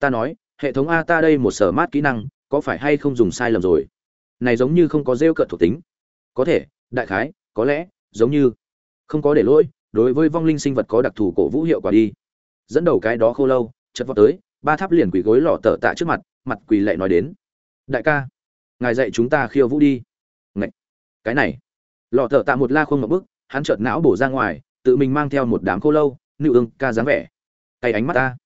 ta nói, hệ thống a ta đây một sở mát kỹ năng, có phải hay không dùng sai lầm rồi? Này giống như không có rêu cợt thuộc tính. Có thể, đại khái, có lẽ, giống như. Không có để lỗi, đối với vong linh sinh vật có đặc thù cổ vũ hiệu quả đi. Dẫn đầu cái đó khô lâu chật vọt tới, ba tháp liền quỳ gối lọ tờ tạ trước mặt mặt quỳ lệ nói đến. Đại ca, ngài dạy chúng ta khiêu vũ đi. Ngậy! cái này. Lọ tờ tạ một la không một bức, hắn chợt não bổ ra ngoài, tự mình mang theo một đám khô lâu nữ ương ca dáng vẻ. Tay ánh mắt ta.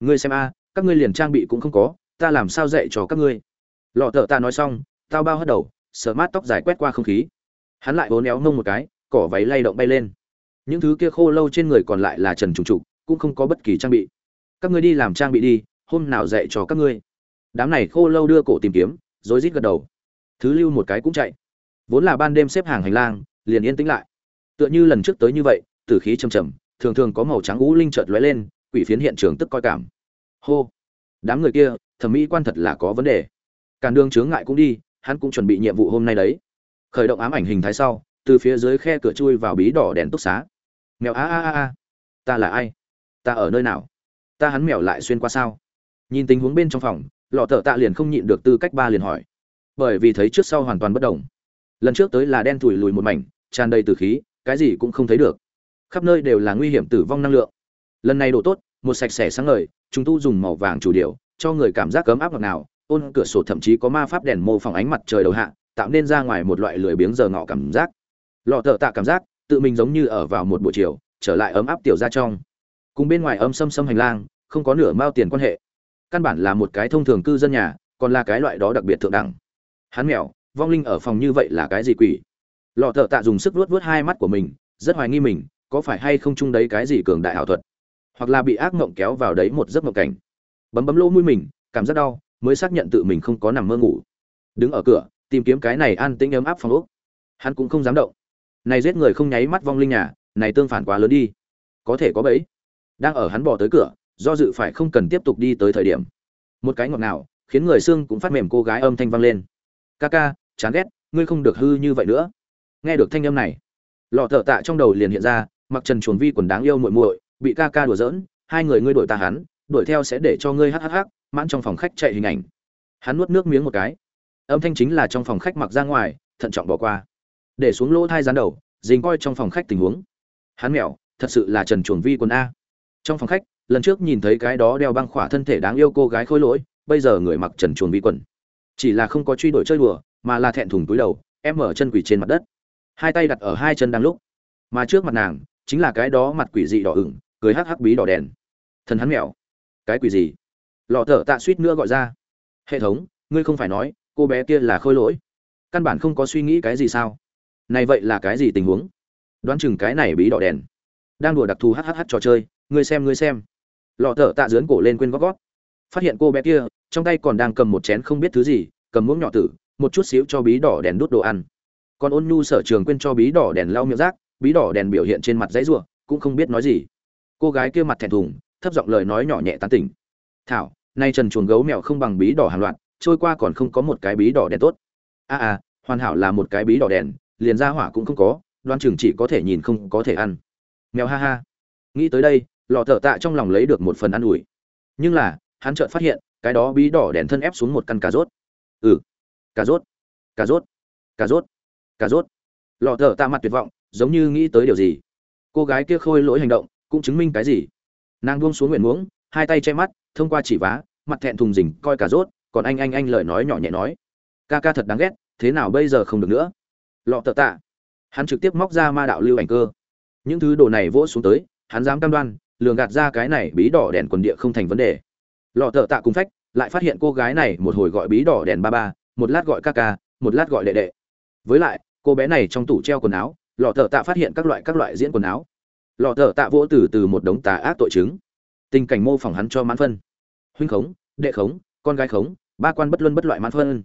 Ngươi xem a các ngươi liền trang bị cũng không có, ta làm sao dạy cho các ngươi? Lọ thợ ta nói xong, tao bao hất đầu, sợ mát tóc dài quét qua không khí. Hắn lại vốn éo mông một cái, cỏ váy lay động bay lên. Những thứ kia khô lâu trên người còn lại là trần trùng trục, cũng không có bất kỳ trang bị. Các ngươi đi làm trang bị đi, hôm nào dạy cho các ngươi? Đám này khô lâu đưa cổ tìm kiếm, rối rít gật đầu. Thứ lưu một cái cũng chạy. Vốn là ban đêm xếp hàng hành lang, liền yên tĩnh lại. Tựa như lần trước tới như vậy, tử khí trầm trầm thường thường có màu trắng ngũ linh chợt lóe lên, quỷ phiến hiện trường tức coi cảm hô. Đám người kia, thẩm mỹ quan thật là có vấn đề. Càn đường chướng ngại cũng đi, hắn cũng chuẩn bị nhiệm vụ hôm nay đấy. Khởi động ám ảnh hình thái sau, từ phía dưới khe cửa chui vào bí đỏ đèn túc xá. Mèo a a a a. Ta là ai? Ta ở nơi nào? Ta hắn mèo lại xuyên qua sao? Nhìn tình huống bên trong phòng, lọ thợ tạ liền không nhịn được tư cách ba liền hỏi. Bởi vì thấy trước sau hoàn toàn bất đồng. Lần trước tới là đen thùi lùi một mảnh, tràn đầy từ khí, cái gì cũng không thấy được. Khắp nơi đều là nguy hiểm tử vong năng lượng. Lần này độ tốt một sạch sẽ sáng ngời, chúng tu dùng màu vàng chủ điều cho người cảm giác cấm áp ngọt nào ôn cửa sổ thậm chí có ma pháp đèn mô phỏng ánh mặt trời đầu hạ, tạo nên ra ngoài một loại lười biếng giờ ngọ cảm giác. Lọ thợ tạ cảm giác, tự mình giống như ở vào một buổi chiều, trở lại ấm áp tiểu gia trong. Cùng bên ngoài âm sâm sâm hành lang, không có nửa mao tiền quan hệ. Căn bản là một cái thông thường cư dân nhà, còn là cái loại đó đặc biệt thượng đẳng. Hắn mèo, vong linh ở phòng như vậy là cái gì quỷ? Lọ thợ tạ dùng sức vuốt vuốt hai mắt của mình, rất hoài nghi mình, có phải hay không chung đấy cái gì cường đại ảo thuật? Hoặc là bị ác mộng kéo vào đấy một giấc mộng cảnh. Bấm bấm lỗ mũi mình, cảm giác đau, mới xác nhận tự mình không có nằm mơ ngủ. Đứng ở cửa, tìm kiếm cái này an tĩnh ấm áp phòng ốc. Hắn cũng không dám động. Này giết người không nháy mắt vong linh nhà, này tương phản quá lớn đi. Có thể có bẫy. Đang ở hắn bỏ tới cửa, do dự phải không cần tiếp tục đi tới thời điểm. Một cái ngọt nào khiến người xương cũng phát mềm cô gái âm thanh vang lên. Ca ca, chán ghét, ngươi không được hư như vậy nữa. Nghe được thanh âm này, lọ thợ tạ trong đầu liền hiện ra, mặc trần chuồn vi quần đáng yêu muội muội bị ca ca đùa giỡn, hai người ngươi đuổi ta hắn, đuổi theo sẽ để cho ngươi hhh mãn trong phòng khách chạy hình ảnh. Hắn nuốt nước miếng một cái. Âm thanh chính là trong phòng khách mặc ra ngoài, thận trọng bỏ qua. Để xuống lỗ thai gián đầu dính coi trong phòng khách tình huống. Hắn mèo thật sự là trần chuồn vi quần a. Trong phòng khách, lần trước nhìn thấy cái đó đeo băng khỏa thân thể đáng yêu cô gái khôi lỗi, bây giờ người mặc trần chuồn vi quần. Chỉ là không có truy đuổi chơi đùa, mà là thẹn thùng túi đầu, em mở chân quỷ trên mặt đất. Hai tay đặt ở hai chân đang lúc. Mà trước mặt nàng, chính là cái đó mặt quỷ dị đỏ ửng cười hắc hắc bí đỏ đèn. Thần hắn mèo. Cái quỷ gì? Lọ thở tạ suýt nữa gọi ra. Hệ thống, ngươi không phải nói, cô bé kia là khôi lỗi. Căn bản không có suy nghĩ cái gì sao? Này vậy là cái gì tình huống? Đoán chừng cái này bí đỏ đèn. Đang đùa đặc thù hhh trò chơi, ngươi xem ngươi xem. Lọ thở tạ dướn cổ lên quên gót gót. Phát hiện cô bé kia, trong tay còn đang cầm một chén không biết thứ gì, cầm muỗng nhỏ tử, một chút xíu cho bí đỏ đèn đốt đồ ăn. Còn ôn nhu sở trường quên cho bí đỏ đèn lau miệng rác, bí đỏ đèn biểu hiện trên mặt giấy ruộng cũng không biết nói gì cô gái kia mặt thẹn thùng thấp giọng lời nói nhỏ nhẹ tán tỉnh. Thảo nay trần chuồng gấu mèo không bằng bí đỏ hàng loạt trôi qua còn không có một cái bí đỏ đèn tốt. A à, à hoàn hảo là một cái bí đỏ đèn liền ra hỏa cũng không có đoan chừng chỉ có thể nhìn không có thể ăn. Mèo ha ha. Nghĩ tới đây lọ thợ tạ trong lòng lấy được một phần ăn ủi. Nhưng là hắn chợt phát hiện cái đó bí đỏ đèn thân ép xuống một căn cà rốt. Ừ cà rốt cà rốt cà rốt cà rốt. Lọ thợ tạ mặt tuyệt vọng giống như nghĩ tới điều gì. Cô gái kia khôi lỗi hành động cũng chứng minh cái gì? Nàng buông xuống nguyện muỗng, hai tay che mắt, thông qua chỉ vá, mặt thẹn thùng rình, coi cà rốt, còn anh anh anh lời nói nhỏ nhẹ nói. Ca ca thật đáng ghét, thế nào bây giờ không được nữa? Lọ tợ tạ. Hắn trực tiếp móc ra ma đạo lưu ảnh cơ. Những thứ đồ này vỗ xuống tới, hắn dám cam đoan, lường gạt ra cái này bí đỏ đèn quần địa không thành vấn đề. Lọ tợ tạ cùng phách, lại phát hiện cô gái này một hồi gọi bí đỏ đèn ba ba, một lát gọi ca ca, một lát gọi đệ đệ. Với lại, cô bé này trong tủ treo quần áo, lọ tợ tạ phát hiện các loại các loại diễn quần áo lọ tợ tạ vỗ từ từ một đống tà ác tội chứng. Tình cảnh mô phỏng hắn cho mãn phân. Huynh khống, đệ khống, con gái khống, ba quan bất luân bất loại mãn phân.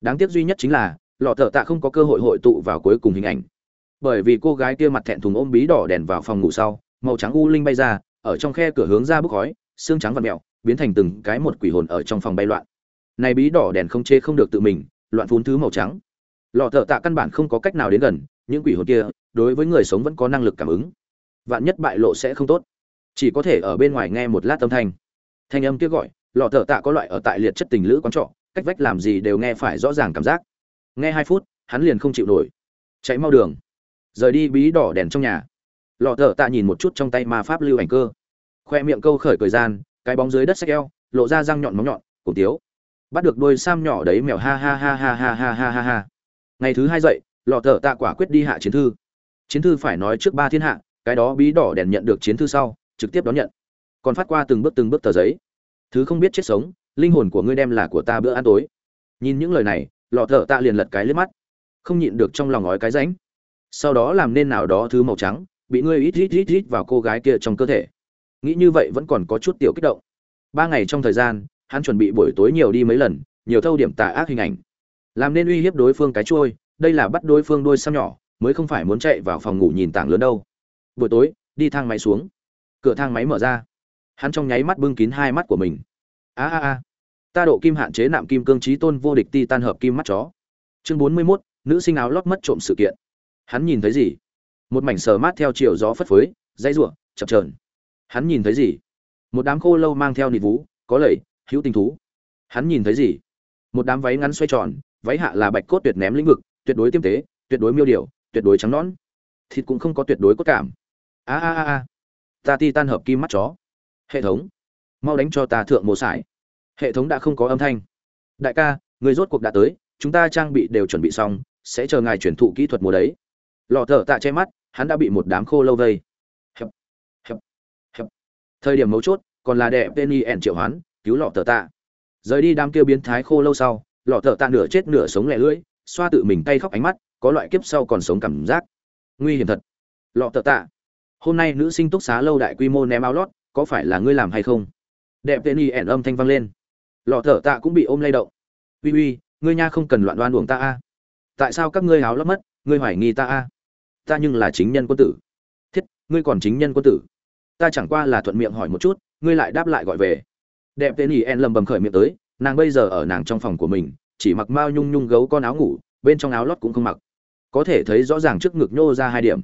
Đáng tiếc duy nhất chính là, lọ thợ tạ không có cơ hội hội tụ vào cuối cùng hình ảnh. Bởi vì cô gái kia mặt thẹn thùng ôm bí đỏ đèn vào phòng ngủ sau, màu trắng u linh bay ra, ở trong khe cửa hướng ra bốc khói, xương trắng và mẹo biến thành từng cái một quỷ hồn ở trong phòng bay loạn. Này bí đỏ đèn không chê không được tự mình, loạn phun thứ màu trắng. Lọ thợ tạ căn bản không có cách nào đến gần, những quỷ hồn kia, đối với người sống vẫn có năng lực cảm ứng vạn nhất bại lộ sẽ không tốt. Chỉ có thể ở bên ngoài nghe một lát âm thanh. Thanh âm kia gọi, lọ thợ tạ có loại ở tại liệt chất tình lữ quán trọ, cách vách làm gì đều nghe phải rõ ràng cảm giác. Nghe hai phút, hắn liền không chịu nổi. Chạy mau đường. Rời đi bí đỏ đèn trong nhà. Lọ thợ tạ nhìn một chút trong tay ma pháp lưu ảnh cơ. Khoe miệng câu khởi cười gian, cái bóng dưới đất xách eo, lộ ra răng nhọn móng nhọn cổ tiếu. Bắt được đôi sam nhỏ đấy mèo ha ha ha ha ha ha ha ha ha. Ngày thứ hai dậy, lọ thợ tạ quả quyết đi hạ chiến thư. Chiến thư phải nói trước ba thiên hạ cái đó bí đỏ đèn nhận được chiến thư sau, trực tiếp đón nhận. Còn phát qua từng bước từng bước tờ giấy. Thứ không biết chết sống, linh hồn của ngươi đem là của ta bữa ăn tối. Nhìn những lời này, lọ thợ tạ liền lật cái lướt mắt. Không nhịn được trong lòng ói cái ránh. Sau đó làm nên nào đó thứ màu trắng, bị ngươi ít ít ít ít vào cô gái kia trong cơ thể. Nghĩ như vậy vẫn còn có chút tiểu kích động. Ba ngày trong thời gian, hắn chuẩn bị buổi tối nhiều đi mấy lần, nhiều thâu điểm tà ác hình ảnh. Làm nên uy hiếp đối phương cái trôi đây là bắt đối phương đôi xăm nhỏ, mới không phải muốn chạy vào phòng ngủ nhìn tảng lớn đâu buổi tối, đi thang máy xuống. Cửa thang máy mở ra. Hắn trong nháy mắt bưng kín hai mắt của mình. A a a. Ta độ kim hạn chế nạm kim cương trí tôn vô địch ti tan hợp kim mắt chó. Chương bốn mươi mốt, nữ sinh áo lót mất trộm sự kiện. Hắn nhìn thấy gì? Một mảnh sờ mát theo chiều gió phất phới, dãy rủa, chập trờn hắn nhìn thấy gì? Một đám khô lâu mang theo nịt vú, có lẩy hữu tình thú. Hắn nhìn thấy gì? Một đám váy ngắn xoay tròn, váy hạ là bạch cốt tuyệt ném lĩnh vực, tuyệt đối tiêm tế, tuyệt đối miêu điều tuyệt đối trắng nón thịt cũng không có tuyệt đối cốt cảm a a a a. Ta ti tan hợp kim mắt chó. Hệ thống. Mau đánh cho ta thượng mồ sải. Hệ thống đã không có âm thanh. Đại ca, người rốt cuộc đã tới, chúng ta trang bị đều chuẩn bị xong, sẽ chờ ngài chuyển thụ kỹ thuật mùa đấy. Lò thở tạ che mắt, hắn đã bị một đám khô lâu vây. Hẹp hẹp hẹp. Thời điểm mấu chốt, còn là đẹp penny ẻn triệu hoán, cứu lọ thở tạ. Rời đi đám kêu biến thái khô lâu sau, lọ thở tạ nửa chết nửa sống lẻ lưỡi, xoa tự mình tay khóc ánh mắt, có loại kiếp sau còn sống cảm giác. Nguy hiểm thật. Lọ thở tạ hôm nay nữ sinh túc xá lâu đại quy mô ném áo lót, có phải là ngươi làm hay không? Đẹp tên y ẻn âm thanh vang lên. Lọ thở tạ cũng bị ôm lay động. Uy uy, ngươi nha không cần loạn đoan uổng ta a. Tại sao các ngươi áo lót mất, ngươi hoài nghi ta a? Ta nhưng là chính nhân quân tử. Thiết, ngươi còn chính nhân quân tử. Ta chẳng qua là thuận miệng hỏi một chút, ngươi lại đáp lại gọi về. Đẹp tên y ẻn lầm bầm khởi miệng tới, nàng bây giờ ở nàng trong phòng của mình, chỉ mặc mao nhung nhung gấu con áo ngủ, bên trong áo lót cũng không mặc. Có thể thấy rõ ràng trước ngực nhô ra hai điểm.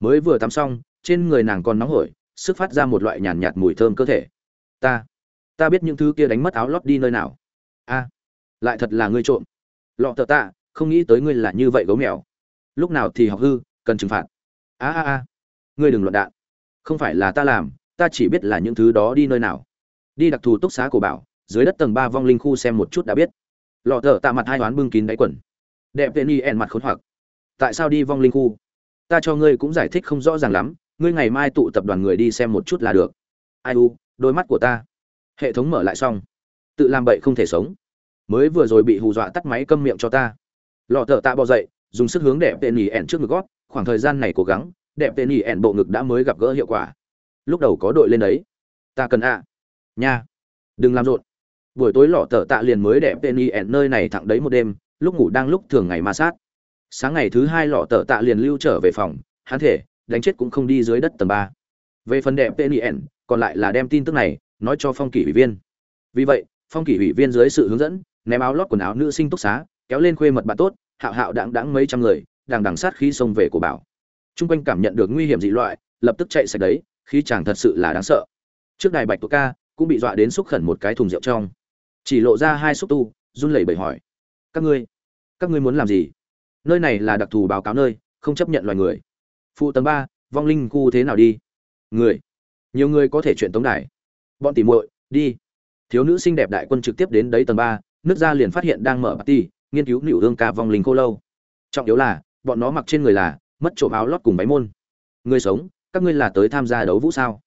Mới vừa tắm xong trên người nàng còn nóng hổi sức phát ra một loại nhàn nhạt, nhạt mùi thơm cơ thể. Ta ta biết những thứ kia đánh mất áo lót đi nơi nào. A lại thật là ngươi trộm. Lọ thợ tạ không nghĩ tới ngươi là như vậy gấu mèo. Lúc nào thì học hư cần trừng phạt. A a a ngươi đừng loạn đạn. Không phải là ta làm ta chỉ biết là những thứ đó đi nơi nào. Đi đặc thù túc xá của bảo dưới đất tầng ba vong linh khu xem một chút đã biết. Lọ thợ tạ mặt hai toán bưng kín đáy quần. Đẹp tên y ẹn mặt khốn hoặc tại sao đi vong linh khu? Ta cho ngươi cũng giải thích không rõ ràng lắm ngươi ngày mai tụ tập đoàn người đi xem một chút là được. Ai u, đôi mắt của ta. Hệ thống mở lại xong. Tự làm bậy không thể sống. Mới vừa rồi bị hù dọa tắt máy câm miệng cho ta. Lọ thợ tạ bò dậy, dùng sức hướng đẹp tên nhì ẻn trước ngực gót, khoảng thời gian này cố gắng, đẹp tên nhì ẻn bộ ngực đã mới gặp gỡ hiệu quả. Lúc đầu có đội lên đấy. Ta cần ạ. Nha. Đừng làm rộn. Buổi tối lọ thợ tạ liền mới đẹp tên nhì ẻn nơi này thẳng đấy một đêm, lúc ngủ đang lúc thường ngày ma sát. Sáng ngày thứ hai lọ thợ tạ liền lưu trở về phòng, hắn thể đánh chết cũng không đi dưới đất tầng ba. Về phần đẹp pnn còn lại là đem tin tức này nói cho phong kỷ ủy viên. Vì vậy, phong kỷ ủy viên dưới sự hướng dẫn, ném áo lót quần áo nữ sinh túc xá, kéo lên khuê mật bạn tốt, hạo hạo đãng đãng mấy trăm người đang đằng sát khí xông về của bảo. Trung quanh cảm nhận được nguy hiểm dị loại, lập tức chạy sạch đấy, khí chàng thật sự là đáng sợ. Trước đài bạch tu ca, cũng bị dọa đến xúc khẩn một cái thùng rượu trong. Chỉ lộ ra hai xúc tu, run lẩy bẩy hỏi, các ngươi các ngươi muốn làm gì? Nơi này là đặc thù báo cáo nơi, không chấp nhận loài người phụ tầng ba, vong linh khu thế nào đi? Người. Nhiều người có thể chuyện tống đài. Bọn tỉ muội, đi. Thiếu nữ xinh đẹp đại quân trực tiếp đến đấy tầng ba, nước ra liền phát hiện đang mở party, nghiên cứu nịu hương ca vong linh khô lâu. Trọng yếu là, bọn nó mặc trên người là mất trộm áo lót cùng váy môn. Người sống, các ngươi là tới tham gia đấu vũ sao?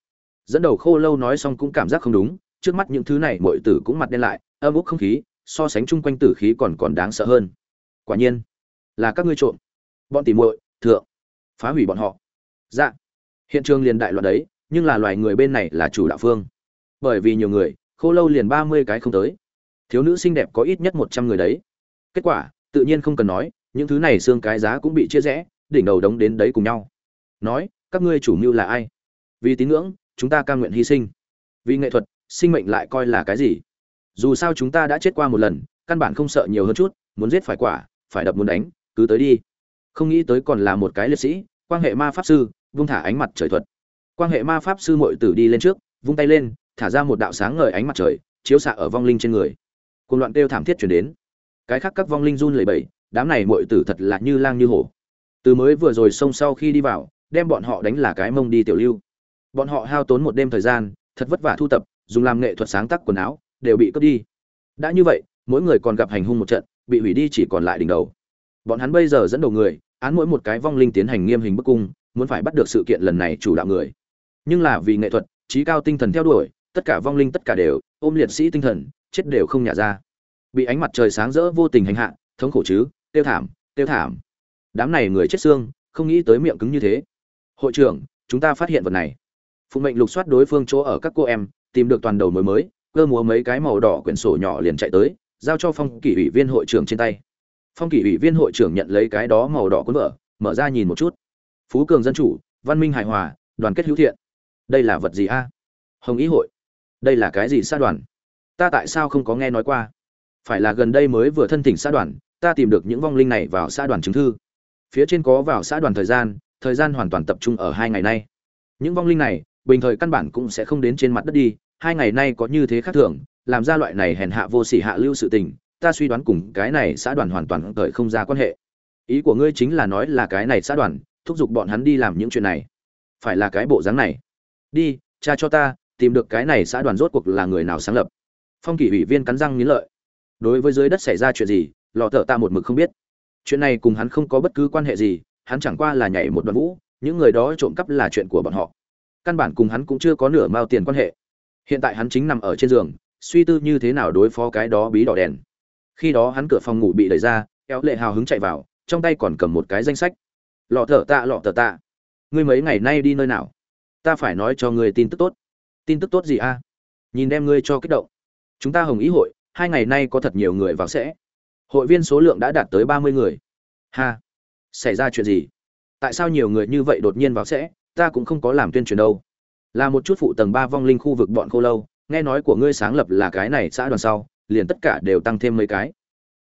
Dẫn đầu khô lâu nói xong cũng cảm giác không đúng, trước mắt những thứ này mọi tử cũng mặt đen lại, âm úc không khí, so sánh chung quanh tử khí còn còn đáng sợ hơn. Quả nhiên, là các ngươi trộm. Bọn tỉ muội, thượng phá hủy bọn họ. Dạ. Hiện trường liền đại loạn đấy, nhưng là loài người bên này là chủ đạo phương. Bởi vì nhiều người, khô lâu liền ba mươi cái không tới. Thiếu nữ xinh đẹp có ít nhất một trăm người đấy. Kết quả, tự nhiên không cần nói, những thứ này xương cái giá cũng bị chia rẽ, đỉnh đầu đống đến đấy cùng nhau. Nói, các ngươi chủ mưu là ai? Vì tín ngưỡng, chúng ta cai nguyện hy sinh. Vì nghệ thuật, sinh mệnh lại coi là cái gì? Dù sao chúng ta đã chết qua một lần, căn bản không sợ nhiều hơn chút, muốn giết phải quả, phải đập muốn đánh, cứ tới đi không nghĩ tới còn là một cái liệt sĩ quan hệ ma pháp sư, vung thả ánh mặt trời thuật. Quan hệ ma pháp sư mội tử đi lên trước, vung tay lên, thả ra một đạo sáng ngời ánh mặt trời, chiếu xạ ở vong linh trên người. Cùng loạn kêu thảm thiết chuyển đến. Cái khác các vong linh run lẩy bẩy, đám này mội tử thật là như lang như hổ. Từ mới vừa rồi xông sau khi đi vào, đem bọn họ đánh là cái mông đi tiểu lưu. Bọn họ hao tốn một đêm thời gian, thật vất vả thu tập, dùng làm nghệ thuật sáng tác quần áo, đều bị cướp đi. Đã như vậy, mỗi người còn gặp hành hung một trận, bị hủy đi chỉ còn lại đỉnh đầu. Bọn hắn bây giờ dẫn đầu người án mỗi một cái vong linh tiến hành nghiêm hình bức cung, muốn phải bắt được sự kiện lần này chủ đạo người. Nhưng là vì nghệ thuật, trí cao tinh thần theo đuổi, tất cả vong linh tất cả đều, ôm liệt sĩ tinh thần, chết đều không nhả ra. Bị ánh mặt trời sáng rỡ vô tình hành hạ, thống khổ chứ, tiêu thảm tiêu thảm. Đám này người chết xương, không nghĩ tới miệng cứng như thế. Hội trưởng, chúng ta phát hiện vật này. Phụ mệnh lục soát đối phương chỗ ở các cô em, tìm được toàn đầu mới mới, cơ múa mấy cái màu đỏ quyển sổ nhỏ liền chạy tới, giao cho phong kỷ ủy viên hội trưởng trên tay phong kỷ ủy viên hội trưởng nhận lấy cái đó màu đỏ cuốn vở, mở ra nhìn một chút. Phú cường dân chủ, văn minh hài hòa, đoàn kết hữu thiện. Đây là vật gì a? Hồng ý hội. Đây là cái gì xã đoàn? Ta tại sao không có nghe nói qua? Phải là gần đây mới vừa thân thỉnh xã đoàn, ta tìm được những vong linh này vào xã đoàn chứng thư. Phía trên có vào xã đoàn thời gian thời gian hoàn toàn tập trung ở hai ngày nay. Những vong linh này, bình thời căn bản cũng sẽ không đến trên mặt đất đi, hai ngày nay có như thế khác thường, làm ra loại này hèn hạ vô sỉ hạ lưu sự tình ta suy đoán cùng cái này xã đoàn hoàn toàn cởi không ra quan hệ. Ý của ngươi chính là nói là cái này xã đoàn, thúc giục bọn hắn đi làm những chuyện này. Phải là cái bộ dáng này. Đi, cha cho ta, tìm được cái này xã đoàn rốt cuộc là người nào sáng lập. Phong kỷ ủy viên cắn răng nghiến lợi. Đối với dưới đất xảy ra chuyện gì, lò thợ ta một mực không biết. Chuyện này cùng hắn không có bất cứ quan hệ gì, hắn chẳng qua là nhảy một đoạn vũ, những người đó trộm cắp là chuyện của bọn họ. Căn bản cùng hắn cũng chưa có nửa mao tiền quan hệ. Hiện tại hắn chính nằm ở trên giường, suy tư như thế nào đối phó cái đó bí đỏ đèn khi đó hắn cửa phòng ngủ bị đẩy ra, kéo lệ hào hứng chạy vào, trong tay còn cầm một cái danh sách. Lọ thở tạ, lọ thở tạ. Ngươi mấy ngày nay đi nơi nào? Ta phải nói cho ngươi tin tức tốt. Tin tức tốt gì a? Nhìn đem ngươi cho kích động. Chúng ta hồng ý hội, hai ngày nay có thật nhiều người vào sẽ. Hội viên số lượng đã đạt tới ba mươi người. Ha! Xảy ra chuyện gì? Tại sao nhiều người như vậy đột nhiên vào sẽ? Ta cũng không có làm tuyên truyền đâu. Là một chút phụ tầng ba vong linh khu vực bọn khô lâu. Nghe nói của ngươi sáng lập là cái này xã đoàn sau liền tất cả đều tăng thêm mấy cái.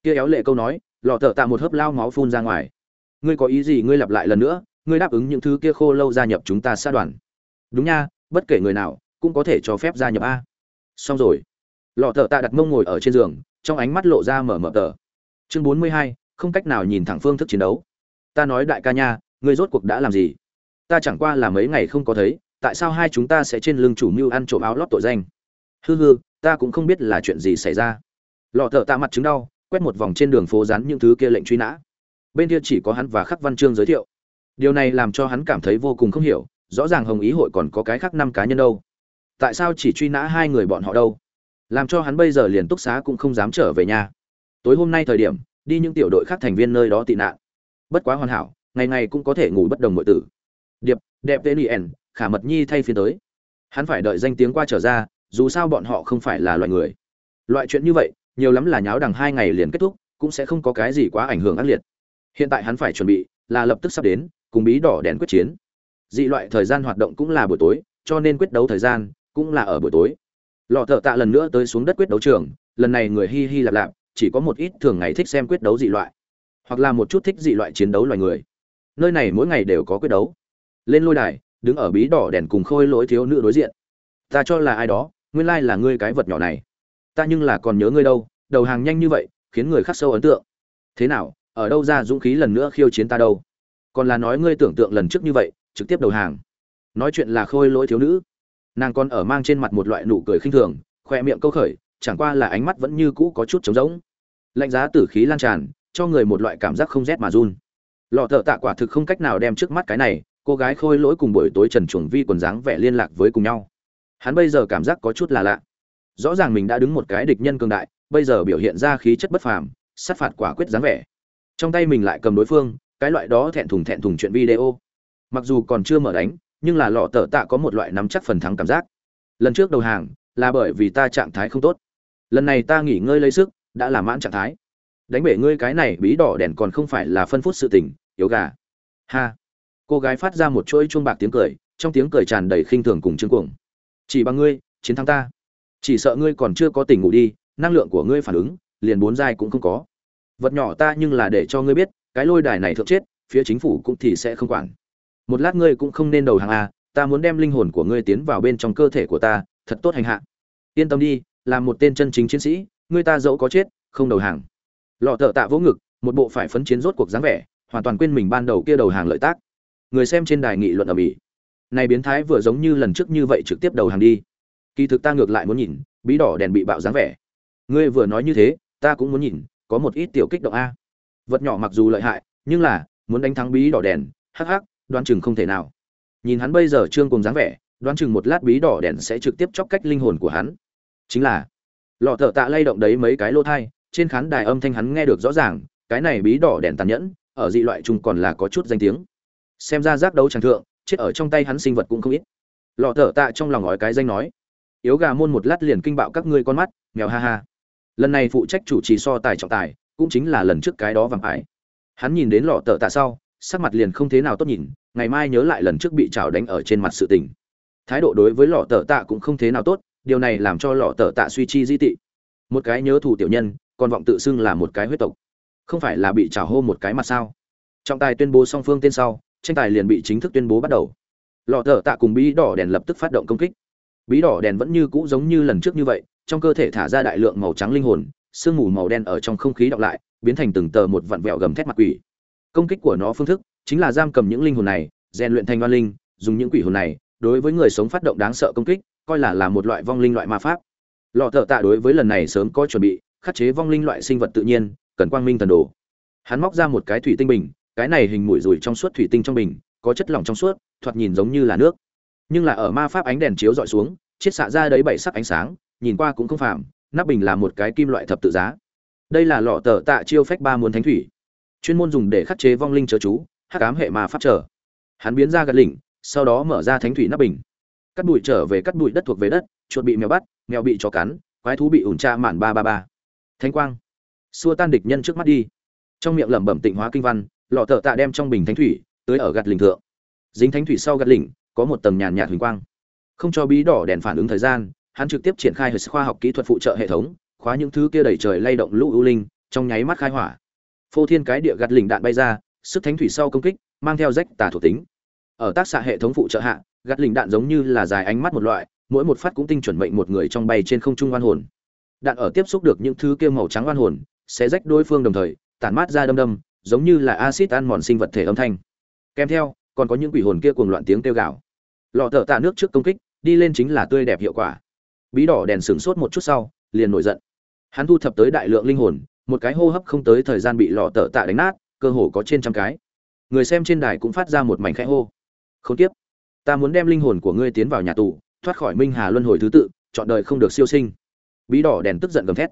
Kia éo lệ câu nói, lọ thợ tạ một hớp lao máu phun ra ngoài. Ngươi có ý gì ngươi lặp lại lần nữa, ngươi đáp ứng những thứ kia khô lâu gia nhập chúng ta sát đoàn. Đúng nha, bất kể người nào, cũng có thể cho phép gia nhập a. Xong rồi. Lọ thợ tạ đặt mông ngồi ở trên giường, trong ánh mắt lộ ra mở mở tờ. Chương bốn mươi hai, không cách nào nhìn thẳng phương thức chiến đấu. Ta nói đại ca nha, ngươi rốt cuộc đã làm gì? Ta chẳng qua là mấy ngày không có thấy, tại sao hai chúng ta sẽ trên lưng chủ mưu ăn trộm áo lót tội danh? Hư hư ta cũng không biết là chuyện gì xảy ra. Lọ thợ tạ mặt chứng đau, quét một vòng trên đường phố rắn những thứ kia lệnh truy nã. Bên kia chỉ có hắn và khắc văn chương giới thiệu. Điều này làm cho hắn cảm thấy vô cùng không hiểu, rõ ràng hồng ý hội còn có cái khác năm cá nhân đâu. Tại sao chỉ truy nã hai người bọn họ đâu? Làm cho hắn bây giờ liền túc xá cũng không dám trở về nhà. Tối hôm nay thời điểm, đi những tiểu đội khác thành viên nơi đó tị nạn. Bất quá hoàn hảo, ngày ngày cũng có thể ngủ bất đồng mọi tử. Điệp, đẹp tên yen khả mật nhi thay phiên tới. Hắn phải đợi danh tiếng qua trở ra dù sao bọn họ không phải là loại người. Loại chuyện như vậy, nhiều lắm là nháo đằng hai ngày liền kết thúc, cũng sẽ không có cái gì quá ảnh hưởng ác liệt. Hiện tại hắn phải chuẩn bị, là lập tức sắp đến, cùng bí đỏ đèn quyết chiến. Dị loại thời gian hoạt động cũng là buổi tối, cho nên quyết đấu thời gian cũng là ở buổi tối. Lọ thợ tạ lần nữa tới xuống đất quyết đấu trường, lần này người hi hi lạp lạp, chỉ có một ít thường ngày thích xem quyết đấu dị loại, hoặc là một chút thích dị loại chiến đấu loài người. Nơi này mỗi ngày đều có quyết đấu. Lên lôi đài, đứng ở bí đỏ đèn cùng khôi lỗi thiếu nữ đối diện. Ta cho là ai đó nguyên lai là ngươi cái vật nhỏ này. Ta nhưng là còn nhớ ngươi đâu, đầu hàng nhanh như vậy, khiến người khắc sâu ấn tượng. Thế nào, ở đâu ra dũng khí lần nữa khiêu chiến ta đâu? Còn là nói ngươi tưởng tượng lần trước như vậy, trực tiếp đầu hàng. Nói chuyện là khôi lỗi thiếu nữ. Nàng còn ở mang trên mặt một loại nụ cười khinh thường, khoe miệng câu khởi, chẳng qua là ánh mắt vẫn như cũ có chút trống rỗng. Lạnh giá tử khí lan tràn, cho người một loại cảm giác không rét mà run. Lọ thợ tạ quả thực không cách nào đem trước mắt cái này, cô gái khôi lỗi cùng buổi tối trần chuồng vi quần dáng vẻ liên lạc với cùng nhau hắn bây giờ cảm giác có chút là lạ. Rõ ràng mình đã đứng một cái địch nhân cường đại, bây giờ biểu hiện ra khí chất bất phàm, sát phạt quả quyết dáng vẻ. Trong tay mình lại cầm đối phương, cái loại đó thẹn thùng thẹn thùng chuyện video. Mặc dù còn chưa mở đánh, nhưng là lọ tờ tạ có một loại nắm chắc phần thắng cảm giác. Lần trước đầu hàng, là bởi vì ta trạng thái không tốt. Lần này ta nghỉ ngơi lấy sức, đã là mãn trạng thái. Đánh bể ngươi cái này bí đỏ đèn còn không phải là phân phút sự tình, yếu gà. Ha. Cô gái phát ra một chuỗi chuông bạc tiếng cười, trong tiếng cười tràn đầy khinh thường cùng chương cuồng chỉ bằng ngươi, chiến thắng ta. Chỉ sợ ngươi còn chưa có tỉnh ngủ đi, năng lượng của ngươi phản ứng, liền bốn giai cũng không có. Vật nhỏ ta nhưng là để cho ngươi biết, cái lôi đài này thượng chết, phía chính phủ cũng thì sẽ không quản. Một lát ngươi cũng không nên đầu hàng a ta muốn đem linh hồn của ngươi tiến vào bên trong cơ thể của ta, thật tốt hành hạ. Yên tâm đi, là một tên chân chính chiến sĩ, ngươi ta dẫu có chết, không đầu hàng. Lọ thợ tạ vỗ ngực, một bộ phải phấn chiến rốt cuộc dáng vẻ, hoàn toàn quên mình ban đầu kia đầu hàng lợi tác. Người xem trên đài nghị luận ở mỹ này biến thái vừa giống như lần trước như vậy trực tiếp đầu hàng đi. Kỳ thực ta ngược lại muốn nhìn, bí đỏ đèn bị bạo dáng vẻ. Ngươi vừa nói như thế, ta cũng muốn nhìn, có một ít tiểu kích động a. Vật nhỏ mặc dù lợi hại, nhưng là, muốn đánh thắng bí đỏ đèn, hắc hắc, đoán chừng không thể nào. Nhìn hắn bây giờ trương cùng dáng vẻ, đoán chừng một lát bí đỏ đèn sẽ trực tiếp chóc cách linh hồn của hắn. Chính là, lọ thợ tạ lay động đấy mấy cái lỗ thai, trên khán đài âm thanh hắn nghe được rõ ràng, cái này bí đỏ đèn tàn nhẫn, ở dị loại chung còn là có chút danh tiếng. Xem ra giác đấu tràng thượng chết ở trong tay hắn sinh vật cũng không ít. Lọ thở tạ trong lòng ngói cái danh nói. Yếu gà môn một lát liền kinh bạo các ngươi con mắt, nghèo ha ha. Lần này phụ trách chủ trì so tài trọng tài, cũng chính là lần trước cái đó vàng ải. Hắn nhìn đến lọ tợ tạ sau, sắc mặt liền không thế nào tốt nhìn, ngày mai nhớ lại lần trước bị chảo đánh ở trên mặt sự tình. Thái độ đối với lọ tợ tạ cũng không thế nào tốt, điều này làm cho lọ tợ tạ suy chi di tị. Một cái nhớ thù tiểu nhân, còn vọng tự xưng là một cái huyết tộc. Không phải là bị chảo hô một cái mặt sao? Trọng tài tuyên bố song phương tên sau tranh tài liền bị chính thức tuyên bố bắt đầu. Lọ tợ tạ cùng bí đỏ đèn lập tức phát động công kích. Bí đỏ đèn vẫn như cũ giống như lần trước như vậy, trong cơ thể thả ra đại lượng màu trắng linh hồn, sương mù màu đen ở trong không khí đọng lại, biến thành từng tờ một vặn vẹo gầm thét mặt quỷ. Công kích của nó phương thức chính là giam cầm những linh hồn này, rèn luyện thành oan linh, dùng những quỷ hồn này đối với người sống phát động đáng sợ công kích, coi là là một loại vong linh loại ma pháp. Lọ thợ tạ đối với lần này sớm có chuẩn bị, khắc chế vong linh loại sinh vật tự nhiên, cần quang minh thần đồ. Hắn móc ra một cái thủy tinh bình cái này hình mũi rủi trong suốt thủy tinh trong bình, có chất lỏng trong suốt, thoạt nhìn giống như là nước. Nhưng là ở ma pháp ánh đèn chiếu dọi xuống, chiết xạ ra đấy bảy sắc ánh sáng, nhìn qua cũng không phạm nắp bình là một cái kim loại thập tự giá. Đây là lọ tờ tạ chiêu phách ba muốn thánh thủy. Chuyên môn dùng để khắc chế vong linh chớ chú, hắc ám hệ ma pháp trở hắn biến ra gật lỉnh, sau đó mở ra thánh thủy nắp bình. Cắt bụi trở về cắt bụi đất thuộc về đất, chuột bị mèo bắt, mèo bị chó cắn, quái thú bị ủn tra mạn ba ba ba. Thánh quang. Xua tan địch nhân trước mắt đi. Trong miệng lẩm bẩm tịnh hóa kinh văn lọ thợ tạ đem trong bình thánh thủy tới ở gạt lình thượng. Dính thánh thủy sau gạt lình, có một tầng nhàn nhạt huỳnh quang. Không cho bí đỏ đèn phản ứng thời gian, hắn trực tiếp triển khai hệ khoa học kỹ thuật phụ trợ hệ thống, khóa những thứ kia đẩy trời lay động lũ ưu linh, trong nháy mắt khai hỏa. Phô thiên cái địa gạt lình đạn bay ra, sức thánh thủy sau công kích, mang theo rách tà thuộc tính. Ở tác xạ hệ thống phụ trợ hạ, gạt lình đạn giống như là dài ánh mắt một loại, mỗi một phát cũng tinh chuẩn mệnh một người trong bay trên không trung oan hồn. Đạn ở tiếp xúc được những thứ kia màu trắng oan hồn, sẽ rách đối phương đồng thời, tản mát ra đâm đâm giống như là axit ăn mòn sinh vật thể âm thanh. Kèm theo, còn có những quỷ hồn kia cuồng loạn tiếng kêu gào. Lọ thợ tạ nước trước công kích, đi lên chính là tươi đẹp hiệu quả. Bí đỏ đèn sửng sốt một chút sau, liền nổi giận. Hắn thu thập tới đại lượng linh hồn, một cái hô hấp không tới thời gian bị lọ thợ tạ đánh nát, cơ hồ có trên trăm cái. Người xem trên đài cũng phát ra một mảnh khẽ hô. Không tiếp ta muốn đem linh hồn của ngươi tiến vào nhà tù, thoát khỏi minh hà luân hồi thứ tự, chọn đời không được siêu sinh. Bí đỏ đèn tức giận gầm thét.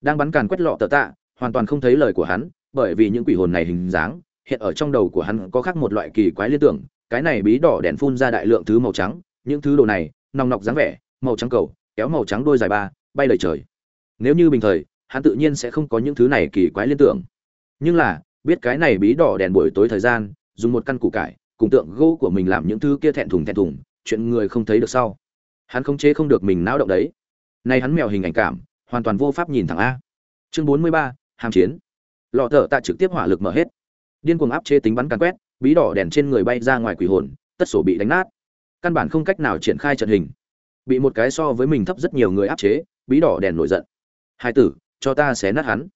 Đang bắn càn quét lọ tợ tạ, hoàn toàn không thấy lời của hắn bởi vì những quỷ hồn này hình dáng, hiện ở trong đầu của hắn có khác một loại kỳ quái liên tưởng, cái này bí đỏ đèn phun ra đại lượng thứ màu trắng, những thứ đồ này, nòng nọc dáng vẻ, màu trắng cầu, kéo màu trắng đôi dài ba, bay lời trời. Nếu như bình thời, hắn tự nhiên sẽ không có những thứ này kỳ quái liên tưởng. Nhưng là, biết cái này bí đỏ đèn buổi tối thời gian, dùng một căn củ cải, cùng tượng gỗ của mình làm những thứ kia thẹn thùng thẹn thùng, chuyện người không thấy được sau. Hắn không chế không được mình não động đấy. Nay hắn mèo hình ảnh cảm, hoàn toàn vô pháp nhìn thẳng a. Chương bốn mươi ba, hàm chiến lọ thở tạ trực tiếp hỏa lực mở hết. Điên cuồng áp chế tính bắn càn quét, bí đỏ đèn trên người bay ra ngoài quỷ hồn, tất sổ bị đánh nát. Căn bản không cách nào triển khai trận hình. Bị một cái so với mình thấp rất nhiều người áp chế, bí đỏ đèn nổi giận. Hai tử, cho ta xé nát hắn.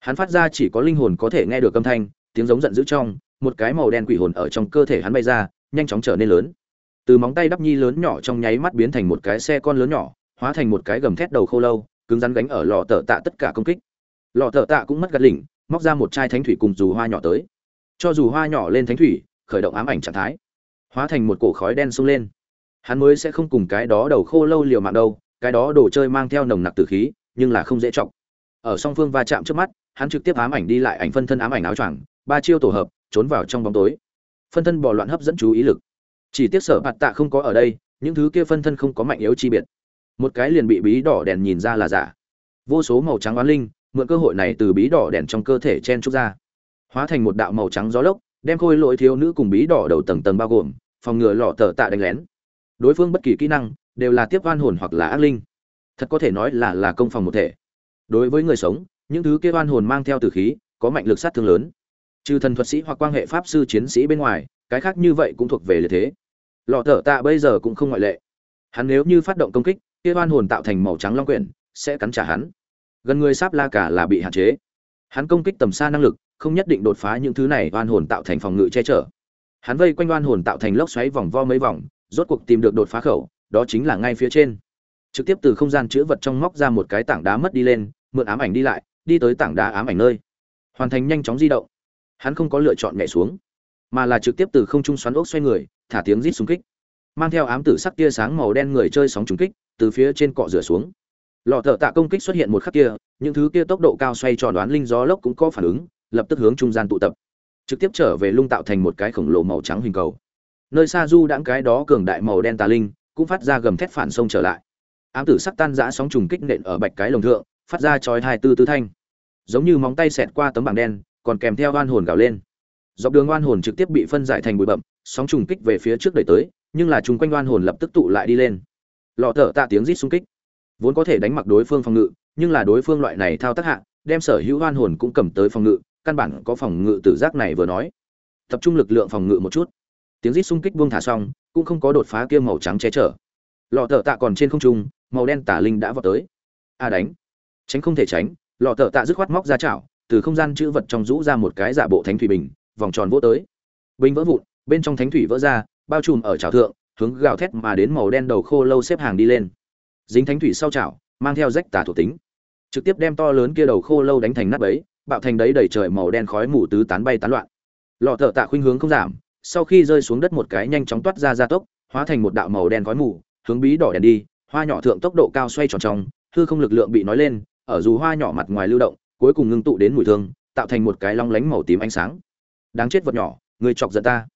Hắn phát ra chỉ có linh hồn có thể nghe được âm thanh, tiếng giống giận dữ trong, một cái màu đen quỷ hồn ở trong cơ thể hắn bay ra, nhanh chóng trở nên lớn. Từ móng tay đắp nhi lớn nhỏ trong nháy mắt biến thành một cái xe con lớn nhỏ, hóa thành một cái gầm thét đầu khô lâu, cứng rắn gánh ở lò tờ tạ tất cả công kích. Lò tờ tạ cũng mất gạt lỉnh móc ra một chai thánh thủy cùng dù hoa nhỏ tới. Cho dù hoa nhỏ lên thánh thủy, khởi động ám ảnh trạng thái, hóa thành một cổ khói đen sung lên. Hắn mới sẽ không cùng cái đó đầu khô lâu liều mạng đâu, cái đó đồ chơi mang theo nồng nặc tử khí, nhưng là không dễ trọng ở song phương va chạm trước mắt, hắn trực tiếp ám ảnh đi lại ảnh phân thân ám ảnh áo choàng, ba chiêu tổ hợp, trốn vào trong bóng tối. Phân thân bò loạn hấp dẫn chú ý lực. Chỉ tiếc sở bạt tạ không có ở đây, những thứ kia phân thân không có mạnh yếu chi biệt. Một cái liền bị bí đỏ đèn nhìn ra là giả. Vô số màu trắng oán linh mượn cơ hội này từ bí đỏ đèn trong cơ thể chen trúc ra. Hóa thành một đạo màu trắng gió lốc, đem khôi lỗi thiếu nữ cùng bí đỏ đầu tầng tầng bao gồm, phòng ngừa lọ tờ tạ đánh lén. Đối phương bất kỳ kỹ năng, đều là tiếp oan hồn hoặc là ác linh. Thật có thể nói là là công phòng một thể. Đối với người sống, những thứ kia oan hồn mang theo từ khí, có mạnh lực sát thương lớn. Trừ thần thuật sĩ hoặc quan hệ pháp sư chiến sĩ bên ngoài, cái khác như vậy cũng thuộc về lợi thế. Lọ tờ tạ bây giờ cũng không ngoại lệ. Hắn nếu như phát động công kích, kia oan hồn tạo thành màu trắng long quyển, sẽ cắn trả hắn gần người sáp la cả là bị hạn chế. Hắn công kích tầm xa năng lực, không nhất định đột phá những thứ này, oan hồn tạo thành phòng ngự che chở. Hắn vây quanh oan hồn tạo thành lốc xoáy vòng vo mấy vòng, rốt cuộc tìm được đột phá khẩu, đó chính là ngay phía trên. Trực tiếp từ không gian chữ vật trong móc ra một cái tảng đá mất đi lên, mượn ám ảnh đi lại, đi tới tảng đá ám ảnh nơi. Hoàn thành nhanh chóng di động. Hắn không có lựa chọn nhảy xuống, mà là trực tiếp từ không trung xoắn ốc xoay người, thả tiếng rít xung kích. Mang theo ám tử sắc tia sáng màu đen người chơi sóng trúng kích, từ phía trên cọ rửa xuống lò thợ tạ công kích xuất hiện một khắc kia, những thứ kia tốc độ cao xoay tròn đoán linh gió lốc cũng có phản ứng, lập tức hướng trung gian tụ tập. Trực tiếp trở về lung tạo thành một cái khổng lồ màu trắng hình cầu. Nơi xa du đãng cái đó cường đại màu đen tà linh, cũng phát ra gầm thét phản sông trở lại. Ám tử sắc tan giã sóng trùng kích nện ở bạch cái lồng thượng, phát ra chói hai tư tư thanh. Giống như móng tay xẹt qua tấm bảng đen, còn kèm theo oan hồn gào lên. Dọc đường oan hồn trực tiếp bị phân giải thành bụi bậm sóng trùng kích về phía trước đẩy tới, nhưng là chung quanh oan hồn lập tức tụ lại đi lên. Lọ thở tạ tiếng rít xung kích vốn có thể đánh mặc đối phương phòng ngự, nhưng là đối phương loại này thao tác hạ, đem sở hữu oan hồn cũng cầm tới phòng ngự, căn bản có phòng ngự tử giác này vừa nói. Tập trung lực lượng phòng ngự một chút. Tiếng rít xung kích buông thả xong, cũng không có đột phá kia màu trắng che chở. Lọ thợ tạ còn trên không trung, màu đen tả linh đã vào tới. A đánh. Tránh không thể tránh, lọ thợ tạ dứt khoát móc ra chảo, từ không gian chữ vật trong rũ ra một cái giả bộ thánh thủy bình, vòng tròn vỗ tới. Bình vỡ vụn, bên trong thánh thủy vỡ ra, bao trùm ở chảo thượng, hướng gào thét mà đến màu đen đầu khô lâu xếp hàng đi lên dính thánh thủy sau chảo, mang theo rách tà thuộc tính. Trực tiếp đem to lớn kia đầu khô lâu đánh thành nát bấy, bạo thành đấy đầy trời màu đen khói mù tứ tán bay tán loạn. Lọ thợ tạ khuynh hướng không giảm, sau khi rơi xuống đất một cái nhanh chóng toát ra gia tốc, hóa thành một đạo màu đen khói mù, hướng bí đỏ đèn đi, hoa nhỏ thượng tốc độ cao xoay tròn trong, hư không lực lượng bị nói lên, ở dù hoa nhỏ mặt ngoài lưu động, cuối cùng ngưng tụ đến mùi thương, tạo thành một cái long lánh màu tím ánh sáng. Đáng chết vật nhỏ, người chọc giận ta.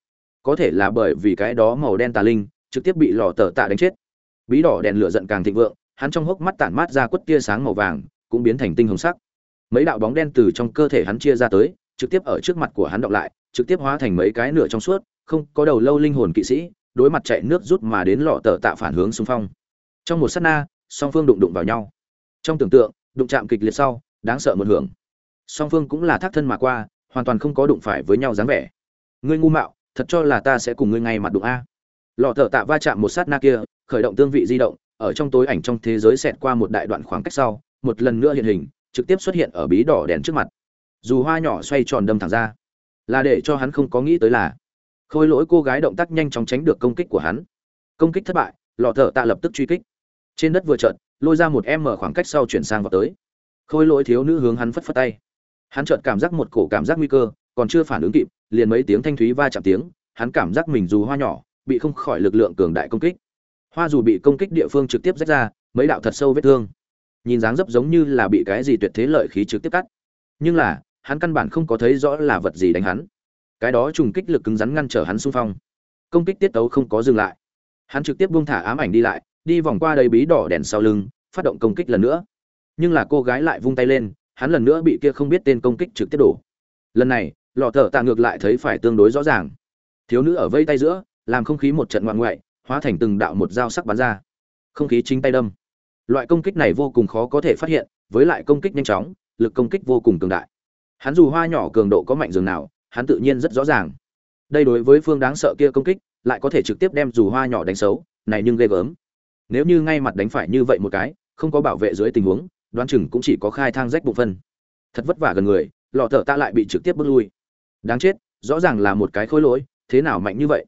Có thể là bởi vì cái đó màu đen tà linh, trực tiếp bị lò tờ tạ đánh chết bí đỏ đèn lửa giận càng thịnh vượng, hắn trong hốc mắt tản mát ra quất tia sáng màu vàng, cũng biến thành tinh hồng sắc. Mấy đạo bóng đen từ trong cơ thể hắn chia ra tới, trực tiếp ở trước mặt của hắn đọc lại, trực tiếp hóa thành mấy cái nửa trong suốt, không có đầu lâu linh hồn kỵ sĩ, đối mặt chạy nước rút mà đến lọ tờ tạ phản hướng xung phong. Trong một sát na, song phương đụng đụng vào nhau. Trong tưởng tượng, đụng chạm kịch liệt sau, đáng sợ một hưởng. Song phương cũng là thác thân mà qua, hoàn toàn không có đụng phải với nhau dáng vẻ. Ngươi ngu mạo, thật cho là ta sẽ cùng ngươi ngay mặt đụng a. Lọ thợ tạ va chạm một sát na kia khởi động tương vị di động, ở trong tối ảnh trong thế giới xẹt qua một đại đoạn khoảng cách sau, một lần nữa hiện hình, trực tiếp xuất hiện ở bí đỏ đèn trước mặt. Dù hoa nhỏ xoay tròn đâm thẳng ra, là để cho hắn không có nghĩ tới là, khôi lỗi cô gái động tác nhanh chóng tránh được công kích của hắn. Công kích thất bại, lọ thợ tạ lập tức truy kích. Trên đất vừa trợn, lôi ra một em mở khoảng cách sau chuyển sang vào tới. Khôi lỗi thiếu nữ hướng hắn phất phất tay. Hắn chợt cảm giác một cổ cảm giác nguy cơ, còn chưa phản ứng kịp, liền mấy tiếng thanh thúy va chạm tiếng, hắn cảm giác mình dù hoa nhỏ, bị không khỏi lực lượng cường đại công kích hoa dù bị công kích địa phương trực tiếp rách ra, mấy đạo thật sâu vết thương. Nhìn dáng dấp giống như là bị cái gì tuyệt thế lợi khí trực tiếp cắt. Nhưng là, hắn căn bản không có thấy rõ là vật gì đánh hắn. Cái đó trùng kích lực cứng rắn ngăn trở hắn xung phong. Công kích tiết tấu không có dừng lại. Hắn trực tiếp buông thả ám ảnh đi lại, đi vòng qua đầy bí đỏ đèn sau lưng, phát động công kích lần nữa. Nhưng là cô gái lại vung tay lên, hắn lần nữa bị kia không biết tên công kích trực tiếp đổ. Lần này, lọ thở tạ ngược lại thấy phải tương đối rõ ràng. Thiếu nữ ở vây tay giữa, làm không khí một trận ngoạn ngoại hóa thành từng đạo một dao sắc bắn ra. Không khí chính tay đâm. Loại công kích này vô cùng khó có thể phát hiện, với lại công kích nhanh chóng, lực công kích vô cùng cường đại. Hắn dù hoa nhỏ cường độ có mạnh dường nào, hắn tự nhiên rất rõ ràng. Đây đối với phương đáng sợ kia công kích, lại có thể trực tiếp đem dù hoa nhỏ đánh xấu, này nhưng ghê gớm. Nếu như ngay mặt đánh phải như vậy một cái, không có bảo vệ dưới tình huống, đoán chừng cũng chỉ có khai thang rách bộ phân. Thật vất vả gần người, lọ thợ ta lại bị trực tiếp bước lui. Đáng chết, rõ ràng là một cái khối lỗi, thế nào mạnh như vậy?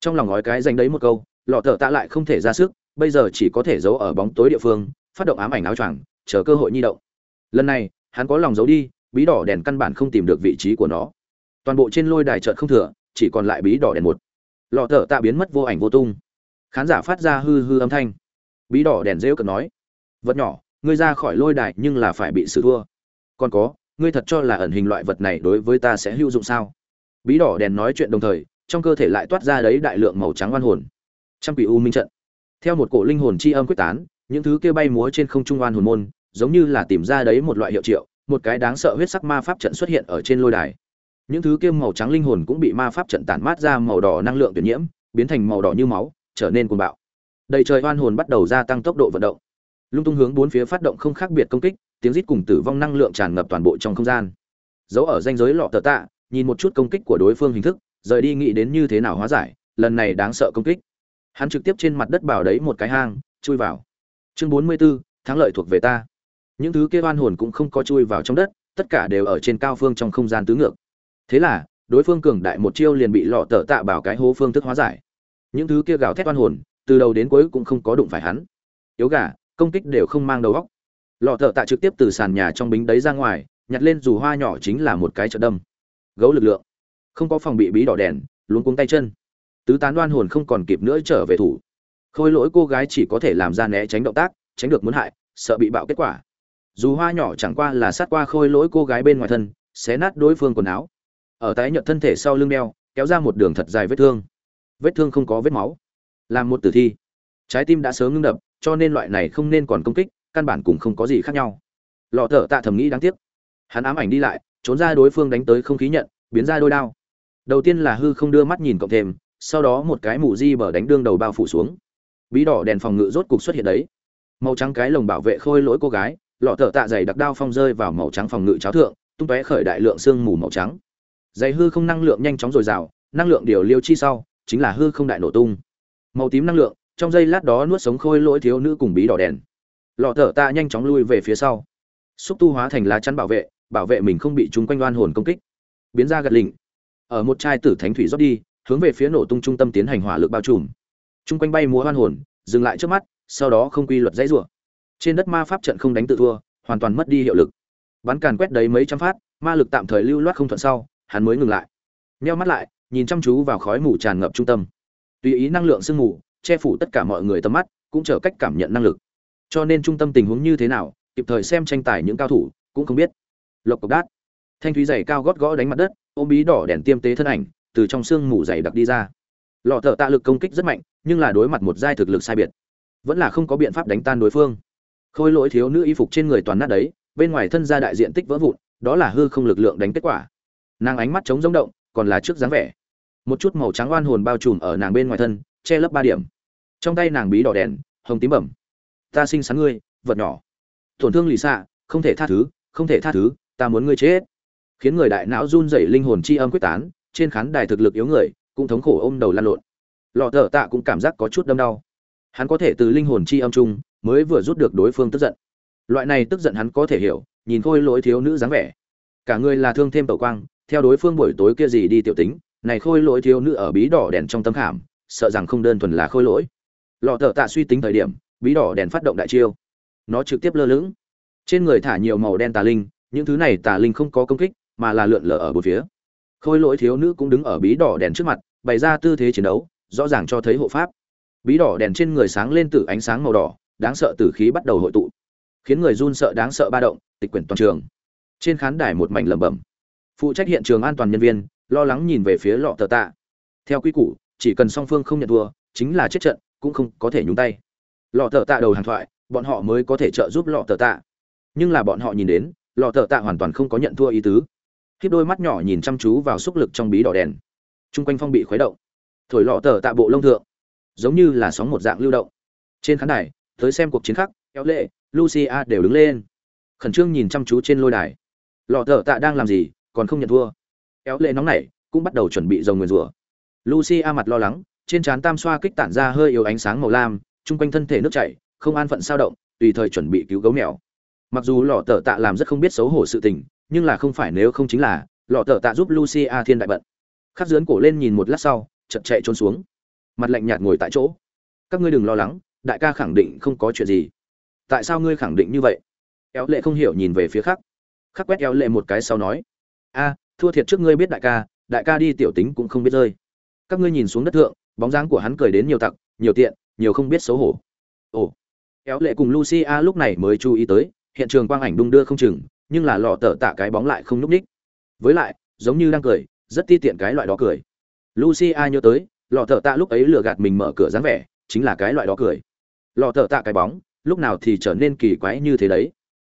Trong lòng nói cái danh đấy một câu lọ thợ tạ lại không thể ra sức, bây giờ chỉ có thể giấu ở bóng tối địa phương, phát động ám ảnh áo choàng, chờ cơ hội nhi động. Lần này, hắn có lòng giấu đi, bí đỏ đèn căn bản không tìm được vị trí của nó. Toàn bộ trên lôi đài trợt không thừa, chỉ còn lại bí đỏ đèn một. Lọ thợ tạ biến mất vô ảnh vô tung. Khán giả phát ra hư hư âm thanh. Bí đỏ đèn rêu cực nói, vật nhỏ, ngươi ra khỏi lôi đài nhưng là phải bị sự thua. Còn có, ngươi thật cho là ẩn hình loại vật này đối với ta sẽ hữu dụng sao? Bí đỏ đèn nói chuyện đồng thời, trong cơ thể lại toát ra đấy đại lượng màu trắng oan hồn trăm quỷ u minh trận. Theo một cổ linh hồn chi âm quyết tán, những thứ kia bay múa trên không trung oan hồn môn, giống như là tìm ra đấy một loại hiệu triệu, một cái đáng sợ huyết sắc ma pháp trận xuất hiện ở trên lôi đài. Những thứ kia màu trắng linh hồn cũng bị ma pháp trận tản mát ra màu đỏ năng lượng tuyển nhiễm, biến thành màu đỏ như máu, trở nên cuồng bạo. Đầy trời oan hồn bắt đầu gia tăng tốc độ vận động. Lung tung hướng bốn phía phát động không khác biệt công kích, tiếng rít cùng tử vong năng lượng tràn ngập toàn bộ trong không gian. Giấu ở danh giới lọ tờ tạ, nhìn một chút công kích của đối phương hình thức, rời đi nghĩ đến như thế nào hóa giải, lần này đáng sợ công kích hắn trực tiếp trên mặt đất bảo đấy một cái hang chui vào. Chương bốn mươi 44, thắng lợi thuộc về ta. Những thứ kia oan hồn cũng không có chui vào trong đất tất cả đều ở trên cao phương trong không gian tứ ngược. Thế là đối phương cường đại một chiêu liền bị lọ tở tạ bảo cái hố phương thức hóa giải. Những thứ kia gào thét oan hồn từ đầu đến cuối cũng không có đụng phải hắn. Yếu gà công kích đều không mang đầu góc lọ tở tạ trực tiếp từ sàn nhà trong bính đấy ra ngoài nhặt lên dù hoa nhỏ chính là một cái trợ đâm. Gấu lực lượng. Không có phòng bị bí đỏ đèn luống cuống tay chân tứ tán đoan hồn không còn kịp nữa trở về thủ. Khôi lỗi cô gái chỉ có thể làm ra né tránh động tác, tránh được muốn hại, sợ bị bạo kết quả. Dù hoa nhỏ chẳng qua là sát qua khôi lỗi cô gái bên ngoài thân, xé nát đối phương quần áo. Ở tái nhợt thân thể sau lưng đeo, kéo ra một đường thật dài vết thương. Vết thương không có vết máu. Làm một tử thi. Trái tim đã sớm ngưng đập, cho nên loại này không nên còn công kích, căn bản cũng không có gì khác nhau. Lọ thở tạ thầm nghĩ đáng tiếc. Hắn ám ảnh đi lại, trốn ra đối phương đánh tới không khí nhận, biến ra đôi đao. Đầu tiên là hư không đưa mắt nhìn cộng thêm sau đó một cái mù di bờ đánh đương đầu bao phủ xuống. Bí đỏ đèn phòng ngự rốt cục xuất hiện đấy. Màu trắng cái lồng bảo vệ khôi lỗi cô gái, lọ thợ tạ dày đặc đao phong rơi vào màu trắng phòng ngự cháo thượng, tung tóe khởi đại lượng sương mù màu trắng. Dày hư không năng lượng nhanh chóng dồi dào, năng lượng điều liêu chi sau, chính là hư không đại nổ tung. Màu tím năng lượng, trong giây lát đó nuốt sống khôi lỗi thiếu nữ cùng bí đỏ đèn. Lọ thợ tạ nhanh chóng lui về phía sau. Xúc tu hóa thành lá chắn bảo vệ bảo vệ mình không bị chúng quanh oan hồn công kích. Biến ra gật lình ở một chai tử thánh thủy rót đi hướng về phía nổ tung trung tâm tiến hành hỏa lực bao trùm. Chung quanh bay múa hoan hồn, dừng lại trước mắt, sau đó không quy luật dãy rủa. Trên đất ma pháp trận không đánh tự thua, hoàn toàn mất đi hiệu lực. Bắn càn quét đấy mấy trăm phát, ma lực tạm thời lưu loát không thuận sau, hắn mới ngừng lại. Nheo mắt lại, nhìn chăm chú vào khói mù tràn ngập trung tâm. Tùy ý năng lượng sương mù, che phủ tất cả mọi người tầm mắt, cũng trở cách cảm nhận năng lực. Cho nên trung tâm tình huống như thế nào, kịp thời xem tranh tài những cao thủ, cũng không biết. Lộc cộc đát. Thanh thúy dày cao gót gõ đánh mặt đất, ôm bí đỏ đèn tiêm tế thân ảnh từ trong xương mù dày đặc đi ra. Lọ thợ tạ lực công kích rất mạnh, nhưng là đối mặt một giai thực lực sai biệt. Vẫn là không có biện pháp đánh tan đối phương. Khôi lỗi thiếu nữ y phục trên người toàn nát đấy, bên ngoài thân ra đại diện tích vỡ vụn, đó là hư không lực lượng đánh kết quả. Nàng ánh mắt chống rỗng động, còn là trước dáng vẻ. Một chút màu trắng oan hồn bao trùm ở nàng bên ngoài thân, che lấp ba điểm. Trong tay nàng bí đỏ đèn, hồng tím bẩm. Ta sinh sáng ngươi, vật nhỏ. Tổn thương lì xạ, không thể tha thứ, không thể tha thứ, ta muốn ngươi chết. Khiến người đại não run rẩy linh hồn chi âm quyết tán trên khán đài thực lực yếu người, cũng thống khổ ôm đầu lăn lộn. Lọ thở tạ cũng cảm giác có chút đâm đau. Hắn có thể từ linh hồn chi âm chung mới vừa rút được đối phương tức giận. Loại này tức giận hắn có thể hiểu, nhìn khôi lỗi thiếu nữ dáng vẻ. Cả người là thương thêm tẩu quang, theo đối phương buổi tối kia gì đi tiểu tính, này khôi lỗi thiếu nữ ở bí đỏ đèn trong tâm khảm, sợ rằng không đơn thuần là khôi lỗi. Lọ thở tạ suy tính thời điểm, bí đỏ đèn phát động đại chiêu. Nó trực tiếp lơ lửng. Trên người thả nhiều màu đen tà linh, những thứ này tà linh không có công kích, mà là lượn lờ ở bốn phía khôi lỗi thiếu nữ cũng đứng ở bí đỏ đèn trước mặt, bày ra tư thế chiến đấu, rõ ràng cho thấy hộ pháp. Bí đỏ đèn trên người sáng lên từ ánh sáng màu đỏ, đáng sợ tử khí bắt đầu hội tụ, khiến người run sợ đáng sợ ba động, tịch quyển toàn trường. Trên khán đài một mảnh lẩm bẩm. Phụ trách hiện trường an toàn nhân viên, lo lắng nhìn về phía lọ tờ tạ. Theo quy củ, chỉ cần song phương không nhận thua, chính là chết trận, cũng không có thể nhúng tay. Lọ tờ tạ đầu hàng thoại, bọn họ mới có thể trợ giúp lọ tờ tạ. Nhưng là bọn họ nhìn đến, lọ tờ tạ hoàn toàn không có nhận thua ý tứ khiếp đôi mắt nhỏ nhìn chăm chú vào xúc lực trong bí đỏ đèn. Chung quanh phong bị khuấy động. Thổi lọ tờ tạ bộ lông thượng. Giống như là sóng một dạng lưu động. Trên khán đài, tới xem cuộc chiến khắc kéo lệ, lucia đều đứng lên. Khẩn trương nhìn chăm chú trên lôi đài. Lọ tờ tạ đang làm gì, còn không nhận thua. Kéo lệ nóng nảy, cũng bắt đầu chuẩn bị dòng nguyền rủa. Lucia mặt lo lắng, trên trán tam xoa kích tản ra hơi yếu ánh sáng màu lam, chung quanh thân thể nước chảy, không an phận sao động, tùy thời chuẩn bị cứu gấu mèo. Mặc dù lọ tờ tạ làm rất không biết xấu hổ sự tình nhưng là không phải nếu không chính là, lọ tờ tạ giúp lucia thiên đại bận. Khắc dướn cổ lên nhìn một lát sau chật chạy trốn xuống. Mặt lạnh nhạt ngồi tại chỗ. Các ngươi đừng lo lắng, đại ca khẳng định không có chuyện gì. Tại sao ngươi khẳng định như vậy? Éo lệ không hiểu nhìn về phía khắc. Khắc quét éo lệ một cái sau nói, a, thua thiệt trước ngươi biết đại ca đại ca đi tiểu tính cũng không biết rơi. Các ngươi nhìn xuống đất thượng, bóng dáng của hắn cười đến nhiều tặc, nhiều tiện, nhiều không biết xấu hổ. Ồ. Éo lệ cùng lucia lúc này mới chú ý tới, hiện trường quang ảnh đung đưa không chừng nhưng là lọ tở tạ cái bóng lại không núp ních với lại, giống như đang cười, rất ti tiện cái loại đó cười. Lucia nhớ tới, lọ tở tạ lúc ấy lừa gạt mình mở cửa dáng vẻ, chính là cái loại đó cười. Lọ tở tạ cái bóng, lúc nào thì trở nên kỳ quái như thế đấy.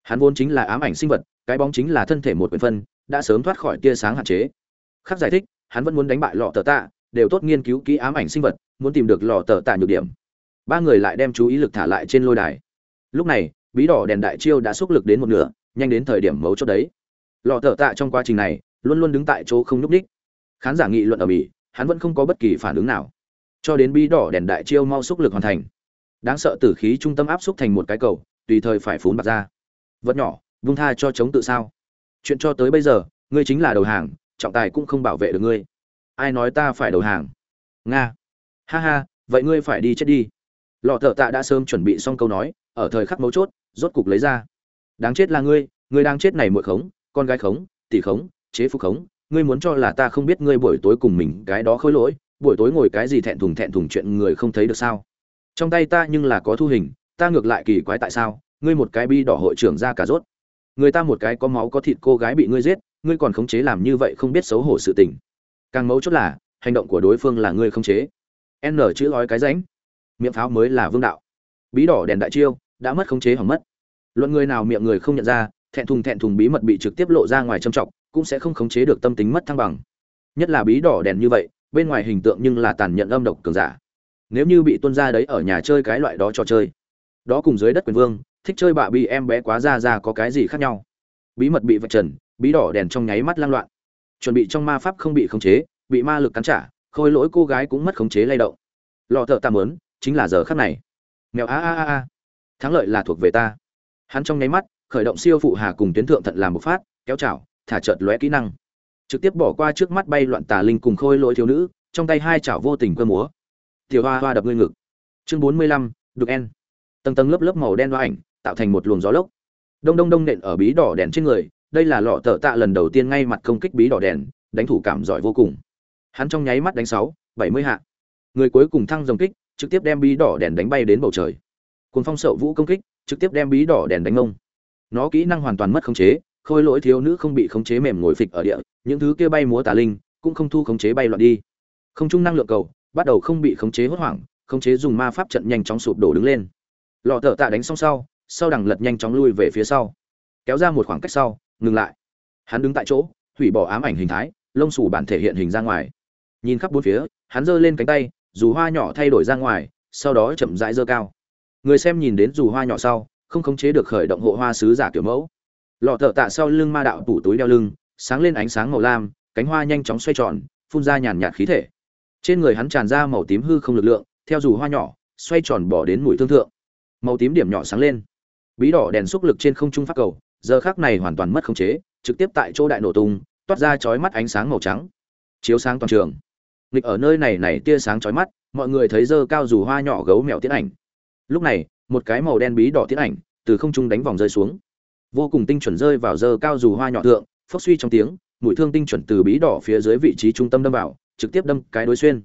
Hắn vốn chính là ám ảnh sinh vật, cái bóng chính là thân thể một quyển phân, đã sớm thoát khỏi tia sáng hạn chế. Khác giải thích, hắn vẫn muốn đánh bại lọ tở tạ, đều tốt nghiên cứu kỹ ám ảnh sinh vật, muốn tìm được lọ tở tạ nhược điểm. Ba người lại đem chú ý lực thả lại trên lôi đài. Lúc này, bí đỏ đèn đại chiêu đã xúc lực đến một nửa nhanh đến thời điểm mấu chốt đấy. Lọ tờ tạ trong quá trình này, luôn luôn đứng tại chỗ không nhúc ních khán giả nghị luận ở mỹ, hắn vẫn không có bất kỳ phản ứng nào. Cho đến bí đỏ đèn đại chiêu mau xúc lực hoàn thành. Đáng sợ tử khí trung tâm áp xúc thành một cái cầu, tùy thời phải phún bạc ra. Vật nhỏ, vung tha cho chống tự sao? Chuyện cho tới bây giờ, ngươi chính là đầu hàng, trọng tài cũng không bảo vệ được ngươi. Ai nói ta phải đầu hàng? Nga. Ha ha, vậy ngươi phải đi chết đi. Lọ thợ tạ đã sớm chuẩn bị xong câu nói, ở thời khắc mấu chốt, rốt cục lấy ra đáng chết là ngươi ngươi đang chết này muội khống, con gái khống, tỷ khống, chế phục khống, ngươi muốn cho là ta không biết ngươi buổi tối cùng mình cái đó khôi lỗi, buổi tối ngồi cái gì thẹn thùng thẹn thùng chuyện người không thấy được sao? Trong tay ta nhưng là có thu hình, ta ngược lại kỳ quái tại sao, ngươi một cái bi đỏ hội trưởng ra cả rốt. Người ta một cái có máu có thịt cô gái bị ngươi giết, ngươi còn khống chế làm như vậy không biết xấu hổ sự tình. Càng mấu chốt là, hành động của đối phương là ngươi khống chế. N chữ nói cái ránh. Miệng pháo mới là vương đạo. Bí đỏ đèn đại chiêu, đã mất khống chế hỏng mất luận người nào miệng người không nhận ra, thẹn thùng thẹn thùng bí mật bị trực tiếp lộ ra ngoài trầm trọng, cũng sẽ không khống chế được tâm tính mất thăng bằng. Nhất là bí đỏ đèn như vậy, bên ngoài hình tượng nhưng là tàn nhẫn âm độc cường giả. Nếu như bị tuân ra đấy ở nhà chơi cái loại đó trò chơi, đó cùng dưới đất quyền vương, thích chơi bạ bị em bé quá ra ra có cái gì khác nhau? Bí mật bị vạch trần, bí đỏ đèn trong nháy mắt lang loạn. Chuẩn bị trong ma pháp không bị khống chế, bị ma lực cắn trả, khôi lỗi cô gái cũng mất khống chế lay động. Lò thợ tạm lớn chính là giờ khắc này. Mèo a a a a. Thắng lợi là thuộc về ta hắn trong nháy mắt, khởi động siêu phụ hà cùng tuyến thượng thận làm một phát, kéo chảo, thả chợt lóe kỹ năng. Trực tiếp bỏ qua trước mắt bay loạn tà linh cùng khôi lỗi thiếu nữ, trong tay hai chảo vô tình cơ múa. Tiểu hoa hoa đập ngươi ngực. Chương bốn mươi lăm, đục en. Tầng tầng lớp lớp màu đen hoa ảnh, tạo thành một luồng gió lốc. Đông đông đông nện ở bí đỏ đèn trên người, đây là lọ tờ tạ lần đầu tiên ngay mặt công kích bí đỏ đèn, đánh thủ cảm giỏi vô cùng. Hắn trong nháy mắt đánh sáu, bảy mươi hạ. Người cuối cùng thăng dòng kích, trực tiếp đem bí đỏ đèn đánh bay đến bầu trời. Cùng phong sậu vũ công kích trực tiếp đem bí đỏ đèn đánh ngông nó kỹ năng hoàn toàn mất khống chế, khôi lỗi thiếu nữ không bị khống chế mềm ngồi phịch ở địa, những thứ kia bay múa tà linh cũng không thu khống chế bay loạn đi. Không trung năng lượng cầu, bắt đầu không bị khống chế hốt hoảng, khống chế dùng ma pháp trận nhanh chóng sụp đổ đứng lên. Lọ thợ tạ đánh xong sau sau đằng lật nhanh chóng lui về phía sau. Kéo ra một khoảng cách sau, ngừng lại. Hắn đứng tại chỗ, hủy bỏ ám ảnh hình thái, lông xù bản thể hiện hình ra ngoài. Nhìn khắp bốn phía, hắn giơ lên cánh tay, dù hoa nhỏ thay đổi ra ngoài, sau đó chậm rãi giơ cao người xem nhìn đến dù hoa nhỏ sau, không khống chế được khởi động hộ hoa sứ giả kiểu mẫu. Lọ thợ tạ sau lưng ma đạo tủ túi đeo lưng, sáng lên ánh sáng màu lam, cánh hoa nhanh chóng xoay tròn, phun ra nhàn nhạt khí thể. Trên người hắn tràn ra màu tím hư không lực lượng, theo dù hoa nhỏ, xoay tròn bỏ đến mũi thương thượng. Màu tím điểm nhỏ sáng lên. Bí đỏ đèn xúc lực trên không trung phát cầu, giờ khác này hoàn toàn mất khống chế, trực tiếp tại chỗ đại nổ tung, toát ra chói mắt ánh sáng màu trắng. Chiếu sáng toàn trường. Nghịch ở nơi này này tia sáng chói mắt, mọi người thấy dơ cao dù hoa nhỏ gấu mèo tiến ảnh lúc này, một cái màu đen bí đỏ tiến ảnh từ không trung đánh vòng rơi xuống. Vô cùng tinh chuẩn rơi vào dơ cao dù hoa nhỏ thượng, phốc suy trong tiếng, mũi thương tinh chuẩn từ bí đỏ phía dưới vị trí trung tâm đâm vào, trực tiếp đâm cái đối xuyên.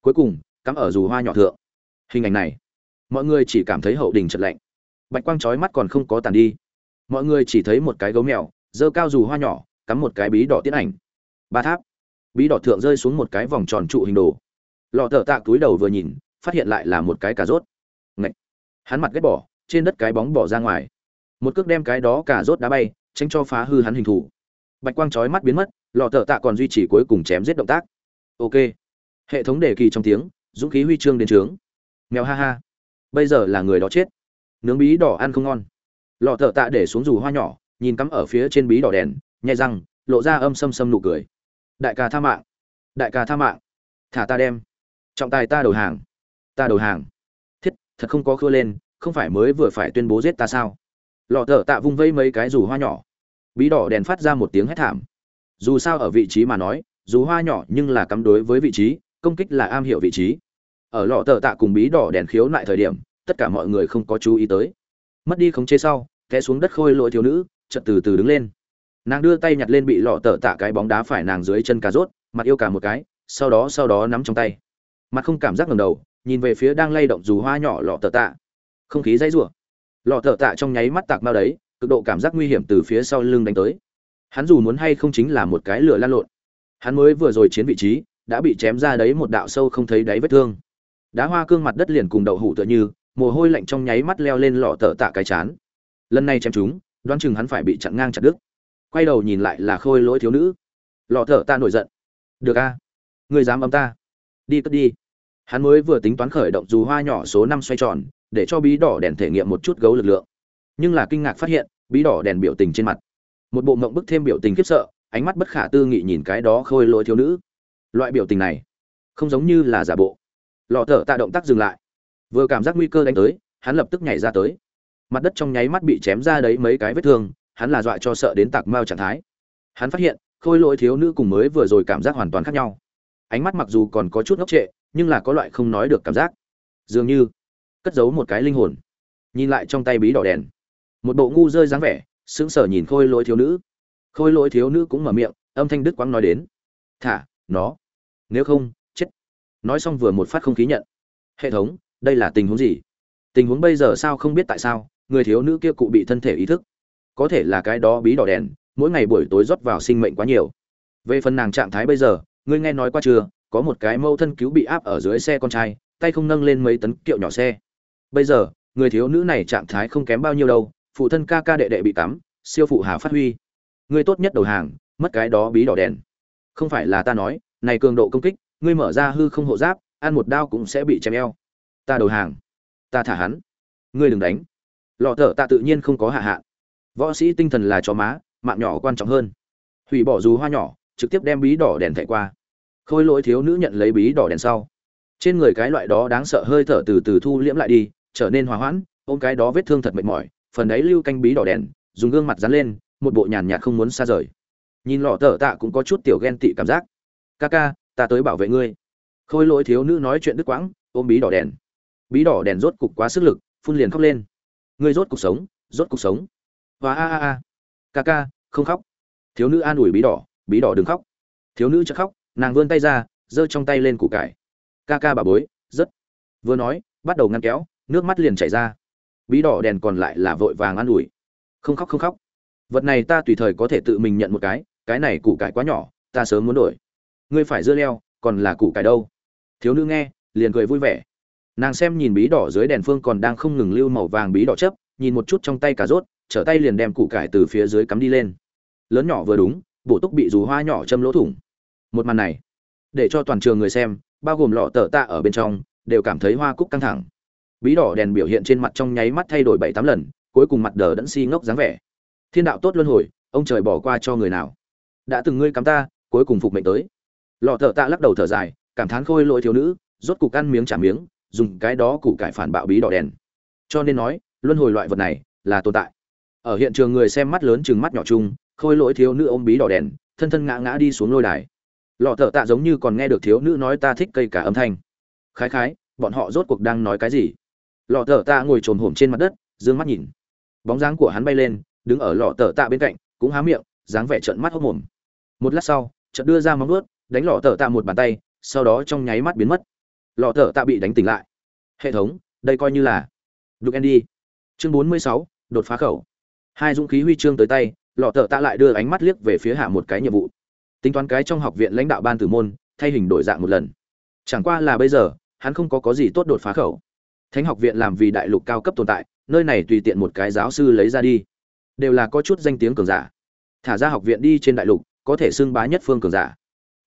Cuối cùng, cắm ở dù hoa nhỏ thượng. Hình ảnh này, mọi người chỉ cảm thấy hậu đình chật lạnh. Bạch quang chói mắt còn không có tàn đi. Mọi người chỉ thấy một cái gấu mèo dơ cao dù hoa nhỏ, cắm một cái bí đỏ tiến ảnh. Ba tháp. Bí đỏ thượng rơi xuống một cái vòng tròn trụ hình đồ. Lọ thợ tạ túi đầu vừa nhìn, phát hiện lại là một cái cà rốt hắn mặt ghét bỏ, trên đất cái bóng bỏ ra ngoài. Một cước đem cái đó cả rốt đá bay, tránh cho phá hư hắn hình thủ bạch quang chói mắt biến mất, lọ thợ tạ còn duy trì cuối cùng chém giết động tác. Ok. Hệ thống đề kỳ trong tiếng, dũng khí huy chương đến trướng. Mèo ha ha. Bây giờ là người đó chết. Nướng bí đỏ ăn không ngon. Lọ thợ tạ để xuống dù hoa nhỏ, nhìn cắm ở phía trên bí đỏ đèn, nhai răng, lộ ra âm xâm xâm nụ cười. Đại ca tha mạng. Đại ca tha mạng. Thả ta đem. Trọng tài ta đầu hàng. Ta đầu hàng thật không có khưa lên, không phải mới vừa phải tuyên bố giết ta sao? Lọ thợ tạ vung vây mấy cái dù hoa nhỏ. Bí đỏ đèn phát ra một tiếng hét thảm. Dù sao ở vị trí mà nói, dù hoa nhỏ nhưng là cắm đối với vị trí, công kích là am hiểu vị trí. Ở lọ thợ tạ cùng bí đỏ đèn khiếu lại thời điểm, tất cả mọi người không có chú ý tới. Mất đi khống chế sau, té xuống đất khôi lỗi thiếu nữ, chợt từ từ đứng lên. Nàng đưa tay nhặt lên bị lọ tờ tạ cái bóng đá phải nàng dưới chân cà rốt, mặt yêu cả một cái, sau đó sau đó nắm trong tay. Mặt không cảm giác ngầm đầu nhìn về phía đang lay động dù hoa nhỏ lọ tờ tạ. Không khí dãy rủa. Lọ tờ tạ trong nháy mắt tạc bao đấy, cực độ cảm giác nguy hiểm từ phía sau lưng đánh tới. Hắn dù muốn hay không chính là một cái lửa lan lộn. Hắn mới vừa rồi chiến vị trí, đã bị chém ra đấy một đạo sâu không thấy đáy vết thương. Đá hoa cương mặt đất liền cùng đậu hủ tựa như, mồ hôi lạnh trong nháy mắt leo lên lọ tờ tạ cái chán. Lần này chém chúng, đoán chừng hắn phải bị chặn ngang chặt đứt. Quay đầu nhìn lại là khôi lỗi thiếu nữ. Lọ thợ ta nổi giận. Được a người dám ấm ta. Đi cất đi hắn mới vừa tính toán khởi động dù hoa nhỏ số năm xoay tròn, để cho bí đỏ đèn thể nghiệm một chút gấu lực lượng. Nhưng là kinh ngạc phát hiện, bí đỏ đèn biểu tình trên mặt. Một bộ mộng bức thêm biểu tình khiếp sợ, ánh mắt bất khả tư nghị nhìn cái đó khôi lỗi thiếu nữ. Loại biểu tình này, không giống như là giả bộ. Lọ thở tạ động tác dừng lại. Vừa cảm giác nguy cơ đánh tới, hắn lập tức nhảy ra tới. Mặt đất trong nháy mắt bị chém ra đấy mấy cái vết thương, hắn là dọa cho sợ đến tạc mao trạng thái. Hắn phát hiện, khôi lỗi thiếu nữ cùng mới vừa rồi cảm giác hoàn toàn khác nhau. Ánh mắt mặc dù còn có chút ngốc trệ nhưng là có loại không nói được cảm giác. Dường như cất giấu một cái linh hồn. Nhìn lại trong tay bí đỏ đèn. Một bộ ngu rơi dáng vẻ, sững sờ nhìn khôi lỗi thiếu nữ. Khôi lỗi thiếu nữ cũng mở miệng, âm thanh đức quang nói đến. Thả, nó. Nếu không, chết. Nói xong vừa một phát không khí nhận. Hệ thống, đây là tình huống gì? Tình huống bây giờ sao không biết tại sao, người thiếu nữ kia cụ bị thân thể ý thức. Có thể là cái đó bí đỏ đèn, mỗi ngày buổi tối rót vào sinh mệnh quá nhiều. Về phần nàng trạng thái bây giờ, ngươi nghe nói qua chưa? Có một cái mâu thân cứu bị áp ở dưới xe con trai, tay không nâng lên mấy tấn kiệu nhỏ xe. Bây giờ, người thiếu nữ này trạng thái không kém bao nhiêu đâu, phụ thân ca ca đệ đệ bị tắm siêu phụ hà phát huy. Ngươi tốt nhất đầu hàng, mất cái đó bí đỏ đèn. Không phải là ta nói, này cường độ công kích, ngươi mở ra hư không hộ giáp, ăn một đao cũng sẽ bị chém eo. Ta đầu hàng, ta thả hắn. Ngươi đừng đánh. Lọ thở ta tự nhiên không có hạ hạ. Võ sĩ tinh thần là chó má, mạng nhỏ quan trọng hơn. Hủy bỏ dù hoa nhỏ, trực tiếp đem bí đỏ đèn thẻ qua khôi lỗi thiếu nữ nhận lấy bí đỏ đèn sau. Trên người cái loại đó đáng sợ hơi thở từ từ thu liễm lại đi, trở nên hòa hoãn, ôm cái đó vết thương thật mệt mỏi, phần đấy lưu canh bí đỏ đèn, dùng gương mặt dán lên, một bộ nhàn nhạt không muốn xa rời. Nhìn lọ tở tạ cũng có chút tiểu ghen tị cảm giác. Ca ca, ta tới bảo vệ ngươi. Khôi lỗi thiếu nữ nói chuyện đứt quãng, ôm bí đỏ đèn. Bí đỏ đèn rốt cục quá sức lực, phun liền khóc lên. Ngươi rốt cục sống, rốt cục sống. Và a a a. Ca ca, không khóc. Thiếu nữ an ủi bí đỏ bí đỏ đừng khóc. Thiếu nữ chợt khóc nàng vươn tay ra, giơ trong tay lên củ cải. Ca ca bà bối, rất. Vừa nói, bắt đầu ngăn kéo, nước mắt liền chảy ra. Bí đỏ đèn còn lại là vội vàng an ủi. Không khóc không khóc. Vật này ta tùy thời có thể tự mình nhận một cái cái này củ cải quá nhỏ, ta sớm muốn đổi. Ngươi phải dưa leo, còn là củ cải đâu? Thiếu nữ nghe, liền cười vui vẻ. Nàng xem nhìn bí đỏ dưới đèn phương còn đang không ngừng lưu màu vàng bí đỏ chấp nhìn một chút trong tay cà rốt, trở tay liền đem củ cải từ phía dưới cắm đi lên. Lớn nhỏ vừa đúng, bổ túc bị dù hoa nhỏ châm lỗ thủng một màn này, để cho toàn trường người xem, bao gồm lọ tờ tạ ở bên trong, đều cảm thấy hoa cúc căng thẳng. Bí đỏ đèn biểu hiện trên mặt trong nháy mắt thay đổi bảy tám lần, cuối cùng mặt đờ đẫn si ngốc dáng vẻ. Thiên đạo tốt luân hồi, ông trời bỏ qua cho người nào? Đã từng ngươi cắm ta, cuối cùng phục mệnh tới. Lọ thợ tạ lắc đầu thở dài, cảm thán khôi lỗi thiếu nữ, rốt cục ăn miếng trả miếng, dùng cái đó củ cải phản bạo bí đỏ đèn. Cho nên nói, luân hồi loại vật này là tồn tại. Ở hiện trường người xem mắt lớn chừng mắt nhỏ chung, khôi lỗi thiếu nữ ôm bí đỏ đèn, thân thân ngã ngã đi xuống lôi đài lọ thợ tạ giống như còn nghe được thiếu nữ nói ta thích cây cả âm thanh. Khái khái, bọn họ rốt cuộc đang nói cái gì? Lọ thợ tạ ngồi trồm hổm trên mặt đất d ư ơ n g mắt nhìn. Bóng dáng của hắn bay lên, đứng ở lọ thợ tạ bên cạnh, cũng há miệng, dáng vẻ trợn mắt hốc mồm. Một lát sau, chợt đưa ra móng vuốt, đánh lọ thợ tạ một bàn tay, sau đó trong nháy mắt biến mất. Lọ thợ tạ bị đánh tỉnh lại. Hệ thống, đây coi như là đục en đi chương bốn mươi sáu, đột phá khẩu. Hai dũng khí huy chương tới tay, lọ thợ tạ lại đưa ánh mắt liếc về phía hạ một cái nhiệm vụ tính toán cái trong học viện lãnh đạo ban tử môn, thay hình đổi dạng một lần. Chẳng qua là bây giờ, hắn không có có gì tốt đột phá khẩu. Thánh học viện làm vì đại lục cao cấp tồn tại, nơi này tùy tiện một cái giáo sư lấy ra đi. Đều là có chút danh tiếng cường giả. Thả ra học viện đi trên đại lục, có thể xưng bá nhất phương cường giả.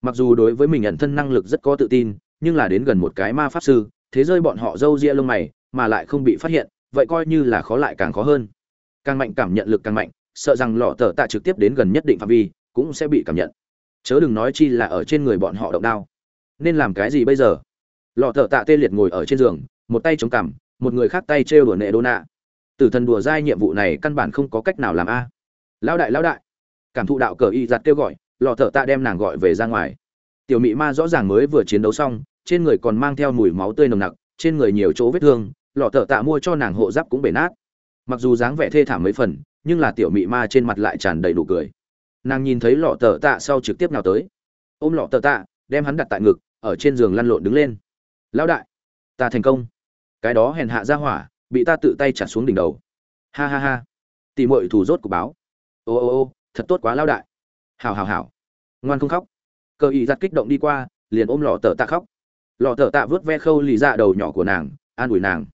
Mặc dù đối với mình nhận thân năng lực rất có tự tin, nhưng là đến gần một cái ma pháp sư, thế rơi bọn họ râu ria lông mày, mà lại không bị phát hiện, vậy coi như là khó lại càng khó hơn. Càng mạnh cảm nhận lực càng mạnh, sợ rằng lọ tờ tạ trực tiếp đến gần nhất định phạm vi, cũng sẽ bị cảm nhận chớ đừng nói chi là ở trên người bọn họ động đao. Nên làm cái gì bây giờ? Lọ thợ tạ tê liệt ngồi ở trên giường, một tay chống cằm, một người khác tay trêu đùa nệ đô nạ. Tử thần đùa dai nhiệm vụ này căn bản không có cách nào làm a. Lão đại lão đại. Cảm thụ đạo cờ y giặt kêu gọi, lọ thợ tạ đem nàng gọi về ra ngoài. Tiểu mị ma rõ ràng mới vừa chiến đấu xong, trên người còn mang theo mùi máu tươi nồng nặc, trên người nhiều chỗ vết thương, lọ thợ tạ mua cho nàng hộ giáp cũng bể nát. Mặc dù dáng vẻ thê thảm mấy phần, nhưng là tiểu mị ma trên mặt lại tràn đầy đủ cười nàng nhìn thấy lọ tờ tạ sau trực tiếp nào tới. Ôm lọ tờ tạ, đem hắn đặt tại ngực, ở trên giường lăn lộn đứng lên. Lão đại, ta thành công. Cái đó hèn hạ ra hỏa, bị ta tự tay trả xuống đỉnh đầu. Ha ha ha. Tỉ mội thủ rốt của báo. Ô ô ô, thật tốt quá lão đại. Hảo hảo hảo. Ngoan không khóc. Cờ ý giặt kích động đi qua, liền ôm lọ tờ tạ khóc. Lọ tờ tạ vớt ve khâu lì ra đầu nhỏ của nàng, an ủi nàng.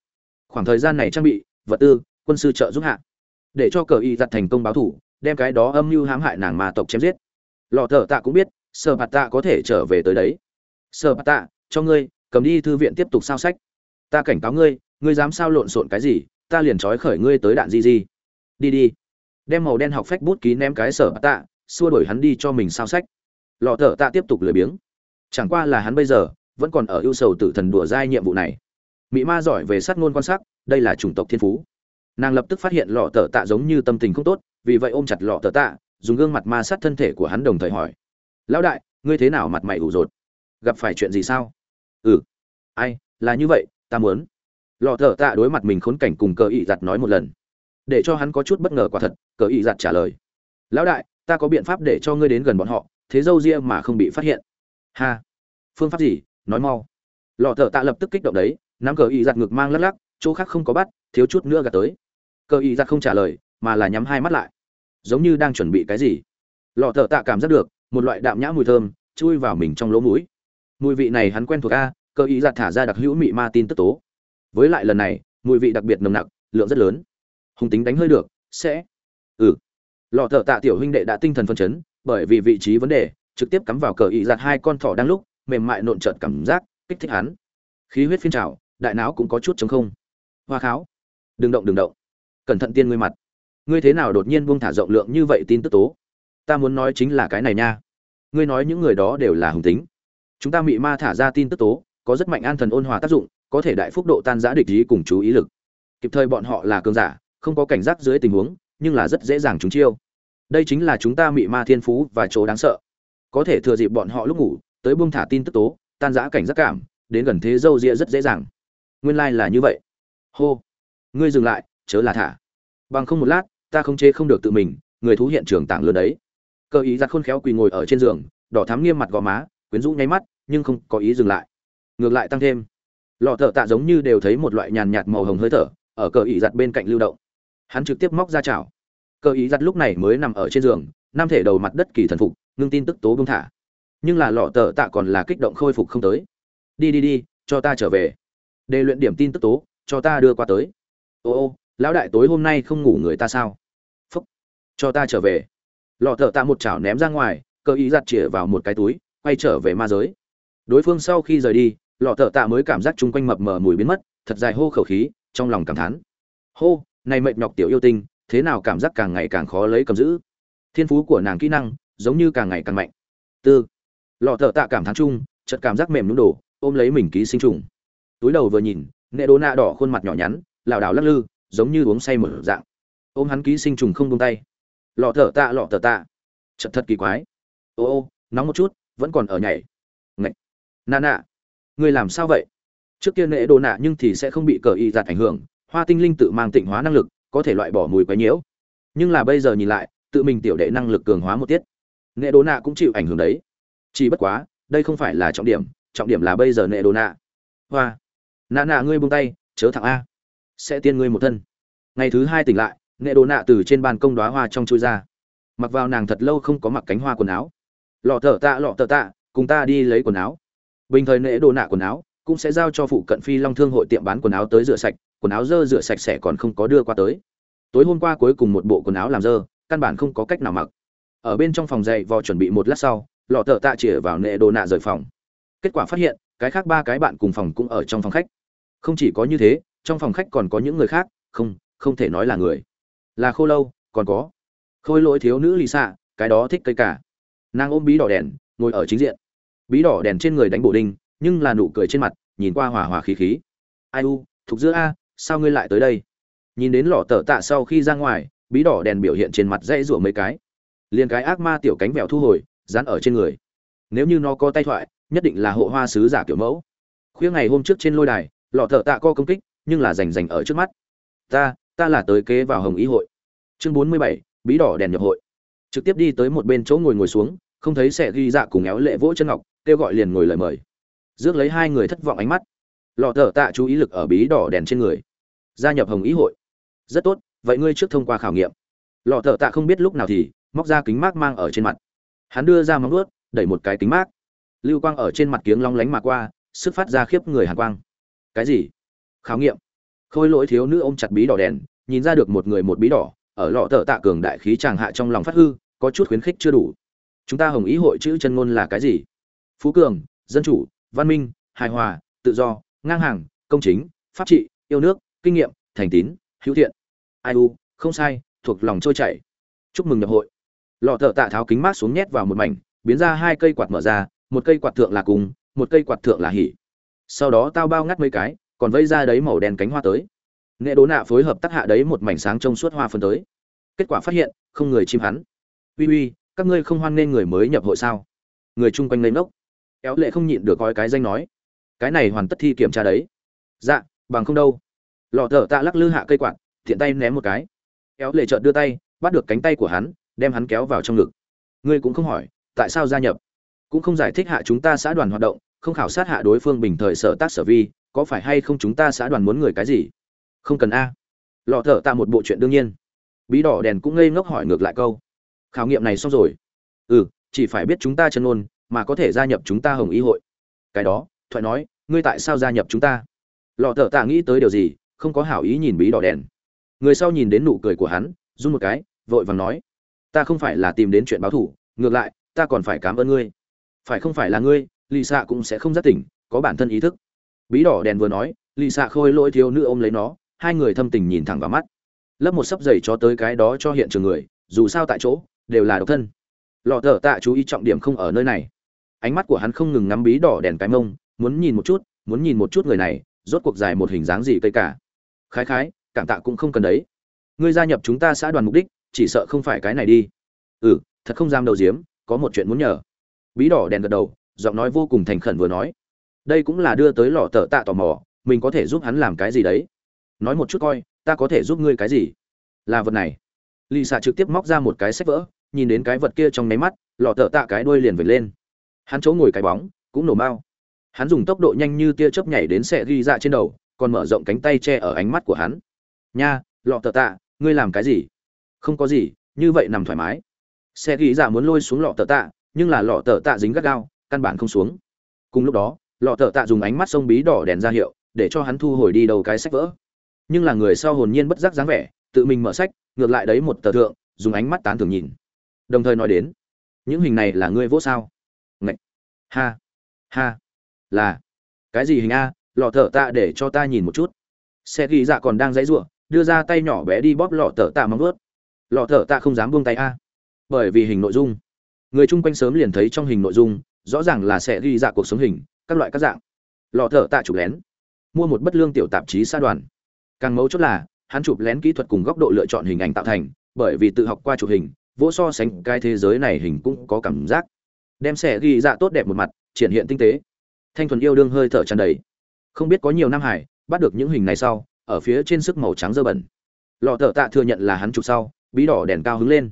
Khoảng thời gian này trang bị, vật tư, quân sư trợ giúp hạ. Để cho cờ y giặt thành công báo thủ đem cái đó âm mưu hãm hại nàng ma tộc chém giết. Lọ thợ tạ cũng biết, sở bạt tạ có thể trở về tới đấy. Sở bạt tạ, cho ngươi, cầm đi thư viện tiếp tục sao sách. Ta cảnh cáo ngươi ngươi dám sao lộn xộn cái gì, ta liền trói khởi ngươi tới đạn di di. Đi đi. Đem màu đen học phách bút ký ném cái sở bạt tạ, xua đuổi hắn đi cho mình sao sách. Lọ thợ tạ tiếp tục lười biếng. Chẳng qua là hắn bây giờ, vẫn còn ở ưu sầu tử thần đùa dai nhiệm vụ này. Mỹ ma giỏi về sát ngôn quan sát, đây là chủng tộc thiên phú. Nàng lập tức phát hiện lọ Tở tạ giống như tâm tình không tốt vì vậy ôm chặt lọ tờ tạ, dùng gương mặt ma sát thân thể của hắn đồng thời hỏi. Lão đại, ngươi thế nào mặt mày ủ rột? Gặp phải chuyện gì sao? Ừ. Ai, là như vậy, ta muốn. Lọ tờ tạ đối mặt mình khốn cảnh cùng cờ ị giặt nói một lần. Để cho hắn có chút bất ngờ quả thật, cờ ị giặt trả lời. Lão đại, ta có biện pháp để cho ngươi đến gần bọn họ, thế dâu ria mà không bị phát hiện. Ha. Phương pháp gì? Nói mau. Lọ thợ tạ lập tức kích động đấy, nắm cờ y giặt ngực mang lắc lắc, chỗ khác không có bắt, thiếu chút nữa gạt tới. Cờ y giặt không trả lời mà là nhắm hai mắt lại. Giống như đang chuẩn bị cái gì. Lọ thợ tạ cảm giác được, một loại đạm nhã mùi thơm chui vào mình trong lỗ mũi. Mùi vị này hắn quen thuộc a, cơ ý giặt thả ra đặc hữu mị ma tin tức tố. Với lại lần này, mùi vị đặc biệt nồng nặc, lượng rất lớn. Hùng tính đánh hơi được, sẽ. Ừ. Lọ thợ tạ tiểu huynh đệ đã tinh thần phân chấn, bởi vì vị trí vấn đề, trực tiếp cắm vào cờ ý giặt hai con thỏ đang lúc, mềm mại nộn trợn cảm giác, kích thích hắn. Khí huyết phiên trào, đại não cũng có chút chống không. Hoa kháo. Đừng động đừng động. Cẩn thận tiên ngươi mặt ngươi thế nào đột nhiên buông thả rộng lượng như vậy tin tức tố? Ta muốn nói chính là cái này nha. Ngươi nói những người đó đều là hùng tính. Chúng ta mị ma thả ra tin tức tố, có rất mạnh an thần ôn hòa tác dụng, có thể đại phúc độ tan giã địch ý cùng chú ý lực. Kịp thời bọn họ là cường giả, không có cảnh giác dưới tình huống, nhưng là rất dễ dàng chúng chiêu. Đây chính là chúng ta mị ma thiên phú và chỗ đáng sợ. Có thể thừa dịp bọn họ lúc ngủ, tới buông thả tin tức tố, tan giã cảnh giác cảm, đến gần thế dâu ria rất dễ dàng. Nguyên lai là như vậy. Hô. Ngươi dừng lại, chớ là thả. Bằng không một lát ta không chế không được tự mình, người thú hiện trường tảng lớn đấy. Cơ ý giặt khôn khéo quỳ ngồi ở trên giường, đỏ thắm nghiêm mặt gò má, quyến rũ nháy mắt, nhưng không có ý dừng lại. Ngược lại tăng thêm, lọ thợ tạ giống như đều thấy một loại nhàn nhạt màu hồng hơi thở, ở cờ ý giặt bên cạnh lưu động. Hắn trực tiếp móc ra chảo. Cờ ý giặt lúc này mới nằm ở trên giường nam thể đầu mặt đất kỳ thần phục, ngưng tin tức tố bông thả. Nhưng là lọ thợ tạ còn là kích động khôi phục không tới. Đi đi đi, cho ta trở về. Đề luyện điểm tin tức tố, cho ta đưa qua tới. Ô ô, lão đại tối hôm nay không ngủ người ta sao? Cho ta trở về. Lọ thợ tạ một chảo ném ra ngoài, cơ ý giặt chĩa vào một cái túi, quay trở về ma giới. Đối phương sau khi rời đi, lọ thợ tạ mới cảm giác chung quanh mập mờ mùi biến mất, thật dài hô khẩu khí, trong lòng cảm thán. Hô, này mệt nhọc tiểu yêu tinh, thế nào cảm giác càng ngày càng khó lấy cầm giữ? Thiên phú của nàng kỹ năng, giống như càng ngày càng mạnh. Tư. Lọ thợ tạ cảm thán chung, chợt cảm giác mềm nhún đổ, ôm lấy mình ký sinh trùng. Túi đầu vừa nhìn, nệ đố nạ đỏ khuôn mặt nhỏ nhắn, lảo đảo lắc lư, giống như uống say một dạng. Ôm hắn ký sinh trùng không buông tay lọ thở tạ, lọ thở tạ. Chật thật kỳ quái. Ô ô, nóng một chút, vẫn còn ở nhảy. Ngạch nà nà, ngươi làm sao vậy? Trước kia nệ đồ nạ nhưng thì sẽ không bị cờ y giạt ảnh hưởng, hoa tinh linh tự mang tịnh hóa năng lực, có thể loại bỏ mùi quái nhiễu. Nhưng là bây giờ nhìn lại, tự mình tiểu đệ năng lực cường hóa một tiết. Nệ đồ nạ cũng chịu ảnh hưởng đấy. Chỉ bất quá, đây không phải là trọng điểm trọng điểm là bây giờ nệ đồ nạ. Hoa. Nạ nạ ngươi buông tay, chớ thẳng a. Sẽ tiên ngươi một thân. Ngày thứ hai tỉnh lại nệ đồ nạ từ trên ban công đoá hoa trong chui ra. Mặc vào nàng thật lâu không có mặc cánh hoa quần áo. Lọ thở tạ, lọ thở tạ, cùng ta đi lấy quần áo. Bình thời nệ đồ nạ quần áo cũng sẽ giao cho phụ cận phi long thương hội tiệm bán quần áo tới rửa sạch, quần áo dơ rửa sạch sẽ còn không có đưa qua tới. Tối hôm qua cuối cùng một bộ quần áo làm dơ, căn bản không có cách nào mặc. Ở bên trong phòng dậy vò chuẩn bị một lát sau, lọ thợ tạ chĩa vào nệ đồ nạ rời phòng. Kết quả phát hiện, cái khác ba cái bạn cùng phòng cũng ở trong phòng khách. Không chỉ có như thế, trong phòng khách còn có những người khác. Không không thể nói là người là khô lâu, còn có khôi lỗi thiếu nữ lì xạ cái đó thích cây cả. Nàng ôm bí đỏ đèn, ngồi ở chính diện. Bí đỏ đèn trên người đánh bổ đinh, nhưng là nụ cười trên mặt, nhìn qua hòa hòa khí khí. Ai u thục giữa a, sao ngươi lại tới đây? Nhìn đến lọ tờ tạ sau khi ra ngoài, bí đỏ đèn biểu hiện trên mặt dãy rủa mấy cái. Liền cái ác ma tiểu cánh vẹo thu hồi, dán ở trên người. Nếu như nó có tay thoại, nhất định là hộ hoa sứ giả kiểu mẫu. Khuya ngày hôm trước trên lôi đài, lọ thợ tạ co công kích, nhưng là rành rành ở trước mắt. Ta ta là tới kế vào hồng ý hội. Chương bốn mươi bảy, bí đỏ đèn nhập hội. Trực tiếp đi tới một bên chỗ ngồi ngồi xuống, không thấy sẽ ghi dạ cùng éo lệ vỗ chân ngọc, kêu gọi liền ngồi lời mời. Rước lấy hai người thất vọng ánh mắt. Lọ thở tạ chú ý lực ở bí đỏ đèn trên người. Gia nhập hồng ý hội. Rất tốt, vậy ngươi trước thông qua khảo nghiệm. Lọ thợ tạ không biết lúc nào thì, móc ra kính mát mang ở trên mặt. Hắn đưa ra móng nuốt đẩy một cái kính mát lưu quang ở trên mặt kiếng long lánh mà qua, sức phát ra khiếp người hàn quang. Cái gì? Khảo nghiệm. Khôi lỗi thiếu nữ ôm chặt bí đỏ đèn nhìn ra được một người một bí đỏ, ở lọ thợ tạ cường đại khí tràng hạ trong lòng phát hư, có chút khuyến khích chưa đủ. Chúng ta hồng ý hội chữ chân ngôn là cái gì? Phú cường, dân chủ, văn minh, hài hòa, tự do, ngang hàng, công chính, pháp trị, yêu nước, kinh nghiệm, thành tín, hữu thiện. Ai u, không sai, thuộc lòng trôi chảy. Chúc mừng nhập hội. Lọ thợ tạ tháo kính mát xuống nhét vào một mảnh, biến ra hai cây quạt mở ra, một cây quạt thượng là cùng một cây quạt thượng là hỉ. Sau đó tao bao ngắt mấy cái, còn vây ra đấy màu đen cánh hoa tới nghệ đố nạ phối hợp tác hạ đấy một mảnh sáng trong suốt hoa phân tới. Kết quả phát hiện, không người chim hắn. Uy uy, các ngươi không hoan nghênh người mới nhập hội sao? Người chung quanh lên ngốc. Éo lệ không nhịn được coi cái danh nói. Cái này hoàn tất thi kiểm tra đấy. Dạ bằng không đâu. Lọ thở tạ lắc lư hạ cây quạt thiện tay ném một cái. Éo lệ chợt đưa tay, bắt được cánh tay của hắn, đem hắn kéo vào trong ngực. Ngươi cũng không hỏi, tại sao gia nhập? Cũng không giải thích hạ chúng ta xã đoàn hoạt động, không khảo sát hạ đối phương bình thời sở tác sở vi, có phải hay không chúng ta xã đoàn muốn người cái gì? Không cần a. Lọ thở tạ một bộ chuyện đương nhiên. Bí đỏ đèn cũng ngây ngốc hỏi ngược lại câu. Khảo nghiệm này xong rồi. Ừ chỉ phải biết chúng ta chân ôn, mà có thể gia nhập chúng ta hồng ý hội. Cái đó, thoại nói, ngươi tại sao gia nhập chúng ta? Lọ thở tạ nghĩ tới điều gì, không có hảo ý nhìn bí đỏ đèn. Người sau nhìn đến nụ cười của hắn, run một cái, vội vàng nói. Ta không phải là tìm đến chuyện báo thủ ngược lại, ta còn phải cảm ơn ngươi. Phải không phải là ngươi lì xạ cũng sẽ không giác tỉnh, có bản thân ý thức. Bí đỏ đèn vừa nói lì xạ khôi lỗi thiếu nữ ôm lấy nó hai người thâm tình nhìn thẳng vào mắt. Lấp một sấp giày cho tới cái đó cho hiện trường người, dù sao tại chỗ, đều là độc thân. Lọ thở tạ chú ý trọng điểm không ở nơi này. Ánh mắt của hắn không ngừng ngắm bí đỏ đèn cái mông, muốn nhìn một chút, muốn nhìn một chút người này, rốt cuộc dài một hình dáng gì cây cả. Khái khái, cảm tạ cũng không cần đấy. Ngươi gia nhập chúng ta xã đoàn mục đích, chỉ sợ không phải cái này đi. Ừ thật không dám đầu diếm có một chuyện muốn nhờ. Bí đỏ đèn gật đầu, giọng nói vô cùng thành khẩn vừa nói. Đây cũng là đưa tới lọ tờ tạ tò mò, mình có thể giúp hắn làm cái gì đấy? Nói một chút coi, ta có thể giúp ngươi cái gì? Là vật này. Lì xạ trực tiếp móc ra một cái sách vỡ nhìn đến cái vật kia trong nháy mắt, lọ tờ tạ cái đuôi liền vệt lên. Hắn chỗ ngồi cái bóng, cũng nổ mau. Hắn dùng tốc độ nhanh như tia chớp nhảy đến xe ghi dạ trên đầu, còn mở rộng cánh tay che ở ánh mắt của hắn. Nha, lọ tờ tạ, ngươi làm cái gì? Không có gì, như vậy nằm thoải mái. Xe ghi dạ muốn lôi xuống lọ tờ tạ, nhưng là lọ tờ tạ dính gắt gao, căn bản không xuống. Cùng lúc đó, lọ tờ tạ dùng ánh mắt sông bí đỏ đèn ra hiệu, để cho hắn thu hồi đi đầu cái sách vỡ nhưng là người sau hồn nhiên bất giác dáng vẻ, tự mình mở sách, ngược lại đấy một tờ thượng, dùng ánh mắt tán thường nhìn. Đồng thời nói đến, những hình này là ngươi vỗ sao? Ngậy! ha ha, là. Cái gì hình a? Lọ thở tạ để cho ta nhìn một chút. Xe ghi dạ còn đang dãy giụa đưa ra tay nhỏ bé đi bóp lọ thở tạ móng ướt lọ thở tạ không dám buông tay a. Bởi vì hình nội dung. Người chung quanh sớm liền thấy trong hình nội dung, rõ ràng là sẽ ghi dạ cuộc sống hình, các loại các dạng. Lọ thở tạ chụp lén. Mua một bất lương tiểu tạp chí xa đoàn càng mấu chốt là, hắn chụp lén kỹ thuật cùng góc độ lựa chọn hình ảnh tạo thành, bởi vì tự học qua chụp hình vỗ so sánh cái thế giới này hình cũng có cảm giác. Đem xe ghi dạ tốt đẹp một mặt, triển hiện tinh tế. Thanh thuần yêu đương hơi thở tràn đầy. Không biết có nhiều nam hải, bắt được những hình này sau, ở phía trên sức màu trắng dơ bẩn. Lọ thợ tạ thừa nhận là hắn chụp sau, bí đỏ đèn cao hứng lên.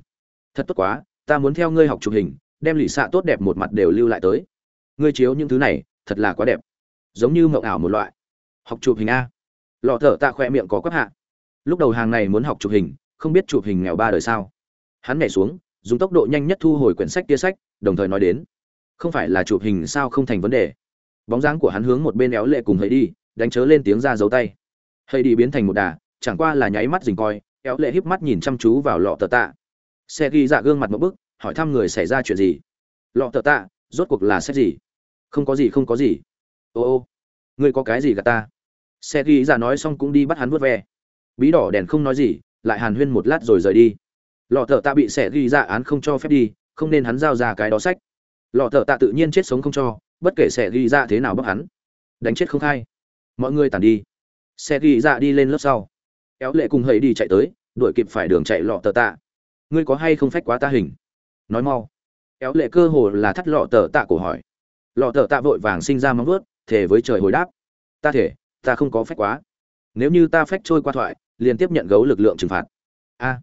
Thật tốt quá, ta muốn theo ngươi học chụp hình, đem lì xạ tốt đẹp một mặt đều lưu lại tới. Ngươi chiếu những thứ này, thật là quá đẹp. Giống như mộng ảo một loại. Học chụp hình a lọ thở tạ khoe miệng có quắp hạ. Lúc đầu hàng này muốn học chụp hình, không biết chụp hình nghèo ba đời sao. Hắn nhảy xuống, dùng tốc độ nhanh nhất thu hồi quyển sách tia sách, đồng thời nói đến, không phải là chụp hình sao không thành vấn đề. Bóng dáng của hắn hướng một bên éo lệ cùng hãy đi, đánh chớ lên tiếng ra giấu tay. Hãy đi biến thành một đà, chẳng qua là nháy mắt dình coi, éo lệ híp mắt nhìn chăm chú vào lọ tờ tạ. Xe ghi dạ gương mặt một bức, hỏi thăm người xảy ra chuyện gì. Lọ tờ tạ, rốt cuộc là xét gì? Không có gì, không có gì. Ô ô, ngươi có cái gì gà ta? Xe ghi ra nói xong cũng đi bắt hắn vớt ve. Bí đỏ đèn không nói gì, lại hàn huyên một lát rồi rời đi. Lọ thợ tạ bị xe ghi ra án không cho phép đi, không nên hắn giao ra cái đó sách. Lọ thợ tạ tự nhiên chết sống không cho, bất kể xe ghi ra thế nào bắt hắn. Đánh chết không khai. Mọi người tàn đi. Xe ghi ra đi lên lớp sau. Éo lệ cùng hầy đi chạy tới, đuổi kịp phải đường chạy lọ tờ tạ. Ngươi có hay không phách quá ta hình? Nói mau. Éo lệ cơ hồ là thắt lọ tờ tạ cổ hỏi. Lọ tờ tạ vội vàng sinh ra móng vuốt thể với trời hồi đáp. Ta thể ta không có phách quá. Nếu như ta phách trôi qua thoại, liền tiếp nhận gấu lực lượng trừng phạt. A.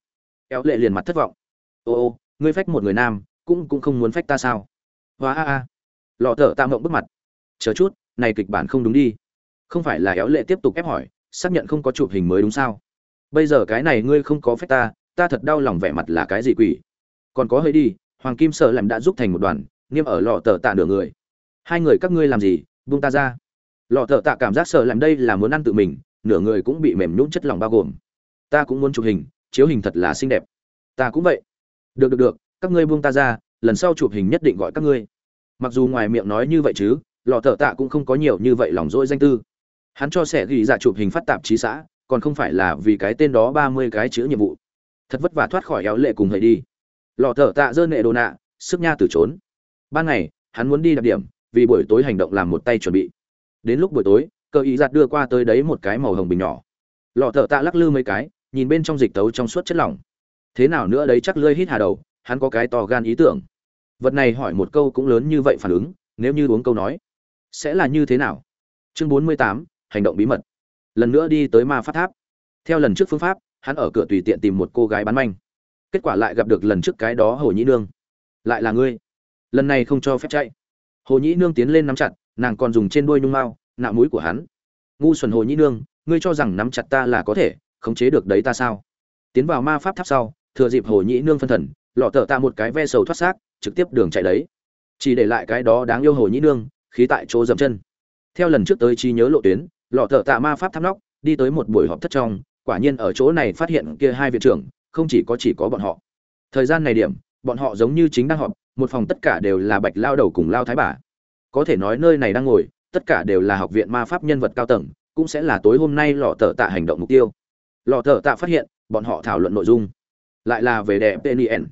Éo lệ liền mặt thất vọng. Ô ô, ngươi phách một người nam, cũng cũng không muốn phách ta sao? Hóa a a. Lọ thở ta mộng bức mặt. Chờ chút, này kịch bản không đúng đi. Không phải là éo lệ tiếp tục ép hỏi, xác nhận không có chụp hình mới đúng sao? Bây giờ cái này ngươi không có phép ta ta thật đau lòng vẻ mặt là cái gì quỷ? Còn có hơi đi, hoàng kim sợ làm đã giúp thành một đoàn, niêm ở lọ tờ tạ nửa người. Hai người các ngươi làm gì, buông ta ra lọ thợ tạ cảm giác sợ làm đây là muốn ăn tự mình, nửa người cũng bị mềm nhũn chất lòng bao gồm. Ta cũng muốn chụp hình, chiếu hình thật là xinh đẹp. Ta cũng vậy. Được được được, các ngươi buông ta ra, lần sau chụp hình nhất định gọi các ngươi. Mặc dù ngoài miệng nói như vậy chứ, lọ thợ tạ cũng không có nhiều như vậy lòng dỗi danh tư. Hắn cho sẽ ghi dạ chụp hình phát tạp chí xã, còn không phải là vì cái tên đó ba mươi cái chữ nhiệm vụ. Thật vất vả thoát khỏi éo lệ cùng hãy đi. Lọ thợ tạ dơ nệ đồ nạ, sức nha từ trốn. Ban ngày, hắn muốn đi đặc điểm, vì buổi tối hành động làm một tay chuẩn bị đến lúc buổi tối cơ ý giặt đưa qua tới đấy một cái màu hồng bình nhỏ. Lọ thợ tạ lắc lư mấy cái, nhìn bên trong dịch tấu trong suốt chất lỏng. Thế nào nữa đấy chắc lơi hít hà đầu, hắn có cái to gan ý tưởng. Vật này hỏi một câu cũng lớn như vậy phản ứng, nếu như uống câu nói, sẽ là như thế nào? Chương bốn mươi tám, hành động bí mật. Lần nữa đi tới ma phát tháp. Theo lần trước phương pháp, hắn ở cửa tùy tiện tìm một cô gái bán manh. Kết quả lại gặp được lần trước cái đó hồ nhĩ nương. Lại là ngươi. Lần này không cho phép chạy. Hồ nhĩ nương tiến lên nắm chặt nàng còn dùng trên đuôi nhung mao, nạo mũi của hắn. Ngu xuẩn hồ nhĩ nương, ngươi cho rằng nắm chặt ta là có thể khống chế được đấy ta sao? Tiến vào ma pháp tháp sau, thừa dịp hồ nhĩ nương phân thần, lọ tờ ta một cái ve sầu thoát xác, trực tiếp đường chạy đấy. Chỉ để lại cái đó đáng yêu hồ nhĩ nương, khí tại chỗ dậm chân. Theo lần trước tới trí nhớ lộ tuyến, lọ tờ tạ ma pháp tháp nóc, đi tới một buổi họp thất trong, quả nhiên ở chỗ này phát hiện kia hai viện trưởng, không chỉ có chỉ có bọn họ. Thời gian này điểm, bọn họ giống như chính đang họp, một phòng tất cả đều là bạch lao đầu cùng lao thái bà có thể nói nơi này đang ngồi, tất cả đều là học viện ma pháp nhân vật cao tầng, cũng sẽ là tối hôm nay lọ thợ tạ hành động mục tiêu. Lọ thợ tạ phát hiện, bọn họ thảo luận nội dung, lại là về đẹp pnn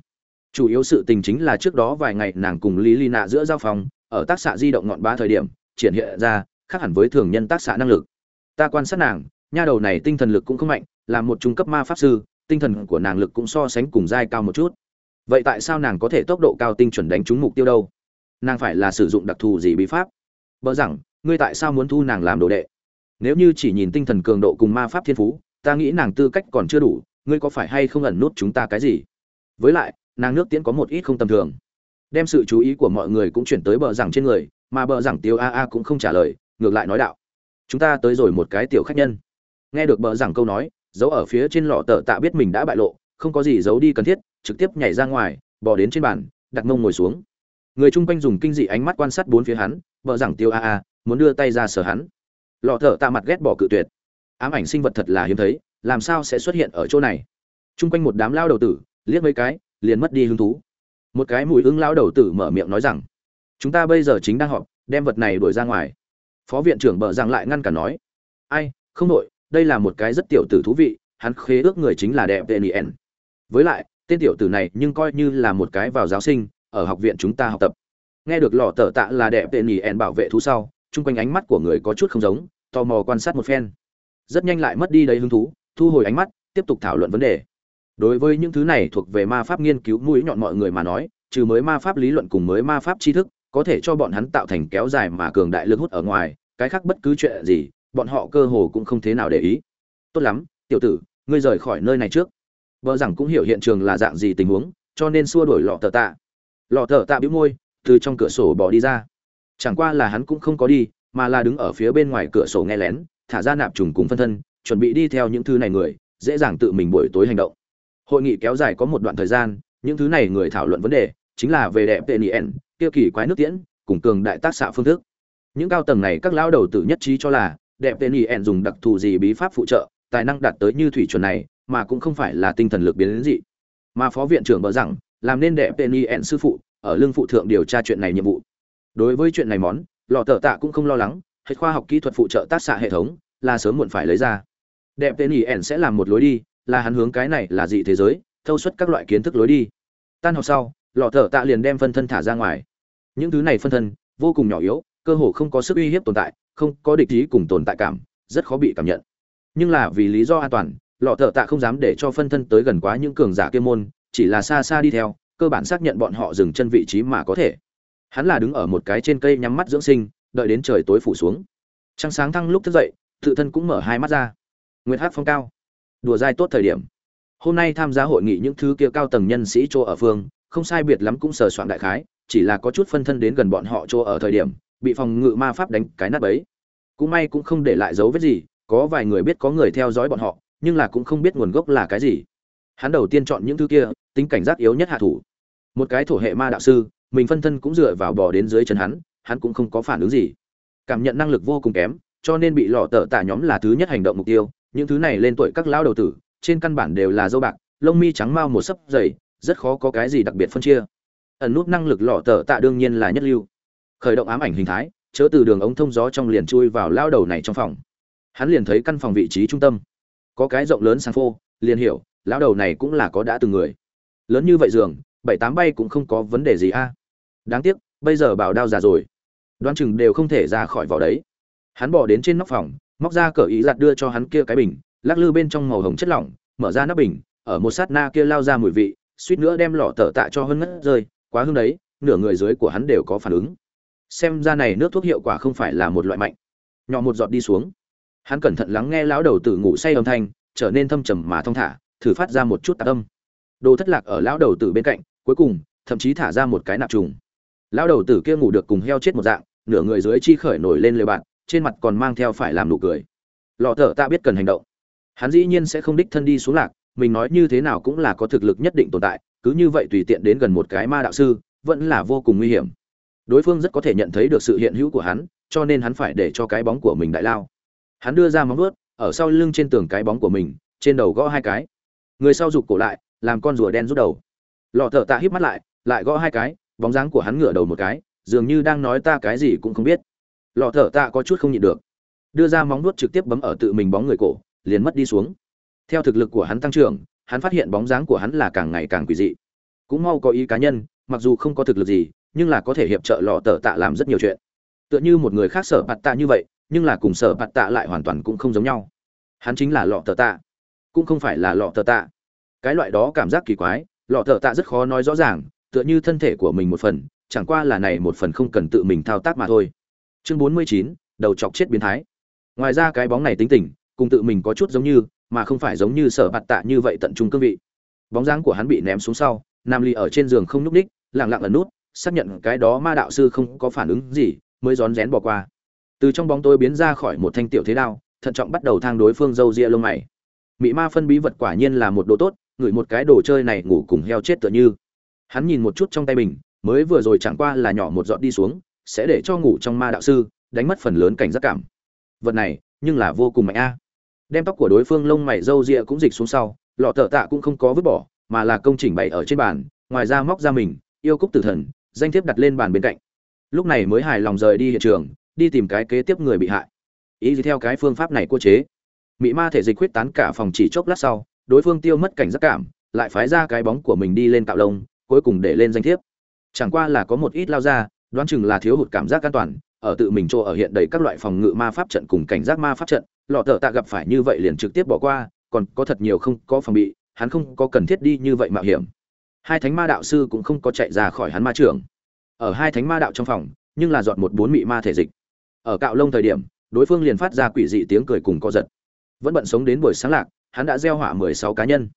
chủ yếu sự tình chính là trước đó vài ngày nàng cùng lý Lina nạ giữa giao phòng, ở tác xạ di động ngọn ba thời điểm, triển hiện ra, khác hẳn với thường nhân tác xạ năng lực. Ta quan sát nàng, nha đầu này tinh thần lực cũng không mạnh, là một trung cấp ma pháp sư, tinh thần của nàng lực cũng so sánh cùng giai cao một chút. Vậy tại sao nàng có thể tốc độ cao tinh chuẩn đánh trúng mục tiêu đâu? Nàng phải là sử dụng đặc thù gì bí pháp? Vợ rằng, ngươi tại sao muốn thu nàng làm đồ đệ? Nếu như chỉ nhìn tinh thần cường độ cùng ma pháp thiên phú, ta nghĩ nàng tư cách còn chưa đủ, ngươi có phải hay không ẩn nút chúng ta cái gì? Với lại, nàng nước tiễn có một ít không tầm thường. Đem sự chú ý của mọi người cũng chuyển tới bờ rằng trên người, mà bờ rằng tiêu a a cũng không trả lời, ngược lại nói đạo. Chúng ta tới rồi một cái tiểu khách nhân. Nghe được bờ rằng câu nói giấu ở phía trên lọ tờ tạ biết mình đã bại lộ, không có gì giấu đi cần thiết, trực tiếp nhảy ra ngoài bỏ đến trên bàn, đặt mông ngồi xuống người chung quanh dùng kinh dị ánh mắt quan sát bốn phía hắn vợ rằng tiêu a a, muốn đưa tay ra sở hắn. Lọ thợ tạ mặt ghét bỏ cự tuyệt. Ám ảnh sinh vật thật là hiếm thấy, làm sao sẽ xuất hiện ở chỗ này? Chung quanh một đám lao đầu tử, liếc mấy cái, liền mất đi hứng thú. Một cái mùi ứng lao đầu tử mở miệng nói rằng, chúng ta bây giờ chính đang họp, đem vật này đuổi ra ngoài. Phó viện trưởng bợ rằng lại ngăn cả nói, ai, không nội đây là một cái rất tiểu tử thú vị, hắn khế ước người chính là đẹp tên ien với lại, tên tiểu tử này nhưng coi như là một cái vào giáo sinh ở học viện chúng ta học tập. Nghe được lò tờ tạ là đẹp tên ien bảo vệ thú sau, chung quanh ánh mắt của người có chút không giống, tò mò quan sát một phen. Rất nhanh lại mất đi đầy hứng thú, thu hồi ánh mắt, tiếp tục thảo luận vấn đề. Đối với những thứ này thuộc về ma pháp nghiên cứu mũi nhọn mọi người mà nói, trừ mới ma pháp lý luận cùng mới ma pháp tri thức, có thể cho bọn hắn tạo thành kéo dài mà cường đại lực hút ở ngoài, cái khác bất cứ chuyện gì, bọn họ cơ hồ cũng không thế nào để ý. Tốt lắm, tiểu tử, ngươi rời khỏi nơi này trước. Vợ rằng cũng hiểu hiện trường là dạng gì tình huống, cho nên xua đổi lọ tờ tạ lọ thở tạ bĩu môi, từ trong cửa sổ bỏ đi ra. Chẳng qua là hắn cũng không có đi, mà là đứng ở phía bên ngoài cửa sổ nghe lén, thả ra nạp trùng cùng phân thân, chuẩn bị đi theo những thứ này người, dễ dàng tự mình buổi tối hành động. Hội nghị kéo dài có một đoạn thời gian, những thứ này người thảo luận vấn đề chính là về đẹp tên ien tiêu kỳ quái nước tiễn, cùng cường đại tác xạ phương thức. Những cao tầng này các lão đầu tử nhất trí cho là, đẹp tên ien dùng đặc thù gì bí pháp phụ trợ, tài năng đạt tới như thủy chuẩn này, mà cũng không phải là tinh thần lực biến đến dị. Mà phó viện trưởng bỡ rằng làm nên đẹp penny ien sư phụ, ở lương phụ thượng điều tra chuyện này nhiệm vụ. Đối với chuyện này món lò tờ tạ cũng không lo lắng hệ khoa học kỹ thuật phụ trợ tác xạ hệ thống, là sớm muộn phải lấy ra. Đẹp tên ỉ ẻn sẽ làm một lối đi, là hắn hướng cái này là dị thế giới, thâu suất các loại kiến thức lối đi. Tan học sau, lọ thở tạ liền đem phân thân thả ra ngoài. Những thứ này phân thân, vô cùng nhỏ yếu, cơ hồ không có sức uy hiếp tồn tại, không có địch ý cùng tồn tại cảm, rất khó bị cảm nhận. Nhưng là vì lý do an toàn, lọ thở tạ không dám để cho phân thân tới gần quá những cường giả kia môn chỉ là xa xa đi theo, cơ bản xác nhận bọn họ dừng chân vị trí mà có thể. Hắn là đứng ở một cái trên cây nhắm mắt dưỡng sinh, đợi đến trời tối phủ xuống. Trăng sáng thăng lúc thức dậy, tự thân cũng mở hai mắt ra. Nguyệt hát phong cao. Đùa dai tốt thời điểm. Hôm nay tham gia hội nghị những thứ kia cao tầng nhân sĩ chỗ ở phương, không sai biệt lắm cũng sờ soạn đại khái, chỉ là có chút phân thân đến gần bọn họ chỗ ở thời điểm, bị phòng ngự ma pháp đánh cái nát ấy cũng may cũng không để lại dấu vết gì, có vài người biết có người theo dõi bọn họ, nhưng là cũng không biết nguồn gốc là cái gì. Hắn đầu tiên chọn những thứ kia tính cảnh giác yếu nhất hạ thủ. Một cái thổ hệ ma đạo sư, mình phân thân cũng dựa vào bò đến dưới chân hắn hắn cũng không có phản ứng gì. Cảm nhận năng lực vô cùng kém, cho nên bị lọ tờ tả nhóm là thứ nhất hành động mục tiêu. Những thứ này lên tuổi các lão đầu tử, trên căn bản đều là dâu bạc, lông mi trắng mau một sấp dày, rất khó có cái gì đặc biệt phân chia. Ẩn nút năng lực lọ tờ tạ đương nhiên là nhất lưu. Khởi động ám ảnh hình thái, chớ từ đường ống thông gió trong liền chui vào lao đầu này trong phòng. Hắn liền thấy căn phòng vị trí trung tâm. Có cái rộng lớn sang phô, liền hiểu, lão đầu này cũng là có đã từng người lớn như vậy giường, bảy tám bay cũng không có vấn đề gì a. Đáng tiếc, bây giờ bảo đao già rồi. Đoán chừng đều không thể ra khỏi vỏ đấy. Hắn bỏ đến trên nóc phòng, móc ra cờ ý giặt đưa cho hắn kia cái bình, lắc lư bên trong màu hồng chất lỏng, mở ra nắp bình, ở một sát na kia lao ra mùi vị, suýt nữa đem lọ tở tạ cho hơn ngất rơi, quá hương đấy, nửa người dưới của hắn đều có phản ứng. Xem ra này nước thuốc hiệu quả không phải là một loại mạnh. Nhỏ một giọt đi xuống. Hắn cẩn thận lắng nghe lão đầu tử ngủ say âm thanh, trở nên thâm trầm mà thong thả, thử phát ra một chút tạc âm đồ thất lạc ở lão đầu tử bên cạnh, cuối cùng, thậm chí thả ra một cái nạp trùng. Lão đầu tử kia ngủ được cùng heo chết một dạng, nửa người dưới chi khởi nổi lên lều bạn, trên mặt còn mang theo phải làm nụ cười. Lọ thở ta biết cần hành động. Hắn dĩ nhiên sẽ không đích thân đi xuống lạc, mình nói như thế nào cũng là có thực lực nhất định tồn tại, cứ như vậy tùy tiện đến gần một cái ma đạo sư, vẫn là vô cùng nguy hiểm. Đối phương rất có thể nhận thấy được sự hiện hữu của hắn, cho nên hắn phải để cho cái bóng của mình đại lao. Hắn đưa ra móng vuốt, ở sau lưng trên tường cái bóng của mình, trên đầu gõ hai cái. Người sau rụt cổ lại làm con rùa đen rút đầu. Lọ thợ tạ híp mắt lại lại gõ hai cái, bóng dáng của hắn ngửa đầu một cái, dường như đang nói ta cái gì cũng không biết. Lọ thợ tạ có chút không nhịn được. Đưa ra móng vuốt trực tiếp bấm ở tự mình bóng người cổ, liền mất đi xuống. Theo thực lực của hắn tăng trưởng, hắn phát hiện bóng dáng của hắn là càng ngày càng quỷ dị. Cũng mau có ý cá nhân, mặc dù không có thực lực gì, nhưng là có thể hiệp trợ lọ tờ tạ làm rất nhiều chuyện. Tựa như một người khác sở bạt tạ như vậy, nhưng là cùng sở bạt tạ lại hoàn toàn cũng không giống nhau. Hắn chính là lọ tờ tạ, cũng không phải là lọ tờ tạ cái loại đó cảm giác kỳ quái, lọ thợ tạ rất khó nói rõ ràng, tựa như thân thể của mình một phần, chẳng qua là này một phần không cần tự mình thao tác mà thôi. Chương bốn mươi chín, đầu chọc chết biến thái. Ngoài ra cái bóng này tính tình, cùng tự mình có chút giống như, mà không phải giống như sở bạt tạ như vậy tận trung cương vị. Bóng dáng của hắn bị ném xuống sau, nam ly ở trên giường không nhúc ních lặng lặng ẩn nút, xác nhận cái đó ma đạo sư không có phản ứng gì, mới rón rén bỏ qua. Từ trong bóng tối biến ra khỏi một thanh tiểu thế đao, thận trọng bắt đầu thang đối phương dâu ria lông mày. Mị ma phân bí vật quả nhiên là một đồ tốt ngửi một cái đồ chơi này ngủ cùng heo chết tựa như. Hắn nhìn một chút trong tay mình, mới vừa rồi chẳng qua là nhỏ một giọt đi xuống, sẽ để cho ngủ trong ma đạo sư, đánh mất phần lớn cảnh giác cảm. Vật này, nhưng là vô cùng mạnh a. Đem tóc của đối phương lông mày râu ria cũng dịch xuống sau, lọ thợ tạ cũng không có vứt bỏ, mà là công chỉnh bày ở trên bàn, ngoài ra móc ra mình, yêu cúc tử thần, danh thiếp đặt lên bàn bên cạnh. Lúc này mới hài lòng rời đi hiện trường, đi tìm cái kế tiếp người bị hại. Ý gì theo cái phương pháp này cô chế? Mị ma thể dịch huyết tán cả phòng chỉ chốc lát sau đối phương tiêu mất cảnh giác cảm, lại phái ra cái bóng của mình đi lên cạo lông, cuối cùng để lên danh thiếp. Chẳng qua là có một ít lao ra, đoán chừng là thiếu hụt cảm giác an toàn, ở tự mình chỗ ở hiện đầy các loại phòng ngự ma pháp trận cùng cảnh giác ma pháp trận, lọ tở tạ gặp phải như vậy liền trực tiếp bỏ qua, còn có thật nhiều không có phòng bị, hắn không có cần thiết đi như vậy mạo hiểm. Hai thánh ma đạo sư cũng không có chạy ra khỏi hắn ma trưởng ở hai thánh ma đạo trong phòng, nhưng là dọn một bốn mị ma thể dịch. Ở cạo lông thời điểm, đối phương liền phát ra quỷ dị tiếng cười cùng co giật. Vẫn bận sống đến buổi sáng lạc hắn đã gieo hỏa mười sáu cá nhân.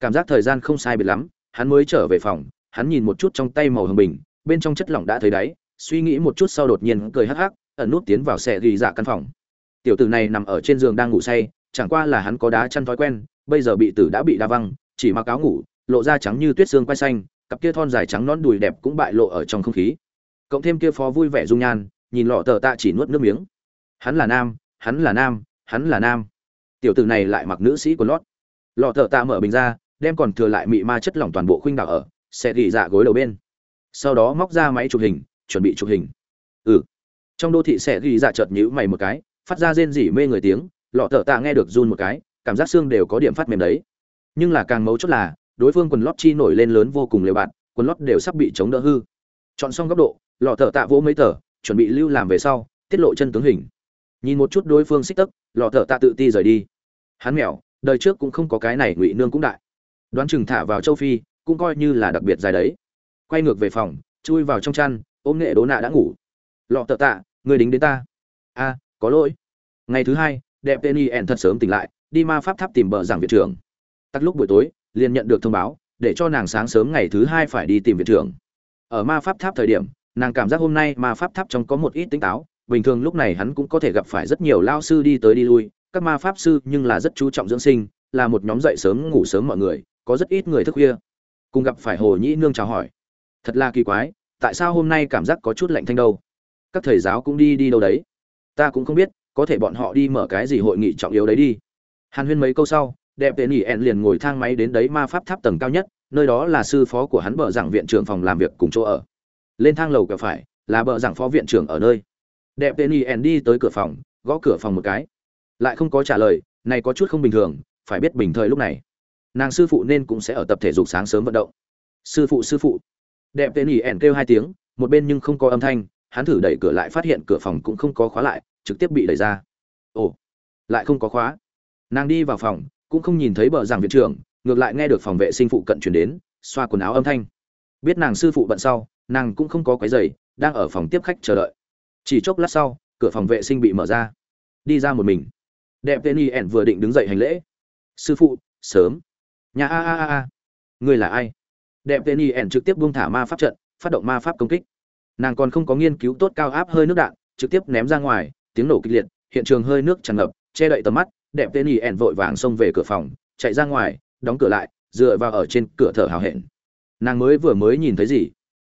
Cảm giác thời gian không sai biệt lắm, hắn mới trở về phòng, hắn nhìn một chút trong tay màu hồng bình, bên trong chất lỏng đã thấy đáy, suy nghĩ một chút sau đột nhiên cười hắc hắc, ẩn nút tiến vào xe ghi dạ căn phòng. Tiểu tử này nằm ở trên giường đang ngủ say, chẳng qua là hắn có đá chăn thói quen, bây giờ bị tử đã bị đa văng, chỉ mặc áo ngủ, lộ ra trắng như tuyết xương quay xanh, cặp kia thon dài trắng nón đùi đẹp cũng bại lộ ở trong không khí. Cộng thêm kia phó vui vẻ dung nhan, nhìn lọ tờ tạ chỉ nuốt nước miếng. Hắn là nam, hắn là nam, hắn là nam tiểu tử này lại mặc nữ sĩ của lót. Lọ thợ tạ mở bình ra, đem còn thừa lại mị ma chất lỏng toàn bộ khuynh đảo ở, sẽ gỉ dạ gối đầu bên. Sau đó móc ra máy chụp hình, chuẩn bị chụp hình. Ừ. Trong đô thị sẽ gỉ dạ chợt nhữ mày một cái, phát ra rên rỉ mê người tiếng, lọ thợ tạ nghe được run một cái, cảm giác xương đều có điểm phát mềm đấy. Nhưng là càng mấu chốt là, đối phương quần lót chi nổi lên lớn vô cùng liều bạn, quần lót đều sắp bị chống đỡ hư. Chọn xong góc độ, lọ thợ tạ vỗ mấy tờ, chuẩn bị lưu làm về sau, tiết lộ chân tướng hình. Nhìn một chút đối phương xích tấc, lọ thợ tạ tự ti rời đi hắn mèo, đời trước cũng không có cái này ngụy nương cũng đại. Đoán chừng thả vào châu phi, cũng coi như là đặc biệt dài đấy. Quay ngược về phòng, chui vào trong chăn, ôm nghệ đố nạ đã ngủ. Lọ tợ tạ, người đính đến ta. A, có lỗi. Ngày thứ hai, đẹp tên y ẻn thật sớm tỉnh lại, đi ma pháp tháp tìm bờ giảng viện trưởng. Tắt lúc buổi tối, liền nhận được thông báo, để cho nàng sáng sớm ngày thứ hai phải đi tìm viện trưởng. Ở ma pháp tháp thời điểm, nàng cảm giác hôm nay ma pháp tháp trong có một ít tính táo, bình thường lúc này hắn cũng có thể gặp phải rất nhiều lao sư đi tới đi lui các ma pháp sư nhưng là rất chú trọng dưỡng sinh, là một nhóm dậy sớm ngủ sớm mọi người, có rất ít người thức khuya. Cùng gặp phải hồ nhĩ nương chào hỏi. Thật là kỳ quái, tại sao hôm nay cảm giác có chút lạnh thanh đâu? Các thầy giáo cũng đi đi đâu đấy? Ta cũng không biết, có thể bọn họ đi mở cái gì hội nghị trọng yếu đấy đi. Hàn huyên mấy câu sau, đẹp tên nỉ ẹn liền ngồi thang máy đến đấy ma pháp tháp tầng cao nhất, nơi đó là sư phó của hắn bờ giảng viện trưởng phòng làm việc cùng chỗ ở. Lên thang lầu cửa phải, là bờ giảng phó viện trưởng ở nơi. Đẹp tên nỉ ẹn đi tới cửa phòng, gõ cửa phòng một cái lại không có trả lời, này có chút không bình thường, phải biết bình thời lúc này. Nàng sư phụ nên cũng sẽ ở tập thể dục sáng sớm vận động. Sư phụ sư phụ. Đẹp tên ỉ ẻn kêu hai tiếng, một bên nhưng không có âm thanh, hắn thử đẩy cửa lại phát hiện cửa phòng cũng không có khóa lại, trực tiếp bị đẩy ra. Ồ, lại không có khóa. Nàng đi vào phòng, cũng không nhìn thấy bờ giảng viện trưởng, ngược lại nghe được phòng vệ sinh phụ cận chuyển đến, xoa quần áo âm thanh. Biết nàng sư phụ bận sau, nàng cũng không có quấy giày đang ở phòng tiếp khách chờ đợi. Chỉ chốc lát sau, cửa phòng vệ sinh bị mở ra. Đi ra một mình đẹp tên y ẻn vừa định đứng dậy hành lễ. Sư phụ, sớm. Nhà a a a a. Người là ai? Đẹp tên y ẻn trực tiếp buông thả ma pháp trận, phát động ma pháp công kích. Nàng còn không có nghiên cứu tốt cao áp hơi nước đạn, trực tiếp ném ra ngoài, tiếng nổ kịch liệt, hiện trường hơi nước tràn ngập, che đậy tầm mắt, đẹp tên y ẻn vội vàng xông về cửa phòng, chạy ra ngoài, đóng cửa lại, dựa vào ở trên cửa thở hào hẹn. Nàng mới vừa mới nhìn thấy gì?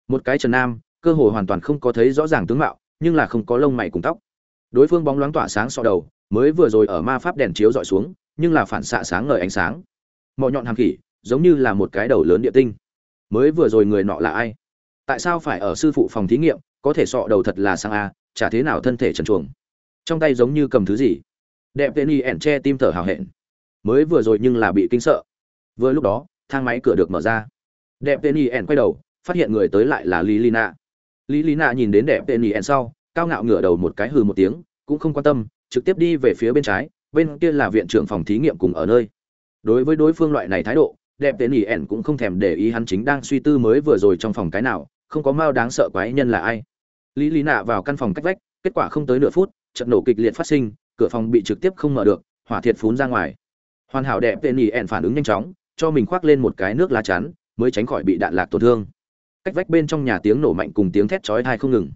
Một cái trần nam, cơ hồ hoàn toàn không có thấy rõ ràng tướng mạo, nhưng là không có lông mày cùng tóc. Đối phương bóng loáng tỏa sáng so đầu mới vừa rồi ở ma pháp đèn chiếu dọi xuống, nhưng là phản xạ sáng ngời ánh sáng. Mọi nhọn hàm khỉ, giống như là một cái đầu lớn địa tinh. Mới vừa rồi người nọ là ai? Tại sao phải ở sư phụ phòng thí nghiệm, có thể sọ đầu thật là sang a à, chả thế nào thân thể trần chuồng trong tay giống như cầm thứ gì? Đẹp tên y ẻn che tim thở hào hẹn. Mới vừa rồi nhưng là bị kinh sợ. Vừa lúc đó, thang máy cửa được mở ra. Đẹp tên y ẻn quay đầu, phát hiện người tới lại là lý lina. Lý lina nhìn đến đẹp tên y ẻn sau, cao ngạo ngửa đầu một cái hừ một tiếng, cũng không quan tâm trực tiếp đi về phía bên trái, bên kia là viện trưởng phòng thí nghiệm cùng ở nơi. Đối với đối phương loại này thái độ, đẹp tên ỉ ẻn cũng không thèm để ý hắn chính đang suy tư mới vừa rồi trong phòng cái nào, không có mao đáng sợ quái nhân là ai. Lý lý nạ vào căn phòng cách vách, kết quả không tới nửa phút, trận nổ kịch liệt phát sinh, cửa phòng bị trực tiếp không mở được, hỏa thiệt phún ra ngoài. Hoàn hảo đẹp tên ỉ ẻn phản ứng nhanh chóng, cho mình khoác lên một cái nước lá chắn, mới tránh khỏi bị đạn lạc tổn thương. Cách vách bên trong nhà tiếng nổ mạnh cùng tiếng thét chói tai không ngừng.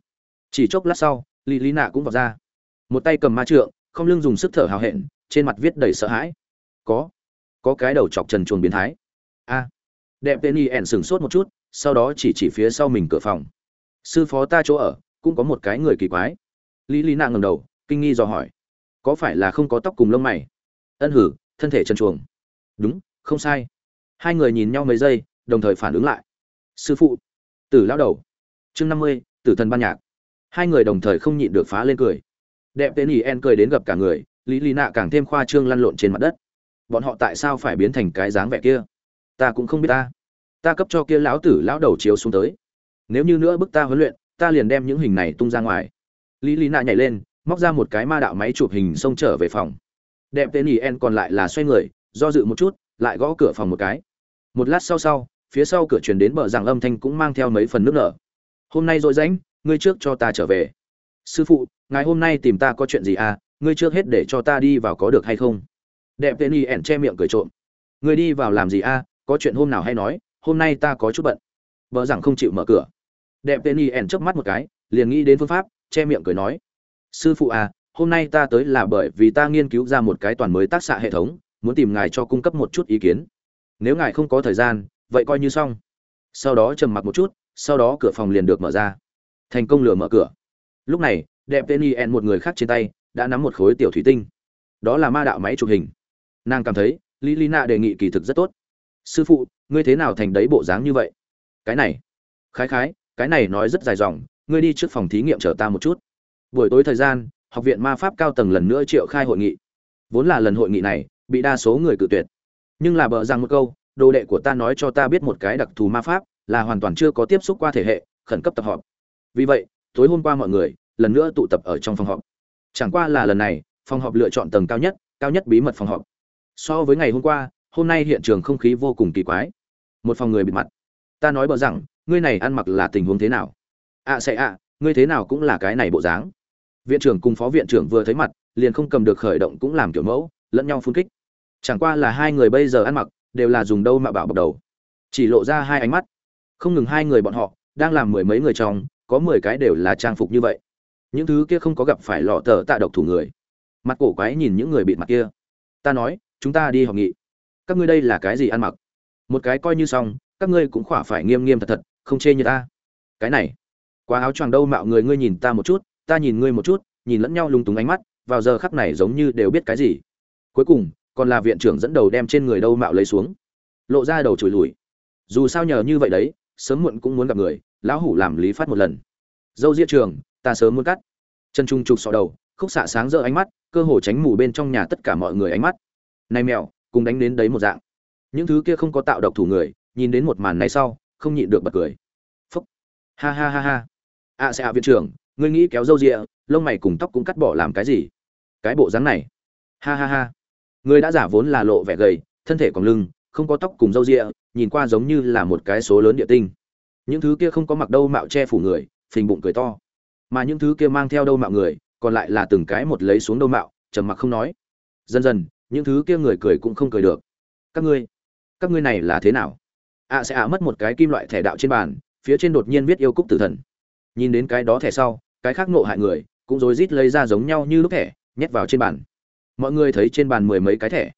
Chỉ chốc lát sau, lý lý nạ cũng vào ra một tay cầm ma trượng, không lưng dùng sức thở hào hẹn, trên mặt viết đầy sợ hãi. Có có cái đầu chọc trần chuồn biến thái. A. Đẹp tên y ẻn sửng sốt một chút, sau đó chỉ chỉ phía sau mình cửa phòng. Sư phó ta chỗ ở, cũng có một cái người kỳ quái. Lý lý nạ ngầm đầu, kinh nghi dò hỏi. Có phải là không có tóc cùng lông mày? Ân hử, thân thể trần chuồng. Đúng, không sai. Hai người nhìn nhau mấy giây, đồng thời phản ứng lại. Sư phụ. Tử lão đầu. Chương năm mươi, tử thần ban nhạc. Hai người đồng thời không nhịn được phá lên cười đẹp tên ý en cười đến gặp cả người, lý lý nạ càng thêm khoa trương lăn lộn trên mặt đất. Bọn họ tại sao phải biến thành cái dáng vẻ kia? Ta cũng không biết ta. Ta cấp cho kia lão tử lão đầu chiếu xuống tới. Nếu như nữa bức ta huấn luyện, ta liền đem những hình này tung ra ngoài. Lý lý nạ nhảy lên, móc ra một cái ma đạo máy chụp hình xông trở về phòng. Đẹp tên ý en còn lại là xoay người, do dự một chút, lại gõ cửa phòng một cái. Một lát sau sau, phía sau cửa truyền đến bờ rằng âm thanh cũng mang theo mấy phần nước nở. Hôm nay dội rãnh, ngươi trước cho ta trở về sư phụ, ngài hôm nay tìm ta có chuyện gì à? Ngươi trước hết để cho ta đi vào có được hay không? Đẹp tên y ẻn che miệng cười trộm. Ngươi đi vào làm gì à? có chuyện hôm nào hay nói, hôm nay ta có chút bận. Vợ rằng không chịu mở cửa. Đẹp tên y ẻn chớp mắt một cái, liền nghĩ đến phương pháp, che miệng cười nói. Sư phụ à hôm nay ta tới là bởi vì ta nghiên cứu ra một cái toàn mới tác xạ hệ thống, muốn tìm ngài cho cung cấp một chút ý kiến. Nếu ngài không có thời gian, vậy coi như xong. Sau đó trầm mặc một chút, sau đó cửa phòng liền được mở ra. Thành công lừa mở cửa lúc này, đẹp tên yen một người khác trên tay đã nắm một khối tiểu thủy tinh. Đó là ma đạo máy chụp hình. Nàng cảm thấy, lý lý nạ đề nghị kỳ thực rất tốt. Sư phụ, ngươi thế nào thành đấy bộ dáng như vậy? Cái này. Khái khái, cái này nói rất dài dòng, ngươi đi trước phòng thí nghiệm chờ ta một chút. Buổi tối thời gian, học viện ma pháp cao tầng lần nữa triệu khai hội nghị. Vốn là lần hội nghị này, bị đa số người cự tuyệt. Nhưng là bợ rằng một câu, đồ đệ của ta nói cho ta biết một cái đặc thù ma pháp, là hoàn toàn chưa có tiếp xúc qua thể hệ, khẩn cấp tập họp vì vậy, tối hôm qua mọi người lần nữa tụ tập ở trong phòng họp. Chẳng qua là lần này phòng họp lựa chọn tầng cao nhất cao nhất bí mật phòng họp. So với ngày hôm qua hôm nay hiện trường không khí vô cùng kỳ quái. Một phòng người bịt mặt. Ta nói bờ rằng ngươi này ăn mặc là tình huống thế nào? Ạ à, sẽ ạ ngươi thế nào cũng là cái này bộ dáng. Viện trưởng cùng phó viện trưởng vừa thấy mặt liền không cầm được khởi động cũng làm kiểu mẫu lẫn nhau phun kích. Chẳng qua là hai người bây giờ ăn mặc đều là dùng đâu mà bảo bọc đầu. Chỉ lộ ra hai ánh mắt. Không ngừng hai người bọn họ đang làm mười mấy người trong có mười cái đều là trang phục như vậy những thứ kia không có gặp phải lọ tờ tạ độc thủ người. Mặt cổ quái nhìn những người bị mặt kia. Ta nói, chúng ta đi học nghị. Các ngươi đây là cái gì ăn mặc? Một cái coi như xong, các ngươi cũng khỏa phải nghiêm nghiêm thật thật, không chê như ta. Cái này, quá áo choàng đâu mạo người ngươi nhìn ta một chút, ta nhìn ngươi một chút, nhìn lẫn nhau lung túng ánh mắt, vào giờ khắc này giống như đều biết cái gì. Cuối cùng, còn là viện trưởng dẫn đầu đem trên người đâu mạo lấy xuống. Lộ ra đầu chùi lùi. Dù sao nhờ như vậy đấy, sớm muộn cũng muốn gặp người, lão hủ làm lý phát một lần. Dâu diết trường ta sớm muốn cắt. Chân trung trục sọ đầu, khúc xạ sáng rỡ ánh mắt, cơ hồ tránh mù bên trong nhà tất cả mọi người ánh mắt. Này mèo, cùng đánh đến đấy một dạng. Những thứ kia không có tạo độc thủ người, nhìn đến một màn này sau, không nhịn được bật cười. Phúc. Ha ha ha ha. Ạ sẽ ạ viện trưởng, ngươi nghĩ kéo râu rịa, lông mày cùng tóc cũng cắt bỏ làm cái gì? Cái bộ dáng này. Ha ha ha. Người đã giả vốn là lộ vẻ gầy, thân thể còn lưng, không có tóc cùng râu ria nhìn qua giống như là một cái số lớn địa tinh. Những thứ kia không có mặc đâu mạo che phủ người, phình bụng cười to mà những thứ kia mang theo đâu mạo người, còn lại là từng cái một lấy xuống đâu mạo, trầm mặc không nói. Dần dần, những thứ kia người cười cũng không cười được. Các ngươi các ngươi này là thế nào? Ạ sẽ ạ mất một cái kim loại thẻ đạo trên bàn, phía trên đột nhiên viết yêu cúc tử thần. Nhìn đến cái đó thẻ sau, cái khác nộ hại người cũng rối rít lấy ra giống nhau như lúc thẻ, nhét vào trên bàn. Mọi người thấy trên bàn mười mấy cái thẻ.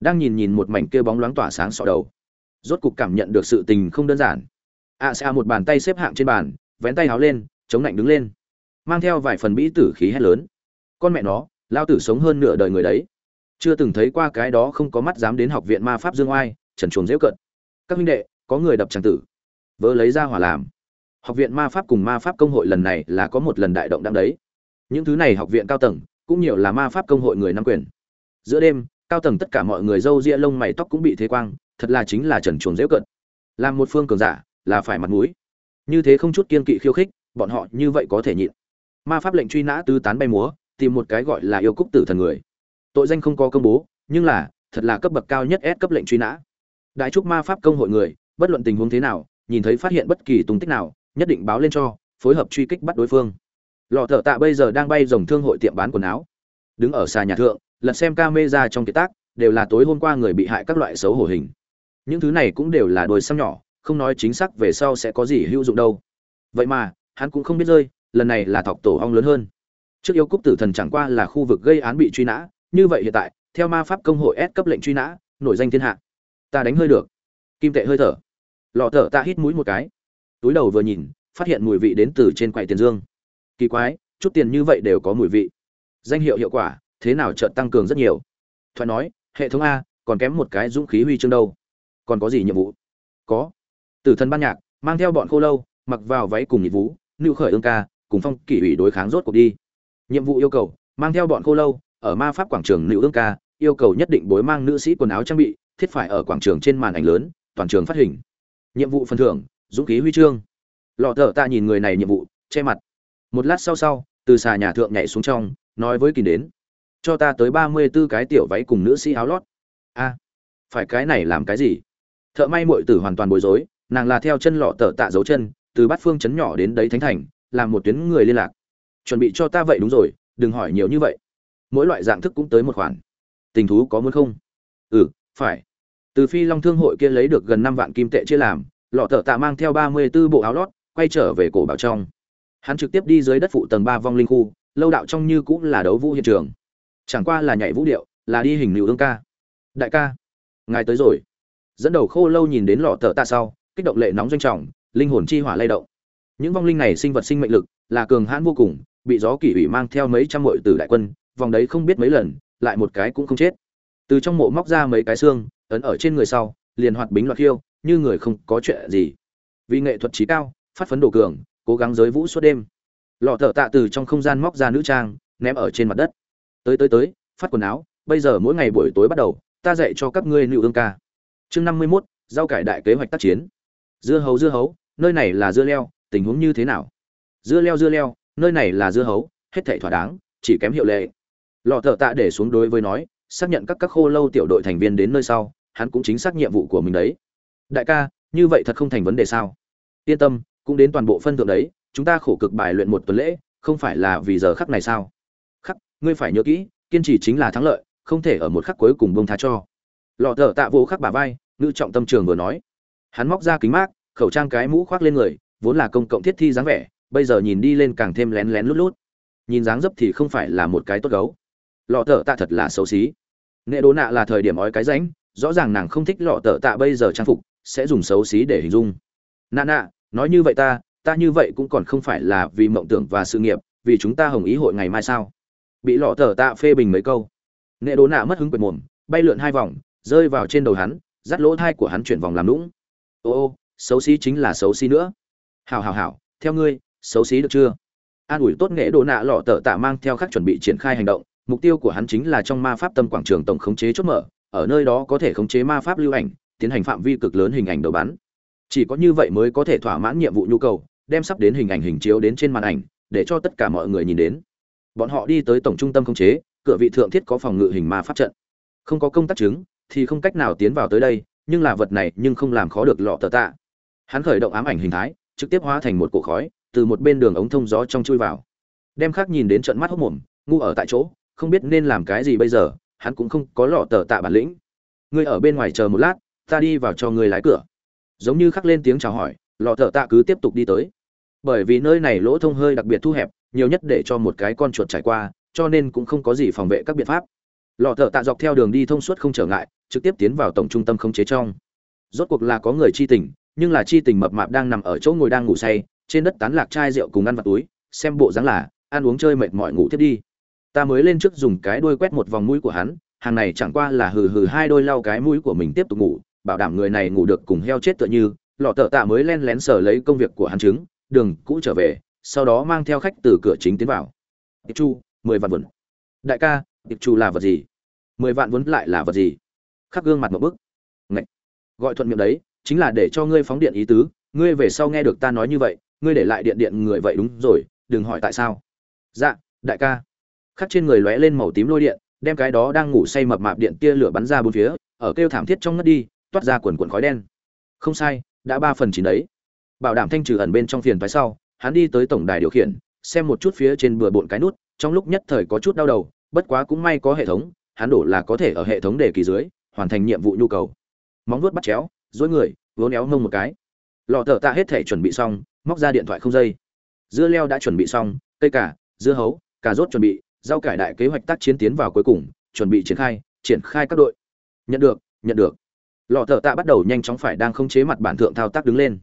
Đang nhìn nhìn một mảnh kia bóng loáng tỏa sáng sọ đầu. Rốt cục cảm nhận được sự tình không đơn giản. Ạ sẽ ạ một bàn tay xếp hạng trên bàn, vén tay háo lên, chống lạnh đứng lên mang theo vài phần bĩ tử khí hét lớn. Con mẹ nó, lao tử sống hơn nửa đời người đấy. Chưa từng thấy qua cái đó không có mắt dám đến học viện ma pháp dương oai, trần chuồng dễu cận các huynh đệ, có người đập tràng tử. Vớ lấy ra hỏa làm. Học viện ma pháp cùng ma pháp công hội lần này là có một lần đại động đang đấy. Những thứ này học viện cao tầng, cũng nhiều là ma pháp công hội người nắm quyền. Giữa đêm, cao tầng tất cả mọi người râu ria lông mày tóc cũng bị thế quang, thật là chính là trần chuồng dễu cận làm một phương cường giả, là phải mặt mũi. Như thế không chút kiên kỵ khiêu khích, bọn họ như vậy có thể nhịn ma pháp lệnh truy nã tư tán bay múa, tìm một cái gọi là yêu cúc tử thần người. Tội danh không có công bố, nhưng là, thật là cấp bậc cao nhất S cấp lệnh truy nã. Đại trúc ma pháp công hội người, bất luận tình huống thế nào, nhìn thấy phát hiện bất kỳ tung tích nào, nhất định báo lên cho, phối hợp truy kích bắt đối phương. Lò thợ tạ bây giờ đang bay dòng thương hội tiệm bán quần áo. Đứng ở xà nhà thượng, lật xem camera trong kiệt tác, đều là tối hôm qua người bị hại các loại xấu hổ hình. Những thứ này cũng đều là đồi xăm nhỏ, không nói chính xác về sau sẽ có gì hữu dụng đâu. Vậy mà, hắn cũng không biết rơi lần này là thọc tổ ong lớn hơn. Trước yêu cúc tử thần chẳng qua là khu vực gây án bị truy nã, như vậy hiện tại, theo ma pháp công hội S cấp lệnh truy nã, nổi danh thiên hạ. Ta đánh hơi được. Kim tệ hơi thở. Lọ thở ta hít mũi một cái. Túi đầu vừa nhìn, phát hiện mùi vị đến từ trên quầy tiền dương. Kỳ quái, chút tiền như vậy đều có mùi vị. Danh hiệu hiệu quả, thế nào chợt tăng cường rất nhiều. Thoại nói, hệ thống a, còn kém một cái dũng khí huy chương đâu. Còn có gì nhiệm vụ? Có. Tử thần ban nhạc, mang theo bọn khô lâu, mặc vào váy cùng nhị vũ nữ khởi ương ca cùng phong kỷ ủy đối kháng rốt cuộc đi. Nhiệm vụ yêu cầu, mang theo bọn cô lâu, ở ma pháp quảng trường nữ ương ca, yêu cầu nhất định bối mang nữ sĩ quần áo trang bị, thiết phải ở quảng trường trên màn ảnh lớn, toàn trường phát hình. Nhiệm vụ phần thưởng, dũng khí huy chương. Lọ thợ ta nhìn người này nhiệm vụ, che mặt. Một lát sau sau, từ xà nhà thượng nhảy xuống trong, nói với kỳ đến. Cho ta tới ba mươi b ố cái tiểu váy cùng nữ sĩ áo lót. A, phải cái này làm cái gì? Thợ may mội tử hoàn toàn bối rối, nàng là theo chân lọ tờ tạ dấu chân, từ bát phương chấn nhỏ đến đấy thánh thành làm một tuyến người liên lạc. Chuẩn bị cho ta vậy đúng rồi, đừng hỏi nhiều như vậy. Mỗi loại dạng thức cũng tới một khoản. Tình thú có muốn không? Ừ phải. Từ phi long thương hội kia lấy được gần năm vạn kim tệ chia làm, lọ thợ tạ mang theo ba mươi b ố bộ áo lót, quay trở về cổ bảo trong. Hắn trực tiếp đi dưới đất phụ tầng ba vong linh khu, lâu đạo trong như cũng là đấu vũ hiện trường. Chẳng qua là nhảy vũ điệu, là đi hình nữ ương ca. Đại ca, ngài tới rồi. Dẫn đầu khô lâu nhìn đến lọ thợ tạ sau, kích động lệ nóng doanh trọng, linh hồn chi hỏa lay động những vong linh này sinh vật sinh mệnh lực là cường hãn vô cùng, bị gió kỷ ủy mang theo mấy trăm mội từ đại quân, vòng đấy không biết mấy lần, lại một cái cũng không chết. Từ trong mộ móc ra mấy cái xương, ấn ở trên người sau, liền hoạt bính loạt khiêu, như người không có chuyện gì. Vì nghệ thuật trí cao, phát phấn đồ cường, cố gắng giới vũ suốt đêm. Lọ thợ tạ từ trong không gian móc ra nữ trang, ném ở trên mặt đất. Tới tới tới, phát quần áo, bây giờ mỗi ngày buổi tối bắt đầu, ta dạy cho các ngươi nữ ương ca. Chương năm mươi mốt, giao cải đại kế hoạch tác chiến. Dưa hấu dưa hấu, nơi này là dưa leo tình huống như thế nào? Dưa leo dưa leo, nơi này là dưa hấu, hết thảy thỏa đáng, chỉ kém hiệu lệ. Lọ thợ tạ để xuống đối với nói, xác nhận các các khô lâu tiểu đội thành viên đến nơi sau, hắn cũng chính xác nhiệm vụ của mình đấy. Đại ca, như vậy thật không thành vấn đề sao? Yên tâm, cũng đến toàn bộ phân thượng đấy, chúng ta khổ cực bài luyện một tuần lễ, không phải là vì giờ khắc này sao? Khắc, ngươi phải nhớ kỹ, kiên trì chính là thắng lợi, không thể ở một khắc cuối cùng bông tha cho. Lọ thợ tạ vô khắc bà vai ngự trọng tâm trường vừa nói. Hắn móc ra kính mát, khẩu trang cái mũ khoác lên người vốn là công cộng thiết thi dáng vẻ, bây giờ nhìn đi lên càng thêm lén lén lút lút. Nhìn dáng dấp thì không phải là một cái tốt gấu. Lọ thợ tạ thật là xấu xí. Nghệ đố nạ là thời điểm ói cái ránh, rõ ràng nàng không thích lọ thợ tạ bây giờ trang phục, sẽ dùng xấu xí để hình dung. Nạ nạ, nói như vậy ta ta như vậy cũng còn không phải là vì mộng tưởng và sự nghiệp, vì chúng ta hồng ý hội ngày mai sao? Bị lọ thợ tạ phê bình mấy câu. Nghệ đố nạ mất hứng quyền mồm, bay lượn hai vòng, rơi vào trên đầu hắn, dắt lỗ thai của hắn chuyển vòng làm lũng ô ô, xấu xí chính là xấu xí nữa hào hào hào theo ngươi, xấu xí được chưa? An ủi tốt nghệ đồ nạ lọ tợ tạ mang theo khắc chuẩn bị triển khai hành động, mục tiêu của hắn chính là trong ma pháp tâm quảng trường tổng khống chế chốt mở, ở nơi đó có thể khống chế ma pháp lưu ảnh, tiến hành phạm vi cực lớn hình ảnh đầu bắn. Chỉ có như vậy mới có thể thỏa mãn nhiệm vụ nhu cầu, đem sắp đến hình ảnh hình chiếu đến trên màn ảnh, để cho tất cả mọi người nhìn đến. Bọn họ đi tới tổng trung tâm khống chế, cửa vị thượng thiết có phòng ngự hình ma pháp trận. Không có công tác chứng, thì không cách nào tiến vào tới đây, nhưng là vật này nhưng không làm khó được lọ tờ tạ. Hắn khởi động ám ảnh hình thái trực tiếp hóa thành một cổ khói, từ một bên đường ống thông gió trong chui vào. Đem khác nhìn đến trận mắt hốc mồm, ngu ở tại chỗ, không biết nên làm cái gì bây giờ, hắn cũng không có lọ tờ tạ bản lĩnh. Ngươi ở bên ngoài chờ một lát, ta đi vào cho ngươi lái cửa. Giống như khắc lên tiếng chào hỏi, lọ tờ tạ cứ tiếp tục đi tới. Bởi vì nơi này lỗ thông hơi đặc biệt thu hẹp, nhiều nhất để cho một cái con chuột trải qua, cho nên cũng không có gì phòng vệ các biện pháp. Lọ thợ tạ dọc theo đường đi thông suốt không trở ngại, trực tiếp tiến vào tổng trung tâm khống chế trong. Rốt cuộc là có người chi tình nhưng là chi tình mập mạp đang nằm ở chỗ ngồi đang ngủ say, trên đất tán lạc chai rượu cùng ăn vặt túi, xem bộ dáng là, ăn uống chơi mệt mỏi ngủ thiết đi. Ta mới lên trước dùng cái đuôi quét một vòng mũi của hắn, hàng này chẳng qua là hừ hừ hai đôi lau cái mũi của mình tiếp tục ngủ, bảo đảm người này ngủ được cùng heo chết tựa như, lọ tợ tạ mới len lén sở lấy công việc của hắn chứng đường cũ trở về, sau đó mang theo khách từ cửa chính tiến vào. Tiệp chu, mười vạn vốn đại ca tiệp chu là vật gì? Mười vạn vốn lại là vật gì? Khắc gương mặt một bức. Ngậy. gọi thuận miệng đấy chính là để cho ngươi phóng điện ý tứ, ngươi về sau nghe được ta nói như vậy, ngươi để lại điện điện người vậy đúng rồi, đừng hỏi tại sao. Dạ đại ca. Khắc trên người lóe lên màu tím lôi điện, đem cái đó đang ngủ say mập mạp điện tia lửa bắn ra bốn phía, ở kêu thảm thiết trong ngất đi, toát ra quần quần khói đen. Không sai, đã ba phần chín đấy. Bảo đảm thanh trừ ẩn bên trong phiền phái sau, hắn đi tới tổng đài điều khiển, xem một chút phía trên bừa bộn cái nút, trong lúc nhất thời có chút đau đầu, bất quá cũng may có hệ thống, hắn đổ là có thể ở hệ thống đề kỳ dưới, hoàn thành nhiệm vụ nhu cầu. Móng vuốt bắt chéo dối người vốn éo mông một cái. Lọ thợ tạ hết thể chuẩn bị xong, móc ra điện thoại không dây. Dưa leo đã chuẩn bị xong, cây cả dưa hấu, cà rốt chuẩn bị, rau cải đại kế hoạch tác chiến tiến vào cuối cùng, chuẩn bị triển khai triển khai các đội. Nhận được nhận được. Lọ thợ tạ bắt đầu nhanh chóng phải đang không chế mặt bản thượng thao tác đứng lên.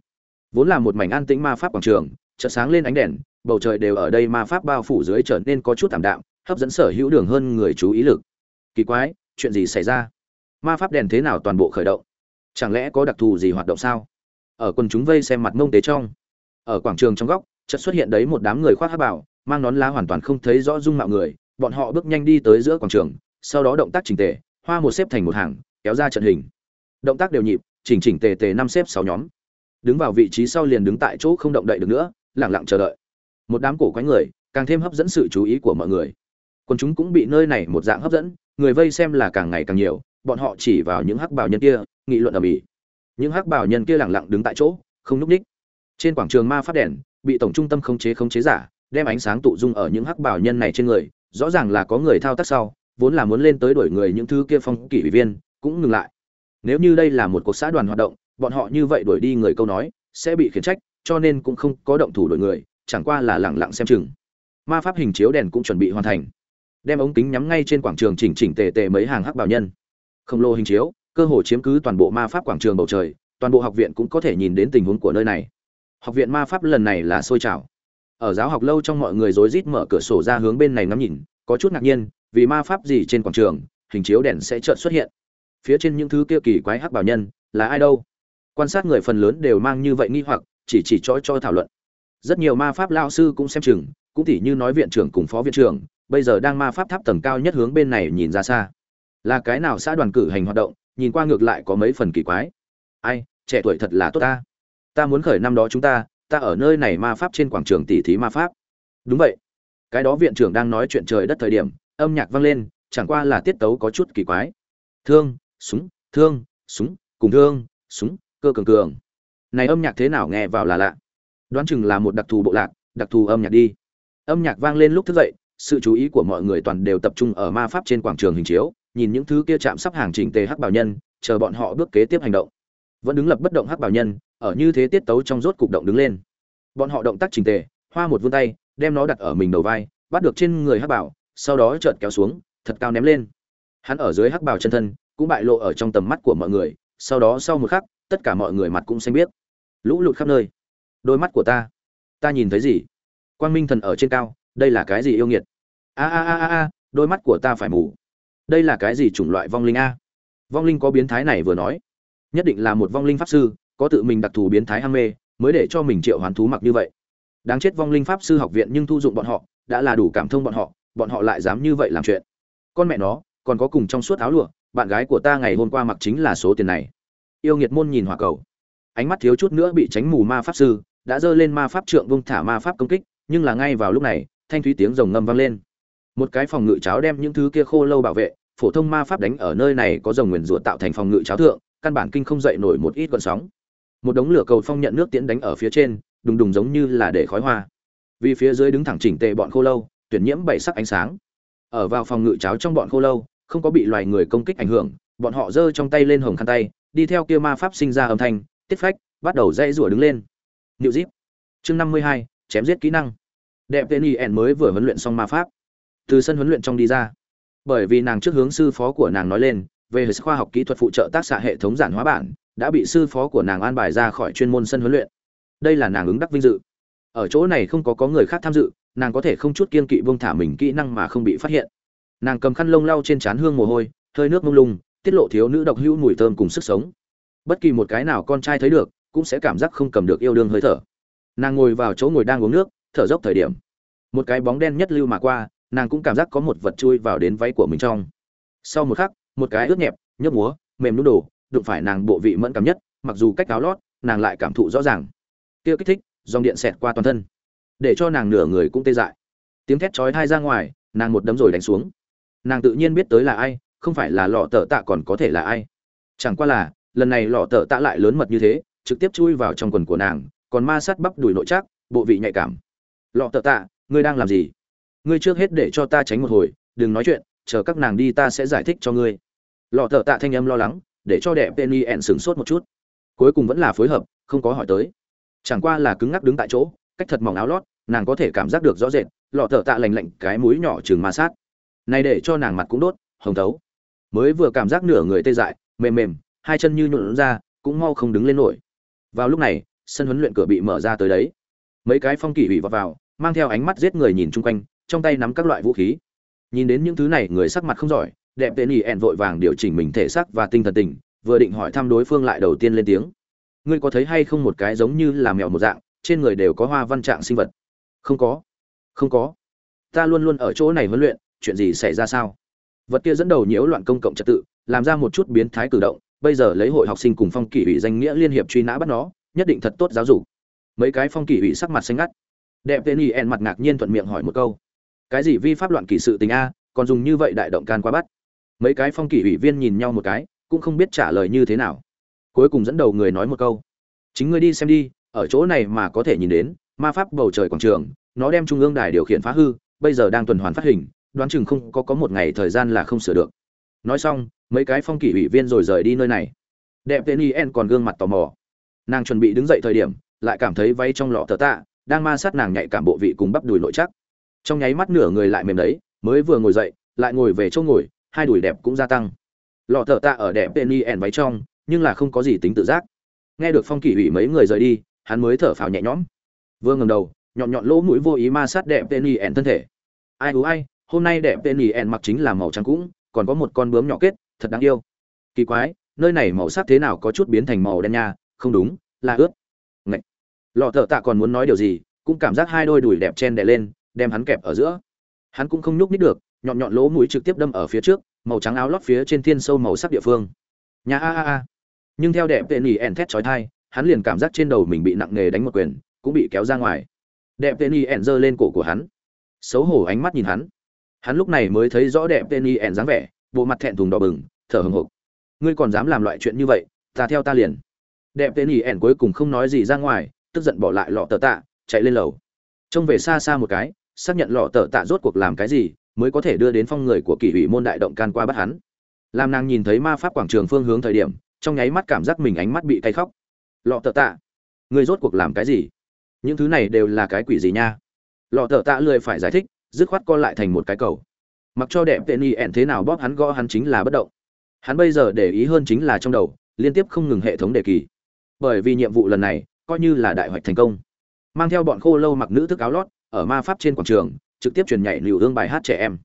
Vốn là một mảnh an tĩnh ma pháp quảng trường, chợt sáng lên ánh đèn, bầu trời đều ở đây ma pháp bao phủ dưới trở nên có chút thảm đạm, hấp dẫn sở hữu đường hơn người chú ý lực. Kỳ quái, chuyện gì xảy ra? Ma pháp đèn thế nào toàn bộ khởi động? Chẳng lẽ có đặc thù gì hoạt động sao? Ở quần chúng vây xem mặt mông tế trong. Ở quảng trường trong góc, chợt xuất hiện đấy một đám người khoác hát bảo, mang nón lá hoàn toàn không thấy rõ dung mạo người. Bọn họ bước nhanh đi tới giữa quảng trường, sau đó động tác chỉnh tề, hoa một xếp thành một hàng, kéo ra trận hình. Động tác đều nhịp, chỉnh chỉnh tề tề năm xếp sáu nhóm. Đứng vào vị trí sau liền đứng tại chỗ không động đậy được nữa lẳng lặng chờ đợi. Một đám cổ quái người, càng thêm hấp dẫn sự chú ý của mọi người. Còn chúng cũng bị nơi này một dạng hấp dẫn, người vây xem là càng ngày càng nhiều bọn họ chỉ vào những hắc bảo nhân kia, nghị luận ở mỹ những hắc bảo nhân kia lẳng lặng đứng tại chỗ, không núp ních trên quảng trường ma phát đèn, bị tổng trung tâm khống chế khống chế giả, đem ánh sáng tụ dung ở những hắc bảo nhân này trên người, rõ ràng là có người thao tác sau, vốn là muốn lên tới đuổi người những thứ kia phong kỷ ủy viên, cũng ngừng lại. Nếu như đây là một cuộc xã đoàn hoạt động, bọn họ như vậy đuổi đi người câu nói, sẽ bị khiển trách, cho nên cũng không có động thủ đuổi người, chẳng qua là lẳng lặng xem chừng. Ma pháp hình chiếu đèn cũng chuẩn bị hoàn thành. Đem ống kính nhắm ngay trên quảng trường chỉnh chỉnh tề tề mấy hàng hắc bảo nhân khổng lồ hình chiếu, cơ hồ chiếm cứ toàn bộ ma pháp quảng trường bầu trời, toàn bộ học viện cũng có thể nhìn đến tình huống của nơi này. Học viện ma pháp lần này là sôi trào. Ở giáo học lâu trong mọi người rối rít mở cửa sổ ra hướng bên này ngắm nhìn, có chút ngạc nhiên, vì ma pháp gì trên quảng trường, hình chiếu đèn sẽ chợt xuất hiện. Phía trên những thứ kia kỳ quái hắc bảo nhân, là ai đâu? Quan sát người phần lớn đều mang như vậy nghi hoặc, chỉ chỉ cho cho thảo luận. Rất nhiều ma pháp lao sư cũng xem chừng, cũng tỉ như nói viện trưởng cùng phó viện trưởng, bây giờ đang ma pháp tháp tầng cao nhất hướng bên này nhìn ra xa là cái nào xã đoàn cử hành hoạt động, nhìn qua ngược lại có mấy phần kỳ quái. Ai, trẻ tuổi thật là tốt ta. Ta muốn khởi năm đó chúng ta ta ở nơi này ma pháp trên quảng trường tỷ thí ma pháp. Đúng vậy. Cái đó viện trưởng đang nói chuyện trời đất thời điểm, âm nhạc vang lên, chẳng qua là tiết tấu có chút kỳ quái. Thương, súng thương, súng, cùng thương, súng, cơ cường cường. Này âm nhạc thế nào nghe vào là lạ. Đoán chừng là một đặc thù bộ lạc, đặc thù âm nhạc đi. Âm nhạc vang lên lúc thức dậy, sự chú ý của mọi người toàn đều tập trung ở ma pháp trên quảng trường hình chiếu nhìn những thứ kia chạm sắp hàng chỉnh tề hắc bảo nhân, chờ bọn họ bước kế tiếp hành động. Vẫn đứng lập bất động hắc bảo nhân, ở như thế tiết tấu trong rốt cục động đứng lên. Bọn họ động tác chỉnh tề, hoa một vươn tay, đem nó đặt ở mình đầu vai, bắt được trên người hắc bảo, sau đó chợt kéo xuống, thật cao ném lên. Hắn ở dưới hắc bảo chân thân, cũng bại lộ ở trong tầm mắt của mọi người, sau đó sau một khắc, tất cả mọi người mặt cũng xanh biết lũ lụt khắp nơi. Đôi mắt của ta. Ta nhìn thấy gì? Quang minh thần ở trên cao, đây là cái gì yêu nghiệt? A a a a, đôi mắt của ta phải mù đây là cái gì chủng loại vong linh a? Vong linh có biến thái này vừa nói. Nhất định là một vong linh pháp sư, có tự mình đặc thù biến thái ham mê, mới để cho mình triệu hoán thú mặc như vậy. Đáng chết vong linh pháp sư học viện nhưng thu dụng bọn họ, đã là đủ cảm thông bọn họ bọn họ lại dám như vậy làm chuyện. Con mẹ nó, còn có cùng trong suốt áo lụa, bạn gái của ta ngày hôm qua mặc chính là số tiền này. Yêu nghiệt môn nhìn hỏa cầu. Ánh mắt thiếu chút nữa bị tránh mù ma pháp sư, đã giơ lên ma pháp trượng vung thả ma pháp công kích, nhưng là ngay vào lúc này, thanh thúy tiếng rồng ngâm vang lên. Một cái phòng ngự cháo đem những thứ kia khô lâu bảo vệ phổ thông ma pháp đánh ở nơi này có dòng nguyền rủa tạo thành phòng ngự cháo thượng căn bản kinh không dậy nổi một ít gọn sóng một đống lửa cầu phong nhận nước tiễn đánh ở phía trên đùng đùng giống như là để khói hoa vì phía dưới đứng thẳng chỉnh tề bọn khô lâu tuyển nhiễm bảy sắc ánh sáng ở vào phòng ngự cháo trong bọn khô lâu không có bị loài người công kích ảnh hưởng bọn họ giơ trong tay lên hồng khăn tay đi theo kia ma pháp sinh ra âm thanh tiết phách bắt đầu dây rủa đứng lên Niệu Diệp. Chương năm mươi hai chém giết kỹ năng. Đẹp tên Yen mới vừa huấn luyện xong ma pháp, từ sân huấn luyện trong đi ra. Bởi vì nàng trước hướng sư phó của nàng nói lên, về khoa học kỹ thuật phụ trợ tác xạ hệ thống giản hóa bản, đã bị sư phó của nàng an bài ra khỏi chuyên môn sân huấn luyện. Đây là nàng ứng đắc vinh dự. Ở chỗ này không có có người khác tham dự, nàng có thể không chút kiên kỵ buông thả mình kỹ năng mà không bị phát hiện. Nàng cầm khăn lông lau trên trán hương mồ hôi, hơi nước mông lung, tiết lộ thiếu nữ độc hữu mùi thơm cùng sức sống. Bất kỳ một cái nào con trai thấy được, cũng sẽ cảm giác không cầm được yêu đương hơi thở nàng ngồi vào chỗ ngồi đang uống nước thở dốc thời điểm một cái bóng đen nhất lưu mà qua nàng cũng cảm giác có một vật chui vào đến váy của mình trong. Sau một khắc, một cái ướt nhẹp, nhấp múa, mềm nút đổ đụng phải nàng bộ vị mẫn cảm nhất, mặc dù cách áo lót, nàng lại cảm thụ rõ ràng. Kia kích thích, dòng điện xẹt qua toàn thân, để cho nàng nửa người cũng tê dại. Tiếng thét chói tai ra ngoài, nàng một đấm rồi đánh xuống. Nàng tự nhiên biết tới là ai, không phải là lọ tờ tạ còn có thể là ai. Chẳng qua là, lần này lọ tờ tạ lại lớn mật như thế, trực tiếp chui vào trong quần của nàng, còn ma sát bắp đùi nội trác, bộ vị nhạy cảm. Lọ tợ tạ, ngươi đang làm gì? Ngươi trước hết để cho ta tránh một hồi đừng nói chuyện chờ các nàng đi ta sẽ giải thích cho ngươi. Lọ thợ tạ thanh âm lo lắng để cho đẹp penny ẹn sửng sốt một chút. Cuối cùng vẫn là phối hợp không có hỏi tới. Chẳng qua là cứng ngắc đứng tại chỗ cách thật mỏng áo lót nàng có thể cảm giác được rõ rệt lọ thợ tạ lành lạnh cái mũi nhỏ chừng ma sát. Này để cho nàng mặt cũng đốt hồng thấu. Mới vừa cảm giác nửa người tê dại mềm mềm hai chân như nhuộn ra cũng mau không đứng lên nổi. Vào lúc này sân huấn luyện cửa bị mở ra tới đấy. Mấy cái phong kỷ bị vào, vào mang theo ánh mắt giết người nhìn chung quanh trong tay nắm các loại vũ khí. Nhìn đến những thứ này, người sắc mặt không giỏi, đẹp tên ỉ ẹn vội vàng điều chỉnh mình thể xác và tinh thần tình, vừa định hỏi thăm đối phương lại đầu tiên lên tiếng. Ngươi có thấy hay không một cái giống như là mèo một dạng, trên người đều có hoa văn trạng sinh vật? Không có. Không có. Ta luôn luôn ở chỗ này huấn luyện, chuyện gì xảy ra sao? Vật kia dẫn đầu nhiễu loạn công cộng trật tự, làm ra một chút biến thái cử động, bây giờ lấy hội học sinh cùng phong kỷ ủy danh nghĩa liên hiệp truy nã bắt nó, nhất định thật tốt giáo dục. Mấy cái phong kỷ ủy sắc mặt xanh ngắt. Đẹp tên ỉ ẹn mặt ngạc nhiên thuận miệng hỏi một câu cái gì vi pháp loạn kỷ sự tình a, còn dùng như vậy đại động can qua bắt. Mấy cái phong kỷ ủy viên nhìn nhau một cái, cũng không biết trả lời như thế nào. Cuối cùng dẫn đầu người nói một câu. Chính ngươi đi xem đi, ở chỗ này mà có thể nhìn đến, ma pháp bầu trời quảng trường, nó đem trung ương đài điều khiển phá hư, bây giờ đang tuần hoàn phát hình, đoán chừng không có có một ngày thời gian là không sửa được. Nói xong, mấy cái phong kỷ ủy viên rồi rời đi nơi này. Đẹp tên yen còn gương mặt tò mò. Nàng chuẩn bị đứng dậy thời điểm, lại cảm thấy váy trong lọ tờ tạ, đang ma sát nàng nhạy cảm bộ vị cùng bắp đùi nội chắc trong nháy mắt nửa người lại mềm đấy, mới vừa ngồi dậy, lại ngồi về chỗ ngồi, hai đùi đẹp cũng gia tăng. Lọ thợ tạ ở đẹp tên ẻn váy trong, nhưng là không có gì tính tự giác. Nghe được phong kỷ ủy mấy người rời đi, hắn mới thở phào nhẹ nhõm. Vừa ngầm đầu, nhọn nhọn lỗ mũi vô ý ma sát đẹp tên ẻn thân thể. Ai ú ai, hôm nay đẹp tên ẻn mặc chính là màu trắng cũng, còn có một con bướm nhỏ kết, thật đáng yêu. Kỳ quái, nơi này màu sắc thế nào có chút biến thành màu đen nha, không đúng, là ướt. Ngậy. lọ thợ tạ còn muốn nói điều gì, cũng cảm giác hai đôi đùi đẹp chen đè lên đem hắn kẹp ở giữa. Hắn cũng không nhúc nít được, nhọn nhọn lỗ mũi trực tiếp đâm ở phía trước, màu trắng áo lót phía trên thiên sâu màu sắc địa phương. Nhà a a a. Nhưng theo đẹp tệ nỉ ẻn thét chói thai hắn liền cảm giác trên đầu mình bị nặng nề đánh một quyền, cũng bị kéo ra ngoài. Đẹp tệ nỉ ẻn giơ lên cổ của hắn. Xấu hổ ánh mắt nhìn hắn. Hắn lúc này mới thấy rõ đẹp tên nỉ ẻn dáng vẻ, bộ mặt thẹn thùng đỏ bừng, thở hừng hực. Ngươi còn dám làm loại chuyện như vậy, ta theo ta liền. Đẹp tên ỉ ẻn cuối cùng không nói gì ra ngoài, tức giận bỏ lại lọ tờ tạ, chạy lên lầu. Trông về xa xa một cái xác nhận lọ tờ tạ rốt cuộc làm cái gì, mới có thể đưa đến phong người của kỷ ủy môn đại động can qua bắt hắn. Làm nàng nhìn thấy ma pháp quảng trường phương hướng thời điểm, trong nháy mắt cảm giác mình ánh mắt bị cay khóc. Lọ tờ tạ, người rốt cuộc làm cái gì? Những thứ này đều là cái quỷ gì nha? Lọ tờ tạ lười phải giải thích, dứt khoát co lại thành một cái cầu. Mặc cho đẹp tên y ẻn thế nào bóp hắn gõ hắn chính là bất động. Hắn bây giờ để ý hơn chính là trong đầu, liên tiếp không ngừng hệ thống đề kỳ. Bởi vì nhiệm vụ lần này, coi như là đại hoạch thành công. Mang theo bọn khô lâu mặc nữ thức áo lót ở ma pháp trên quảng trường, trực tiếp truyền nhảy liều hương bài hát trẻ em.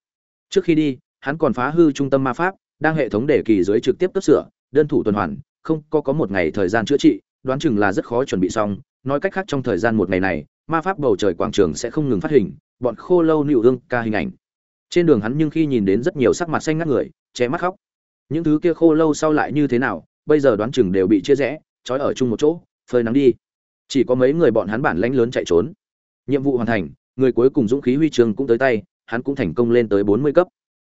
Trước khi đi, hắn còn phá hư trung tâm ma pháp, đang hệ thống đề kỳ dưới trực tiếp cấp sửa, đơn thủ tuần hoàn, không, có có một ngày thời gian chữa trị, đoán chừng là rất khó chuẩn bị xong. Nói cách khác trong thời gian một ngày này, ma pháp bầu trời quảng trường sẽ không ngừng phát hình, bọn khô lâu nịu hương ca hình ảnh. Trên đường hắn nhưng khi nhìn đến rất nhiều sắc mặt xanh ngắt người, che mắt khóc. Những thứ kia khô lâu sau lại như thế nào, bây giờ đoán chừng đều bị chia rẽ, trói ở chung một chỗ, phơi nắng đi. Chỉ có mấy người bọn hắn bản lãnh lớn chạy trốn nhiệm vụ hoàn thành, người cuối cùng dũng khí huy chương cũng tới tay, hắn cũng thành công lên tới bốn mươi cấp.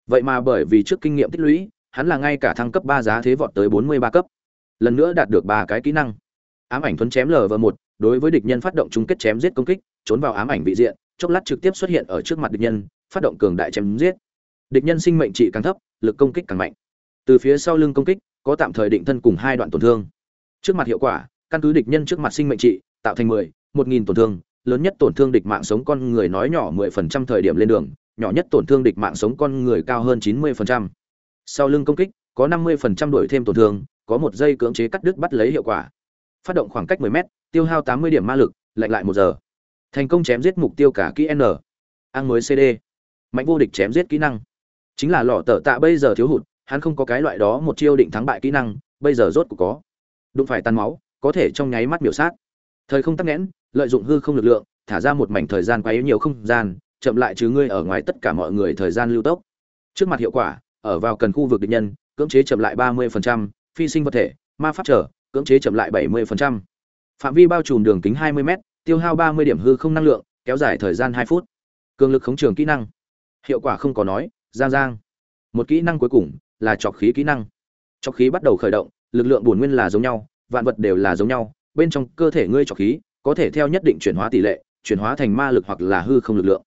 Vậy mà bởi vì trước kinh nghiệm tích lũy, hắn là ngay cả thăng cấp ba giá thế vọt tới bốn mươi ba cấp. Lần nữa đạt được ba cái kỹ năng. Ám ảnh thuấn chém lv một, đối với địch nhân phát động chung kết chém giết công kích, trốn vào ám ảnh vị diện, chốc lát trực tiếp xuất hiện ở trước mặt địch nhân, phát động cường đại chém giết. Địch nhân sinh mệnh trị càng thấp, lực công kích càng mạnh. Từ phía sau lưng công kích, có tạm thời định thân cùng hai đoạn tổn thương. Trước mặt hiệu quả, căn cứ địch nhân trước mặt sinh mệnh trị, tạo thành mười, một nghìn tổn thương lớn nhất tổn thương địch mạng sống con người nói nhỏ mười phần trăm thời điểm lên đường nhỏ nhất tổn thương địch mạng sống con người cao hơn chín mươi phần trăm. Sau lưng công kích có năm mươi phần trăm đổi thêm tổn thương có một giây cưỡng chế cắt đứt bắt lấy hiệu quả. Phát động khoảng cách 10m, tiêu hao 80 điểm ma lực lạnh lại một giờ. Thành công chém giết mục tiêu cả kỹ n. Ăn mới cd mạnh vô địch chém giết kỹ năng. Chính là lọ tở tạ bây giờ thiếu hụt hắn không có cái loại đó một chiêu định thắng bại kỹ năng bây giờ rốt cuộc có. Đụng phải tan máu có thể trong nháy mắt biểu sát. Thời không tắc nghẽn lợi dụng hư không lực lượng thả ra một mảnh thời gian quá yếu nhiều không gian chậm lại chứ ngươi ở ngoài tất cả mọi người thời gian lưu tốc. Trước mặt hiệu quả ở vào cần khu vực địch nhân cưỡng chế chậm lại 30%, phi sinh vật thể ma pháp trở cưỡng chế chậm lại 70%. phạm vi bao trùm đường kính 20 m tiêu hao 30 điểm hư không năng lượng kéo dài thời gian 2 phút. Cường lực khống trường kỹ năng. Hiệu quả không có nói giang giang. Một kỹ năng cuối cùng là trọc khí kỹ năng. Trọc khí bắt đầu khởi động lực lượng bổn nguyên là giống nhau vạn vật đều là giống nhau bên trong cơ thể ngươi trọc khí có thể theo nhất định chuyển hóa tỷ lệ, chuyển hóa thành ma lực hoặc là hư không lực lượng.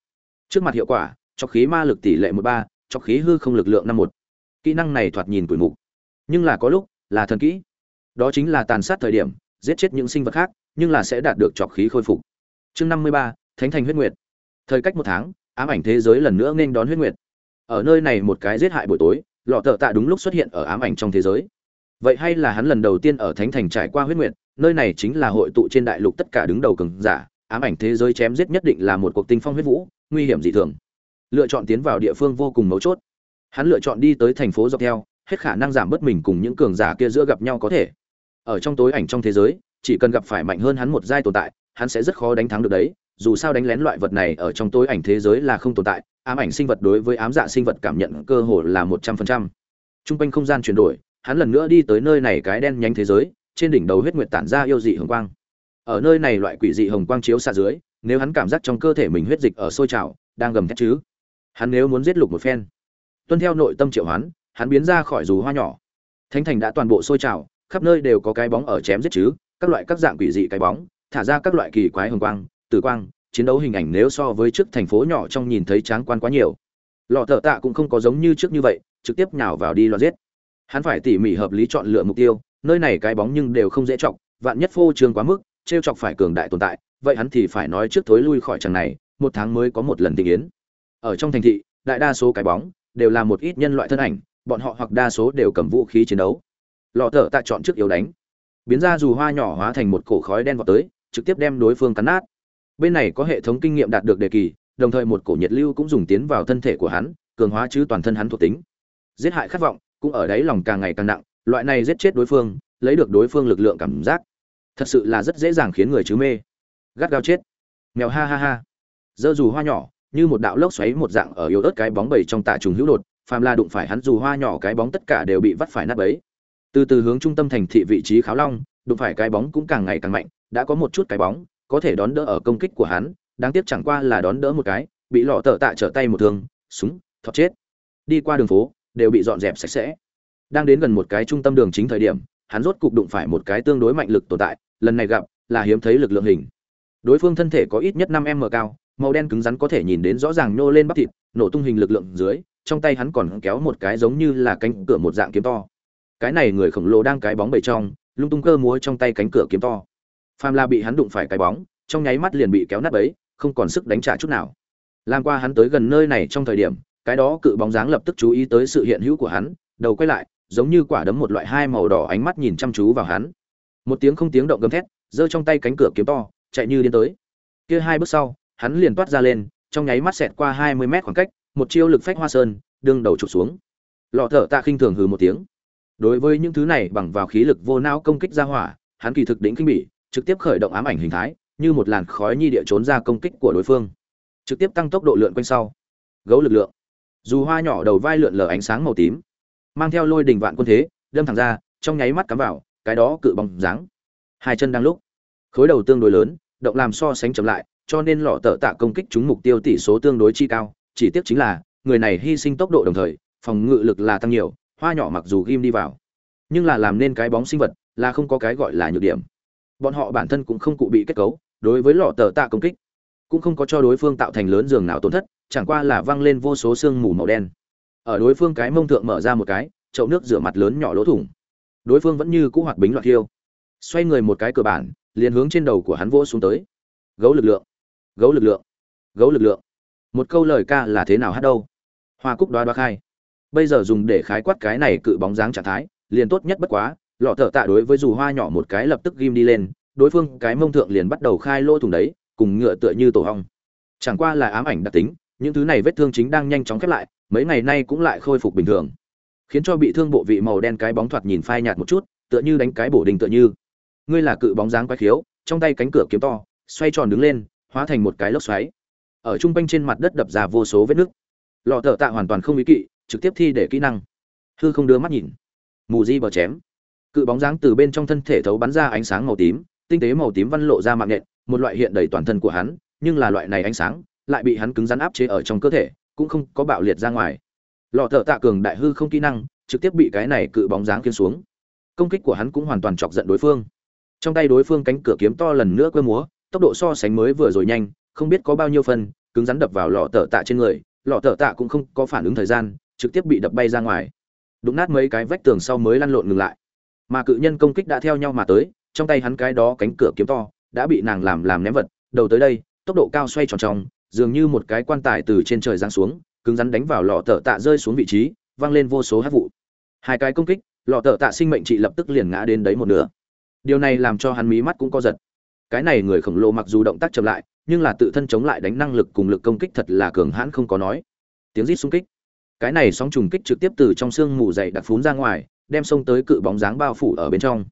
Trước mặt hiệu quả trọc khí ma lực tỷ lệ một ba trọc khí hư không lực lượng năm một. Kỹ năng này thoạt nhìn tuổi mục, nhưng là có lúc là thần kỹ. Đó chính là tàn sát thời điểm, giết chết những sinh vật khác, nhưng là sẽ đạt được trọc khí khôi phục. Chương năm mươi ba, thánh thành huyết nguyệt. Thời cách một tháng, ám ảnh thế giới lần nữa nên đón huyết nguyệt. Ở nơi này một cái giết hại buổi tối, lọ thợ tạ đúng lúc xuất hiện ở ám ảnh trong thế giới. Vậy hay là hắn lần đầu tiên ở thánh thành trải qua huyết nguyệt nơi này chính là hội tụ trên đại lục tất cả đứng đầu cường giả, ám ảnh thế giới chém giết nhất định là một cuộc tinh phong huyết vũ, nguy hiểm dị thường. Lựa chọn tiến vào địa phương vô cùng mấu chốt. Hắn lựa chọn đi tới thành phố dọc theo, hết khả năng giảm bớt mình cùng những cường giả kia giữa gặp nhau có thể. Ở trong tối ảnh trong thế giới, chỉ cần gặp phải mạnh hơn hắn một giai tồn tại, hắn sẽ rất khó đánh thắng được đấy. Dù sao đánh lén loại vật này ở trong tối ảnh thế giới là không tồn tại, ám ảnh sinh vật đối với ám dạ sinh vật cảm nhận cơ hồ là một trăm phần trăm. Trung quanh không gian chuyển đổi, hắn lần nữa đi tới nơi này cái đen nhánh thế giới trên đỉnh đầu huyết nguyệt tản ra yêu dị hồng quang. Ở nơi này loại quỷ dị hồng quang chiếu xạ dưới, nếu hắn cảm giác trong cơ thể mình huyết dịch ở sôi trào, đang gầm thét chứ. Hắn nếu muốn giết lục một phen, tuân theo nội tâm triệu hoán, hắn biến ra khỏi dù hoa nhỏ. Thánh thành đã toàn bộ sôi trào, khắp nơi đều có cái bóng ở chém giết chứ, các loại các dạng quỷ dị cái bóng, thả ra các loại kỳ quái hồng quang, tử quang, chiến đấu hình ảnh nếu so với trước thành phố nhỏ trong nhìn thấy tráng quan quá nhiều. Lọ thợ tạ cũng không có giống như trước như vậy, trực tiếp nhào vào đi lo giết. Hắn phải tỉ mỉ hợp lý chọn lựa mục tiêu nơi này cái bóng nhưng đều không dễ chọc, vạn nhất phô trương quá mức, trêu chọc phải cường đại tồn tại, vậy hắn thì phải nói trước thối lui khỏi chẳng này, một tháng mới có một lần tình yến. Ở trong thành thị, đại đa số cái bóng đều là một ít nhân loại thân ảnh, bọn họ hoặc đa số đều cầm vũ khí chiến đấu. Lọ thở tạ chọn trước yếu đánh. Biến ra dù hoa nhỏ hóa thành một cổ khói đen vào tới, trực tiếp đem đối phương cắn nát. Bên này có hệ thống kinh nghiệm đạt được đề kỳ, đồng thời một cổ nhiệt lưu cũng dùng tiến vào thân thể của hắn, cường hóa chứ toàn thân hắn thuộc tính. Giết hại khát vọng cũng ở đấy lòng càng ngày càng nặng loại này giết chết đối phương, lấy được đối phương lực lượng cảm giác, thật sự là rất dễ dàng khiến người chứ mê. Gắt gao chết. Mèo ha ha ha. Dơ dù hoa nhỏ, như một đạo lốc xoáy một dạng ở yếu ớt cái bóng bầy trong tạ trùng hữu đột, phàm la đụng phải hắn dù hoa nhỏ cái bóng tất cả đều bị vắt phải nát bấy. Từ từ hướng trung tâm thành thị vị trí kháo long, đụng phải cái bóng cũng càng ngày càng mạnh, đã có một chút cái bóng, có thể đón đỡ ở công kích của hắn, đáng tiếc chẳng qua là đón đỡ một cái, bị lọ tờ tạ trở tay một thương, súng, thọt chết. Đi qua đường phố, đều bị dọn dẹp sạch sẽ đang đến gần một cái trung tâm đường chính thời điểm, hắn rốt cục đụng phải một cái tương đối mạnh lực tồn tại, lần này gặp, là hiếm thấy lực lượng hình. Đối phương thân thể có ít nhất năm m cao, màu đen cứng rắn có thể nhìn đến rõ ràng nhô lên bắp thịt, nổ tung hình lực lượng dưới, trong tay hắn còn kéo một cái giống như là cánh cửa một dạng kiếm to. Cái này người khổng lồ đang cái bóng bầy trong, lung tung cơ múa trong tay cánh cửa kiếm to. Phàm la bị hắn đụng phải cái bóng, trong nháy mắt liền bị kéo nát bấy, không còn sức đánh trả chút nào. Làm qua hắn tới gần nơi này trong thời điểm, cái đó cự bóng dáng lập tức chú ý tới sự hiện hữu của hắn, đầu quay lại giống như quả đấm một loại hai màu đỏ ánh mắt nhìn chăm chú vào hắn. Một tiếng không tiếng động gầm thét, giơ trong tay cánh cửa kiếm to, chạy như điên tới. Kia hai bước sau, hắn liền toát ra lên, trong nháy mắt xẹt qua hai mươi mét khoảng cách, một chiêu lực phách hoa sơn, đương đầu trục xuống. Lọ thở tạ khinh thường hừ một tiếng. Đối với những thứ này bằng vào khí lực vô não công kích ra hỏa, hắn kỳ thực đỉnh kinh bỉ, trực tiếp khởi động ám ảnh hình thái, như một làn khói nhi địa trốn ra công kích của đối phương. Trực tiếp tăng tốc độ lượn quanh sau. Gấu lực lượng. Dù hoa nhỏ đầu vai lượn lờ ánh sáng màu tím mang theo lôi đình vạn quân thế, đâm thẳng ra, trong nháy mắt cắm vào, cái đó cự bóng dáng. Hai chân đang lúc, khối đầu tương đối lớn, động làm so sánh chậm lại, cho nên lọ tở tạ công kích chúng mục tiêu tỷ số tương đối chi cao. Chỉ tiếc chính là, người này hy sinh tốc độ đồng thời, phòng ngự lực là tăng nhiều, hoa nhỏ mặc dù ghim đi vào, nhưng là làm nên cái bóng sinh vật là không có cái gọi là nhược điểm. Bọn họ bản thân cũng không cụ bị kết cấu, đối với lọ tở tạ công kích, cũng không có cho đối phương tạo thành lớn giường nào tổn thất, chẳng qua là văng lên vô số xương mù màu đen ở đối phương cái mông thượng mở ra một cái, chậu nước rửa mặt lớn nhỏ lỗ thủng. Đối phương vẫn như cũ hoạt bính loạt thiêu. Xoay người một cái cửa bản, liền hướng trên đầu của hắn vỗ xuống tới. Gấu lực lượng, gấu lực lượng, gấu lực lượng. Một câu lời ca là thế nào hát đâu? Hoa cúc đoá đoá khai. Bây giờ dùng để khái quát cái này cự bóng dáng trạng thái, liền tốt nhất bất quá, lọ thợ tạ đối với dù hoa nhỏ một cái lập tức ghim đi lên, đối phương cái mông thượng liền bắt đầu khai lỗ thủng đấy, cùng ngựa tựa như tổ hong. Chẳng qua là ám ảnh đặc tính những thứ này vết thương chính đang nhanh chóng khép lại, mấy ngày nay cũng lại khôi phục bình thường. Khiến cho bị thương bộ vị màu đen cái bóng thoạt nhìn phai nhạt một chút, tựa như đánh cái bổ đình tựa như. Ngươi là cự bóng dáng quái khiếu, trong tay cánh cửa kiếm to, xoay tròn đứng lên, hóa thành một cái lốc xoáy. Ở trung quanh trên mặt đất đập ra vô số vết nứt lọ thợ tạ hoàn toàn không ý kỵ, trực tiếp thi để kỹ năng. Hư không đưa mắt nhìn. Mù di bờ chém. Cự bóng dáng từ bên trong thân thể thấu bắn ra ánh sáng màu tím, tinh tế màu tím văn lộ ra mạng nhện, một loại hiện đầy toàn thân của hắn, nhưng là loại này ánh sáng lại bị hắn cứng rắn áp chế ở trong cơ thể cũng không có bạo liệt ra ngoài. Lọ thợ tạ cường đại hư không kỹ năng trực tiếp bị cái này cự bóng dáng kiên xuống. Công kích của hắn cũng hoàn toàn chọc giận đối phương. Trong tay đối phương cánh cửa kiếm to lần nữa quơ múa tốc độ so sánh mới vừa rồi nhanh không biết có bao nhiêu phần, cứng rắn đập vào lọ tờ tạ trên người lọ tờ tạ cũng không có phản ứng thời gian trực tiếp bị đập bay ra ngoài. Đụng nát mấy cái vách tường sau mới lăn lộn ngừng lại. Mà cự nhân công kích đã theo nhau mà tới trong tay hắn cái đó cánh cửa kiếm to đã bị nàng làm làm ném vật. Đầu tới đây tốc độ cao xoay tròn tròn dường như một cái quan tài từ trên trời giáng xuống, cứng rắn đánh vào lọ tờ tạ rơi xuống vị trí, vang lên vô số hát vụ. Hai cái công kích, lọ tờ tạ sinh mệnh trị lập tức liền ngã đến đấy một nửa. Điều này làm cho hắn mí mắt cũng co giật. Cái này người khổng lồ mặc dù động tác chậm lại, nhưng là tự thân chống lại đánh năng lực cùng lực công kích thật là cường hãn không có nói. Tiếng rít xung kích. Cái này sóng trùng kích trực tiếp từ trong xương mù dày đặc phún ra ngoài, đem xông tới cự bóng dáng bao phủ ở bên trong.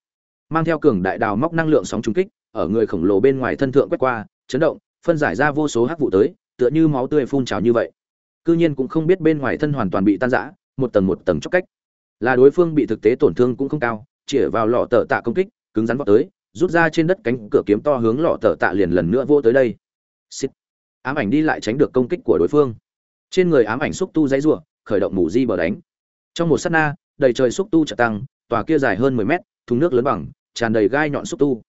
Mang theo cường đại đào móc năng lượng sóng trùng kích, ở người khổng lồ bên ngoài thân thượng quét qua, chấn động phân giải ra vô số hắc vụ tới, tựa như máu tươi phun trào như vậy. Cư nhiên cũng không biết bên ngoài thân hoàn toàn bị tan rã, một tầng một tầng chốc cách. Là đối phương bị thực tế tổn thương cũng không cao chỉ vào lọ tở tạ công kích, cứng rắn vọt tới, rút ra trên đất cánh cửa kiếm to hướng lọ tở tạ liền lần nữa vô tới đây. Xịt. ám ảnh đi lại tránh được công kích của đối phương. Trên người ám ảnh xúc tu giãy rủa, khởi động mù di bờ đánh. Trong một sát na, đầy trời xúc tu chợt tăng, tòa kia dài hơn 10 mét, thùng nước lớn bằng, tràn đầy gai nhọn xúc tu.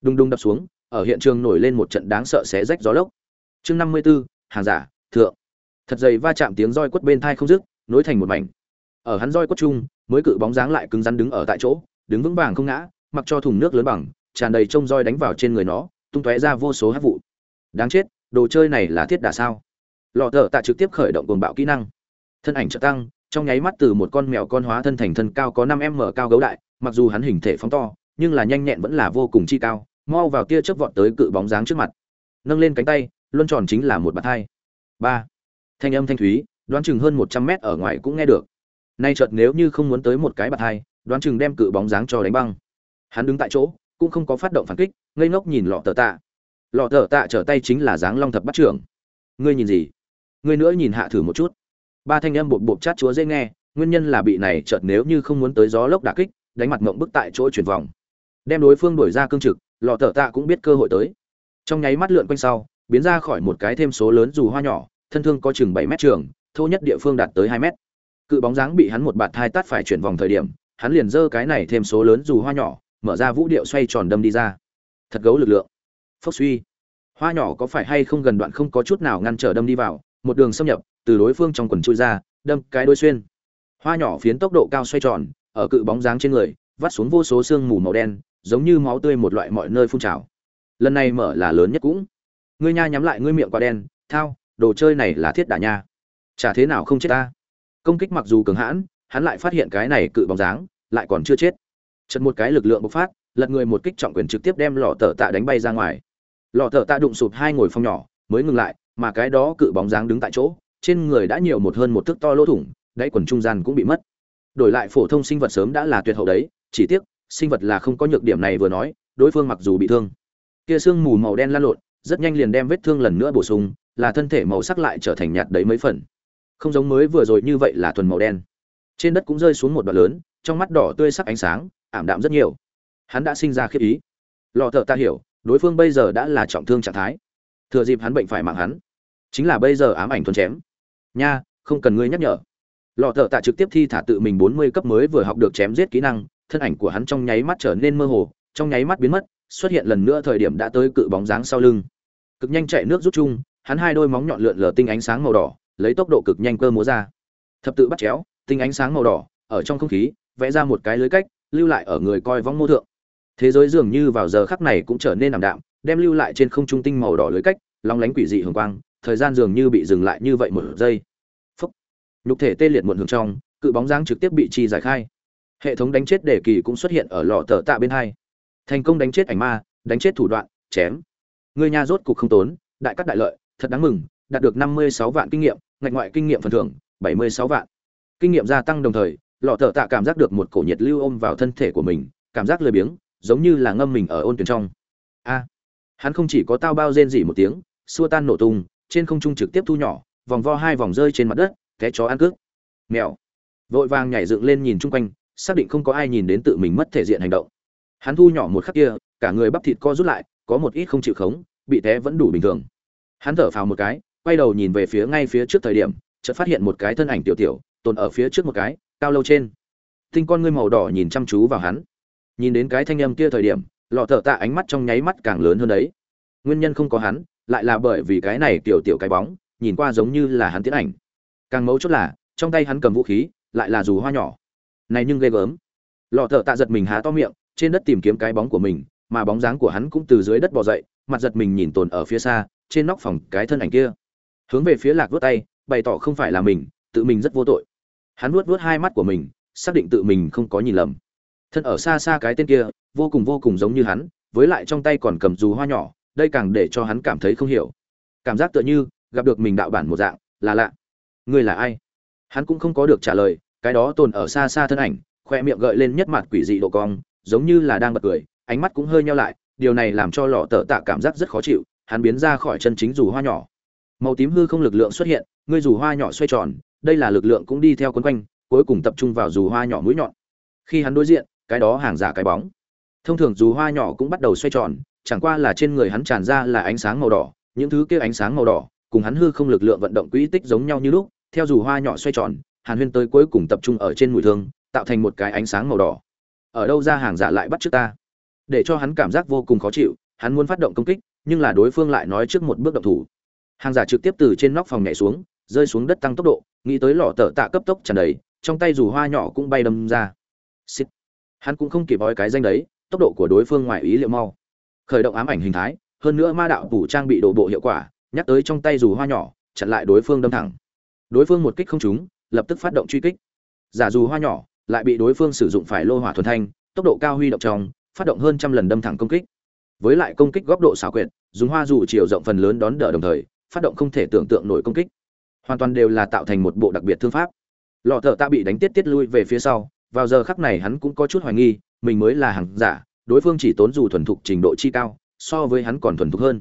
Đùng đùng đập xuống ở hiện trường nổi lên một trận đáng sợ xé rách gió lốc. Chương 54, hàng giả thượng. Thật dày va chạm tiếng roi quất bên thai không dứt nối thành một mảnh. Ở hắn roi quất chung mới cự bóng dáng lại cứng rắn đứng ở tại chỗ đứng vững vàng không ngã mặc cho thùng nước lớn bằng tràn đầy trông roi đánh vào trên người nó tung tóe ra vô số hắc vụ. Đáng chết đồ chơi này là thiết đả sao? Lọ thở tạ trực tiếp khởi động cuồng bạo kỹ năng. Thân ảnh trợ tăng trong nháy mắt từ một con mèo con hóa thân thành thân cao có năm m cao gấu đại mặc dù hắn hình thể phóng to nhưng là nhanh nhẹn vẫn là vô cùng chi cao mau vào tia chớp vọt tới cự bóng dáng trước mặt. Nâng lên cánh tay, luân tròn chính là một bạt hai. Ba. Thanh âm thanh thúy, đoán chừng hơn một trăm mét ở ngoài cũng nghe được. Nay chợt nếu như không muốn tới một cái bạt hai, đoán chừng đem cự bóng dáng cho đánh băng. Hắn đứng tại chỗ, cũng không có phát động phản kích, ngây ngốc nhìn lọ tờ tạ. Lọ tờ tạ trở tay chính là dáng long thập bắt trưởng. Ngươi nhìn gì? Ngươi nữa nhìn hạ thử một chút. Ba thanh âm bột bột chát chúa dễ nghe, nguyên nhân là bị này chợt nếu như không muốn tới gió lốc đả kích, đánh mặt mộng bức tại chỗ chuyển vòng. Đem đối phương đuổi ra cương trực lò thở tạ cũng biết cơ hội tới. Trong nháy mắt lượn quanh sau, biến ra khỏi một cái thêm số lớn dù hoa nhỏ, thân thương có chừng bảy mét trường, thô nhất địa phương đạt tới hai mét. Cự bóng dáng bị hắn một bạt hai tát phải chuyển vòng thời điểm, hắn liền giơ cái này thêm số lớn dù hoa nhỏ, mở ra vũ điệu xoay tròn đâm đi ra. Thật gấu lực lượng. Phốc suy. Hoa nhỏ có phải hay không gần đoạn không có chút nào ngăn trở đâm đi vào, một đường xâm nhập, từ đối phương trong quần chui ra, đâm cái đôi xuyên. Hoa nhỏ phiến tốc độ cao xoay tròn, ở cự bóng dáng trên người, vắt xuống vô số xương mù màu đen giống như máu tươi một loại mọi nơi phun trào. Lần này mở là lớn nhất cũng. Ngươi nha nhắm lại ngươi miệng quá đen, thao, đồ chơi này là thiết đả nha. Chả thế nào không chết ta? Công kích mặc dù cường hãn, hắn lại phát hiện cái này cự bóng dáng, lại còn chưa chết. Chật một cái lực lượng bộc phát, lật người một kích trọng quyền trực tiếp đem lọ tờ tạ đánh bay ra ngoài. Lọ tờ tạ đụng sụp hai ngồi phong nhỏ, mới ngừng lại, mà cái đó cự bóng dáng đứng tại chỗ, trên người đã nhiều một hơn một thước to lỗ thủng, đáy quần trung gian cũng bị mất. Đổi lại phổ thông sinh vật sớm đã là tuyệt hậu đấy, chỉ tiếc sinh vật là không có nhược điểm này vừa nói, đối phương mặc dù bị thương. Kia xương mù màu đen lan lộn, rất nhanh liền đem vết thương lần nữa bổ sung, là thân thể màu sắc lại trở thành nhạt đấy mấy phần. Không giống mới vừa rồi như vậy là thuần màu đen. Trên đất cũng rơi xuống một đoạn lớn, trong mắt đỏ tươi sắc ánh sáng, ảm đạm rất nhiều. Hắn đã sinh ra khiếp ý. Lò thợ ta hiểu, đối phương bây giờ đã là trọng thương trạng thái. Thừa dịp hắn bệnh phải mạng hắn. Chính là bây giờ ám ảnh thuần chém. Nha, không cần ngươi nhắc nhở. Lọ thợ tạ trực tiếp thi thả tự mình bốn mươi cấp mới vừa học được chém giết kỹ năng thân ảnh của hắn trong nháy mắt trở nên mơ hồ, trong nháy mắt biến mất, xuất hiện lần nữa thời điểm đã tới cự bóng dáng sau lưng. Cực nhanh chạy nước rút chung, hắn hai đôi móng nhọn lượn lờ tinh ánh sáng màu đỏ, lấy tốc độ cực nhanh cơ múa ra. Thập tự bắt chéo, tinh ánh sáng màu đỏ, ở trong không khí, vẽ ra một cái lưới cách, lưu lại ở người coi vong mô thượng. Thế giới dường như vào giờ khắc này cũng trở nên ảm đạm, đem lưu lại trên không trung tinh màu đỏ lưới cách, long lánh quỷ dị hường quang, thời gian dường như bị dừng lại như vậy một giây. Phúc. Nhục thể tê liệt muộn hưởng trong, cự bóng dáng trực tiếp bị trì giải khai hệ thống đánh chết đề kỳ cũng xuất hiện ở lò tờ tạ bên hai. Thành công đánh chết ảnh ma, đánh chết thủ đoạn, chém. Người nhà rốt cục không tốn, đại cắt đại lợi, thật đáng mừng, đạt được năm mươi sáu vạn kinh nghiệm, ngạch ngoại kinh nghiệm phần thưởng, bảy mươi sáu vạn. Kinh nghiệm gia tăng đồng thời lọ thợ tạ cảm giác được một cổ nhiệt lưu ôm vào thân thể của mình, cảm giác lười biếng, giống như là ngâm mình ở ôn tuyển trong. A! Hắn không chỉ có tao bao rên dỉ một tiếng, xua tan nổ tung, trên không trung trực tiếp thu nhỏ, vòng vo hai vòng rơi trên mặt đất, té chó ăn cướp. Mèo. Vội vàng nhảy dựng lên nhìn chung quanh xác định không có ai nhìn đến tự mình mất thể diện hành động. Hắn thu nhỏ một khắc kia, cả người bắp thịt co rút lại, có một ít không chịu khống, bị té vẫn đủ bình thường. Hắn thở phào một cái, quay đầu nhìn về phía ngay phía trước thời điểm, chợt phát hiện một cái thân ảnh tiểu tiểu, tồn ở phía trước một cái, cao lâu trên. Tinh con ngươi màu đỏ nhìn chăm chú vào hắn. Nhìn đến cái thanh âm kia thời điểm, lọ thợ tạ ánh mắt trong nháy mắt càng lớn hơn đấy. Nguyên nhân không có hắn, lại là bởi vì cái này tiểu tiểu cái bóng, nhìn qua giống như là hắn tiến ảnh. Càng mấu chốt là, trong tay hắn cầm vũ khí, lại là dù hoa nhỏ này nhưng ghê gớm. Lò thợ tạ giật mình há to miệng, trên đất tìm kiếm cái bóng của mình, mà bóng dáng của hắn cũng từ dưới đất bò dậy, mặt giật mình nhìn tồn ở phía xa, trên nóc phòng cái thân ảnh kia. Hướng về phía lạc vớt tay, bày tỏ không phải là mình, tự mình rất vô tội. Hắn vuốt vuốt hai mắt của mình, xác định tự mình không có nhìn lầm. Thân ở xa xa cái tên kia, vô cùng vô cùng giống như hắn, với lại trong tay còn cầm dù hoa nhỏ, đây càng để cho hắn cảm thấy không hiểu. Cảm giác tựa như gặp được mình đạo bản một dạng, là lạ. Ngươi là ai? Hắn cũng không có được trả lời cái đó tồn ở xa xa thân ảnh, khoe miệng gợi lên nhất mặt quỷ dị độ cong, giống như là đang bật cười, ánh mắt cũng hơi nhau lại, điều này làm cho lọ tờ tạ cảm giác rất khó chịu, hắn biến ra khỏi chân chính dù hoa nhỏ. Màu tím hư không lực lượng xuất hiện, ngươi dù hoa nhỏ xoay tròn, đây là lực lượng cũng đi theo quấn quanh, cuối cùng tập trung vào dù hoa nhỏ mũi nhọn. Khi hắn đối diện, cái đó hàng giả cái bóng. Thông thường dù hoa nhỏ cũng bắt đầu xoay tròn, chẳng qua là trên người hắn tràn ra là ánh sáng màu đỏ, những thứ kia ánh sáng màu đỏ, cùng hắn hư không lực lượng vận động quỹ tích giống nhau như lúc, theo dù hoa nhỏ xoay tròn hàn huyên tới cuối cùng tập trung ở trên mũi thương, tạo thành một cái ánh sáng màu đỏ. Ở đâu ra hàng giả lại bắt trước ta? Để cho hắn cảm giác vô cùng khó chịu, hắn muốn phát động công kích, nhưng là đối phương lại nói trước một bước động thủ. Hàng giả trực tiếp từ trên nóc phòng nhảy xuống, rơi xuống đất tăng tốc độ, nghĩ tới lò tờ tạ cấp tốc tràn đầy, trong tay dù hoa nhỏ cũng bay đâm ra. Xịt. hắn cũng không kịp bói cái danh đấy, tốc độ của đối phương ngoài ý liệu mau. Khởi động ám ảnh hình thái, hơn nữa ma đạo phủ trang bị đổ bộ hiệu quả, nhắc tới trong tay dù hoa nhỏ, chặn lại đối phương đâm thẳng. Đối phương một kích không trúng lập tức phát động truy kích. Giả dù hoa nhỏ, lại bị đối phương sử dụng phải lô hỏa thuần thanh, tốc độ cao huy động trong, phát động hơn trăm lần đâm thẳng công kích. Với lại công kích góc độ xảo quyệt, dùng hoa dù chiều rộng phần lớn đón đỡ đồng thời, phát động không thể tưởng tượng nổi công kích. Hoàn toàn đều là tạo thành một bộ đặc biệt thương pháp. Lọ thợ ta bị đánh tiết tiết lui về phía sau, vào giờ khắc này hắn cũng có chút hoài nghi, mình mới là hàng giả, đối phương chỉ tốn dù thuần thục trình độ chi cao, so với hắn còn thuần thục hơn.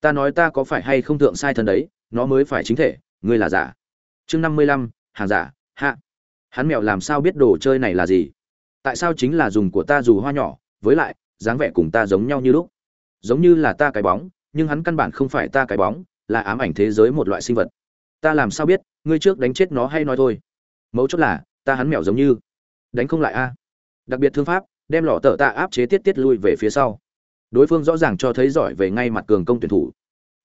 Ta nói ta có phải hay không thượng sai thân đấy, nó mới phải chính thể, ngươi là giả. Chương năm mươi lăm hàng giả, hạ. Hắn mèo làm sao biết đồ chơi này là gì? Tại sao chính là dùng của ta dù hoa nhỏ, với lại, dáng vẻ cùng ta giống nhau như lúc? Giống như là ta cái bóng, nhưng hắn căn bản không phải ta cái bóng, là ám ảnh thế giới một loại sinh vật. Ta làm sao biết, ngươi trước đánh chết nó hay nói thôi? Mấu chốt là, ta hắn mèo giống như. Đánh không lại a. Đặc biệt thương pháp, đem lọ tờ tạ áp chế tiết tiết lui về phía sau. Đối phương rõ ràng cho thấy giỏi về ngay mặt cường công tuyển thủ.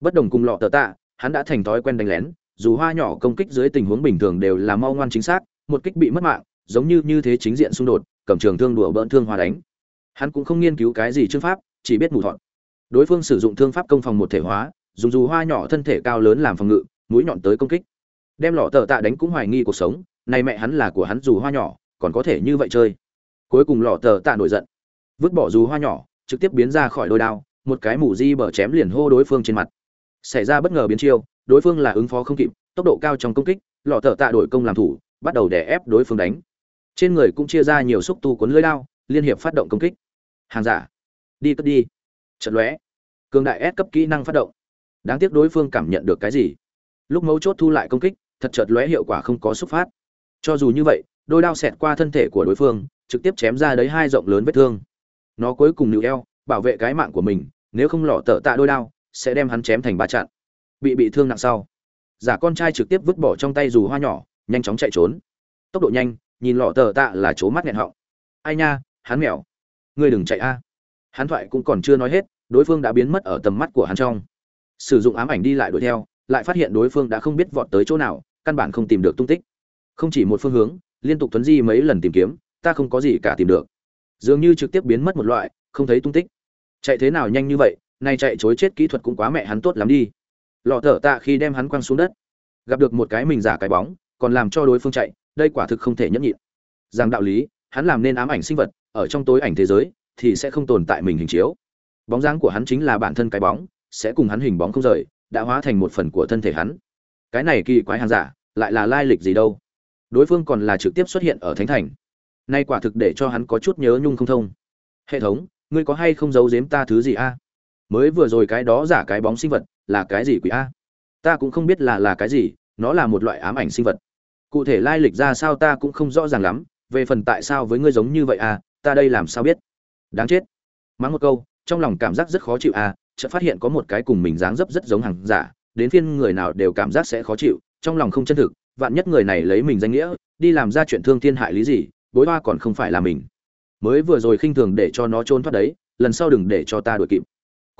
Bất đồng cùng lọ tờ tạ, hắn đã thành thói quen đánh lén dù hoa nhỏ công kích dưới tình huống bình thường đều là mau ngoan chính xác, một kích bị mất mạng, giống như như thế chính diện xung đột, cầm trường thương đùa bỡn thương hoa đánh. Hắn cũng không nghiên cứu cái gì chương pháp, chỉ biết mù thọn đối phương sử dụng thương pháp công phòng một thể hóa, dùng dù hoa nhỏ thân thể cao lớn làm phòng ngự, mũi nhọn tới công kích. Đem lọ tờ tạ đánh cũng hoài nghi cuộc sống, này mẹ hắn là của hắn dù hoa nhỏ, còn có thể như vậy chơi. Cuối cùng lọ tờ tạ nổi giận. Vứt bỏ dù hoa nhỏ, trực tiếp biến ra khỏi đôi đao, một cái mù di bờ chém liền hô đối phương trên mặt. Xảy ra bất ngờ biến chiêu đối phương là ứng phó không kịp, tốc độ cao trong công kích, lọ thợ tạ đổi công làm thủ, bắt đầu đè ép đối phương đánh. Trên người cũng chia ra nhiều xúc tu cuốn lưới đao, liên hiệp phát động công kích. Hàng giả, đi cất đi. Trận lóe. Cường đại ép cấp kỹ năng phát động. Đáng tiếc đối phương cảm nhận được cái gì? Lúc mấu chốt thu lại công kích, thật chợt lóe hiệu quả không có xuất phát. Cho dù như vậy, đôi đao xẹt qua thân thể của đối phương, trực tiếp chém ra đấy hai rộng lớn vết thương. Nó cuối cùng nịu eo, bảo vệ cái mạng của mình, nếu không lọ tợ tạ đôi đao, sẽ đem hắn chém thành ba chặn bị bị thương nặng sau. Giả con trai trực tiếp vứt bỏ trong tay dù hoa nhỏ, nhanh chóng chạy trốn. Tốc độ nhanh, nhìn lọ tờ tạ là chố mắt nghẹn họng. Ai nha, hắn mèo. Ngươi đừng chạy a. Hắn thoại cũng còn chưa nói hết, đối phương đã biến mất ở tầm mắt của hắn trong. Sử dụng ám ảnh đi lại đuổi theo, lại phát hiện đối phương đã không biết vọt tới chỗ nào, căn bản không tìm được tung tích. Không chỉ một phương hướng, liên tục tuấn di mấy lần tìm kiếm, ta không có gì cả tìm được. Dường như trực tiếp biến mất một loại, không thấy tung tích. Chạy thế nào nhanh như vậy, nay chạy chối chết kỹ thuật cũng quá mẹ hắn tốt lắm đi lọ thở tạ khi đem hắn quăng xuống đất. Gặp được một cái mình giả cái bóng, còn làm cho đối phương chạy, đây quả thực không thể nhẫn nhịn. Rằng đạo lý, hắn làm nên ám ảnh sinh vật, ở trong tối ảnh thế giới, thì sẽ không tồn tại mình hình chiếu. Bóng dáng của hắn chính là bản thân cái bóng, sẽ cùng hắn hình bóng không rời, đã hóa thành một phần của thân thể hắn. Cái này kỳ quái hàng giả, lại là lai lịch gì đâu? Đối phương còn là trực tiếp xuất hiện ở thánh thành. Nay quả thực để cho hắn có chút nhớ nhung không thông. Hệ thống, ngươi có hay không giấu giếm ta thứ gì a? Mới vừa rồi cái đó giả cái bóng sinh vật là cái gì quỷ a? Ta cũng không biết là là cái gì, nó là một loại ám ảnh sinh vật. Cụ thể lai lịch ra sao ta cũng không rõ ràng lắm, về phần tại sao với ngươi giống như vậy a, ta đây làm sao biết? Đáng chết. Mắng một câu, trong lòng cảm giác rất khó chịu a, chợt phát hiện có một cái cùng mình dáng dấp rất giống hàng giả, đến phiên người nào đều cảm giác sẽ khó chịu, trong lòng không chân thực, vạn nhất người này lấy mình danh nghĩa, đi làm ra chuyện thương thiên hại lý gì, bối hoa còn không phải là mình. Mới vừa rồi khinh thường để cho nó trốn thoát đấy, lần sau đừng để cho ta đuổi kịp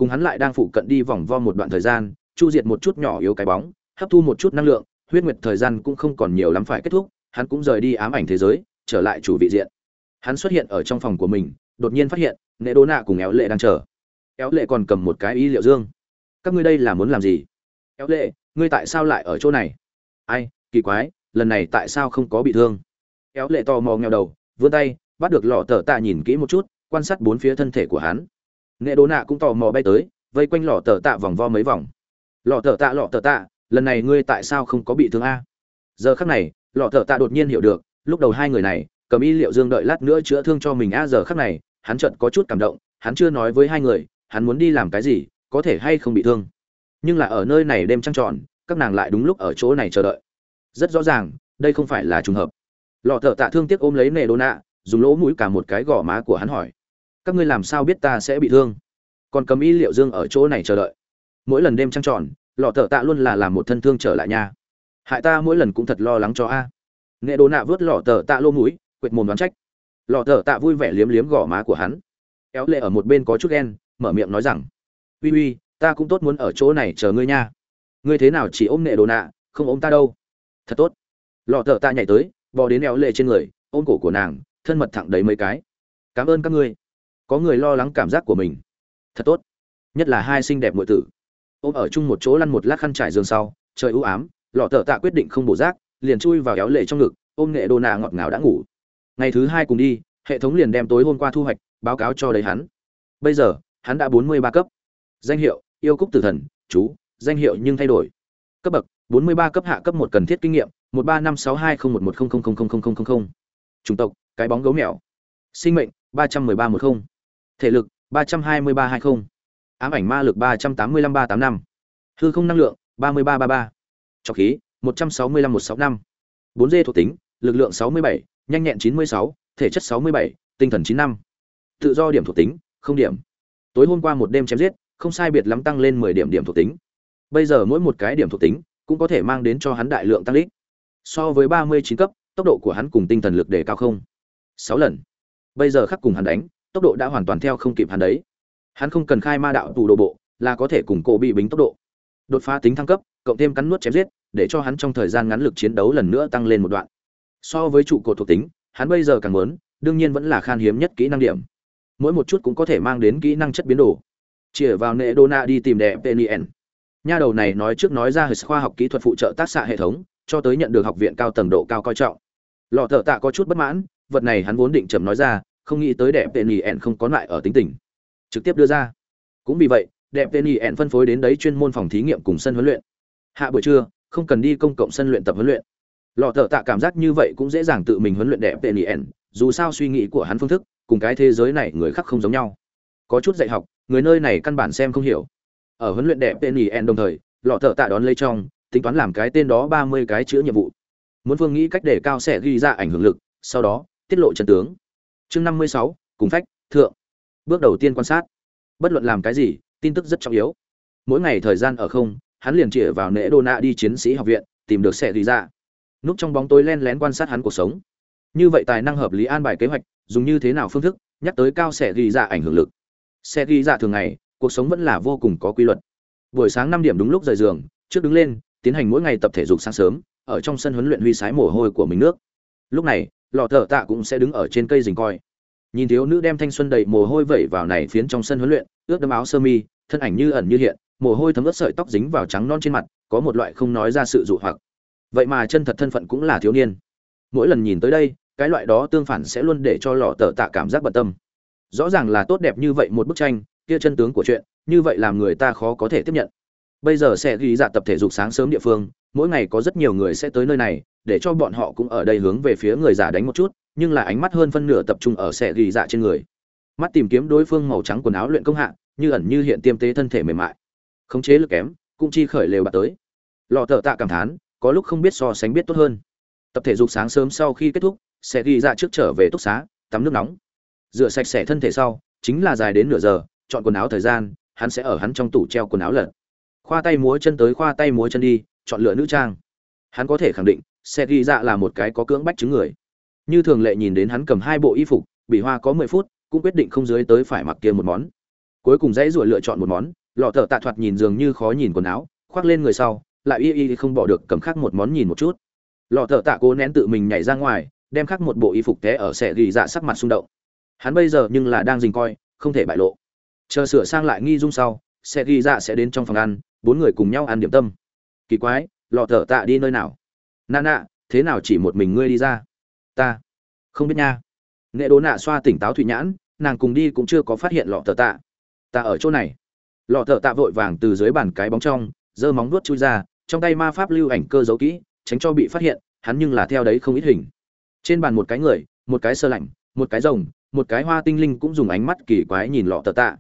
cùng hắn lại đang phụ cận đi vòng vo một đoạn thời gian, chu diệt một chút nhỏ yếu cái bóng, hấp thu một chút năng lượng, huyết nguyệt thời gian cũng không còn nhiều lắm phải kết thúc, hắn cũng rời đi ám ảnh thế giới, trở lại chủ vị diện. Hắn xuất hiện ở trong phòng của mình, đột nhiên phát hiện nệ đô nạ cùng éo lệ đang chờ. Éo lệ còn cầm một cái y liệu dương. Các ngươi đây là muốn làm gì? Éo lệ, ngươi tại sao lại ở chỗ này? Ai, kỳ quái, lần này tại sao không có bị thương? Éo lệ to mò nghèo đầu, vươn tay, bắt được lọ tờ tạ nhìn kỹ một chút, quan sát bốn phía thân thể của hắn nghệ đồ nạ cũng tò mò bay tới, vây quanh lọ tờ tạ vòng vo mấy vòng. Lọ tờ tạ, lọ tờ tạ, lần này ngươi tại sao không có bị thương a? Giờ khắc này, lọ tờ tạ đột nhiên hiểu được, lúc đầu hai người này, cầm y liệu dương đợi lát nữa chữa thương cho mình a, giờ khắc này, hắn chợt có chút cảm động, hắn chưa nói với hai người, hắn muốn đi làm cái gì, có thể hay không bị thương. Nhưng là ở nơi này đêm trăng tròn, các nàng lại đúng lúc ở chỗ này chờ đợi. Rất rõ ràng, đây không phải là trùng hợp. Lọ thợ tạ thương tiếc ôm lấy nệ đô nạ, dùng lỗ mũi cả một cái gò má của hắn hỏi các ngươi làm sao biết ta sẽ bị thương? Còn cầm y liệu dương ở chỗ này chờ đợi. Mỗi lần đêm trăng tròn, lọ thợ tạ luôn là làm một thân thương trở lại nha. Hại ta mỗi lần cũng thật lo lắng cho a. À. nệ đồ nạ vớt lọ thợ tạ lô mũi, quệt mồm đoán trách. Lọ thợ tạ vui vẻ liếm liếm gò má của hắn. Kéo lệ ở một bên có chút ghen, mở miệng nói rằng, uy uy, ta cũng tốt muốn ở chỗ này chờ ngươi nha. Ngươi thế nào chỉ ôm nệ đồ nạ, không ôm ta đâu? Thật tốt. Lọ thợ tạ nhảy tới, bò đến éo lệ trên người, ôm cổ của nàng, thân mật thẳng đấy mấy cái. Cảm ơn các ngươi có người lo lắng cảm giác của mình. Thật tốt. Nhất là hai xinh đẹp nội tử. Ôm ở chung một chỗ lăn một lát khăn trải giường sau, trời ưu ám, lọ tợ tạ quyết định không bổ rác, liền chui vào éo lệ trong ngực, ôm nghệ đồ nạ ngọt ngào đã ngủ. Ngày thứ hai cùng đi, hệ thống liền đem tối hôm qua thu hoạch, báo cáo cho đấy hắn. Bây giờ, hắn đã bốn mươi ba cấp. Danh hiệu, yêu cúc tử thần, chú, danh hiệu nhưng thay đổi. Cấp bậc 43 cấp hạ cấp một cần thiết kinh nghiệm 13562011000000. chủng tộc, cái bóng gấu mèo. Sinh mệnh 31310 thể lực 32320. ám ảnh ma lực 385385. hư không năng lượng 3333. trọc khí 165165. 4D thuộc tính lực lượng 67, nhanh nhẹn 96, thể chất 67, tinh thần 95. tự do điểm thuộc tính không điểm tối hôm qua một đêm chém giết không sai biệt lắm tăng lên 10 điểm điểm thuộc tính bây giờ mỗi một cái điểm thuộc tính cũng có thể mang đến cho hắn đại lượng tăng lực. so với ba mươi chín cấp tốc độ của hắn cùng tinh thần lực đề cao không sáu lần bây giờ khắc cùng hắn đánh tốc độ đã hoàn toàn theo không kịp hắn đấy. Hắn không cần khai ma đạo tù đồ bộ, là có thể cùng cổ bị bính tốc độ. Đột phá tính thăng cấp, cộng thêm cắn nuốt chém giết, để cho hắn trong thời gian ngắn lực chiến đấu lần nữa tăng lên một đoạn. So với trụ cột thuộc tính, hắn bây giờ càng muốn, đương nhiên vẫn là khan hiếm nhất kỹ năng điểm. Mỗi một chút cũng có thể mang đến kỹ năng chất biến đồ. Chĩa vào nệ đô na đi tìm đệ penien nha đầu này nói trước nói ra hệ khoa học kỹ thuật phụ trợ tác xạ hệ thống, cho tới nhận được học viện cao tầng độ cao coi trọng. Lọ thợ tạ có chút bất mãn, vật này hắn vốn định chậm nói ra không nghĩ tới đẹp tên nhì ẹn không có lại ở tính tình. Trực tiếp đưa ra. Cũng vì vậy, đẹp tên nhì ẹn phân phối đến đấy chuyên môn phòng thí nghiệm cùng sân huấn luyện. Hạ buổi trưa, không cần đi công cộng sân luyện tập huấn luyện. Lọ thợ tạ cảm giác như vậy cũng dễ dàng tự mình huấn luyện đẹp tên nhì ẹn dù sao suy nghĩ của hắn phương thức cùng cái thế giới này người khác không giống nhau. Có chút dạy học, người nơi này căn bản xem không hiểu. Ở huấn luyện đẹp tên nhì ẹn đồng thời, lọ thợ tạ đón lấy trong, tính toán làm cái tên đó ba mươi cái chữ nhiệm vụ. Muốn phương nghĩ cách để cao sẽ ghi ra ảnh hưởng lực, sau đó, tiết lộ chân tướng chương năm mươi sáu, cùng phách, thượng. Bước đầu tiên quan sát. Bất luận làm cái gì, tin tức rất trọng yếu. Mỗi ngày thời gian ở không, hắn liền chĩa vào nễ đô nạ đi chiến sĩ học viện, tìm được sẽ ghi ra núp trong bóng tối len lén quan sát hắn cuộc sống. Như vậy tài năng hợp lý an bài kế hoạch, dùng như thế nào phương thức, nhắc tới cao sẽ ghi ra ảnh hưởng lực. Sẽ ghi ra thường ngày, cuộc sống vẫn là vô cùng có quy luật. Buổi sáng năm điểm đúng lúc rời giường, trước đứng lên, tiến hành mỗi ngày tập thể dục sáng sớm, ở trong sân huấn luyện huy sái mồ hôi của mình nước. Lúc này lò thợ tạ cũng sẽ đứng ở trên cây rình coi. Nhìn thiếu nữ đem thanh xuân đầy mồ hôi vẩy vào này phiến trong sân huấn luyện, ướt đẫm áo sơ mi, thân ảnh như ẩn như hiện, mồ hôi thấm ướt sợi tóc dính vào trắng non trên mặt, có một loại không nói ra sự dụ hoặc. Vậy mà chân thật thân phận cũng là thiếu niên. Mỗi lần nhìn tới đây, cái loại đó tương phản sẽ luôn để cho lò tờ tạ cảm giác bận tâm. Rõ ràng là tốt đẹp như vậy một bức tranh, kia chân tướng của chuyện, như vậy làm người ta khó có thể tiếp nhận. Bây giờ sẽ ghi dạ tập thể dục sáng sớm địa phương, mỗi ngày có rất nhiều người sẽ tới nơi này để cho bọn họ cũng ở đây hướng về phía người giả đánh một chút, nhưng là ánh mắt hơn phân nửa tập trung ở sẽ ghi dạ trên người. Mắt tìm kiếm đối phương màu trắng quần áo luyện công hạ, như ẩn như hiện tiêm tế thân thể mềm mại. Khống chế lực kém, cũng chi khởi lều bạt tới. Lọ thợ tạ cảm thán, có lúc không biết so sánh biết tốt hơn. Tập thể dục sáng sớm sau khi kết thúc sẽ ghi dạ trước trở về túc xá, tắm nước nóng. Rửa sạch sẽ thân thể sau, chính là dài đến nửa giờ, chọn quần áo thời gian, hắn sẽ ở hắn trong tủ treo quần áo lật. Khoa tay múa chân tới khoa tay múa chân đi, chọn lựa nữ trang. Hắn có thể khẳng định sẽ ghi dạ là một cái có cưỡng bách chứng người. Như thường lệ nhìn đến hắn cầm hai bộ y phục, bị hoa có mười phút, cũng quyết định không dưới tới phải mặc kia một món. Cuối cùng dãy ruổi lựa chọn một món, lọ thợ tạ thoạt nhìn dường như khó nhìn quần áo, khoác lên người sau, lại y y không bỏ được, cầm khác một món nhìn một chút. Lọ thợ tạ cố nén tự mình nhảy ra ngoài, đem khác một bộ y phục té ở sẽ ghi dạ sắc mặt xung động. Hắn bây giờ nhưng là đang dình coi, không thể bại lộ. Chờ sửa sang lại nghi dung sau sẽ ghi dạ sẽ đến trong phòng ăn, bốn người cùng nhau ăn điểm tâm. Kỳ quái, lọ thợ tạ đi nơi nào? Nà nạ thế nào chỉ một mình ngươi đi ra? Ta không biết nha. Nghệ đố nạ xoa tỉnh táo thụy nhãn, nàng cùng đi cũng chưa có phát hiện lọ thợ tạ. Ta ở chỗ này. Lọ thợ tạ vội vàng từ dưới bàn cái bóng trong, giơ móng vuốt chui ra, trong tay ma pháp lưu ảnh cơ giấu kỹ, tránh cho bị phát hiện, hắn nhưng là theo đấy không ít hình. Trên bàn một cái người, một cái sơ lạnh, một cái rồng, một cái hoa tinh linh cũng dùng ánh mắt kỳ quái nhìn lọ thợ tạ.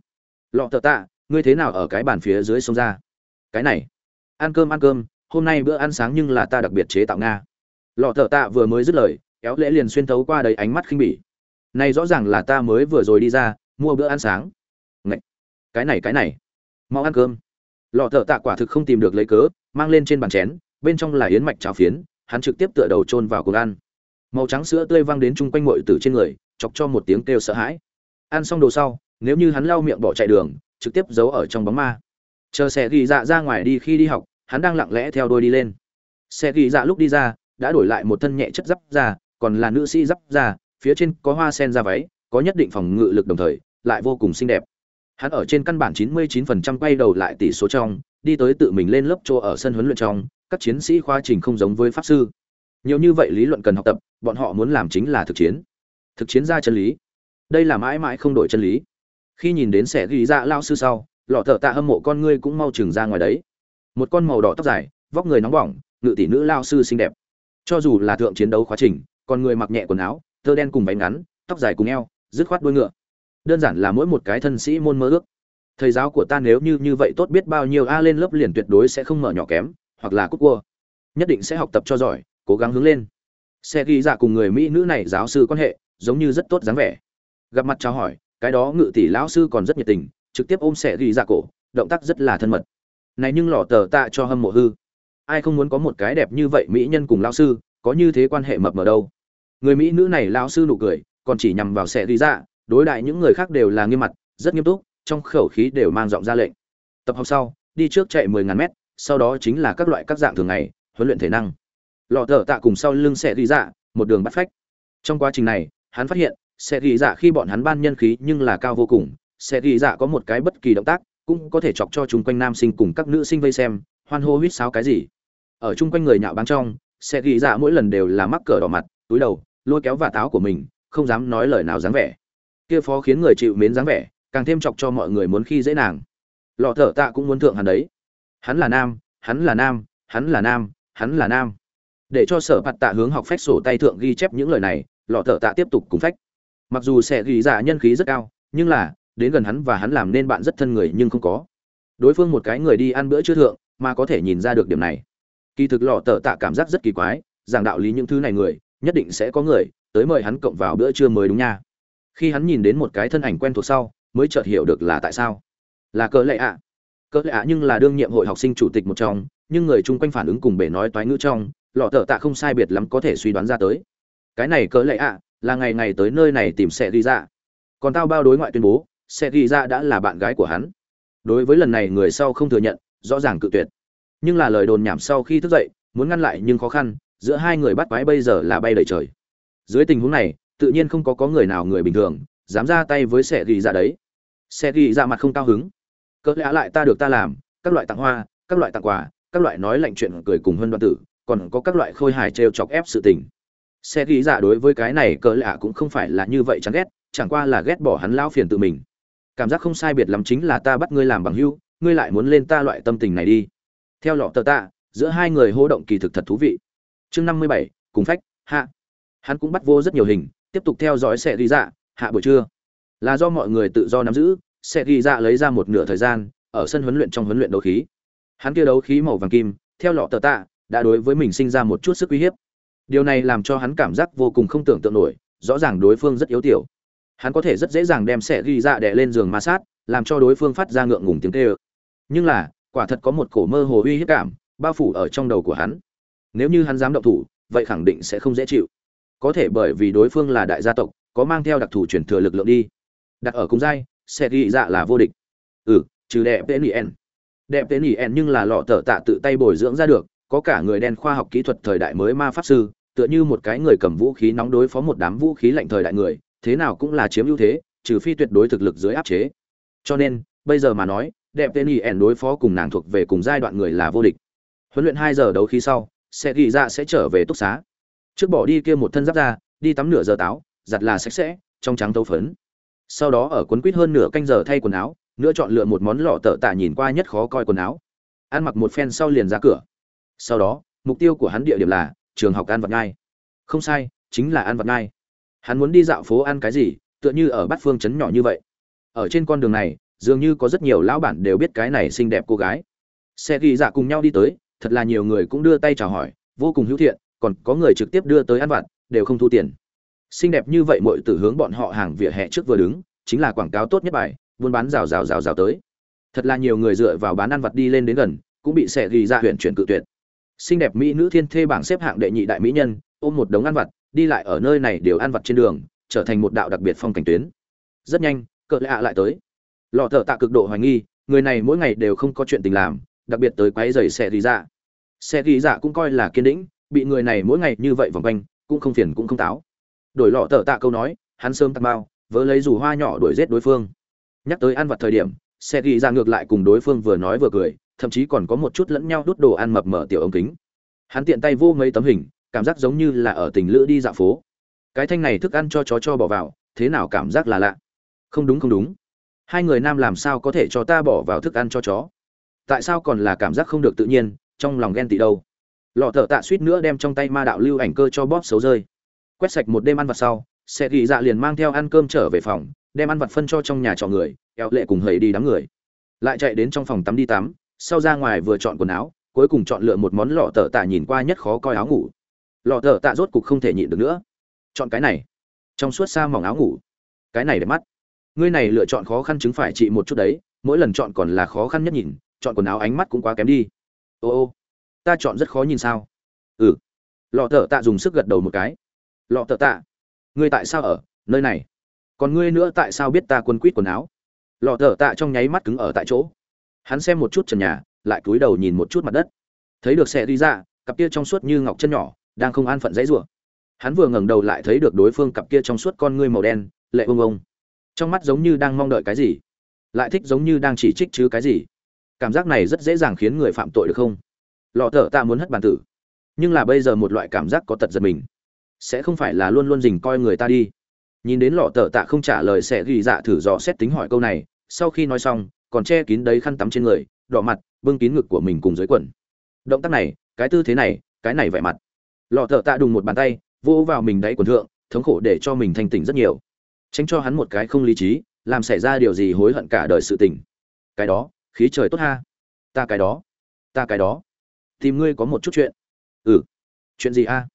Lọ thợ tạ, ngươi thế nào ở cái bàn phía dưới sông ra? Cái này. Ăn cơm ăn cơm hôm nay bữa ăn sáng nhưng là ta đặc biệt chế tạo nga. Lọ thợ tạ vừa mới dứt lời, kéo lễ liền xuyên thấu qua đầy ánh mắt khinh bỉ. Này rõ ràng là ta mới vừa rồi đi ra, mua bữa ăn sáng. Ngậy! cái này cái này! Mau ăn cơm! Lọ thợ tạ quả thực không tìm được lấy cớ, mang lên trên bàn chén, bên trong là yến mạch cháo phiến, hắn trực tiếp tựa đầu chôn vào cuộc ăn. Màu trắng sữa tươi văng đến chung quanh mọi tử trên người, chọc cho một tiếng kêu sợ hãi. Ăn xong đồ sau, nếu như hắn lau miệng bỏ chạy đường, trực tiếp giấu ở trong bóng ma. Chờ xe ghi dạ ra ngoài đi khi đi học hắn đang lặng lẽ theo đôi đi lên. Xe ghi dạ lúc đi ra, đã đổi lại một thân nhẹ chất giáp ra còn là nữ sĩ giáp ra phía trên có hoa sen ra váy, có nhất định phòng ngự lực đồng thời, lại vô cùng xinh đẹp. Hắn ở trên căn bản 99% quay đầu lại tỷ số trong, đi tới tự mình lên lớp chỗ ở sân huấn luyện trong, các chiến sĩ khoa trình không giống với pháp sư. Nhiều như vậy lý luận cần học tập, bọn họ muốn làm chính là thực chiến. Thực chiến ra chân lý. Đây là mãi mãi không đổi chân lý. Khi nhìn đến sẽ ghi ra lao sư sau, lọ thợ tạ hâm mộ con ngươi cũng mau chừng ra ngoài đấy một con màu đỏ tóc dài, vóc người nóng bỏng, ngự tỷ nữ lao sư xinh đẹp. Cho dù là thượng chiến đấu quá trình, còn người mặc nhẹ quần áo, tơ đen cùng váy ngắn, tóc dài cùng eo, dứt khoát đuôi ngựa. Đơn giản là mỗi một cái thân sĩ môn mơ ước. Thầy giáo của ta nếu như như vậy tốt biết bao nhiêu a lên lớp liền tuyệt đối sẽ không mở nhỏ kém, hoặc là cúc cua. Nhất định sẽ học tập cho giỏi, cố gắng hướng lên. Xe ghi dạ cùng người mỹ nữ này giáo sư quan hệ, giống như rất tốt dáng vẻ. Gặp mặt chào hỏi, cái đó ngự tỷ lão sư còn rất nhiệt tình, trực tiếp ôm xe ghi dạ cổ, động tác rất là thân mật này nhưng lò tờ tạ cho hâm mộ hư. Ai không muốn có một cái đẹp như vậy mỹ nhân cùng lão sư, có như thế quan hệ mập mờ đâu. Người mỹ nữ này lão sư nụ cười, còn chỉ nhằm vào xe ghi dạ đối đại những người khác đều là nghiêm mặt, rất nghiêm túc, trong khẩu khí đều mang giọng ra lệnh. Tập học sau, đi trước chạy 10.000 mét, sau đó chính là các loại các dạng thường ngày, huấn luyện thể năng. Lọ thở tạ cùng sau lưng xe ghi dạ một đường bắt phách. Trong quá trình này, hắn phát hiện xe ghi dạ khi bọn hắn ban nhân khí nhưng là cao vô cùng xe ghi dạ có một cái bất kỳ động tác cũng có thể chọc cho chung quanh nam sinh cùng các nữ sinh vây xem, hoan hô huýt sáo cái gì. Ở chung quanh người nhạo báng trong, sẽ ghi ra mỗi lần đều là mắc cờ đỏ mặt, túi đầu, lôi kéo và táo của mình, không dám nói lời nào dáng vẻ. Kia phó khiến người chịu mến dáng vẻ, càng thêm chọc cho mọi người muốn khi dễ nàng. Lọ thở tạ cũng muốn thượng hắn đấy. Hắn là nam, hắn là nam, hắn là nam, hắn là nam. Để cho sở bạt tạ hướng học phách sổ tay thượng ghi chép những lời này, lọ thở tạ tiếp tục cùng phách. Mặc dù sẽ ghi giả nhân khí rất cao, nhưng là đến gần hắn và hắn làm nên bạn rất thân người nhưng không có. Đối phương một cái người đi ăn bữa trưa thượng mà có thể nhìn ra được điểm này. Kỳ thực lò tờ tạ cảm giác rất kỳ quái rằng đạo lý những thứ này người, nhất định sẽ có người tới mời hắn cộng vào bữa trưa mới đúng nha. Khi hắn nhìn đến một cái thân ảnh quen thuộc sau, mới chợt hiểu được là tại sao. Là cỡ lệ ạ. À. cỡ lệ ạ nhưng là đương nhiệm hội học sinh chủ tịch một trong, nhưng người chung quanh phản ứng cùng bể nói toái ngữ trong, lọ tờ tạ không sai biệt lắm có thể suy đoán ra tới. Cái này cỡ lệ ạ là ngày ngày tới nơi này tìm sẽ đi ra. Còn tao bao đối ngoại tuyên bố sẽ ghi ra đã là bạn gái của hắn. Đối với lần này người sau không thừa nhận, rõ ràng cự tuyệt. Nhưng là lời đồn nhảm sau khi thức dậy, muốn ngăn lại nhưng khó khăn, giữa hai người bắt quái bây giờ là bay đầy trời. Dưới tình huống này, tự nhiên không có có người nào người bình thường, dám ra tay với sẽ ghi ra đấy. Sẽ ghi ra mặt không cao hứng. Cỡ lẽ lại ta được ta làm, các loại tặng hoa, các loại tặng quà, các loại nói lạnh chuyện cười cùng hơn đoạn tử, còn có các loại khôi hài trêu chọc ép sự tình. Sẽ ghi ra đối với cái này cỡ lạ cũng không phải là như vậy chán ghét, chẳng qua là ghét bỏ hắn lao phiền tự mình cảm giác không sai biệt lắm chính là ta bắt ngươi làm bằng hữu, ngươi lại muốn lên ta loại tâm tình này đi. Theo lọ tờ tạ giữa hai người hô động kỳ thực thật thú vị. Chương năm mươi bảy cùng phách hạ. Hắn cũng bắt vô rất nhiều hình tiếp tục theo dõi sẽ ghi dạ hạ buổi trưa. Là do mọi người tự do nắm giữ sẽ ghi dạ lấy ra một nửa thời gian ở sân huấn luyện trong huấn luyện đấu khí. Hắn kia đấu khí màu vàng kim theo lọ tờ tạ đã đối với mình sinh ra một chút sức uy hiếp. Điều này làm cho hắn cảm giác vô cùng không tưởng tượng nổi rõ ràng đối phương rất yếu tiểu hắn có thể rất dễ dàng đem sẽ ghi dạ đè lên giường ma sát, làm cho đối phương phát ra ngượng ngùng tiếng kêu. Nhưng là, quả thật có một cổ mơ hồ uy hiếp cảm, bao phủ ở trong đầu của hắn. Nếu như hắn dám động thủ, vậy khẳng định sẽ không dễ chịu. Có thể bởi vì đối phương là đại gia tộc, có mang theo đặc thù truyền thừa lực lượng đi. Đặt ở cung giai sẽ ghi dạ là vô địch. Ừ trừ đẹp tên ien đẹp tên ien nhưng là lọ tờ tạ tự tay bồi dưỡng ra được, có cả người đen khoa học kỹ thuật thời đại mới ma pháp sư, tựa như một cái người cầm vũ khí nóng đối phó một đám vũ khí lạnh thời đại người thế nào cũng là chiếm ưu thế, trừ phi tuyệt đối thực lực dưới áp chế. Cho nên, bây giờ mà nói, đẹp tên ẻn đối phó cùng nàng thuộc về cùng giai đoạn người là vô địch. Huấn luyện hai giờ đấu khí sau sẽ ghi ra sẽ trở về túc xá. Trước bỏ đi kia một thân giáp ra đi tắm nửa giờ táo, giặt là sạch sẽ, trong trắng tấu phấn. Sau đó ở quấn quýt hơn nửa canh giờ thay quần áo, nữa chọn lựa một món lọ tợ tạ nhìn qua nhất khó coi quần áo. Ăn mặc một phen sau liền ra cửa. Sau đó, mục tiêu của hắn địa điểm là trường học ăn vật ngai. Không sai, chính là ăn vật ngai hắn muốn đi dạo phố ăn cái gì, tựa như ở bát phương trấn nhỏ như vậy. Ở trên con đường này, dường như có rất nhiều lão bản đều biết cái này xinh đẹp cô gái. Xe ghi dạ cùng nhau đi tới, thật là nhiều người cũng đưa tay chào hỏi, vô cùng hữu thiện, còn có người trực tiếp đưa tới ăn vặt, đều không thu tiền. Xinh đẹp như vậy mọi tử hướng bọn họ hàng vỉa hè trước vừa đứng, chính là quảng cáo tốt nhất bài, buôn bán rào rào rào rào tới. Thật là nhiều người dựa vào bán ăn vặt đi lên đến gần, cũng bị xẻ ghi ra huyện chuyển cự tuyệt. Xinh đẹp mỹ nữ thiên thê bảng xếp hạng đệ nhị đại mỹ nhân, ôm một đống ăn vặt đi lại ở nơi này đều ăn vặt trên đường, trở thành một đạo đặc biệt phong cảnh tuyến. Rất nhanh cỡ lạ lại tới. Lọ thợ tạ cực độ hoài nghi, người này mỗi ngày đều không có chuyện tình làm, đặc biệt tới quấy giày xe ghi dạ. Xe ghi dạ cũng coi là kiên đĩnh bị người này mỗi ngày như vậy vòng quanh, cũng không phiền cũng không táo. Đổi lọ thợ tạ câu nói, hắn sớm tạt bao, vớ lấy dù hoa nhỏ đuổi giết đối phương. Nhắc tới ăn vặt thời điểm xe ghi dạ ngược lại cùng đối phương vừa nói vừa cười, thậm chí còn có một chút lẫn nhau đút đồ ăn mập mở tiểu ống kính. Hắn tiện tay vô mấy tấm hình cảm giác giống như là ở tình lữ đi dạo phố. Cái thanh này thức ăn cho chó cho bỏ vào, thế nào cảm giác là lạ? Không đúng không đúng. Hai người nam làm sao có thể cho ta bỏ vào thức ăn cho chó? Tại sao còn là cảm giác không được tự nhiên, trong lòng ghen tị đâu? Lọ thợ tạ suýt nữa đem trong tay ma đạo lưu ảnh cơ cho bóp xấu rơi. Quét sạch một đêm ăn vặt sau, sẽ ghi dạ liền mang theo ăn cơm trở về phòng, đem ăn vặt phân cho trong nhà trọ người kẹo lệ cùng hầy đi đám người. Lại chạy đến trong phòng tắm đi tắm, sau ra ngoài vừa chọn quần áo, cuối cùng chọn lựa một món lọ tợ tạ nhìn qua nhất khó coi áo ngủ lọ tợ tạ rốt cục không thể nhịn được nữa. Chọn cái này. Trong suốt xa mỏng áo ngủ. Cái này để mắt. Ngươi này lựa chọn khó khăn chứng phải chị một chút đấy, mỗi lần chọn còn là khó khăn nhất nhìn, chọn quần áo ánh mắt cũng quá kém đi. Ô ô, ta chọn rất khó nhìn sao? Ừ. Lọ thợ tạ dùng sức gật đầu một cái. Lọ thợ tạ, ngươi tại sao ở nơi này? Còn ngươi nữa tại sao biết ta quân quýt quần áo? Lọ thợ tạ trong nháy mắt cứng ở tại chỗ. Hắn xem một chút trần nhà, lại cúi đầu nhìn một chút mặt đất. Thấy được xe đi ra, cặp kia trong suốt như ngọc chân nhỏ đang không an phận dãy rủa. Hắn vừa ngẩng đầu lại thấy được đối phương cặp kia trong suốt con ngươi màu đen, lệ ung ung. trong mắt giống như đang mong đợi cái gì, lại thích giống như đang chỉ trích chứ cái gì. Cảm giác này rất dễ dàng khiến người phạm tội được không? Lọ thở ta muốn hất bàn tử. Nhưng là bây giờ một loại cảm giác có tật giật mình. Sẽ không phải là luôn luôn rình coi người ta đi. Nhìn đến lọ thợ tạ không trả lời sẽ ghi dạ thử dò xét tính hỏi câu này, sau khi nói xong, còn che kín đấy khăn tắm trên người, đỏ mặt, bưng kín ngực của mình cùng dưới quần. Động tác này, cái tư thế này, cái này vẻ mặt lọ thợ tạ đùng một bàn tay, vỗ vào mình đáy quần thượng, thống khổ để cho mình thanh tỉnh rất nhiều. Tránh cho hắn một cái không lý trí, làm xảy ra điều gì hối hận cả đời sự tình. Cái đó, khí trời tốt ha. Ta cái đó, ta cái đó. Tìm ngươi có một chút chuyện. Ừ. Chuyện gì a?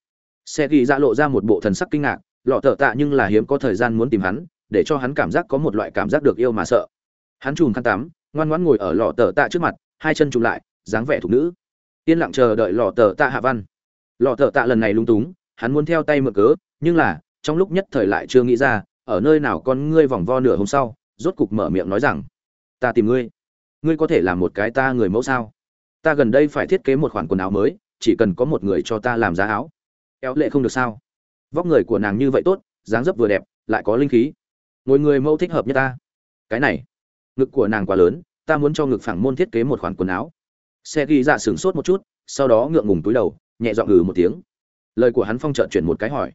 Xe ghi ra lộ ra một bộ thần sắc kinh ngạc, lọ thợ tạ nhưng là hiếm có thời gian muốn tìm hắn, để cho hắn cảm giác có một loại cảm giác được yêu mà sợ. Hắn chùm khăn tắm, ngoan ngoãn ngồi ở lọ tờ tạ trước mặt, hai chân chụm lại, dáng vẻ thục nữ. Yên lặng chờ đợi lọ tờ tạ hạ văn lọ thợ tạ lần này lung túng, hắn muốn theo tay mượn cớ, nhưng là, trong lúc nhất thời lại chưa nghĩ ra, ở nơi nào con ngươi vòng vo nửa hôm sau, rốt cục mở miệng nói rằng, ta tìm ngươi. Ngươi có thể làm một cái ta người mẫu sao? Ta gần đây phải thiết kế một khoản quần áo mới, chỉ cần có một người cho ta làm giá áo. Éo lệ không được sao? Vóc người của nàng như vậy tốt, dáng dấp vừa đẹp, lại có linh khí. Ngồi người mẫu thích hợp nhất ta. Cái này, ngực của nàng quá lớn, ta muốn cho ngực phẳng môn thiết kế một khoản quần áo. Xe ghi dạ sửng sốt một chút, sau đó ngượng ngùng túi đầu nhẹ dọn gừ một tiếng. Lời của hắn phong trợn chuyển một cái hỏi.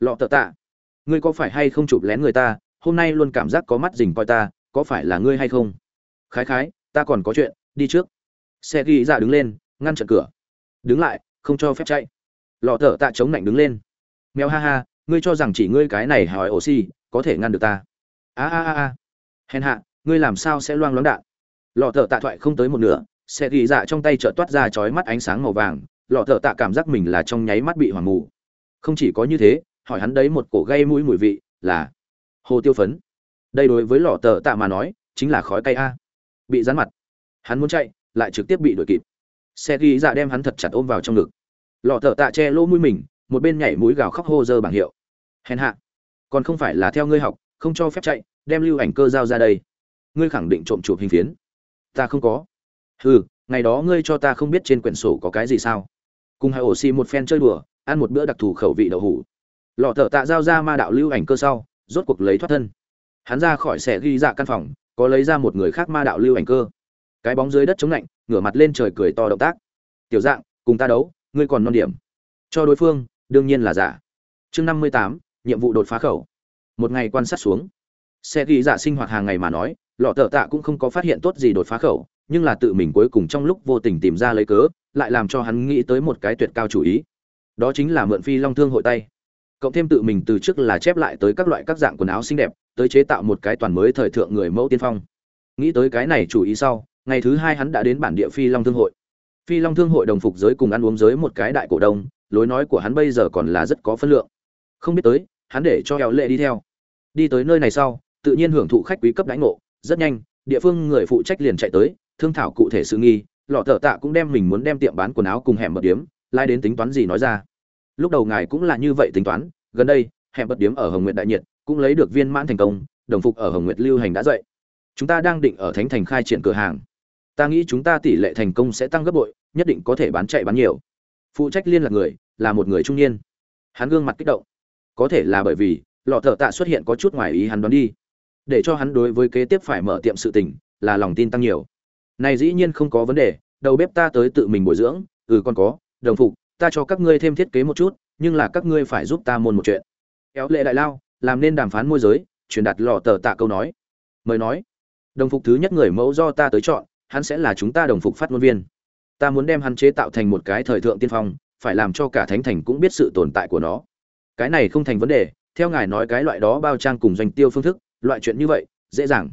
Lọ tợ tạ, ngươi có phải hay không chụp lén người ta? Hôm nay luôn cảm giác có mắt dình coi ta, có phải là ngươi hay không? Khái khái, ta còn có chuyện, đi trước. Xe ghi ra đứng lên, ngăn chặn cửa. Đứng lại, không cho phép chạy. Lọ thợ tạ chống lạnh đứng lên. Mèo ha ha, ngươi cho rằng chỉ ngươi cái này hỏi oxy có thể ngăn được ta. A a a a. Hèn hạ, ngươi làm sao sẽ loang loáng đạn? Lọ thợ tạ thoại không tới một nửa, xe ghi dạ trong tay chợt toát ra chói mắt ánh sáng màu vàng lọ thợ tạ cảm giác mình là trong nháy mắt bị hoàng mù. Không chỉ có như thế, hỏi hắn đấy một cổ gây mũi mùi vị, là hồ tiêu phấn. Đây đối với lọ thợ tạ mà nói, chính là khói cay a. Bị rán mặt. Hắn muốn chạy, lại trực tiếp bị đuổi kịp. Xe ghi dạ đem hắn thật chặt ôm vào trong ngực. Lọ thợ tạ che lỗ mũi mình, một bên nhảy mũi gào khóc hô dơ bảng hiệu. Hèn hạ. Còn không phải là theo ngươi học, không cho phép chạy, đem lưu ảnh cơ giao ra đây. Ngươi khẳng định trộm chụp hình phiến. Ta không có. Hừ, ngày đó ngươi cho ta không biết trên quyển sổ có cái gì sao? Cùng hai ổ xì một phen chơi đùa, ăn một bữa đặc thù khẩu vị đậu hủ. Lọ thợ tạ giao ra ma đạo lưu ảnh cơ sau, rốt cuộc lấy thoát thân. Hắn ra khỏi xe ghi dạ căn phòng, có lấy ra một người khác ma đạo lưu ảnh cơ. Cái bóng dưới đất chống lạnh, ngửa mặt lên trời cười to động tác. Tiểu dạng, cùng ta đấu, ngươi còn non điểm. Cho đối phương, đương nhiên là giả. Chương năm mươi tám, nhiệm vụ đột phá khẩu. Một ngày quan sát xuống. Xe ghi dạ sinh hoạt hàng ngày mà nói, lọ thợ tạ cũng không có phát hiện tốt gì đột phá khẩu nhưng là tự mình cuối cùng trong lúc vô tình tìm ra lấy cớ, lại làm cho hắn nghĩ tới một cái tuyệt cao chủ ý. Đó chính là mượn phi long thương hội tay. Cộng thêm tự mình từ trước là chép lại tới các loại các dạng quần áo xinh đẹp, tới chế tạo một cái toàn mới thời thượng người mẫu tiên phong. Nghĩ tới cái này chủ ý sau, ngày thứ hai hắn đã đến bản địa phi long thương hội. Phi long thương hội đồng phục giới cùng ăn uống giới một cái đại cổ đông, lối nói của hắn bây giờ còn là rất có phân lượng. Không biết tới, hắn để cho hẹo lệ đi theo. Đi tới nơi này sau, tự nhiên hưởng thụ khách quý cấp đánh ngộ, rất nhanh, địa phương người phụ trách liền chạy tới thương thảo cụ thể sự nghi, lọ thợ tạ cũng đem mình muốn đem tiệm bán quần áo cùng hẻm bật điếm lai đến tính toán gì nói ra. Lúc đầu ngài cũng là như vậy tính toán, gần đây, hẻm bật điếm ở hồng nguyện đại nhiệt cũng lấy được viên mãn thành công, đồng phục ở hồng nguyệt lưu hành đã dậy. Chúng ta đang định ở thánh thành khai triển cửa hàng. Ta nghĩ chúng ta tỷ lệ thành công sẽ tăng gấp bội, nhất định có thể bán chạy bán nhiều. Phụ trách liên lạc người, là một người trung niên. Hắn gương mặt kích động. Có thể là bởi vì, lọ thợ tạ xuất hiện có chút ngoài ý hắn đoán đi. Để cho hắn đối với kế tiếp phải mở tiệm sự tình, là lòng tin tăng nhiều này dĩ nhiên không có vấn đề, đầu bếp ta tới tự mình bồi dưỡng ừ còn có, đồng phục, ta cho các ngươi thêm thiết kế một chút, nhưng là các ngươi phải giúp ta môn một chuyện. Kéo lệ đại lao, làm nên đàm phán môi giới, truyền đạt lọ tờ tạ câu nói. Mời nói, đồng phục thứ nhất người mẫu do ta tới chọn, hắn sẽ là chúng ta đồng phục phát ngôn viên. Ta muốn đem hắn chế tạo thành một cái thời thượng tiên phong, phải làm cho cả thánh thành cũng biết sự tồn tại của nó. Cái này không thành vấn đề, theo ngài nói cái loại đó bao trang cùng doanh tiêu phương thức, loại chuyện như vậy, dễ dàng.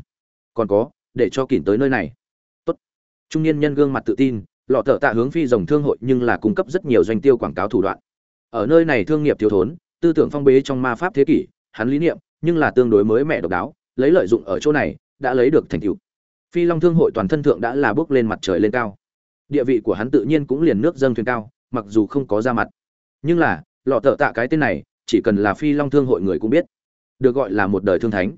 Còn có, để cho kỉn tới nơi này trung niên nhân gương mặt tự tin, lọ thợ tạ hướng phi dòng thương hội nhưng là cung cấp rất nhiều doanh tiêu quảng cáo thủ đoạn. Ở nơi này thương nghiệp thiếu thốn, tư tưởng phong bế trong ma pháp thế kỷ, hắn lý niệm, nhưng là tương đối mới mẻ độc đáo, lấy lợi dụng ở chỗ này, đã lấy được thành tựu. Phi long thương hội toàn thân thượng đã là bước lên mặt trời lên cao. Địa vị của hắn tự nhiên cũng liền nước dâng thuyền cao, mặc dù không có ra mặt. Nhưng là, lọ thợ tạ cái tên này, chỉ cần là phi long thương hội người cũng biết. Được gọi là một đời thương thánh.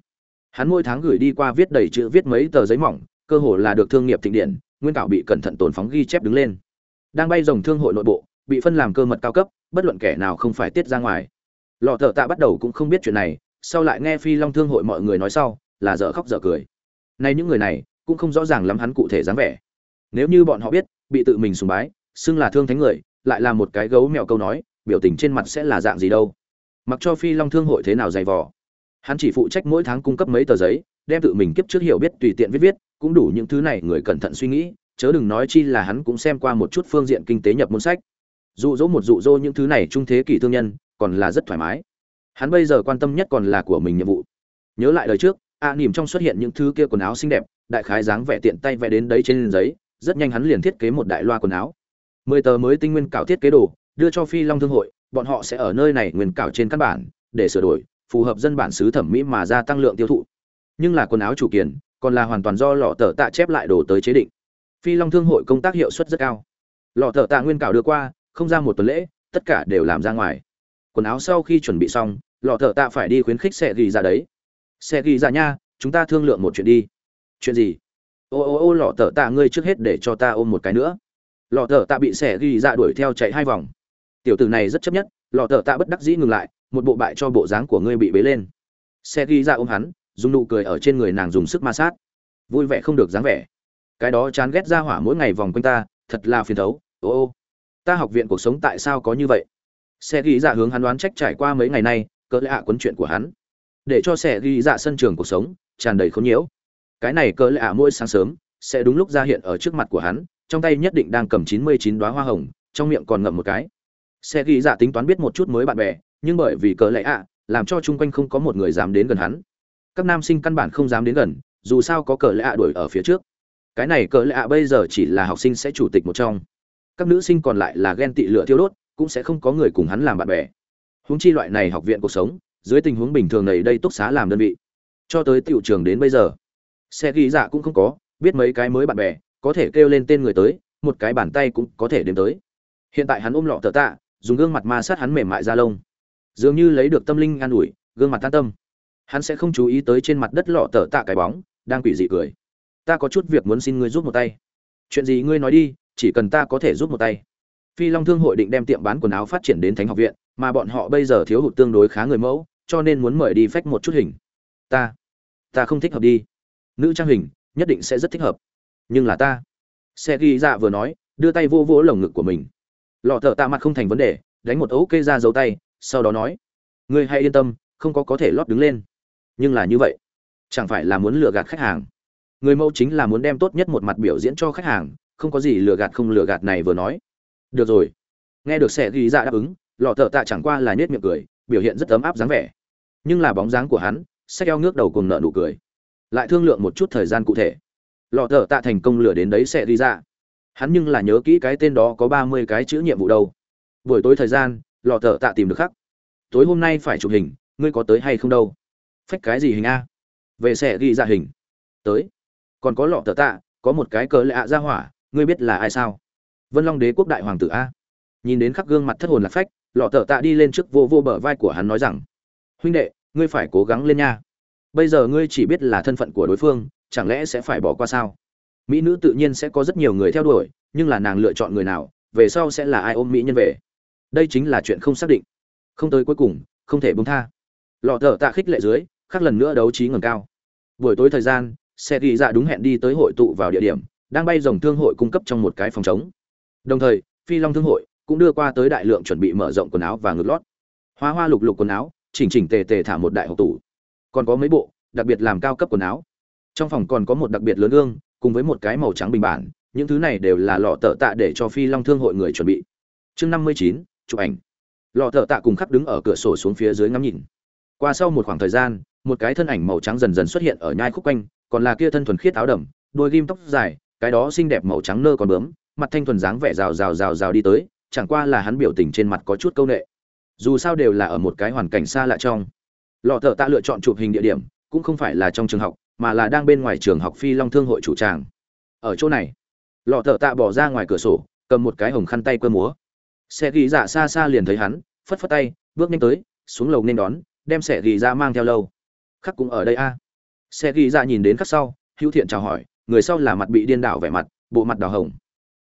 Hắn mỗi tháng gửi đi qua viết đầy chữ, viết mấy tờ giấy mỏng, cơ hồ là được thương nghiệp thịnh điện nguyên cảo bị cẩn thận tồn phóng ghi chép đứng lên. Đang bay dòng thương hội nội bộ, bị phân làm cơ mật cao cấp, bất luận kẻ nào không phải tiết ra ngoài. Lọ thợ tạ bắt đầu cũng không biết chuyện này, sau lại nghe phi long thương hội mọi người nói sau, là dở khóc dở cười. Nay những người này, cũng không rõ ràng lắm hắn cụ thể dáng vẻ. Nếu như bọn họ biết, bị tự mình sùng bái, xưng là thương thánh người, lại là một cái gấu mèo câu nói, biểu tình trên mặt sẽ là dạng gì đâu. Mặc cho phi long thương hội thế nào dày vò hắn chỉ phụ trách mỗi tháng cung cấp mấy tờ giấy đem tự mình kiếp trước hiểu biết tùy tiện viết viết cũng đủ những thứ này người cẩn thận suy nghĩ chớ đừng nói chi là hắn cũng xem qua một chút phương diện kinh tế nhập môn sách. Dụ dỗ một dụ dỗ những thứ này trung thế kỷ thương nhân còn là rất thoải mái. Hắn bây giờ quan tâm nhất còn là của mình nhiệm vụ. Nhớ lại đời trước a à, nỉm trong xuất hiện những thứ kia quần áo xinh đẹp đại khái dáng vẽ tiện tay vẽ đến đấy trên giấy rất nhanh hắn liền thiết kế một đại loa quần áo. Mười tờ mới tinh nguyên cảo thiết kế đồ đưa cho phi long thương hội bọn họ sẽ ở nơi này nguyên cảo trên căn bản để sửa đổi phù hợp dân bản xứ thẩm mỹ mà gia tăng lượng tiêu thụ. Nhưng là quần áo chủ kiền còn là hoàn toàn do lọ tờ tạ chép lại đồ tới chế định. Phi long thương hội công tác hiệu suất rất cao. Lọ tờ tạ nguyên cạo đưa qua, không ra một tuần lễ, tất cả đều làm ra ngoài. Quần áo sau khi chuẩn bị xong, lọ thợ tạ phải đi khuyến khích xe ghi ra đấy. Xe ghi ra nha, chúng ta thương lượng một chuyện đi. Chuyện gì? Ô ô ô, lọ thợ tạ ngươi trước hết để cho ta ôm một cái nữa. Lọ thợ tạ bị xe ghi ra đuổi theo chạy hai vòng. Tiểu tử này rất chấp nhất, lọ thợ tạ bất đắc dĩ ngừng lại một bộ bại cho bộ dáng của ngươi bị bế lên. Xe ghi ra ôm hắn, dùng nụ cười ở trên người nàng dùng sức ma sát. Vui vẻ không được dáng vẻ. Cái đó chán ghét ra hỏa mỗi ngày vòng quanh ta, thật là phiền thấu. Ô ô. Ta học viện cuộc sống tại sao có như vậy? Xe ghi dạ hướng hắn đoán trách trải qua mấy ngày nay, cỡ lạ quấn chuyện của hắn. Để cho xe ghi dạ sân trường cuộc sống, tràn đầy khốn nhiễu. Cái này cỡ lạ mỗi sáng sớm, sẽ đúng lúc ra hiện ở trước mặt của hắn, trong tay nhất định đang cầm chín mươi chín đoá hoa hồng, trong miệng còn ngậm một cái. Xe ghi dạ tính toán biết một chút mới bạn bè nhưng bởi vì cỡ lạ ạ, làm cho chung quanh không có một người dám đến gần hắn. Các nam sinh căn bản không dám đến gần, dù sao có cỡ ạ đuổi ở phía trước. Cái này cỡ ạ bây giờ chỉ là học sinh sẽ chủ tịch một trong. Các nữ sinh còn lại là ghen tị lửa thiêu đốt, cũng sẽ không có người cùng hắn làm bạn bè. Huống chi loại này học viện cuộc sống, dưới tình huống bình thường này đây túc xá làm đơn vị. Cho tới tiểu trường đến bây giờ, xe ghi dạ cũng không có, biết mấy cái mới bạn bè, có thể kêu lên tên người tới, một cái bàn tay cũng có thể đếm tới. Hiện tại hắn ôm lọ tờ tạ, dùng gương mặt ma sát hắn mềm mại ra lông dường như lấy được tâm linh an ủi, gương mặt tan tâm. Hắn sẽ không chú ý tới trên mặt đất lọ tờ tạ cái bóng, đang quỷ dị cười. Ta có chút việc muốn xin ngươi giúp một tay. Chuyện gì ngươi nói đi, chỉ cần ta có thể giúp một tay. Phi long thương hội định đem tiệm bán quần áo phát triển đến thánh học viện, mà bọn họ bây giờ thiếu hụt tương đối khá người mẫu, cho nên muốn mời đi phách một chút hình. Ta ta không thích hợp đi. Nữ trang hình, nhất định sẽ rất thích hợp. Nhưng là ta. Xe ghi dạ vừa nói, đưa tay vô vỗ lồng ngực của mình. Lọ thợ tạ mặt không thành vấn đề, đánh một ấu kê ra dấu tay sau đó nói, ngươi hãy yên tâm, không có có thể lót đứng lên. Nhưng là như vậy, chẳng phải là muốn lừa gạt khách hàng? Người mẫu chính là muốn đem tốt nhất một mặt biểu diễn cho khách hàng, không có gì lừa gạt không lừa gạt này vừa nói. Được rồi. Nghe được sẽ ghi ra đáp ứng, lọ thợ tạ chẳng qua là nhếch miệng cười, biểu hiện rất ấm áp dáng vẻ. Nhưng là bóng dáng của hắn sách eo ngước đầu cùng nợ nụ cười. Lại thương lượng một chút thời gian cụ thể. Lọ thợ tạ thành công lừa đến đấy sẽ ghi ra hắn nhưng là nhớ kỹ cái tên đó có ba mươi cái chữ nhiệm vụ đâu. Buổi tối thời gian lọ thợ tạ tìm được khắc. Tối hôm nay phải chụp hình, ngươi có tới hay không đâu? Phách cái gì hình a? Về sẽ ghi ra hình. Tới. Còn có lọ thợ tạ, có một cái cờ lệ ạ ra hỏa, ngươi biết là ai sao? Vân long đế quốc đại hoàng tử a. Nhìn đến khắc gương mặt thất hồn lạc phách, lọ tờ tạ đi lên trước vô vô bờ vai của hắn nói rằng, huynh đệ, ngươi phải cố gắng lên nha. Bây giờ ngươi chỉ biết là thân phận của đối phương, chẳng lẽ sẽ phải bỏ qua sao? Mỹ nữ tự nhiên sẽ có rất nhiều người theo đuổi, nhưng là nàng lựa chọn người nào, về sau sẽ là ai ôm mỹ nhân về? Đây chính là chuyện không xác định. Không tới cuối cùng, không thể bông tha. Lọ thợ tạ khích lệ dưới, khắc lần nữa đấu trí ngầm cao. Buổi tối thời gian, xe ghi dạ đúng hẹn đi tới hội tụ vào địa điểm, đang bay dòng thương hội cung cấp trong một cái phòng chống đồng thời, phi long thương hội cũng đưa qua tới đại lượng chuẩn bị mở rộng quần áo và ngực lót. Hoa hoa lục lục quần áo, chỉnh chỉnh tề tề thả một đại học tủ. Còn có mấy bộ, đặc biệt làm cao cấp quần áo. Trong phòng còn có một đặc biệt lớn gương, cùng với một cái màu trắng bình bản, những thứ này đều là lọ tợ tạ để cho phi long thương hội người chuẩn bị. Chương năm mươi chín chụp ảnh. Lọ thợ tạ cùng khắp đứng ở cửa sổ xuống phía dưới ngắm nhìn. Qua sau một khoảng thời gian, một cái thân ảnh màu trắng dần dần xuất hiện ở nhai khúc quanh, còn là kia thân thuần khiết áo đầm, đôi ghim tóc dài, cái đó xinh đẹp màu trắng nơ còn bướm, mặt thanh thuần dáng vẻ rào rào rào rào đi tới, chẳng qua là hắn biểu tình trên mặt có chút câu nệ. Dù sao đều là ở một cái hoàn cảnh xa lạ trong. Lọ thợ tạ lựa chọn chụp hình địa điểm, cũng không phải là trong trường học, mà là đang bên ngoài trường học phi long thương hội chủ tràng. Ở chỗ này, lọ thợ tạ bỏ ra ngoài cửa sổ, cầm một cái hồng khăn tay cơ múa xe ghi dạ xa xa liền thấy hắn, phất phất tay, bước nhanh tới, xuống lầu nên đón, đem xe ghi dạ mang theo lâu. Khắc cũng ở đây a. À. xe ghi dạ nhìn đến khắc sau, hữu thiện chào hỏi, người sau là mặt bị điên đảo vẻ mặt, bộ mặt đào hồng.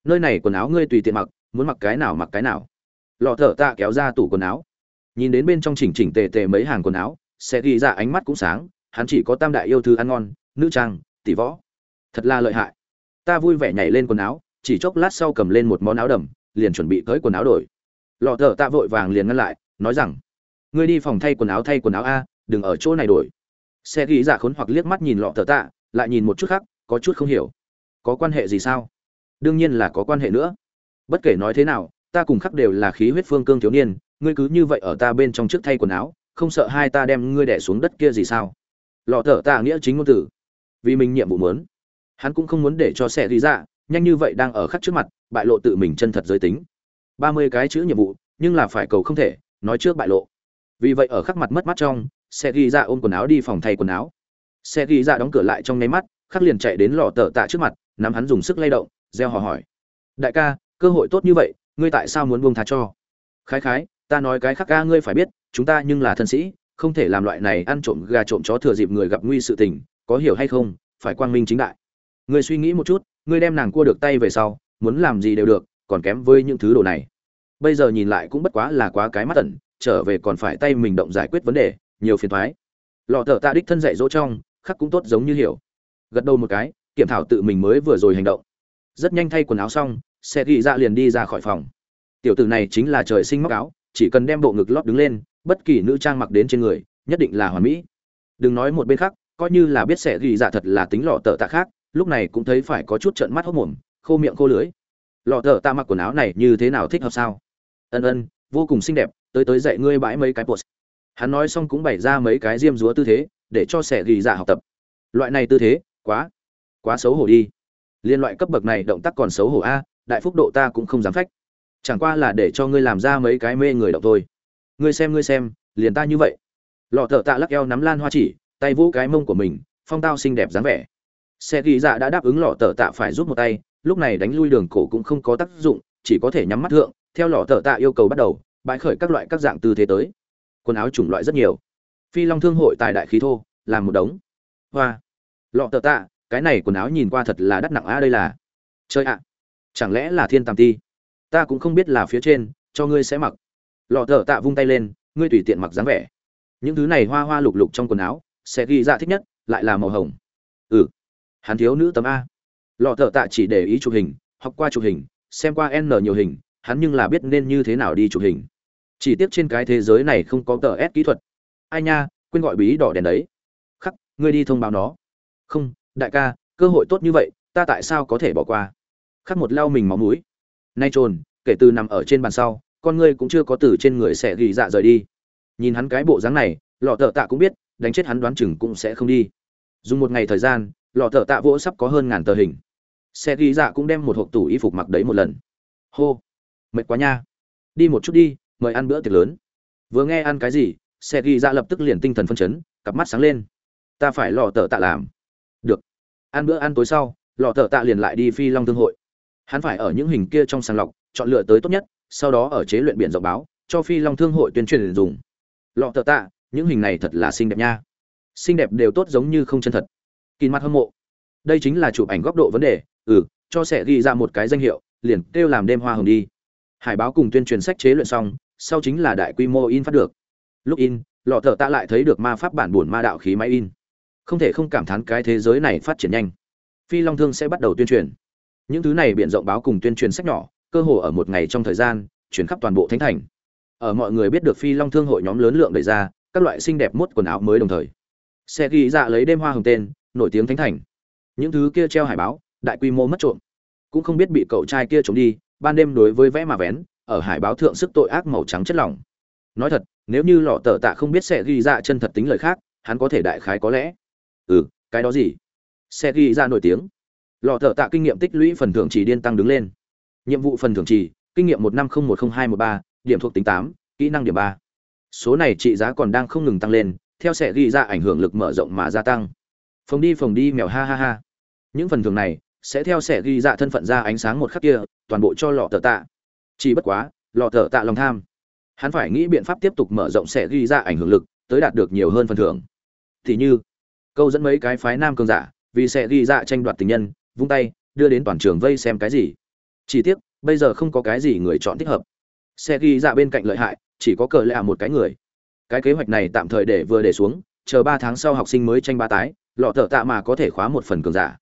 Nơi này quần áo ngươi tùy tiện mặc, muốn mặc cái nào mặc cái nào. Lọ thở tạ kéo ra tủ quần áo. Nhìn đến bên trong chỉnh chỉnh tề tề mấy hàng quần áo sẽ ghi ra ánh mắt cũng sáng, hắn chỉ có tam đại yêu thư ăn ngon, nữ trang, tỷ võ. Thật là lợi hại. Ta vui vẻ nhảy lên quần áo, chỉ chốc lát sau cầm lên một món áo đầm liền chuẩn bị tới quần áo đổi. Lọ thợ tạ vội vàng liền ngăn lại, nói rằng, ngươi đi phòng thay quần áo, thay quần áo a, đừng ở chỗ này đổi. Xe ghi giả khốn hoặc liếc mắt nhìn lọ thợ tạ, lại nhìn một chút khác, có chút không hiểu. Có quan hệ gì sao? Đương nhiên là có quan hệ nữa. Bất kể nói thế nào, ta cùng khắc đều là khí huyết phương cương thiếu niên, ngươi cứ như vậy ở ta bên trong trước thay quần áo, không sợ hai ta đem ngươi đẻ xuống đất kia gì sao? Lọ thợ tạ nghĩa chính ngôn tử vì mình nhiệm vụ muốn, hắn cũng không muốn để cho xe ghi giả nhanh như vậy đang ở khắc trước mặt, bại lộ tự mình chân thật giới tính. Ba mươi cái chữ nhiệm vụ, nhưng là phải cầu không thể, nói trước bại lộ. Vì vậy ở khắc mặt mất mắt trong xe ghi ra ôm quần áo đi phòng thay quần áo. Xe ghi ra đóng cửa lại trong nháy mắt, khắc liền chạy đến lò tờ tạ trước mặt, nắm hắn dùng sức lay động gieo hò hỏi. Đại ca, cơ hội tốt như vậy, ngươi tại sao muốn buông tha cho? Khái khái, ta nói cái khắc ca ngươi phải biết, chúng ta nhưng là thân sĩ, không thể làm loại này ăn trộm gà trộm chó thừa dịp người gặp nguy sự tình, có hiểu hay không, phải quang minh chính đại. Ngươi suy nghĩ một chút ngươi đem nàng cua được tay về sau, muốn làm gì đều được, còn kém với những thứ đồ này. Bây giờ nhìn lại cũng bất quá là quá cái mắt tẩn trở về còn phải tay mình động giải quyết vấn đề, nhiều phiền thoái. Lọ thợ tạ đích thân dạy dỗ trong, khắc cũng tốt giống như hiểu. Gật đầu một cái, kiểm thảo tự mình mới vừa rồi hành động. Rất nhanh thay quần áo xong, xe ghi ra liền đi ra khỏi phòng. Tiểu tử này chính là trời sinh móc áo, chỉ cần đem bộ ngực lót đứng lên, bất kỳ nữ trang mặc đến trên người, nhất định là hoàn mỹ. Đừng nói một bên khác, coi như là biết sẽ ghi dạ thật là tính lọ tợ tạ khác lúc này cũng thấy phải có chút trận mắt hốc mồm, khô miệng khô lưới lọ thợ tạ mặc quần áo này như thế nào thích hợp sao? Ân ân, vô cùng xinh đẹp, tới tới dạy ngươi bãi mấy cái post hắn nói xong cũng bày ra mấy cái diêm dúa tư thế, để cho sẻ ghi dạ học tập. Loại này tư thế, quá quá xấu hổ đi. Liên loại cấp bậc này động tác còn xấu hổ a, đại phúc độ ta cũng không dám phách. Chẳng qua là để cho ngươi làm ra mấy cái mê người động thôi. Ngươi xem ngươi xem, liền ta như vậy. Lọ thợ tạ lắc eo nắm lan hoa chỉ, tay vũ cái mông của mình, phong tao xinh đẹp dáng vẻ xe ghi dạ đã đáp ứng lọ tờ tạ phải giúp một tay, lúc này đánh lui đường cổ cũng không có tác dụng, chỉ có thể nhắm mắt thượng, theo lọ tờ tạ yêu cầu bắt đầu, bãi khởi các loại các dạng tư thế tới. Quần áo chủng loại rất nhiều. Phi long thương hội tài đại khí thô, làm một đống. Hoa. Lọ tờ tạ, cái này quần áo nhìn qua thật là đắt nặng a, đây là. Chơi ạ. Chẳng lẽ là thiên tàm ti? Ta cũng không biết là phía trên, cho ngươi sẽ mặc. Lọ tờ tạ vung tay lên, ngươi tùy tiện mặc dáng vẻ. Những thứ này hoa hoa lục lục trong quần áo sẽ ghi ra thích nhất, lại là màu hồng. Ừ hắn thiếu nữ tấm a. Lọ thợ tạ chỉ để ý chụp hình, học qua chụp hình, xem qua n nhiều hình, hắn nhưng là biết nên như thế nào đi chụp hình. Chỉ tiếc trên cái thế giới này không có tờ s kỹ thuật. Ai nha, quên gọi bí đỏ đèn đấy. Khắc, ngươi đi thông báo nó. Không, đại ca, cơ hội tốt như vậy, ta tại sao có thể bỏ qua? Khắc một lau mình máu mũi. Nay trồn, kể từ nằm ở trên bàn sau, con ngươi cũng chưa có từ trên người sẽ ghi dạ rời đi. Nhìn hắn cái bộ dáng này, lọ thợ tạ cũng biết, đánh chết hắn đoán chừng cũng sẽ không đi. Dùng một ngày thời gian lọ thợ tạ vỗ sắp có hơn ngàn tờ hình. Xe ghi dạ cũng đem một hộp tủ y phục mặc đấy một lần. Hô, mệt quá nha. Đi một chút đi, mời ăn bữa tiệc lớn. Vừa nghe ăn cái gì, xe ghi dạ lập tức liền tinh thần phân chấn, cặp mắt sáng lên. Ta phải lọ tờ tạ làm. Được. Ăn bữa ăn tối sau, lọ tờ tạ liền lại đi phi long thương hội. Hắn phải ở những hình kia trong sàng lọc, chọn lựa tới tốt nhất, sau đó ở chế luyện biển rộng báo, cho phi long thương hội tuyên truyền dùng. Lọ tờ tạ, những hình này thật là xinh đẹp nha. Xinh đẹp đều tốt giống như không chân thật kỳ mặt hâm mộ. Đây chính là chụp ảnh góc độ vấn đề ừ cho sẽ ghi ra một cái danh hiệu, liền kêu làm đêm hoa hồng đi. Hải báo cùng tuyên truyền sách chế luyện xong, sau chính là đại quy mô in phát được. Lúc in, lọ thợ tạ lại thấy được ma pháp bản buồn ma đạo khí máy in. Không thể không cảm thán cái thế giới này phát triển nhanh. Phi long thương sẽ bắt đầu tuyên truyền. Những thứ này biện rộng báo cùng tuyên truyền sách nhỏ, cơ hồ ở một ngày trong thời gian, chuyển khắp toàn bộ thánh thành. Ở mọi người biết được phi long thương hội nhóm lớn lượng đẩy ra, các loại xinh đẹp mốt quần áo mới đồng thời. Xe ghi dạ lấy đêm hoa hồng tên nổi tiếng thánh thành. Những thứ kia treo hải báo, đại quy mô mất trộm. Cũng không biết bị cậu trai kia trộm đi, ban đêm đối với vẽ mà vén, ở hải báo thượng sức tội ác màu trắng chất lỏng. Nói thật, nếu như lọ tờ tạ không biết sẽ ghi ra chân thật tính lời khác, hắn có thể đại khái có lẽ. Ừ cái đó gì? Sẽ ghi ra nổi tiếng. Lọ tờ tạ kinh nghiệm tích lũy phần thưởng chỉ điên tăng đứng lên. Nhiệm vụ phần thưởng chỉ, kinh nghiệm một năm không một không hai một ba, điểm thuộc tính tám, kỹ năng điểm ba. Số này trị giá còn đang không ngừng tăng lên, theo sẽ ghi ra ảnh hưởng lực mở rộng mà gia tăng phòng đi phòng đi mèo ha ha ha. Những phần thưởng này sẽ theo sẽ ghi dạ thân phận ra ánh sáng một khắc kia, toàn bộ cho lọ tờ tạ. Chỉ bất quá, lọ tờ tạ lòng tham. Hắn phải nghĩ biện pháp tiếp tục mở rộng sẽ ghi ra ảnh hưởng lực tới đạt được nhiều hơn phần thưởng. Thì như, câu dẫn mấy cái phái nam cường giả vì sẽ ghi ra tranh đoạt tình nhân, vung tay, đưa đến toàn trường vây xem cái gì. Chỉ tiếc, bây giờ không có cái gì người chọn thích hợp. Sẽ ghi ra bên cạnh lợi hại, chỉ có cờ lạ một cái người. Cái kế hoạch này tạm thời để vừa để xuống, chờ ba tháng sau học sinh mới tranh ba tái lọ thợ tạ mà có thể khóa một phần cường giả.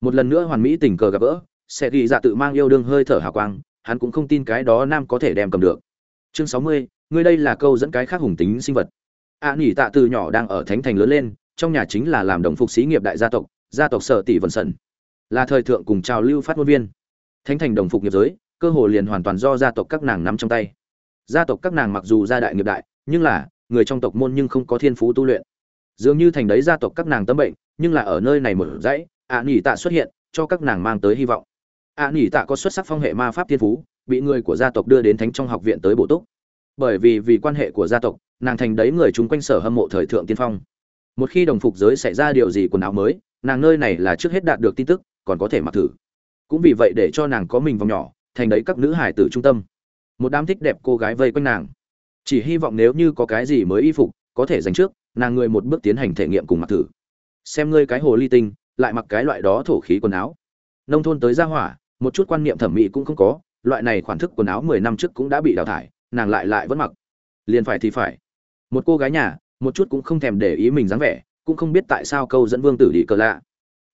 Một lần nữa hoàn mỹ tình cờ gặp gỡ sẽ ghi dạ tự mang yêu đương hơi thở hào quang hắn cũng không tin cái đó nam có thể đem cầm được. Chương sáu mươi ngươi đây là câu dẫn cái khác hùng tính sinh vật. A à, tạ từ nhỏ đang ở thánh thành lớn lên trong nhà chính là làm đồng phục xí nghiệp đại gia tộc gia tộc sở tỷ vân sẩn. Là thời thượng cùng trào lưu phát ngôn viên. Thánh thành đồng phục nghiệp giới cơ hồ liền hoàn toàn do gia tộc các nàng nắm trong tay. Gia tộc các nàng mặc dù gia đại nghiệp đại nhưng là người trong tộc môn nhưng không có thiên phú tu luyện dường như thành đấy gia tộc các nàng tâm bệnh, nhưng là ở nơi này một dãy, ạ nỉ tạ xuất hiện, cho các nàng mang tới hy vọng. ạ nỉ tạ có xuất sắc phong hệ ma pháp thiên phú, bị người của gia tộc đưa đến thánh trong học viện tới bổ túc. Bởi vì vì quan hệ của gia tộc, nàng thành đấy người chúng quanh sở hâm mộ thời thượng tiên phong. Một khi đồng phục giới xảy ra điều gì quần áo mới, nàng nơi này là trước hết đạt được tin tức, còn có thể mặc thử. Cũng vì vậy để cho nàng có mình vòng nhỏ, thành đấy các nữ hải tử trung tâm. Một đám thích đẹp cô gái vây quanh nàng. Chỉ hy vọng nếu như có cái gì mới y phục, có thể dành trước nàng người một bước tiến hành thể nghiệm cùng mặc thử. Xem ngươi cái hồ ly tinh, lại mặc cái loại đó thổ khí quần áo. Nông thôn tới ra hỏa, một chút quan niệm thẩm mỹ cũng không có, loại này khoản thức quần áo mười năm trước cũng đã bị đào thải, nàng lại lại vẫn mặc. Liền phải thì phải. Một cô gái nhà, một chút cũng không thèm để ý mình dáng vẻ, cũng không biết tại sao câu dẫn vương tử đi cờ lạ.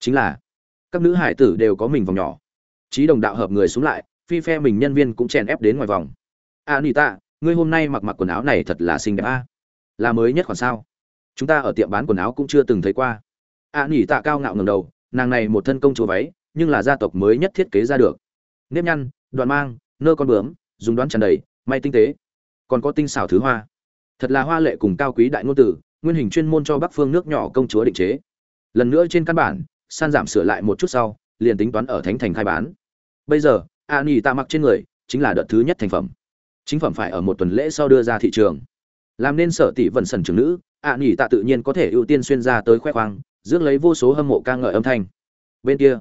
Chính là, các nữ hải tử đều có mình vòng nhỏ. Trí đồng đạo hợp người xuống lại, phi phe mình nhân viên cũng chèn ép đến ngoài vòng. A nita ngươi hôm nay mặc mặc quần áo này thật là xinh đẹp a. Là mới nhất khoản sao? Chúng ta ở tiệm bán quần áo cũng chưa từng thấy qua. A nỉ tạ cao ngạo ngầm đầu, nàng này một thân công chúa váy, nhưng là gia tộc mới nhất thiết kế ra được. Nếp nhăn, đoạn mang, nơ con bướm, dùng đoán tràn đầy, may tinh tế. Còn có tinh xảo thứ hoa. Thật là hoa lệ cùng cao quý đại ngôn tử nguyên hình chuyên môn cho bắc phương nước nhỏ công chúa định chế. Lần nữa trên căn bản, san giảm sửa lại một chút sau, liền tính toán ở thánh thành khai bán. Bây giờ, a nỉ tạ mặc trên người, chính là đợt thứ nhất thành phẩm. Chính phẩm phải ở một tuần lễ sau đưa ra thị trường. Làm nên sở tỷ vận sần trưởng nữ À nỉ tạ tự nhiên có thể ưu tiên xuyên ra tới khoe khoang, rước lấy vô số hâm mộ ca ngợi âm thanh. Bên kia,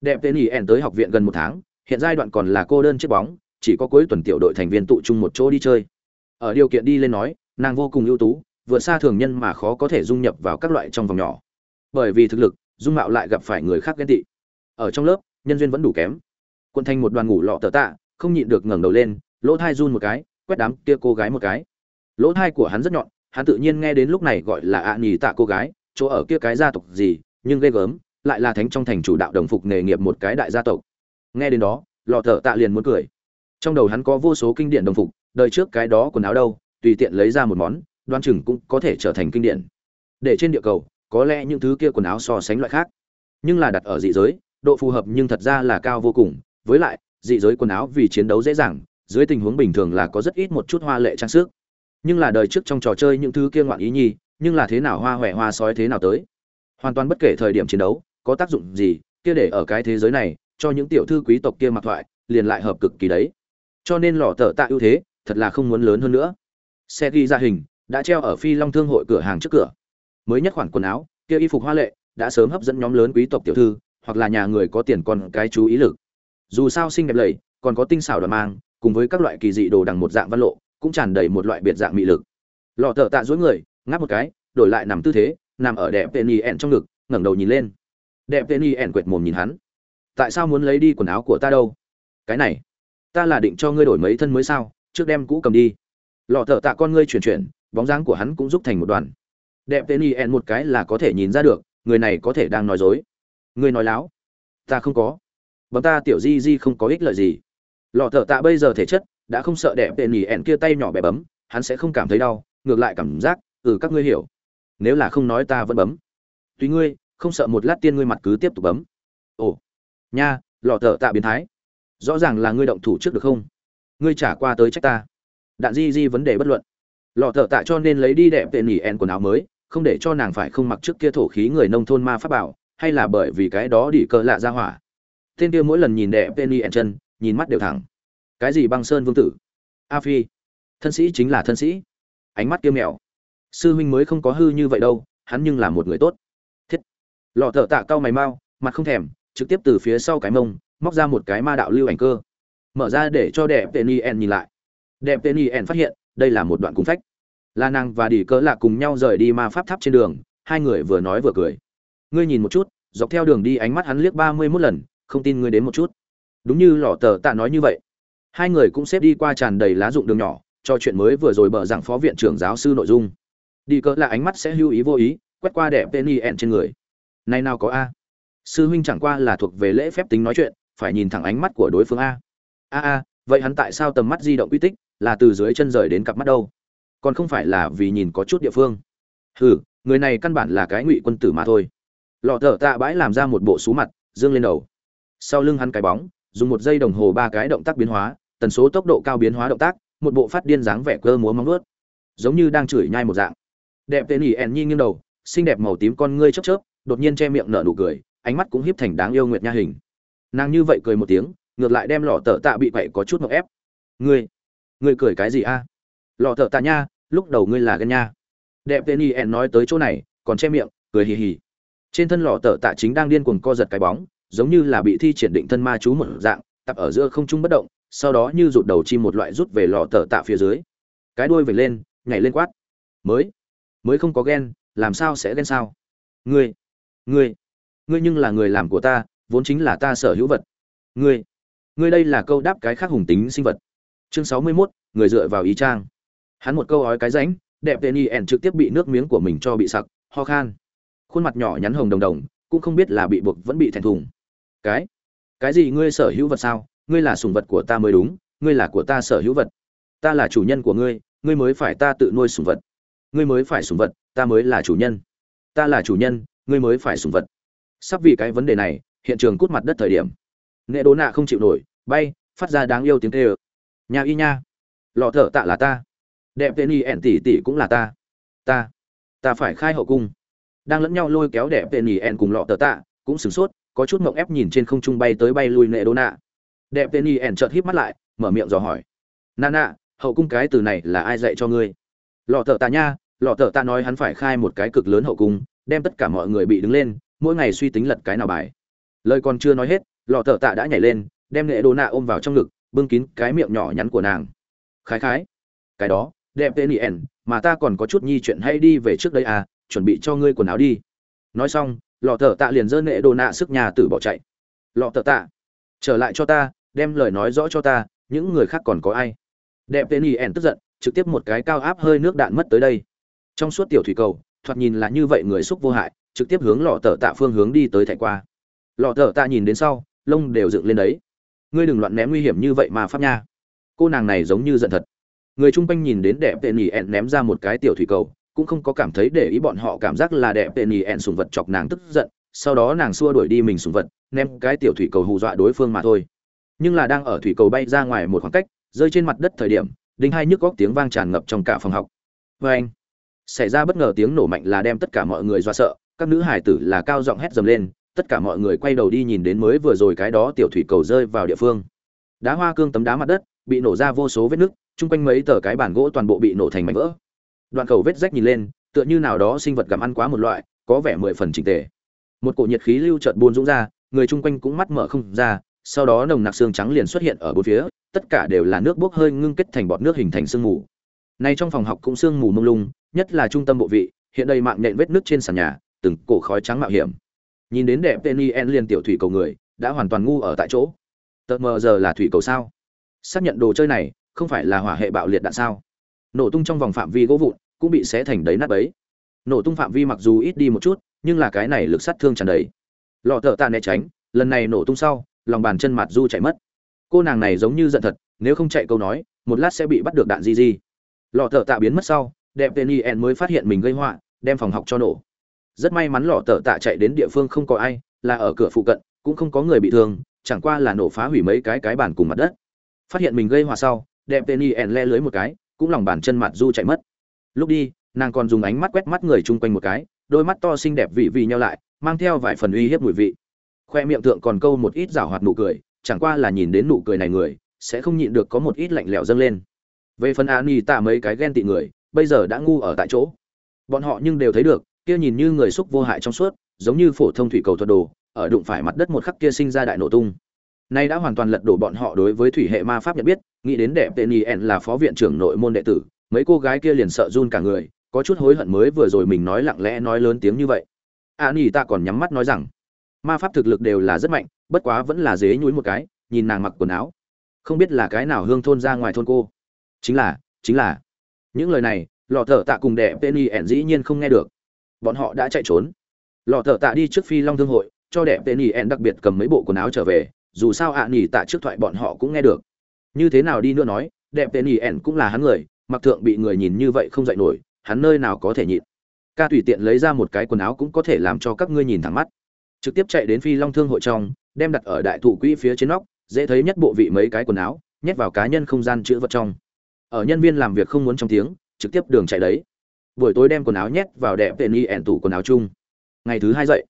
đẹp tên ỉ ẻn tới học viện gần một tháng, hiện giai đoạn còn là cô đơn chiếc bóng, chỉ có cuối tuần tiểu đội thành viên tụ chung một chỗ đi chơi. Ở điều kiện đi lên nói, nàng vô cùng ưu tú, vượt xa thường nhân mà khó có thể dung nhập vào các loại trong vòng nhỏ. Bởi vì thực lực, dung mạo lại gặp phải người khác ghen tị. Ở trong lớp, nhân duyên vẫn đủ kém. Quân thanh một đoàn ngủ lọ tờ tạ, không nhịn được ngẩng đầu lên, lỗ thai run một cái, quét đám kia cô gái một cái. Lỗ thai của hắn rất nhọn hắn tự nhiên nghe đến lúc này gọi là ạ à nhì tạ cô gái, chỗ ở kia cái gia tộc gì, nhưng ghê gớm, lại là thánh trong thành chủ đạo đồng phục nghề nghiệp một cái đại gia tộc. Nghe đến đó, lọ thợ tạ liền muốn cười. Trong đầu hắn có vô số kinh điển đồng phục, đời trước cái đó quần áo đâu, tùy tiện lấy ra một món, đoan chừng cũng có thể trở thành kinh điển. Để trên địa cầu, có lẽ những thứ kia quần áo so sánh loại khác. Nhưng là đặt ở dị giới, độ phù hợp nhưng thật ra là cao vô cùng, với lại, dị giới quần áo vì chiến đấu dễ dàng, dưới tình huống bình thường là có rất ít một chút hoa lệ trang sức nhưng là đời trước trong trò chơi những thứ kia ngoạn ý nhi, nhưng là thế nào hoa huệ hoa sói thế nào tới? Hoàn toàn bất kể thời điểm chiến đấu, có tác dụng gì, kia để ở cái thế giới này, cho những tiểu thư quý tộc kia mặc thoại, liền lại hợp cực kỳ đấy. Cho nên lò tờ tạ ưu thế, thật là không muốn lớn hơn nữa. Xe ghi ra hình, đã treo ở phi long thương hội cửa hàng trước cửa. Mới nhất khoản quần áo, kia y phục hoa lệ, đã sớm hấp dẫn nhóm lớn quý tộc tiểu thư, hoặc là nhà người có tiền còn cái chú ý lực. Dù sao xinh đẹp lầy, còn có tinh xảo đoàn mang, cùng với các loại kỳ dị đồ đằng một dạng văn lộ cũng tràn đầy một loại biệt dạng mị lực. Lò thở tạ dối người, ngáp một cái, đổi lại nằm tư thế, nằm ở đẹp penny ẹn trong ngực, ngẩng đầu nhìn lên. Đẹp penny ẹn quệt mồm nhìn hắn. Tại sao muốn lấy đi quần áo của ta đâu? Cái này, ta là định cho ngươi đổi mấy thân mới sao? Trước đem cũ cầm đi. Lọ thợ tạ con ngươi chuyển chuyển, bóng dáng của hắn cũng giúp thành một đoàn. Đẹp penny ẹn một cái là có thể nhìn ra được, người này có thể đang nói dối. Ngươi nói láo. Ta không có. Bấm ta tiểu di di không có ích lợi gì. Lọ thợ tạ bây giờ thể chất đã không sợ đẹp penny ẹn kia tay nhỏ bé bấm, hắn sẽ không cảm thấy đau, ngược lại cảm giác ừ các ngươi hiểu. Nếu là không nói ta vẫn bấm. Tùy ngươi, không sợ một lát tiên ngươi mặt cứ tiếp tục bấm. Ồ, nha, lọ thợ tạ biến thái. Rõ ràng là ngươi động thủ trước được không? Ngươi trả qua tới trách ta. Đạn di di vấn đề bất luận. Lọ thợ tạ cho nên lấy đi đẹp tệ nỉ en quần áo mới, không để cho nàng phải không mặc trước kia thổ khí người nông thôn ma pháp bảo, hay là bởi vì cái đó đỉ cờ lạ ra hỏa. Tên kia mỗi lần nhìn đẹp tệ nỉ en chân, nhìn mắt đều thẳng cái gì băng sơn vương tử? A phi. Thân sĩ chính là thân sĩ. Ánh mắt kia mèo sư huynh mới không có hư như vậy đâu, hắn nhưng là một người tốt. Thiết. Lọ thợ tạ cao mày mau, mặt không thèm, trực tiếp từ phía sau cái mông, móc ra một cái ma đạo lưu ảnh cơ. Mở ra để cho đẹp tên yen nhìn lại. Đẹp tên yen phát hiện, đây là một đoạn cung phách. La năng và đỉ cỡ lạ cùng nhau rời đi ma pháp tháp trên đường, hai người vừa nói vừa cười. Ngươi nhìn một chút, dọc theo đường đi ánh mắt hắn liếc ba mươi mốt lần, không tin ngươi đến một chút. Đúng như lọ tờ tạ nói như vậy hai người cũng xếp đi qua tràn đầy lá dụng đường nhỏ, cho chuyện mới vừa rồi bờ rằng phó viện trưởng giáo sư nội dung. Đi cỡ là ánh mắt sẽ hưu ý vô ý, quét qua đẹp tên ẹn trên người. Này nào có a? Sư huynh chẳng qua là thuộc về lễ phép tính nói chuyện, phải nhìn thẳng ánh mắt của đối phương a. A a, vậy hắn tại sao tầm mắt di động quy tích, là từ dưới chân rời đến cặp mắt đâu? Còn không phải là vì nhìn có chút địa phương. Hừ, người này căn bản là cái ngụy quân tử mà thôi. Lọ thở tạ bãi làm ra một bộ xú mặt, dương lên đầu. Sau lưng hắn cái bóng, dùng một giây đồng hồ ba cái động tác biến hóa tần số tốc độ cao biến hóa động tác, một bộ phát điên dáng vẻ cơ múa móng nuốt giống như đang chửi nhai một dạng. Đẹp tên ỉ ẻn nhi nghiêng đầu, xinh đẹp màu tím con ngươi chớp chớp, đột nhiên che miệng nở nụ cười, ánh mắt cũng hiếp thành đáng yêu nguyệt nha hình. Nàng như vậy cười một tiếng, ngược lại đem lọ tợ tạ bị vậy có chút ngọc ép. Ngươi ngươi cười cái gì a? À? lọ tợ tạ nha, lúc đầu ngươi là ghen nha. Đẹp tên y ẹn nói tới chỗ này, còn che miệng, cười hì hì. Trên thân lọ tợ tạ chính đang điên cuồng co giật cái bóng, giống như là bị thi triển định thân ma chú một dạng, tập ở giữa không trung bất động sau đó như rụt đầu chim một loại rút về lọ tờ tạ phía dưới. Cái đuôi vểnh lên nhảy lên quát. Mới mới không có ghen làm sao sẽ ghen sao? Ngươi ngươi ngươi nhưng là người làm của ta vốn chính là ta sở hữu vật. Ngươi ngươi đây là câu đáp cái khác hùng tính sinh vật. Chương sáu mươi 61, người dựa vào ý trang. Hắn một câu ói cái ránh đẹp tên y ẻn trực tiếp bị nước miếng của mình cho bị sặc ho khan. Khuôn mặt nhỏ nhắn hồng đồng đồng cũng không biết là bị buộc vẫn bị thẹn thùng. Cái cái gì ngươi sở hữu vật sao? Ngươi là sùng vật của ta mới đúng, ngươi là của ta sở hữu vật. Ta là chủ nhân của ngươi ngươi mới phải ta tự nuôi sùng vật. Ngươi mới phải sùng vật, ta mới là chủ nhân. Ta là chủ nhân, ngươi mới phải sùng vật. Sắp vì cái vấn đề này, hiện trường cút mặt đất thời điểm. Nghệ đố nạ không chịu nổi, bay, phát ra đáng yêu tiếng tê ơ nhà y nha. Lọ thợ tạ là ta. Đẹp tên y ẻn tỷ tỷ cũng là ta. Ta. Ta phải khai hậu cung. Đang lẫn nhau lôi kéo đẹp tên y ẻn cùng lọ thợ tạ, cũng sửng sốt, có chút mộng ép nhìn trên không trung bay tới bay lui nghệ đô nạ đẹp tên y ẻn chợt híp mắt lại, mở miệng dò hỏi. Nà hậu cung cái từ này là ai dạy cho ngươi? Lọ thợ ta nha, lọ thợ ta nói hắn phải khai một cái cực lớn hậu cung, đem tất cả mọi người bị đứng lên, mỗi ngày suy tính lật cái nào bài. Lời còn chưa nói hết, lọ thợ tạ đã nhảy lên, đem nệ đô nạ ôm vào trong ngực, bưng kín cái miệng nhỏ nhắn của nàng. Khái khái. Cái đó, đẹp tên yen mà ta còn có chút nhi chuyện hay đi về trước đây à chuẩn bị cho ngươi quần áo đi. Nói xong, lọ thợ tạ liền dơ nệ đồ nạ sức nhà tử bỏ chạy. Lọ thợ tạ trở lại cho ta đem lời nói rõ cho ta, những người khác còn có ai? Đẹp tên yen tức giận, trực tiếp một cái cao áp hơi nước đạn mất tới đây. Trong suốt tiểu thủy cầu, thoạt nhìn là như vậy người xúc vô hại, trực tiếp hướng lọ tờ tạ phương hướng đi tới thẻ qua. Lọ tờ tạ nhìn đến sau, lông đều dựng lên đấy. Ngươi đừng loạn ném nguy hiểm như vậy mà pháp nha. Cô nàng này giống như giận thật. Người chung quanh nhìn đến đẹp tên y ẻn ném ra một cái tiểu thủy cầu, cũng không có cảm thấy để ý bọn họ, cảm giác là đẹp tên y ẻn sùng vật chọc nàng tức giận, sau đó nàng xua đuổi đi mình sùng vật, ném cái tiểu thủy cầu hù dọa đối phương mà thôi nhưng là đang ở thủy cầu bay ra ngoài một khoảng cách, rơi trên mặt đất thời điểm, đinh hai nhức góc tiếng vang tràn ngập trong cả phòng học. Vê anh, xảy ra bất ngờ tiếng nổ mạnh là đem tất cả mọi người do sợ, các nữ hải tử là cao giọng hét dầm lên, tất cả mọi người quay đầu đi nhìn đến mới vừa rồi cái đó tiểu thủy cầu rơi vào địa phương. Đá hoa cương tấm đá mặt đất, bị nổ ra vô số vết nứt, chung quanh mấy tờ cái bản gỗ toàn bộ bị nổ thành mảnh vỡ. Đoạn cầu vết rách nhìn lên, tựa như nào đó sinh vật gặm ăn quá một loại, có vẻ mười phần trình tề. Một cổ nhiệt khí lưu trợt buôn dũng ra, người chung quanh cũng mắt mở không ra sau đó nồng nặc xương trắng liền xuất hiện ở bốn phía, tất cả đều là nước bốc hơi ngưng kết thành bọt nước hình thành sương mù. Nay trong phòng học cũng sương mù mông lung, nhất là trung tâm bộ vị, hiện đây mạng nện vết nước trên sàn nhà, từng cổ khói trắng mạo hiểm. Nhìn đến đẹp tên en liền tiểu thủy cầu người, đã hoàn toàn ngu ở tại chỗ. Tợt mờ giờ là thủy cầu sao? Xác nhận đồ chơi này, không phải là hỏa hệ bạo liệt đạn sao? Nổ tung trong vòng phạm vi gỗ vụn, cũng bị xé thành đấy nát bấy. Nổ tung phạm vi mặc dù ít đi một chút, nhưng là cái này lực sát thương tràn đầy. Lọ thở tạ né tránh, lần này nổ tung sau lòng bàn chân mặt du chạy mất. Cô nàng này giống như giận thật, nếu không chạy câu nói, một lát sẽ bị bắt được đạn gì gì lọ thợ tạ biến mất sau, đẹp penny en mới phát hiện mình gây họa, đem phòng học cho nổ. Rất may mắn lọ thợ tạ chạy đến địa phương không có ai, là ở cửa phụ cận, cũng không có người bị thương, chẳng qua là nổ phá hủy mấy cái cái bàn cùng mặt đất. Phát hiện mình gây họa sau, đẹp tên y ẻn le lưới một cái, cũng lòng bàn chân mặt du chạy mất. Lúc đi, nàng còn dùng ánh mắt quét mắt người chung quanh một cái, đôi mắt to xinh đẹp vị vị nhau lại, mang theo vài phần uy hiếp mùi vị khoe miệng thượng còn câu một ít rảo hoạt nụ cười chẳng qua là nhìn đến nụ cười này người sẽ không nhịn được có một ít lạnh lẽo dâng lên. Về phần a ni tạ mấy cái ghen tị người bây giờ đã ngu ở tại chỗ. Bọn họ nhưng đều thấy được kia nhìn như người xúc vô hại trong suốt giống như phổ thông thủy cầu thuật đồ ở đụng phải mặt đất một khắc kia sinh ra đại nổ tung. Nay đã hoàn toàn lật đổ bọn họ đối với thủy hệ ma pháp nhận biết, nghĩ đến đẹp tên Yen là phó viện trưởng nội môn đệ tử, mấy cô gái kia liền sợ run cả người, có chút hối hận mới vừa rồi mình nói lặng lẽ nói lớn tiếng như vậy. A ni ta còn nhắm mắt nói rằng, ma pháp thực lực đều là rất mạnh, bất quá vẫn là dế nhúi một cái, nhìn nàng mặc quần áo, không biết là cái nào hương thôn ra ngoài thôn cô. Chính là, chính là. Những lời này, lò thở tạ cùng đệ tên ẻn dĩ nhiên không nghe được. Bọn họ đã chạy trốn. lò thở tạ đi trước phi long thương hội, cho đệ tên ẻn đặc biệt cầm mấy bộ quần áo trở về, dù sao ạ à nỉ tạ trước thoại bọn họ cũng nghe được như thế nào đi nữa nói đẹp tên ỉ ẻn cũng là hắn người mặc thượng bị người nhìn như vậy không dạy nổi hắn nơi nào có thể nhịn ca tùy tiện lấy ra một cái quần áo cũng có thể làm cho các ngươi nhìn thẳng mắt trực tiếp chạy đến phi long thương hội trong, đem đặt ở đại thụ quỹ phía trên nóc, dễ thấy nhất bộ vị mấy cái quần áo, nhét vào cá nhân không gian chữ vật trong. Ở nhân viên làm việc không muốn trong tiếng, trực tiếp đường chạy đấy. Buổi tối đem quần áo nhét vào đẹp tên y ẻn tủ quần áo chung. Ngày thứ hai dậy,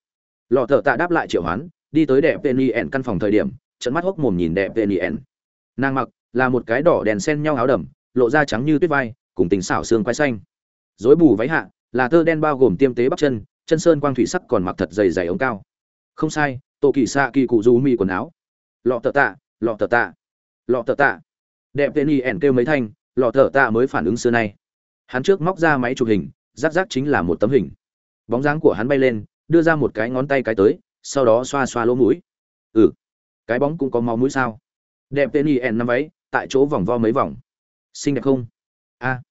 lọ thợ tạ đáp lại triệu hoán, đi tới đẹp tên y ẻn căn phòng thời điểm trận mắt hốc mồm nhìn đẹp tên y ẻn. Nàng mặc là một cái đỏ đèn sen nhau áo đầm, lộ da trắng như tuyết vai, cùng tình xảo xương quai xanh. Dối bù váy hạ, là tơ đen bao gồm tiêm tế bắp chân chân sơn quang thủy sắc còn mặc thật dày dày ống cao không sai tổ kỳ xạ kỳ cụ du mi quần áo. Lọ tờ tạ, lọ tờ tạ. Lọ tờ tạ. Đẹp tên y ẻn kêu mấy thanh, lọ tờ tạ mới phản ứng xưa nay. Hắn trước móc ra máy chụp hình rác rác chính là một tấm hình. Bóng dáng của hắn bay lên, đưa ra một cái ngón tay cái tới, sau đó xoa xoa lỗ mũi. Ừ cái bóng cũng có máu mũi sao? Đẹp tên y ẻn năm ấy tại chỗ vòng vo mấy vòng. Xinh đẹp không? A.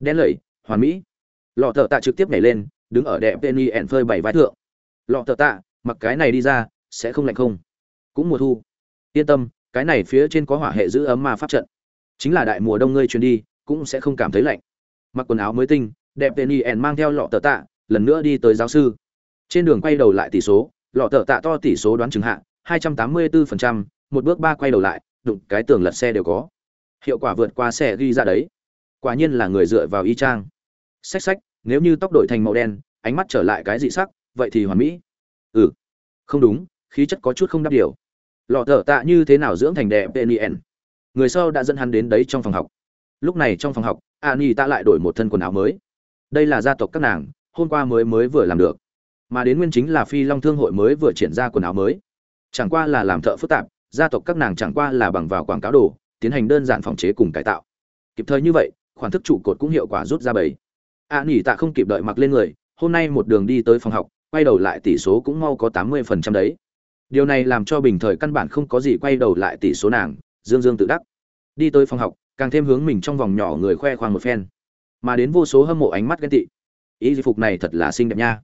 Đen lẩy, hoàn mỹ. Lọ tờ tạ trực tiếp nhảy lên, đứng ở đẹp tên y ẻn phơi bảy vai thượng. Lọ tờ tạ mặc cái này đi ra sẽ không lạnh không? Cũng mùa thu. Yên tâm cái này phía trên có hỏa hệ giữ ấm mà pháp trận. Chính là đại mùa đông ngươi truyền đi cũng sẽ không cảm thấy lạnh. Mặc quần áo mới tinh đẹp tên y ẻn mang theo lọ tờ tạ lần nữa đi tới giáo sư. Trên đường quay đầu lại tỷ số lọ tờ tạ to tỷ số đoán chừng hạ 284%, một bước ba quay đầu lại đụng cái tường lật xe đều có. Hiệu quả vượt qua xe ghi ra đấy. Quả nhiên là người dựa vào y trang xách xách nếu như tóc đổi thành màu đen ánh mắt trở lại cái dị sắc vậy thì hoàn mỹ ừ. Không đúng, khí chất có chút không đáp điều. Lọ thở tạ như thế nào dưỡng thành đẹp pnn người sau đã dẫn hắn đến đấy trong phòng học. Lúc này trong phòng học, a ni ta lại đổi một thân quần áo mới. Đây là gia tộc các nàng, hôm qua mới mới vừa làm được. Mà đến nguyên chính là phi long thương hội mới vừa triển ra quần áo mới. Chẳng qua là làm thợ phức tạp, gia tộc các nàng chẳng qua là bằng vào quảng cáo đồ, tiến hành đơn giản phòng chế cùng cải tạo. Kịp thời như vậy, khoản thức trụ cột cũng hiệu quả rút ra bảy a nỉ tạ không kịp đợi mặc lên người, hôm nay một đường đi tới phòng học quay đầu lại tỷ số cũng mau có tám mươi phần trăm đấy. Điều này làm cho bình thời căn bản không có gì quay đầu lại tỷ số nàng, dương dương tự đắc. Đi tới phòng học, càng thêm hướng mình trong vòng nhỏ người khoe khoang một phen. Mà đến vô số hâm mộ ánh mắt ghen tị. Ý y phục này thật là xinh đẹp nha.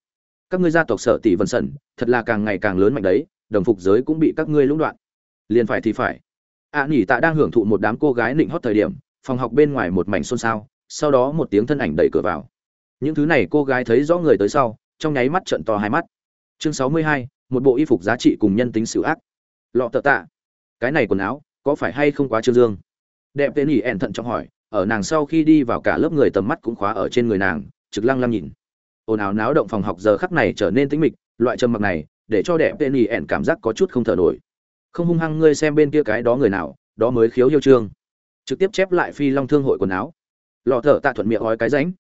Các ngươi gia tộc sở tỷ vân sẩn, thật là càng ngày càng lớn mạnh đấy, đồng phục giới cũng bị các ngươi lũng đoạn. Liền phải thì phải. A Nhỉ tạ đang hưởng thụ một đám cô gái nịnh hót thời điểm, phòng học bên ngoài một mảnh xôn xao, sau đó một tiếng thân ảnh đẩy cửa vào. Những thứ này cô gái thấy rõ người tới sau trong nháy mắt trận to hai mắt. Chương sáu mươi hai, một bộ y phục giá trị cùng nhân tính sự ác. Lọ tợ tạ. Cái này quần áo, có phải hay không quá trương dương? Đẹp tên ỉ ẹn thận trọng hỏi, ở nàng sau khi đi vào cả lớp người tầm mắt cũng khóa ở trên người nàng, trực lăng lăng nhìn. Ồn ào náo động phòng học giờ khắc này trở nên tĩnh mịch, loại trầm mặc này, để cho đẹp tên ỉ ẹn cảm giác có chút không thở nổi. Không hung hăng ngươi xem bên kia cái đó người nào, đó mới khiếu yêu trương. Trực tiếp chép lại phi long thương hội quần áo. Lọ thở tạ thuận miệng gói cái ránh.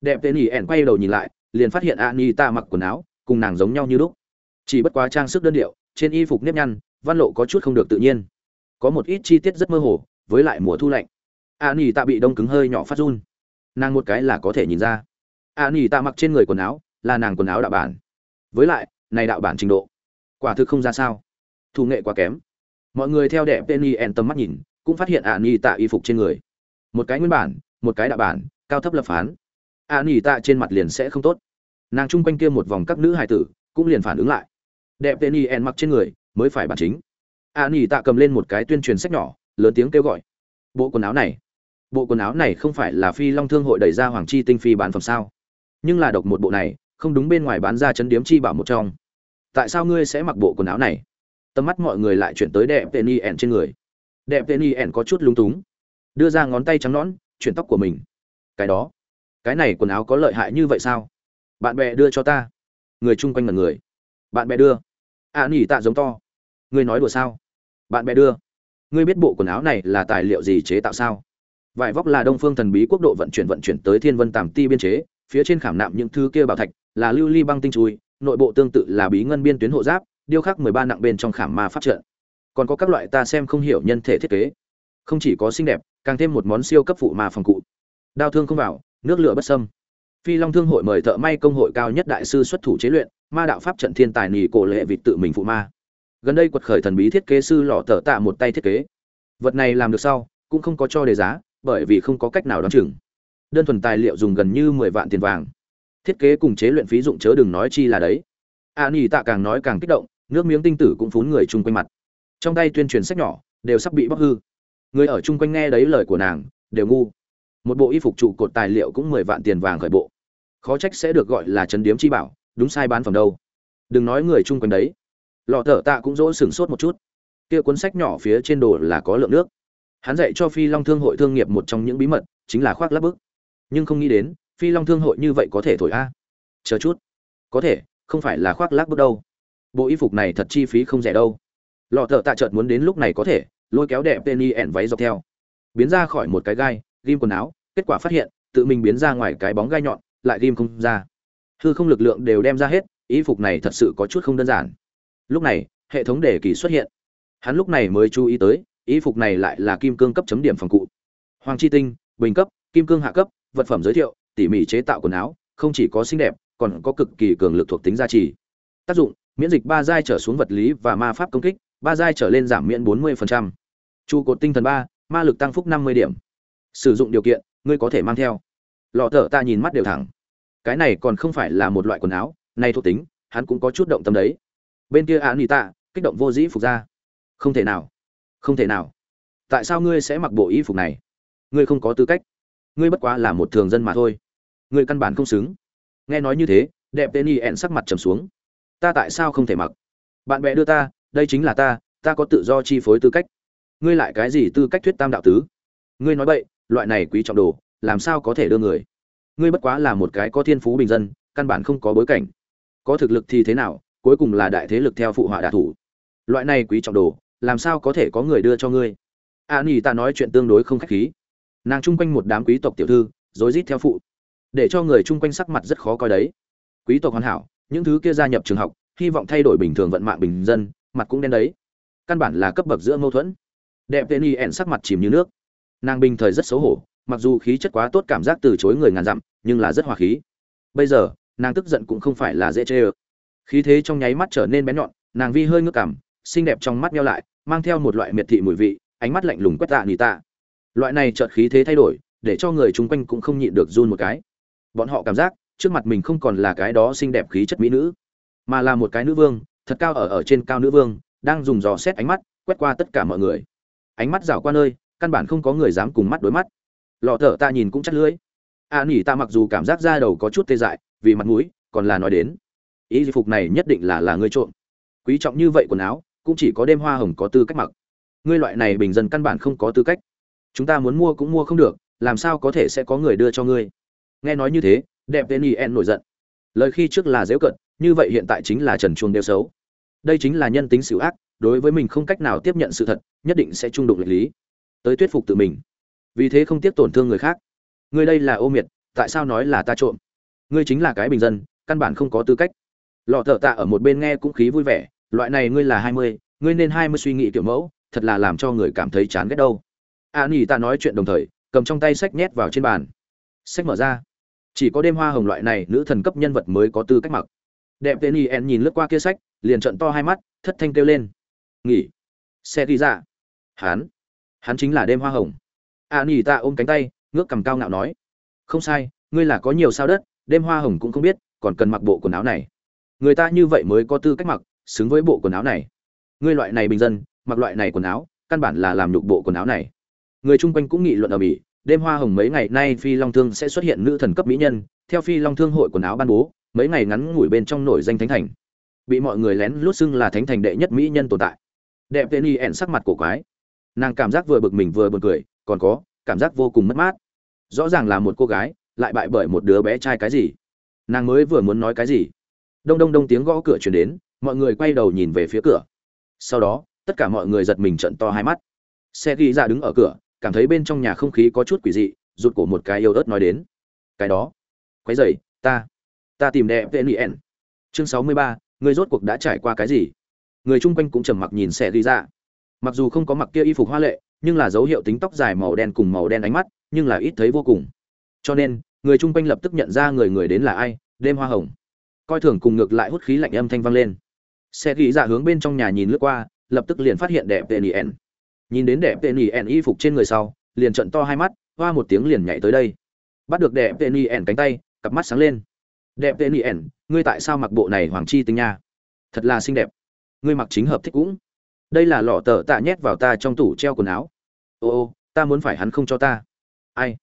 Đẹp tên ỉ ẹn quay đầu nhìn lại liền phát hiện a ni mặc quần áo, cùng nàng giống nhau như lúc. Chỉ bất quá trang sức đơn điệu, trên y phục nếp nhăn, văn lộ có chút không được tự nhiên. Có một ít chi tiết rất mơ hồ, với lại mùa thu lạnh. A ni bị đông cứng hơi nhỏ phát run. Nàng một cái là có thể nhìn ra. A ni mặc trên người quần áo, là nàng quần áo đạo bản. Với lại, này đạo bản trình độ, quả thực không ra sao. Thủ nghệ quá kém. Mọi người theo đẹp penny en tầm mắt nhìn, cũng phát hiện a ni tạ y phục trên người. Một cái nguyên bản, một cái đạo bản, cao thấp lập phán a nỉ tạ trên mặt liền sẽ không tốt. Nàng chung quanh kia một vòng các nữ hài tử cũng liền phản ứng lại. Đẹp penny en mặc trên người mới phải bản chính. A nỉ tạ cầm lên một cái tuyên truyền sách nhỏ, lớn tiếng kêu gọi. Bộ quần áo này, bộ quần áo này không phải là phi long thương hội đẩy ra hoàng chi tinh phi bán phẩm sao? Nhưng là độc một bộ này, không đúng bên ngoài bán ra chấn điếm chi bảo một trong. Tại sao ngươi sẽ mặc bộ quần áo này? Tầm mắt mọi người lại chuyển tới đẹp penny ẻn trên người. Đẹp penny ẻn có chút lung túng. Đưa ra ngón tay trắng nõn, chuyển tóc của mình. Cái đó cái này quần áo có lợi hại như vậy sao? Bạn bè đưa cho ta. Người chung quanh là người. Bạn bè đưa. Ạ nỉ tạ giống to. Ngươi nói đùa sao? Bạn bè đưa. Ngươi biết bộ quần áo này là tài liệu gì chế tạo sao? Vải vóc là đông phương thần bí quốc độ vận chuyển vận chuyển tới thiên vân tàm ti biên chế phía trên khảm nạm những thứ kia bảo thạch là lưu ly băng tinh chui nội bộ tương tự là bí ngân biên tuyến hộ giáp điêu khắc mười ba nặng bên trong khảm ma pháp trợ, còn có các loại ta xem không hiểu nhân thể thiết kế. Không chỉ có xinh đẹp càng thêm một món siêu cấp phụ ma phòng cụ. Đau thương không vào nước lửa bất sâm phi long thương hội mời thợ may công hội cao nhất đại sư xuất thủ chế luyện, ma đạo pháp trận thiên tài nỉ cổ lệ vịt tự mình phụ ma. Gần đây quật khởi thần bí thiết kế sư lọ tờ tạ một tay thiết kế. Vật này làm được sau, cũng không có cho đề giá, bởi vì không có cách nào đoán chừng. Đơn thuần tài liệu dùng gần như mười vạn tiền vàng. Thiết kế cùng chế luyện phí dụng chớ đừng nói chi là đấy. A nỉ tạ càng nói càng kích động, nước miếng tinh tử cũng phún người chung quanh mặt. Trong tay tuyên truyền sách nhỏ, đều sắp bị bóc hư. Người ở chung quanh nghe đấy lời của nàng, đều ngu một bộ y phục trụ cột tài liệu cũng mười vạn tiền vàng khởi bộ. Khó trách sẽ được gọi là chấn điếm chi bảo, đúng sai bán phẩm đâu. Đừng nói người chung quanh đấy. Lọ thở tạ cũng dỗ sửng sốt một chút. Kia cuốn sách nhỏ phía trên đồ là có lượng nước. Hắn dạy cho phi long thương hội thương nghiệp một trong những bí mật, chính là khoác lắp bức. Nhưng không nghĩ đến, phi long thương hội như vậy có thể thổi a. Chờ chút. Có thể, không phải là khoác lác bước đâu. Bộ y phục này thật chi phí không rẻ đâu. Lọ thợ tạ chợt muốn đến lúc này có thể, lôi kéo đẹp tên y ẻn váy dọc theo. Biến ra khỏi một cái gai, ghim quần áo kết quả phát hiện, tự mình biến ra ngoài cái bóng gai nhọn, lại ghim không ra. Hư không lực lượng đều đem ra hết, y phục này thật sự có chút không đơn giản. Lúc này, hệ thống đề kỳ xuất hiện. Hắn lúc này mới chú ý tới, y phục này lại là kim cương cấp chấm điểm phòng cụ. Hoàng chi tinh, bình cấp, kim cương hạ cấp, vật phẩm giới thiệu, tỉ mỉ chế tạo quần áo, không chỉ có xinh đẹp, còn có cực kỳ cường lực thuộc tính gia trì. Tác dụng, miễn dịch ba giai trở xuống vật lý và ma pháp công kích, ba giai trở lên giảm miễn 40%. trụ cột tinh thần ba, ma lực tăng phúc 50 điểm. Sử dụng điều kiện ngươi có thể mang theo. Lọ thở ta nhìn mắt đều thẳng. Cái này còn không phải là một loại quần áo, này thuộc tính, hắn cũng có chút động tâm đấy. Bên kia án tạ, kích động vô dĩ phục ra. Không thể nào, không thể nào. Tại sao ngươi sẽ mặc bộ y phục này? Ngươi không có tư cách. Ngươi bất quá là một thường dân mà thôi. Ngươi căn bản không xứng. Nghe nói như thế, đẹp tên y ẹn sắc mặt trầm xuống. Ta tại sao không thể mặc? Bạn bè đưa ta, đây chính là ta ta có tự do chi phối tư cách. Ngươi lại cái gì tư cách thuyết tam đạo tứ? Ngươi nói vậy loại này quý trọng đồ, làm sao có thể đưa người? Ngươi bất quá là một cái có thiên phú bình dân, căn bản không có bối cảnh. Có thực lực thì thế nào, cuối cùng là đại thế lực theo phụ họa đả thủ. Loại này quý trọng đồ, làm sao có thể có người đưa cho ngươi? A nỉ ta nói chuyện tương đối không khách khí. Nàng chung quanh một đám quý tộc tiểu thư, rối rít theo phụ. Để cho người chung quanh sắc mặt rất khó coi đấy. Quý tộc hoàn hảo, những thứ kia gia nhập trường học, hy vọng thay đổi bình thường vận mạng bình dân, mặt cũng đen đấy. Căn bản là cấp bậc giữa mâu thuẫn. Đẹp tên y ẻn sắc mặt chìm như nước nàng bình thời rất xấu hổ, mặc dù khí chất quá tốt cảm giác từ chối người ngàn dặm, nhưng là rất hòa khí. Bây giờ, nàng tức giận cũng không phải là dễ chê ơ. Khí thế trong nháy mắt trở nên bén nhọn, nàng vi hơi ngước cảm, xinh đẹp trong mắt nhau lại, mang theo một loại miệt thị mùi vị, ánh mắt lạnh lùng quét tạ nỉ tạ. Loại này chợt khí thế thay đổi, để cho người chung quanh cũng không nhịn được run một cái. Bọn họ cảm giác, trước mặt mình không còn là cái đó xinh đẹp khí chất mỹ nữ, mà là một cái nữ vương, thật cao ở ở trên cao nữ vương, đang dùng dò xét ánh mắt, quét qua tất cả mọi người. Ánh mắt rảo qua nơi căn bản không có người dám cùng mắt đối mắt. Lọ thở ta nhìn cũng chắc lưỡi. A à, nỉ ta mặc dù cảm giác da đầu có chút tê dại vì mặt mũi còn là nói đến. Ý phục này nhất định là là ngươi trộm. Quý trọng như vậy quần áo cũng chỉ có đêm hoa hồng có tư cách mặc. Ngươi loại này bình dân căn bản không có tư cách. Chúng ta muốn mua cũng mua không được làm sao có thể sẽ có người đưa cho ngươi? Nghe nói như thế đẹp tên y en nổi giận. Lời khi trước là dễu cận như vậy hiện tại chính là trần chuông đeo xấu. Đây chính là nhân tính xỉu ác đối với mình không cách nào tiếp nhận sự thật nhất định sẽ trung đụng lịch lý tới thuyết phục tự mình. Vì thế không tiếp tổn thương người khác. Ngươi đây là ô miệt, tại sao nói là ta trộm? Ngươi chính là cái bình dân, căn bản không có tư cách. Lọ thợ tạ ở một bên nghe cũng khí vui vẻ, loại này ngươi là hai mươi, ngươi nên hai mươi suy nghĩ kiểu mẫu, thật là làm cho người cảm thấy chán ghét đâu. A nỉ ta nói chuyện đồng thời, cầm trong tay sách nhét vào trên bàn. Sách mở ra. Chỉ có đêm hoa hồng loại này nữ thần cấp nhân vật mới có tư cách mặc. Đẹp tên y en nhìn lướt qua kia sách, liền trận to hai mắt, thất thanh kêu lên. Nghỉ. Xe đi ra. Hắn hắn chính là đêm hoa hồng. A nỉ ta ôm cánh tay, ngước cầm cao ngạo nói, không sai, ngươi là có nhiều sao đất, đêm hoa hồng cũng không biết, còn cần mặc bộ quần áo này. Người ta như vậy mới có tư cách mặc, xứng với bộ quần áo này. Ngươi loại này bình dân, mặc loại này quần áo, căn bản là làm nhục bộ quần áo này. Người chung quanh cũng nghị luận ở mỹ đêm hoa hồng mấy ngày nay phi long thương sẽ xuất hiện nữ thần cấp mỹ nhân, theo phi long thương hội quần áo ban bố, mấy ngày ngắn ngủi bên trong nổi danh thánh thành. Bị mọi người lén lút xưng là thánh thành đệ nhất mỹ nhân tồn tại. Đẹp tên y ẻn sắc mặt cổ quái nàng cảm giác vừa bực mình vừa buồn cười, còn có, cảm giác vô cùng mất mát. Rõ ràng là một cô gái, lại bại bởi một đứa bé trai cái gì? Nàng mới vừa muốn nói cái gì? Đông đông đông tiếng gõ cửa chuyển đến, mọi người quay đầu nhìn về phía cửa. Sau đó, tất cả mọi người giật mình trận to hai mắt. Xe ghi ra đứng ở cửa, cảm thấy bên trong nhà không khí có chút quỷ dị, rụt cổ một cái yêu ớt nói đến. Cái đó. Quái dậy ta. Ta tìm đẹp tên Luyện. chương sáu mươi ba, người rốt cuộc đã trải qua cái gì? Người chung quanh cũng trầm mặc nhìn xe ghi ra mặc dù không có mặc kia y phục hoa lệ, nhưng là dấu hiệu tính tóc dài màu đen cùng màu đen ánh mắt, nhưng là ít thấy vô cùng. Cho nên, người chung quanh lập tức nhận ra người người đến là ai, đêm hoa hồng. Coi thường cùng ngược lại hút khí lạnh âm thanh vang lên. Xe ghi dạ hướng bên trong nhà nhìn lướt qua, lập tức liền phát hiện đẹp tên ien nhìn đến đẹp tên ien y phục trên người sau, liền trận to hai mắt, hoa một tiếng liền nhảy tới đây. Bắt được đẹp tên ien cánh tay, cặp mắt sáng lên. Đẹp tên ien ngươi tại sao mặc bộ này hoàng chi tinh nha? Thật là xinh đẹp. Ngươi mặc chính hợp thích cũng đây là lọ tờ tạ nhét vào ta trong tủ treo quần áo. Ô ô, ta muốn phải hắn không cho ta. Ai?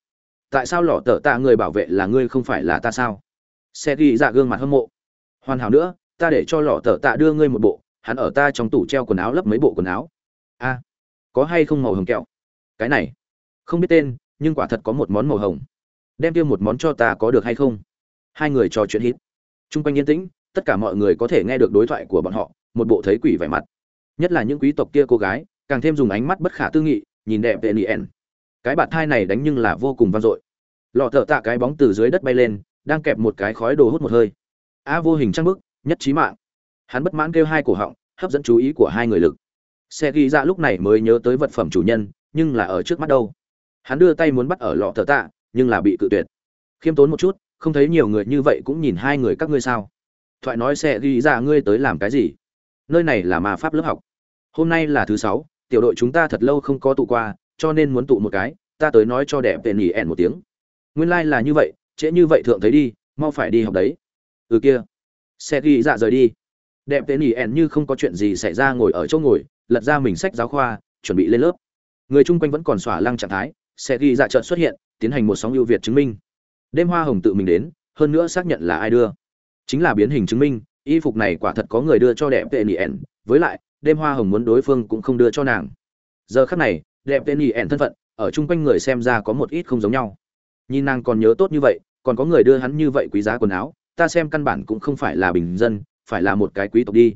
Tại sao lọ tờ tạ người bảo vệ là ngươi không phải là ta sao? Xe ghi dạ gương mặt hâm mộ. Hoàn hảo nữa, ta để cho lọ tờ tạ đưa ngươi một bộ, hắn ở ta trong tủ treo quần áo lấp mấy bộ quần áo. A, có hay không màu hồng kẹo? Cái này, không biết tên, nhưng quả thật có một món màu hồng. Đem tiêu một món cho ta có được hay không? Hai người trò chuyện hít. T r u n g quanh yên tĩnh, tất cả mọi người có thể nghe được đối thoại của bọn họ, một bộ thấy quỷ vẻ mặt nhất là những quý tộc kia cô gái, càng thêm dùng ánh mắt bất khả tư nghị, nhìn đẹp vệ nien. Cái bạt thai này đánh nhưng là vô cùng vang dội. Lọ thợ tạ cái bóng từ dưới đất bay lên, đang kẹp một cái khói đồ hút một hơi. A vô hình trăng bức, nhất trí mạng. Hắn bất mãn kêu hai cổ họng, hấp dẫn chú ý của hai người lực. Xe ghi ra lúc này mới nhớ tới vật phẩm chủ nhân, nhưng là ở trước mắt đâu. Hắn đưa tay muốn bắt ở lọ thợ tạ, nhưng là bị cự tuyệt. Khiêm tốn một chút, không thấy nhiều người như vậy cũng nhìn hai người các ngươi sao. Thoại nói xe ghi ra ngươi tới làm cái gì? Nơi này là ma pháp lớp học. Hôm nay là thứ sáu, tiểu đội chúng ta thật lâu không có tụ qua, cho nên muốn tụ một cái, ta tới nói cho đẹp tên nhỉ ẻn một tiếng. Nguyên lai、like、là như vậy, trễ như vậy thượng thấy đi, mau phải đi học đấy. Ừ kia. Xe ghi dạ rời đi. Đẹp tên nhỉ ẻn như không có chuyện gì xảy ra ngồi ở chỗ ngồi, lật ra mình sách giáo khoa, chuẩn bị lên lớp. Người chung quanh vẫn còn xỏa lăng trạng thái, xe ghi dạ trợn xuất hiện, tiến hành một sóng ưu việt chứng minh. Đêm hoa hồng tự mình đến, hơn nữa xác nhận là ai đưa. Chính là biến hình chứng minh y phục này quả thật có người đưa cho đẹp tên ẻn, với lại, đêm hoa hồng muốn đối phương cũng không đưa cho nàng. Giờ khắc này, đẹp tên ẻn thân phận, ở chung quanh người xem ra có một ít không giống nhau. Nhìn nàng còn nhớ tốt như vậy, còn có người đưa hắn như vậy quý giá quần áo, ta xem căn bản cũng không phải là bình dân, phải là một cái quý tộc đi.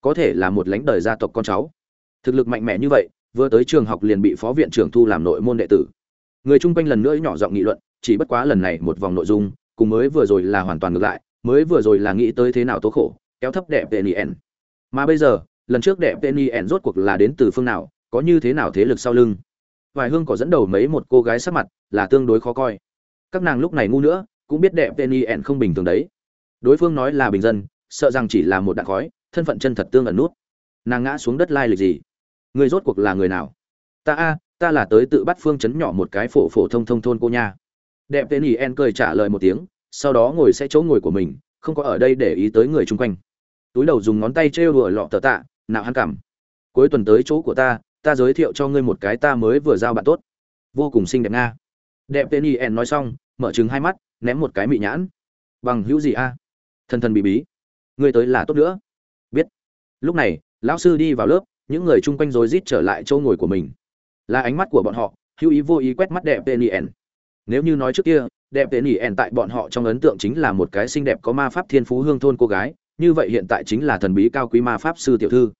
Có thể là một lãnh đời gia tộc con cháu. Thực lực mạnh mẽ như vậy, vừa tới trường học liền bị phó viện trưởng thu làm nội môn đệ tử. Người chung quanh lần nữa nhỏ giọng nghị luận, chỉ bất quá lần này một vòng nội dung, cùng mới vừa rồi là hoàn toàn ngược lại mới vừa rồi là nghĩ tới thế nào tố khổ, kéo thấp đẹp tên yen mà bây giờ, lần trước đẹp tên yen rốt cuộc là đến từ phương nào, có như thế nào thế lực sau lưng? Vài hương có dẫn đầu mấy một cô gái sắc mặt là tương đối khó coi. Các nàng lúc này ngu nữa, cũng biết đẹp tên yen không bình thường đấy. Đối phương nói là bình dân, sợ rằng chỉ là một đạn khói, thân phận chân thật tương ẩn nút. Nàng ngã xuống đất lai lịch gì? Người rốt cuộc là người nào? Ta a, ta là tới tự bắt phương chấn nhỏ một cái phổ phổ thông thông thôn cô nha. Đẹp tên yen en cười trả lời một tiếng sau đó ngồi sẽ chỗ ngồi của mình, không có ở đây để ý tới người chung quanh. Túi đầu dùng ngón tay trêu đùa lọ tờ tạ nào hắn cảm. Cuối tuần tới chỗ của ta ta giới thiệu cho ngươi một cái ta mới vừa giao bạn tốt. Vô cùng xinh đẹp nga. Đẹp tên y en nói xong, mở trừng hai mắt, ném một cái mị nhãn. Bằng hữu gì a? Thần thần bị bí. Ngươi tới là tốt nữa. Biết. Lúc này, lão sư đi vào lớp, những người chung quanh rồi rít trở lại chỗ ngồi của mình. Là ánh mắt của bọn họ, hữu ý vô ý quét mắt đẹp tên y en. Nếu như nói trước kia đẹp tên ỉ en tại bọn họ trong ấn tượng chính là một cái xinh đẹp có ma pháp thiên phú hương thôn cô gái, như vậy hiện tại chính là thần bí cao quý ma pháp sư tiểu thư.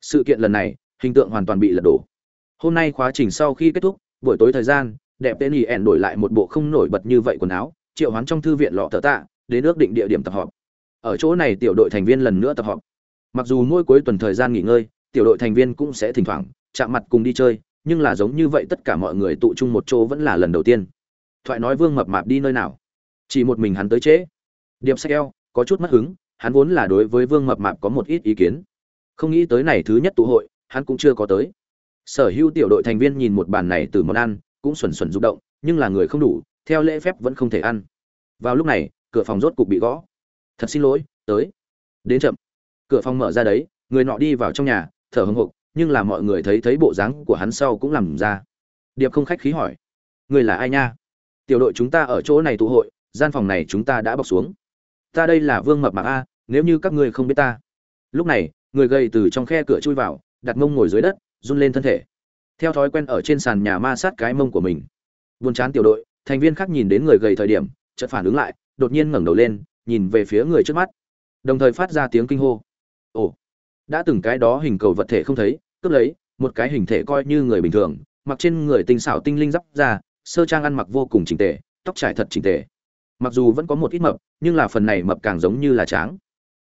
Sự kiện lần này, hình tượng hoàn toàn bị lật đổ. Hôm nay khóa trình sau khi kết thúc, buổi tối thời gian, đẹp tên ỉ ẻn đổi lại một bộ không nổi bật như vậy quần áo, triệu hoán trong thư viện lọ thợ tạ, đến ước định địa điểm tập họp. Ở chỗ này tiểu đội thành viên lần nữa tập họp. Mặc dù mỗi cuối tuần thời gian nghỉ ngơi, tiểu đội thành viên cũng sẽ thỉnh thoảng chạm mặt cùng đi chơi, nhưng là giống như vậy tất cả mọi người tụ chung một chỗ vẫn là lần đầu tiên thoại nói vương mập mạp đi nơi nào? Chỉ một mình hắn tới trễ. Điệp sách eo, có chút mất hứng, hắn vốn là đối với vương mập mạp có một ít ý kiến. Không nghĩ tới này thứ nhất tụ hội, hắn cũng chưa có tới. Sở hữu tiểu đội thành viên nhìn một bàn này từ món ăn, cũng xuẩn xuẩn rụng động, nhưng là người không đủ, theo lễ phép vẫn không thể ăn. Vào lúc này, cửa phòng rốt cục bị gõ. Thật xin lỗi, tới. Đến chậm. Cửa phòng mở ra đấy, người nọ đi vào trong nhà, thở hưng hục nhưng là mọi người thấy thấy bộ dáng của hắn sau cũng làm ra. Điệp không khách khí hỏi. Người là ai nha? Tiểu đội chúng ta ở chỗ này tụ hội, gian phòng này chúng ta đã bọc xuống. Ta đây là vương mập mạc a, nếu như các ngươi không biết ta. Lúc này, người gầy từ trong khe cửa chui vào, đặt mông ngồi dưới đất, run lên thân thể. Theo thói quen ở trên sàn nhà ma sát cái mông của mình. Buồn chán tiểu đội, thành viên khác nhìn đến người gầy thời điểm, chợt phản ứng lại, đột nhiên ngẩng đầu lên, nhìn về phía người trước mắt. Đồng thời phát ra tiếng kinh hô. Ồ, đã từng cái đó hình cầu vật thể không thấy, cướp lấy, một cái hình thể coi như người bình thường, mặc trên người tinh xảo tinh linh giáp ra sơ trang ăn mặc vô cùng chỉnh tề, tóc trải thật chỉnh tề. Mặc dù vẫn có một ít mập, nhưng là phần này mập càng giống như là tráng.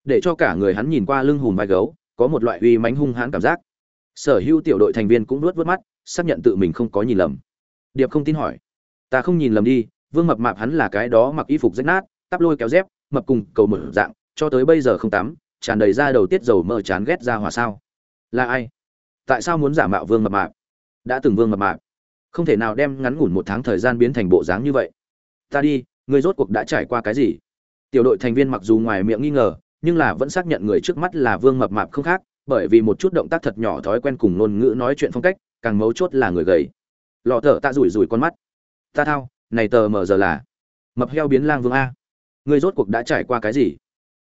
Để cho cả người hắn nhìn qua lưng hùm vai gấu, có một loại uy mãnh hung hãn cảm giác. Sở hữu tiểu đội thành viên cũng nuốt vớt mắt, xác nhận tự mình không có nhìn lầm. Điệp không tin hỏi. Ta không nhìn lầm đi, vương mập mạp hắn là cái đó mặc y phục rách nát, tắp lôi kéo dép, mập cùng cầu mở dạng, cho tới bây giờ không tắm, tràn đầy ra đầu tiết dầu mỡ chán ghét ra hỏa sao? Là ai? Tại sao muốn giả mạo vương mập mạp? Đã từng vương mập mạp không thể nào đem ngắn ngủn một tháng thời gian biến thành bộ dáng như vậy. Ta đi người rốt cuộc đã trải qua cái gì? Tiểu đội thành viên mặc dù ngoài miệng nghi ngờ, nhưng là vẫn xác nhận người trước mắt là vương mập mạp không khác, bởi vì một chút động tác thật nhỏ thói quen cùng ngôn ngữ nói chuyện phong cách, càng mấu chốt là người gầy. Lọ thở ta rủi rủi con mắt. Ta thao, này tờ mờ giờ là mập heo biến lang vương a. Người rốt cuộc đã trải qua cái gì?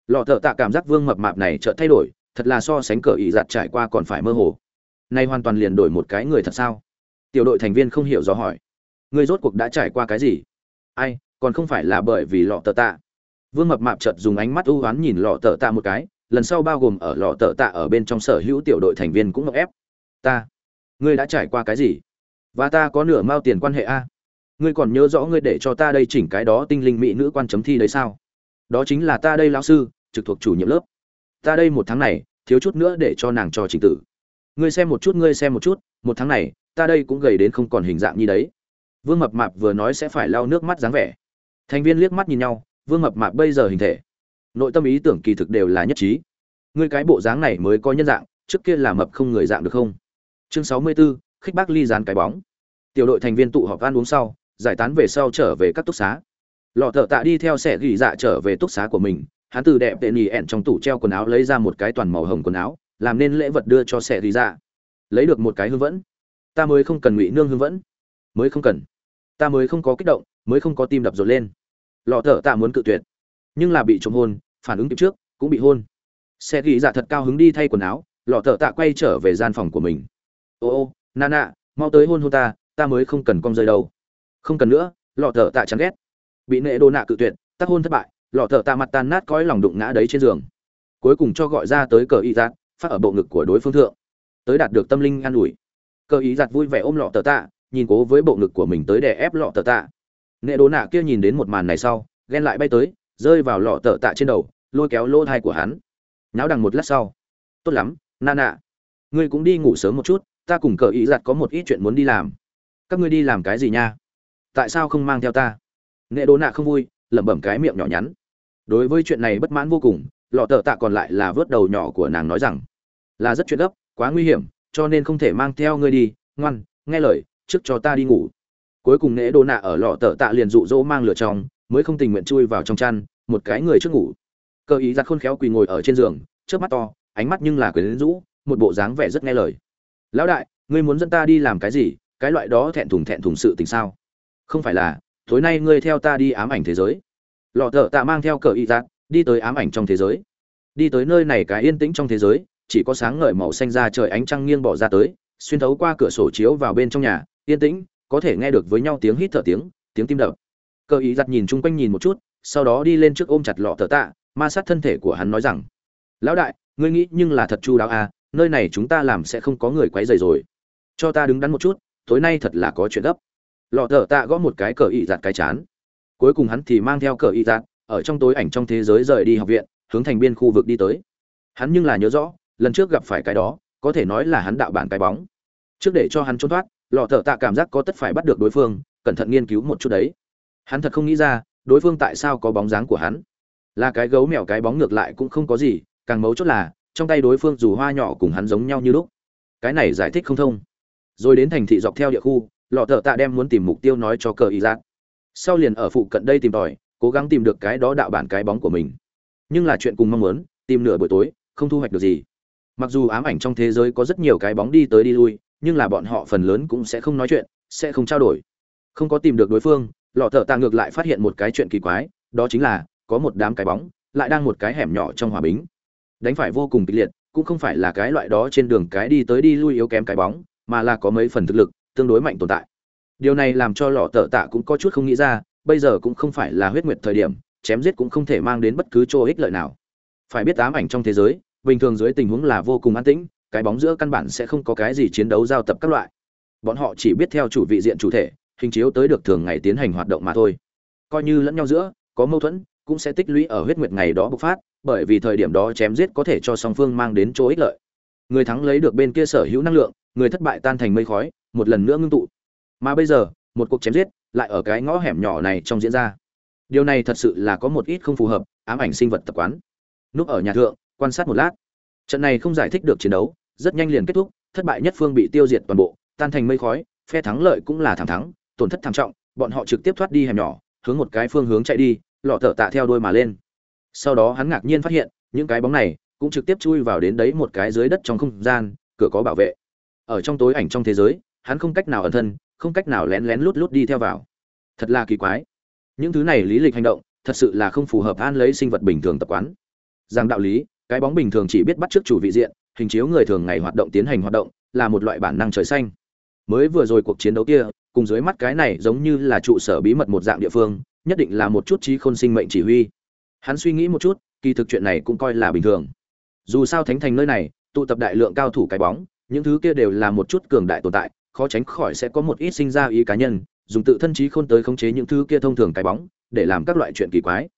Lọ thở tạ cảm giác vương mập mạp này chợt thay đổi, thật là so sánh cờ ý giặt trải qua còn phải mơ hồ. Nay hoàn toàn liền đổi một cái người thật sao? Tiểu đội thành viên không hiểu do hỏi. Ngươi rốt cuộc đã trải qua cái gì? Ai, còn không phải là bởi vì lọ tờ tạ. Vương mập mạp chợt dùng ánh mắt ưu oán nhìn lọ tờ tạ một cái, lần sau bao gồm ở lọ tờ tạ ở bên trong sở hữu tiểu đội thành viên cũng ngọc ép. Ta, ngươi đã trải qua cái gì? Và ta có nửa mao tiền quan hệ a? Ngươi còn nhớ rõ ngươi để cho ta đây chỉnh cái đó tinh linh mỹ nữ quan chấm thi đấy sao? Đó chính là ta đây lão sư, trực thuộc chủ nhiệm lớp. Ta đây một tháng này, thiếu chút nữa để cho nàng cho trình tử ngươi xem một chút ngươi xem một chút một tháng này ta đây cũng gầy đến không còn hình dạng như đấy. Vương mập mạp vừa nói sẽ phải lau nước mắt dáng vẻ. Thành viên liếc mắt nhìn nhau vương mập mạp bây giờ hình thể nội tâm ý tưởng kỳ thực đều là nhất trí. Ngươi cái bộ dáng này mới có nhân dạng trước kia là mập không người dạng được không? Chương sáu mươi 64, khích bác ly dán cái bóng. Tiểu đội thành viên tụ họp ăn uống sau giải tán về sau trở về các túc xá. Lọ thợ tạ đi theo xe gỉ dạ trở về túc xá của mình hắn từ đẹp tệ nỉ ẹn trong tủ treo quần áo lấy ra một cái toàn màu hồng quần áo làm nên lễ vật đưa cho sẻ gỉ dạ lấy được một cái hương vẫn. Ta mới không cần ngụy nương hương vẫn. Mới không cần. Ta mới không có kích động, mới không có tim đập rộn lên. Lọ thở tạ muốn cự tuyệt. Nhưng là bị trộm hôn, phản ứng kịp trước, cũng bị hôn. Xe ghi dạ thật cao hứng đi thay quần áo, lọ thở tạ quay trở về gian phòng của mình. Ô ô, nana, mau tới hôn hôn ta ta mới không cần con rơi đâu. Không cần nữa, lọ thở tạ chán ghét. Bị nệ đồ nạ cự tuyệt tác hôn thất bại, lọ thở tạ mặt tan nát cõi lòng đụng ngã đấy trên giường. Cuối cùng cho gọi ra tới cờ y giác phát ở bộ ngực của đối phương thượng, tới đạt được tâm linh an ủi. Cơ ý giặt vui vẻ ôm lọ tờ tạ, nhìn cố với bộ ngực của mình tới đè ép lọ tờ tạ. Nệ đố nạ kia nhìn đến một màn này sau, ghen lại bay tới, rơi vào lọ tờ tạ trên đầu, lôi kéo lỗ thai của hắn. Nháo đằng một lát sau. Tốt lắm, na nạ, ngươi cũng đi ngủ sớm một chút, ta cùng cờ ý giặt có một ít chuyện muốn đi làm. Các ngươi đi làm cái gì nha? Tại sao không mang theo ta? Nệ đố nạ không vui, lẩm bẩm cái miệng nhỏ nhắn. Đối với chuyện này bất mãn vô cùng, lọ tờ tạ còn lại là vớt đầu nhỏ của nàng nói rằng là rất chuyện gấp, quá nguy hiểm, cho nên không thể mang theo ngươi đi. Ngoan, nghe lời, trước cho ta đi ngủ. Cuối cùng nễ đồ nạ ở lọ tờ tạ liền dụ dỗ mang lửa trong, mới không tình nguyện chui vào trong chăn, một cái người trước ngủ. Cơ ý giặt khôn khéo quỳ ngồi ở trên giường trước mắt to, ánh mắt nhưng là quyến rũ, một bộ dáng vẻ rất nghe lời. Lão đại, ngươi muốn dẫn ta đi làm cái gì? Cái loại đó thẹn thùng thẹn thùng sự tình sao? Không phải là, tối nay ngươi theo ta đi ám ảnh thế giới. Lọ thợ tạ mang theo cờ y giác đi tới ám ảnh trong thế giới. Đi tới nơi này cái yên tĩnh trong thế giới chỉ có sáng ngời màu xanh ra trời ánh trăng nghiêng bỏ ra tới, xuyên thấu qua cửa sổ chiếu vào bên trong nhà, yên tĩnh, có thể nghe được với nhau tiếng hít thở tiếng tiếng tim đập. Cờ ý giặt nhìn chung quanh nhìn một chút, sau đó đi lên trước ôm chặt lọ thở tạ, ma sát thân thể của hắn nói rằng, lão đại, ngươi nghĩ nhưng là thật chu đáo à nơi này chúng ta làm sẽ không có người quấy rầy rồi. Cho ta đứng đắn một chút, tối nay thật là có chuyện gấp. Lọ thở tạ gõ một cái cờ ý giặt cái chán. Cuối cùng hắn thì mang theo cờ ý giặt ở trong tối ảnh trong thế giới rời đi học viện, hướng thành biên khu vực đi tới. Hắn nhưng là nhớ rõ lần trước gặp phải cái đó, có thể nói là hắn đạo bản cái bóng. Trước để cho hắn trốn thoát, lọ thợ tạ cảm giác có tất phải bắt được đối phương, cẩn thận nghiên cứu một chút đấy. Hắn thật không nghĩ ra, đối phương tại sao có bóng dáng của hắn. Là cái gấu mèo cái bóng ngược lại cũng không có gì, càng mấu chốt là, trong tay đối phương dù hoa nhỏ cùng hắn giống nhau như lúc. Cái này giải thích không thông. Rồi đến thành thị dọc theo địa khu, lọ thợ tạ đem muốn tìm mục tiêu nói cho cờ y giác sau liền ở phụ cận đây tìm tòi, cố gắng tìm được cái đó đạo bản cái bóng của mình. Nhưng là chuyện cùng mong muốn, tìm nửa buổi tối, không thu hoạch được gì mặc dù ám ảnh trong thế giới có rất nhiều cái bóng đi tới đi lui, nhưng là bọn họ phần lớn cũng sẽ không nói chuyện, sẽ không trao đổi. Không có tìm được đối phương, lọ thợ tạ ngược lại phát hiện một cái chuyện kỳ quái, đó chính là, có một đám cái bóng, lại đang một cái hẻm nhỏ trong hòa bính đánh phải vô cùng kịch liệt, cũng không phải là cái loại đó trên đường cái đi tới đi lui yếu kém cái bóng, mà là có mấy phần thực lực, tương đối mạnh tồn tại. Điều này làm cho lọ thợ tạ cũng có chút không nghĩ ra, bây giờ cũng không phải là huyết nguyệt thời điểm, chém giết cũng không thể mang đến bất cứ chỗ ích lợi nào. Phải biết ám ảnh trong thế giới bình thường dưới tình huống là vô cùng an tĩnh, cái bóng giữa căn bản sẽ không có cái gì chiến đấu giao tập các loại. Bọn họ chỉ biết theo chủ vị diện chủ thể, hình chiếu tới được thường ngày tiến hành hoạt động mà thôi. Coi như lẫn nhau giữa, có mâu thuẫn, cũng sẽ tích lũy ở huyết nguyệt ngày đó bộc phát, bởi vì thời điểm đó chém giết có thể cho song phương mang đến chỗ ích lợi. Người thắng lấy được bên kia sở hữu năng lượng, người thất bại tan thành mây khói, một lần nữa ngưng tụ. Mà bây giờ, một cuộc chém giết lại ở cái ngõ hẻm nhỏ này trong diễn ra. Điều này thật sự là có một ít không phù hợp, ám ảnh sinh vật tập quán. Núp ở nhà thượng quan sát một lát. Trận này không giải thích được chiến đấu, rất nhanh liền kết thúc, thất bại nhất phương bị tiêu diệt toàn bộ, tan thành mây khói, phe thắng lợi cũng là thảm thắng, tổn thất thảm trọng, bọn họ trực tiếp thoát đi hẻm nhỏ, hướng một cái phương hướng chạy đi, lọ thợ tạ theo đôi mà lên. Sau đó hắn ngạc nhiên phát hiện, những cái bóng này cũng trực tiếp chui vào đến đấy một cái dưới đất trong không gian, cửa có bảo vệ. Ở trong tối ảnh trong thế giới, hắn không cách nào ẩn thân, không cách nào lén lén lút lút đi theo vào. Thật là kỳ quái. Những thứ này lý lịch hành động, thật sự là không phù hợp an lấy sinh vật bình thường tập quán. Rằng đạo lý cái bóng bình thường chỉ biết bắt trước chủ vị diện, hình chiếu người thường ngày hoạt động tiến hành hoạt động, là một loại bản năng trời xanh. Mới vừa rồi cuộc chiến đấu kia, cùng dưới mắt cái này giống như là trụ sở bí mật một dạng địa phương, nhất định là một chút trí khôn sinh mệnh chỉ huy. Hắn suy nghĩ một chút, kỳ thực chuyện này cũng coi là bình thường. Dù sao thánh thành nơi này, tụ tập đại lượng cao thủ cái bóng, những thứ kia đều là một chút cường đại tồn tại, khó tránh khỏi sẽ có một ít sinh ra ý cá nhân, dùng tự thân trí khôn tới khống chế những thứ kia thông thường cái bóng, để làm các loại chuyện kỳ quái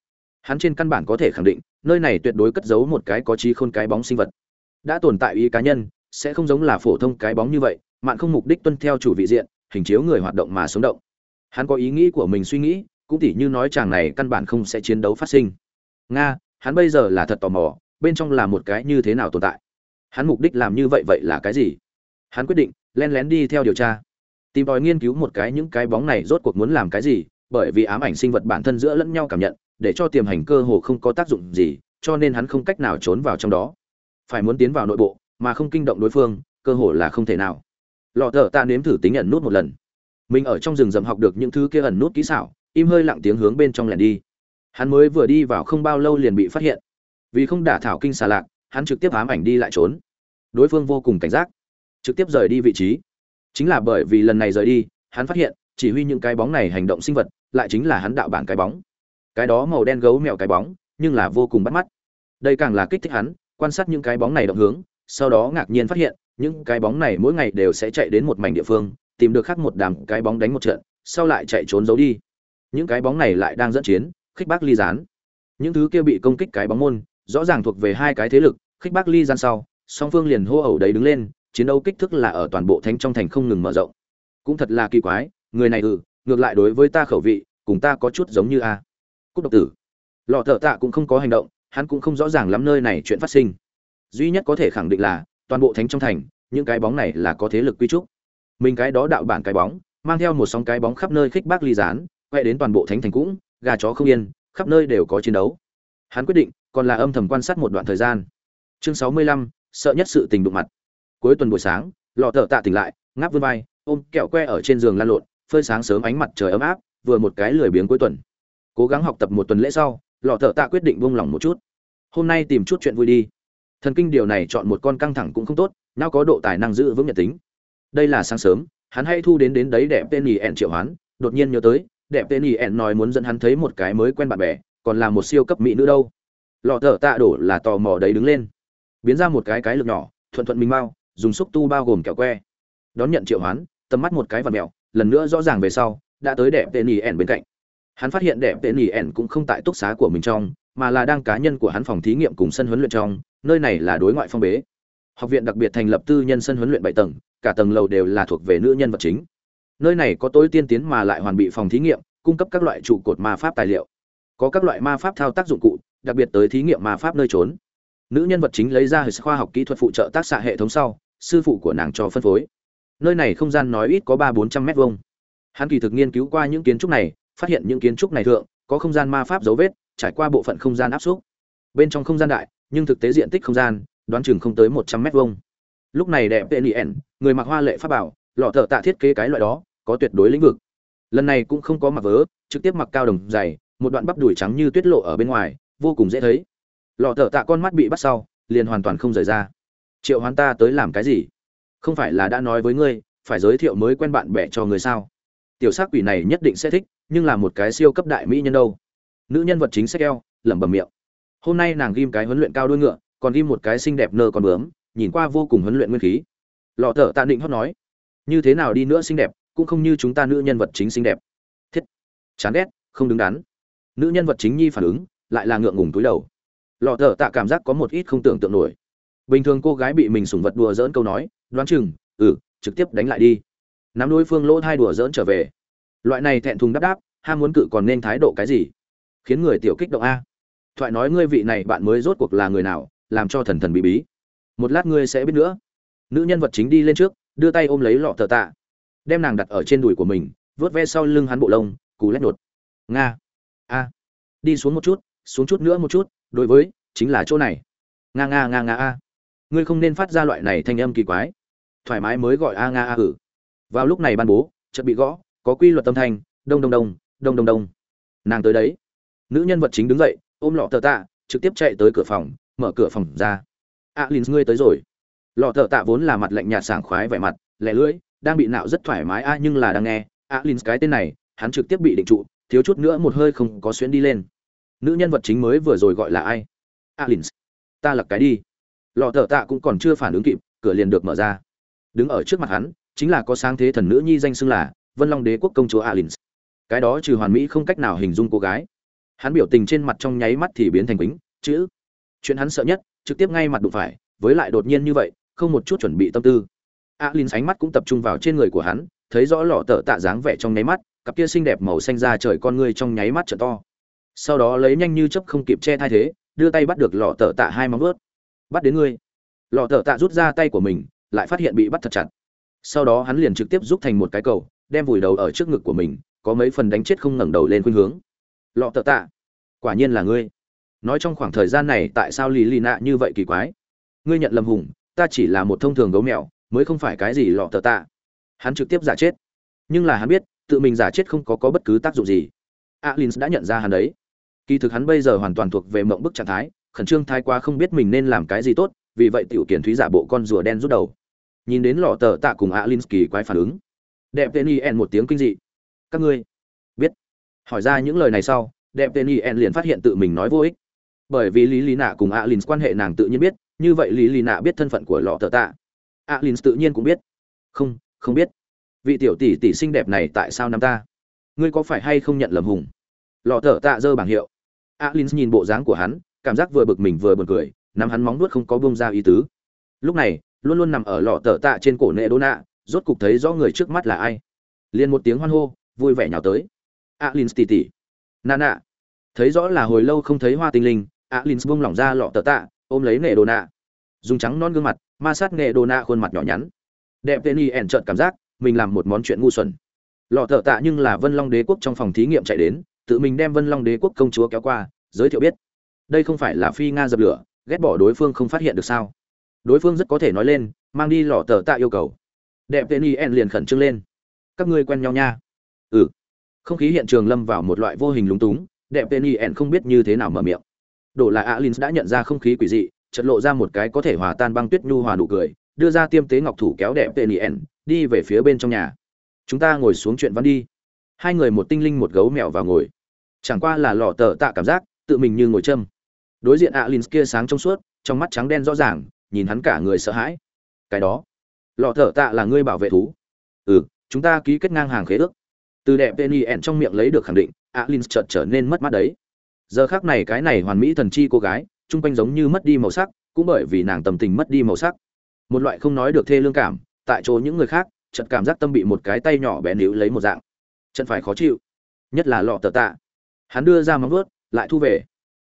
hắn trên căn bản có thể khẳng định, nơi này tuyệt đối cất giấu một cái có trí khôn cái bóng sinh vật. Đã tồn tại ý cá nhân, sẽ không giống là phổ thông cái bóng như vậy, mạn không mục đích tuân theo chủ vị diện, hình chiếu người hoạt động mà sống động. Hắn có ý nghĩ của mình suy nghĩ, cũng tỉ như nói chàng này căn bản không sẽ chiến đấu phát sinh. Nga, hắn bây giờ là thật tò mò, bên trong là một cái như thế nào tồn tại? Hắn mục đích làm như vậy vậy là cái gì? Hắn quyết định, len lén đi theo điều tra. Tìm tòi nghiên cứu một cái những cái bóng này rốt cuộc muốn làm cái gì, bởi vì ám ảnh sinh vật bản thân giữa lẫn nhau cảm nhận để cho tiềm hành cơ hồ không có tác dụng gì, cho nên hắn không cách nào trốn vào trong đó. Phải muốn tiến vào nội bộ, mà không kinh động đối phương, cơ hồ là không thể nào. Lọ thở ta nếm thử tính ẩn nút một lần. Mình ở trong rừng rậm học được những thứ kia ẩn nút kỹ xảo, im hơi lặng tiếng hướng bên trong lẻn đi. Hắn mới vừa đi vào không bao lâu liền bị phát hiện. Vì không đả thảo kinh xà lạc, hắn trực tiếp ám ảnh đi lại trốn. Đối phương vô cùng cảnh giác, trực tiếp rời đi vị trí. Chính là bởi vì lần này rời đi, hắn phát hiện, chỉ huy những cái bóng này hành động sinh vật, lại chính là hắn đạo bản cái bóng cái đó màu đen gấu mèo cái bóng, nhưng là vô cùng bắt mắt. Đây càng là kích thích hắn, quan sát những cái bóng này động hướng, sau đó ngạc nhiên phát hiện, những cái bóng này mỗi ngày đều sẽ chạy đến một mảnh địa phương, tìm được khác một đám cái bóng đánh một trận, sau lại chạy trốn giấu đi. Những cái bóng này lại đang dẫn chiến, khích bác ly gián. Những thứ kia bị công kích cái bóng môn, rõ ràng thuộc về hai cái thế lực, khích bác ly gián sau, song phương liền hô ẩu đấy đứng lên, chiến đấu kích thước là ở toàn bộ thánh trong thành không ngừng mở rộng. Cũng thật là kỳ quái, người này ừ ngược lại đối với ta khẩu vị, cùng ta có chút giống như a cúc độc tử. Lọ thợ tạ cũng không có hành động, hắn cũng không rõ ràng lắm nơi này chuyện phát sinh. Duy nhất có thể khẳng định là, toàn bộ thánh trong thành, những cái bóng này là có thế lực quy trúc. Mình cái đó đạo bản cái bóng, mang theo một sóng cái bóng khắp nơi khích bác ly gián, quay đến toàn bộ thánh thành cũng, gà chó không yên, khắp nơi đều có chiến đấu. Hắn quyết định, còn là âm thầm quan sát một đoạn thời gian. Chương sáu mươi lăm, sợ nhất sự tình đụng mặt. Cuối tuần buổi sáng, lọ thợ tạ tỉnh lại, ngáp vươn vai, ôm kẹo que ở trên giường lan lộn, phơi sáng sớm ánh mặt trời ấm áp, vừa một cái lười biếng cuối tuần cố gắng học tập một tuần lễ sau, lọ thợ tạ quyết định buông lỏng một chút. Hôm nay tìm chút chuyện vui đi. Thần kinh điều này chọn một con căng thẳng cũng không tốt, nào có độ tài năng giữ vững nhật tính. Đây là sáng sớm, hắn hay thu đến đến đấy đẹp tên nhì ẹn triệu hoán, đột nhiên nhớ tới, đẹp tên nhì ẹn nói muốn dẫn hắn thấy một cái mới quen bạn bè, còn là một siêu cấp mỹ nữ đâu. Lọ thợ tạ đổ là tò mò đấy đứng lên. Biến ra một cái cái lực nhỏ, thuận thuận minh mau, dùng xúc tu bao gồm kẹo que. Đón nhận triệu hoán, tầm mắt một cái vật mèo, lần nữa rõ ràng về sau, đã tới đẹp tên nhì ẹn bên cạnh hắn phát hiện đẹp tên nhì ẻn cũng không tại túc xá của mình trong, mà là đang cá nhân của hắn phòng thí nghiệm cùng sân huấn luyện trong, nơi này là đối ngoại phong bế. Học viện đặc biệt thành lập tư nhân sân huấn luyện bảy tầng, cả tầng lầu đều là thuộc về nữ nhân vật chính. Nơi này có tối tiên tiến mà lại hoàn bị phòng thí nghiệm, cung cấp các loại trụ cột ma pháp tài liệu. Có các loại ma pháp thao tác dụng cụ, đặc biệt tới thí nghiệm ma pháp nơi trốn. Nữ nhân vật chính lấy ra hệ khoa học kỹ thuật phụ trợ tác xạ hệ thống sau, sư phụ của nàng cho phân phối. Nơi này không gian nói ít có ba bốn trăm mét vuông. Hắn kỳ thực nghiên cứu qua những kiến trúc này phát hiện những kiến trúc này thượng, có không gian ma pháp dấu vết, trải qua bộ phận không gian áp suất. Bên trong không gian đại, nhưng thực tế diện tích không gian, đoán chừng không tới một trăm mét vuông. Lúc này đẹp tên ien người mặc hoa lệ pháp bảo, lọ thợ tạ thiết kế cái loại đó, có tuyệt đối lĩnh vực. Lần này cũng không có mặc vớ, trực tiếp mặc cao đồng dày, một đoạn bắp đùi trắng như tuyết lộ ở bên ngoài, vô cùng dễ thấy. Lọ thợ tạ con mắt bị bắt sau, liền hoàn toàn không rời ra. Triệu hoán ta tới làm cái gì? Không phải là đã nói với ngươi, phải giới thiệu mới quen bạn bè cho người sao? Tiểu s ắ c quỷ này nhất định sẽ thích nhưng là một cái siêu cấp đại mỹ nhân đâu. Nữ nhân vật chính sách eo, lẩm bẩm miệng. Hôm nay nàng ghim cái huấn luyện cao đuôi ngựa, còn ghim một cái xinh đẹp nơ còn bướm, nhìn qua vô cùng huấn luyện nguyên khí. Lọ thở tạ định hót nói, như thế nào đi nữa xinh đẹp, cũng không như chúng ta nữ nhân vật chính xinh đẹp. Thiết. Chán ghét, không đứng đắn. Nữ nhân vật chính nhi phản ứng, lại là ngượng ngùng túi đầu. Lọ thở tạ cảm giác có một ít không tưởng tượng nổi. Bình thường cô gái bị mình sủng vật đùa dỡn câu nói, đoán chừng ừ trực tiếp đánh lại đi. Nắm đối phương lỗ hai đùa dỡn trở về loại này thẹn thùng đáp đáp, ham muốn cự còn nên thái độ cái gì? Khiến người tiểu kích động a. Thoại nói ngươi vị này bạn mới rốt cuộc là người nào, làm cho thần thần bí bí. Một lát ngươi sẽ biết nữa. Nữ nhân vật chính đi lên trước, đưa tay ôm lấy lọ tờ tạ. Đem nàng đặt ở trên đùi của mình, vớt ve sau lưng hắn bộ lông cú lét nột. nga. A. Đi xuống một chút, xuống chút nữa một chút, đối với, chính là chỗ này. Nga nga nga nga a. Ngươi không nên phát ra loại này thanh âm kỳ quái. Thoải mái mới gọi a nga a ử. vào lúc này ban bố, chợt bị gõ có quy luật tâm thanh đông đông đông đông đông đông. Nàng tới đấy. Nữ nhân vật chính đứng dậy ôm lọ thợ tạ trực tiếp chạy tới cửa phòng mở cửa phòng ra. Alin à, ngươi tới rồi. Lọ thợ tạ vốn là mặt lạnh nhạt sảng khoái vẻ mặt lẻ lưỡi đang bị nạo rất thoải mái. A nhưng là đang nghe. Alin à, cái tên này hắn trực tiếp bị định trụ thiếu chút nữa một hơi không có xuyến đi lên. Nữ nhân vật chính mới vừa rồi gọi là ai? Alin à, ta lật cái đi. Lọ thợ tạ cũng còn chưa phản ứng kịp cửa liền được mở ra. Đứng ở trước mặt hắn chính là có sáng thế thần nữ nhi danh xưng là vân long đế quốc công chúa alin cái đó trừ hoàn mỹ không cách nào hình dung cô gái. Hắn biểu tình trên mặt trong nháy mắt thì biến thành bính chữ. Chuyện hắn sợ nhất, trực tiếp ngay mặt đụng phải, với lại đột nhiên như vậy, không một chút chuẩn bị tâm tư. Alin ánh mắt cũng tập trung vào trên người của hắn, thấy rõ lọ tợ tạ dáng vẻ trong nháy mắt, cặp kia xinh đẹp màu xanh da trời con ngươi trong nháy mắt trở to. Sau đó lấy nhanh như chấp không kịp che thay thế, đưa tay bắt được lọ tờ tạ hai móng vớt bắt đến ngươi. Lọ tờ tạ rút ra tay của mình, lại phát hiện bị bắt thật chặt. Sau đó hắn liền trực tiếp rút thành một cái cầu đem vùi đầu ở trước ngực của mình, có mấy phần đánh chết không ngẩng đầu lên khuynh hướng. Lọ tợ tạ, quả nhiên là ngươi. Nói trong khoảng thời gian này, tại sao lì lì nạ như vậy kỳ quái? Ngươi nhận lầm hùng, ta chỉ là một thông thường gấu mèo, mới không phải cái gì lọ tờ tạ. Hắn trực tiếp giả chết. Nhưng là hắn biết, tự mình giả chết không có có bất cứ tác dụng gì. Alin đã nhận ra hắn đấy. Kỳ thực hắn bây giờ hoàn toàn thuộc về mộng bức trạng thái, khẩn trương thái quá không biết mình nên làm cái gì tốt, vì vậy tiểu kiển thúy giả bộ con rùa đen rút đầu. Nhìn đến lọ tờ tạ cùng alin kỳ quái phản ứng đẹp tên yen một tiếng kinh dị. Các ngươi biết. Hỏi ra những lời này sau, đẹp tên yen liền phát hiện tự mình nói vô ích. Bởi vì lý lý nạ cùng alin quan hệ nàng tự nhiên biết, như vậy lý lý nạ biết thân phận của lọ thợ tạ. Alin tự nhiên cũng biết. Không không biết. Vị tiểu tỷ tỷ xinh đẹp này tại sao năm ta? Ngươi có phải hay không nhận lầm hùng? Lọ thợ tạ dơ bảng hiệu. Alin nhìn bộ dáng của hắn, cảm giác vừa bực mình vừa buồn cười, nắm hắn móng nuốt không có bông ra ý tứ. Lúc này, luôn luôn nằm ở lọ thợ tạ trên cổ nệ đô nạ rốt cục thấy rõ người trước mắt là ai. Liền một tiếng hoan hô, vui vẻ nhào tới. Alin tỉ tỉ. Nana thấy rõ là hồi lâu không thấy hoa tinh linh alin buông lỏng ra lọ tờ tạ, ôm lấy nghệ đồ nạ. Dùng trắng non gương mặt, ma sát nệ đồ nạ khuôn mặt nhỏ nhắn. Đẹp tên y ẻn trợn cảm giác, mình làm một món chuyện ngu xuẩn. Lọ tờ tạ nhưng là vân long đế quốc trong phòng thí nghiệm chạy đến, tự mình đem vân long đế quốc công chúa kéo qua, giới thiệu biết. Đây không phải là phi nga dập lửa, ghét bỏ đối phương không phát hiện được sao. Đối phương rất có thể nói lên, mang đi lọ tờ tạ yêu cầu đẹp tên Yen liền khẩn trương lên. Các ngươi quen nhau nha. Ừ. Không khí hiện trường lâm vào một loại vô hình lúng túng, đẹp tên Yen không biết như thế nào mở miệng. Đổ là alin đã nhận ra không khí quỷ dị chật lộ ra một cái có thể hòa tan băng tuyết nhu hòa nụ cười, đưa ra tiêm tế ngọc thủ kéo đẹp tên Yen, đi về phía bên trong nhà. Chúng ta ngồi xuống chuyện văn đi. Hai người một tinh linh một gấu mèo vào ngồi. Chẳng qua là lò tờ tạ cảm giác, tự mình như ngồi châm. Đối diện alin kia sáng trong suốt, trong mắt trắng đen rõ ràng, nhìn hắn cả người sợ hãi. Cái đó lọ thở tạ là ngươi bảo vệ thú. Ừ chúng ta ký kết ngang hàng khế ước. Từ đẹp penny ẹn trong miệng lấy được khẳng định alin chợt trở nên mất mát đấy. Giờ khác này cái này hoàn mỹ thần chi cô gái, chung quanh giống như mất đi màu sắc, cũng bởi vì nàng tầm tình mất đi màu sắc. Một loại không nói được thê lương cảm, tại chỗ những người khác, chợt cảm giác tâm bị một cái tay nhỏ bé níu lấy một dạng. Chân phải khó chịu. Nhất là lọ tờ tạ. Hắn đưa ra móng vuốt, lại thu về.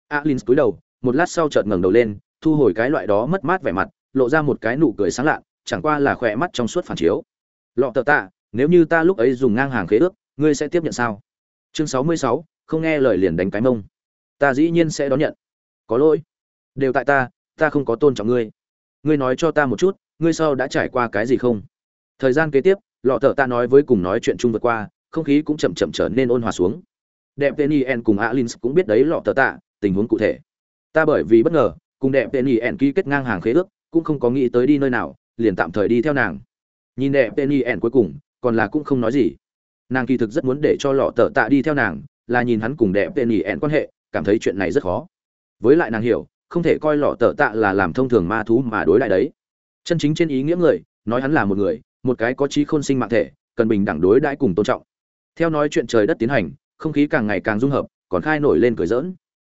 Alin cúi đầu, một lát sau chợt ngẩng đầu lên, thu hồi cái loại đó mất mát vẻ mặt, lộ ra một cái nụ cười sáng lạ chẳng qua là khỏe mắt trong suốt phản chiếu. Lọ tờ tạ, nếu như ta lúc ấy dùng ngang hàng khế ước, ngươi sẽ tiếp nhận sao? Chương sáu mươi sáu, không nghe lời liền đánh cái mông. Ta dĩ nhiên sẽ đón nhận. Có lỗi. Đều tại ta ta không có tôn trọng ngươi. Ngươi nói cho ta một chút, ngươi sau đã trải qua cái gì không? Thời gian kế tiếp, lọ tờ ta nói với cùng nói chuyện chung vượt qua, không khí cũng chậm chậm trở nên ôn hòa xuống. Đẹp tên en cùng alin cũng biết đấy lọ tờ tạ, tình huống cụ thể. Ta bởi vì bất ngờ, cùng đẹp tên en ký kết ngang hàng khế ước, cũng không có nghĩ tới đi nơi nào liền tạm thời đi theo nàng. Nhìn đẹp penny ẻn cuối cùng, còn là cũng không nói gì. Nàng kỳ thực rất muốn để cho lọ tờ tạ đi theo nàng, là nhìn hắn cùng đẹp penny ẻn quan hệ, cảm thấy chuyện này rất khó. Với lại nàng hiểu, không thể coi lọ tờ tạ là làm thông thường ma thú mà đối lại đấy. Chân chính trên ý nghĩa người, nói hắn là một người, một cái có trí khôn sinh mạng thể, cần bình đẳng đối đãi cùng tôn trọng. Theo nói chuyện trời đất tiến hành, không khí càng ngày càng dung hợp, còn khai nổi lên cười dỡn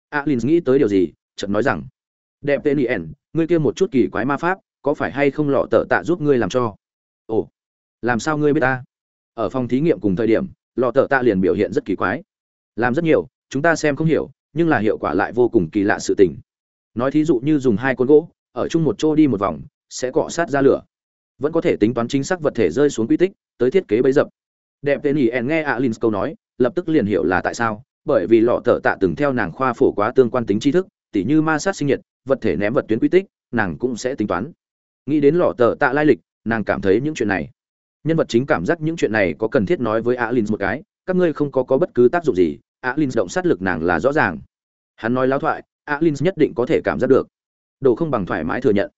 alin nghĩ tới điều gì, chợt nói rằng đẹp tên yen ngươi kia một chút kỳ quái ma pháp có phải hay không lọ tờ tạ giúp ngươi làm cho? Ồ, làm sao ngươi biết ta? Ở phòng thí nghiệm cùng thời điểm, lọ tờ tạ liền biểu hiện rất kỳ quái. Làm rất nhiều, chúng ta xem không hiểu, nhưng là hiệu quả lại vô cùng kỳ lạ sự tình. Nói thí dụ như dùng hai con gỗ, ở chung một chỗ đi một vòng, sẽ cọ sát ra lửa. Vẫn có thể tính toán chính xác vật thể rơi xuống quy tích, tới thiết kế bấy dập. Đẹp tên ỉ ẻn nghe alin câu nói, lập tức liền hiểu là tại sao, bởi vì lọ tờ tạ từng theo nàng khoa phổ quá tương quan tính tri thức, tỉ như ma sát sinh nhiệt, vật thể ném vật tuyến quy tích, nàng cũng sẽ tính toán nghĩ đến lọ tờ tạ lai lịch, nàng cảm thấy những chuyện này. Nhân vật chính cảm giác những chuyện này có cần thiết nói với alin một cái, các ngươi không có có bất cứ tác dụng gì, alin động sát lực nàng là rõ ràng. Hắn nói láo thoại, alin nhất định có thể cảm giác được. Đồ không bằng thoải mái thừa nhận.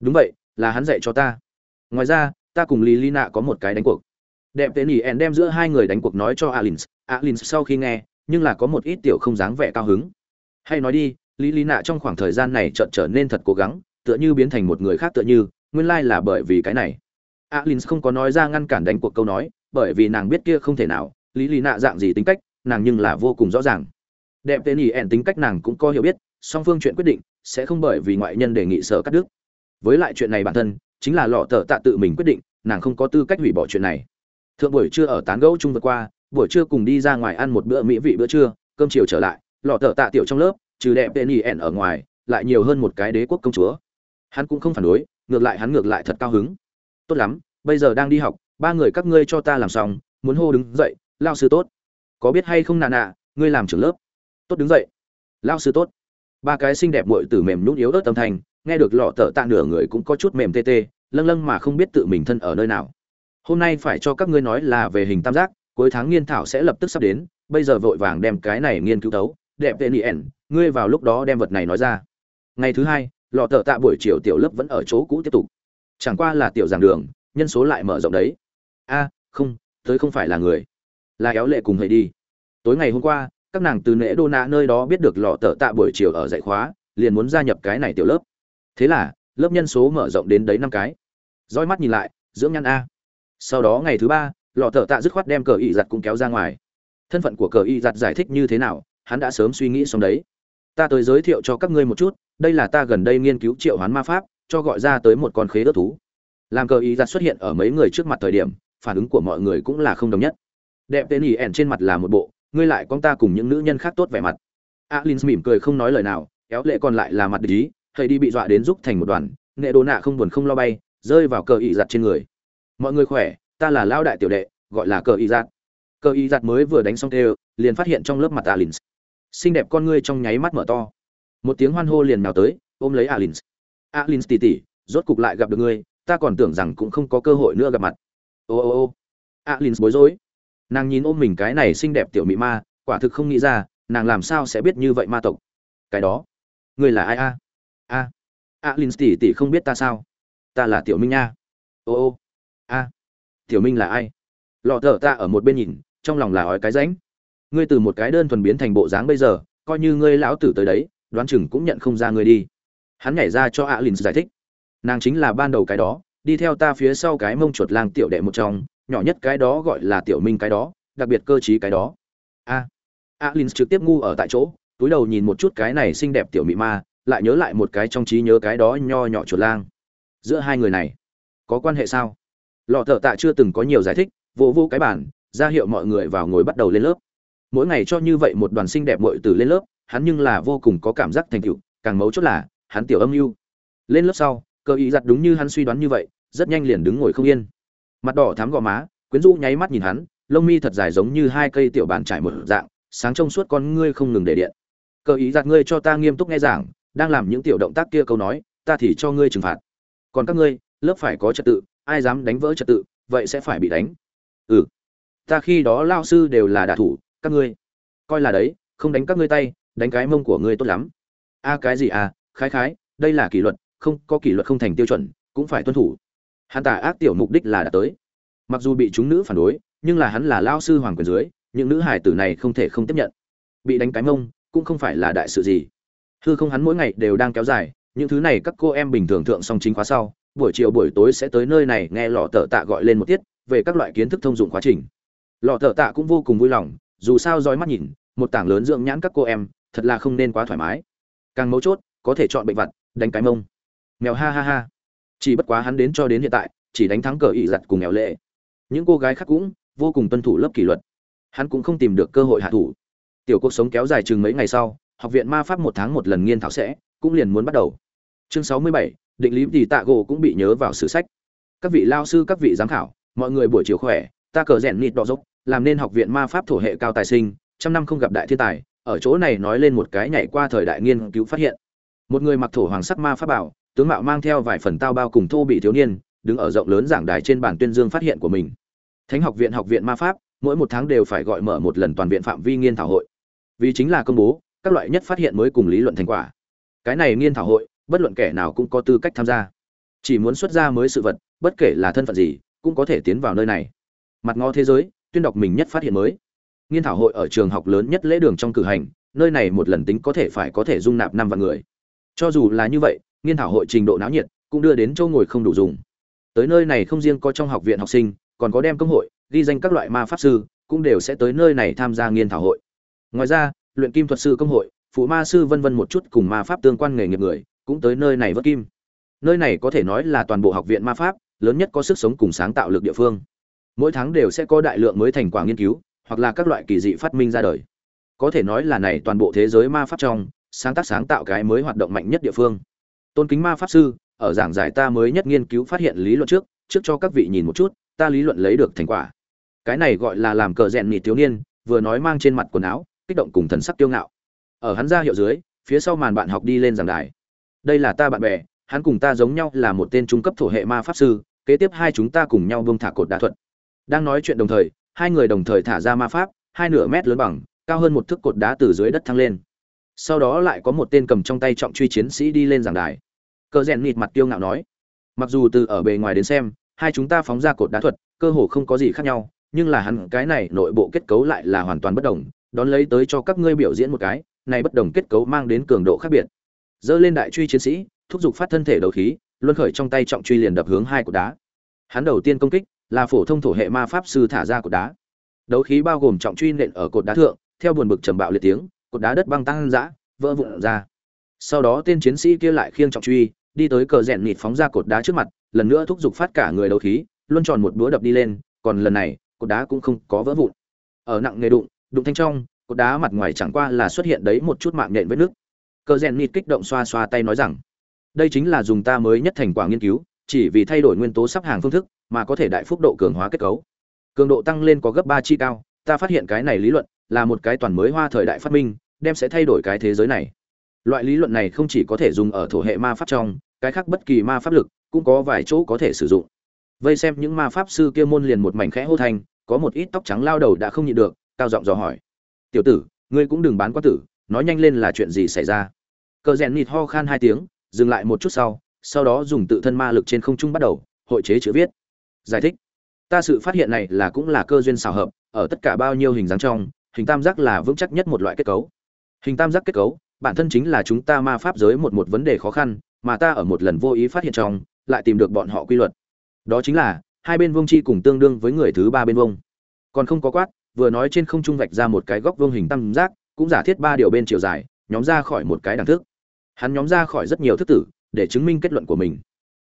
Đúng vậy, là hắn dạy cho ta. Ngoài ra, ta cùng lý lý nạ có một cái đánh cuộc. Đẹp tên ỉ ẻn đem giữa hai người đánh cuộc nói cho alin. Alin sau khi nghe, nhưng là có một ít tiểu không dáng vẻ cao hứng. Hay nói đi, lý lý nạ trong khoảng thời gian này trợn trở nên thật cố gắng, tựa như biến thành một người khác tựa như nguyên lai là bởi vì cái này. Alin không có nói ra ngăn cản đánh cuộc câu nói, bởi vì nàng biết kia không thể nào, lý lý nạ dạng gì tính cách, nàng nhưng là vô cùng rõ ràng. Đẹp tên ý ẻn tính cách nàng cũng có hiểu biết, song phương chuyện quyết định sẽ không bởi vì ngoại nhân đề nghị sở cắt đứt. Với lại chuyện này bản thân, chính là lọ tờ tạ tự mình quyết định, nàng không có tư cách hủy bỏ chuyện này. Thượng buổi trưa ở tán gẫu chung vượt qua, buổi trưa cùng đi ra ngoài ăn một bữa mỹ vị bữa trưa, cơm chiều trở lại, lọ tờ tạ tiểu trong lớp, trừ đẹp tên y ẻn ở ngoài, lại nhiều hơn một cái đế quốc công chúa. Hắn cũng không phản đối ngược lại hắn ngược lại thật cao hứng. Tốt lắm, bây giờ đang đi học, ba người các ngươi cho ta làm xong, muốn hô đứng dậy, lao sư tốt. Có biết hay không nà nà, ngươi làm trưởng lớp? Tốt đứng dậy. Lao sư tốt. Ba cái xinh đẹp muội tử mềm nhũn yếu ớt tâm thành, nghe được lọ tở tạ nửa người cũng có chút mềm tê tê, lâng lâng mà không biết tự mình thân ở nơi nào. Hôm nay phải cho các ngươi nói là về hình tam giác, cuối tháng nghiên thảo sẽ lập tức sắp đến, bây giờ vội vàng đem cái này nghiên cứu tấu đẹp tên yen ngươi vào lúc đó đem vật này nói ra. Ngày thứ hai lọ tờ tạ buổi chiều tiểu lớp vẫn ở chỗ cũ tiếp tục. Chẳng qua là tiểu giảng đường, nhân số lại mở rộng đấy. A, không, tới không phải là người. Là éo lệ cùng hãy đi. Tối ngày hôm qua, các nàng từ nễ đô nạ nơi đó biết được lọ tờ tạ buổi chiều ở dạy khóa, liền muốn gia nhập cái này tiểu lớp. Thế là, lớp nhân số mở rộng đến đấy năm cái. Roi mắt nhìn lại, dưỡng nhăn a. Sau đó ngày thứ ba, lọ tờ tạ dứt khoát đem cờ y giặt cũng kéo ra ngoài. Thân phận của cờ y giặt giải thích như thế nào, hắn đã sớm suy nghĩ xong đấy ta tới giới thiệu cho các ngươi một chút đây là ta gần đây nghiên cứu triệu hoán ma pháp cho gọi ra tới một con khế ớt thú. Làm cờ y giặt xuất hiện ở mấy người trước mặt thời điểm phản ứng của mọi người cũng là không đồng nhất. Đẹp tên ý ẻn trên mặt là một bộ ngươi lại con ta cùng những nữ nhân khác tốt vẻ mặt. Alin mỉm cười không nói lời nào éo lệ còn lại là mặt lý, ý thầy đi bị dọa đến giúp thành một đoàn nghệ đồ nạ không buồn không lo bay rơi vào cờ ý giặt trên người. Mọi người khỏe ta là lao đại tiểu đệ gọi là cờ ý giặt cờ ý giặt mới vừa đánh xong tê liền phát hiện trong lớp mặt alin xinh đẹp con ngươi trong nháy mắt mở to. Một tiếng hoan hô liền nào tới, ôm lấy alin alin tỉ tỉ, rốt cục lại gặp được ngươi, ta còn tưởng rằng cũng không có cơ hội nữa gặp mặt. Ô ô ô. Alin bối rối. Nàng nhìn ôm mình cái này xinh đẹp tiểu mỹ ma, quả thực không nghĩ ra, nàng làm sao sẽ biết như vậy ma tộc. Cái đó. Ngươi là ai a? A. Alin tỉ tỉ không biết ta sao. Ta là tiểu minh nha. Ô ô. A. Tiểu minh là ai? Lọ thở ta ở một bên nhìn, trong lòng là ói cái ránh ngươi từ một cái đơn thuần biến thành bộ dáng bây giờ, coi như ngươi lão tử tới đấy, đoán chừng cũng nhận không ra ngươi đi. Hắn nhảy ra cho alin linh giải thích. Nàng chính là ban đầu cái đó, đi theo ta phía sau cái mông chuột lang tiểu đệ một trong, nhỏ nhất cái đó gọi là tiểu minh cái đó, đặc biệt cơ trí cái đó. A. A linh trực tiếp ngu ở tại chỗ, túi đầu nhìn một chút cái này xinh đẹp tiểu mị ma, lại nhớ lại một cái trong trí nhớ cái đó nho nhỏ chuột lang. Giữa hai người này, có quan hệ sao? Lọ thợ tạ chưa từng có nhiều giải thích vô vô cái bản ra hiệu mọi người vào ngồi bắt đầu lên lớp mỗi ngày cho như vậy một đoàn sinh đẹp muội từ lên lớp, hắn nhưng là vô cùng có cảm giác thành tựu, càng mấu chốt là, hắn tiểu âm mưu. Lên lớp sau, cơ ý giặt đúng như hắn suy đoán như vậy, rất nhanh liền đứng ngồi không yên. Mặt đỏ thắm gò má, quyến rũ nháy mắt nhìn hắn, lông mi thật dài giống như hai cây tiểu bàn trải một dạng, sáng trong suốt con ngươi không ngừng để điện. Cơ ý giặt ngươi cho ta nghiêm túc nghe giảng, đang làm những tiểu động tác kia câu nói, ta thì cho ngươi trừng phạt. Còn các ngươi, lớp phải có trật tự, ai dám đánh vỡ trật tự, vậy sẽ phải bị đánh. Ừ. Ta khi đó lao sư đều là đả thủ các ngươi. Coi là đấy, không đánh các ngươi tay, đánh cái mông của ngươi tốt lắm. A, cái gì à khái khái, đây là kỷ luật, không, có kỷ luật không thành tiêu chuẩn, cũng phải tuân thủ. Hắn tà ác tiểu mục đích là đã tới. Mặc dù bị chúng nữ phản đối, nhưng là hắn là lao sư hoàng quyền dưới, những nữ hải tử này không thể không tiếp nhận. Bị đánh cái mông, cũng không phải là đại sự gì. Hư không hắn mỗi ngày đều đang kéo dài, những thứ này các cô em bình thường thượng song chính khóa sau, buổi chiều buổi tối sẽ tới nơi này nghe lò tờ tạ gọi lên một tiết về các loại kiến thức thông dụng quá trình. Lò tờ tạ cũng vô cùng vui lòng dù sao dõi mắt nhìn, một tảng lớn dưỡng nhãn các cô em, thật là không nên quá thoải mái. Càng mấu chốt, có thể chọn bệnh vật đánh cái mông. Mèo ha ha ha. Chỉ bất quá hắn đến cho đến hiện tại, chỉ đánh thắng cờ ị giặt cùng mèo lệ. Những cô gái khác cũng vô cùng tuân thủ lớp kỷ luật. Hắn cũng không tìm được cơ hội hạ thủ. Tiểu cuộc sống kéo dài chừng mấy ngày sau, học viện ma pháp một tháng một lần nghiên thảo sẽ, cũng liền muốn bắt đầu. Chương sáu mươi bảy, định lý thì tạ gỗ cũng bị nhớ vào sử sách. Các vị lao sư, các vị giám khảo, mọi người buổi chiều khỏe, ta cờ rèn nịt đỏ dốc làm nên học viện ma pháp thổ hệ cao tài sinh, trăm năm không gặp đại thiên tài, ở chỗ này nói lên một cái nhảy qua thời đại nghiên cứu phát hiện. Một người mặc thổ hoàng sắc ma pháp bảo, tướng mạo mang theo vài phần tao bao cùng thô bị thiếu niên, đứng ở rộng lớn giảng đài trên bản tuyên dương phát hiện của mình. Thánh học viện học viện ma pháp, mỗi một tháng đều phải gọi mở một lần toàn viện phạm vi nghiên thảo hội. Vì chính là công bố, các loại nhất phát hiện mới cùng lý luận thành quả. Cái này nghiên thảo hội, bất luận kẻ nào cũng có tư cách tham gia. Chỉ muốn xuất ra mới sự vật, bất kể là thân phận gì, cũng có thể tiến vào nơi này. Mặt ngó thế giới tuyên đọc mình nhất phát hiện mới. Nghiên thảo hội ở trường học lớn nhất lễ đường trong cử hành, nơi này một lần tính có thể phải có thể dung nạp năm vạn người. Cho dù là như vậy, nghiên thảo hội trình độ náo nhiệt cũng đưa đến châu ngồi không đủ dùng. Tới nơi này không riêng có trong học viện học sinh, còn có đem công hội, ghi danh các loại ma pháp sư, cũng đều sẽ tới nơi này tham gia nghiên thảo hội. Ngoài ra, luyện kim thuật sư công hội, phụ ma sư vân vân một chút cùng ma pháp tương quan nghề nghiệp người, cũng tới nơi này vớt kim. Nơi này có thể nói là toàn bộ học viện ma pháp, lớn nhất có sức sống cùng sáng tạo lực địa phương mỗi tháng đều sẽ có đại lượng mới thành quả nghiên cứu, hoặc là các loại kỳ dị phát minh ra đời. Có thể nói là này toàn bộ thế giới ma pháp trong, sáng tác sáng tạo cái mới hoạt động mạnh nhất địa phương. Tôn kính ma pháp sư, ở giảng giải ta mới nhất nghiên cứu phát hiện lý luận trước trước cho các vị nhìn một chút, ta lý luận lấy được thành quả. Cái này gọi là làm cờ rèn nhị thiếu niên, vừa nói mang trên mặt quần áo, kích động cùng thần sắc kiêu ngạo. Ở hắn ra hiệu dưới, phía sau màn bạn học đi lên giảng đài. Đây là ta bạn bè, hắn cùng ta giống nhau là một tên trung cấp thổ hệ ma pháp sư, kế tiếp hai chúng ta cùng nhau buông thả cột đá thuật đang nói chuyện đồng thời, hai người đồng thời thả ra ma pháp, hai nửa mét lớn bằng, cao hơn một thước cột đá từ dưới đất thăng lên. Sau đó lại có một tên cầm trong tay trọng truy chiến sĩ đi lên giảng đài. Cờ rèn nịt mặt tiêu ngạo nói, mặc dù từ ở bề ngoài đến xem, hai chúng ta phóng ra cột đá thuật, cơ hồ không có gì khác nhau, nhưng là hắn, cái này nội bộ kết cấu lại là hoàn toàn bất đồng, đón lấy tới cho các ngươi biểu diễn một cái, này bất đồng kết cấu mang đến cường độ khác biệt. Dơ lên đại truy chiến sĩ, thúc giục phát thân thể đầu khí, luân khởi trong tay trọng truy liền đập hướng hai cột đá. Hắn đầu tiên công kích là phổ thông thổ hệ ma pháp sư thả ra cột đá. Đấu khí bao gồm trọng truy nện ở cột đá thượng, theo buồn bực trầm bạo liệt tiếng, cột đá đất băng tăng dã, vỡ vụn ra. Sau đó tên chiến sĩ kia lại khiêng trọng truy, đi tới cờ rèn nịt phóng ra cột đá trước mặt, lần nữa thúc giục phát cả người đấu khí, luân tròn một búa đập đi lên, còn lần này, cột đá cũng không có vỡ vụn. Ở nặng nghề đụng đụng thanh trong, cột đá mặt ngoài chẳng qua là xuất hiện đấy một chút mạng nhện vết nước cờ rèn nịt kích động xoa xoa tay nói rằng, đây chính là dùng ta mới nhất thành quả nghiên cứu, chỉ vì thay đổi nguyên tố sắp hàng phương thức mà có thể đại phúc độ cường hóa kết cấu. Cường độ tăng lên có gấp ba chi cao, ta phát hiện cái này lý luận là một cái toàn mới hoa thời đại phát minh, đem sẽ thay đổi cái thế giới này. Loại lý luận này không chỉ có thể dùng ở thổ hệ ma pháp trong, cái khác bất kỳ ma pháp lực cũng có vài chỗ có thể sử dụng. Vây xem những ma pháp sư kia môn liền một mảnh khẽ hô thành, có một ít tóc trắng lao đầu đã không nhịn được, cao giọng dò hỏi. Tiểu tử, ngươi cũng đừng bán quá tử, nói nhanh lên là chuyện gì xảy ra? Cờ rèn nịt ho khan hai tiếng, dừng lại một chút sau sau đó dùng tự thân ma lực trên không trung bắt đầu, hội chế chữ viết giải thích. Ta sự phát hiện này là cũng là cơ duyên xào hợp ở tất cả bao nhiêu hình dáng trong hình tam giác là vững chắc nhất một loại kết cấu. Hình tam giác kết cấu bản thân chính là chúng ta ma pháp giới một một vấn đề khó khăn mà ta ở một lần vô ý phát hiện trong lại tìm được bọn họ quy luật. Đó chính là hai bên vông chi cùng tương đương với người thứ ba bên vông còn không có quát vừa nói trên không trung vạch ra một cái góc vương hình tam giác cũng giả thiết ba điều bên chiều dài nhóm ra khỏi một cái đẳng thức. Hắn nhóm ra khỏi rất nhiều thức tử để chứng minh kết luận của mình.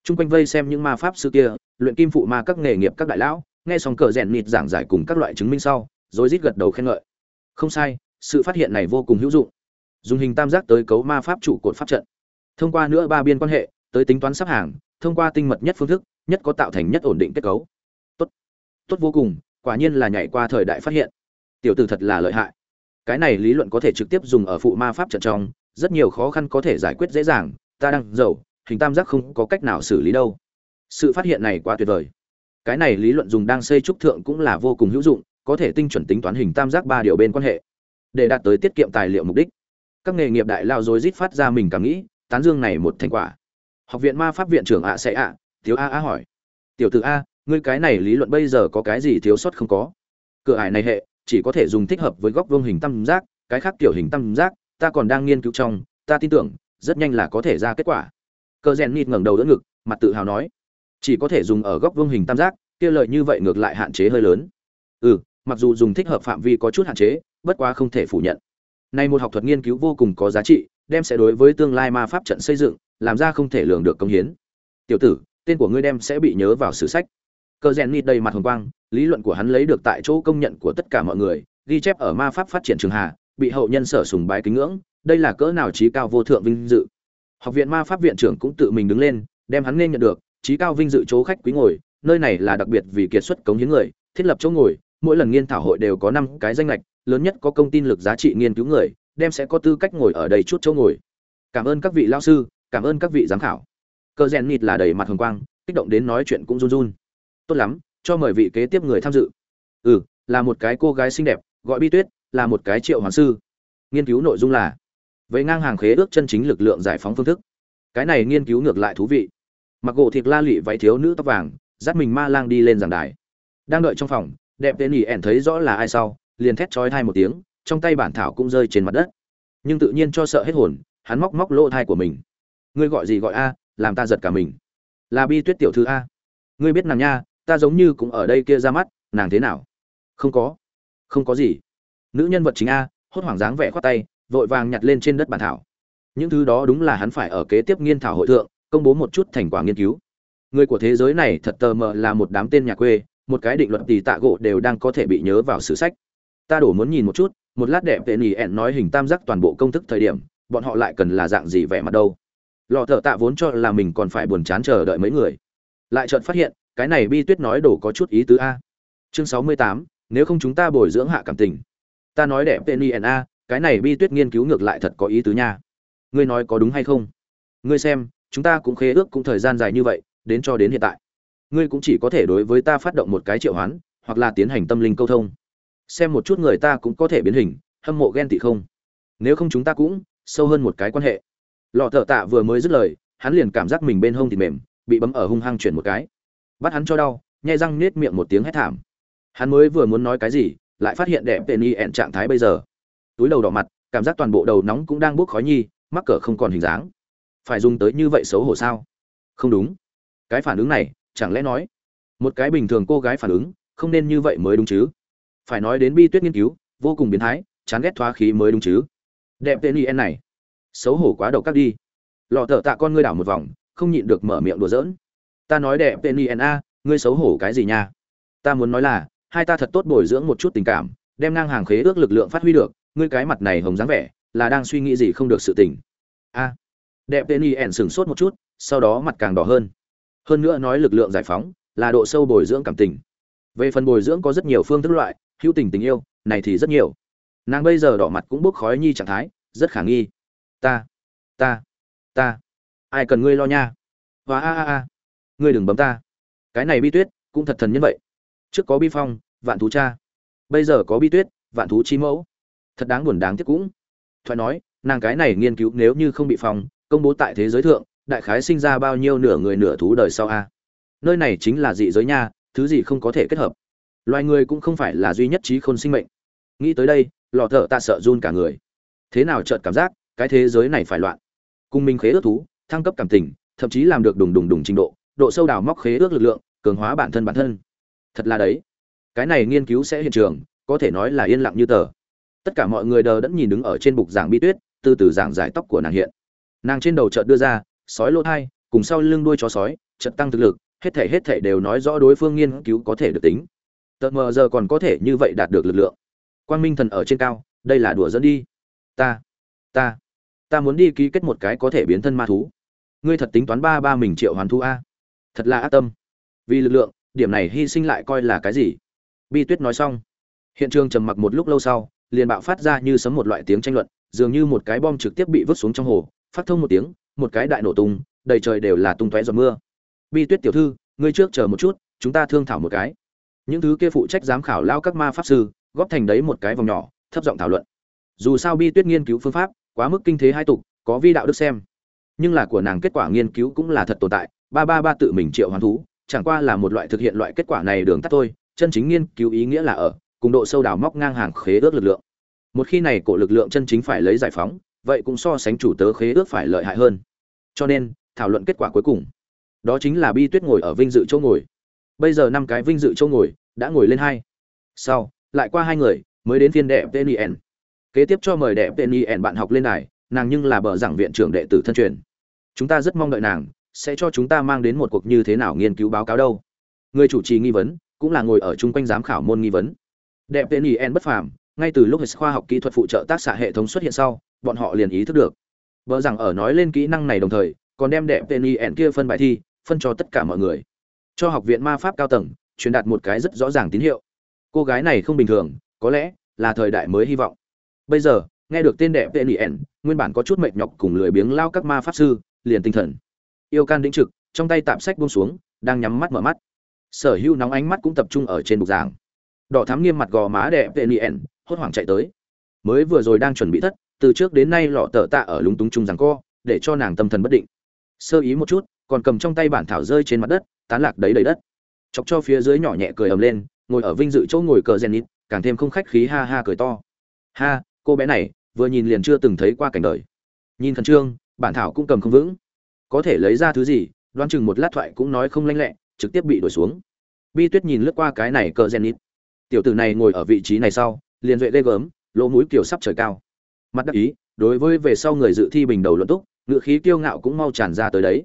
Trung quanh vây xem những ma pháp sư kia, luyện kim phụ ma các nghề nghiệp các đại lão, nghe xong cờ rèn nịt giảng giải cùng các loại chứng minh sau, rồi rít gật đầu khen ngợi. Không sai, sự phát hiện này vô cùng hữu dụng. Dùng hình tam giác tới cấu ma pháp trụ cột pháp trận. Thông qua nữa ba biên quan hệ, tới tính toán sắp hàng, thông qua tinh mật nhất phương thức, nhất có tạo thành nhất ổn định kết cấu. Tốt, tốt vô cùng, quả nhiên là nhảy qua thời đại phát hiện. Tiểu tử thật là lợi hại. Cái này lý luận có thể trực tiếp dùng ở phụ ma pháp trận trong, rất nhiều khó khăn có thể giải quyết dễ dàng, ta đang giàu, hình tam giác không có cách nào xử lý đâu sự phát hiện này quá tuyệt vời. Cái này lý luận dùng đang xây trúc thượng cũng là vô cùng hữu dụng có thể tinh chuẩn tính toán hình tam giác ba điều bên quan hệ. Để đạt tới tiết kiệm tài liệu mục đích các nghề nghiệp đại lao dối rít phát ra mình cảm nghĩ tán dương này một thành quả. Học viện ma pháp viện trưởng ạ sẽ ạ à, thiếu a a hỏi. Tiểu tử a ngươi cái này lý luận bây giờ có cái gì thiếu sót không có? Cửa ải này hệ chỉ có thể dùng thích hợp với góc vuông hình tam giác cái khác tiểu hình tam giác ta còn đang nghiên cứu trong ta tin tưởng rất nhanh là có thể ra kết quả. Cờ rèn nịt ngẩng đầu đỡ ngực mặt tự hào nói chỉ có thể dùng ở góc vương hình tam giác, kia lợi như vậy ngược lại hạn chế hơi lớn. Ừ mặc dù dùng thích hợp phạm vi có chút hạn chế, bất quá không thể phủ nhận. Nay một học thuật nghiên cứu vô cùng có giá trị, đem sẽ đối với tương lai ma pháp trận xây dựng, làm ra không thể lường được công hiến. Tiểu tử, tên của ngươi đem sẽ bị nhớ vào sử sách. Cờ rèn nịt đầy mặt hồng quang, lý luận của hắn lấy được tại chỗ công nhận của tất cả mọi người, ghi chép ở ma pháp phát triển trường hà bị hậu nhân sở sùng bái kính ngưỡng, đây là cỡ nào trí cao vô thượng vinh dự. Học viện ma pháp viện trưởng cũng tự mình đứng lên, đem hắn nên nhận được trí cao vinh dự chỗ khách quý ngồi, nơi này là đặc biệt vì kiệt xuất cống hiến người, thiết lập chỗ ngồi, mỗi lần nghiên thảo hội đều có năm cái danh lệch lớn nhất có công tin lực giá trị nghiên cứu người, đem sẽ có tư cách ngồi ở đây chút chỗ ngồi. Cảm ơn các vị lao sư, cảm ơn các vị giám khảo. Cơ rèn nịt là đầy mặt hồng quang, kích động đến nói chuyện cũng run run. Tốt lắm, cho mời vị kế tiếp người tham dự. Ừ là một cái cô gái xinh đẹp, gọi bi tuyết, là một cái triệu hoàng sư. Nghiên cứu nội dung là vậy ngang hàng khế ước chân chính lực lượng giải phóng phương thức. Cái này nghiên cứu ngược lại thú vị mặc gỗ thịt la lụy váy thiếu nữ tóc vàng, dắt mình ma lang đi lên giảng đài. Đang đợi trong phòng, đẹp tên ỉ ẻn thấy rõ là ai sau, liền thét trói thai một tiếng, trong tay bản thảo cũng rơi trên mặt đất. Nhưng tự nhiên cho sợ hết hồn, hắn móc móc lỗ thai của mình. Ngươi gọi gì gọi a, làm ta giật cả mình. Là bi tuyết tiểu thư a. Ngươi biết nàng nha, ta giống như cũng ở đây kia ra mắt, nàng thế nào? Không có. Không có gì. Nữ nhân vật chính a, hốt hoảng dáng vẻ khoát tay, vội vàng nhặt lên trên đất bản thảo. Những thứ đó đúng là hắn phải ở kế tiếp nghiên thảo hội thượng công bố một chút thành quả nghiên cứu. Người của thế giới này thật tờ mờ là một đám tên nhà quê, một cái định luật tỷ tạ gỗ đều đang có thể bị nhớ vào sử sách. Ta đổ muốn nhìn một chút, một lát đẹp tệ nỉ ẹn nói hình tam giác toàn bộ công thức thời điểm, bọn họ lại cần là dạng gì vẻ mặt đâu. Lò thợ tạ vốn cho là mình còn phải buồn chán chờ đợi mấy người. Lại chợt phát hiện, cái này bi tuyết nói đổ có chút ý tứ a. Chương sáu mươi tám, nếu không chúng ta bồi dưỡng hạ cảm tình. Ta nói đẹp tên a, cái này bi tuyết nghiên cứu ngược lại thật có ý tứ nha. Ngươi nói có đúng hay không? Ngươi xem chúng ta cũng khế ước cũng thời gian dài như vậy, đến cho đến hiện tại. Ngươi cũng chỉ có thể đối với ta phát động một cái triệu hoán, hoặc là tiến hành tâm linh câu thông. Xem một chút người ta cũng có thể biến hình, hâm mộ ghen tị không? Nếu không chúng ta cũng sâu hơn một cái quan hệ. Lọ thợ tạ vừa mới dứt lời, hắn liền cảm giác mình bên hông thịt mềm, bị bấm ở hung hăng chuyển một cái. Bắt hắn cho đau nhai răng nết miệng một tiếng hét thảm. Hắn mới vừa muốn nói cái gì, lại phát hiện đẹp tên y ẹn trạng thái bây giờ. Túi đầu đỏ mặt, cảm giác toàn bộ đầu nóng cũng đang bốc khói nhi, mắc cỡ không còn hình dáng phải dùng tới như vậy xấu hổ sao? Không đúng. Cái phản ứng này, chẳng lẽ nói, một cái bình thường cô gái phản ứng, không nên như vậy mới đúng chứ? Phải nói đến bi tuyết nghiên cứu, vô cùng biến thái, chán ghét thoá khí mới đúng chứ? Đẹp tên y en này. Xấu hổ quá đầu cắt đi. Lọ thợ tạ con ngươi đảo một vòng, không nhịn được mở miệng đùa giỡn. Ta nói đẹp tên y en a, ngươi xấu hổ cái gì nha? Ta muốn nói là, hai ta thật tốt bồi dưỡng một chút tình cảm, đem ngang hàng khế ước lực lượng phát huy được, ngươi cái mặt này hồng dáng vẻ, là đang suy nghĩ gì không được sự tình. A đẹp tên y ẻn sửng sốt một chút, sau đó mặt càng đỏ hơn. Hơn nữa nói lực lượng giải phóng, là độ sâu bồi dưỡng cảm tình. Về phần bồi dưỡng có rất nhiều phương thức loại, hữu tình tình yêu, này thì rất nhiều. Nàng bây giờ đỏ mặt cũng bốc khói nhi trạng thái, rất khả nghi. Ta ta ta. Ai cần ngươi lo nha? Và a a a. Ngươi đừng bấm ta. Cái này bi tuyết, cũng thật thần nhân vậy. Trước có bi phong, vạn thú cha. Bây giờ có bi tuyết, vạn thú chi mẫu. Thật đáng buồn đáng tiếc cũng. Thoại nói, nàng cái này nghiên cứu nếu như không bị phong công bố tại thế giới thượng, đại khái sinh ra bao nhiêu nửa người nửa thú đời sau a? Nơi này chính là dị giới nha, thứ gì không có thể kết hợp. Loài người cũng không phải là duy nhất trí khôn sinh mệnh. Nghĩ tới đây lò thợ ta sợ run cả người. Thế nào chợt cảm giác, cái thế giới này phải loạn. Cùng mình khế ước thú, thăng cấp cảm tình, thậm chí làm được đùng đùng đùng trình độ độ sâu đào móc khế ước lực lượng, cường hóa bản thân bản thân. Thật là đấy. Cái này nghiên cứu sẽ hiện trường, có thể nói là yên lặng như tờ. Tất cả mọi người đờ đẫn nhìn đứng ở trên bục giảng bi tuyết, từ từ giảng giải tóc của nàng hiện nàng trên đầu chợt đưa ra, sói lỗ thai, cùng sau lưng đuôi chó sói, chợt tăng thực lực, hết thể hết thể đều nói rõ đối phương nghiên cứu có thể được tính. Tợt mờ giờ còn có thể như vậy đạt được lực lượng. Quang minh thần ở trên cao, đây là đùa dẫn đi. Ta ta ta muốn đi ký kết một cái có thể biến thân ma thú. Ngươi thật tính toán ba ba mình triệu hoàn thu a. Thật là ác tâm. Vì lực lượng, điểm này hy sinh lại coi là cái gì? Bi tuyết nói xong. Hiện trường trầm mặc một lúc lâu sau, liền bạo phát ra như sấm một loại tiếng tranh luận, dường như một cái bom trực tiếp bị vứt xuống trong hồ phát thông một tiếng, một cái đại nổ tung, đầy trời đều là tung tóe giọt mưa. Bi tuyết tiểu thư, ngươi trước chờ một chút, chúng ta thương thảo một cái. Những thứ kia phụ trách giám khảo lao các ma pháp sư, góp thành đấy một cái vòng nhỏ, thấp giọng thảo luận. Dù sao bi tuyết nghiên cứu phương pháp, quá mức kinh thế hai tục, có vi đạo đức xem. Nhưng là của nàng kết quả nghiên cứu cũng là thật tồn tại, ba ba ba tự mình triệu hoàn thú, chẳng qua là một loại thực hiện loại kết quả này đường tắt thôi, chân chính nghiên cứu ý nghĩa là ở, cùng độ sâu đào móc ngang hàng khế ước lực lượng. Một khi này cổ lực lượng chân chính phải lấy giải phóng vậy cũng so sánh chủ tớ khế ước phải lợi hại hơn. Cho nên, thảo luận kết quả cuối cùng, đó chính là bi tuyết ngồi ở vinh dự chỗ ngồi. Bây giờ năm cái vinh dự chỗ ngồi đã ngồi lên hai. Sau, lại qua hai người, mới đến phiên đẹp tên kế tiếp cho mời đẹp tên bạn học lên này nàng nhưng là bờ giảng viện trưởng đệ tử thân truyền. Chúng ta rất mong đợi nàng, sẽ cho chúng ta mang đến một cuộc như thế nào nghiên cứu báo cáo đâu. Người chủ trì nghi vấn, cũng là ngồi ở chung quanh giám khảo môn nghi vấn. Đẹp tên bất phàm, ngay từ lúc khoa học kỹ thuật phụ trợ tác xạ hệ thống xuất hiện sau bọn họ liền ý thức được. Vợ rằng ở nói lên kỹ năng này đồng thời, còn đem đẹp tên ien kia phân bài thi, phân cho tất cả mọi người. Cho học viện ma pháp cao tầng, truyền đạt một cái rất rõ ràng tín hiệu. Cô gái này không bình thường, có lẽ là thời đại mới hy vọng. Bây giờ, nghe được tên đẹp tên ien nguyên bản có chút mệt nhọc cùng lười biếng lao các ma pháp sư, liền tinh thần. Yêu can đĩnh trực, trong tay tạm sách buông xuống, đang nhắm mắt mở mắt. Sở hữu nóng ánh mắt cũng tập trung ở trên bục giảng. Đỏ thắm nghiêm mặt gò má đẹp tên ien hốt hoảng chạy tới. Mới vừa rồi đang chuẩn bị thất từ trước đến nay lọ tờ tạ ở lúng túng chung rằng co, để cho nàng tâm thần bất định. Sơ ý một chút, còn cầm trong tay bản thảo rơi trên mặt đất, tán lạc đấy đầy đất. Chọc cho phía dưới nhỏ nhẹ cười ầm lên, ngồi ở vinh dự chỗ ngồi cờ gen nít càng thêm không khách khí ha ha cười to. Ha, cô bé này, vừa nhìn liền chưa từng thấy qua cảnh đời. Nhìn khẩn trương, bản thảo cũng cầm không vững. Có thể lấy ra thứ gì, đoán chừng một lát thoại cũng nói không lanh lẹ, trực tiếp bị đuổi xuống. Bi tuyết nhìn lướt qua cái này cờ gen nít tiểu tử này ngồi ở vị trí này sau, liền duệ ghê gớm, lỗ mũi kiểu sắp trời cao mặt đắc ý, đối với về sau người dự thi bình đầu luận túc ngựa khí kiêu ngạo cũng mau tràn ra tới đấy.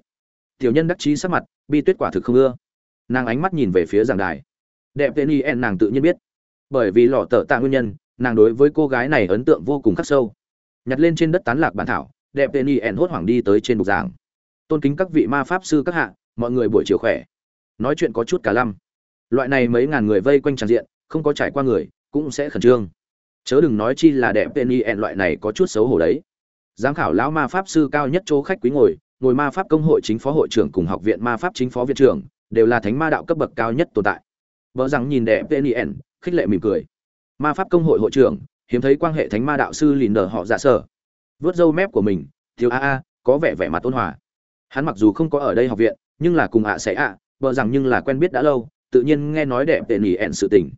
Tiểu nhân đắc chí sắc mặt, bi tuyết quả thực không ưa. Nàng ánh mắt nhìn về phía giảng đài. Đẹp tên y en nàng tự nhiên biết. Bởi vì lọ tờ tạ nguyên nhân, nàng đối với cô gái này ấn tượng vô cùng khắc sâu. Nhặt lên trên đất tán lạc bản thảo, đẹp tên y en hốt hoảng đi tới trên bục giảng. Tôn kính các vị ma pháp sư các hạ, mọi người buổi chiều khỏe. Nói chuyện có chút cả lăm. Loại này mấy ngàn người vây quanh tràn diện, không có trải qua người, cũng sẽ khẩn trương chớ đừng nói chi là đẹp tên y ẹn loại này có chút xấu hổ đấy. Giám khảo lão ma pháp sư cao nhất chỗ khách quý ngồi ngồi ma pháp công hội chính phó hội trưởng cùng học viện ma pháp chính phó viện trưởng, đều là thánh ma đạo cấp bậc cao nhất tồn tại. Vợ rằng nhìn đẹp tên y ẹn, khích lệ mỉm cười. Ma pháp công hội hội trưởng, hiếm thấy quan hệ thánh ma đạo sư lìn nở họ dạ sở. Vớt râu mép của mình, thiếu a a, có vẻ vẻ mặt ôn hòa. Hắn mặc dù không có ở đây học viện, nhưng là cùng ạ sẽ ạ, vợ rằng nhưng là quen biết đã lâu, tự nhiên nghe nói đẹp tệ nỉ ẹn sự tình.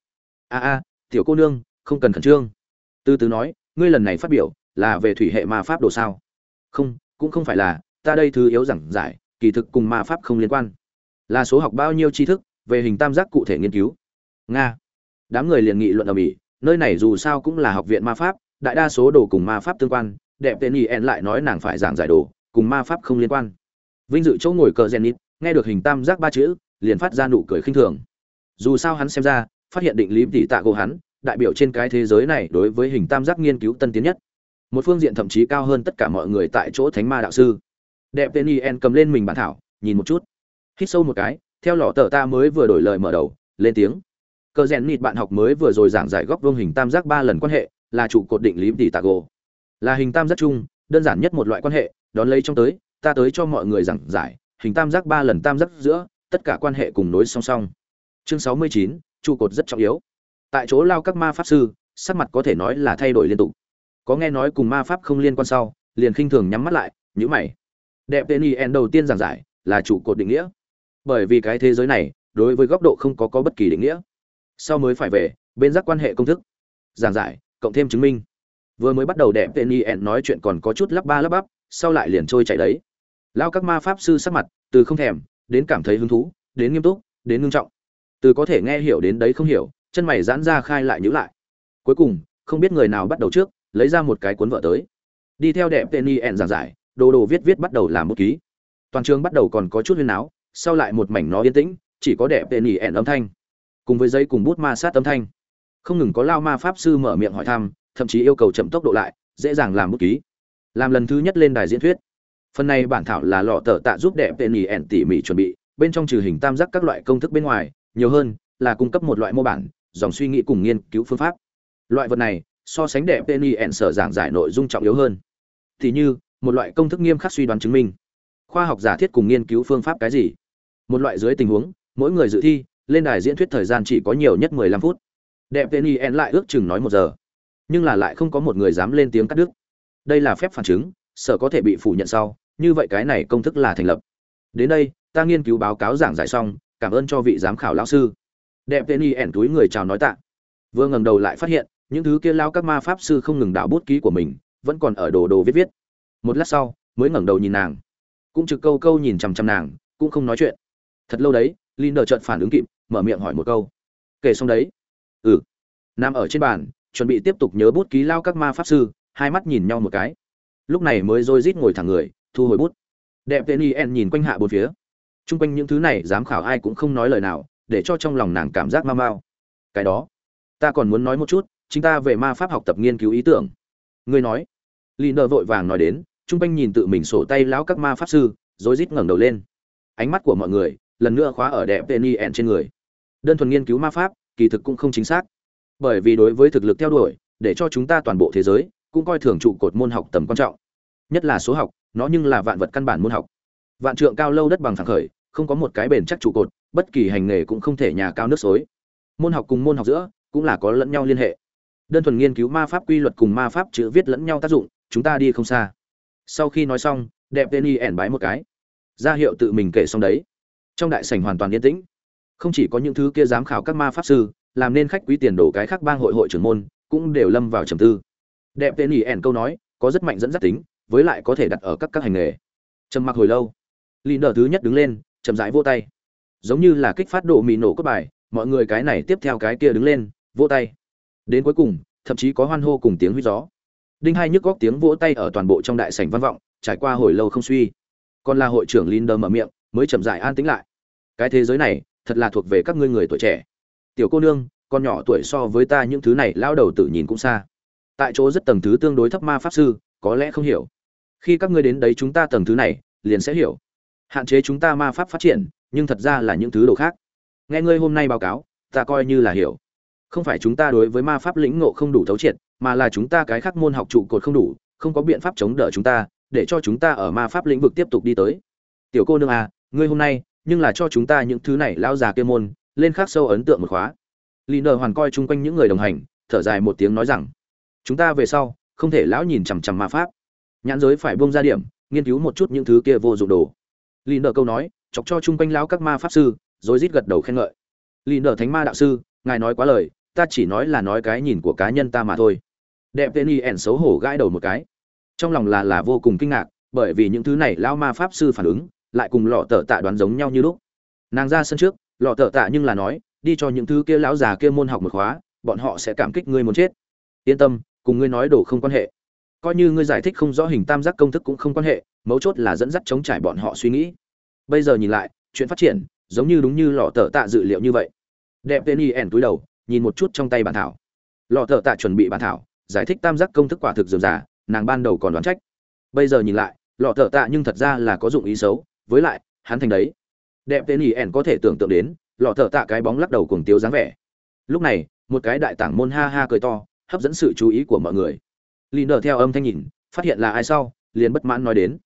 A a, tiểu cô nương, không cần khẩn trương từ từ nói, ngươi lần này phát biểu là về thủy hệ ma pháp đồ sao? Không, cũng không phải là, ta đây thứ yếu giảng giải, kỳ thực cùng ma pháp không liên quan. Là số học bao nhiêu tri thức, về hình tam giác cụ thể nghiên cứu. Nga. Đám người liền nghị luận ở mỹ nơi này dù sao cũng là học viện ma pháp, đại đa số đồ cùng ma pháp tương quan, đẹp tên y en lại nói nàng phải giảng giải đồ, cùng ma pháp không liên quan. Vinh dự chỗ ngồi cờ gen nghe được hình tam giác ba chữ, liền phát ra nụ cười khinh thường. Dù sao hắn xem ra, phát hiện định lý tỷ tạ gỗ hắn đại biểu trên cái thế giới này đối với hình tam giác nghiên cứu tân tiến nhất. Một phương diện thậm chí cao hơn tất cả mọi người tại chỗ thánh ma đạo sư. Đẹp tên y en cầm lên mình bản thảo, nhìn một chút. Hít sâu một cái, theo lọ tờ ta mới vừa đổi lời mở đầu, lên tiếng. Cờ rèn nịt bạn học mới vừa rồi giảng giải góc vương hình tam giác ba lần quan hệ, là trụ cột định lý tỷ tạc gồ. Là hình tam giác chung, đơn giản nhất một loại quan hệ, đón lấy trong tới, ta tới cho mọi người giảng giải, hình tam giác ba lần tam giác giữa, tất cả quan hệ cùng nối song song. Chương sáu mươi chín, trụ cột rất trọng yếu tại chỗ lao các ma pháp sư, sắc mặt có thể nói là thay đổi liên tục. Có nghe nói cùng ma pháp không liên quan sau, liền khinh thường nhắm mắt lại nhữ mày. Đẹp tên y đầu tiên giảng giải, là trụ cột định nghĩa. Bởi vì cái thế giới này, đối với góc độ không có có bất kỳ định nghĩa. Sau mới phải về, bên giác quan hệ công thức. Giảng giải, cộng thêm chứng minh. Vừa mới bắt đầu đẹp tên y nói chuyện còn có chút lắp ba lắp bắp, sau lại liền trôi chạy đấy. Lao các ma pháp sư sắc mặt, từ không thèm, đến cảm thấy hứng thú, đến nghiêm túc, đến ngưng trọng. Từ có thể nghe hiểu đến đấy không hiểu chân mày giãn ra khai lại nhữ lại. Cuối cùng, không biết người nào bắt đầu trước, lấy ra một cái cuốn vợ tới. Đi theo đẹp tên y ẹn giảng giải, đồ đồ viết viết bắt đầu làm bút ký. Toàn trường bắt đầu còn có chút huyên áo sau lại một mảnh nó yên tĩnh, chỉ có đẹp tên y ẹn âm thanh. Cùng với giấy cùng bút ma sát âm thanh. Không ngừng có lao ma pháp sư mở miệng hỏi thăm, thậm chí yêu cầu chậm tốc độ lại, dễ dàng làm bút ký. Làm lần thứ nhất lên đài diễn thuyết. Phần này bản thảo là lọ tờ tạ giúp đẹp tên y ẹn tỉ mỉ chuẩn bị, bên trong trừ hình tam giác các loại công thức bên ngoài, nhiều hơn là cung cấp một loại mô bản dòng suy nghĩ cùng nghiên cứu phương pháp. Loại vật này, so sánh đẹp tên nhì ẻn sở giảng giải nội dung trọng yếu hơn. Thì như, một loại công thức nghiêm khắc suy đoán chứng minh. Khoa học giả thiết cùng nghiên cứu phương pháp cái gì? Một loại dưới tình huống, mỗi người dự thi, lên đài diễn thuyết thời gian chỉ có nhiều nhất mười lăm phút. Đẹp tên y lại ước chừng nói một giờ. Nhưng là lại không có một người dám lên tiếng cắt đứt. Đây là phép phản chứng sở có thể bị phủ nhận sau, như vậy cái này công thức là thành lập. Đến đây, ta nghiên cứu báo cáo giảng giải xong, cảm ơn cho vị giám khảo lão sư đẹp tên y ẻn túi người chào nói tạ. Vừa ngẩng đầu lại phát hiện, những thứ kia lao các ma pháp sư không ngừng đảo bút ký của mình, vẫn còn ở đồ đồ viết viết. Một lát sau, mới ngẩng đầu nhìn nàng. Cũng trực câu câu nhìn chằm chằm nàng, cũng không nói chuyện. Thật lâu đấy Linh đờ trợn phản ứng kịp, mở miệng hỏi một câu. Kể xong đấy. Ừ. Nằm ở trên bàn, chuẩn bị tiếp tục nhớ bút ký lao các ma pháp sư, hai mắt nhìn nhau một cái. Lúc này mới rôi rít ngồi thẳng người, thu hồi bút. Đẹp tên yen nhìn quanh hạ bốn phía. Chung quanh những thứ này giám khảo ai cũng không nói lời nào để cho trong lòng nàng cảm giác mau mau. Cái đó, ta còn muốn nói một chút, chính ta về ma pháp học tập nghiên cứu ý tưởng. Ngươi nói. Lì nợ vội vàng nói đến, chung quanh nhìn tự mình sổ tay lão các ma pháp sư rối rít ngẩng đầu lên. Ánh mắt của mọi người, lần nữa khóa ở đẹp Penny yen trên người. Đơn thuần nghiên cứu ma pháp, kỳ thực cũng không chính xác. Bởi vì đối với thực lực theo đuổi, để cho chúng ta toàn bộ thế giới, cũng coi thường trụ cột môn học tầm quan trọng. Nhất là số học, nó nhưng là vạn vật căn bản môn học. Vạn trượng cao lâu đất bằng phẳng khởi, không có một cái bền chắc trụ cột bất kỳ hành nghề cũng không thể nhà cao nước xối. Môn học cùng môn học giữa cũng là có lẫn nhau liên hệ. Đơn thuần nghiên cứu ma pháp quy luật cùng ma pháp chữ viết lẫn nhau tác dụng, chúng ta đi không xa. Sau khi nói xong, đẹp tên y ẻn bái một cái. Ra hiệu tự mình kể xong đấy. Trong đại sảnh hoàn toàn yên tĩnh. Không chỉ có những thứ kia giám khảo các ma pháp sư, làm nên khách quý tiền đổ cái khác bang hội hội trưởng môn, cũng đều lâm vào trầm tư. Đẹp tên y ẻn câu nói, có rất mạnh dẫn dắt tính, với lại có thể đặt ở các các hành nghề. Trầm mặc hồi lâu lì nở thứ nhất đứng lên, chậm rãi vô tay giống như là kích phát độ mì nổ cốt bài, mọi người cái này tiếp theo cái kia đứng lên, vỗ tay. Đến cuối cùng, thậm chí có hoan hô cùng tiếng huýt gió. Đinh hai nhức góc tiếng vỗ tay ở toàn bộ trong đại sảnh văn vọng, trải qua hồi lâu không suy. Còn là hội trưởng linder mở miệng, mới chậm dại an tĩnh lại. Cái thế giới này, thật là thuộc về các ngươi người tuổi trẻ. Tiểu cô nương, con nhỏ tuổi so với ta những thứ này lao đầu tự nhìn cũng xa. Tại chỗ rất tầng thứ tương đối thấp ma pháp sư, có lẽ không hiểu. Khi các ngươi đến đấy chúng ta tầng thứ này, liền sẽ hiểu. Hạn chế chúng ta ma pháp phát triển nhưng thật ra là những thứ đồ khác. Nghe ngươi hôm nay báo cáo, ta coi như là hiểu. Không phải chúng ta đối với ma pháp lĩnh ngộ không đủ thấu triệt, mà là chúng ta cái khác môn học trụ cột không đủ, không có biện pháp chống đỡ chúng ta, để cho chúng ta ở ma pháp lĩnh vực tiếp tục đi tới. Tiểu cô nương à ngươi hôm nay, nhưng là cho chúng ta những thứ này lão già kia môn, lên khắc sâu ấn tượng một khóa. Lì Nở hoàn coi chung quanh những người đồng hành, thở dài một tiếng nói rằng, chúng ta về sau, không thể lão nhìn chằm chằm ma pháp. Nhãn giới phải bông ra điểm, nghiên cứu một chút những thứ kia vô dụng đồ. Lì Nở câu nói chọc cho chung quanh lão các ma pháp sư, rồi rít gật đầu khen ngợi. Lì nở thánh ma đạo sư, ngài nói quá lời, ta chỉ nói là nói cái nhìn của cá nhân ta mà thôi. Đẹp tên y ẻn xấu hổ gãi đầu một cái. Trong lòng là là vô cùng kinh ngạc, bởi vì những thứ này lão ma pháp sư phản ứng, lại cùng lọ tờ tạ đoán giống nhau như lúc. Nàng ra sân trước, lọ tờ tạ nhưng là nói, đi cho những thứ kia lão già kia môn học một khóa, bọn họ sẽ cảm kích ngươi muốn chết. Yên tâm, cùng ngươi nói đồ không quan hệ. Coi như ngươi giải thích không rõ hình tam giác công thức cũng không quan hệ, mấu chốt là dẫn dắt chống trải bọn họ suy nghĩ bây giờ nhìn lại, chuyện phát triển, giống như đúng như lọ tờ tạ dự liệu như vậy. Đẹp tên y ẻn túi đầu, nhìn một chút trong tay bản thảo. Lọ tờ tạ chuẩn bị bản thảo, giải thích tam giác công thức quả thực dườm giả nàng ban đầu còn đoán trách. Bây giờ nhìn lại, lọ tờ tạ nhưng thật ra là có dụng ý xấu, với lại, hắn thành đấy. Đẹp tên y ẻn có thể tưởng tượng đến, lọ thợ tạ cái bóng lắc đầu cùng tiếu dáng vẻ. Lúc này, một cái đại tảng môn ha ha cười to, hấp dẫn sự chú ý của mọi người. Lì nở theo âm thanh nhìn, phát hiện là ai sau, liền bất mãn nói đến.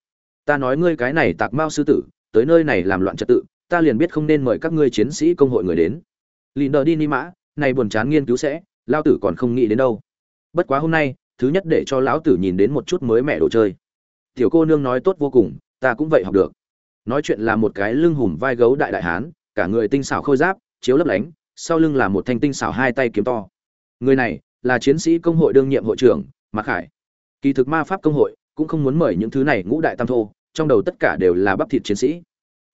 Ta nói ngươi cái này tạc mao sư tử tới nơi này làm loạn trật tự, ta liền biết không nên mời các ngươi chiến sĩ công hội người đến. Lì nở đi ni mã, này buồn chán nghiên cứu sẽ, lao tử còn không nghĩ đến đâu. Bất quá hôm nay, thứ nhất để cho lão tử nhìn đến một chút mới mẹ đồ chơi. Tiểu cô nương nói tốt vô cùng, ta cũng vậy học được. Nói chuyện là một cái lưng hùm vai gấu đại đại hán, cả người tinh xảo khôi giáp, chiếu lấp lánh, sau lưng là một thanh tinh xảo hai tay kiếm to. Người này, là chiến sĩ công hội đương nhiệm hội trưởng, mạc khải. Kỳ thực ma pháp công hội, cũng không muốn mời những thứ này ngũ đại tam thô trong đầu tất cả đều là bắp thịt chiến sĩ.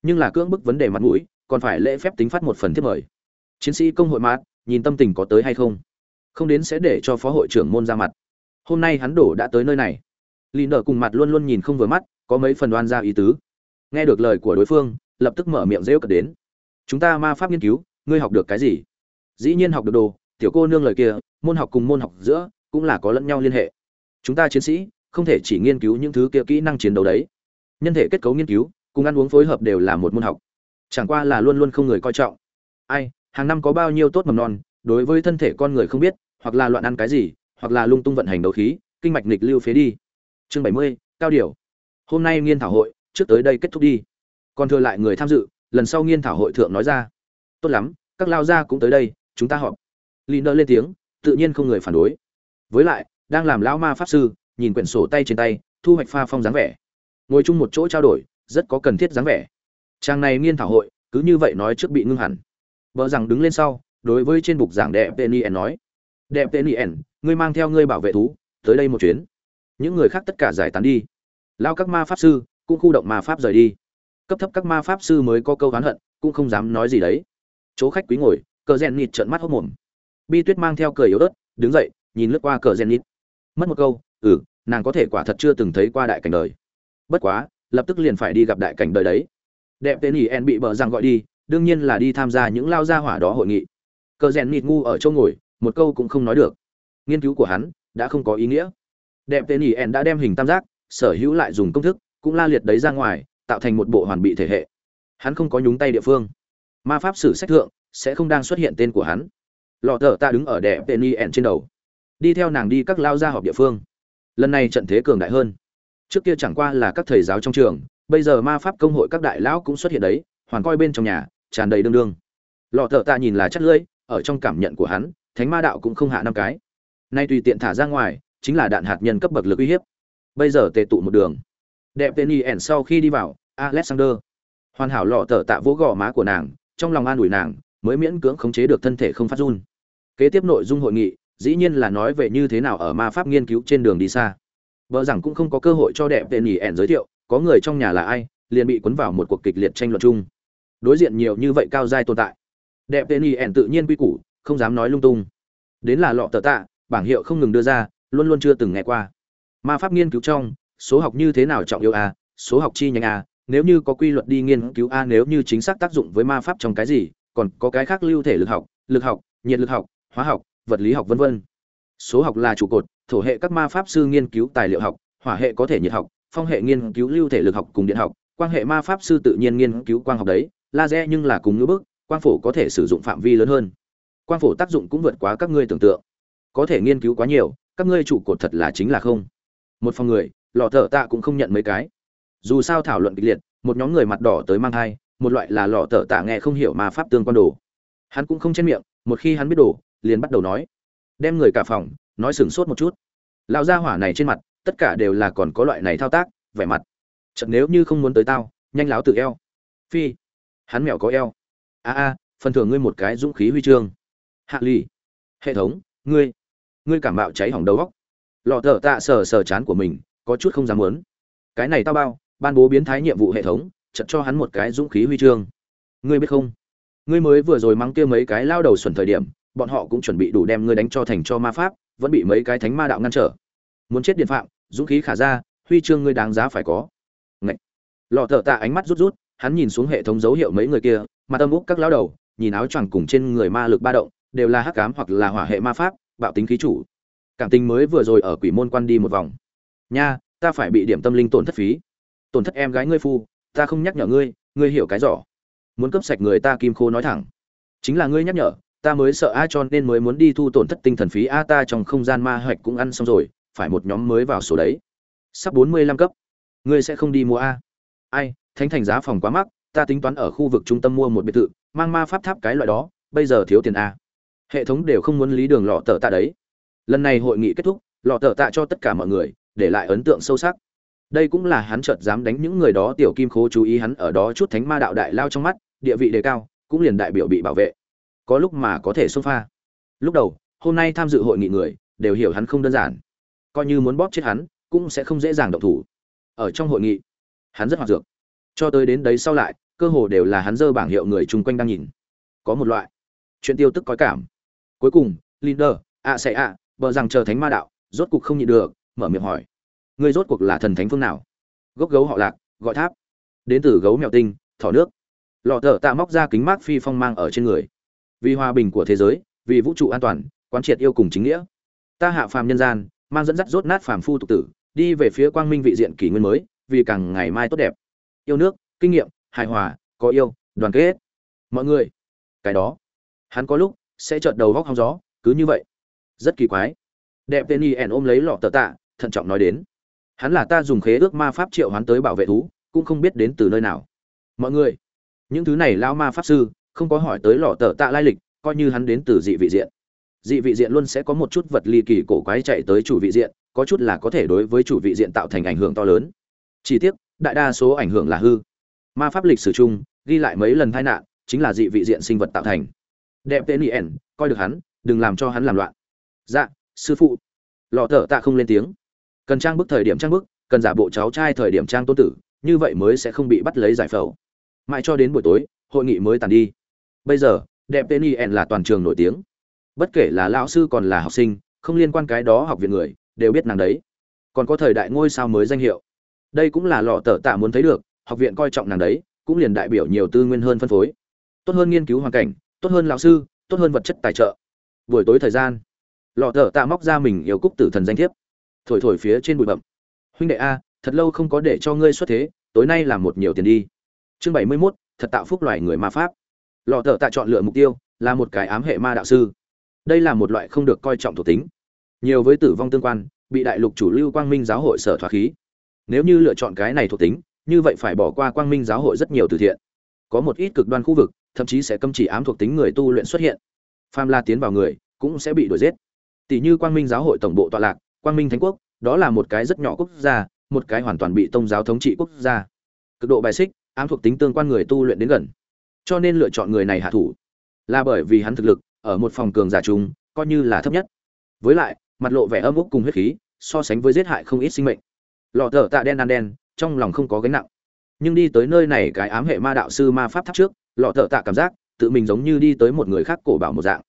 Nhưng là cưỡng bức vấn đề mặt mũi, còn phải lễ phép tính phát một phần thiết mời. Chiến sĩ công hội mát nhìn tâm tình có tới hay không? Không đến sẽ để cho phó hội trưởng môn ra mặt. Hôm nay hắn đổ đã tới nơi này. Lì nở cùng mặt luôn luôn nhìn không vừa mắt, có mấy phần đoan ra ý tứ. Nghe được lời của đối phương, lập tức mở miệng rêu cật đến. Chúng ta ma pháp nghiên cứu, ngươi học được cái gì? Dĩ nhiên học được đồ, tiểu cô nương lời kia, môn học cùng môn học giữa, cũng là có lẫn nhau liên hệ. Chúng ta chiến sĩ, không thể chỉ nghiên cứu những thứ kia kỹ năng chiến đấu đấy nhân thể kết cấu nghiên cứu, cùng ăn uống phối hợp đều là một môn học. Chẳng qua là luôn luôn không người coi trọng. Ai, hàng năm có bao nhiêu tốt mầm non, đối với thân thể con người không biết, hoặc là loạn ăn cái gì, hoặc là lung tung vận hành đấu khí, kinh mạch nghịch lưu phế đi. Chương bảy mươi, cao điều. Hôm nay nghiên thảo hội, trước tới đây kết thúc đi. Còn thừa lại người tham dự, lần sau nghiên thảo hội thượng nói ra. Tốt lắm, các lao gia cũng tới đây, chúng ta họp. Lì nơ lên tiếng, tự nhiên không người phản đối. Với lại, đang làm lão ma pháp sư, nhìn quyển sổ tay trên tay, thu hoạch pha phong dáng vẻ ngồi chung một chỗ trao đổi, rất có cần thiết dáng vẻ. Trang này nghiên thảo hội, cứ như vậy nói trước bị ngưng hẳn. Vợ rằng đứng lên sau, đối với trên bục giảng đẹp tên nói, đẹp tên ngươi mang theo ngươi bảo vệ thú, tới đây một chuyến. Những người khác tất cả giải tán đi. Lao các ma pháp sư, cũng khu động ma pháp rời đi. Cấp thấp các ma pháp sư mới có câu oán hận, cũng không dám nói gì đấy. Chỗ khách quý ngồi, cờ rèn nịt trợn mắt hốc mồm. Bi tuyết mang theo cười yếu ớt, đứng dậy, nhìn lướt qua cờ rèn nịt. Mất một câu ừ nàng có thể quả thật chưa từng thấy qua đại cảnh đời bất quá, lập tức liền phải đi gặp đại cảnh đời đấy. Đẹp tên ỉ en bị bờ rằng gọi đi, đương nhiên là đi tham gia những lao gia hỏa đó hội nghị. Cờ rèn nịt ngu ở chỗ ngồi, một câu cũng không nói được. Nghiên cứu của hắn đã không có ý nghĩa. Đẹp tên ỉ en đã đem hình tam giác, sở hữu lại dùng công thức, cũng la liệt đấy ra ngoài, tạo thành một bộ hoàn bị thể hệ. Hắn không có nhúng tay địa phương. Ma pháp sử sách thượng sẽ không đang xuất hiện tên của hắn. Lọ thợ ta đứng ở đẹp tên y en trên đầu. Đi theo nàng đi các lao gia họp địa phương. Lần này trận thế cường đại hơn trước kia chẳng qua là các thầy giáo trong trường, bây giờ ma pháp công hội các đại lão cũng xuất hiện đấy, hoàn coi bên trong nhà, tràn đầy đương đương. Lọ thợ tạ nhìn là chất lưỡi, ở trong cảm nhận của hắn, thánh ma đạo cũng không hạ năm cái. Nay tùy tiện thả ra ngoài, chính là đạn hạt nhân cấp bậc lực uy hiếp. Bây giờ tề tụ một đường. Đẹp tên y ẻn sau khi đi vào, alexander. Hoàn hảo lọ thợ tạ vỗ gò má của nàng, trong lòng an ủi nàng, mới miễn cưỡng khống chế được thân thể không phát run. Kế tiếp nội dung hội nghị, dĩ nhiên là nói về như thế nào ở ma pháp nghiên cứu trên đường đi xa vợ rằng cũng không có cơ hội cho đẹp tên y ẻn giới thiệu, có người trong nhà là ai, liền bị cuốn vào một cuộc kịch liệt tranh luận chung. Đối diện nhiều như vậy cao giai tồn tại. Đẹp tên y ẻn tự nhiên quy củ, không dám nói lung tung. Đến là lọ tờ tạ, bảng hiệu không ngừng đưa ra, luôn luôn chưa từng nghe qua. Ma pháp nghiên cứu trong, số học như thế nào trọng yếu a số học chi nhánh a à, nếu như có quy luật đi nghiên cứu a nếu như chính xác tác dụng với ma pháp trong cái gì, còn có cái khác lưu thể lực học lực học, nhiệt lực học, hóa học, vật lý học vân vân. Số học là trụ cột thổ hệ các ma pháp sư nghiên cứu tài liệu học hỏa hệ có thể nhiệt học phong hệ nghiên cứu lưu thể lực học cùng điện học quang hệ ma pháp sư tự nhiên nghiên cứu quang học đấy laser nhưng là cùng ngữ bức quang phổ có thể sử dụng phạm vi lớn hơn. Quang phổ tác dụng cũng vượt quá các ngươi tưởng tượng. Có thể nghiên cứu quá nhiều các ngươi chủ cột thật là chính là không. Một phòng người lọ thở tạ cũng không nhận mấy cái. Dù sao thảo luận kịch liệt một nhóm người mặt đỏ tới mang hai, một loại là lọ thở tạ nghe không hiểu ma pháp tương quan đồ. Hắn cũng không chen miệng một khi hắn biết đồ liền bắt đầu nói. Đem người cả phòng nói sừng sốt một chút. Lão gia hỏa này trên mặt, tất cả đều là còn có loại này thao tác, vẻ mặt. Chật nếu như không muốn tới tao, nhanh láo tự eo. Phi, hắn mèo có eo. A a, phần thưởng ngươi một cái dũng khí huy chương. Hạ lì, hệ thống, ngươi ngươi cảm bạo cháy hỏng đầu góc lọ thở tạ sờ sờ chán của mình, có chút không dám muốn. Cái này tao bao, ban bố biến thái nhiệm vụ hệ thống chật cho hắn một cái dũng khí huy chương. Ngươi biết không? Ngươi mới vừa rồi mắng kia mấy cái lao đầu xuẩn thời điểm, bọn họ cũng chuẩn bị đủ đem ngươi đánh cho thành cho ma pháp vẫn bị mấy cái thánh ma đạo ngăn trở. Muốn chết điện phạm, dũng khí khả ra, huy chương ngươi đáng giá phải có. Ngậy. lọ thợ tạ ánh mắt rút rút, hắn nhìn xuống hệ thống dấu hiệu mấy người kia mà tâm úc các lao đầu, nhìn áo choàng cùng trên người ma lực ba động, đều là hắc cám hoặc là hỏa hệ ma pháp, bạo tính khí chủ. Cảm tình mới vừa rồi ở quỷ môn quan đi một vòng. Nha, ta phải bị điểm tâm linh tổn thất phí. Tổn thất em gái ngươi phu, ta không nhắc nhở ngươi ngươi hiểu cái giỏ muốn cấp sạch người ta kim khô nói thẳng. Chính là ngươi nhắc nhở ta mới sợ a cho nên mới muốn đi thu tổn thất tinh thần phí a ta trong không gian ma hoạch cũng ăn xong rồi, phải một nhóm mới vào số đấy. Sắp bốn mươi lăm cấp. Ngươi sẽ không đi mua a. Ai, thánh thành giá phòng quá mắc, ta tính toán ở khu vực trung tâm mua một biệt thự, mang ma pháp tháp cái loại đó, bây giờ thiếu tiền a. Hệ thống đều không muốn lý đường lọ tờ tạ đấy. Lần này hội nghị kết thúc, lọ tờ tạ cho tất cả mọi người, để lại ấn tượng sâu sắc. Đây cũng là hắn chợt dám đánh những người đó, tiểu kim khố chú ý hắn ở đó chút thánh ma đạo đại lao trong mắt, địa vị đề cao, cũng liền đại biểu bị bảo vệ có lúc mà có thể xông pha. Lúc đầu, hôm nay tham dự hội nghị người đều hiểu hắn không đơn giản. Coi như muốn bóp chết hắn, cũng sẽ không dễ dàng động thủ. Ở trong hội nghị, hắn rất hoạt dược. Cho tới đến đấy sau lại, cơ hồ đều là hắn dơ bảng hiệu người chung quanh đang nhìn. Có một loại chuyện tiêu tức có cảm. Cuối cùng leader ạ sẽ ạ vợ rằng chờ thánh ma đạo, rốt cuộc không nhịn được, mở miệng hỏi. Ngươi rốt cuộc là thần thánh phương nào? Gốc gấu họ lạc, gọi tháp. Đến từ gấu mèo tinh, thỏ nước. Lọ thở tạ móc ra kính mát phi phong mang ở trên người vì hòa bình của thế giới, vì vũ trụ an toàn, quán triệt yêu cùng chính nghĩa. Ta hạ phàm nhân gian, mang dẫn dắt rốt nát phàm phu tục tử, đi về phía quang minh vị diện kỷ nguyên mới, vì càng ngày mai tốt đẹp. Yêu nước, kinh nghiệm, hài hòa, có yêu, đoàn kết mọi người, cái đó, hắn có lúc sẽ chợt đầu góc hóng gió, cứ như vậy. Rất kỳ quái. Đẹp tên y ẻn ôm lấy lọ tờ tạ, thận trọng nói đến. Hắn là ta dùng khế ước ma pháp triệu hoán tới bảo vệ thú, cũng không biết đến từ nơi nào. Mọi người, những thứ này lao ma pháp sư không có hỏi tới lọ tờ tạ lai lịch, coi như hắn đến từ dị vị diện. Dị vị diện luôn sẽ có một chút vật ly kỳ cổ quái chạy tới chủ vị diện, có chút là có thể đối với chủ vị diện tạo thành ảnh hưởng to lớn. Chỉ tiếc, đại đa số ảnh hưởng là hư. Ma pháp lịch sử chung, ghi lại mấy lần tai nạn, chính là dị vị diện sinh vật tạo thành. Đẹp tên yen coi được hắn, đừng làm cho hắn làm loạn. Dạ sư phụ. Lọ tở tạ không lên tiếng. Cần trang bức thời điểm trang bức, cần giả bộ cháu trai thời điểm trang tôn tử, như vậy mới sẽ không bị bắt lấy giải phẫu. Mãi cho đến buổi tối, hội nghị mới tàn đi bây giờ đẹp tên yen là toàn trường nổi tiếng. Bất kể là lão sư còn là học sinh không liên quan cái đó học viện người đều biết nàng đấy. Còn có thời đại ngôi sao mới danh hiệu. Đây cũng là lọ tờ tạ muốn thấy được học viện coi trọng nàng đấy cũng liền đại biểu nhiều tư nguyên hơn phân phối. Tốt hơn nghiên cứu hoàn cảnh tốt hơn lão sư tốt hơn vật chất tài trợ. Buổi tối thời gian lọ tờ tạ móc ra mình yêu cúc tử thần danh thiếp. Thổi thổi phía trên bụi bậm huynh đệ a thật lâu không có để cho ngươi xuất thế tối nay làm một nhiều tiền đi. Chương bảy mươi 71, thật tạo phúc loài người ma pháp lò thợ tạ chọn lựa mục tiêu là một cái ám hệ ma đạo sư. Đây là một loại không được coi trọng thuộc tính. Nhiều với tử vong tương quan, bị đại lục chủ lưu quang minh giáo hội sở thoát khí. Nếu như lựa chọn cái này thuộc tính, như vậy phải bỏ qua quang minh giáo hội rất nhiều từ thiện. Có một ít cực đoan khu vực, thậm chí sẽ cấm chỉ ám thuộc tính người tu luyện xuất hiện. Pham la tiến vào người, cũng sẽ bị đuổi giết. Tỷ như quang minh giáo hội tổng bộ tọa lạc, quang minh thánh quốc, đó là một cái rất nhỏ quốc gia, một cái hoàn toàn bị tông giáo thống trị quốc gia. Cực độ bài xích, ám thuộc tính tương quan người tu luyện đến gần cho nên lựa chọn người này hạ thủ. Là bởi vì hắn thực lực, ở một phòng cường giả trùng coi như là thấp nhất. Với lại, mặt lộ vẻ âm úc cùng huyết khí, so sánh với giết hại không ít sinh mệnh. Lọ thở tạ đen ăn đen, trong lòng không có gánh nặng. Nhưng đi tới nơi này cái ám hệ ma đạo sư ma pháp tháp trước, lọ thở tạ cảm giác, tự mình giống như đi tới một người khác cổ bảo một dạng.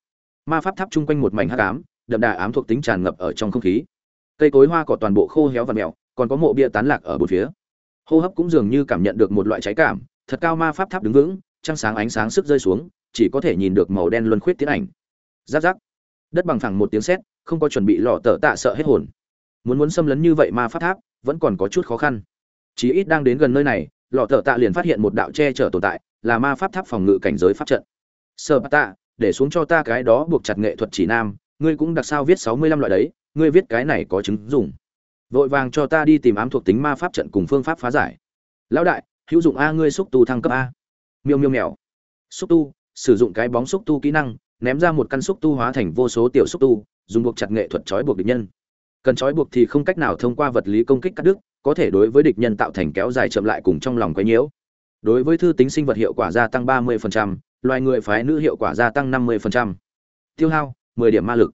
Ma pháp tháp chung quanh một mảnh hắc ám, đậm đà ám thuộc tính tràn ngập ở trong không khí. Cây cối hoa cỏ toàn bộ khô héo và mèo, còn có mộ bia tán lạc ở bốn phía. Hô hấp cũng dường như cảm nhận được một loại cháy cảm, thật cao ma pháp tháp đứng vững trăng sáng ánh sáng sức rơi xuống, chỉ có thể nhìn được màu đen luân khuyết tiến ảnh. Giáp giáp. Đất bằng phẳng một tiếng sét, không có chuẩn bị lọ tở tạ sợ hết hồn. Muốn muốn xâm lấn như vậy mà pháp tháp, vẫn còn có chút khó khăn. Chí ít đang đến gần nơi này, lọ tở tạ liền phát hiện một đạo che chở tồn tại, là ma pháp tháp phòng ngự cảnh giới pháp trận. Sơ tạ, để xuống cho ta cái đó buộc chặt nghệ thuật chỉ nam, ngươi cũng đặc sao viết sáu mươi lăm loại đấy, ngươi viết cái này có chứng dùng vội vàng cho ta đi tìm ám thuộc tính ma pháp trận cùng phương pháp phá giải. Lão đại, hữu dụng a, ngươi xúc tu thăng cấp a miêu miêu mèo. Xúc tu sử dụng cái bóng xúc tu kỹ năng ném ra một căn xúc tu hóa thành vô số tiểu xúc tu dùng buộc chặt nghệ thuật trói buộc địch nhân. Cần trói buộc thì không cách nào thông qua vật lý công kích cắt đứt có thể đối với địch nhân tạo thành kéo dài chậm lại cùng trong lòng quấy nhiễu. Đối với thư tính sinh vật hiệu quả gia tăng 30%, loài người phái nữ hiệu quả gia tăng 50%. tiêu hao 10 điểm ma lực.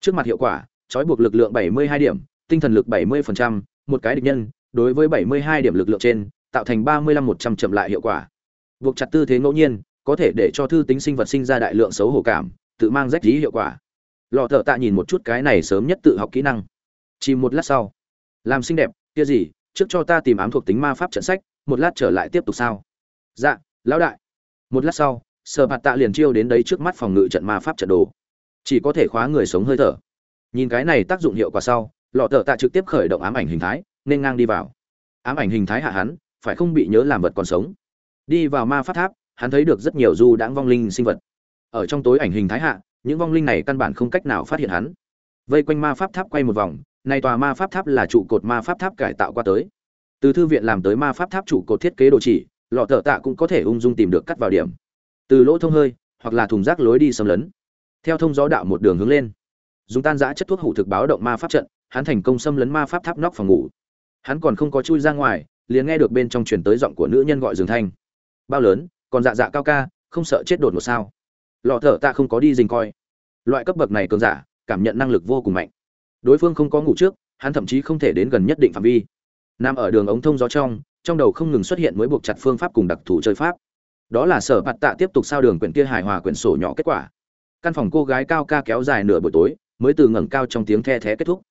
Trước mặt hiệu quả trói buộc lực lượng 72 điểm tinh thần lực 70%, một cái địch nhân đối với 72 điểm lực lượng trên tạo thành 35 100 chậm lại hiệu quả buộc chặt tư thế ngẫu nhiên, có thể để cho thư tính sinh vật sinh ra đại lượng xấu hổ cảm, tự mang rách dí hiệu quả. Lọ thợ tạ nhìn một chút cái này sớm nhất tự học kỹ năng. Chỉ một lát sau. Làm xinh đẹp, kia gì, trước cho ta tìm ám thuộc tính ma pháp trận sách, một lát trở lại tiếp tục sao? Dạ lão đại. Một lát sau, sở bạt tạ liền chiêu đến đấy trước mắt phòng ngự trận ma pháp trận đồ. Chỉ có thể khóa người sống hơi thở. Nhìn cái này tác dụng hiệu quả sau, lọ thợ tạ trực tiếp khởi động ám ảnh hình thái, nên ngang đi vào. Ám ảnh hình thái hạ hắn, phải không bị nhớ làm vật còn sống đi vào ma pháp tháp, hắn thấy được rất nhiều du đãng vong linh sinh vật. Ở trong tối ảnh hình thái hạ, những vong linh này căn bản không cách nào phát hiện hắn. Vây quanh ma pháp tháp quay một vòng, nay tòa ma pháp tháp là trụ cột ma pháp tháp cải tạo qua tới. Từ thư viện làm tới ma pháp tháp trụ cột thiết kế đồ chỉ, lọ thợ tạ cũng có thể ung dung tìm được cắt vào điểm. Từ lỗ thông hơi, hoặc là thùng rác lối đi xâm lấn. Theo thông gió đạo một đường hướng lên. Dùng tan giã chất thuốc hủ thực báo động ma pháp trận, hắn thành công xâm lấn ma pháp tháp nóc phòng ngủ. Hắn còn không có chui ra ngoài, liền nghe được bên trong truyền tới giọng của nữ nhân gọi dường thanh bao lớn, còn dạ dạ cao ca, không sợ chết đột một sao? Lọ thở ta không có đi dình coi. Loại cấp bậc này cường giả, cảm nhận năng lực vô cùng mạnh. Đối phương không có ngủ trước, hắn thậm chí không thể đến gần nhất định phạm vi. Nằm ở đường ống thông gió trong trong đầu không ngừng xuất hiện mới buộc chặt phương pháp cùng đặc thù chơi pháp. Đó là sở bạt tạ tiếp tục sao đường quyển kia hài hòa quyển sổ nhỏ kết quả. Căn phòng cô gái cao ca kéo dài nửa buổi tối, mới từ ngẩng cao trong tiếng the thé kết thúc.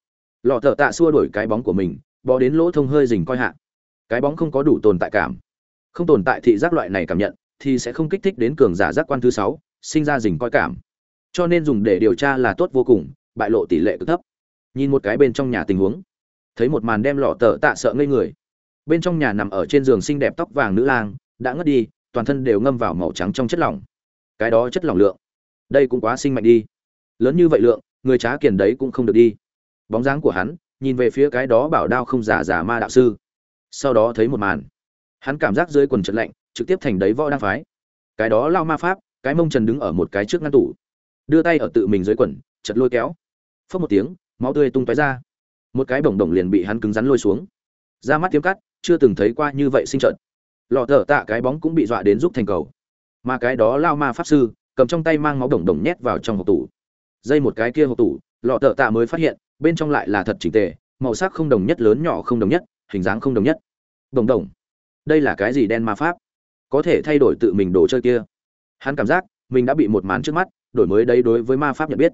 Lọ thợ tạ xua đổi cái bóng của mình bò đến lỗ thông hơi dình coi hạ. Cái bóng không có đủ tồn tại cảm không tồn tại thị giác loại này cảm nhận, thì sẽ không kích thích đến cường giả giác quan thứ sáu, sinh ra dình coi cảm. Cho nên dùng để điều tra là tốt vô cùng, bại lộ tỷ lệ cực thấp. Nhìn một cái bên trong nhà tình huống. Thấy một màn đem lọ tờ tạ sợ ngây người. Bên trong nhà nằm ở trên giường xinh đẹp tóc vàng nữ lang, đã ngất đi, toàn thân đều ngâm vào màu trắng trong chất lỏng. Cái đó chất lỏng lượng, đây cũng quá sinh mạnh đi. Lớn như vậy lượng, người trá kiền đấy cũng không được đi. Bóng dáng của hắn, nhìn về phía cái đó bảo đao không giả giả ma đạo sư. Sau đó thấy một màn hắn cảm giác dưới quần trận lạnh, trực tiếp thành đấy võ đang phái. Cái đó lao ma pháp, cái mông trần đứng ở một cái trước ngăn tủ. Đưa tay ở tự mình dưới quần, chật lôi kéo. Phớt một tiếng, máu tươi tung tói ra. Một cái bổng đồng liền bị hắn cứng rắn lôi xuống. Ra mắt tiếng cắt, chưa từng thấy qua như vậy sinh trận lọ thở tạ cái bóng cũng bị dọa đến giúp thành cầu. Mà cái đó lao ma pháp sư, cầm trong tay mang máu đồng đồng nhét vào trong hộp tủ. Dây một cái kia hộp tủ, lọ thở tạ mới phát hiện, bên trong lại là thật chỉnh tề, màu sắc không đồng nhất lớn nhỏ không đồng nhất, hình dáng không đồng nhất. Đồng đồng đây là cái gì đen ma pháp? Có thể thay đổi tự mình đồ chơi kia. Hắn cảm giác, mình đã bị một màn trước mắt, đổi mới đấy đối với ma pháp nhận biết.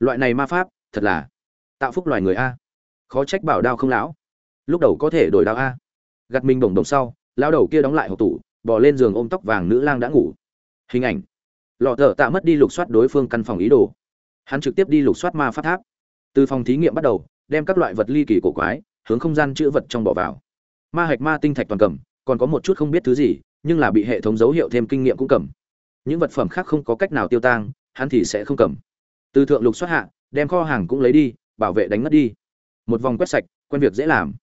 Loại này ma pháp, thật là tạo phúc loài người a. Khó trách bảo đao không lão. Lúc đầu có thể đổi đao a. Gặt mình đồng đồng sau lao đầu kia đóng lại hộp tủ bỏ lên giường ôm tóc vàng nữ lang đã ngủ. Hình ảnh. Lọ thợ tạ mất đi lục soát đối phương căn phòng ý đồ. Hắn trực tiếp đi lục soát ma pháp tháp. Từ phòng thí nghiệm bắt đầu, đem các loại vật ly kỳ cổ quái, hướng không gian chữ vật trong bỏ vào. Ma hạch ma tinh thạch toàn cầm còn có một chút không biết thứ gì, nhưng là bị hệ thống dấu hiệu thêm kinh nghiệm cũng cầm. Những vật phẩm khác không có cách nào tiêu tang, hắn thì sẽ không cầm. Từ thượng lục xuất hạ, đem kho hàng cũng lấy đi, bảo vệ đánh mất đi. Một vòng quét sạch, quen việc dễ làm.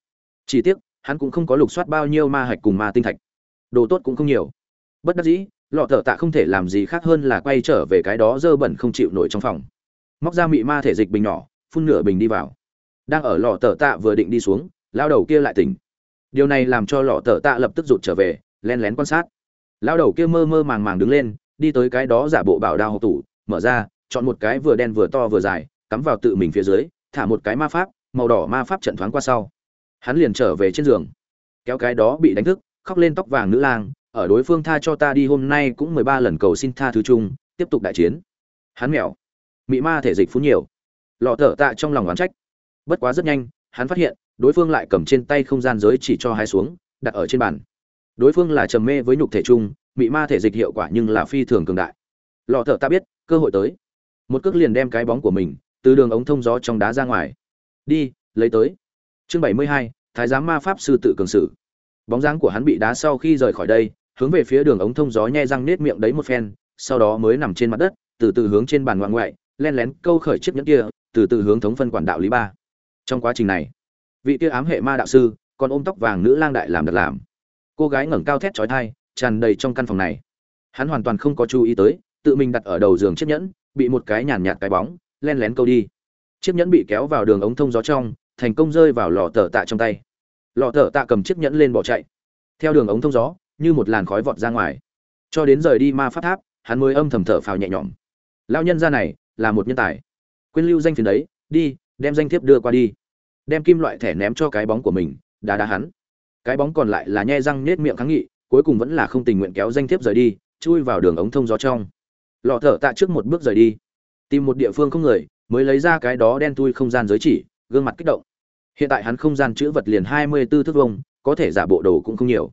Chỉ tiếc, hắn cũng không có lục soát bao nhiêu ma hạch cùng ma tinh thạch. Đồ tốt cũng không nhiều. Bất đắc dĩ, lọ thợ tạ không thể làm gì khác hơn là quay trở về cái đó dơ bẩn không chịu nổi trong phòng. Móc ra mị ma thể dịch bình nhỏ, phun nửa bình đi vào. Đang ở lọ thợ tạ vừa định đi xuống, lao đầu kia lại tỉnh điều này làm cho lọ tở tạ lập tức rụt trở về, len lén quan sát. Lão đầu kia mơ mơ màng màng đứng lên, đi tới cái đó giả bộ bảo đao hộp tủ, mở ra, chọn một cái vừa đen vừa to vừa dài, cắm vào tự mình phía dưới, thả một cái ma pháp, màu đỏ ma pháp trận thoáng qua sau. Hắn liền trở về trên giường. Kéo cái đó bị đánh thức, khóc lên tóc vàng nữ lang, ở đối phương tha cho ta đi, hôm nay cũng mười ba lần cầu xin tha thứ chung, tiếp tục đại chiến. Hắn mèo mị ma thể dịch phú nhiều. Lọ thở tạ trong lòng oán trách. Bất quá rất nhanh hắn phát hiện, đối phương lại cầm trên tay không gian giới chỉ cho hai xuống, đặt ở trên bàn. Đối phương là trầm mê với nhục thể chung bị ma thể dịch hiệu quả nhưng là phi thường cường đại. Lọ thợ ta biết, cơ hội tới. Một cước liền đem cái bóng của mình, từ đường ống thông gió trong đá ra ngoài. Đi, lấy tới. Chương bảy mươi hai, thái giám ma pháp sư tự cường sử bóng dáng của hắn bị đá sau khi rời khỏi đây, hướng về phía đường ống thông gió nhe răng nết miệng đấy một phen, sau đó mới nằm trên mặt đất, từ từ hướng trên bàn ngoạn ngoại, len lén câu khởi chiếc nhẫn kia, từ từ hướng thống phân quản đạo lý ba trong quá trình này. Vị kia ám hệ ma đạo sư còn ôm tóc vàng nữ lang đại làm đặt làm. Cô gái ngẩng cao thét chói thai tràn đầy trong căn phòng này. Hắn hoàn toàn không có chú ý tới, tự mình đặt ở đầu giường chiếc nhẫn, bị một cái nhàn nhạt cái bóng, len lén câu đi. Chiếc nhẫn bị kéo vào đường ống thông gió trong, thành công rơi vào lò tờ tạ trong tay. Lò tờ tạ cầm chiếc nhẫn lên bỏ chạy. Theo đường ống thông gió, như một làn khói vọt ra ngoài. Cho đến rời đi ma pháp tháp, hắn mới âm thầm thở phào nhẹ nhõm. Lao nhân ra này là một nhân tài. Quên lưu danh phiền đấy, đi đem danh thiếp đưa qua đi. Đem kim loại thẻ ném cho cái bóng của mình, đá đá hắn. Cái bóng còn lại là nhe răng nết miệng kháng nghị, cuối cùng vẫn là không tình nguyện kéo danh thiếp rời đi, chui vào đường ống thông gió trong. Lọ thở tạ trước một bước rời đi. Tìm một địa phương không người, mới lấy ra cái đó đen tui không gian giới chỉ, gương mặt kích động. Hiện tại hắn không gian chữ vật liền hai mươi 24 thước vông có thể giả bộ đồ cũng không nhiều.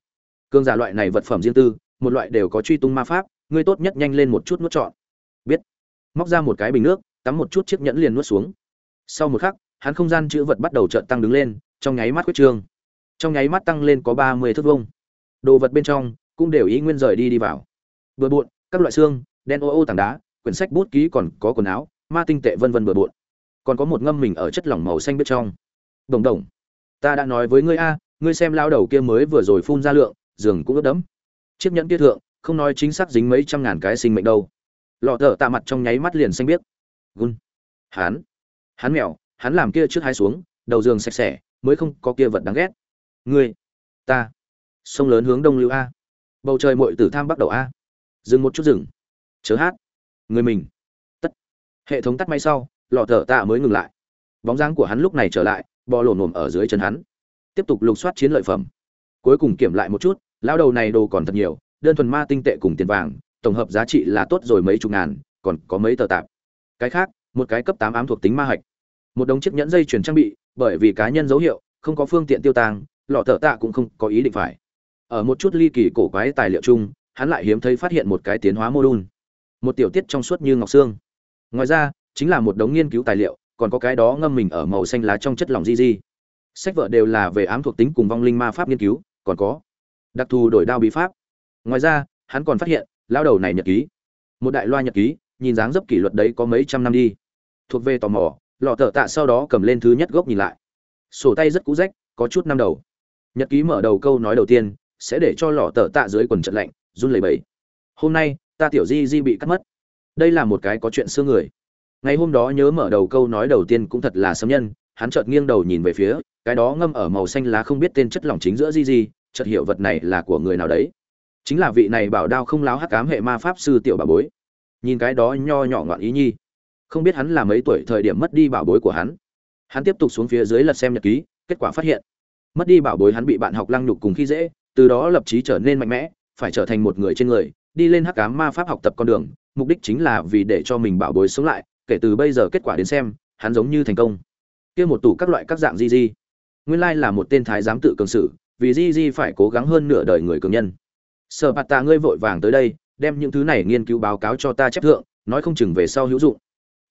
Cương giả loại này vật phẩm riêng tư, một loại đều có truy tung ma pháp, ngươi tốt nhất nhanh lên một chút nuốt trọn. Biết. Móc ra một cái bình nước, tắm một chút chiếc nhẫn liền nuốt xuống sau một khắc, hắn không gian chữ vật bắt đầu chợt tăng đứng lên, trong nháy mắt quyết trương. Trong nháy mắt tăng lên có ba mươi thước vông đồ vật bên trong cũng đều ý nguyên rời đi đi vào. Bừa bộn, các loại xương, đen ô ô tảng đá, quyển sách bút ký còn có quần áo, ma tinh tệ vân vân bừa bộn. Còn có một ngâm mình ở chất lỏng màu xanh bên trong. Đồng đồng, ta đã nói với ngươi a, ngươi xem lao đầu kia mới vừa rồi phun ra lượng, giường cũng ướt đẫm. Chiếc nhẫn kia thượng, không nói chính xác dính mấy trăm ngàn cái sinh mệnh đâu. Lọ thở tạ mặt trong nháy mắt liền xanh biếc. Gun hán hắn mèo, hắn làm kia trước hai xuống, đầu giường sạch sẽ, mới không có kia vật đáng ghét. Ngươi, ta, sông lớn hướng đông lưu a. Bầu trời mội tử tham bắt đầu a. Dừng một chút rừng chớ hát. Người mình. Tất. Hệ thống tắt máy sau, lọ thở tạ mới ngừng lại. Bóng dáng của hắn lúc này trở lại, bò lổn nổm ở dưới chân hắn. Tiếp tục lục soát chiến lợi phẩm. Cuối cùng kiểm lại một chút lao đầu này đồ còn thật nhiều, đơn thuần ma tinh tệ cùng tiền vàng, tổng hợp giá trị là tốt rồi mấy chục ngàn, còn có mấy tờ tạp. Cái khác một cái cấp tám ám thuộc tính ma hạch. Một đống chiếc nhẫn dây chuyển trang bị, bởi vì cá nhân dấu hiệu, không có phương tiện tiêu tàng, lọ thợ tạ cũng không có ý định phải. Ở một chút ly kỳ cổ quái tài liệu chung, hắn lại hiếm thấy phát hiện một cái tiến hóa mô đun. Một tiểu tiết trong suốt như ngọc xương. Ngoài ra, chính là một đống nghiên cứu tài liệu, còn có cái đó ngâm mình ở màu xanh lá trong chất lỏng di di. Sách vở đều là về ám thuộc tính cùng vong linh ma pháp nghiên cứu, còn có đặc thù đổi đao bí pháp. Ngoài ra, hắn còn phát hiện lao đầu này nhật ký. Một đại loa nhật ký, nhìn dáng dấp kỷ luật đấy có mấy trăm năm đi thuộc về tò mò, lọ thợ tạ sau đó cầm lên thứ nhất gốc nhìn lại. Sổ tay rất cũ rách, có chút năm đầu. Nhật ký mở đầu câu nói đầu tiên, sẽ để cho lọ thợ tạ dưới quần trận lạnh, run lẩy bẩy. Hôm nay, ta tiểu di di bị cắt mất. Đây là một cái có chuyện xưa người. Ngày hôm đó nhớ mở đầu câu nói đầu tiên cũng thật là sấm nhân, hắn chợt nghiêng đầu nhìn về phía, cái đó ngâm ở màu xanh lá không biết tên chất lỏng chính giữa di di, chợt hiểu vật này là của người nào đấy. Chính là vị này bảo đao không láo hắc cám hệ ma pháp sư tiểu bà bối. Nhìn cái đó nho nhỏ ngoạn ý nhi không biết hắn là mấy tuổi thời điểm mất đi bảo bối của hắn. Hắn tiếp tục xuống phía dưới lật xem nhật ký, kết quả phát hiện, mất đi bảo bối hắn bị bạn học lăng nhục cùng khi dễ, từ đó lập chí trở nên mạnh mẽ, phải trở thành một người trên người, đi lên hắc cám ma pháp học tập con đường, mục đích chính là vì để cho mình bảo bối sống lại, kể từ bây giờ kết quả đến xem, hắn giống như thành công. Kia một tủ các loại các dạng di di nguyên lai là một tên thái giám tự cường sử, vì di di phải cố gắng hơn nửa đời người cường nhân. Sở bạt ta ngươi vội vàng tới đây, đem những thứ này nghiên cứu báo cáo cho ta chép thượng, nói không chừng về sau hữu dụng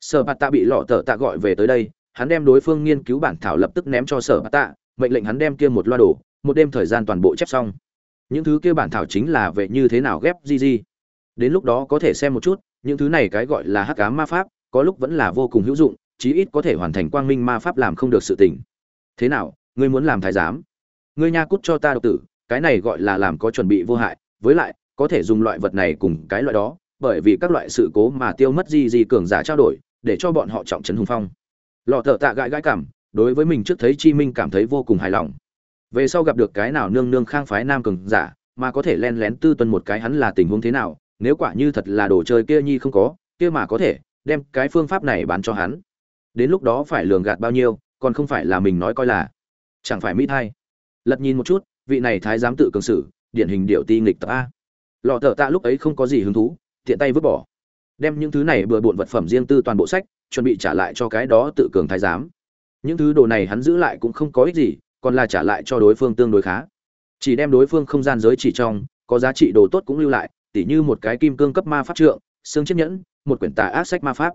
sở bạt tạ bị lọ tờ tạ gọi về tới đây, hắn đem đối phương nghiên cứu bản thảo lập tức ném cho sở bạt tạ, mệnh lệnh hắn đem kia một loa đổ một đêm thời gian toàn bộ chép xong. Những thứ kia bản thảo chính là về như thế nào ghép gì gì. đến lúc đó có thể xem một chút, những thứ này cái gọi là hắc ám ma pháp, có lúc vẫn là vô cùng hữu dụng, chí ít có thể hoàn thành quang minh ma pháp làm không được sự tình. Thế nào, ngươi muốn làm thái giám? Ngươi nha cút cho ta độc tử, cái này gọi là làm có chuẩn bị vô hại, với lại, có thể dùng loại vật này cùng cái loại đó bởi vì các loại sự cố mà tiêu mất gì gì cường giả trao đổi, để cho bọn họ trọng trấn hùng phong. Lọ thợ tạ gãi gãi cảm, đối với mình trước thấy chi minh cảm thấy vô cùng hài lòng. Về sau gặp được cái nào nương nương khang phái nam cường giả, mà có thể len lén tư tuần một cái hắn là tình huống thế nào, nếu quả như thật là đồ chơi kia nhi không có, kia mà có thể, đem cái phương pháp này bán cho hắn. Đến lúc đó phải lường gạt bao nhiêu, còn không phải là mình nói coi là. Chẳng phải mỹ thay lật nhìn một chút, vị này thái giám tự cường sử, điển hình điệu ti nghịch tập a. Lọ thợ tạ lúc ấy không có gì hứng thú tiện tay vứt bỏ. Đem những thứ này bừa bộn vật phẩm riêng tư toàn bộ sách, chuẩn bị trả lại cho cái đó tự cường thái giám. Những thứ đồ này hắn giữ lại cũng không có ích gì, còn là trả lại cho đối phương tương đối khá. Chỉ đem đối phương không gian giới chỉ trong, có giá trị đồ tốt cũng lưu lại, tỉ như một cái kim cương cấp ma pháp trượng, xương chiếc nhẫn, một quyển tà ác sách ma pháp.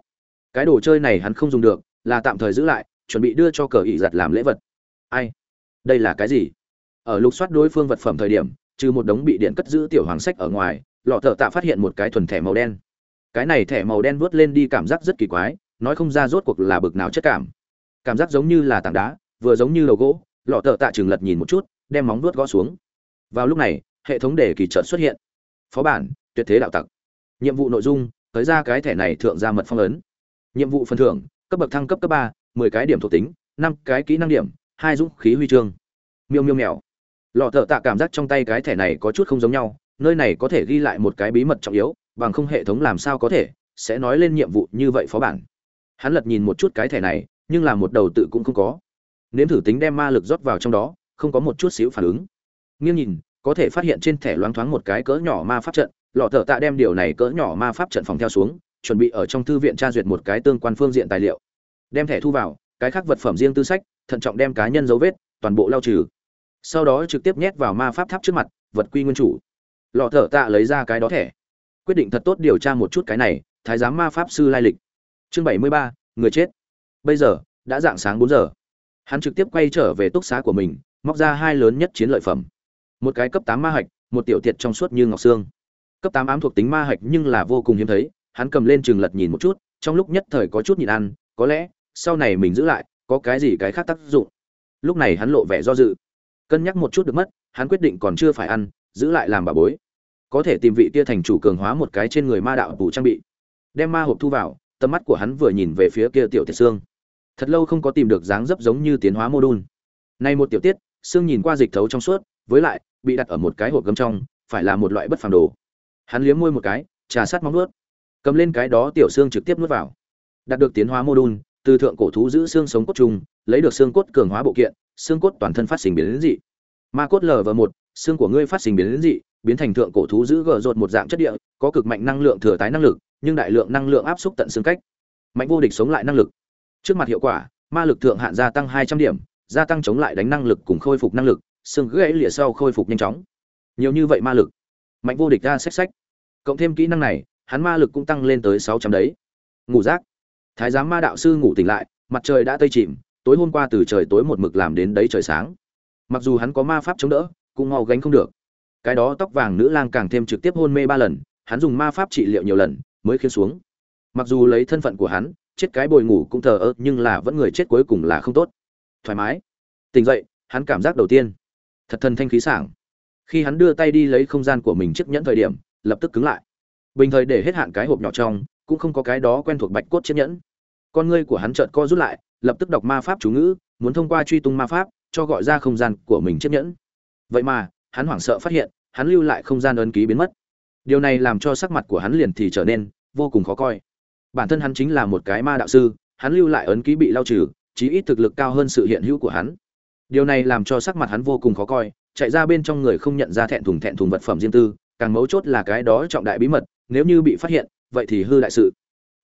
Cái đồ chơi này hắn không dùng được, là tạm thời giữ lại, chuẩn bị đưa cho cờ ị giặt làm lễ vật. Ai? Đây là cái gì? Ở lục soát đối phương vật phẩm thời điểm, trừ một đống bị điện cất giữ tiểu hoàng sách ở ngoài lọ thợ tạ phát hiện một cái thuần thẻ màu đen. Cái này thẻ màu đen vớt lên đi cảm giác rất kỳ quái, nói không ra rốt cuộc là bực nào chất cảm. Cảm giác giống như là tảng đá, vừa giống như đầu gỗ, lọ thợ tạ chừng lật nhìn một chút, đem móng vuốt gõ xuống. Vào lúc này, hệ thống đề kỳ trợn xuất hiện. Phó bản, tuyệt thế đạo tặc. Nhiệm vụ nội dung tới ra cái thẻ này thượng ra mật phong ấn. Nhiệm vụ phần thưởng, cấp bậc thăng cấp cấp ba, mười cái điểm thuộc tính, năm cái kỹ năng điểm, hai dũng khí huy chương. Miêu miêu mèo. Lọ thợ tạ cảm giác trong tay cái thẻ này có chút không giống nhau nơi này có thể ghi lại một cái bí mật trọng yếu, bằng không hệ thống làm sao có thể sẽ nói lên nhiệm vụ như vậy phó bản. Hắn lật nhìn một chút cái thẻ này, nhưng là một đầu tự cũng không có. Nếm thử tính đem ma lực rót vào trong đó, không có một chút xíu phản ứng. Nghiêng nhìn, có thể phát hiện trên thẻ loáng thoáng một cái cỡ nhỏ ma pháp trận, lọ thợ tạ đem điều này cỡ nhỏ ma pháp trận phòng theo xuống, chuẩn bị ở trong thư viện tra duyệt một cái tương quan phương diện tài liệu. Đem thẻ thu vào, cái khác vật phẩm riêng tư sách, thận trọng đem cá nhân dấu vết, toàn bộ lao trừ. Sau đó trực tiếp nhét vào ma pháp tháp trước mặt, vật quy nguyên chủ lọ thở tạ lấy ra cái đó thẻ. Quyết định thật tốt điều tra một chút cái này, thái giám ma pháp sư lai lịch. Chương bảy mươi ba, người chết. Bây giờ, đã dạng sáng bốn giờ. Hắn trực tiếp quay trở về túc xá của mình, móc ra hai lớn nhất chiến lợi phẩm. Một cái cấp tám ma hạch, một tiểu tiệt trong suốt như ngọc xương. Cấp tám ám thuộc tính ma hạch nhưng là vô cùng hiếm thấy, hắn cầm lên trường lật nhìn một chút, trong lúc nhất thời có chút nhịn ăn, có lẽ, sau này mình giữ lại, có cái gì cái khác tác dụng. Lúc này hắn lộ vẻ do dự. Cân nhắc một chút được mất, hắn quyết định còn chưa phải ăn giữ lại làm bà bối. Có thể tìm vị kia thành chủ cường hóa một cái trên người ma đạo tù trang bị. Đem ma hộp thu vào, tầm mắt của hắn vừa nhìn về phía kia tiểu tiệt xương. Thật lâu không có tìm được dáng dấp giống như tiến hóa mô đun. Nay một tiểu tiết, xương nhìn qua dịch thấu trong suốt, với lại, bị đặt ở một cái hộp gấm trong, phải là một loại bất phàm đồ. Hắn liếm môi một cái, trà sát móng nuốt cầm lên cái đó tiểu xương trực tiếp nuốt vào. Đạt được tiến hóa mô đun, từ thượng cổ thú giữ xương sống cốt trùng, lấy được xương cốt cường hóa bộ kiện, xương cốt toàn thân phát sinh biến đến dị. Ma cốt lv một xương của ngươi phát sinh biến đến dị, biến thành thượng cổ thú giữ gờ rột một dạng chất địa, có cực mạnh năng lượng thừa tái năng lực, nhưng đại lượng năng lượng áp xúc tận xương cách. Mạnh vô địch sống lại năng lực. Trước mặt hiệu quả, ma lực thượng hạn gia tăng hai trăm điểm, gia tăng chống lại đánh năng lực cùng khôi phục năng lực, xương gãy lìa sau khôi phục nhanh chóng. Nhiều như vậy ma lực. Mạnh vô địch ra sách sách cộng thêm kỹ năng này, hắn ma lực cũng tăng lên tới sáu trăm đấy. Ngủ rác. Thái giám ma đạo sư ngủ tỉnh lại, mặt trời đã tây chìm, tối hôm qua từ trời tối một mực làm đến đấy trời sáng. Mặc dù hắn có ma pháp chống đỡ cũng mau gánh không được. Cái đó tóc vàng nữ lang càng thêm trực tiếp hôn mê ba lần, hắn dùng ma pháp trị liệu nhiều lần, mới khiến xuống. Mặc dù lấy thân phận của hắn, chết cái bồi ngủ cũng thờ ơ, nhưng là vẫn người chết cuối cùng là không tốt. Thoải mái. Tỉnh dậy, hắn cảm giác đầu tiên, thật thân thanh khí sảng. Khi hắn đưa tay đi lấy không gian của mình chiếc nhẫn thời điểm, lập tức cứng lại. Bình thời để hết hạn cái hộp nhỏ trong, cũng không có cái đó quen thuộc bạch cốt chiếc nhẫn. Con ngươi của hắn chợt co rút lại, lập tức đọc ma pháp chú ngữ, muốn thông qua truy tung ma pháp, cho gọi ra không gian của mình chiếc nhẫn vậy mà, hắn hoảng sợ phát hiện, hắn lưu lại không gian ấn ký biến mất. Điều này làm cho sắc mặt của hắn liền thì trở nên vô cùng khó coi. Bản thân hắn chính là một cái ma đạo sư, hắn lưu lại ấn ký bị lau trừ, chí ít thực lực cao hơn sự hiện hữu của hắn. Điều này làm cho sắc mặt hắn vô cùng khó coi, chạy ra bên trong người không nhận ra thẹn thùng thẹn thùng vật phẩm riêng tư, càng mấu chốt là cái đó trọng đại bí mật, nếu như bị phát hiện, vậy thì hư đại sự.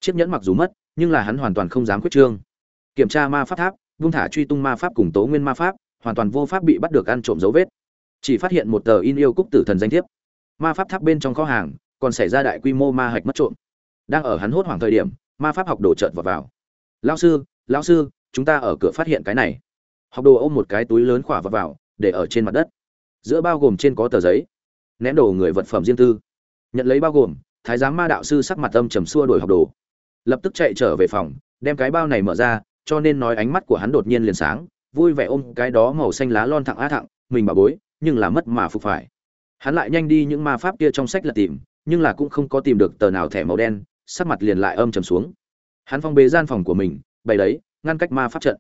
Chiếc nhẫn mặc dù mất, nhưng là hắn hoàn toàn không dám quyết trương. Kiểm tra ma pháp tháp, vung thả truy tung ma pháp cùng tố nguyên ma pháp, hoàn toàn vô pháp bị bắt được ăn trộm dấu vết chỉ phát hiện một tờ in yêu cúc tử thần danh thiếp. Ma pháp tháp bên trong kho hàng còn xảy ra đại quy mô ma hạch mất trộm. Đang ở hắn hốt hoảng thời điểm, ma pháp học đồ trợt vào vào. Lao sư lao sư, chúng ta ở cửa phát hiện cái này. Học đồ ôm một cái túi lớn khỏa vào vào, để ở trên mặt đất. Giữa bao gồm trên có tờ giấy, ném đồ người vật phẩm riêng tư. Nhận lấy bao gồm, thái giám ma đạo sư sắc mặt âm trầm xua đổi học đồ. Lập tức chạy trở về phòng, đem cái bao này mở ra, cho nên nói ánh mắt của hắn đột nhiên liền sáng, vui vẻ ôm cái đó màu xanh lá lon thẳng á thẳng, mình bà bối nhưng là mất mà phục phải. Hắn lại nhanh đi những ma pháp kia trong sách là tìm, nhưng là cũng không có tìm được tờ nào thẻ màu đen, sắc mặt liền lại âm trầm xuống. Hắn phong bế gian phòng của mình, bày đấy, ngăn cách ma pháp trận.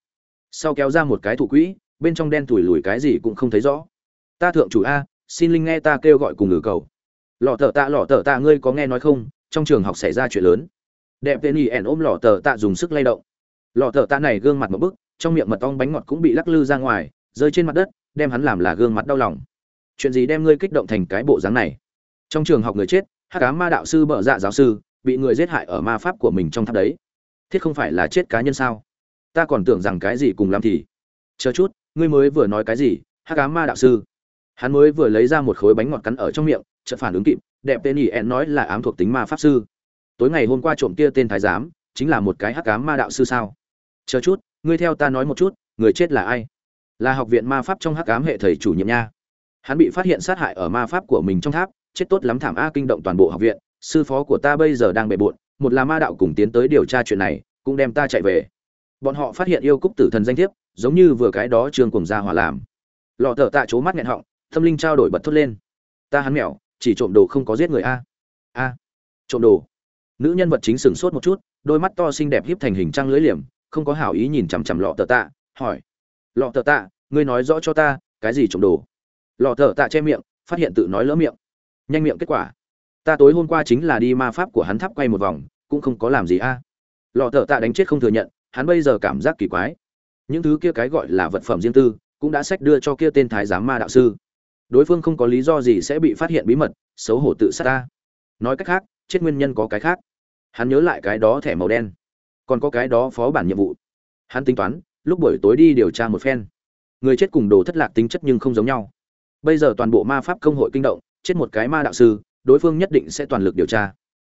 Sau kéo ra một cái thủ quỹ, bên trong đen tủi lùi cái gì cũng không thấy rõ. Ta thượng chủ a, xin linh nghe ta kêu gọi cùng ngử cầu. Lọ tờ tạ, lọ tờ tạ, ngươi có nghe nói không? Trong trường học xảy ra chuyện lớn. Đẹp tên y ẻn ôm lọ tờ tạ dùng sức lay động. Lọ tờ tạ này gương mặt một bức, trong miệng mật ong bánh ngọt cũng bị lắc lư ra ngoài, rơi trên mặt đất đem hắn làm là gương mặt đau lòng. Chuyện gì đem ngươi kích động thành cái bộ dáng này? Trong trường học người chết, hắc cá ma đạo sư bợ dạ giáo sư, bị người giết hại ở ma pháp của mình trong tháp đấy. Thiết không phải là chết cá nhân sao? Ta còn tưởng rằng cái gì cùng làm thì. Chờ chút, ngươi mới vừa nói cái gì, hắc cá ma đạo sư? Hắn mới vừa lấy ra một khối bánh ngọt cắn ở trong miệng, chợt phản ứng kịp, đẹp tên ỉ ẹn nói là ám thuộc tính ma pháp sư. Tối ngày hôm qua trộm kia tên thái giám, chính là một cái hắc ám ma đạo sư sao? Chờ chút, ngươi theo ta nói một chút, người chết là ai? Là học viện ma pháp trong hắc ám hệ thầy chủ nhiệm nha. Hắn bị phát hiện sát hại ở ma pháp của mình trong tháp, chết tốt lắm thảm a, kinh động toàn bộ học viện. Sư phó của ta bây giờ đang bề bộn, một là ma đạo cùng tiến tới điều tra chuyện này, cũng đem ta chạy về. Bọn họ phát hiện yêu cúc tử thần danh thiếp, giống như vừa cái đó trương cùng gia hỏa làm. Lọ thợ tạ chỗ mắt nghẹn họng, tâm linh trao đổi bật thốt lên. Ta hắn mẹo, chỉ trộm đồ không có giết người a. A, trộm đồ. Nữ nhân vật chính sửng sốt một chút, đôi mắt to xinh đẹp hiếp thành hình trăng lưới liềm, không có hảo ý nhìn chằm chằm lọ tờ tạ, hỏi lọ thợ tạ, ngươi nói rõ cho ta, cái gì trộm đồ? Lọ thợ tạ che miệng, phát hiện tự nói lỡ miệng. Nhanh miệng kết quả. Ta tối hôm qua chính là đi ma pháp của hắn tháp quay một vòng, cũng không có làm gì a. Lọ thợ tạ đánh chết không thừa nhận, hắn bây giờ cảm giác kỳ quái. Những thứ kia cái gọi là vật phẩm riêng tư, cũng đã sách đưa cho kia tên thái giám ma đạo sư. Đối phương không có lý do gì sẽ bị phát hiện bí mật, xấu hổ tự sát ta. Nói cách khác, chết nguyên nhân có cái khác. Hắn nhớ lại cái đó thẻ màu đen. Còn có cái đó phó bản nhiệm vụ. Hắn tính toán lúc buổi tối đi điều tra một phen. Người chết cùng đồ thất lạc tính chất nhưng không giống nhau. Bây giờ toàn bộ ma pháp công hội kinh động, chết một cái ma đạo sư, đối phương nhất định sẽ toàn lực điều tra.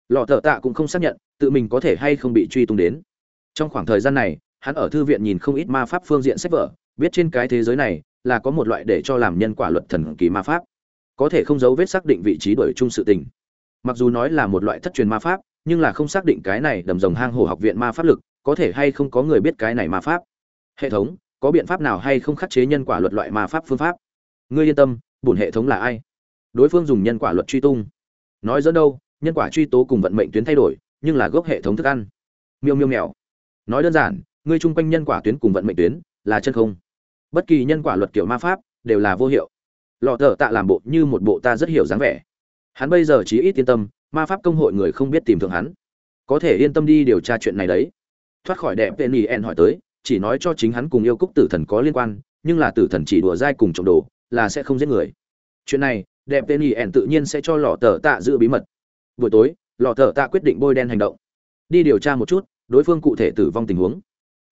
Lọ thợ tạ cũng không xác nhận, tự mình có thể hay không bị truy tung đến. Trong khoảng thời gian này, hắn ở thư viện nhìn không ít ma pháp phương diện sách vở, biết trên cái thế giới này là có một loại để cho làm nhân quả luật thần kỳ ma pháp. Có thể không dấu vết xác định vị trí đổi chung sự tình. Mặc dù nói là một loại thất truyền ma pháp, nhưng là không xác định cái này đầm rồng hang hồ học viện ma pháp lực, có thể hay không có người biết cái này ma pháp hệ thống, có biện pháp nào hay không khắc chế nhân quả luật loại ma pháp phương pháp? Ngươi yên tâm, bổn hệ thống là ai? Đối phương dùng nhân quả luật truy tung. Nói dẫn đâu, nhân quả truy tố cùng vận mệnh tuyến thay đổi, nhưng là gốc hệ thống thức ăn. Miêu miêu mèo. Nói đơn giản, ngươi chung quanh nhân quả tuyến cùng vận mệnh tuyến, là chân không. Bất kỳ nhân quả luật kiểu ma pháp, đều là vô hiệu. Lọ thợ tạ làm bộ như một bộ ta rất hiểu dáng vẻ. Hắn bây giờ chỉ ít yên tâm, ma pháp công hội người không biết tìm thường hắn. Có thể yên tâm đi điều tra chuyện này đấy. Thoát khỏi đẹp tên en hỏi tới chỉ nói cho chính hắn cùng yêu cúc tử thần có liên quan, nhưng là tử thần chỉ đùa dai cùng trộm đồ, là sẽ không giết người. Chuyện này, đẹp tên en tự nhiên sẽ cho lọ tờ tạ giữ bí mật. Buổi tối, lọ tờ tạ quyết định bôi đen hành động. Đi điều tra một chút, đối phương cụ thể tử vong tình huống.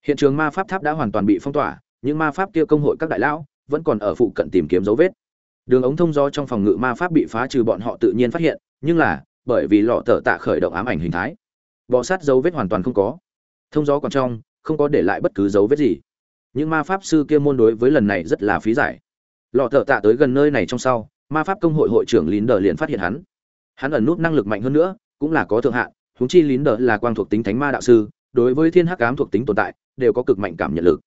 Hiện trường ma pháp tháp đã hoàn toàn bị phong tỏa, những ma pháp kia công hội các đại lão vẫn còn ở phụ cận tìm kiếm dấu vết. Đường ống thông gió trong phòng ngự ma pháp bị phá trừ bọn họ tự nhiên phát hiện, nhưng là, bởi vì lọ tờ tạ khởi động ám ảnh hình thái, bọ sát dấu vết hoàn toàn không có. Thông gió còn trong không có để lại bất cứ dấu vết gì. Những ma pháp sư kia môn đối với lần này rất là phí giải. Lọ thợ tạ tới gần nơi này trong sau, ma pháp công hội hội trưởng lín đờ liền phát hiện hắn. Hắn ẩn nút năng lực mạnh hơn nữa, cũng là có thượng hạn húng chi lín đờ là quang thuộc tính thánh ma đạo sư, đối với thiên hắc ám thuộc tính tồn tại, đều có cực mạnh cảm nhận lực.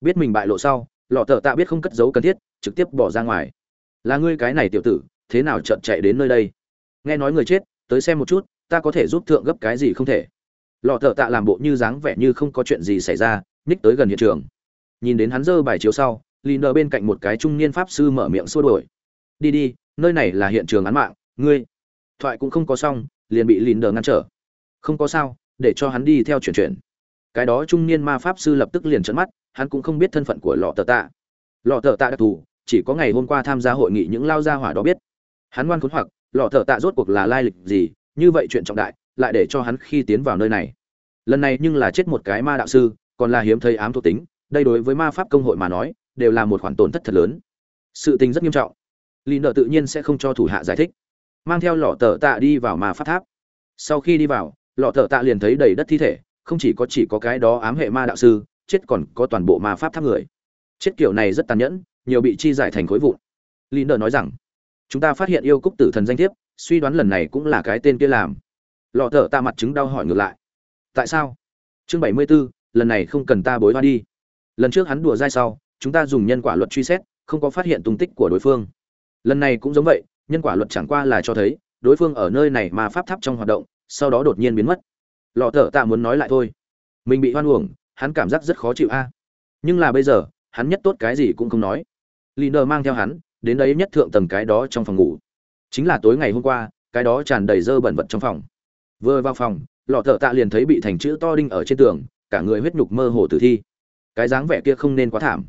Biết mình bại lộ sau, lọ thợ tạ biết không cất giấu cần thiết, trực tiếp bỏ ra ngoài. Là ngươi cái này tiểu tử, thế nào chợt chạy đến nơi đây? Nghe nói người chết, tới xem một chút, ta có thể giúp thượng gấp cái gì không thể? Lọ thợ tạ làm bộ như dáng vẻ như không có chuyện gì xảy ra ních tới gần hiện trường. Nhìn đến hắn dơ bài chiếu sau lì nờ bên cạnh một cái trung niên pháp sư mở miệng xua đuổi. Đi đi, nơi này là hiện trường án mạng, ngươi. Thoại cũng không có xong, liền bị lì nờ ngăn trở. Không có sao, để cho hắn đi theo chuyển chuyển. Cái đó trung niên ma pháp sư lập tức liền trấn mắt, hắn cũng không biết thân phận của lọ tờ tạ. Lọ tờ tạ đặc thù, chỉ có ngày hôm qua tham gia hội nghị những lao gia hỏa đó biết. Hắn ngoan khốn hoặc, lọ thợ tạ rốt cuộc là lai lịch gì, như vậy chuyện trọng đại lại để cho hắn khi tiến vào nơi này. Lần này nhưng là chết một cái ma đạo sư, còn là hiếm thấy ám thuộc tính, đây đối với ma pháp công hội mà nói, đều là một khoản tổn thất thật lớn. Sự tình rất nghiêm trọng. Lì nợ tự nhiên sẽ không cho thủ hạ giải thích. Mang theo lọ tờ tạ đi vào ma pháp tháp. Sau khi đi vào, lọ tờ tạ liền thấy đầy đất thi thể, không chỉ có chỉ có cái đó ám hệ ma đạo sư, chết còn có toàn bộ ma pháp tháp người. Chết kiểu này rất tàn nhẫn, nhiều bị chi giải thành khối vụn. Lì nợ nói rằng, chúng ta phát hiện yêu cúc tử thần danh thiếp, suy đoán lần này cũng là cái tên kia làm lọ thở ta mặt chứng đau hỏi ngược lại. Tại sao? Chương bảy mươi 74, lần này không cần ta bối hoa đi. Lần trước hắn đùa dai sau chúng ta dùng nhân quả luật truy xét không có phát hiện tung tích của đối phương. Lần này cũng giống vậy nhân quả luật chẳng qua là cho thấy đối phương ở nơi này mà pháp tháp trong hoạt động sau đó đột nhiên biến mất. Lọ thở ta muốn nói lại thôi. Mình bị hoan uổng hắn cảm giác rất khó chịu a. Nhưng là bây giờ hắn nhất tốt cái gì cũng không nói. Lì nờ mang theo hắn đến đấy nhất thượng tầng cái đó trong phòng ngủ. Chính là tối ngày hôm qua cái đó tràn đầy dơ bẩn vật trong phòng vừa vào phòng, lọ thợ tạ liền thấy bị thành chữ to đinh ở trên tường, cả người huyết nhục mơ hồ tử thi. Cái dáng vẻ kia không nên quá thảm.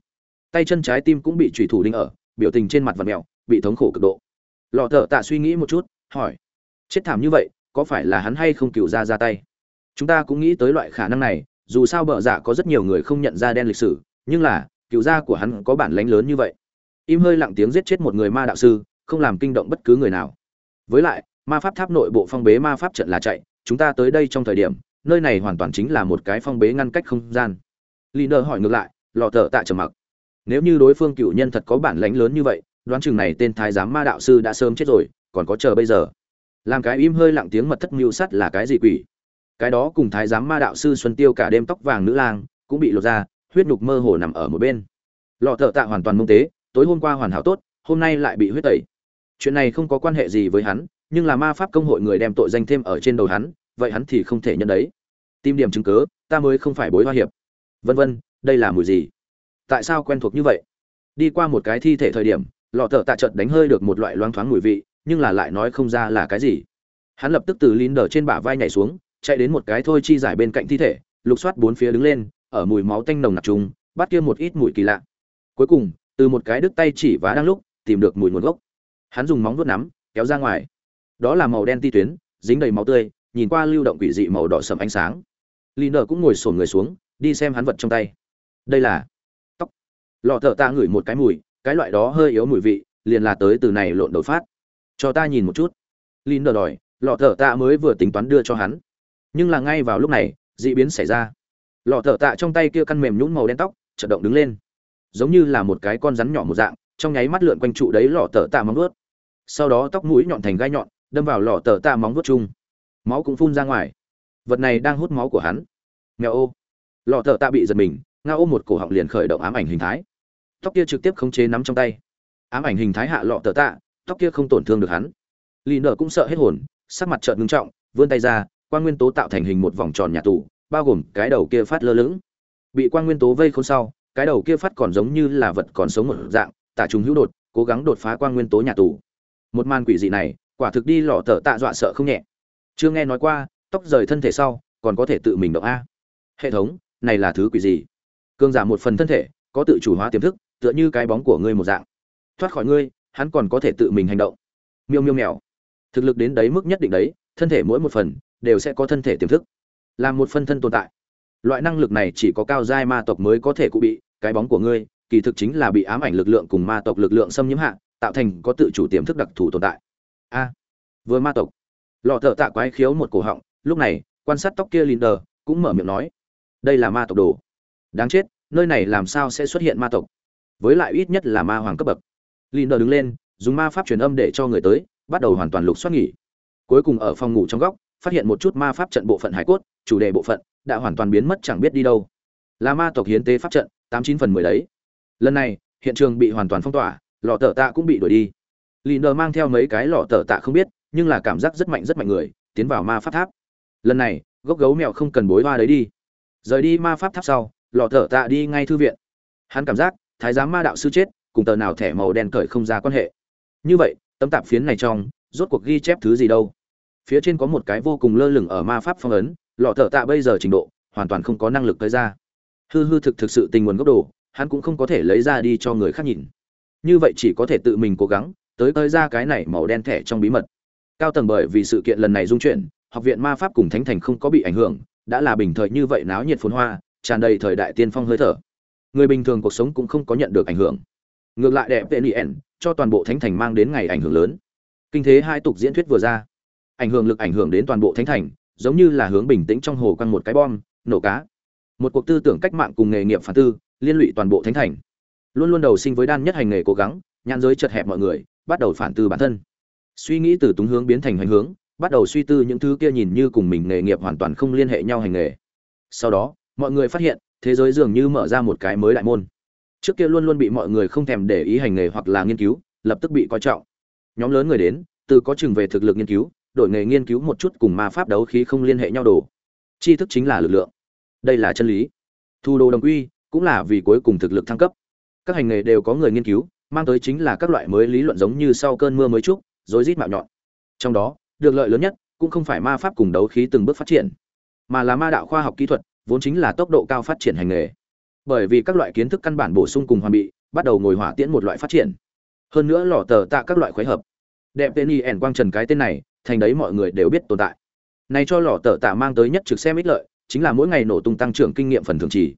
Tay chân trái tim cũng bị trùy thủ đinh ở, biểu tình trên mặt vật mẹo bị thống khổ cực độ. Lọ thợ tạ suy nghĩ một chút, hỏi, chết thảm như vậy, có phải là hắn hay không cựu ra ra tay? Chúng ta cũng nghĩ tới loại khả năng này, dù sao bợ dạ có rất nhiều người không nhận ra đen lịch sử, nhưng là cựu gia của hắn có bản lánh lớn như vậy. Im hơi lặng tiếng giết chết một người ma đạo sư, không làm kinh động bất cứ người nào. Với lại ma pháp tháp nội bộ phong bế ma pháp trận là chạy, chúng ta tới đây trong thời điểm, nơi này hoàn toàn chính là một cái phong bế ngăn cách không gian. Linder hỏi ngược lại lò thợ tạ trầm mặc. Nếu như đối phương cựu nhân thật có bản lãnh lớn như vậy, đoán chừng này tên thái giám ma đạo sư đã sớm chết rồi, còn có chờ bây giờ. Làm cái im hơi lặng tiếng mật thất mưu sắt là cái gì quỷ? Cái đó cùng thái giám ma đạo sư xuân tiêu cả đêm tóc vàng nữ lang, cũng bị lột ra, huyết nhục mơ hồ nằm ở một bên. Lọ thợ tạ hoàn toàn mông tế, tối hôm qua hoàn hảo tốt, hôm nay lại bị huyết tẩy. Chuyện này không có quan hệ gì với hắn nhưng là ma pháp công hội người đem tội danh thêm ở trên đầu hắn, vậy hắn thì không thể nhận đấy. Tìm điểm chứng cớ ta mới không phải bối hoa hiệp. Vân vân, đây là mùi gì? Tại sao quen thuộc như vậy? Đi qua một cái thi thể thời điểm, lọ thợ tạ chợt đánh hơi được một loại loang thoáng mùi vị, nhưng là lại nói không ra là cái gì. Hắn lập tức từ lín đờ trên bả vai nhảy xuống, chạy đến một cái thôi chi giải bên cạnh thi thể, lục soát bốn phía đứng lên, ở mùi máu tanh nồng nặc trùng bắt kia một ít mùi kỳ lạ. Cuối cùng, từ một cái đứt tay chỉ vá đang lúc, tìm được mùi nguồn gốc. Hắn dùng móng vuốt nắm, kéo ra ngoài đó là màu đen ti tuyến, dính đầy máu tươi, nhìn qua lưu động quỷ dị màu đỏ sầm ánh sáng. Lì nở cũng ngồi sổn người xuống, đi xem hắn vật trong tay. Đây là tóc. Lọ thợ ta ngửi một cái mùi, cái loại đó hơi yếu mùi vị, liền là tới từ này lộn đầu phát. Cho ta nhìn một chút. Lì nở đòi, lọ thợ ta mới vừa tính toán đưa cho hắn. Nhưng là ngay vào lúc này, dị biến xảy ra. Lọ thợ tạ trong tay kia căn mềm nhũn màu đen tóc, chợt động đứng lên. Giống như là một cái con rắn nhỏ một dạng, trong nháy mắt lượn quanh trụ đấy lọ thợ tạ móng ướt sau đó tóc mũi nhọn thành gai nhọn đâm vào lọ tờ tạ móng vuốt chung. Máu cũng phun ra ngoài. Vật này đang hút máu của hắn. Nghèo ô. Lọ tờ tạ bị giật mình, ngao ôm một cổ họng liền khởi động ám ảnh hình thái. Tóc kia trực tiếp khống chế nắm trong tay. Ám ảnh hình thái hạ lọ tờ tạ, tóc kia không tổn thương được hắn. Lì nở cũng sợ hết hồn, sắc mặt trợn ngưng trọng, vươn tay ra quan nguyên tố tạo thành hình một vòng tròn nhà tù, bao gồm cái đầu kia phát lơ lửng. Bị quan nguyên tố vây khốn sau, cái đầu kia phát còn giống như là vật còn sống một dạng, tả trùng hữu đột, cố gắng đột phá quan nguyên tố nhà tù. Một màn quỷ dị này quả thực đi lọ tờ tạ dọa sợ không nhẹ. Chưa nghe nói qua, tóc rời thân thể sau, còn có thể tự mình động a. Hệ thống, này là thứ quỷ gì? Cương giả một phần thân thể, có tự chủ hóa tiềm thức, tựa như cái bóng của ngươi một dạng. Thoát khỏi ngươi, hắn còn có thể tự mình hành động. Miêu miêu mèo. Thực lực đến đấy mức nhất định đấy, thân thể mỗi một phần, đều sẽ có thân thể tiềm thức. Là một phân thân tồn tại. Loại năng lực này chỉ có cao giai ma tộc mới có thể cụ bị, cái bóng của ngươi, kỳ thực chính là bị ám ảnh lực lượng cùng ma tộc lực lượng xâm nhiễm hạ, tạo thành có tự chủ tiềm thức đặc thù tồn tại a, vừa ma tộc. Lọ thợ tạ quái khiếu một cổ họng, lúc này, quan sát tóc kia linder cũng mở miệng nói, đây là ma tộc đồ. Đáng chết, nơi này làm sao sẽ xuất hiện ma tộc? Với lại ít nhất là ma hoàng cấp bậc. Linder đứng lên, dùng ma pháp truyền âm để cho người tới, bắt đầu hoàn toàn lục soát nghỉ. Cuối cùng ở phòng ngủ trong góc, phát hiện một chút ma pháp trận bộ phận hải cốt, chủ đề bộ phận, đã hoàn toàn biến mất chẳng biết đi đâu. Là ma tộc hiến tế pháp trận, tám chín phần mười đấy. Lần này, hiện trường bị hoàn toàn phong tỏa, lọ tờ tạ cũng bị đuổi đi lì nờ mang theo mấy cái lọ tờ tạ không biết, nhưng là cảm giác rất mạnh rất mạnh người, tiến vào ma pháp tháp. Lần này, gốc gấu mèo không cần bối hoa đấy đi. Rời đi ma pháp tháp sau, lọ tờ tạ đi ngay thư viện. Hắn cảm giác, thái giám ma đạo sư chết, cùng tờ nào thẻ màu đen cởi không ra quan hệ. Như vậy, tấm tạp phiến này trong, rốt cuộc ghi chép thứ gì đâu? Phía trên có một cái vô cùng lơ lửng ở ma pháp phong ấn, lọ thợ tạ bây giờ trình độ, hoàn toàn không có năng lực tới ra. Hư hư thực thực sự tình nguồn gốc đồ, hắn cũng không có thể lấy ra đi cho người khác nhìn. Như vậy chỉ có thể tự mình cố gắng tới tới ra cái này màu đen thẻ trong bí mật. Cao tầng bởi vì sự kiện lần này dung chuyển, học viện ma pháp cùng thánh thành không có bị ảnh hưởng, đã là bình thời như vậy náo nhiệt phồn hoa, tràn đầy thời đại tiên phong hơi thở. Người bình thường cuộc sống cũng không có nhận được ảnh hưởng. Ngược lại đẹp tệ nien, cho toàn bộ thánh thành mang đến ngày ảnh hưởng lớn. Kinh thế hai tục diễn thuyết vừa ra. Ảnh hưởng lực ảnh hưởng đến toàn bộ thánh thành, giống như là hướng bình tĩnh trong hồ quăng một cái bom, nổ cá. Một cuộc tư tưởng cách mạng cùng nghề nghiệp phản tư, liên lụy toàn bộ thánh thành. Luôn luôn đầu sinh với đan nhất hành nghề cố gắng, nhãn giới chật hẹp mọi người bắt đầu phản tư bản thân. Suy nghĩ từ túng hướng biến thành hành hướng, bắt đầu suy tư những thứ kia nhìn như cùng mình nghề nghiệp hoàn toàn không liên hệ nhau hành nghề. Sau đó, mọi người phát hiện, thế giới dường như mở ra một cái mới đại môn. Trước kia luôn luôn bị mọi người không thèm để ý hành nghề hoặc là nghiên cứu, lập tức bị coi trọng. Nhóm lớn người đến, từ có chừng về thực lực nghiên cứu, đổi nghề nghiên cứu một chút cùng ma pháp đấu khí không liên hệ nhau đồ. Tri thức chính là lực lượng. Đây là chân lý. Thu đồ đồng quy, cũng là vì cuối cùng thực lực thăng cấp. Các hành nghề đều có người nghiên cứu mang tới chính là các loại mới lý luận giống như sau cơn mưa mới trúc, rối rít mạo nhọn. Trong đó, được lợi lớn nhất cũng không phải ma pháp cùng đấu khí từng bước phát triển, mà là ma đạo khoa học kỹ thuật, vốn chính là tốc độ cao phát triển hành nghề. Bởi vì các loại kiến thức căn bản bổ sung cùng hoàn bị, bắt đầu ngồi hỏa tiễn một loại phát triển. Hơn nữa lò tờ tạ các loại khuấy hợp. Đẹp tên y ẻn quang trần cái tên này, thành đấy mọi người đều biết tồn tại. Này cho lò tờ tạ mang tới nhất trực xem ích lợi, chính là mỗi ngày nổ tung tăng trưởng kinh nghiệm phần thường chỉ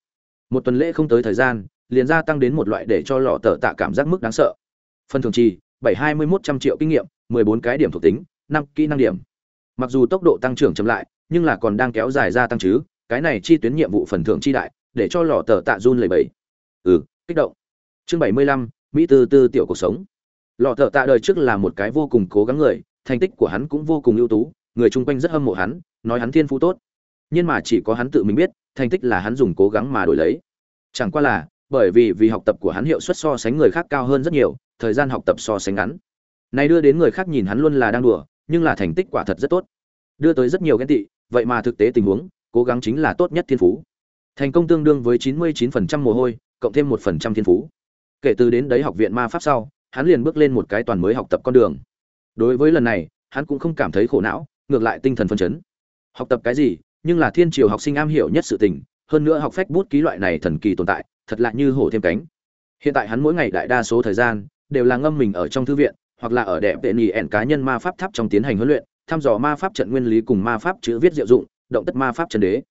một tuần lễ không tới thời gian liền gia tăng đến một loại để cho lọ tờ tạ cảm giác mức đáng sợ. Phần thường trì, bảy hai mươi mốt trăm triệu kinh nghiệm, mười bốn cái điểm thuộc tính, năm kỹ năng điểm. Mặc dù tốc độ tăng trưởng chậm lại, nhưng là còn đang kéo dài ra tăng chứ, cái này chi tuyến nhiệm vụ phần thưởng chi đại, để cho lọ tờ tạ run lầy bẫy ừ kích động. Chương bảy mươi lăm, mỹ tư tư tiểu cuộc sống. Lọ tờ tạ đời trước là một cái vô cùng cố gắng người, thành tích của hắn cũng vô cùng ưu tú, người chung quanh rất hâm mộ hắn, nói hắn thiên phú tốt. Nhưng mà chỉ có hắn tự mình biết, thành tích là hắn dùng cố gắng mà đổi lấy. Chẳng qua là bởi vì vì học tập của hắn hiệu suất so sánh người khác cao hơn rất nhiều, thời gian học tập so sánh ngắn. Này đưa đến người khác nhìn hắn luôn là đang đùa, nhưng là thành tích quả thật rất tốt. Đưa tới rất nhiều ghen tị, vậy mà thực tế tình huống, cố gắng chính là tốt nhất thiên phú. Thành công tương đương với 99% mồ hôi, cộng thêm 1% thiên phú. Kể từ đến đấy học viện ma pháp sau, hắn liền bước lên một cái toàn mới học tập con đường. Đối với lần này, hắn cũng không cảm thấy khổ não, ngược lại tinh thần phân chấn. Học tập cái gì, nhưng là thiên triều học sinh am hiểu nhất sự tình, hơn nữa học phách bút ký loại này thần kỳ tồn tại thật lạ như hổ thêm cánh. Hiện tại hắn mỗi ngày đại đa số thời gian đều là ngâm mình ở trong thư viện, hoặc là ở đẹp tệ nhì ẻn cá nhân ma pháp tháp trong tiến hành huấn luyện, thăm dò ma pháp trận nguyên lý cùng ma pháp chữ viết diệu dụng, động tất ma pháp chân đế.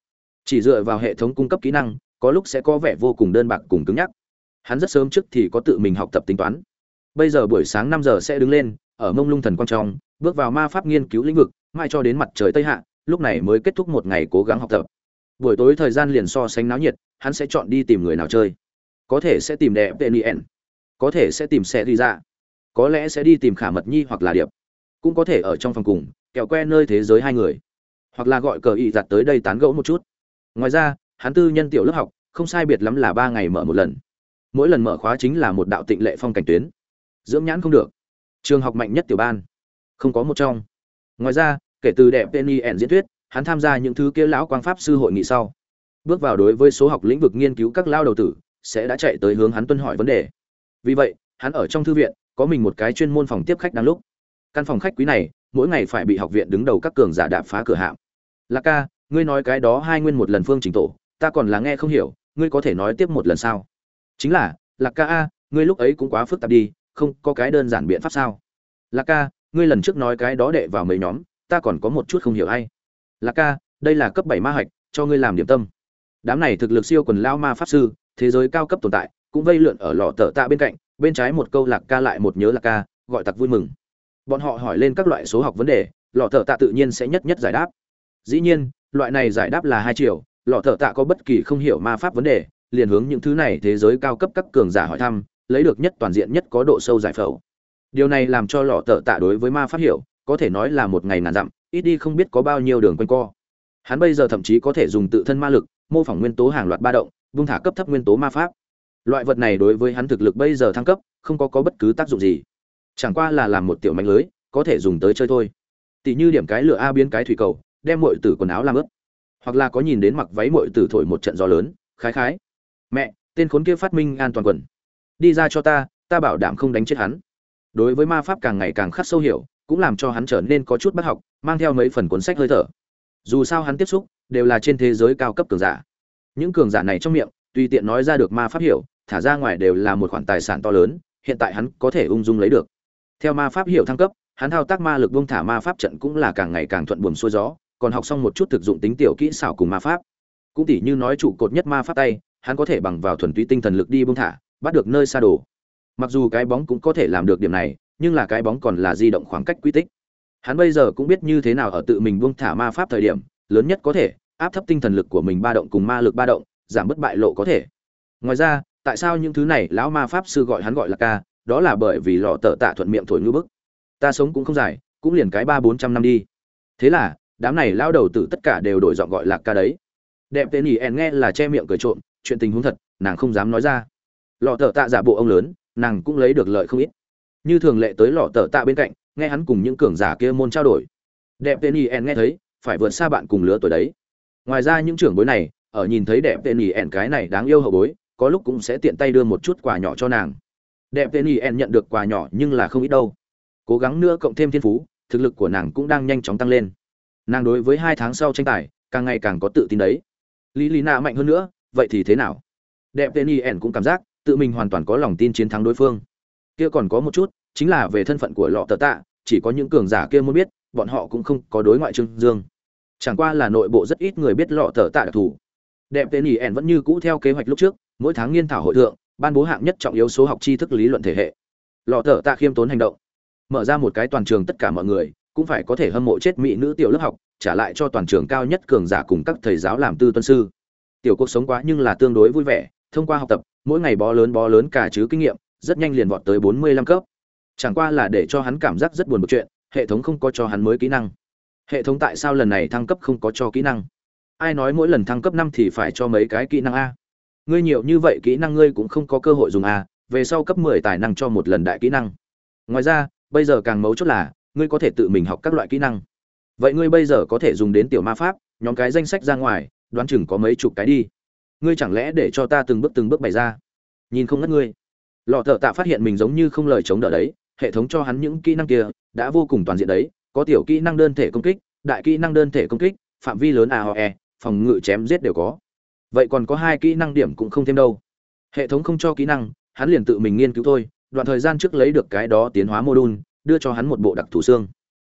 Chỉ dựa vào hệ thống cung cấp kỹ năng, có lúc sẽ có vẻ vô cùng đơn bạc cùng cứng nhắc. Hắn rất sớm trước thì có tự mình học tập tính toán. Bây giờ buổi sáng năm giờ sẽ đứng lên, ở mông lung thần quang trong, bước vào ma pháp nghiên cứu lĩnh vực mai cho đến mặt trời tây hạ, lúc này mới kết thúc một ngày cố gắng học tập. Buổi tối thời gian liền so sánh náo nhiệt hắn sẽ chọn đi tìm người nào chơi. Có thể sẽ tìm đẹp tên yen có thể sẽ tìm xe đi ra. Có lẽ sẽ đi tìm khả mật nhi hoặc là điệp. Cũng có thể ở trong phòng cùng, kẹo que nơi thế giới hai người. Hoặc là gọi cờ ý giặt tới đây tán gẫu một chút. Ngoài ra, hắn tư nhân tiểu lớp học, không sai biệt lắm là ba ngày mở một lần. Mỗi lần mở khóa chính là một đạo tịnh lệ phong cảnh tuyến. Dưỡng nhãn không được. Trường học mạnh nhất tiểu ban. Không có một trong. Ngoài ra, kể từ đẹp tên yen diễn thuyết, hắn tham gia những thứ kia lão quang pháp sư hội nghị sau bước vào đối với số học lĩnh vực nghiên cứu các lao đầu tử, sẽ đã chạy tới hướng hắn tuân hỏi vấn đề. Vì vậy, hắn ở trong thư viện, có mình một cái chuyên môn phòng tiếp khách đáng lúc. Căn phòng khách quý này, mỗi ngày phải bị học viện đứng đầu các cường giả đạp phá cửa hạm. Lạc ca, ngươi nói cái đó hai nguyên một lần phương trình tổ, ta còn là nghe không hiểu, ngươi có thể nói tiếp một lần sao? Chính là, lạc ca a, ngươi lúc ấy cũng quá phức tạp đi, không có cái đơn giản biện pháp sao? Lạc ca, ngươi lần trước nói cái đó đệ vào mấy nhóm, ta còn có một chút không hiểu hay. Lạc ca, đây là cấp bảy ma hạch, cho ngươi làm điểm tâm đám này thực lực siêu quần lao ma pháp sư, thế giới cao cấp tồn tại, cũng vây lượn ở lò tờ tạ bên cạnh, bên trái một câu lạc ca lại một nhớ lạc ca, gọi tặc vui mừng. Bọn họ hỏi lên các loại số học vấn đề, lò tờ tạ tự nhiên sẽ nhất nhất giải đáp. Dĩ nhiên, loại này giải đáp là hai triệu lò tờ tạ có bất kỳ không hiểu ma pháp vấn đề, liền hướng những thứ này thế giới cao cấp các cường giả hỏi thăm, lấy được nhất toàn diện nhất có độ sâu giải phẫu. Điều này làm cho lò tờ tạ đối với ma pháp hiểu, có thể nói là một ngày ngàn dặm, ít đi không biết có bao nhiêu đường quanh co. Hắn bây giờ thậm chí có thể dùng tự thân ma lực mô phỏng nguyên tố hàng loạt ba động vung thả cấp thấp nguyên tố ma pháp. Loại vật này đối với hắn thực lực bây giờ thăng cấp, không có có bất cứ tác dụng gì. Chẳng qua là làm một tiểu mánh lưới, có thể dùng tới chơi thôi. Tỷ như điểm cái lửa a biến cái thủy cầu, đem mọi tử quần áo làm ướt. Hoặc là có nhìn đến mặc váy mọi tử thổi một trận gió lớn, khái khái. Mẹ, tên khốn kia phát minh an toàn quần. Đi ra cho ta ta bảo đảm không đánh chết hắn. Đối với ma pháp càng ngày càng khắc sâu hiểu, cũng làm cho hắn trở nên có chút bất học, mang theo mấy phần cuốn sách hơi thở dù sao hắn tiếp xúc, đều là trên thế giới cao cấp cường giả. Những cường giả này trong miệng, tùy tiện nói ra được ma pháp hiểu, thả ra ngoài đều là một khoản tài sản to lớn, hiện tại hắn có thể ung dung lấy được. Theo ma pháp hiểu thăng cấp, hắn thao tác ma lực bông thả ma pháp trận cũng là càng ngày càng thuận buồm xuôi gió, còn học xong một chút thực dụng tính tiểu kỹ xảo cùng ma pháp. Cũng tỉ như nói trụ cột nhất ma pháp tay, hắn có thể bằng vào thuần túy tinh thần lực đi bông thả, bắt được nơi xa đồ. Mặc dù cái bóng cũng có thể làm được điểm này, nhưng là cái bóng còn là di động khoảng cách quy tích hắn bây giờ cũng biết như thế nào ở tự mình buông thả ma pháp thời điểm, lớn nhất có thể, áp thấp tinh thần lực của mình ba động cùng ma lực ba động, giảm bất bại lộ có thể. Ngoài ra, tại sao những thứ này lão ma pháp sư gọi hắn gọi là ca, đó là bởi vì lọ tờ tạ thuận miệng thổi ngư bức. Ta sống cũng không dài, cũng liền cái ba bốn trăm năm đi. Thế là, đám này lao đầu tử tất cả đều đổi giọng gọi là ca đấy. Đẹp tên ỉ en nghe là che miệng cười trộm, chuyện tình huống thật, nàng không dám nói ra. Lọ tờ tạ giả bộ ông lớn, nàng cũng lấy được lợi không ít. Như thường lệ tới lọ tờ tạ bên cạnh nghe hắn cùng những cường giả kia môn trao đổi. Đẹp tên nhỉ en nghe thấy, phải vượt xa bạn cùng lứa tuổi đấy. Ngoài ra những trưởng bối này, ở nhìn thấy đẹp tên nhỉ en cái này đáng yêu hậu bối, có lúc cũng sẽ tiện tay đưa một chút quà nhỏ cho nàng. Đẹp tên nhỉ en nhận được quà nhỏ nhưng là không ít đâu. Cố gắng nữa cộng thêm thiên phú, thực lực của nàng cũng đang nhanh chóng tăng lên. Nàng đối với hai tháng sau tranh tài, càng ngày càng có tự tin đấy. Lý lý nạ mạnh hơn nữa, vậy thì thế nào? Đẹp tên y ẻn cũng cảm giác, tự mình hoàn toàn có lòng tin chiến thắng đối phương. Kia còn có một chút chính là về thân phận của lọ tờ tạ, chỉ có những cường giả kia muốn biết, bọn họ cũng không có đối ngoại trương dương. Chẳng qua là nội bộ rất ít người biết lọ tờ tạ đặc thù. Đẹp tên ỉ ẻn vẫn như cũ theo kế hoạch lúc trước, mỗi tháng nghiên thảo hội thượng, ban bố hạng nhất trọng yếu số học tri thức lý luận thể hệ. Lọ tờ tạ khiêm tốn hành động. Mở ra một cái toàn trường tất cả mọi người, cũng phải có thể hâm mộ chết mỹ nữ tiểu lớp học, trả lại cho toàn trường cao nhất cường giả cùng các thầy giáo làm tư tuân sư. Tiểu cuộc sống quá nhưng là tương đối vui vẻ, thông qua học tập, mỗi ngày bó lớn bó lớn cả chứ kinh nghiệm, rất nhanh liền vọt tới bốn mươi lăm cấp chẳng qua là để cho hắn cảm giác rất buồn một chuyện, hệ thống không có cho hắn mới kỹ năng. Hệ thống tại sao lần này thăng cấp không có cho kỹ năng? Ai nói mỗi lần thăng cấp năm thì phải cho mấy cái kỹ năng a? Ngươi nhiều như vậy kỹ năng ngươi cũng không có cơ hội dùng a, về sau cấp mười tài năng cho một lần đại kỹ năng. Ngoài ra, bây giờ càng mấu chốt là, ngươi có thể tự mình học các loại kỹ năng. Vậy ngươi bây giờ có thể dùng đến tiểu ma pháp, nhóm cái danh sách ra ngoài, đoán chừng có mấy chục cái đi. Ngươi chẳng lẽ để cho ta từng bước từng bước bày ra? Nhìn không ngất ngươi. Lọ thợ tạ phát hiện mình giống như không lời chống đỡ đấy hệ thống cho hắn những kỹ năng kia, đã vô cùng toàn diện đấy. Có tiểu kỹ năng đơn thể công kích, đại kỹ năng đơn thể công kích, phạm vi lớn aoe phòng ngự chém giết đều có. Vậy còn có hai kỹ năng điểm cũng không thêm đâu. Hệ thống không cho kỹ năng, hắn liền tự mình nghiên cứu thôi. Đoạn thời gian trước lấy được cái đó tiến hóa mô đun đưa cho hắn một bộ đặc thù xương.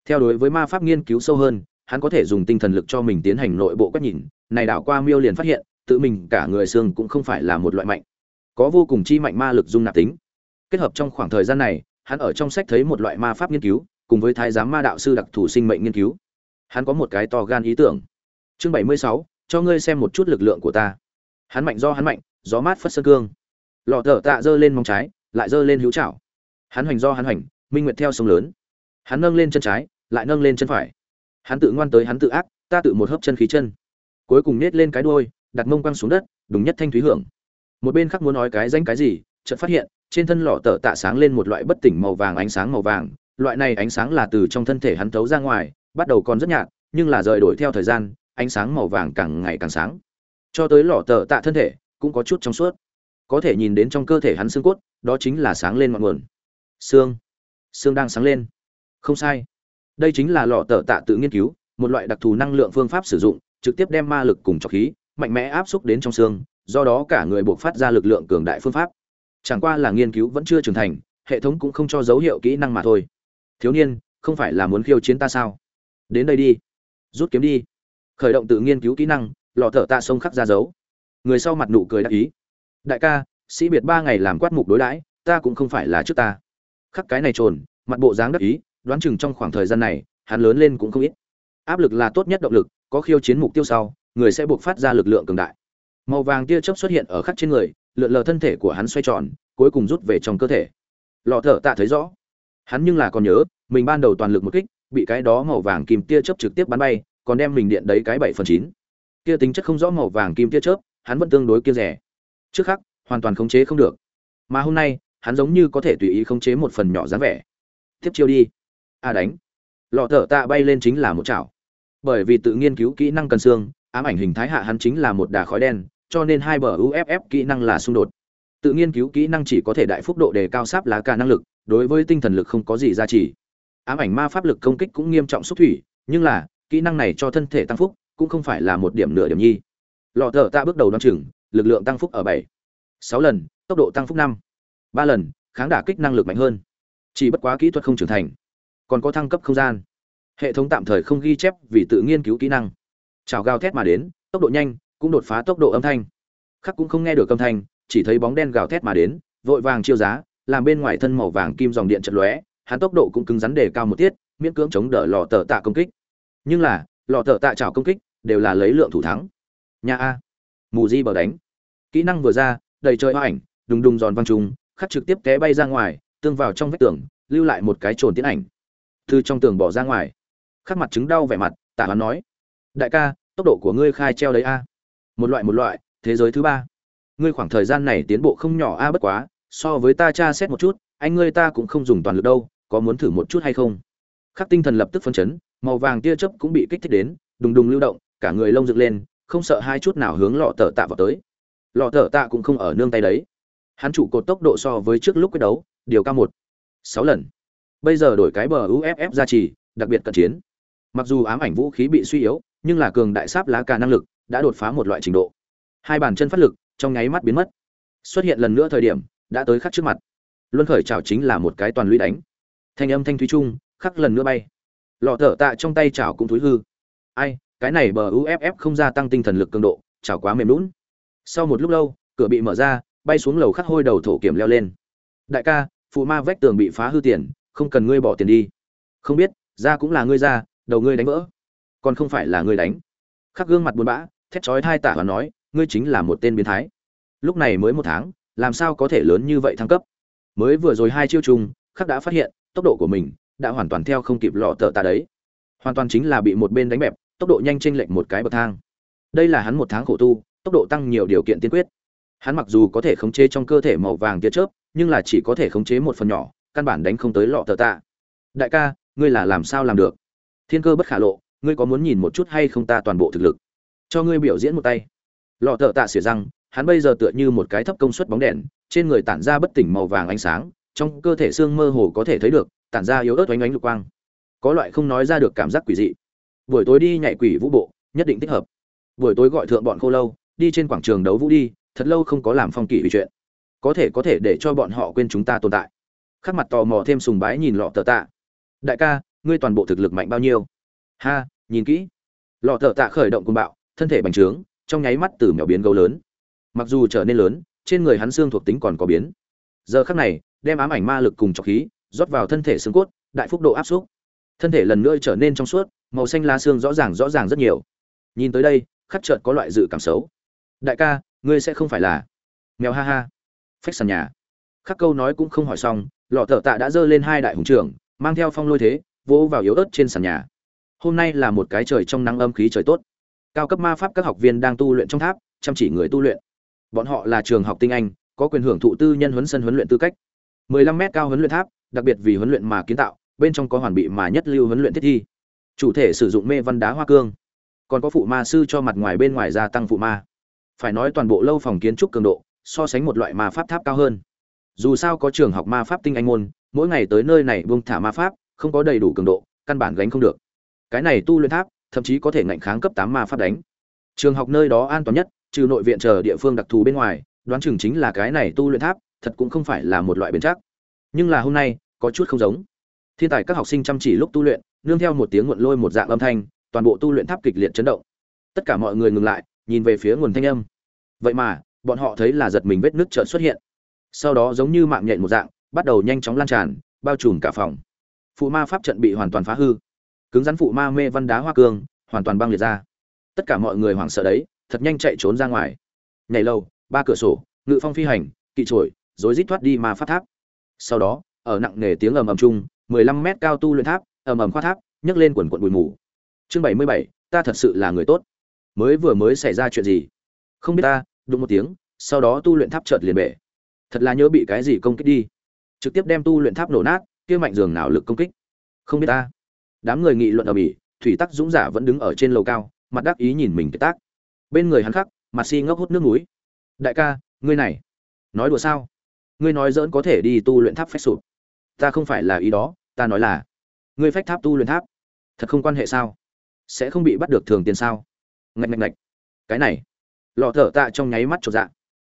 Theo đối với ma pháp nghiên cứu sâu hơn, hắn có thể dùng tinh thần lực cho mình tiến hành nội bộ quét nhìn. Này đảo qua miêu liền phát hiện, tự mình cả người xương cũng không phải là một loại mạnh. Có vô cùng chi mạnh ma lực dung nạp tính. Kết hợp trong khoảng thời gian này hắn ở trong sách thấy một loại ma pháp nghiên cứu, cùng với thái giám ma đạo sư đặc thù sinh mệnh nghiên cứu. Hắn có một cái to gan ý tưởng. Chương bảy mươi sáu, cho ngươi xem một chút lực lượng của ta. Hắn mạnh do hắn mạnh, gió mát phất sơn cương. Lọ thở tạ giơ lên móng trái, lại giơ lên hữu chảo. Hắn hoành do hắn hoành, minh nguyệt theo sông lớn. Hắn nâng lên chân trái, lại nâng lên chân phải. Hắn tự ngoan tới hắn tự ác, ta tự một hấp chân khí chân. Cuối cùng nết lên cái đuôi, đặt mông quăng xuống đất đúng nhất thanh thúy hưởng. Một bên khác muốn nói cái danh cái gì, chợt phát hiện trên thân lọ tờ tạ sáng lên một loại bất tỉnh màu vàng ánh sáng màu vàng, loại này ánh sáng là từ trong thân thể hắn thấu ra ngoài, bắt đầu còn rất nhạt, nhưng là rời đổi theo thời gian, ánh sáng màu vàng càng ngày càng sáng. Cho tới lọ tờ tạ thân thể, cũng có chút trong suốt. Có thể nhìn đến trong cơ thể hắn xương cốt, đó chính là sáng lên ngọn nguồn. Xương. Xương đang sáng lên. Không sai. Đây chính là lọ tờ tạ tự nghiên cứu, một loại đặc thù năng lượng phương pháp sử dụng, trực tiếp đem ma lực cùng trọc khí, mạnh mẽ áp xúc đến trong xương, do đó cả người buộc phát ra lực lượng cường đại phương pháp chẳng qua là nghiên cứu vẫn chưa trưởng thành, hệ thống cũng không cho dấu hiệu kỹ năng mà thôi. Thiếu niên, không phải là muốn khiêu chiến ta sao? Đến đây đi, rút kiếm đi. Khởi động tự nghiên cứu kỹ năng, lọ thở tạ sông khắc ra dấu. Người sau mặt nụ cười đắc ý. Đại ca, sĩ biệt ba ngày làm quát mục đối đãi, ta cũng không phải là trước ta. Khắc cái này trồn, mặt bộ dáng đắc ý, đoán chừng trong khoảng thời gian này, hắn lớn lên cũng không ít. Áp lực là tốt nhất động lực, có khiêu chiến mục tiêu sau, người sẽ buộc phát ra lực lượng cường đại. Màu vàng tia chớp xuất hiện ở khắc trên người lượn lờ thân thể của hắn xoay tròn, cuối cùng rút về trong cơ thể. Lọ thở tạ thấy rõ. Hắn nhưng là còn nhớ, mình ban đầu toàn lực một kích, bị cái đó màu vàng kim tia chớp trực tiếp bắn bay, còn đem mình điện đấy cái bảy phần chín. Kia tính chất không rõ màu vàng kim tia chớp, hắn vẫn tương đối kia rẻ. Trước khắc, hoàn toàn khống chế không được. Mà hôm nay, hắn giống như có thể tùy ý khống chế một phần nhỏ dáng vẻ. Tiếp chiêu đi. A đánh. Lọ thở tạ bay lên chính là một chảo. Bởi vì tự nghiên cứu kỹ năng cần xương, ám ảnh hình thái hạ hắn chính là một đà khói đen cho nên hai bờ uff kỹ năng là xung đột. Tự nghiên cứu kỹ năng chỉ có thể đại phúc độ đề cao sáp lá cả năng lực, đối với tinh thần lực không có gì giá trị ám ảnh ma pháp lực công kích cũng nghiêm trọng xúc thủy, nhưng là, kỹ năng này cho thân thể tăng phúc, cũng không phải là một điểm nửa điểm nhi. Lọ thợ ta bước đầu đ chừng, lực lượng tăng phúc ở bảy, sáu lần, tốc độ tăng phúc năm, ba lần, kháng đả kích năng lực mạnh hơn. Chỉ bất quá kỹ thuật không trưởng thành, còn có thăng cấp không gian. Hệ thống tạm thời không ghi chép vì tự nghiên cứu kỹ năng. Chào gào thét mà đến, tốc độ nhanh cũng đột phá tốc độ âm thanh. Khắc cũng không nghe được âm thanh, chỉ thấy bóng đen gào thét mà đến, vội vàng chiêu giá, làm bên ngoài thân màu vàng kim dòng điện chật lóe, hắn tốc độ cũng cứng rắn đề cao một tiết, miễn cưỡng chống đỡ lò tờ tạ công kích. Nhưng là, lò tờ tạ trào công kích đều là lấy lượng thủ thắng. Nhà a. Mù di bờ đánh. Kỹ năng vừa ra, đầy trời hoa ảnh, đùng đùng giòn văng trùng, khắc trực tiếp té bay ra ngoài, tương vào trong vách tường, lưu lại một cái trồn tiến ảnh. Thư trong tường bỏ ra ngoài. Khắc mặt chứng đau vẻ mặt tạ hắn nói, đại ca, tốc độ của ngươi khai treo đấy a một loại một loại, thế giới thứ ba. Ngươi khoảng thời gian này tiến bộ không nhỏ a, bất quá, so với ta tra xét một chút, anh ngươi ta cũng không dùng toàn lực đâu, có muốn thử một chút hay không? Khắc tinh thần lập tức phân chấn, màu vàng tia chớp cũng bị kích thích đến, đùng đùng lưu động, cả người lông dựng lên, không sợ hai chút nào hướng lọ tờ tạ vào tới. Lọ tờ tạ cũng không ở nương tay đấy. Hắn chủ cột tốc độ so với trước lúc quyết đấu, điều cao một, sáu lần. Bây giờ đổi cái bờ uff ra trì, đặc biệt cận chiến. Mặc dù ám ảnh vũ khí bị suy yếu, nhưng là cường đại sáp lá cà năng lực đã đột phá một loại trình độ. Hai bàn chân phát lực trong nháy mắt biến mất. Xuất hiện lần nữa thời điểm, đã tới khắc trước mặt. Luân khởi chảo chính là một cái toàn lũy đánh. Thanh âm thanh thúy trung, khắc lần nữa bay. Lọ thở tạ trong tay chảo cũng thúi hư. Ai, cái này bờ uff không gia tăng tinh thần lực cường độ, chảo quá mềm lún. Sau một lúc lâu, cửa bị mở ra, bay xuống lầu khắc hôi đầu thổ kiểm leo lên. Đại ca, phụ ma vách tường bị phá hư tiền, không cần ngươi bỏ tiền đi. Không biết, ra cũng là ngươi ra, đầu ngươi đánh vỡ. Còn không phải là ngươi đánh. Khắc gương mặt buồn bã thét chói thai tả và nói, ngươi chính là một tên biến thái. Lúc này mới một tháng, làm sao có thể lớn như vậy thăng cấp? Mới vừa rồi hai chiêu chung khắc đã phát hiện, tốc độ của mình đã hoàn toàn theo không kịp lọ tờ ta đấy. Hoàn toàn chính là bị một bên đánh bẹp, tốc độ nhanh chênh lệch một cái bậc thang. Đây là hắn một tháng khổ tu, tốc độ tăng nhiều điều kiện tiên quyết. Hắn mặc dù có thể khống chế trong cơ thể màu vàng tia chớp, nhưng là chỉ có thể khống chế một phần nhỏ, căn bản đánh không tới lọ tờ tạ đại ca, ngươi là làm sao làm được? Thiên cơ bất khả lộ, ngươi có muốn nhìn một chút hay không ta toàn bộ thực lực? Cho ngươi biểu diễn một tay. Lọ thợ tạ xỉa răng hắn bây giờ tựa như một cái thấp công suất bóng đèn, trên người tản ra bất tỉnh màu vàng ánh sáng, trong cơ thể xương mơ hồ có thể thấy được, tản ra yếu ớt oánh ánh lục quang. Có loại không nói ra được cảm giác quỷ dị. Buổi tối đi nhảy quỷ vũ bộ, nhất định thích hợp. Buổi tối gọi thượng bọn khô lâu, đi trên quảng trường đấu vũ đi, thật lâu không có làm phong kỷ vì chuyện. Có thể có thể để cho bọn họ quên chúng ta tồn tại. Khắc mặt tò mò thêm sùng bái nhìn lọ tờ tạ. Đại ca, ngươi toàn bộ thực lực mạnh bao nhiêu? Ha, nhìn kỹ. Lọ tờ tạ khởi động cùng bạo thân thể bành trướng, trong nháy mắt từ mèo biến gấu lớn. Mặc dù trở nên lớn, trên người hắn xương thuộc tính còn có biến. Giờ khắc này, đem ám ảnh ma lực cùng trọc khí, rót vào thân thể xương cốt, đại phúc độ áp xúc. Thân thể lần nữa trở nên trong suốt, màu xanh lá xương rõ ràng rõ ràng rất nhiều. Nhìn tới đây, khắc chợt có loại dự cảm xấu. Đại ca, ngươi sẽ không phải là mèo ha ha. Phách sàn nhà. Khắc câu nói cũng không hỏi xong, lọ thợ tạ đã giơ lên hai đại hùng trưởng, mang theo phong lôi thế, vỗ vào yếu ớt trên sàn nhà. Hôm nay là một cái trời trong nắng âm khí trời tốt cao cấp ma pháp các học viên đang tu luyện trong tháp, chăm chỉ người tu luyện. Bọn họ là trường học tinh anh, có quyền hưởng thụ tư nhân huấn sân huấn luyện tư cách. 15 mét cao huấn luyện tháp, đặc biệt vì huấn luyện mà kiến tạo, bên trong có hoàn bị mà nhất lưu huấn luyện thiết thi. Chủ thể sử dụng mê văn đá hoa cương. Còn có phụ ma sư cho mặt ngoài bên ngoài gia tăng phụ ma. Phải nói toàn bộ lâu phòng kiến trúc cường độ, so sánh một loại ma pháp tháp cao hơn. Dù sao có trường học ma pháp tinh anh môn, mỗi ngày tới nơi này buông thả ma pháp, không có đầy đủ cường độ, căn bản gánh không được. Cái này tu luyện tháp thậm chí có thể ngạnh kháng cấp tám ma pháp đánh. Trường học nơi đó an toàn nhất, trừ nội viện chờ địa phương đặc thù bên ngoài, đoán chừng chính là cái này tu luyện tháp, thật cũng không phải là một loại biến chắc. Nhưng là hôm nay, có chút không giống. Thiên tài các học sinh chăm chỉ lúc tu luyện, nương theo một tiếng nguồn lôi một dạng âm thanh, toàn bộ tu luyện tháp kịch liệt chấn động. Tất cả mọi người ngừng lại, nhìn về phía nguồn thanh âm. Vậy mà, bọn họ thấy là giật mình vết nước chợt xuất hiện. Sau đó giống như mạng nhện một dạng, bắt đầu nhanh chóng lan tràn, bao trùm cả phòng. Phụ ma pháp trận bị hoàn toàn phá hư cứng rắn phụ ma mê văn đá hoa cương hoàn toàn băng liệt ra. Tất cả mọi người hoảng sợ đấy thật nhanh chạy trốn ra ngoài. Nhảy lâu ba cửa sổ ngự phong phi hành kỵ trổi rối rít thoát đi ma phát tháp. Sau đó ở nặng nề tiếng ầm ầm chung 15 mét cao tu luyện tháp ầm ầm khoa tháp nhấc lên quần quần bụi mù. Chương 77, ta thật sự là người tốt. Mới vừa mới xảy ra chuyện gì? Không biết ta đụng một tiếng sau đó tu luyện tháp chợt liền bể. Thật là nhớ bị cái gì công kích đi. Trực tiếp đem tu luyện tháp nổ nát kia mạnh dường nào lực công kích. Không biết ta đám người nghị luận ở bỉ, thủy tắc dũng giả vẫn đứng ở trên lầu cao, mặt đắc ý nhìn mình cái tác. Bên người hắn khắc, mặt si ngốc hút nước núi đại ca, ngươi này, nói đùa sao? Ngươi nói dỡn có thể đi tu luyện tháp phách sụp. Ta không phải là ý đó, ta nói là, ngươi phách tháp tu luyện tháp, thật không quan hệ sao? Sẽ không bị bắt được thường tiền sao? Ngạch ngạch ngạch. Cái này. Lọ thở tạ trong nháy mắt trột dạ.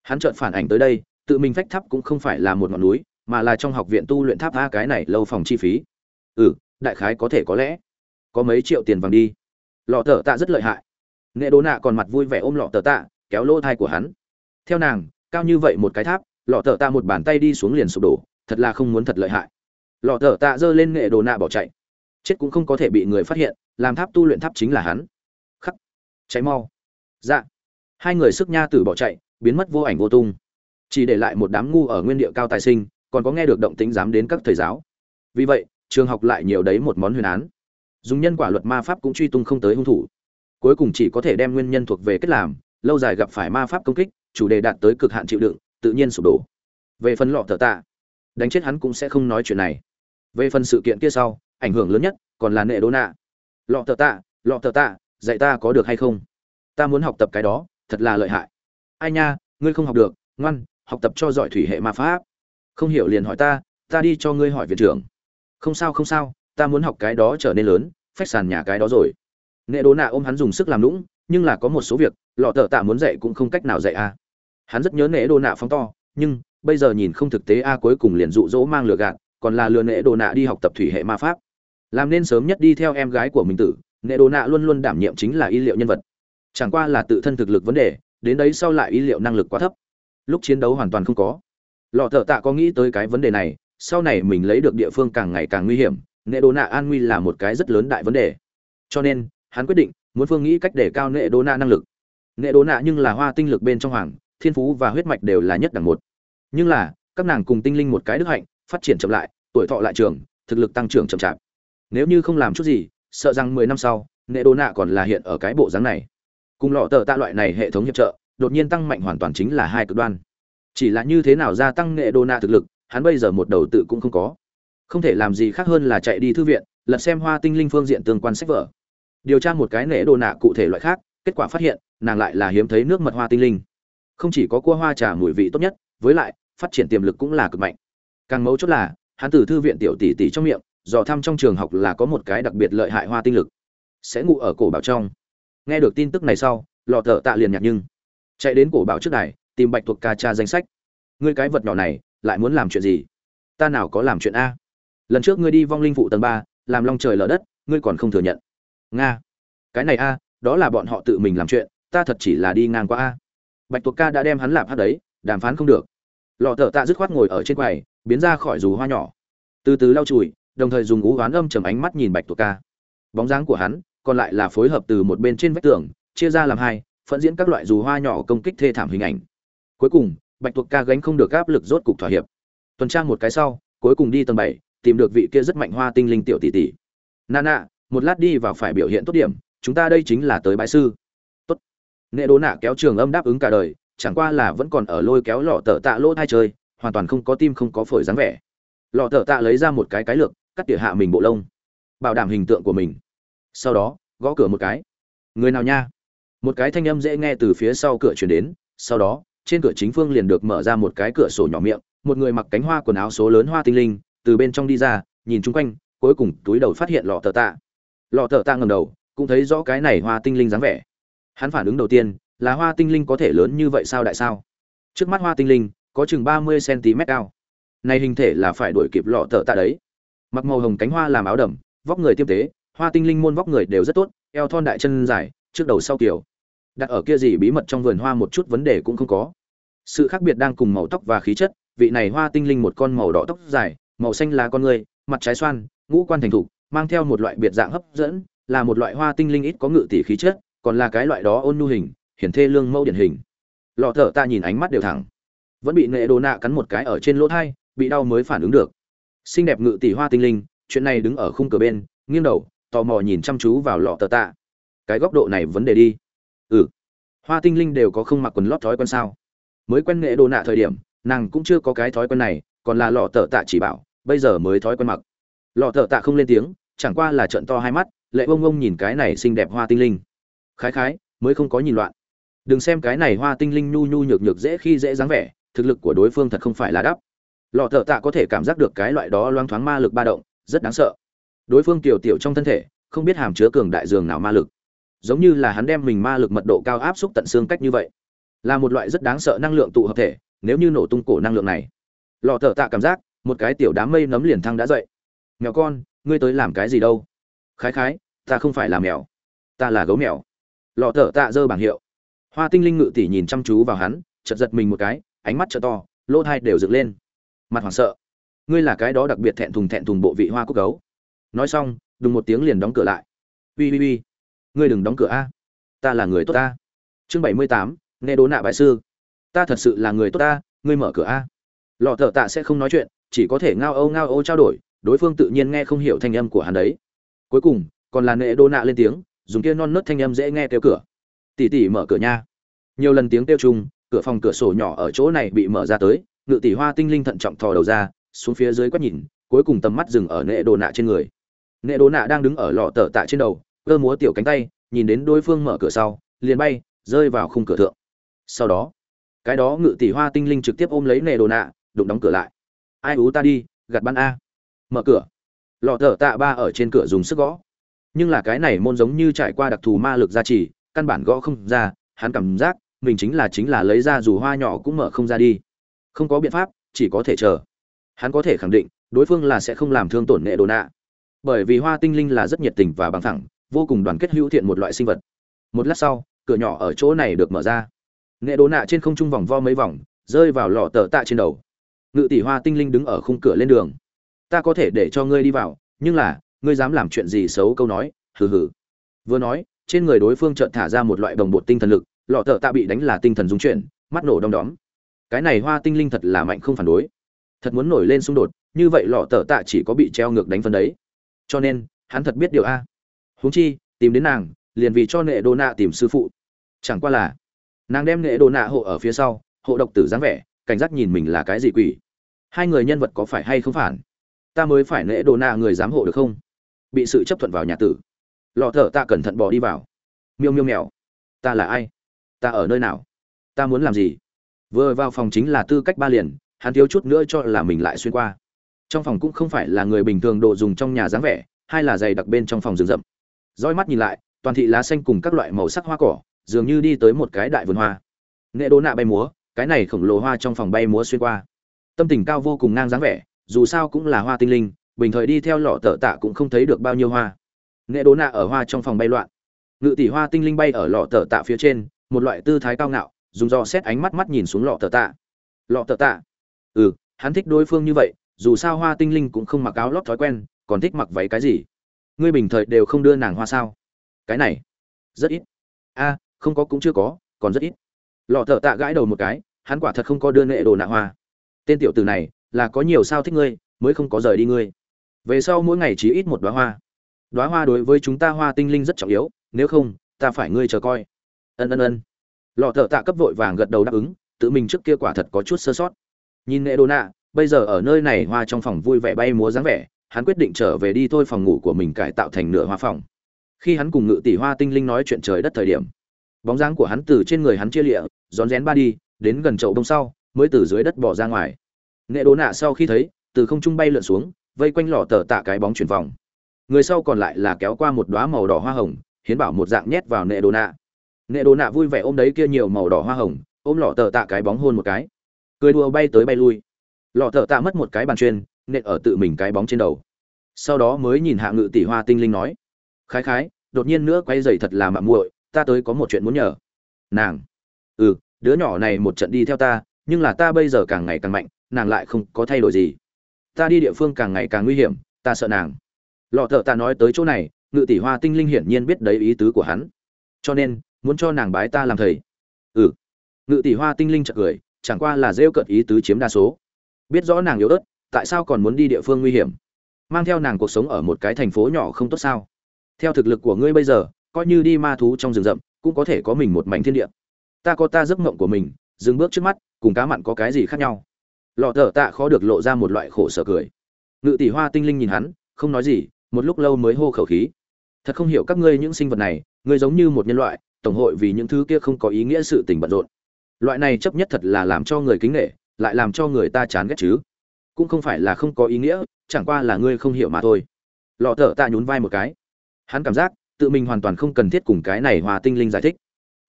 Hắn chợt phản ảnh tới đây, tự mình phách tháp cũng không phải là một ngọn núi, mà là trong học viện tu luyện tháp a cái này lâu phòng chi phí. Ừ đại khái có thể có lẽ có mấy triệu tiền vàng đi. Lọ thở tạ rất lợi hại. Nghệ đố nạ còn mặt vui vẻ ôm lọ thở tạ, kéo lỗ thai của hắn. Theo nàng, cao như vậy một cái tháp, lọ thở tạ một bàn tay đi xuống liền sụp đổ, thật là không muốn thật lợi hại. Lọ thở tạ giơ lên nghệ đồ nạ bỏ chạy. Chết cũng không có thể bị người phát hiện, làm tháp tu luyện tháp chính là hắn. Khắc. Cháy mau. Dạ. Hai người sức nha tử bỏ chạy, biến mất vô ảnh vô tung. Chỉ để lại một đám ngu ở nguyên địa cao tài sinh, còn có nghe được động tính dám đến các thầy giáo. Vì vậy trường học lại nhiều đấy một món huyền án. Dùng nhân quả luật ma pháp cũng truy tung không tới hung thủ. Cuối cùng chỉ có thể đem nguyên nhân thuộc về kết làm, lâu dài gặp phải ma pháp công kích, chủ đề đạt tới cực hạn chịu đựng, tự nhiên sụp đổ. Về phần lọ thợ tạ, đánh chết hắn cũng sẽ không nói chuyện này. Về phần sự kiện kia sau, ảnh hưởng lớn nhất còn là nệ đô nạ. Lọ thợ tạ, lọ thợ tạ, dạy ta có được hay không? Ta muốn học tập cái đó, thật là lợi hại. Ai nha, ngươi không học được, ngoan, học tập cho giỏi thủy hệ ma pháp. Không hiểu liền hỏi ta ta đi cho ngươi hỏi viện trưởng không sao không sao, ta muốn học cái đó trở nên lớn, phách sàn nhà cái đó rồi. Nệ đố nạ ôm hắn dùng sức làm lũng nhưng là có một số việc, lọ tờ tạ muốn dạy cũng không cách nào dạy a. Hắn rất nhớ nệ đô nạ phóng to, nhưng bây giờ nhìn không thực tế a cuối cùng liền dụ dỗ mang lừa gạt, còn là lừa nệ đồ nạ đi học tập thủy hệ ma pháp. Làm nên sớm nhất đi theo em gái của mình tử nệ đồ nạ luôn luôn đảm nhiệm chính là y liệu nhân vật. Chẳng qua là tự thân thực lực vấn đề, đến đấy sau lại y liệu năng lực quá thấp. Lúc chiến đấu hoàn toàn không có. Lọ thợ tạ có nghĩ tới cái vấn đề này sau này mình lấy được địa phương càng ngày càng nguy hiểm nệ đô nạ an nguy là một cái rất lớn đại vấn đề. Cho nên, hắn quyết định muốn phương nghĩ cách để cao nệ đô nạ năng lực. Nệ đô nạ nhưng là hoa tinh lực bên trong hoàng, thiên phú và huyết mạch đều là nhất đẳng một. Nhưng là, các nàng cùng tinh linh một cái đức hạnh, phát triển chậm lại, tuổi thọ lại trường, thực lực tăng trưởng chậm chạp. Nếu như không làm chút gì, sợ rằng mười năm sau nệ đô nạ còn là hiện ở cái bộ dáng này. Cùng lọ tờ tạ loại này hệ thống hiệp trợ, đột nhiên tăng mạnh hoàn toàn chính là hai cực đoan. Chỉ là như thế nào gia tăng nệ đô nạ thực lực hắn bây giờ một đầu tự cũng không có. Không thể làm gì khác hơn là chạy đi thư viện, lật xem hoa tinh linh phương diện tương quan sách vở. Điều tra một cái nệ đồ nạ cụ thể loại khác, kết quả phát hiện, nàng lại là hiếm thấy nước mật hoa tinh linh. Không chỉ có cua hoa trà mùi vị tốt nhất, với lại, phát triển tiềm lực cũng là cực mạnh. Càng mấu chốt là, hắn từ thư viện tiểu tỷ tỷ trong miệng, dò thăm trong trường học là có một cái đặc biệt lợi hại hoa tinh lực. Sẽ ngủ ở cổ bảo trong. Nghe được tin tức này sau, lọ thợ tạ liền nhạc nhưng. Chạy đến cổ bảo trước đài, tìm bạch thuộc ca cha danh sách. Ngươi cái vật nhỏ này lại muốn làm chuyện gì? Ta nào có làm chuyện a? Lần trước ngươi đi vong linh phụ tầng ba, làm long trời lở đất, ngươi còn không thừa nhận. Nga. Cái này a, đó là bọn họ tự mình làm chuyện, ta thật chỉ là đi ngang qua a. Bạch tuộc ca đã đem hắn lạp hát đấy, đàm phán không được. Lọ thợ tạ dứt khoát ngồi ở trên quầy, biến ra khỏi dù hoa nhỏ. Từ từ lau chùi, đồng thời dùng ú oán âm chầm ánh mắt nhìn bạch tuộc ca. Bóng dáng của hắn, còn lại là phối hợp từ một bên trên vách tường, chia ra làm hai, phẫn diễn các loại dù hoa nhỏ công kích thê thảm hình ảnh. Cuối cùng bạch tuộc ca gánh không được áp lực rốt cục thỏa hiệp. Tuần tra một cái sau, cuối cùng đi tầng bảy, tìm được vị kia rất mạnh hoa tinh linh tiểu tỷ tỷ. Nana, một lát đi vào phải biểu hiện tốt điểm, chúng ta đây chính là tới bãi sư. Tốt. Nệ đố nạ kéo trường âm đáp ứng cả đời, chẳng qua là vẫn còn ở lôi kéo lọ tờ tạ lỗ thai chơi, hoàn toàn không có tim không có phổi dáng vẻ. Lọ tờ tạ lấy ra một cái cái lược, cắt tỉa hạ mình bộ lông, bảo đảm hình tượng của mình. Sau đó, gõ cửa một cái. Người nào nha? Một cái thanh âm dễ nghe từ phía sau cửa chuyển đến, sau đó trên cửa chính phương liền được mở ra một cái cửa sổ nhỏ miệng, một người mặc cánh hoa quần áo số lớn hoa tinh linh, từ bên trong đi ra, nhìn chung quanh, cuối cùng túi đầu phát hiện lọ tờ tạ. Lọ tờ tạ ngầm đầu, cũng thấy rõ cái này hoa tinh linh dáng vẻ. Hắn phản ứng đầu tiên, là hoa tinh linh có thể lớn như vậy sao đại sao? Trước mắt hoa tinh linh, có chừng ba mươi cm cao. Này hình thể là phải đuổi kịp lọ tờ tạ đấy. Mặc màu hồng cánh hoa làm áo đầm, vóc người tiêm tế, hoa tinh linh môn vóc người đều rất tốt, eo thon đại chân dài, trước đầu sau kiểu đặt ở kia gì bí mật trong vườn hoa một chút vấn đề cũng không có. Sự khác biệt đang cùng màu tóc và khí chất, vị này hoa tinh linh một con màu đỏ tóc dài, màu xanh là con người, mặt trái xoan, ngũ quan thành thục, mang theo một loại biệt dạng hấp dẫn, là một loại hoa tinh linh ít có ngự tỷ khí chất, còn là cái loại đó ôn nhu hình, hiển thê lương mẫu điển hình. Lọ thở ta nhìn ánh mắt đều thẳng. Vẫn bị nệ đồ nạ cắn một cái ở trên lỗ thai, bị đau mới phản ứng được. Xinh đẹp ngự tỷ hoa tinh linh, chuyện này đứng ở khung cửa bên, nghiêng đầu, tò mò nhìn chăm chú vào lọ tờ tạ cái góc độ này vấn đề đi ừ. Hoa tinh linh đều có không mặc quần lót thói quen sao? Mới quen nghệ đồ nạ thời điểm, nàng cũng chưa có cái thói quen này, còn là lọ tờ tạ chỉ bảo, bây giờ mới thói quen mặc. Lọ tờ tạ không lên tiếng, chẳng qua là trận to hai mắt, lệ bông bông nhìn cái này xinh đẹp hoa tinh linh. Khái khái, mới không có nhìn loạn. Đừng xem cái này hoa tinh linh nhu nhu nhược nhược dễ khi dễ dáng vẻ, thực lực của đối phương thật không phải là đắp. Lọ thợ tạ có thể cảm giác được cái loại đó loang thoáng ma lực ba động, rất đáng sợ. Đối phương tiểu tiểu trong thân thể, không biết hàm chứa cường đại dường nào ma lực giống như là hắn đem mình ma lực mật độ cao áp xúc tận xương cách như vậy. Là một loại rất đáng sợ năng lượng tụ hợp thể, nếu như nổ tung cổ năng lượng này. Lọ thở tạ cảm giác, một cái tiểu đám mây nấm liền thăng đã dậy. Mèo con, ngươi tới làm cái gì đâu? Khái khái, ta không phải là mèo. Ta là gấu mèo. Lọ thở tạ giơ bảng hiệu. Hoa tinh linh ngự tỉ nhìn chăm chú vào hắn, chợt giật mình một cái, ánh mắt trợ to, lỗ thai đều dựng lên. Mặt hoảng sợ. Ngươi là cái đó đặc biệt thẹn thùng thẹn thùng bộ vị hoa cúc gấu. Nói xong, đùng một tiếng liền đóng cửa lại. Ui ui ui ngươi đừng đóng cửa a. Ta là người tốt ta. Chương bảy mươi tám, nghe đố nạ bại sư. Ta thật sự là người tốt ta, ngươi mở cửa a. Lọ thợ tạ sẽ không nói chuyện, chỉ có thể ngao âu ngao âu trao đổi, đối phương tự nhiên nghe không hiểu thanh âm của hắn đấy. Cuối cùng, còn là nệ đô nạ lên tiếng, dùng kia non nớt thanh âm dễ nghe kêu cửa. Tỉ tỉ mở cửa nha. Nhiều lần tiếng kêu chung, cửa phòng cửa sổ nhỏ ở chỗ này bị mở ra tới, ngự tỷ hoa tinh linh thận trọng thò đầu ra, xuống phía dưới quét nhìn, cuối cùng tầm mắt dừng ở nệ đồ nạ trên người. Nệ đồ nạ đang đứng ở lọ tờ tạ trên đầu cơ múa tiểu cánh tay, nhìn đến đối phương mở cửa sau, liền bay, rơi vào khung cửa thượng. Sau đó, cái đó ngự tỷ hoa tinh linh trực tiếp ôm lấy nệ đồ nạ, đụng đóng cửa lại. Ai ú ta đi, gạt ban a. Mở cửa. Lọ thở tạ ba ở trên cửa dùng sức gõ. Nhưng là cái này môn giống như trải qua đặc thù ma lực gia trì, căn bản gõ không ra, hắn cảm giác mình chính là chính là lấy ra dù hoa nhỏ cũng mở không ra đi. Không có biện pháp, chỉ có thể chờ. Hắn có thể khẳng định, đối phương là sẽ không làm thương tổn nệ đồ nạ. Bởi vì hoa tinh linh là rất nhiệt tình và bằng thẳng vô cùng đoàn kết hữu thiện một loại sinh vật. Một lát sau, cửa nhỏ ở chỗ này được mở ra. Nệ đồ nạ trên không trung vòng vo mấy vòng, rơi vào lọ tờ tạ trên đầu. Ngự tỷ hoa tinh linh đứng ở khung cửa lên đường. Ta có thể để cho ngươi đi vào, nhưng là, ngươi dám làm chuyện gì xấu câu nói, hừ hừ. Vừa nói, trên người đối phương chợt thả ra một loại đồng bột tinh thần lực lọ tờ tạ bị đánh là tinh thần dung chuyển, mắt nổ đom đóm. Cái này hoa tinh linh thật là mạnh không phản đối. Thật muốn nổi lên xung đột, như vậy lọ tờ tạ chỉ có bị treo ngược đánh phân đấy. Cho nên, hắn thật biết điều a huống chi, tìm đến nàng, liền vì cho nệ đô nạ tìm sư phụ. Chẳng qua là, nàng đem nệ đô nạ hộ ở phía sau, hộ độc tử dáng vẻ, cảnh giác nhìn mình là cái gì quỷ. Hai người nhân vật có phải hay không phản? Ta mới phải nệ đô nạ người dám hộ được không? Bị sự chấp thuận vào nhà tử. Lọ thở ta cẩn thận bỏ đi vào. Miêu miêu mèo. Ta là ai? Ta ở nơi nào? Ta muốn làm gì? Vừa vào phòng chính là tư cách ba liền, hắn thiếu chút nữa cho là mình lại xuyên qua. Trong phòng cũng không phải là người bình thường đồ dùng trong nhà dáng vẻ hay là giày đặc bên trong phòng rừng rậm roi mắt nhìn lại, toàn thị lá xanh cùng các loại màu sắc hoa cỏ, dường như đi tới một cái đại vườn hoa. Nghệ đô nạ bay múa, cái này khổng lồ hoa trong phòng bay múa xuyên qua. Tâm tình cao vô cùng ngang dáng vẻ, dù sao cũng là hoa tinh linh, bình thời đi theo lọ tợ tạ cũng không thấy được bao nhiêu hoa. Nghệ đố nạ ở hoa trong phòng bay loạn. Ngự tỷ hoa tinh linh bay ở lọ tợ tạ phía trên, một loại tư thái cao ngạo, dùng do xét ánh mắt mắt nhìn xuống lọ tợ tạ. Lọ tợ tạ. Ừ hắn thích đối phương như vậy, dù sao hoa tinh linh cũng không mặc áo lót thói quen, còn thích mặc váy cái gì? Ngươi bình thời đều không đưa nàng hoa sao? Cái này, rất ít. A, không có cũng chưa có, còn rất ít. Lọ thợ tạ gãi đầu một cái, hắn quả thật không có đưa nệ đồ nạ hoa. Tên tiểu tử này, là có nhiều sao thích ngươi, mới không có rời đi ngươi. Về sau mỗi ngày chỉ ít một đoá hoa. Đoá hoa đối với chúng ta hoa tinh linh rất trọng yếu, nếu không, ta phải ngươi chờ coi. Ân ân ân. Lọ thợ tạ cấp vội vàng gật đầu đáp ứng, tự mình trước kia quả thật có chút sơ sót. Nhìn nệ đồ nạ, bây giờ ở nơi này hoa trong phòng vui vẻ bay múa dáng vẻ hắn quyết định trở về đi thôi phòng ngủ của mình cải tạo thành nửa hoa phòng. Khi hắn cùng ngự tỷ hoa tinh linh nói chuyện trời đất thời điểm, bóng dáng của hắn từ trên người hắn chia lịa, rón rén ba đi, đến gần chậu đông sau, mới từ dưới đất bỏ ra ngoài. Nghệ đố nạ sau khi thấy, từ không trung bay lượn xuống, vây quanh lò tờ tạ cái bóng chuyển vòng. Người sau còn lại là kéo qua một đoá màu đỏ hoa hồng, hiến bảo một dạng nhét vào nệ đồ nạ. Nệ đồ nạ vui vẻ ôm đấy kia nhiều màu đỏ hoa hồng, ôm lọ tờ tạ cái bóng hôn một cái. Cười đùa bay tới bay lui. Lọ tờ tạ mất một cái bàn chuyên nện ở tự mình cái bóng trên đầu. Sau đó mới nhìn hạ ngự tỷ hoa tinh linh nói, khái khái, đột nhiên nữa quay dày thật là mạ muội, ta tới có một chuyện muốn nhờ. Nàng ừ đứa nhỏ này một trận đi theo ta, nhưng là ta bây giờ càng ngày càng mạnh, nàng lại không có thay đổi gì. Ta đi địa phương càng ngày càng nguy hiểm, ta sợ nàng. Lọ thợ ta nói tới chỗ này, ngự tỷ hoa tinh linh hiển nhiên biết đấy ý tứ của hắn. Cho nên, muốn cho nàng bái ta làm thầy. Ừ. Ngự tỷ hoa tinh linh chợt cười, chẳng qua là rêu cợt ý tứ chiếm đa số. Biết rõ nàng yếu ớt tại sao còn muốn đi địa phương nguy hiểm? Mang theo nàng cuộc sống ở một cái thành phố nhỏ không tốt sao? Theo thực lực của ngươi bây giờ, coi như đi ma thú trong rừng rậm, cũng có thể có mình một mảnh thiên địa. Ta có ta giấc mộng của mình, dừng bước trước mắt, cùng cá mặn có cái gì khác nhau? Lọ thở tạ khó được lộ ra một loại khổ sở cười. Ngự tỷ hoa tinh linh nhìn hắn, không nói gì, một lúc lâu mới hô khẩu khí. Thật không hiểu các ngươi những sinh vật này, ngươi giống như một nhân loại, tổng hội vì những thứ kia không có ý nghĩa sự tình bận rộn. Loại này chấp nhất thật là làm cho người kính nghệ lại làm cho người ta chán ghét chứ cũng không phải là không có ý nghĩa, chẳng qua là ngươi không hiểu mà thôi. Lọ thở tạ nhún vai một cái. Hắn cảm giác, tự mình hoàn toàn không cần thiết cùng cái này hoa tinh linh giải thích.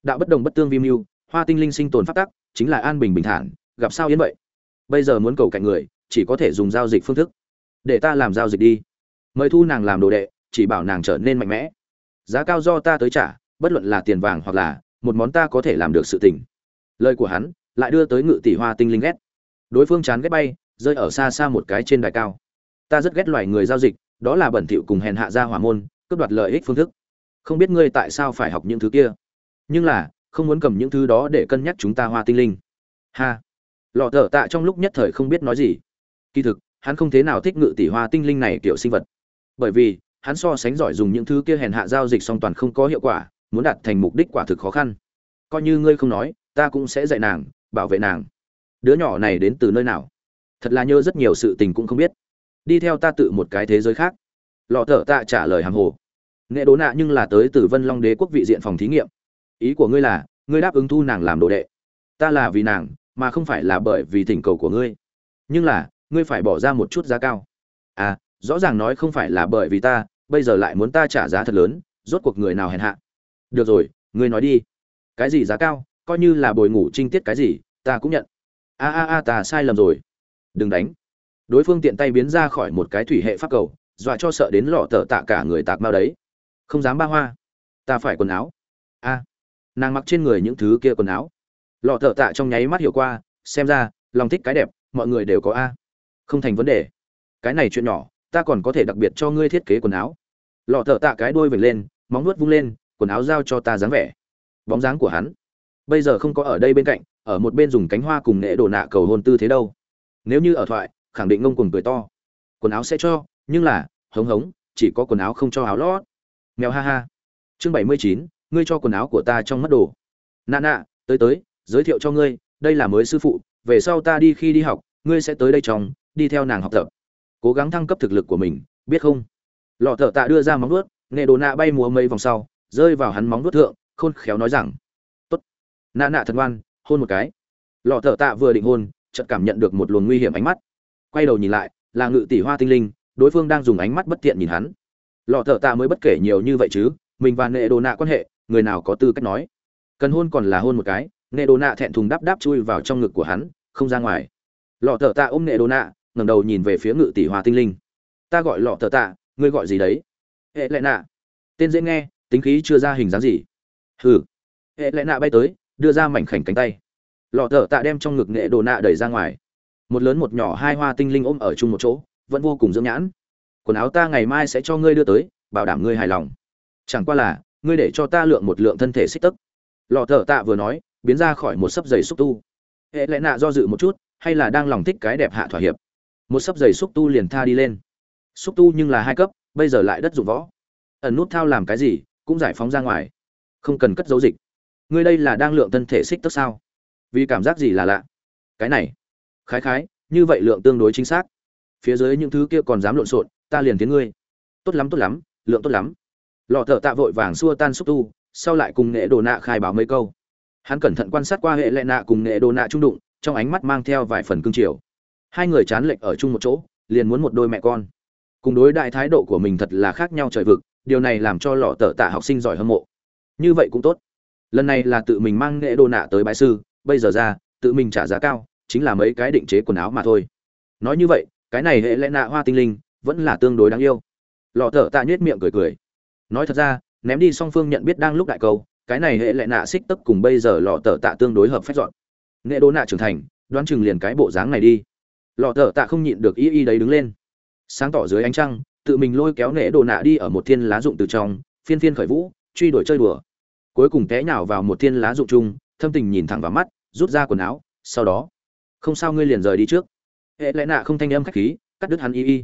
Đạo bất đồng bất tương vi mưu, hoa tinh linh sinh tồn phát tắc, chính là an bình bình thản, gặp sao yên vậy? Bây giờ muốn cầu cạnh người, chỉ có thể dùng giao dịch phương thức. Để ta làm giao dịch đi. Mời thu nàng làm đồ đệ, chỉ bảo nàng trở nên mạnh mẽ. Giá cao do ta tới trả, bất luận là tiền vàng hoặc là, một món ta có thể làm được sự tình. Lời của hắn, lại đưa tới ngự tỷ hoa tinh linh ghét. Đối phương chán ghét bay rơi ở xa xa một cái trên đài cao. Ta rất ghét loài người giao dịch, đó là bẩn thỉu cùng hèn hạ ra hỏa môn, cướp đoạt lợi ích phương thức. Không biết ngươi tại sao phải học những thứ kia. Nhưng là, không muốn cầm những thứ đó để cân nhắc chúng ta hoa tinh linh. Ha. Lọ thở tạ trong lúc nhất thời không biết nói gì. Kỳ thực, hắn không thế nào thích ngự tỷ hoa tinh linh này kiểu sinh vật. Bởi vì, hắn so sánh giỏi dùng những thứ kia hèn hạ giao dịch song toàn không có hiệu quả, muốn đạt thành mục đích quả thực khó khăn. Coi như ngươi không nói, ta cũng sẽ dạy nàng, bảo vệ nàng. Đứa nhỏ này đến từ nơi nào? Thật là nhớ rất nhiều sự tình cũng không biết. Đi theo ta tự một cái thế giới khác. Lọ thở tạ trả lời hàng hồ. Nghệ đố nạ nhưng là tới từ vân long đế quốc vị diện phòng thí nghiệm. Ý của ngươi là, ngươi đáp ứng thu nàng làm đồ đệ. Ta là vì nàng, mà không phải là bởi vì thỉnh cầu của ngươi. Nhưng là, ngươi phải bỏ ra một chút giá cao. À rõ ràng nói không phải là bởi vì ta, bây giờ lại muốn ta trả giá thật lớn, rốt cuộc người nào hèn hạ? Được rồi, ngươi nói đi. Cái gì giá cao, coi như là bồi ngủ trinh tiết cái gì, ta cũng nhận. A a a, ta sai lầm rồi đừng đánh. Đối phương tiện tay biến ra khỏi một cái thủy hệ pháp cầu, dọa cho sợ đến lọ tờ tạ cả người tạc mao đấy. Không dám ba hoa. Ta phải quần áo. A. Nàng mặc trên người những thứ kia quần áo. Lọ tờ tạ trong nháy mắt hiểu qua, xem ra, lòng thích cái đẹp, mọi người đều có a. Không thành vấn đề. Cái này chuyện nhỏ, ta còn có thể đặc biệt cho ngươi thiết kế quần áo. Lọ thợ tạ cái đuôi vểnh lên, móng nuốt vung lên, quần áo giao cho ta dáng vẻ. Bóng dáng của hắn. Bây giờ không có ở đây bên cạnh, ở một bên dùng cánh hoa cùng nệ đồ nạ cầu hôn tư thế đâu nếu như ở thoại, khẳng định ngông cuồng cười to. Quần áo sẽ cho, nhưng là, hống hống, chỉ có quần áo không cho áo lót. Mèo ha ha. Chương bảy mươi chín, ngươi cho quần áo của ta trong mất đồ. Nà nà, tới tới, giới thiệu cho ngươi, đây là mới sư phụ, về sau ta đi khi đi học, ngươi sẽ tới đây trong, đi theo nàng học tập. Cố gắng thăng cấp thực lực của mình, biết không? Lọ thợ tạ đưa ra móng nuốt nghệ đồ nạ bay múa mây vòng sau, rơi vào hắn móng nuốt thượng, khôn khéo nói rằng, tốt. Nạ nạ thật ngoan, hôn một cái. Lọ thợ tạ vừa định hôn chợt cảm nhận được một luồng nguy hiểm ánh mắt. Quay đầu nhìn lại, là ngự tỷ hoa tinh linh, đối phương đang dùng ánh mắt bất tiện nhìn hắn. Lọ thợ tạ mới bất kể nhiều như vậy chứ, mình và nệ đồ nạ quan hệ, người nào có tư cách nói. Cần hôn còn là hôn một cái, nệ đồ nạ thẹn thùng đáp đáp chui vào trong ngực của hắn, không ra ngoài. Lọ thợ tạ ôm nệ đồ nạ, ngẩng đầu nhìn về phía ngự tỷ hoa tinh linh. Ta gọi lọ thợ tạ, ngươi gọi gì đấy? Hệ lệ nạ. Tên dễ nghe, tính khí chưa ra hình dáng gì. Hừ. Hệ lệ nạ bay tới, đưa ra mảnh khảnh cánh tay lọ thở tạ đem trong ngực nghệ đồ nạ đẩy ra ngoài. Một lớn một nhỏ hai hoa tinh linh ôm ở chung một chỗ, vẫn vô cùng dưỡng nhãn. Quần áo ta ngày mai sẽ cho ngươi đưa tới, bảo đảm ngươi hài lòng. Chẳng qua là, ngươi để cho ta lượng một lượng thân thể xích tấc. Lọ thở tạ vừa nói, biến ra khỏi một sấp giày xúc tu. Hệ lẽ nạ do dự một chút, hay là đang lòng thích cái đẹp hạ thỏa hiệp. Một sấp giày xúc tu liền tha đi lên. Xúc tu nhưng là hai cấp, bây giờ lại đất dụng võ. Ẩn nút thao làm cái gì, cũng giải phóng ra ngoài. Không cần cất dấu dịch. Ngươi đây là đang lượng thân thể xích tức sao? Vì cảm giác gì là lạ? Cái này. Khái khái, như vậy lượng tương đối chính xác. Phía dưới những thứ kia còn dám lộn xộn, ta liền tiến ngươi. Tốt lắm tốt lắm, lượng tốt lắm. Lọ thợ tạ vội vàng xua tan xúc tu, sau lại cùng nghệ đồ nạ khai báo mấy câu. Hắn cẩn thận quan sát qua hệ lệ nạ cùng nghệ đồ nạ trung đụng, trong ánh mắt mang theo vài phần cương triều. Hai người chán lệch ở chung một chỗ, liền muốn một đôi mẹ con. Cùng đối đại thái độ của mình thật là khác nhau trời vực, điều này làm cho lọ tờ tạ học sinh giỏi hâm mộ. Như vậy cũng tốt. Lần này là tự mình mang nghệ đồ nạ tới bãi sư bây giờ ra, tự mình trả giá cao, chính là mấy cái định chế quần áo mà thôi. Nói như vậy, cái này hệ lẽ nạ hoa tinh linh, vẫn là tương đối đáng yêu. Lọ thở tạ nhuyết miệng cười cười. Nói thật ra, ném đi song phương nhận biết đang lúc đại câu, cái này hệ lẽ nạ xích tấp cùng bây giờ lọ thở tạ tương đối hợp phép dọn. Nghệ đô nạ trưởng thành, đoán chừng liền cái bộ dáng này đi. Lọ thở tạ không nhịn được y y đấy đứng lên. Sáng tỏ dưới ánh trăng, tự mình lôi kéo nệ đồ nạ đi ở một thiên lá dụng từ trong, phiên phiên khởi vũ, truy đuổi chơi đùa. Cuối cùng té nhào vào một thiên lá dụng chung thâm tình nhìn thẳng vào mắt, rút ra quần áo, sau đó, không sao, ngươi liền rời đi trước. Hệ lẽ nạ không thanh âm khách khí, cắt đứt hắn y y.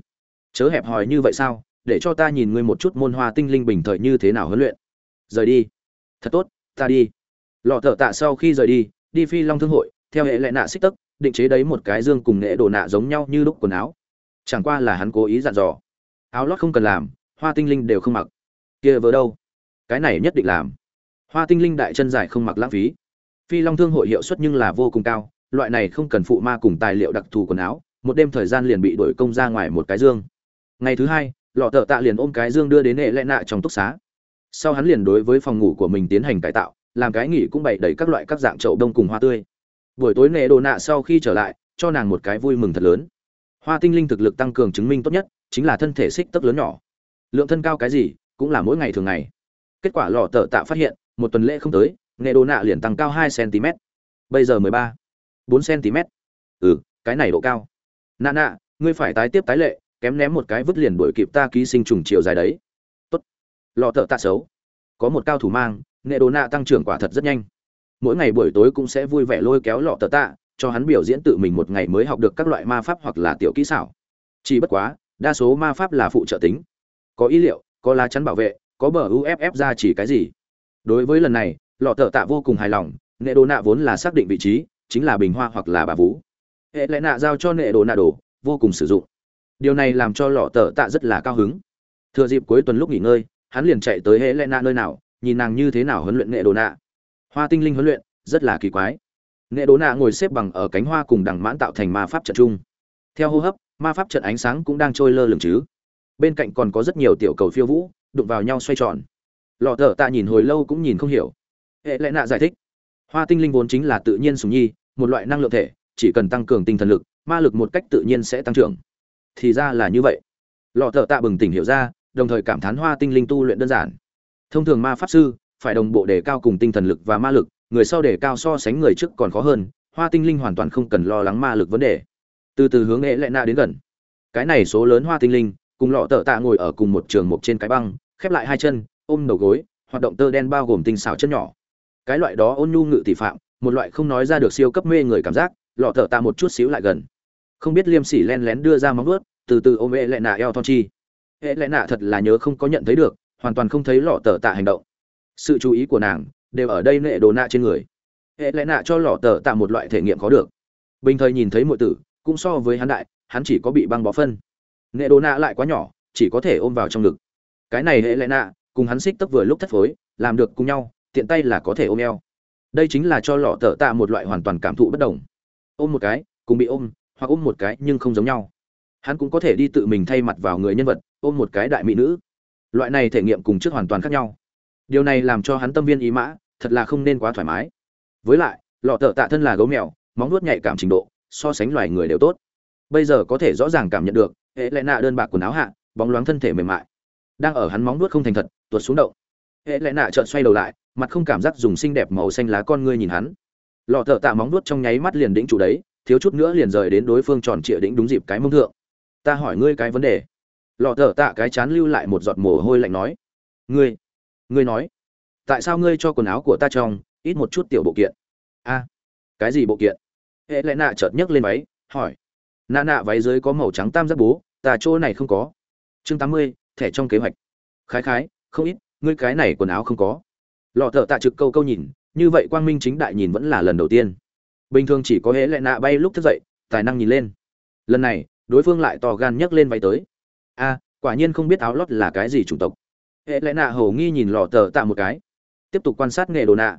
Chớ hẹp hòi như vậy sao? Để cho ta nhìn ngươi một chút môn hoa tinh linh bình thời như thế nào huấn luyện. Rời đi. Thật tốt, ta đi. Lọ thợ tạ sau khi rời đi đi phi long thương hội, theo hệ lệ nạ xích tấc, định chế đấy một cái dương cùng nghệ đồ nạ giống nhau như lúc quần áo. Chẳng qua là hắn cố ý dặn dò. Áo lót không cần làm, hoa tinh linh đều không mặc. Kia vớ đâu? Cái này nhất định làm. Hoa tinh linh đại chân dài không mặc lãng phí phi long thương hội hiệu suất nhưng là vô cùng cao, loại này không cần phụ ma cùng tài liệu đặc thù quần áo, một đêm thời gian liền bị đổi công ra ngoài một cái dương. Ngày thứ hai, lọ tợ tạ liền ôm cái dương đưa đến hệ lẽ nạ trong túc xá. Sau hắn liền đối với phòng ngủ của mình tiến hành cải tạo, làm cái nghỉ cũng bày đầy các loại các dạng chậu đông cùng hoa tươi. Buổi tối nệ đồ nạ sau khi trở lại, cho nàng một cái vui mừng thật lớn. Hoa tinh linh thực lực tăng cường chứng minh tốt nhất, chính là thân thể xích tấc lớn nhỏ. Lượng thân cao cái gì, cũng là mỗi ngày thường ngày. Kết quả lọ tợ tạ phát hiện, một tuần lễ không tới nghệ đồ nạ liền tăng cao hai cm bây giờ mười ba, bốn cm ừ cái này độ cao. Nạ nạ, ngươi phải tái tiếp tái lệ, kém ném một cái vứt liền đuổi kịp ta ký sinh trùng chiều dài đấy. Tốt. Lọ thợ tạ xấu. Có một cao thủ mang nghệ đồ nạ tăng trưởng quả thật rất nhanh. Mỗi ngày buổi tối cũng sẽ vui vẻ lôi kéo lọ tờ tạ, cho hắn biểu diễn tự mình một ngày mới học được các loại ma pháp hoặc là tiểu kỹ xảo. Chỉ bất quá, đa số ma pháp là phụ trợ tính. Có ý liệu, có lá chắn bảo vệ, có bờ uff ra chỉ cái gì. Đối với lần này lọ thợ tạ vô cùng hài lòng, Nệ đồ nạ vốn là xác định vị trí, chính là bình hoa hoặc là bà vú hệ lệ nạ giao cho nệ đồ nạ đồ, vô cùng sử dụng. Điều này làm cho lọ thợ tạ rất là cao hứng. Thừa dịp cuối tuần lúc nghỉ ngơi, hắn liền chạy tới hệ lệ nạ nơi nào, nhìn nàng như thế nào huấn luyện Nệ đồ nạ. Hoa tinh linh huấn luyện, rất là kỳ quái. Nệ đồ nạ ngồi xếp bằng ở cánh hoa cùng đằng mãn tạo thành ma pháp trận chung. Theo hô hấp, ma pháp trận ánh sáng cũng đang trôi lơ lửng chứ. Bên cạnh còn có rất nhiều tiểu cầu phiêu vũ, đụng vào nhau xoay tròn. Lọ thợ tạ nhìn hồi lâu cũng nhìn không hiểu hệ lệ nạ giải thích. Hoa tinh linh vốn chính là tự nhiên sùng nhi, một loại năng lượng thể, chỉ cần tăng cường tinh thần lực, ma lực một cách tự nhiên sẽ tăng trưởng. Thì ra là như vậy. Lọ thợ tạ bừng tỉnh hiểu ra, đồng thời cảm thán hoa tinh linh tu luyện đơn giản. Thông thường ma pháp sư phải đồng bộ đề cao cùng tinh thần lực và ma lực, người sau đề cao so sánh người trước còn khó hơn, hoa tinh linh hoàn toàn không cần lo lắng ma lực vấn đề. Từ từ hướng nghệ lệ nạ đến gần. Cái này số lớn hoa tinh linh, cùng lọ tợ tạ ngồi ở cùng một trường mục trên cái băng, khép lại hai chân, ôm đầu gối, hoạt động tơ đen bao gồm tinh xảo chân nhỏ cái loại đó ôn nhu ngự tỷ phạm, một loại không nói ra được siêu cấp mê người cảm giác, lọ thở tạ một chút xíu lại gần. Không biết liêm sỉ len lén đưa ra móng ướt từ từ ôm hệ lệ nạ eo thon chi. Hệ lệ nạ thật là nhớ không có nhận thấy được, hoàn toàn không thấy lọ tờ tạ hành động. Sự chú ý của nàng đều ở đây nệ đồ nạ trên người. Hệ lệ nạ cho lọ tờ tạ một loại thể nghiệm khó được. Bình thời nhìn thấy mọi tử, cũng so với hắn đại, hắn chỉ có bị băng bó phân. Nệ đồ nạ lại quá nhỏ, chỉ có thể ôm vào trong ngực. Cái này hệ lệ nạ, cùng hắn xích tấp vừa lúc thất phối, làm được cùng nhau tiện tay là có thể ôm eo. Đây chính là cho lọ tợ tạ một loại hoàn toàn cảm thụ bất đồng. Ôm một cái, cùng bị ôm, hoặc ôm một cái nhưng không giống nhau. Hắn cũng có thể đi tự mình thay mặt vào người nhân vật, ôm một cái đại mỹ nữ. Loại này thể nghiệm cùng trước hoàn toàn khác nhau. Điều này làm cho hắn tâm viên ý mã, thật là không nên quá thoải mái. Với lại, lọ tợ tạ thân là gấu mèo, móng nuốt nhạy cảm trình độ, so sánh loài người đều tốt. Bây giờ có thể rõ ràng cảm nhận được, hệ lẽ nạ đơn bạc quần áo hạ, bóng loáng thân thể mềm mại. Đang ở hắn móng nuốt không thành thật, tuột xuống động. Hệ lẽ nạ trợn xoay đầu lại mặt không cảm giác dùng xinh đẹp màu xanh lá con ngươi nhìn hắn. Lọ thợ tạ móng nuốt trong nháy mắt liền đĩnh chủ đấy, thiếu chút nữa liền rời đến đối phương tròn trịa đĩnh đúng dịp cái mông thượng. Ta hỏi ngươi cái vấn đề. Lọ thợ tạ cái chán lưu lại một giọt mồ hôi lạnh nói. Ngươi ngươi nói. Tại sao ngươi cho quần áo của ta trong, ít một chút tiểu bộ kiện? A, cái gì bộ kiện? Hệ lẽ nạ chợt nhấc lên váy, hỏi. Nạ nạ váy dưới có màu trắng tam giác bố, ta chỗ này không có. Chương tám mươi, thẻ trong kế hoạch. Khái khái, không ít, ngươi cái này quần áo không có lọ thợ tạ trực câu câu nhìn, như vậy quang minh chính đại nhìn vẫn là lần đầu tiên. Bình thường chỉ có hễ lệ nạ bay lúc thức dậy, tài năng nhìn lên. Lần này, đối phương lại to gan nhấc lên váy tới. A, quả nhiên không biết áo lót là cái gì chủng tộc. Hệ lệ nạ hầu nghi nhìn lọ thợ tạ một cái. Tiếp tục quan sát nghề đồ nạ.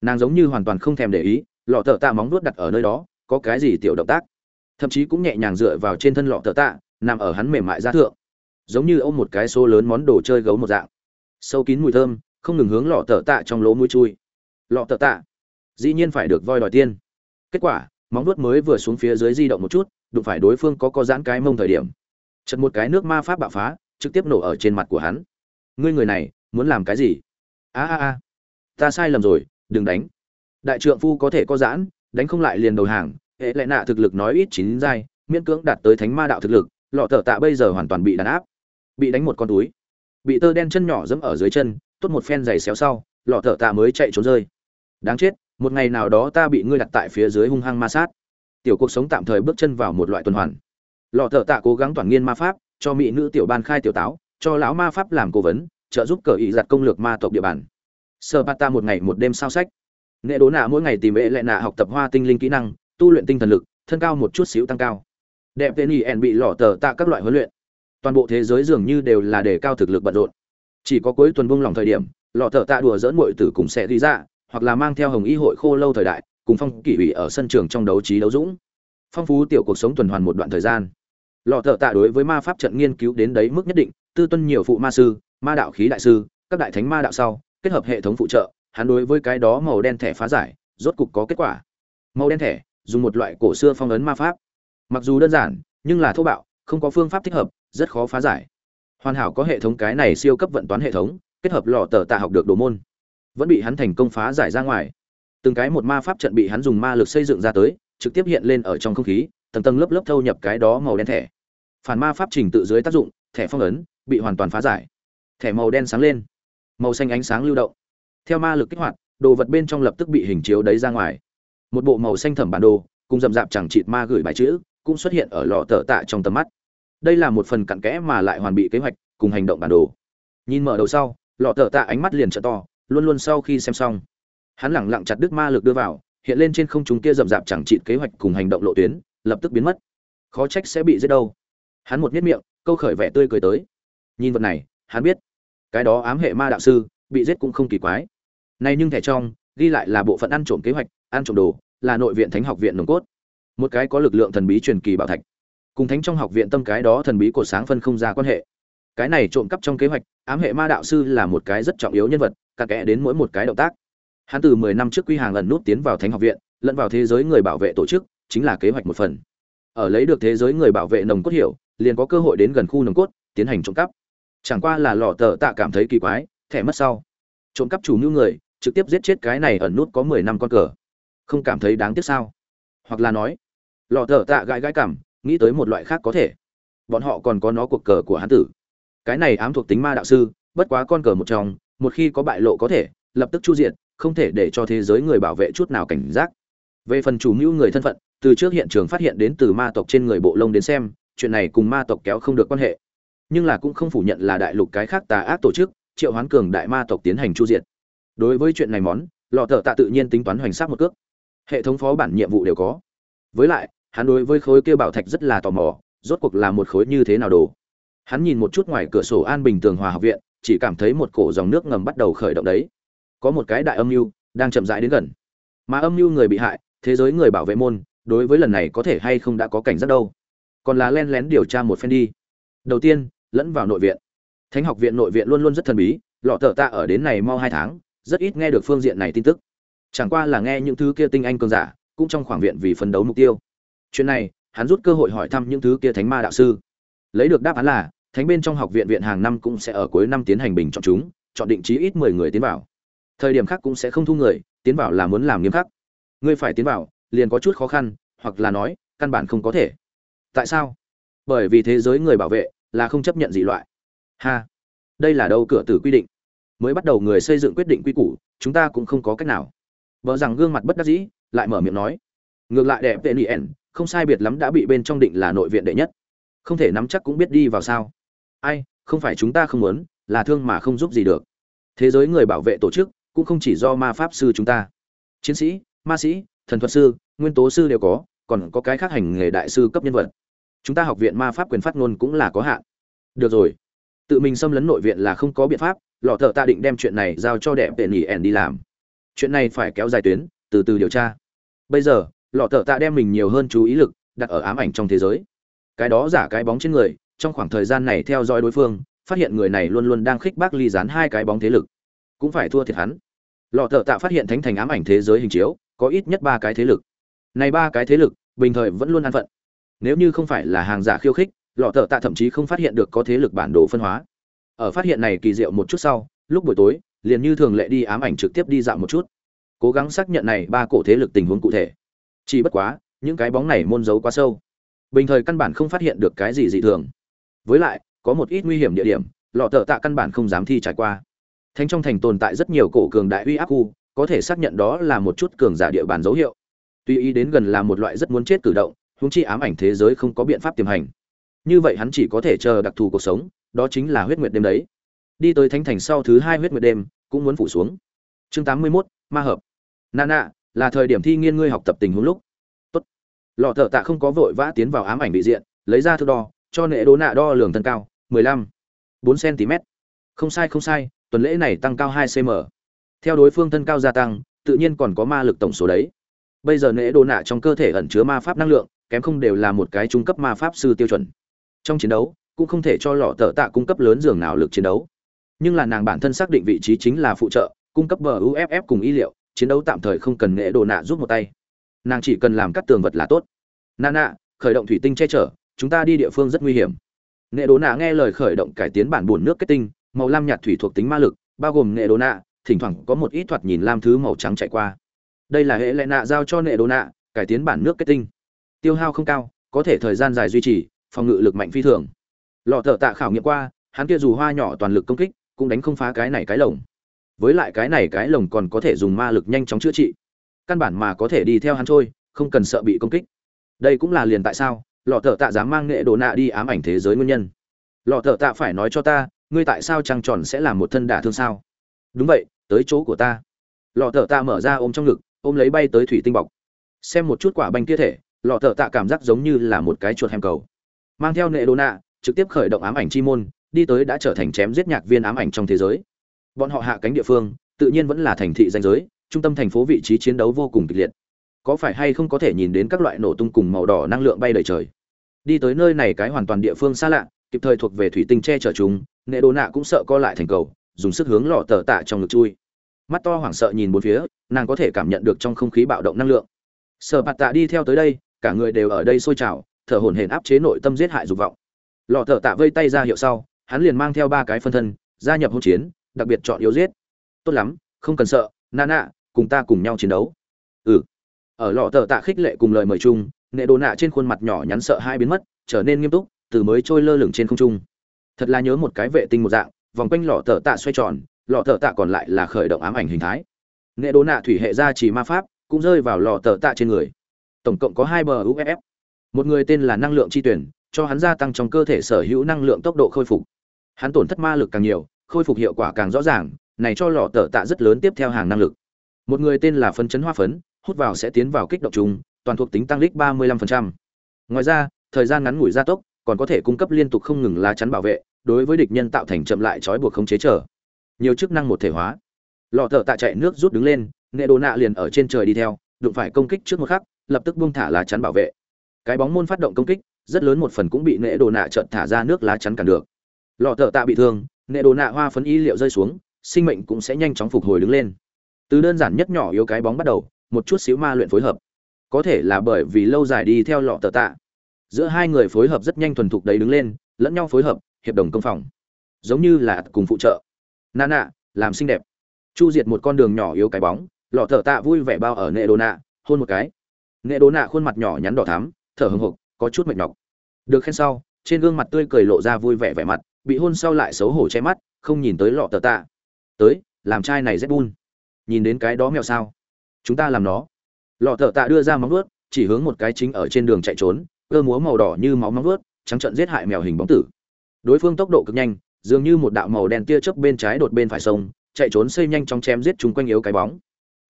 Nàng giống như hoàn toàn không thèm để ý, lọ thợ tạ móng nuốt đặt ở nơi đó, có cái gì tiểu động tác? Thậm chí cũng nhẹ nhàng dựa vào trên thân lọ thợ tạ, nằm ở hắn mềm mại ra thượng. Giống như ôm một cái số lớn món đồ chơi gấu một dạng. Sâu kín mùi thơm không ngừng hướng lọ tở tạ trong lỗ mũi chui. Lọ tở tạ. Dĩ nhiên phải được voi đòi tiên kết quả, móng vuốt mới vừa xuống phía dưới di động một chút, đụng phải đối phương có có giãn cái mông thời điểm. Chật một cái nước ma pháp bạo phá, trực tiếp nổ ở trên mặt của hắn. Ngươi người này, muốn làm cái gì? A a a. Ta sai lầm rồi, đừng đánh. Đại trượng phu có thể có giãn, đánh không lại liền đầu hàng. Hệ lệ nạ thực lực nói ít chín giai, miễn cưỡng đạt tới thánh ma đạo thực lực, lọ tở tạ bây giờ hoàn toàn bị đàn áp. Bị đánh một con túi. Bị tơ đen chân nhỏ dẫm ở dưới chân tốt một phen giày xéo sau, lọ thợ tạ mới chạy trốn rơi. Đáng chết, một ngày nào đó ta bị ngươi đặt tại phía dưới hung hăng ma sát. Tiểu cuộc sống tạm thời bước chân vào một loại tuần hoàn. Lọ thợ tạ cố gắng toàn nghiên ma pháp, cho mỹ nữ tiểu ban khai tiểu táo, cho lão ma pháp làm cố vấn, trợ giúp cờ ý giặt công lược ma tộc địa bàn. Sơ bát ta một ngày một đêm sao sách. Nghệ đố nạ mỗi ngày tìm ệ lệ nạ học tập hoa tinh linh kỹ năng, tu luyện tinh thần lực, thân cao một chút xíu tăng cao. Đẹp tên y ẻn bị lọ tờ tạ các loại huấn luyện. Toàn bộ thế giới dường như đều là để cao thực lực bận rộn chỉ có cuối tuần buông lòng thời điểm, lọ thợ tạ đùa dỡn muội tử cùng sẽ đi ra dạ, hoặc là mang theo hồng y hội khô lâu thời đại, cùng phong kỷ ủy ở sân trường trong đấu trí đấu dũng. Phong phú tiểu cuộc sống tuần hoàn một đoạn thời gian. Lọ thợ tạ đối với ma pháp trận nghiên cứu đến đấy mức nhất định, tư tuân nhiều phụ ma sư, ma đạo khí đại sư, các đại thánh ma đạo sau, kết hợp hệ thống phụ trợ, hắn đối với cái đó màu đen thẻ phá giải, rốt cục có kết quả. Màu đen thẻ, dùng một loại cổ xưa phong ấn ma pháp. Mặc dù đơn giản, nhưng là thô bạo, không có phương pháp thích hợp, rất khó phá giải hoàn hảo có hệ thống cái này siêu cấp vận toán hệ thống, kết hợp lọ tờ tạ học được đồ môn. Vẫn bị hắn thành công phá giải ra ngoài. Từng cái một ma pháp trận bị hắn dùng ma lực xây dựng ra tới, trực tiếp hiện lên ở trong không khí, tầng tầng lớp lớp thâu nhập cái đó màu đen thẻ. Phản ma pháp trình tự dưới tác dụng, thẻ phong ấn, bị hoàn toàn phá giải. Thẻ màu đen sáng lên. Màu xanh ánh sáng lưu động. Theo ma lực kích hoạt, đồ vật bên trong lập tức bị hình chiếu đấy ra ngoài. Một bộ màu xanh thẩm bản đồ, cùng rậm rạp chẳng chịt ma gửi bài chữ, cũng xuất hiện ở lọ tờ tạ trong tầm mắt đây là một phần cặn kẽ mà lại hoàn bị kế hoạch, cùng hành động bản đồ. Nhìn mở đầu sau, lọ tờ tạ ánh mắt liền trợ to, luôn luôn sau khi xem xong. Hắn lẳng lặng chặt đứt ma lực đưa vào, hiện lên trên không trung kia rậm rạp chẳng trị kế hoạch cùng hành động lộ tuyến, lập tức biến mất. Khó trách sẽ bị giết đâu. Hắn một nhất miệng, câu khởi vẻ tươi cười tới. Nhìn vật này, hắn biết, cái đó ám hệ ma đạo sư, bị giết cũng không kỳ quái. Nay nhưng thẻ trong, ghi lại là bộ phận ăn trộm kế hoạch, ăn trộm đồ, là nội viện thánh học viện nồng cốt. Một cái có lực lượng thần bí truyền kỳ bảo thạch cùng thánh trong học viện tâm cái đó thần bí của sáng phân không ra quan hệ. Cái này trộm cắp trong kế hoạch, ám hệ ma đạo sư là một cái rất trọng yếu nhân vật, cả kẽ đến mỗi một cái động tác. Hắn từ mười năm trước quy hàng lần nút tiến vào thánh học viện, lẫn vào thế giới người bảo vệ tổ chức, chính là kế hoạch một phần. Ở lấy được thế giới người bảo vệ nồng cốt hiểu liền có cơ hội đến gần khu nồng cốt, tiến hành trộm cắp. Chẳng qua là lò tờ tạ cảm thấy kỳ quái, thẻ mất sau. Trộm cắp chủ mưu người, trực tiếp giết chết cái này ẩn nút có mười năm con cờ. Không cảm thấy đáng tiếc sao? Hoặc là nói, lò tờ tạ gãi gãi cảm nghĩ tới một loại khác có thể. Bọn họ còn có nó cuộc cờ của hắn tử. Cái này ám thuộc tính ma đạo sư, bất quá con cờ một trong, một khi có bại lộ có thể, lập tức chu diện không thể để cho thế giới người bảo vệ chút nào cảnh giác. Về phần chủ mưu người thân phận, từ trước hiện trường phát hiện đến từ ma tộc trên người bộ lông đến xem, chuyện này cùng ma tộc kéo không được quan hệ. Nhưng là cũng không phủ nhận là đại lục cái khác tà ác tổ chức, triệu hoán cường đại ma tộc tiến hành chu diệt. Đối với chuyện này món, lọ thợ tạ tự nhiên tính toán hoành sát một cước. Hệ thống phó bản nhiệm vụ đều có. Với lại hắn đối với khối kia bảo thạch rất là tò mò, rốt cuộc là một khối như thế nào đồ. Hắn nhìn một chút ngoài cửa sổ an bình tường hòa học viện, chỉ cảm thấy một cổ dòng nước ngầm bắt đầu khởi động đấy. Có một cái đại âm mưu đang chậm rãi đến gần. Mà âm mưu người bị hại, thế giới người bảo vệ môn, đối với lần này có thể hay không đã có cảnh giác đâu. Còn là len lén điều tra một phen đi. Đầu tiên, lẫn vào nội viện. Thánh học viện nội viện luôn luôn rất thần bí, lọ thợ tạ ở đến này mau hai tháng, rất ít nghe được phương diện này tin tức. Chẳng qua là nghe những thứ kia tinh anh cường giả, cũng trong khoảng viện vì phấn đấu mục tiêu chuyện này, hắn rút cơ hội hỏi thăm những thứ kia thánh ma đạo sư. Lấy được đáp án là, thánh bên trong học viện viện hàng năm cũng sẽ ở cuối năm tiến hành bình chọn chúng, chọn định chí ít mười người tiến vào. Thời điểm khác cũng sẽ không thu người, tiến vào là muốn làm nghiêm khắc. Ngươi phải tiến vào, liền có chút khó khăn, hoặc là nói, căn bản không có thể. Tại sao? Bởi vì thế giới người bảo vệ là không chấp nhận dị loại. Ha! Đây là đâu cửa tử quy định? Mới bắt đầu người xây dựng quyết định quy củ, chúng ta cũng không có cách nào. Vợ rằng gương mặt bất đắc dĩ, lại mở miệng nói. Ngược lại đẹp tệ nien không sai biệt lắm đã bị bên trong định là nội viện đệ nhất. Không thể nắm chắc cũng biết đi vào sao. Ai, không phải chúng ta không muốn, là thương mà không giúp gì được. Thế giới người bảo vệ tổ chức, cũng không chỉ do ma pháp sư chúng ta. Chiến sĩ, ma sĩ, thần thuật sư, nguyên tố sư đều có, còn có cái khác hành nghề đại sư cấp nhân vật. Chúng ta học viện ma pháp quyền phát ngôn cũng là có hạn. Được rồi. Tự mình xâm lấn nội viện là không có biện pháp, lọ thợ ta định đem chuyện này giao cho đẹp tệ nỉ ẻn đi làm. Chuyện này phải kéo dài tuyến, từ từ điều tra. Bây giờ lọ thợ Tạ đem mình nhiều hơn chú ý lực đặt ở ám ảnh trong thế giới. Cái đó giả cái bóng trên người, trong khoảng thời gian này theo dõi đối phương, phát hiện người này luôn luôn đang khích bác ly dán hai cái bóng thế lực. Cũng phải thua thiệt hắn. Lọ thợ tạ phát hiện thánh thành ám ảnh thế giới hình chiếu, có ít nhất ba cái thế lực. Này ba cái thế lực, bình thời vẫn luôn an phận. Nếu như không phải là hàng giả khiêu khích, lọ thợ tạ thậm chí không phát hiện được có thế lực bản đồ phân hóa. Ở phát hiện này kỳ diệu một chút sau, lúc buổi tối, liền như thường lệ đi ám ảnh trực tiếp đi dạo một chút. Cố gắng xác nhận này ba cổ thế lực tình huống cụ thể chỉ bất quá những cái bóng này môn giấu quá sâu. Bình thời căn bản không phát hiện được cái gì dị thường. Với lại có một ít nguy hiểm địa điểm lọ thợ tạ căn bản không dám thi trải qua. Thánh trong thành tồn tại rất nhiều cổ cường đại uy áp khu có thể xác nhận đó là một chút cường giả địa bàn dấu hiệu. Tuy ý đến gần là một loại rất muốn chết cử động húng chi ám ảnh thế giới không có biện pháp tiềm hành. Như vậy hắn chỉ có thể chờ đặc thù cuộc sống đó chính là huyết nguyệt đêm đấy. Đi tới thánh thành sau thứ hai huyết nguyệt đêm cũng muốn phủ xuống. Chương tám mươi 81, ma hợp. Nà là thời điểm thi nghiên ngươi học tập tình huống lúc. Tốt. Lọ thợ tạ không có vội vã tiến vào ám ảnh bị diện, lấy ra thước đo, cho nệ đố nạ đo lường thân cao, mười lăm, bốn cm không sai không sai, tuần lễ này tăng cao hai cm theo đối phương thân cao gia tăng, tự nhiên còn có ma lực tổng số đấy. Bây giờ nệ đố nạ trong cơ thể ẩn chứa ma pháp năng lượng, kém không đều là một cái trung cấp ma pháp sư tiêu chuẩn. Trong chiến đấu, cũng không thể cho lọ thợ tạ cung cấp lớn dường nào lực chiến đấu. Nhưng là nàng bản thân xác định vị trí chính là phụ trợ, cung cấp bờ uff cùng y liệu chiến đấu tạm thời không cần nghệ đồ nạ giúp một tay. Nàng chỉ cần làm cắt tường vật là tốt. Nà nạ, khởi động thủy tinh che chở, chúng ta đi địa phương rất nguy hiểm. Nghệ đồ nạ nghe lời khởi động cải tiến bản bùn nước kết tinh, màu lam nhạt thủy thuộc tính ma lực, bao gồm nghệ đồ nạ, thỉnh thoảng có một ít thoạt nhìn lam thứ màu trắng chạy qua. Đây là hệ lệ nạ giao cho nghệ đồ nạ, cải tiến bản nước kết tinh. Tiêu hao không cao, có thể thời gian dài duy trì, phòng ngự lực mạnh phi thường. Lọ thợ tạ khảo nghiệm qua, hắn kia dù hoa nhỏ toàn lực công kích, cũng đánh không phá cái này cái lồng với lại cái này cái lồng còn có thể dùng ma lực nhanh chóng chữa trị. Căn bản mà có thể đi theo hắn trôi không cần sợ bị công kích. Đây cũng là liền tại sao, lọ thợ tạ dám mang nghệ đồ nạ đi ám ảnh thế giới nguyên nhân. Lọ thợ tạ phải nói cho ta, ngươi tại sao trăng tròn sẽ làm một thân đả thương sao? Đúng vậy, tới chỗ của ta. Lọ thợ tạ mở ra ôm trong ngực, ôm lấy bay tới thủy tinh bọc. Xem một chút quả banh kia thể, lọ thợ tạ cảm giác giống như là một cái chuột hèm cầu. Mang theo nệ đồ nạ, trực tiếp khởi động ám ảnh chi môn, đi tới đã trở thành chém giết nhạc viên ám ảnh trong thế giới bọn họ hạ cánh địa phương, tự nhiên vẫn là thành thị danh giới, trung tâm thành phố vị trí chiến đấu vô cùng kịch liệt. Có phải hay không có thể nhìn đến các loại nổ tung cùng màu đỏ năng lượng bay đầy trời? Đi tới nơi này cái hoàn toàn địa phương xa lạ, kịp thời thuộc về thủy tinh che chở chúng nệ đồ nạ cũng sợ co lại thành cầu, dùng sức hướng lọ tờ tạ trong ngực chui. Mắt to hoảng sợ nhìn bốn phía, nàng có thể cảm nhận được trong không khí bạo động năng lượng. Sợ bạt tạ đi theo tới đây, cả người đều ở đây sôi trào, thở hổn hển áp chế nội tâm giết hại dục vọng. Lọ tờ tạ vây tay ra hiệu sau, hắn liền mang theo ba cái phân thân, gia nhập hỗn chiến đặc biệt chọn yếu giết. Tốt lắm, không cần sợ, nana, cùng ta cùng nhau chiến đấu. Ừ. Ở lọ tờ tạ khích lệ cùng lời mời chung, nệ đồ nạ trên khuôn mặt nhỏ nhắn sợ hai biến mất, trở nên nghiêm túc, từ mới trôi lơ lửng trên không trung. Thật là nhớ một cái vệ tinh một dạng, vòng quanh lọ tờ tạ xoay tròn, lọ tờ tạ còn lại là khởi động ám ảnh hình thái. Nệ đồ nạ thủy hệ ra chỉ ma pháp, cũng rơi vào lọ tờ tạ trên người. Tổng cộng có hai bờ uff một người tên là năng lượng chi tuyển, cho hắn gia tăng trong cơ thể sở hữu năng lượng tốc độ khôi phục. Hắn tổn thất ma lực càng nhiều khôi phục hiệu quả càng rõ ràng, này cho lọ tờ tạ rất lớn tiếp theo hàng năng lực. Một người tên là phấn chấn hoa phấn, hút vào sẽ tiến vào kích động chung, toàn thuộc tính tăng lích 35%. ngoài ra, thời gian ngắn ngủi gia tốc, còn có thể cung cấp liên tục không ngừng lá chắn bảo vệ, đối với địch nhân tạo thành chậm lại trói buộc không chế trở nhiều chức năng một thể hóa. Lọ thợ tạ chạy nước rút đứng lên, nghệ đồ nạ liền ở trên trời đi theo, đụng phải công kích trước một khắc, lập tức buông thả lá chắn bảo vệ. Cái bóng môn phát động công kích, rất lớn một phần cũng bị nệ đồ nạ trợn thả ra nước lá chắn cản được. Lọ thợ tạ bị thương nệ đồ nạ hoa phấn y liệu rơi xuống, sinh mệnh cũng sẽ nhanh chóng phục hồi đứng lên. Từ đơn giản nhất nhỏ yếu cái bóng bắt đầu, một chút xíu ma luyện phối hợp. Có thể là bởi vì lâu dài đi theo lọ tờ tạ. Giữa hai người phối hợp rất nhanh thuần thục đấy đứng lên, lẫn nhau phối hợp, hiệp đồng công phòng. Giống như là cùng phụ trợ. Nà nạ, làm xinh đẹp. Chu diệt một con đường nhỏ yếu cái bóng, lọ thở tạ vui vẻ bao ở nệ đồ nạ, hôn một cái. Nệ đồ nạ khuôn mặt nhỏ nhắn đỏ thắm, thở hừng hực, có chút mệt nhọc. Được khen sau, trên gương mặt tươi cười lộ ra vui vẻ vẻ mặt bị hôn sau lại xấu hổ che mắt, không nhìn tới lọ tờ tạ. Tới, làm trai này rét bun nhìn đến cái đó mèo sao? Chúng ta làm nó. Lọ tờ tạ đưa ra móng vuốt, chỉ hướng một cái chính ở trên đường chạy trốn, cơ múa màu đỏ như máu móng vuốt, trắng trận giết hại mèo hình bóng tử. Đối phương tốc độ cực nhanh, dường như một đạo màu đen tia chớp bên trái đột bên phải sông, chạy trốn xây nhanh trong chém giết chúng quanh yếu cái bóng.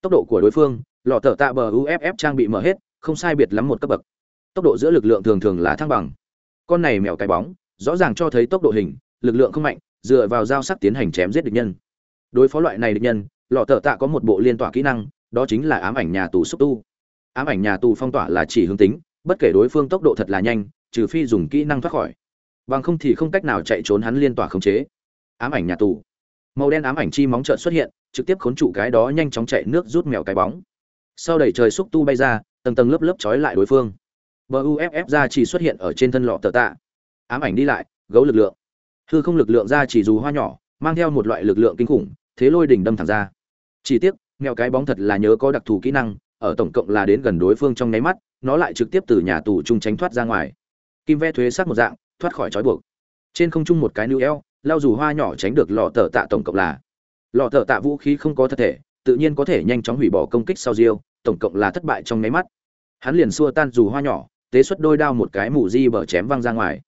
Tốc độ của đối phương, lọ tờ tạ bờ uff trang bị mở hết, không sai biệt lắm một cấp bậc. Tốc độ giữa lực lượng thường thường là thăng bằng. Con này mèo cái bóng, rõ ràng cho thấy tốc độ hình lực lượng không mạnh, dựa vào dao sắc tiến hành chém giết địch nhân. Đối phó loại này địch nhân, lọ thợ tạ có một bộ liên tỏa kỹ năng, đó chính là ám ảnh nhà tù xúc tu. Ám ảnh nhà tù phong tỏa là chỉ hướng tính, bất kể đối phương tốc độ thật là nhanh, trừ phi dùng kỹ năng thoát khỏi. Bằng không thì không cách nào chạy trốn hắn liên tỏa khống chế. Ám ảnh nhà tù. Màu đen ám ảnh chi móng trợn xuất hiện, trực tiếp khốn trụ cái đó nhanh chóng chạy nước rút mèo cái bóng. Sau đẩy trời xúc tu bay ra, tầng tầng lớp lớp trói lại đối phương. Buff ra chỉ xuất hiện ở trên thân lọ tờ tạ. Ám ảnh đi lại, gấu lực lượng hư không lực lượng ra chỉ dù hoa nhỏ, mang theo một loại lực lượng kinh khủng, thế lôi đỉnh đâm thẳng ra. Chỉ tiếc mèo cái bóng thật là nhớ có đặc thù kỹ năng, ở tổng cộng là đến gần đối phương trong nháy mắt, nó lại trực tiếp từ nhà tù trung tránh thoát ra ngoài. Kim ve thuế sát một dạng, thoát khỏi trói buộc. Trên không trung một cái nữ eo, lao dù hoa nhỏ tránh được lọ tờ tạ tổng cộng là. Lọ tờ tạ vũ khí không có thật thể, tự nhiên có thể nhanh chóng hủy bỏ công kích sau diêu, tổng cộng là thất bại trong nháy mắt. Hắn liền xua tan dù hoa nhỏ, tế xuất đôi đao một cái mù di bờ chém văng ra ngoài.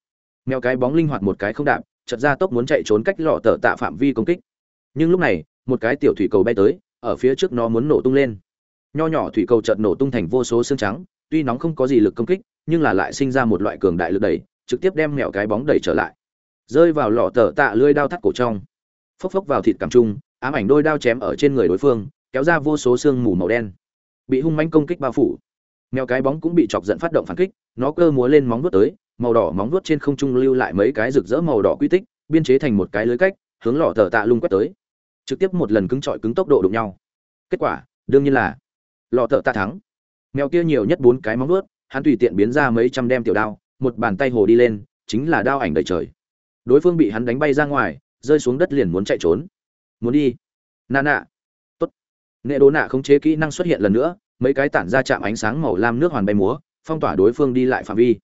Mèo cái bóng linh hoạt một cái không đạp chợt ra tốc muốn chạy trốn cách lọ tờ tạ phạm vi công kích. Nhưng lúc này, một cái tiểu thủy cầu bay tới, ở phía trước nó muốn nổ tung lên. Nho nhỏ thủy cầu chợt nổ tung thành vô số xương trắng, tuy nóng không có gì lực công kích, nhưng là lại sinh ra một loại cường đại lực đẩy, trực tiếp đem mèo cái bóng đẩy trở lại. Rơi vào lọ tờ tạ lưỡi đao thắt cổ trong. Phốc phốc vào thịt cằm trung, ám ảnh đôi đao chém ở trên người đối phương, kéo ra vô số xương mù màu đen. Bị hung manh công kích bao phủ. Mèo cái bóng cũng bị chọc giận phát động phản kích, nó cơ múa lên móng vuốt tới màu đỏ móng vuốt trên không trung lưu lại mấy cái rực rỡ màu đỏ quy tích, biên chế thành một cái lưới cách, hướng lọ thở tạ lung quét tới. Trực tiếp một lần cứng trọi cứng tốc độ đụng nhau. Kết quả, đương nhiên là, lọ thở tạ thắng. Mèo kia nhiều nhất bốn cái móng vuốt, hắn tùy tiện biến ra mấy trăm đem tiểu đao, một bàn tay hồ đi lên, chính là đao ảnh đầy trời. Đối phương bị hắn đánh bay ra ngoài, rơi xuống đất liền muốn chạy trốn. Muốn đi. Nà nạ tốt. Nệ đố nạ không chế kỹ năng xuất hiện lần nữa, mấy cái tản ra chạm ánh sáng màu lam nước hoàn bay múa, phong tỏa đối phương đi lại phạm vi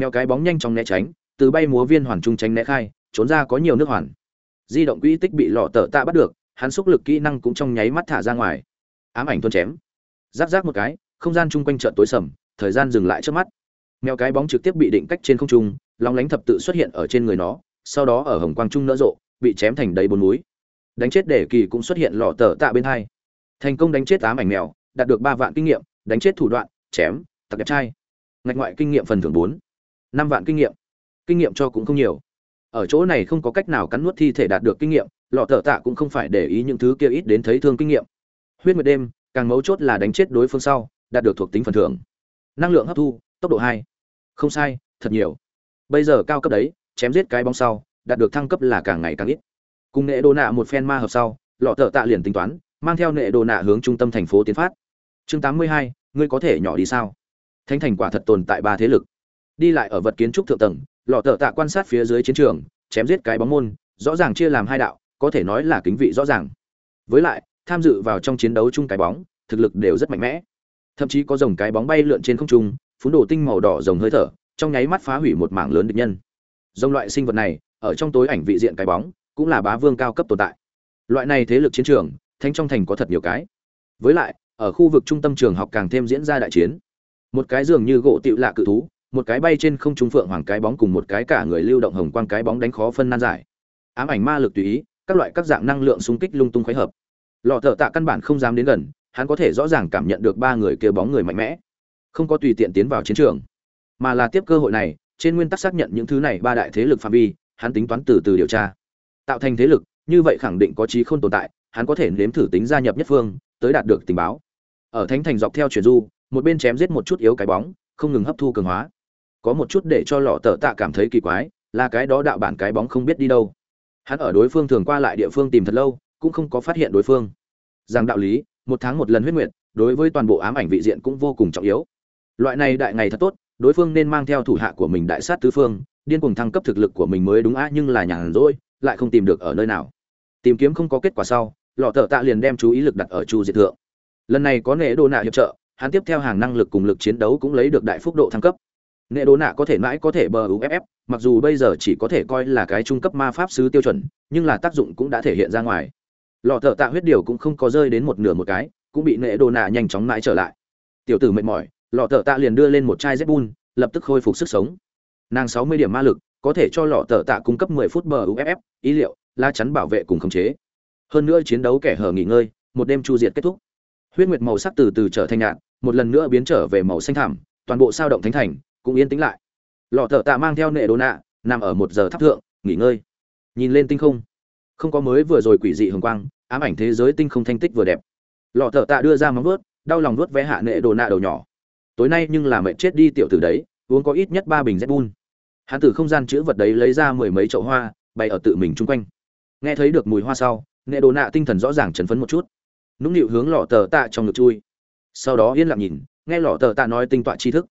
mèo cái bóng nhanh chóng né tránh, từ bay múa viên hoàn trung tránh né khai, trốn ra có nhiều nước hoàn. Di động quỹ tích bị lọ tở tạ bắt được, hắn xúc lực kỹ năng cũng trong nháy mắt thả ra ngoài. Ám ảnh tuôn chém. Giáp giáp một cái, không gian chung quanh chợt tối sầm, thời gian dừng lại trước mắt. Mèo cái bóng trực tiếp bị định cách trên không trung long lánh thập tự xuất hiện ở trên người nó, sau đó ở hồng quang trung nỡ rộ, bị chém thành đầy bốn núi. Đánh chết để kỳ cũng xuất hiện lọ tở tạ bên hai. Thành công đánh chết ám ảnh mèo, đạt được ba vạn kinh nghiệm, đánh chết thủ đoạn, chém tặc đẹp trai. Ngạch ngoại kinh nghiệm phần thưởng bốn năm vạn kinh nghiệm. Kinh nghiệm cho cũng không nhiều. Ở chỗ này không có cách nào cắn nuốt thi thể đạt được kinh nghiệm, lọ thợ tạ cũng không phải để ý những thứ kia ít đến thấy thương kinh nghiệm. Huyết nguyệt đêm, càng mấu chốt là đánh chết đối phương sau, đạt được thuộc tính phần thưởng. Năng lượng hấp thu, tốc độ hai. Không sai, thật nhiều. Bây giờ cao cấp đấy, chém giết cái bóng sau, đạt được thăng cấp là càng ngày càng ít. Cùng nệ đồ nạ một phen ma hợp sau, lọ thợ tạ liền tính toán, mang theo nệ đồ nạ hướng trung tâm thành phố tiến phát. Chương tám mươi hai, ngươi có thể nhỏ đi sao? Thánh thành quả thật tồn tại ba thế lực đi lại ở vật kiến trúc thượng tầng, lọ thợ tạ quan sát phía dưới chiến trường, chém giết cái bóng môn, rõ ràng chia làm hai đạo, có thể nói là kính vị rõ ràng. Với lại, tham dự vào trong chiến đấu chung cái bóng, thực lực đều rất mạnh mẽ. Thậm chí có dòng cái bóng bay lượn trên không trung, phun đổ tinh màu đỏ rồng hơi thở, trong nháy mắt phá hủy một mảng lớn địch nhân. Dòng loại sinh vật này, ở trong tối ảnh vị diện cái bóng, cũng là bá vương cao cấp tồn tại. Loại này thế lực chiến trường thanh trong thành có thật nhiều cái. Với lại, ở khu vực trung tâm trường học càng thêm diễn ra đại chiến. Một cái dường như gỗ tựu lạ cự thú một cái bay trên không trung phượng hoàng cái bóng cùng một cái cả người lưu động hồng quang cái bóng đánh khó phân nan giải. Ám ảnh ma lực tùy ý, các loại các dạng năng lượng xung kích lung tung khuấy hợp. Lọ thợ tạ căn bản không dám đến gần, hắn có thể rõ ràng cảm nhận được ba người kia bóng người mạnh mẽ. Không có tùy tiện tiến vào chiến trường, mà là tiếp cơ hội này, trên nguyên tắc xác nhận những thứ này ba đại thế lực phạm vi, hắn tính toán từ từ điều tra. Tạo thành thế lực, như vậy khẳng định có trí không tồn tại, hắn có thể nếm thử tính gia nhập nhất phương, tới đạt được tình báo. Ở thánh thành dọc theo chuyển du, một bên chém giết một chút yếu cái bóng, không ngừng hấp thu cường hóa có một chút để cho lọ tờ tạ cảm thấy kỳ quái, là cái đó đạo bản cái bóng không biết đi đâu. Hắn ở đối phương thường qua lại địa phương tìm thật lâu, cũng không có phát hiện đối phương. Rằng đạo lý, một tháng một lần huyết nguyện đối với toàn bộ ám ảnh vị diện cũng vô cùng trọng yếu. Loại này đại ngày thật tốt, đối phương nên mang theo thủ hạ của mình đại sát tứ phương, điên cuồng thăng cấp thực lực của mình mới đúng á, nhưng là nhàn rỗi, lại không tìm được ở nơi nào. Tìm kiếm không có kết quả sau, lọ thợ tạ liền đem chú ý lực đặt ở chu diệt thượng. Lần này có nệ đồ nạ hiệp trợ, hắn tiếp theo hàng năng lực cùng lực chiến đấu cũng lấy được đại phúc độ thăng cấp nệ đồ nạ có thể mãi có thể bờ uff mặc dù bây giờ chỉ có thể coi là cái trung cấp ma pháp sứ tiêu chuẩn, nhưng là tác dụng cũng đã thể hiện ra ngoài. Lọ thợ tạ huyết điều cũng không có rơi đến một nửa một cái, cũng bị nệ đồ nạ nhanh chóng mãi trở lại. Tiểu tử mệt mỏi, lọ thợ tạ liền đưa lên một chai zbun lập tức khôi phục sức sống. Nàng sáu mươi điểm ma lực, có thể cho lọ thợ tạ cung cấp mười phút bờ uff ý liệu la chắn bảo vệ cùng khống chế. Hơn nữa chiến đấu kẻ hở nghỉ ngơi, một đêm chu diệt kết thúc. Huyết nguyệt màu sắc từ từ trở thành nhạt, một lần nữa biến trở về màu xanh thảm toàn bộ sao động thánh thành cũng yên tĩnh lại. Lọ thợ tạ mang theo nệ đồ nạ, nằm ở một giờ tháp thượng, nghỉ ngơi. Nhìn lên tinh không. Không có mới vừa rồi quỷ dị hồng quang, ám ảnh thế giới tinh không thanh tích vừa đẹp. Lọ thợ tạ đưa ra móng vớt đau lòng vớt vé hạ nệ đồ nạ đầu nhỏ. Tối nay nhưng là mẹ chết đi tiểu tử đấy, uống có ít nhất ba bình zbun bun hắn từ không gian chữ vật đấy lấy ra mười mấy chậu hoa, bày ở tự mình chung quanh. Nghe thấy được mùi hoa sau, nệ đồ nạ tinh thần rõ ràng chấn phấn một chút. Nũng nịu hướng lọ tờ tạ trong ngực chui. Sau đó yên lặng nhìn, nghe lọ tờ tạ nói tinh tọa tri thức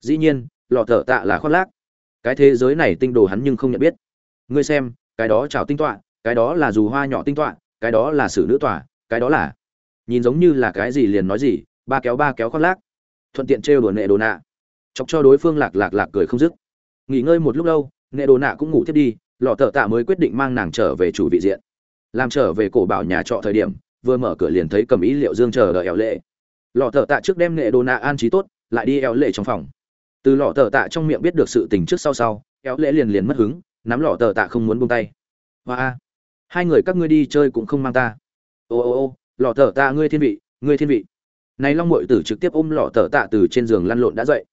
dĩ nhiên, lọ tờ tạ là khoác lác. Cái thế giới này tinh đồ hắn nhưng không nhận biết. Ngươi xem, cái đó chào tinh tọa, cái đó là dù hoa nhỏ tinh tọa, cái đó là sử nữ tọa, cái đó là nhìn giống như là cái gì liền nói gì, ba kéo ba kéo khoác lác. Thuận tiện trêu đùa nệ đồ nạ. Chọc cho đối phương lạc lạc lạc cười không dứt. Nghỉ ngơi một lúc lâu, nệ đồ nạ cũng ngủ thiếp đi, lọ thợ tạ mới quyết định mang nàng trở về chủ vị diện. Làm trở về cổ bảo nhà trọ thời điểm, vừa mở cửa liền thấy cầm ý liệu dương chờ đợi eo lệ. Lọ thợ tạ trước đem nệ đồ nạ an trí tốt, lại đi eo lệ trong phòng từ lọ tờ tạ trong miệng biết được sự tình trước sau sau, kéo lệ liền liền mất hứng, nắm lọ tờ tạ không muốn buông tay. Hoa hai người các ngươi đi chơi cũng không mang ta. Ô ô ô, lọ tờ tạ ngươi thiên vị, ngươi thiên vị. Này long mội tử trực tiếp ôm lọ tờ tạ từ trên giường lăn lộn đã dậy.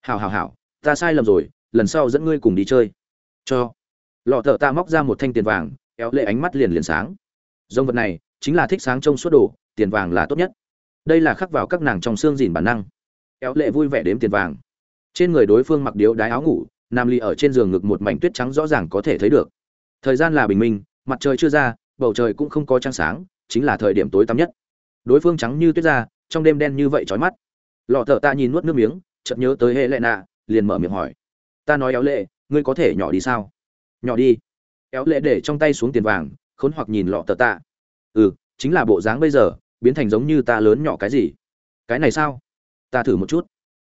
Hảo hảo hảo, ta sai lầm rồi, lần sau dẫn ngươi cùng đi chơi. Cho. Lọ tờ tạ móc ra một thanh tiền vàng, kéo lệ ánh mắt liền liền sáng. Dông vật này, chính là thích sáng trông suốt đồ, tiền vàng là tốt nhất. Đây là khắc vào các nàng trong xương dìn bản năng. Kéo lệ vui vẻ đếm tiền vàng trên người đối phương mặc điếu đái áo ngủ, nam ly ở trên giường ngực một mảnh tuyết trắng rõ ràng có thể thấy được. Thời gian là bình minh, mặt trời chưa ra, bầu trời cũng không có trăng sáng, chính là thời điểm tối tăm nhất. Đối phương trắng như tuyết ra, trong đêm đen như vậy trói mắt. Lọ thợ ta nhìn nuốt nước miếng, chợt nhớ tới hệ lệ nạ, liền mở miệng hỏi. Ta nói éo lệ, ngươi có thể nhỏ đi sao? Nhỏ đi. Éo lệ để trong tay xuống tiền vàng, khốn hoặc nhìn lọ tờ tạ ừ chính là bộ dáng bây giờ, biến thành giống như ta lớn nhỏ cái gì? Cái này sao? Ta thử một chút.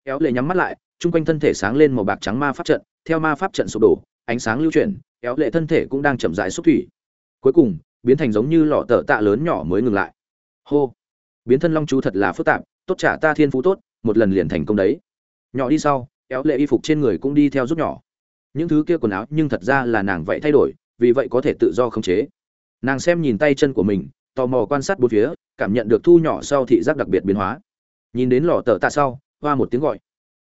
Éo lệ nhắm mắt lại chung quanh thân thể sáng lên màu bạc trắng ma pháp trận, theo ma pháp trận sụp đổ, ánh sáng lưu chuyển éo lệ thân thể cũng đang chậm rãi xúc thủy. Cuối cùng, biến thành giống như lọ tờ tạ lớn nhỏ mới ngừng lại. Hô! Biến thân long chú thật là phức tạp, tốt trả ta thiên phú tốt, một lần liền thành công đấy. Nhỏ đi sau éo lệ y phục trên người cũng đi theo rút nhỏ. Những thứ kia quần áo nhưng thật ra là nàng vậy thay đổi, vì vậy có thể tự do khống chế. Nàng xem nhìn tay chân của mình, tò mò quan sát bốn phía, cảm nhận được thu nhỏ sau thị giác đặc biệt biến hóa. Nhìn đến lò tờ tạ sau, hoa một tiếng gọi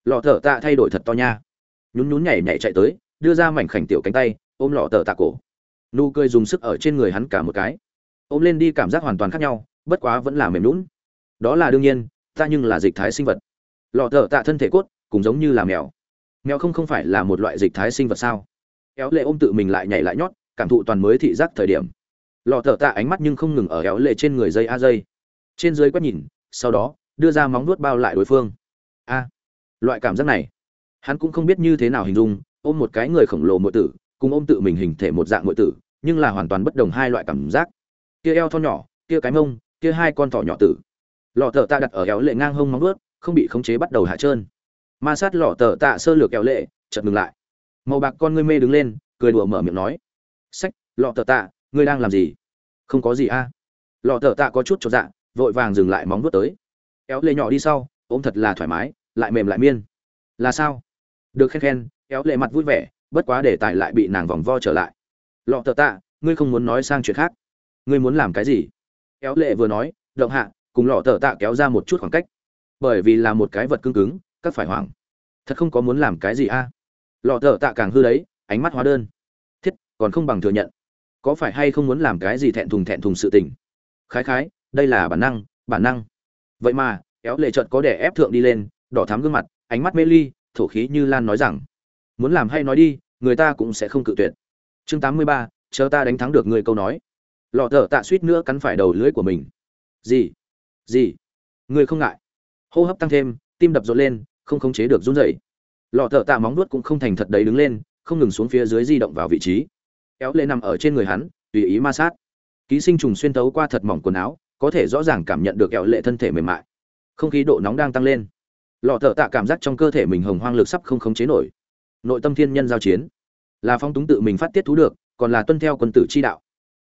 lọ thở tạ thay đổi thật to nha. Nhún nhún nhảy nhảy chạy tới, đưa ra mảnh khảnh tiểu cánh tay, ôm lọ thở tạ cổ. Nụ cười dùng sức ở trên người hắn cả một cái. Ôm lên đi cảm giác hoàn toàn khác nhau, bất quá vẫn là mềm lún đó là đương nhiên, ta nhưng là dịch thái sinh vật. Lọ thở tạ thân thể cốt, cũng giống như là mèo. Mèo không không phải là một loại dịch thái sinh vật sao? Éo lệ ôm tự mình lại nhảy lại nhót, cảm thụ toàn mới thị giác thời điểm. Lọ thở tạ ánh mắt nhưng không ngừng ở éo lệ trên người dây a dây. Trên dưới quét nhìn, sau đó, đưa ra móng nuốt bao lại đối phương. A! Loại cảm giác này. Hắn cũng không biết như thế nào hình dung, ôm một cái người khổng lồ mượn tử, cùng ôm tự mình hình thể một dạng mượn tử, nhưng là hoàn toàn bất đồng hai loại cảm giác. Kia eo thon nhỏ, kia cái mông, kia hai con thỏ nhỏ tử. Lò thợ tạ đặt ở éo lệ ngang hông móng vớt không bị khống chế bắt đầu hạ trơn. Ma sát lọ tờ tạ sơ lược kéo lệ chật ngừng lại. Màu bạc con ngươi mê đứng lên, cười đùa mở miệng nói, sách, lọ tờ tạ, ngươi đang làm gì? Không có gì a. Lọ tờ tạ có chút cho dạ vội vàng dừng lại móng vuốt tới. Eo lệ nhỏ đi sau, ôm thật là thoải mái lại mềm lại miên. Là sao? Được khen khen, kéo lệ mặt vui vẻ, bất quá để tài lại bị nàng vòng vo trở lại. Lọ tờ tạ, ngươi không muốn nói sang chuyện khác. Ngươi muốn làm cái gì? Kéo lệ vừa nói, động hạ, cùng lọ tờ tạ kéo ra một chút khoảng cách. Bởi vì là một cái vật cứng cứng, các phải hoảng. Thật không có muốn làm cái gì a? À? lọ tờ tạ càng hư đấy, ánh mắt hóa đơn. Thiết, còn không bằng thừa nhận. Có phải hay không muốn làm cái gì thẹn thùng thẹn thùng sự tình? Khái khái, đây là bản năng bản năng. Vậy mà, kéo lệ trợt có để ép thượng đi lên đỏ thắm gương mặt, ánh mắt mê ly, thổ khí như lan nói rằng, muốn làm hay nói đi, người ta cũng sẽ không cự tuyệt. Chương tám mươi ba, chờ ta đánh thắng được người câu nói. Lọ thở tạ suýt nữa cắn phải đầu lưỡi của mình. Gì? Gì? Người không ngại. Hô hấp tăng thêm, tim đập rộn lên, không khống chế được run rẩy. Lọ thở tạ móng nuốt cũng không thành thật đấy đứng lên, không ngừng xuống phía dưới di động vào vị trí. Kéo lệ nằm ở trên người hắn, tùy ý ma sát. Ký sinh trùng xuyên tấu qua thật mỏng quần áo, có thể rõ ràng cảm nhận được kéo lệ thân thể mềm mại. Không khí độ nóng đang tăng lên lọ thợ tạ cảm giác trong cơ thể mình hồng hoang lực sắp không khống chế nổi. Nội tâm thiên nhân giao chiến. Là phong túng tự mình phát tiết thú được, còn là tuân theo quân tử chi đạo.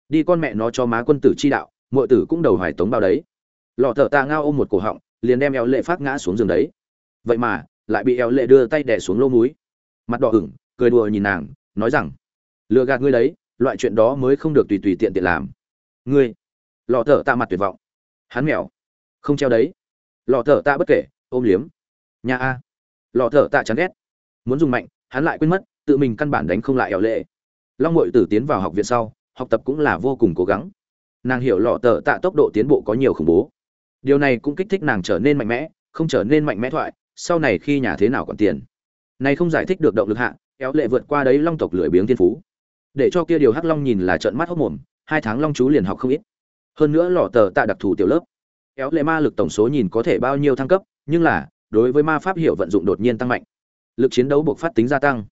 Đi con mẹ nó cho má quân tử chi đạo mọi tử cũng đầu hoài tống bao đấy. Lọ thợ tạ ngao ôm một cổ họng, liền đem eo lệ phát ngã xuống giường đấy. Vậy mà, lại bị eo lệ đưa tay đẻ xuống lô múi. Mặt đỏ ửng, cười đùa nhìn nàng, nói rằng, lừa gạt ngươi đấy, loại chuyện đó mới không được tùy tùy tiện tiện làm. Ngươi? Lọ thợ tạ mặt tuyệt vọng. Hắn mèo. Không treo đấy. Lọ thợ tạ bất kể, ôm liếm nhà a. Lò thở tạ chán ghét. Muốn dùng mạnh, hắn lại quên mất, tự mình căn bản đánh không lại ẻo lệ. Long mội tử tiến vào học viện sau, học tập cũng là vô cùng cố gắng. Nàng hiểu lọ tờ tạ tốc độ tiến bộ có nhiều khủng bố. Điều này cũng kích thích nàng trở nên mạnh mẽ, không trở nên mạnh mẽ thoại, sau này khi nhà thế nào còn tiền. Này không giải thích được động lực hạ éo lệ vượt qua đấy long tộc lười biếng thiên phú. Để cho kia điều hắc long nhìn là trận mắt hốc mồm, hai tháng long chú liền học không ít. Hơn nữa lọ tờ tạ đặc thù tiểu lớp. Kéo lệ ma lực tổng số nhìn có thể bao nhiêu thăng cấp, nhưng là đối với ma pháp hiệu vận dụng đột nhiên tăng mạnh. Lực chiến đấu buộc phát tính gia tăng.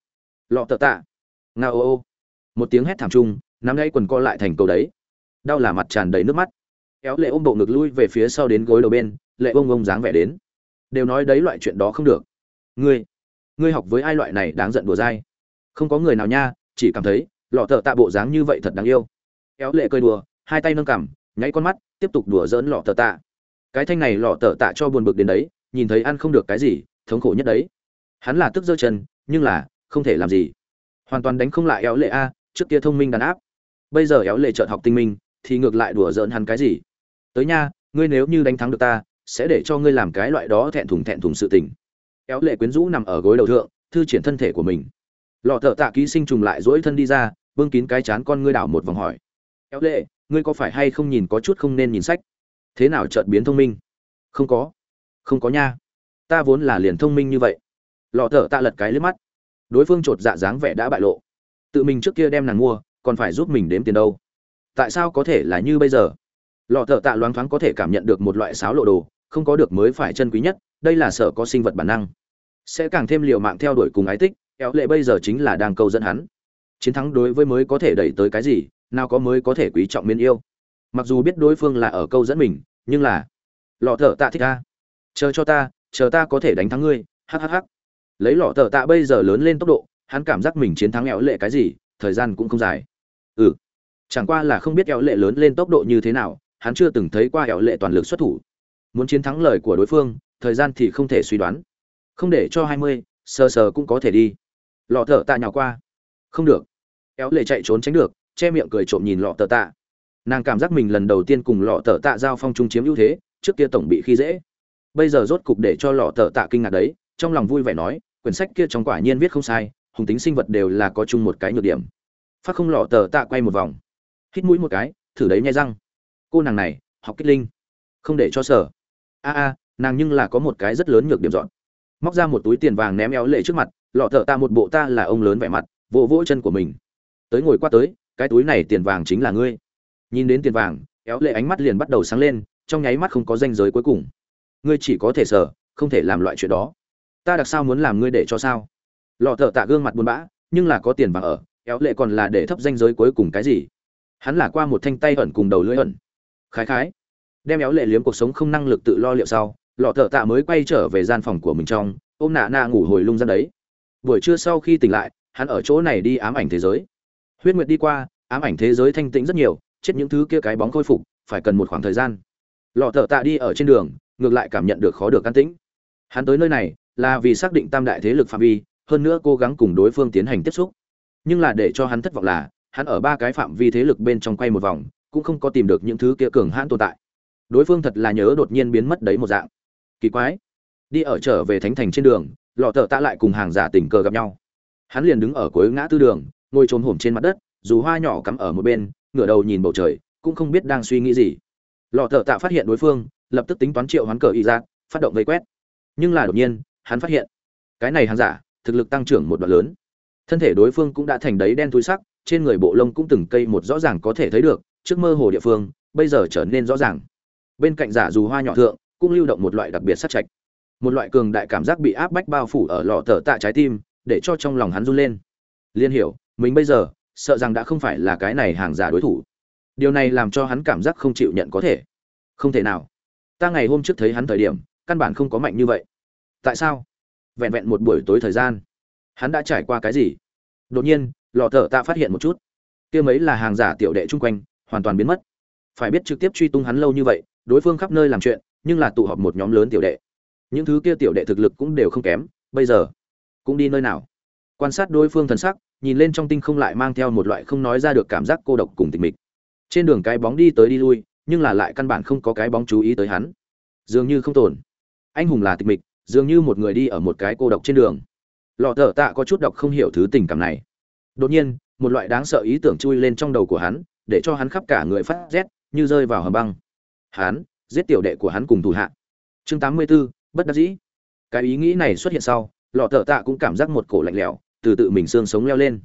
Lọ tợ tạ. Nga ô ô. Một tiếng hét thảm trung, nắm lấy quần co lại thành cầu đấy. Đau là mặt tràn đầy nước mắt. Kéo lệ ôm bộ ngực lui về phía sau đến gối đầu bên, lệ ông ông dáng vẻ đến. Đều nói đấy loại chuyện đó không được. Ngươi ngươi học với ai loại này đáng giận đùa dai? Không có người nào nha, chỉ cảm thấy, lọ thợ tạ bộ dáng như vậy thật đáng yêu. Kéo lệ cười đùa, hai tay nâng cằm, nháy con mắt, tiếp tục đùa dỡn lọ thợ tạ. Cái thanh này lọ thợ tạ cho buồn bực đến đấy nhìn thấy ăn không được cái gì, thống khổ nhất đấy. Hắn là tức giơ chân, nhưng là, không thể làm gì. Hoàn toàn đánh không lại éo lệ a, trước kia thông minh đàn áp. Bây giờ éo lệ trợn học tinh minh, thì ngược lại đùa giỡn hắn cái gì? Tới nha, ngươi nếu như đánh thắng được ta, sẽ để cho ngươi làm cái loại đó thẹn thùng thẹn thùng sự tình. Éo lệ quyến rũ nằm ở gối đầu thượng, thư triển thân thể của mình. Lọ thợ tạ ký sinh trùng lại dỗi thân đi ra vương kín cái chán con ngươi đảo một vòng hỏi. Éo lệ, ngươi có phải hay không nhìn có chút không nên nhìn sách? Thế nào chợt biến thông minh? Không có không có nha. Ta vốn là liền thông minh như vậy. Lọ thở tạ lật cái lướt mắt. Đối phương chột dạ dáng vẻ đã bại lộ. Tự mình trước kia đem nàng mua, còn phải giúp mình đếm tiền đâu. Tại sao có thể là như bây giờ? Lọ thợ tạ loáng thoáng có thể cảm nhận được một loại sáo lộ đồ, không có được mới phải chân quý nhất, đây là sở có sinh vật bản năng. Sẽ càng thêm liều mạng theo đuổi cùng ái tích éo lệ bây giờ chính là đang câu dẫn hắn. Chiến thắng đối với mới có thể đẩy tới cái gì, nào có mới có thể quý trọng miên yêu. Mặc dù biết đối phương là ở câu dẫn mình, nhưng là, lọ thợ tạ thích ta chờ cho ta, chờ ta có thể đánh thắng ngươi hhh lấy lọ tờ tạ bây giờ lớn lên tốc độ, hắn cảm giác mình chiến thắng éo lệ cái gì, thời gian cũng không dài. Ừ chẳng qua là không biết éo lệ lớn lên tốc độ như thế nào, hắn chưa từng thấy qua éo lệ toàn lực xuất thủ. Muốn chiến thắng lời của đối phương, thời gian thì không thể suy đoán. Không để cho hai mươi, sờ sờ cũng có thể đi. Lọ thợ tạ nhào qua. Không được. Éo lệ chạy trốn tránh được, che miệng cười trộm nhìn lọ tờ tạ. Nàng cảm giác mình lần đầu tiên cùng lọ tờ tạ giao phong trung chiếm ưu thế, trước kia tổng bị khi dễ bây giờ rốt cục để cho lọ thợ tạ kinh ngạc đấy, trong lòng vui vẻ nói, quyển sách kia trong quả nhiên viết không sai, hùng tính sinh vật đều là có chung một cái nhược điểm. Phát không lọ tờ tạ quay một vòng. Hít mũi một cái, thử đấy nhai răng. Cô nàng này, học kích linh. Không để cho sở a a, nàng nhưng là có một cái rất lớn nhược điểm dọn. Móc ra một túi tiền vàng ném éo lệ trước mặt, lọ thợ ta một bộ ta là ông lớn vẻ mặt, vỗ vỗ chân của mình. Tới ngồi qua tới, cái túi này tiền vàng chính là ngươi. Nhìn đến tiền vàng, éo lệ ánh mắt liền bắt đầu sáng lên, trong nháy mắt không có danh giới cuối cùng ngươi chỉ có thể sở không thể làm loại chuyện đó. Ta đặc sao muốn làm ngươi để cho sao? Lọ thợ tạ gương mặt buồn bã, nhưng là có tiền vàng ở, éo lệ còn là để thấp danh giới cuối cùng cái gì? Hắn là qua một thanh tay ẩn cùng đầu lưỡi ẩn. Khái khái. Đem éo lệ liếm cuộc sống không năng lực tự lo liệu sau, lọ thợ tạ mới quay trở về gian phòng của mình trong, ôm nạ nạ ngủ hồi lung ra đấy. Buổi trưa sau khi tỉnh lại, hắn ở chỗ này đi ám ảnh thế giới. Huyết nguyệt đi qua, ám ảnh thế giới thanh tĩnh rất nhiều, chết những thứ kia cái bóng khôi phục, phải cần một khoảng thời gian. Lọ thợ tạ đi ở trên đường ngược lại cảm nhận được khó được can tĩnh. Hắn tới nơi này là vì xác định tam đại thế lực phạm vi, hơn nữa cố gắng cùng đối phương tiến hành tiếp xúc. Nhưng là để cho hắn thất vọng là, hắn ở ba cái phạm vi thế lực bên trong quay một vòng, cũng không có tìm được những thứ kia cường hãn tồn tại. Đối phương thật là nhớ đột nhiên biến mất đấy một dạng. Kỳ quái. Đi ở trở về thánh thành trên đường, lọ thợ tạ lại cùng hàng giả tình cờ gặp nhau. Hắn liền đứng ở cuối ngã tư đường, ngồi trồm hổm trên mặt đất, dù hoa nhỏ cắm ở một bên, ngửa đầu nhìn bầu trời, cũng không biết đang suy nghĩ gì. Lọ thợ tạ phát hiện đối phương lập tức tính toán triệu hoán cờ y ra, phát động vây quét. Nhưng là đột nhiên, hắn phát hiện, cái này hàng giả, thực lực tăng trưởng một đoạn lớn. Thân thể đối phương cũng đã thành đấy đen thui sắc, trên người bộ lông cũng từng cây một rõ ràng có thể thấy được, trước mơ hồ địa phương, bây giờ trở nên rõ ràng. Bên cạnh giả dù hoa nhỏ thượng, cũng lưu động một loại đặc biệt sát trạch. Một loại cường đại cảm giác bị áp bách bao phủ ở lọ thở tạ trái tim, để cho trong lòng hắn run lên. Liên hiểu, mình bây giờ, sợ rằng đã không phải là cái này hàng giả đối thủ. Điều này làm cho hắn cảm giác không chịu nhận có thể. Không thể nào ta ngày hôm trước thấy hắn thời điểm, căn bản không có mạnh như vậy. Tại sao? Vẹn vẹn một buổi tối thời gian, hắn đã trải qua cái gì? Đột nhiên, lọ thở ta phát hiện một chút. Kia mấy là hàng giả tiểu đệ chung quanh, hoàn toàn biến mất. Phải biết trực tiếp truy tung hắn lâu như vậy, đối phương khắp nơi làm chuyện, nhưng là tụ họp một nhóm lớn tiểu đệ. Những thứ kia tiểu đệ thực lực cũng đều không kém, bây giờ, cũng đi nơi nào? Quan sát đối phương thần sắc, nhìn lên trong tinh không lại mang theo một loại không nói ra được cảm giác cô độc cùng tịch mịch. Trên đường cái bóng đi tới đi lui nhưng là lại căn bản không có cái bóng chú ý tới hắn. Dường như không tồn. Anh hùng là tịch mịch dường như một người đi ở một cái cô độc trên đường. Lọ thở tạ có chút đọc không hiểu thứ tình cảm này. Đột nhiên một loại đáng sợ ý tưởng chui lên trong đầu của hắn để cho hắn khắp cả người phát rét như rơi vào hầm băng. Hắn giết tiểu đệ của hắn cùng thủ hạ. Chương 84, bất đắc dĩ. Cái ý nghĩ này xuất hiện sau lọ thở tạ cũng cảm giác một cổ lạnh lẽo từ tự mình xương sống leo lên.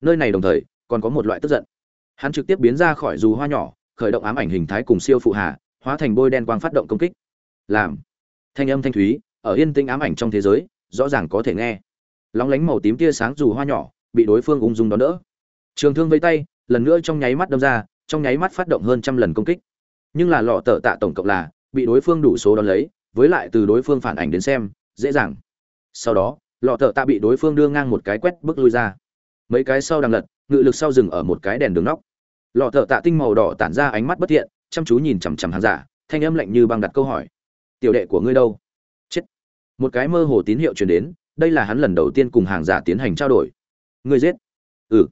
Nơi này đồng thời còn có một loại tức giận. Hắn trực tiếp biến ra khỏi dù hoa nhỏ khởi động ám ảnh hình thái cùng siêu phụ hạ, hóa thành bôi đen quang phát động công kích. Làm. Thanh âm thanh thúy, ở yên tĩnh ám ảnh trong thế giới, rõ ràng có thể nghe. Lóng lánh màu tím tia sáng dù hoa nhỏ, bị đối phương ung dung đón đỡ. Trường thương vây tay, lần nữa trong nháy mắt đâm ra, trong nháy mắt phát động hơn trăm lần công kích. Nhưng là lọ tờ tạ tổng cộng là, bị đối phương đủ số đón lấy, với lại từ đối phương phản ảnh đến xem, dễ dàng. Sau đó, lọ tờ tạ bị đối phương đưa ngang một cái quét bước lui ra. Mấy cái sau đang lật, ngự lực sau dừng ở một cái đèn đường nóc lọ thợ tạ tinh màu đỏ tản ra ánh mắt bất thiện, chăm chú nhìn chằm chằm hàng giả, thanh âm lạnh như băng đặt câu hỏi. Tiểu đệ của ngươi đâu? Chết. Một cái mơ hồ tín hiệu truyền đến, đây là hắn lần đầu tiên cùng hàng giả tiến hành trao đổi. Ngươi giết. Ừ.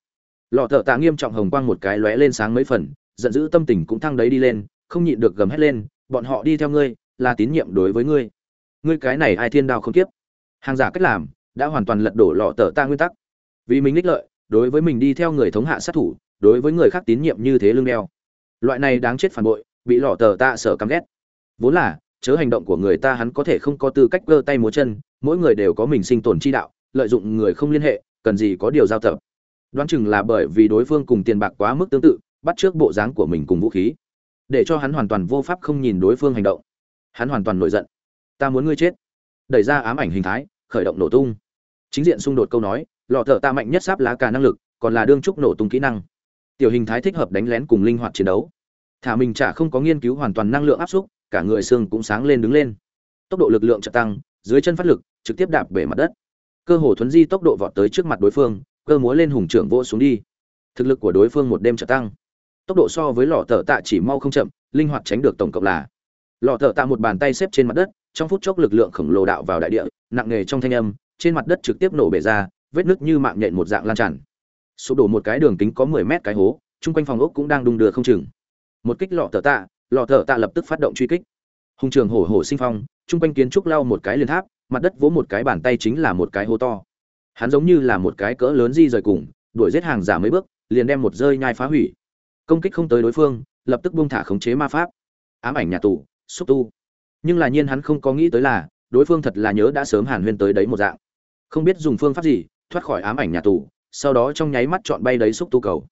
Lọ thợ tạ nghiêm trọng hồng quang một cái lóe lên sáng mấy phần, giận dữ tâm tình cũng thăng đấy đi lên, không nhịn được gầm hét lên, bọn họ đi theo ngươi, là tín nhiệm đối với ngươi. Ngươi cái này ai thiên đao không tiếp hàng giả cách làm, đã hoàn toàn lật đổ lọ tờ ta nguyên tắc. Vì mình ních lợi, đối với mình đi theo người thống hạ sát thủ đối với người khác tín nhiệm như thế lương đeo. Loại này đáng chết phản bội, bị lọ tờ tạ sở căm ghét. Vốn là, chớ hành động của người ta hắn có thể không có tư cách cơ tay múa chân, mỗi người đều có mình sinh tồn chi đạo, lợi dụng người không liên hệ, cần gì có điều giao tập. Đoán chừng là bởi vì đối phương cùng tiền bạc quá mức tương tự, bắt trước bộ dáng của mình cùng vũ khí. Để cho hắn hoàn toàn vô pháp không nhìn đối phương hành động. Hắn hoàn toàn nổi giận. Ta muốn ngươi chết. Đẩy ra ám ảnh hình thái, khởi động nổ tung. Chính diện xung đột câu nói, lọ thợ ta mạnh nhất sáp lá cả năng lực, còn là đương trúc nổ tung kỹ năng tiểu hình thái thích hợp đánh lén cùng linh hoạt chiến đấu. Thả mình chả không có nghiên cứu hoàn toàn năng lượng áp xúc cả người xương cũng sáng lên đứng lên. Tốc độ lực lượng chợt tăng, dưới chân phát lực, trực tiếp đạp bể mặt đất. Cơ hồ thuấn di tốc độ vọt tới trước mặt đối phương, cơ múa lên hùng trưởng vỗ xuống đi. Thực lực của đối phương một đêm trở tăng. Tốc độ so với lò thợ tạ chỉ mau không chậm, linh hoạt tránh được tổng cộng là lò thợ tạ một bàn tay xếp trên mặt đất, trong phút chốc lực lượng khổng lồ đạo vào đại địa, nặng nề trong thanh âm, trên mặt đất trực tiếp nổ bể ra, vết nứt như mạng nhện một dạng lan tràn sụp đổ một cái đường kính có mười mét cái hố, chung quanh phòng ốc cũng đang đung đưa không chừng. Một kích lọ thở tạ, lọ thở tạ lập tức phát động truy kích. Hùng trường hổ hổ sinh phong, chung quanh kiến trúc lao một cái liền tháp, mặt đất vỗ một cái bàn tay chính là một cái hố to. Hắn giống như là một cái cỡ lớn di rời cùng, đuổi giết hàng giả mấy bước, liền đem một rơi nhai phá hủy. Công kích không tới đối phương, lập tức buông thả khống chế ma pháp. Ám ảnh nhà tù, xúc tu. Nhưng là nhiên hắn không có nghĩ tới là, đối phương thật là nhớ đã sớm hàn huyên tới đấy một dạng. Không biết dùng phương pháp gì, thoát khỏi ám ảnh nhà tù sau đó trong nháy mắt chọn bay đấy xúc tu cầu.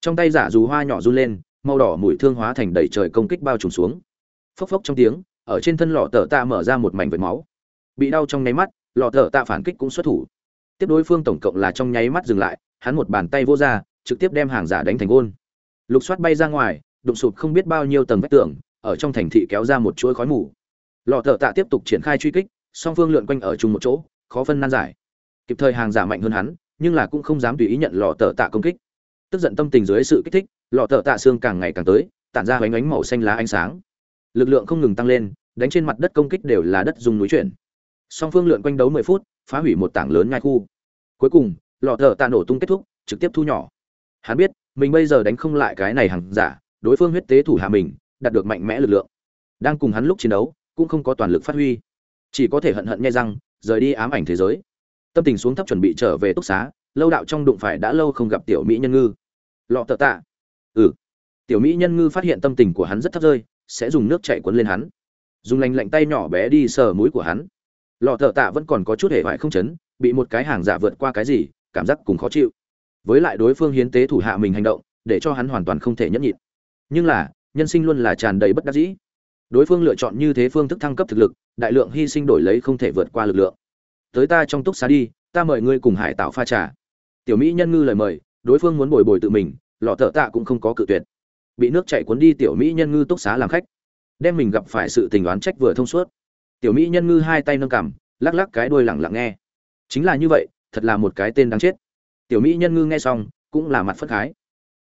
Trong tay giả dù hoa nhỏ run lên, màu đỏ mùi thương hóa thành đầy trời công kích bao trùm xuống. Phốc phốc trong tiếng, ở trên thân lọ tờ tạ mở ra một mảnh vệt máu. Bị đau trong nháy mắt, lọ tờ tạ phản kích cũng xuất thủ. Tiếp đối phương tổng cộng là trong nháy mắt dừng lại, hắn một bàn tay vô ra, trực tiếp đem hàng giả đánh thành gôn. Lục soát bay ra ngoài, đụng sụp không biết bao nhiêu tầng vách tường, ở trong thành thị kéo ra một chuỗi khói mù. Lọ tờ tạ tiếp tục triển khai truy kích, song phương lượn quanh ở chung một chỗ, khó phân nan giải. Kịp thời hàng giả mạnh hơn hắn nhưng là cũng không dám tùy ý nhận lọ thợ tạ công kích. Tức giận tâm tình dưới sự kích thích, lọ thợ tạ xương càng ngày càng tới, tản ra bánh ánh màu xanh lá ánh sáng. Lực lượng không ngừng tăng lên, đánh trên mặt đất công kích đều là đất dùng núi chuyển. Song phương lượn quanh đấu mười phút, phá hủy một tảng lớn ngai khu. Cuối cùng, lọ thợ tạ nổ tung kết thúc, trực tiếp thu nhỏ. Hắn biết, mình bây giờ đánh không lại cái này hàng giả, đối phương huyết tế thủ hạ mình, đạt được mạnh mẽ lực lượng. Đang cùng hắn lúc chiến đấu, cũng không có toàn lực phát huy. Chỉ có thể hận hận nghe răng rời đi ám ảnh thế giới tâm tình xuống thấp chuẩn bị trở về túc xá, lâu đạo trong đụng phải đã lâu không gặp tiểu mỹ nhân ngư. Lọ tờ tạ. Ừ. Tiểu mỹ nhân ngư phát hiện tâm tình của hắn rất thấp rơi, sẽ dùng nước chạy cuốn lên hắn. Dùng lành lạnh tay nhỏ bé đi sờ mũi của hắn. Lọ tờ tạ vẫn còn có chút hệ hoại không chấn, bị một cái hàng giả vượt qua cái gì, cảm giác cùng khó chịu. Với lại đối phương hiến tế thủ hạ mình hành động, để cho hắn hoàn toàn không thể nhẫn nhịn. Nhưng là, nhân sinh luôn là tràn đầy bất đắc dĩ. Đối phương lựa chọn như thế phương thức thăng cấp thực lực, đại lượng hy sinh đổi lấy không thể vượt qua lực lượng tới ta trong túc xá đi, ta mời ngươi cùng hải tạo pha trà. Tiểu mỹ nhân ngư lời mời, đối phương muốn bồi bồi tự mình, lọ thợ tạ cũng không có cự tuyệt. Bị nước chạy cuốn đi, tiểu mỹ nhân ngư túc xá làm khách. Đem mình gặp phải sự tình đoán trách vừa thông suốt. Tiểu mỹ nhân ngư hai tay nâng cằm, lắc lắc cái đuôi lẳng lặng nghe. Chính là như vậy, thật là một cái tên đáng chết. Tiểu mỹ nhân ngư nghe xong, cũng là mặt phất khái.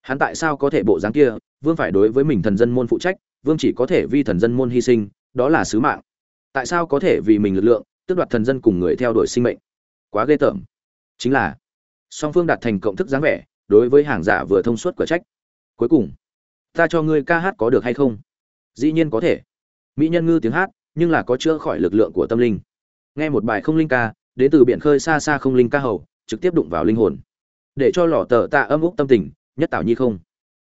Hắn tại sao có thể bộ dáng kia? Vương phải đối với mình thần dân môn phụ trách, vương chỉ có thể vì thần dân môn hy sinh, đó là sứ mạng. Tại sao có thể vì mình lực lượng tước đoạt thần dân cùng người theo đuổi sinh mệnh. Quá ghê tởm. Chính là, song phương đạt thành cộng thức dáng vẻ, đối với hàng giả vừa thông suốt cửa trách. Cuối cùng, ta cho ngươi ca hát có được hay không? Dĩ nhiên có thể. Mỹ nhân ngư tiếng hát, nhưng là có chữa khỏi lực lượng của tâm linh. Nghe một bài không linh ca, đến từ biển khơi xa xa không linh ca hầu, trực tiếp đụng vào linh hồn. Để cho lò tờ tạ âm úc tâm tình, nhất tạo nhi không.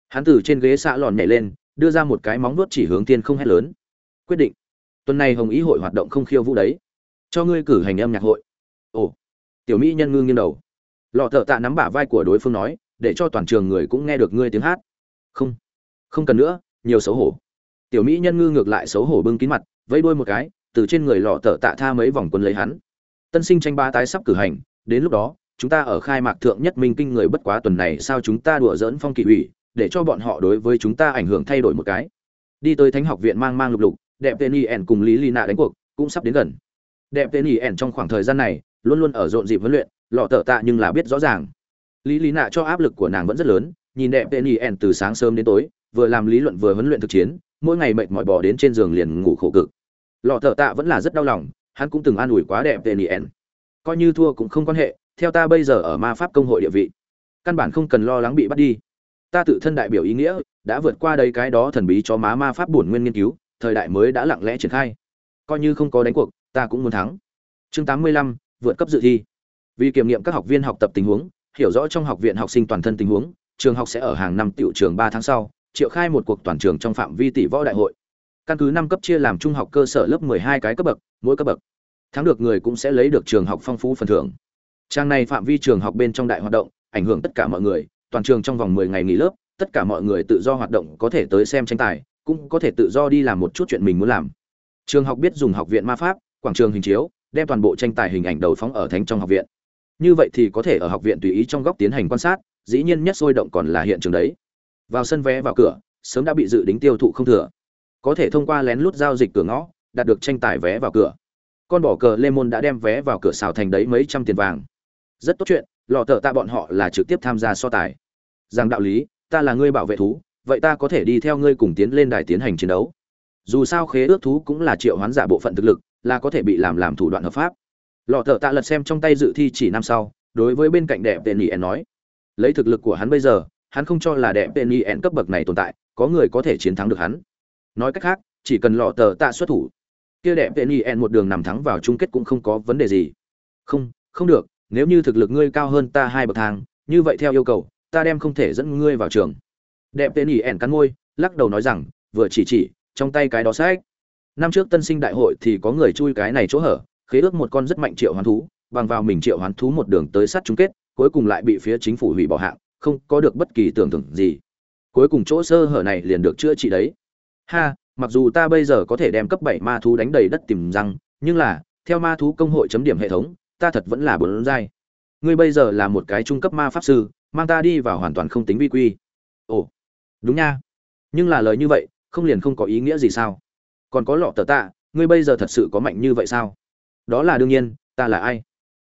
Hắn từ trên ghế xạ lòn nhảy lên, đưa ra một cái móng vuốt chỉ hướng tiên không hét lớn. Quyết định. Tuần này hồng ý hội hoạt động không khiêu vũ đấy cho ngươi cử hành âm nhạc hội. Ồ, tiểu mỹ nhân ngư nghiêng đầu. Lọ thợ tạ nắm bả vai của đối phương nói, để cho toàn trường người cũng nghe được ngươi tiếng hát. Không không cần nữa, nhiều xấu hổ. Tiểu mỹ nhân ngư ngược lại xấu hổ bưng kín mặt, vẫy đuôi một cái, từ trên người lọ thợ tạ tha mấy vòng quân lấy hắn. Tân sinh tranh ba tái sắp cử hành, đến lúc đó, chúng ta ở khai mạc thượng nhất minh kinh người bất quá tuần này sao chúng ta đùa dỡn phong kỵ ủy, để cho bọn họ đối với chúng ta ảnh hưởng thay đổi một cái. Đi tới thánh học viện mang mang lục lục, đẹp tên y ẻn cùng lý lì nạ đánh cuộc, cũng sắp đến gần đẹp tên ỉ ẻn trong khoảng thời gian này, luôn luôn ở rộn dịp huấn luyện, lọ tợ tạ nhưng là biết rõ ràng. Lý lý nạ cho áp lực của nàng vẫn rất lớn, nhìn đẹp tên ỉ ẻn từ sáng sớm đến tối, vừa làm lý luận vừa huấn luyện thực chiến, mỗi ngày mệt mỏi bỏ đến trên giường liền ngủ khổ cực. Lọ tợ tạ vẫn là rất đau lòng, hắn cũng từng an ủi quá đẹp tên ỉ ẻn. Coi như thua cũng không quan hệ, theo ta bây giờ ở ma pháp công hội địa vị, căn bản không cần lo lắng bị bắt đi. Ta tự thân đại biểu ý nghĩa, đã vượt qua đây cái đó thần bí cho má ma pháp bổn nguyên nghiên cứu, thời đại mới đã lặng lẽ triển khai. Coi như không có đánh cuộc ta cũng muốn thắng. Chương 85, vượt cấp dự thi. Vì kiểm nghiệm các học viên học tập tình huống hiểu rõ trong học viện học sinh toàn thân tình huống trường học sẽ ở hàng năm tiểu trường ba tháng sau triệu khai một cuộc toàn trường trong phạm vi tỷ võ đại hội. Căn cứ năm cấp chia làm trung học cơ sở lớp 12 cái cấp bậc mỗi cấp bậc thắng được người cũng sẽ lấy được trường học phong phú phần thưởng. Trang này phạm vi trường học bên trong đại hoạt động ảnh hưởng tất cả mọi người toàn trường trong vòng 10 ngày nghỉ lớp, tất cả mọi người tự do hoạt động có thể tới xem tranh tài, cũng có thể tự do đi làm một chút chuyện mình muốn làm. Trường học biết dùng học viện ma pháp, quảng trường hình chiếu, đem toàn bộ tranh tài hình ảnh đầu phóng ở thánh trong học viện. Như vậy thì có thể ở học viện tùy ý trong góc tiến hành quan sát, dĩ nhiên nhất sôi động còn là hiện trường đấy. Vào sân vé vào cửa, sớm đã bị dự đính tiêu thụ không thừa. Có thể thông qua lén lút giao dịch cửa ngõ, đạt được tranh tài vé vào cửa. Con bỏ cờ Lemon đã đem vé vào cửa xào thành đấy mấy trăm tiền vàng. Rất tốt chuyện, lọ tờ ta bọn họ là trực tiếp tham gia so tài rằng đạo lý ta là ngươi bảo vệ thú vậy ta có thể đi theo ngươi cùng tiến lên đài tiến hành chiến đấu dù sao khế ước thú cũng là triệu hoán giả bộ phận thực lực là có thể bị làm làm thủ đoạn hợp pháp. Lọ thợ tạ lật xem trong tay dự thi chỉ năm sau, đối với bên cạnh đẹp tên yen nói, lấy thực lực của hắn bây giờ, hắn không cho là đẹp tên yen cấp bậc này tồn tại, có người có thể chiến thắng được hắn. Nói cách khác, chỉ cần lọ tờ tạ xuất thủ, kia đẹp tên yen một đường nằm thắng vào chung kết cũng không có vấn đề gì. Không không được, nếu như thực lực ngươi cao hơn ta hai bậc thang, như vậy theo yêu cầu, ta đem không thể dẫn ngươi vào trường. Đẹp tên ỉ cắn môi, lắc đầu nói rằng, vừa chỉ chỉ, trong tay cái đó sách năm trước tân sinh đại hội thì có người chui cái này chỗ hở, khế ước một con rất mạnh triệu hoán thú, bằng vào mình triệu hoán thú một đường tới sát chung kết, cuối cùng lại bị phía chính phủ hủy bỏ hạng, không có được bất kỳ tưởng tượng gì. Cuối cùng chỗ sơ hở này liền được chữa trị đấy. Ha, mặc dù ta bây giờ có thể đem cấp bảy ma thú đánh đầy đất tìm răng, nhưng là, theo ma thú công hội chấm điểm hệ thống, ta thật vẫn là bốn giai. Ngươi bây giờ là một cái trung cấp ma pháp sư, mang ta đi vào hoàn toàn không tính vi quy. Ồ, đúng nha. Nhưng là lời như vậy, không liền không có ý nghĩa gì sao? Còn có lọ tờ tạ, ngươi bây giờ thật sự có mạnh như vậy sao? Đó là đương nhiên, ta là ai?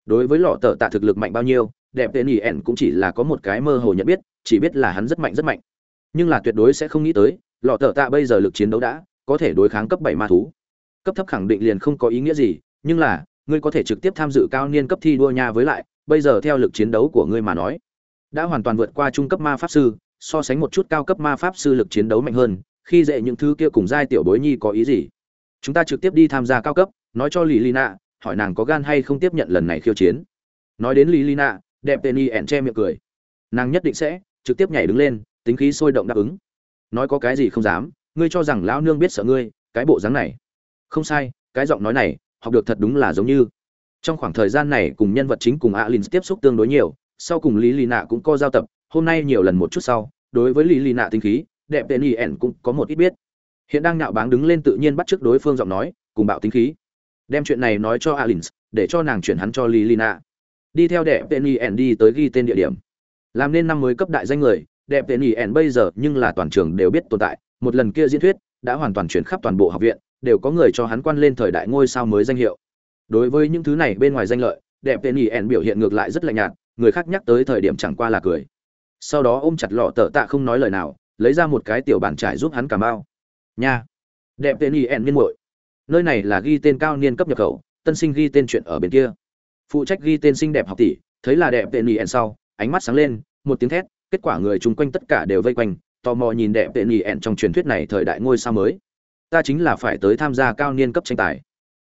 Đối với lọ tờ tạ thực lực mạnh bao nhiêu, đẹp tên ỉ ẻn cũng chỉ là có một cái mơ hồ nhận biết, chỉ biết là hắn rất mạnh rất mạnh. Nhưng là tuyệt đối sẽ không nghĩ tới, lọ tờ tạ bây giờ lực chiến đấu đã có thể đối kháng cấp bảy ma thú. Cấp thấp khẳng định liền không có ý nghĩa gì, nhưng là, ngươi có thể trực tiếp tham dự cao niên cấp thi đua nha với lại, bây giờ theo lực chiến đấu của ngươi mà nói, đã hoàn toàn vượt qua trung cấp ma pháp sư, so sánh một chút cao cấp ma pháp sư lực chiến đấu mạnh hơn khi dễ những thứ kia cùng giai tiểu bối nhi có ý gì? Chúng ta trực tiếp đi tham gia cao cấp, nói cho lì lina hỏi nàng có gan hay không tiếp nhận lần này khiêu chiến. Nói đến lì lina đẹp tên y ẻn che miệng cười. Nàng nhất định sẽ, trực tiếp nhảy đứng lên, tính khí sôi động đáp ứng. Nói có cái gì không dám, ngươi cho rằng lão nương biết sợ ngươi, cái bộ dáng này. Không sai, cái giọng nói này, học được thật đúng là giống như. Trong khoảng thời gian này cùng nhân vật chính cùng alin tiếp xúc tương đối nhiều, sau cùng lý lì nạ cũng có giao tập, hôm nay nhiều lần một chút sau, đối với lý lì nạ tinh khí đẹp tên y ẻn cũng có một ít biết. Hiện đang nạo báng đứng lên tự nhiên bắt trước đối phương giọng nói, cùng bạo tính khí. Đem chuyện này nói cho alin để cho nàng chuyển hắn cho lý lì đi theo đẹp tên y ẻn đi tới ghi tên địa điểm. Làm nên năm mới cấp đại danh người, đẹp tên y ẻn bây giờ nhưng là toàn trường đều biết tồn tại. Một lần kia diễn thuyết đã hoàn toàn chuyển khắp toàn bộ học viện, đều có người cho hắn quan lên thời đại ngôi sao mới danh hiệu. Đối với những thứ này bên ngoài danh lợi, đẹp tên y ẻn biểu hiện ngược lại rất lạnh nhạt, người khác nhắc tới thời điểm chẳng qua là cười. Sau đó ôm chặt lọ tờ tạ không nói lời nào lấy ra một cái tiểu bàn trải giúp hắn cảm bao nha. Đẹp tên y ẻn niên muội. Nơi này là ghi tên cao niên cấp nhập khẩu, tân sinh ghi tên chuyện ở bên kia. Phụ trách ghi tên xinh đẹp học tỷ, thấy là đẹp tên y sau, ánh mắt sáng lên, một tiếng thét, kết quả người chung quanh tất cả đều vây quanh, tò mò nhìn đẹp tên y trong truyền thuyết này thời đại ngôi sao mới. Ta chính là phải tới tham gia cao niên cấp tranh tài.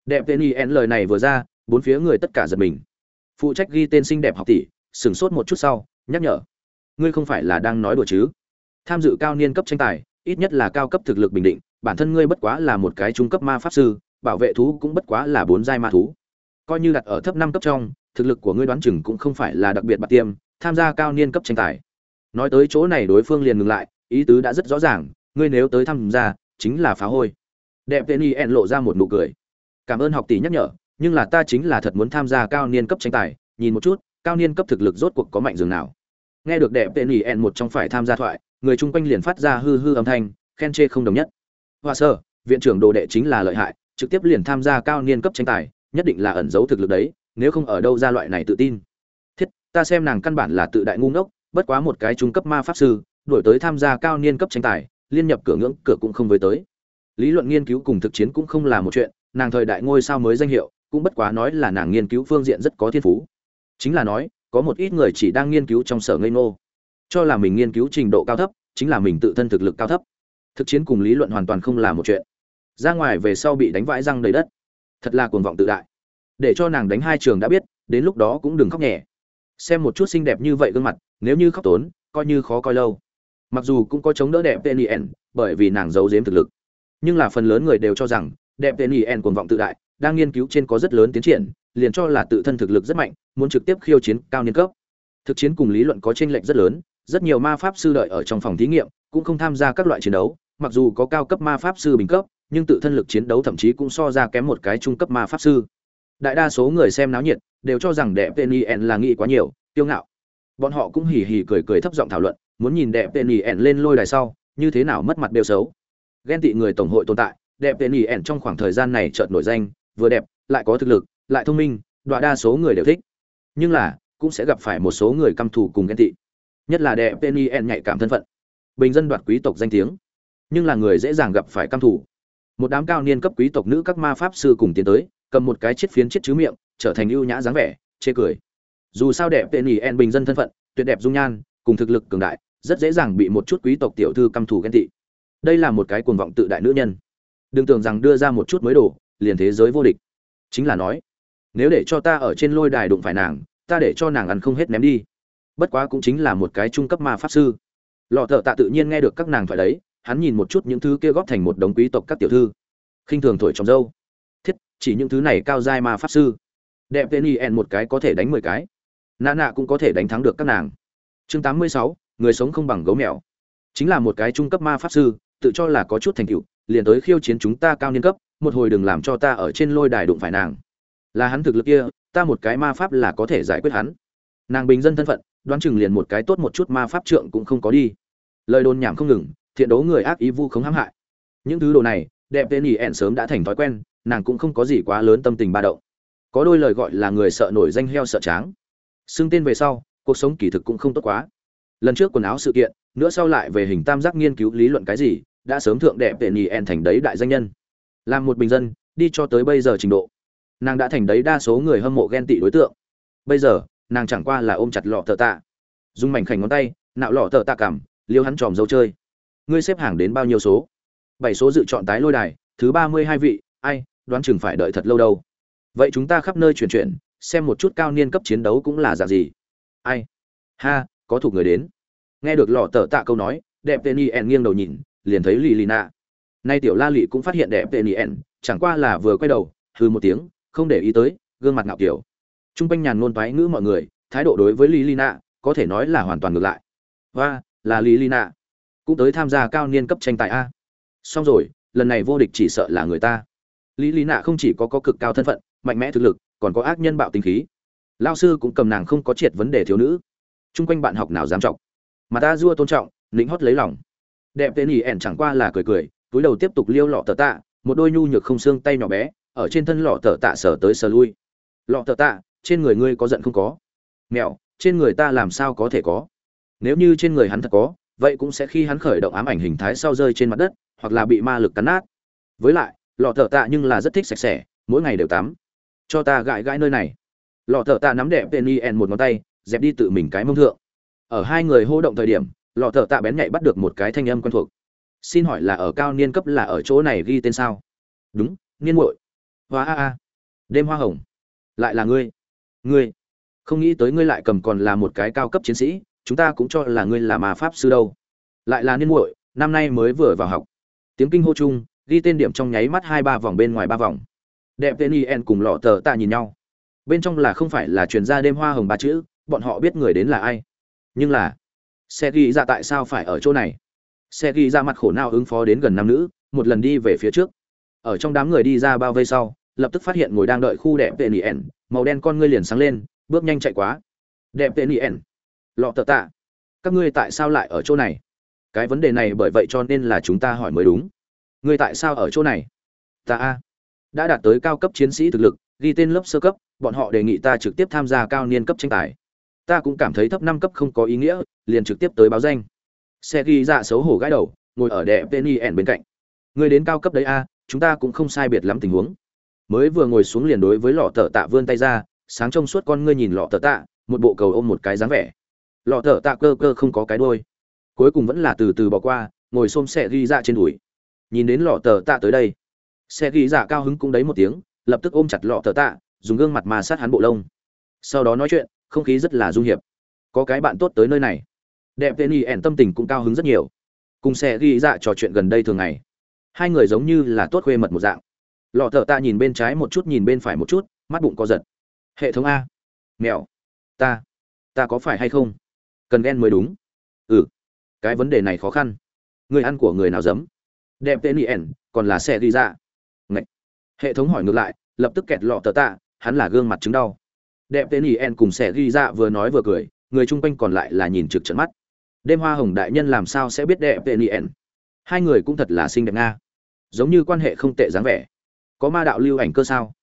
Đẹp tên y lời này vừa ra, bốn phía người tất cả giật mình. Phụ trách ghi tên xinh đẹp học tỷ, sửng sốt một chút sau, nhắc nhở. Ngươi không phải là đang nói đùa chứ? Tham dự cao niên cấp tranh tài, ít nhất là cao cấp thực lực bình định, bản thân ngươi bất quá là một cái trung cấp ma pháp sư, bảo vệ thú cũng bất quá là bốn giai ma thú. Coi như đặt ở thấp năm cấp trong, thực lực của ngươi đoán chừng cũng không phải là đặc biệt bạc tiêm, tham gia cao niên cấp tranh tài. Nói tới chỗ này đối phương liền ngừng lại, ý tứ đã rất rõ ràng, ngươi nếu tới tham gia, chính là phá hôi. Đẹp tên y en lộ ra một nụ cười. Cảm ơn học tỷ nhắc nhở, nhưng là ta chính là thật muốn tham gia cao niên cấp tranh tài, nhìn một chút, cao niên cấp thực lực rốt cuộc có mạnh dường nào. Nghe được đẹp tên y en một trong phải tham gia thoại người chung quanh liền phát ra hư hư âm thanh, khen chê không đồng nhất. Hoa sơ, viện trưởng đồ đệ chính là lợi hại, trực tiếp liền tham gia cao niên cấp tranh tài, nhất định là ẩn giấu thực lực đấy, nếu không ở đâu ra loại này tự tin. Thiết, ta xem nàng căn bản là tự đại ngu ngốc, bất quá một cái trung cấp ma pháp sư đổi tới tham gia cao niên cấp tranh tài, liên nhập cửa ngưỡng, cửa cũng không với tới. Lý luận nghiên cứu cùng thực chiến cũng không là một chuyện, nàng thời đại ngôi sao mới danh hiệu, cũng bất quá nói là nàng nghiên cứu phương diện rất có thiên phú. Chính là nói, có một ít người chỉ đang nghiên cứu trong sở ngây ngô cho là mình nghiên cứu trình độ cao thấp, chính là mình tự thân thực lực cao thấp. Thực chiến cùng lý luận hoàn toàn không là một chuyện. Ra ngoài về sau bị đánh vãi răng đầy đất. Thật là cuồng vọng tự đại. Để cho nàng đánh hai trường đã biết, đến lúc đó cũng đừng khóc nhẹ. Xem một chút xinh đẹp như vậy gương mặt, nếu như khóc tốn, coi như khó coi lâu. Mặc dù cũng có chống đỡ đẹp tên yen, bởi vì nàng giấu giếm thực lực. Nhưng là phần lớn người đều cho rằng, đẹp tên yen cuồng vọng tự đại, đang nghiên cứu trên có rất lớn tiến triển, liền cho là tự thân thực lực rất mạnh, muốn trực tiếp khiêu chiến cao niên cấp. Thực chiến cùng lý luận có tranh lệch rất lớn rất nhiều ma pháp sư đợi ở trong phòng thí nghiệm, cũng không tham gia các loại chiến đấu, mặc dù có cao cấp ma pháp sư bình cấp, nhưng tự thân lực chiến đấu thậm chí cũng so ra kém một cái trung cấp ma pháp sư. Đại đa số người xem náo nhiệt, đều cho rằng đẹp tên yen là nghĩ quá nhiều tiêu ngạo. Bọn họ cũng hì hì cười cười thấp giọng thảo luận, muốn nhìn đẹp tên yen lên lôi đài sau, như thế nào mất mặt đều xấu. Ghen tị người tổng hội tồn tại đẹp tên yen trong khoảng thời gian này chợt nổi danh, vừa đẹp, lại có thực lực, lại thông minh đoạn đa số người đều thích. Nhưng là, cũng sẽ gặp phải một số người căm thù cùng ghen tị nhất là đệ tên En nhạy cảm thân phận. Bình dân đoạt quý tộc danh tiếng nhưng là người dễ dàng gặp phải căm thủ. một đám cao niên cấp quý tộc nữ các ma pháp sư cùng tiến tới cầm một cái chiếc phiến chiếc chứ miệng trở thành ưu nhã dáng vẻ chê cười. Dù sao đẹp tên ỉ en bình dân thân phận tuyệt đẹp dung nhan cùng thực lực cường đại rất dễ dàng bị một chút quý tộc tiểu thư căm thù ghen tị. Đây là một cái cuồng vọng tự đại nữ nhân. Đừng tưởng rằng đưa ra một chút mới đủ, liền thế giới vô địch. Chính là nói nếu để cho ta ở trên lôi đài đụng phải nàng ta để cho nàng ăn không hết ném đi bất quá cũng chính là một cái trung cấp ma pháp sư. Lò thợ tạ tự nhiên nghe được các nàng thoại đấy, hắn nhìn một chút những thứ kia góp thành một đống quý tộc các tiểu thư. Khinh thường thổi trồng dâu thiết, chỉ những thứ này cao giai ma pháp sư. Đẹp tên y một cái có thể đánh mười cái. Nạ nạ cũng có thể đánh thắng được các nàng. Chương tám mươi sáu, người sống không bằng gấu mèo. Chính là một cái trung cấp ma pháp sư, tự cho là có chút thành tựu, liền tới khiêu chiến chúng ta cao niên cấp, một hồi đừng làm cho ta ở trên lôi đài đụng phải nàng. Là hắn thực lực kia, ta một cái ma pháp là có thể giải quyết hắn. Nàng bình dân thân phận đoán chừng liền một cái tốt một chút ma pháp trượng cũng không có đi. Lời đồn nhảm không ngừng, thiện đấu người ác ý vu không hãm hại. Những thứ đồ này, đẹp tên ỉ ẻn sớm đã thành thói quen, nàng cũng không có gì quá lớn tâm tình ba động. Có đôi lời gọi là người sợ nổi danh heo sợ tráng. Xưng tên về sau, cuộc sống kỳ thực cũng không tốt quá. Lần trước quần áo sự kiện, nữa sau lại về hình tam giác nghiên cứu lý luận cái gì, đã sớm thượng đẹp tệ nhì en thành đấy đại danh nhân. Làm một bình dân, đi cho tới bây giờ trình độ. Nàng đã thành đấy đa số người hâm mộ ghen tị đối tượng. Bây giờ nàng chẳng qua là ôm chặt lọ thợ tạ. Dùng mảnh khảnh ngón tay, nạo lọ thợ tạ cảm, liêu hắn tròm dấu chơi. Ngươi xếp hàng đến bao nhiêu số? Bảy số dự chọn tái lôi đài, thứ ba mươi hai vị, ai, đoán chừng phải đợi thật lâu đâu. Vậy chúng ta khắp nơi chuyển chuyển, xem một chút cao niên cấp chiến đấu cũng là dạng gì. Ai? Ha, có thuộc người đến. Nghe được lọ tờ tạ câu nói, đẹp tên yen nghiêng đầu nhìn, liền thấy lì lì nạ nay tiểu la lị cũng phát hiện đẹp tên yen chẳng qua là vừa quay đầu hư một tiếng, không để ý tới, gương mặt ngạo kiểu t r u n g quanh nhàn ngôn toái ngữ mọi người thái độ đối với Lý Lina có thể nói là hoàn toàn ngược lại. Và là Lý Lina cũng tới tham gia cao niên cấp tranh tài a. Xong rồi lần này vô địch chỉ sợ là người ta. Lý Lina không chỉ có, có cực cao thân phận mạnh mẽ thực lực còn có ác nhân bạo tinh khí. Lao sư cũng cầm nàng không có triệt vấn đề thiếu nữ. Chung quanh bạn học nào dám trọng? Mà ta dua tôn trọng lĩnh hót lấy lòng. Đẹp tên ỉ ẻn chẳng qua là cười cười túi đầu tiếp tục liêu lọ tờ tạ một đôi nhu nhược không xương tay nhỏ bé ở trên thân lọ tờ tạ sở tới sờ lui. Lọ tờ tạ trên người ngươi có giận không có? Mẹo, trên người ta làm sao có thể có? Nếu như trên người hắn thật có, vậy cũng sẽ khi hắn khởi động ám ảnh hình thái sau rơi trên mặt đất, hoặc là bị ma lực cắn nát. Với lại, lọ thợ tạ nhưng là rất thích sạch sẽ, mỗi ngày đều tắm. Cho ta gãi gãi nơi này. Lọ thợ tạ nắm đẹp penny en một ngón tay, dẹp đi tự mình cái mông thượng. Ở hai người hô động thời điểm, lọ thợ tạ bén nhạy bắt được một cái thanh âm quen thuộc. Xin hỏi là ở cao niên cấp là ở chỗ này ghi tên sao? Đúng, niên muội. Hoa a a. Đêm hoa hồng. Lại là ngươi ngươi, không nghĩ tới ngươi lại cầm còn là một cái cao cấp chiến sĩ, chúng ta cũng cho là ngươi là ma pháp sư đâu. Lại là niên muội, năm nay mới vừa vào học. Tiếng kinh hô chung, ghi tên điểm trong nháy mắt hai ba vòng bên ngoài ba vòng. Đẹp tên yen cùng lọ tờ tạ nhìn nhau. Bên trong là không phải là truyền ra đêm hoa hồng ba chữ, bọn họ biết người đến là ai. Nhưng là, xe ghi ra tại sao phải ở chỗ này? Xe ghi ra mặt khổ nào ứng phó đến gần nam nữ, một lần đi về phía trước. Ở trong đám người đi ra bao vây sau lập tức phát hiện ngồi đang đợi khu đẹp tên yen màu đen con ngươi liền sáng lên, bước nhanh chạy quá. Đẹp tên yen lọ tờ tạ. Các ngươi tại sao lại ở chỗ này? Cái vấn đề này bởi vậy cho nên là chúng ta hỏi mới đúng. Ngươi tại sao ở chỗ này? Ta a. Đã đạt tới cao cấp chiến sĩ thực lực, ghi tên lớp sơ cấp, bọn họ đề nghị ta trực tiếp tham gia cao niên cấp tranh tài. Ta cũng cảm thấy thấp năm cấp không có ý nghĩa, liền trực tiếp tới báo danh. Xe ghi dạ xấu hổ gãi đầu, ngồi ở đẹp nỉ ẻn bên cạnh. Người đến cao cấp đấy a, chúng ta cũng không sai biệt lắm tình huống mới vừa ngồi xuống liền đối với lọ tờ tạ vươn tay ra, sáng trong suốt con ngươi nhìn lọ tờ tạ, một bộ cầu ôm một cái dáng vẻ. Lọ tờ tạ cơ cơ không có cái đôi cuối cùng vẫn là từ từ bỏ qua, ngồi xôm xe ghi dạ trên đùi. Nhìn đến lọ tờ tạ tới đây, xe ghi dạ cao hứng cũng đấy một tiếng, lập tức ôm chặt lọ tờ tạ, dùng gương mặt mà sát hắn bộ lông. Sau đó nói chuyện, không khí rất là dung hiệp. Có cái bạn tốt tới nơi này. Đẹp tên y ẻn tâm tình cũng cao hứng rất nhiều. Cùng xe ghi dạ trò chuyện gần đây thường ngày. Hai người giống như là tốt khuê mật một dạng lọ thợ ta nhìn bên trái một chút, nhìn bên phải một chút, mắt bụng co giật. Hệ thống a. Mèo ta. Ta có phải hay không? Cần ghen mới đúng. Ừ. Cái vấn đề này khó khăn. Người ăn của người nào dấm? Đẹp tên yen còn là xe đi ra dạ. Ngậy. hệ thống hỏi ngược lại, lập tức kẹt lọ tờ tạ hắn là gương mặt chứng đau. Đẹp tên yen cùng xe ghi ra vừa nói vừa cười, người chung quanh còn lại là nhìn trực trận mắt. Đêm hoa hồng đại nhân làm sao sẽ biết đẹp tên yen hai người cũng thật là xinh đẹp nga. Giống như quan hệ không tệ dáng vẻ có ma đạo lưu ảnh cơ sao?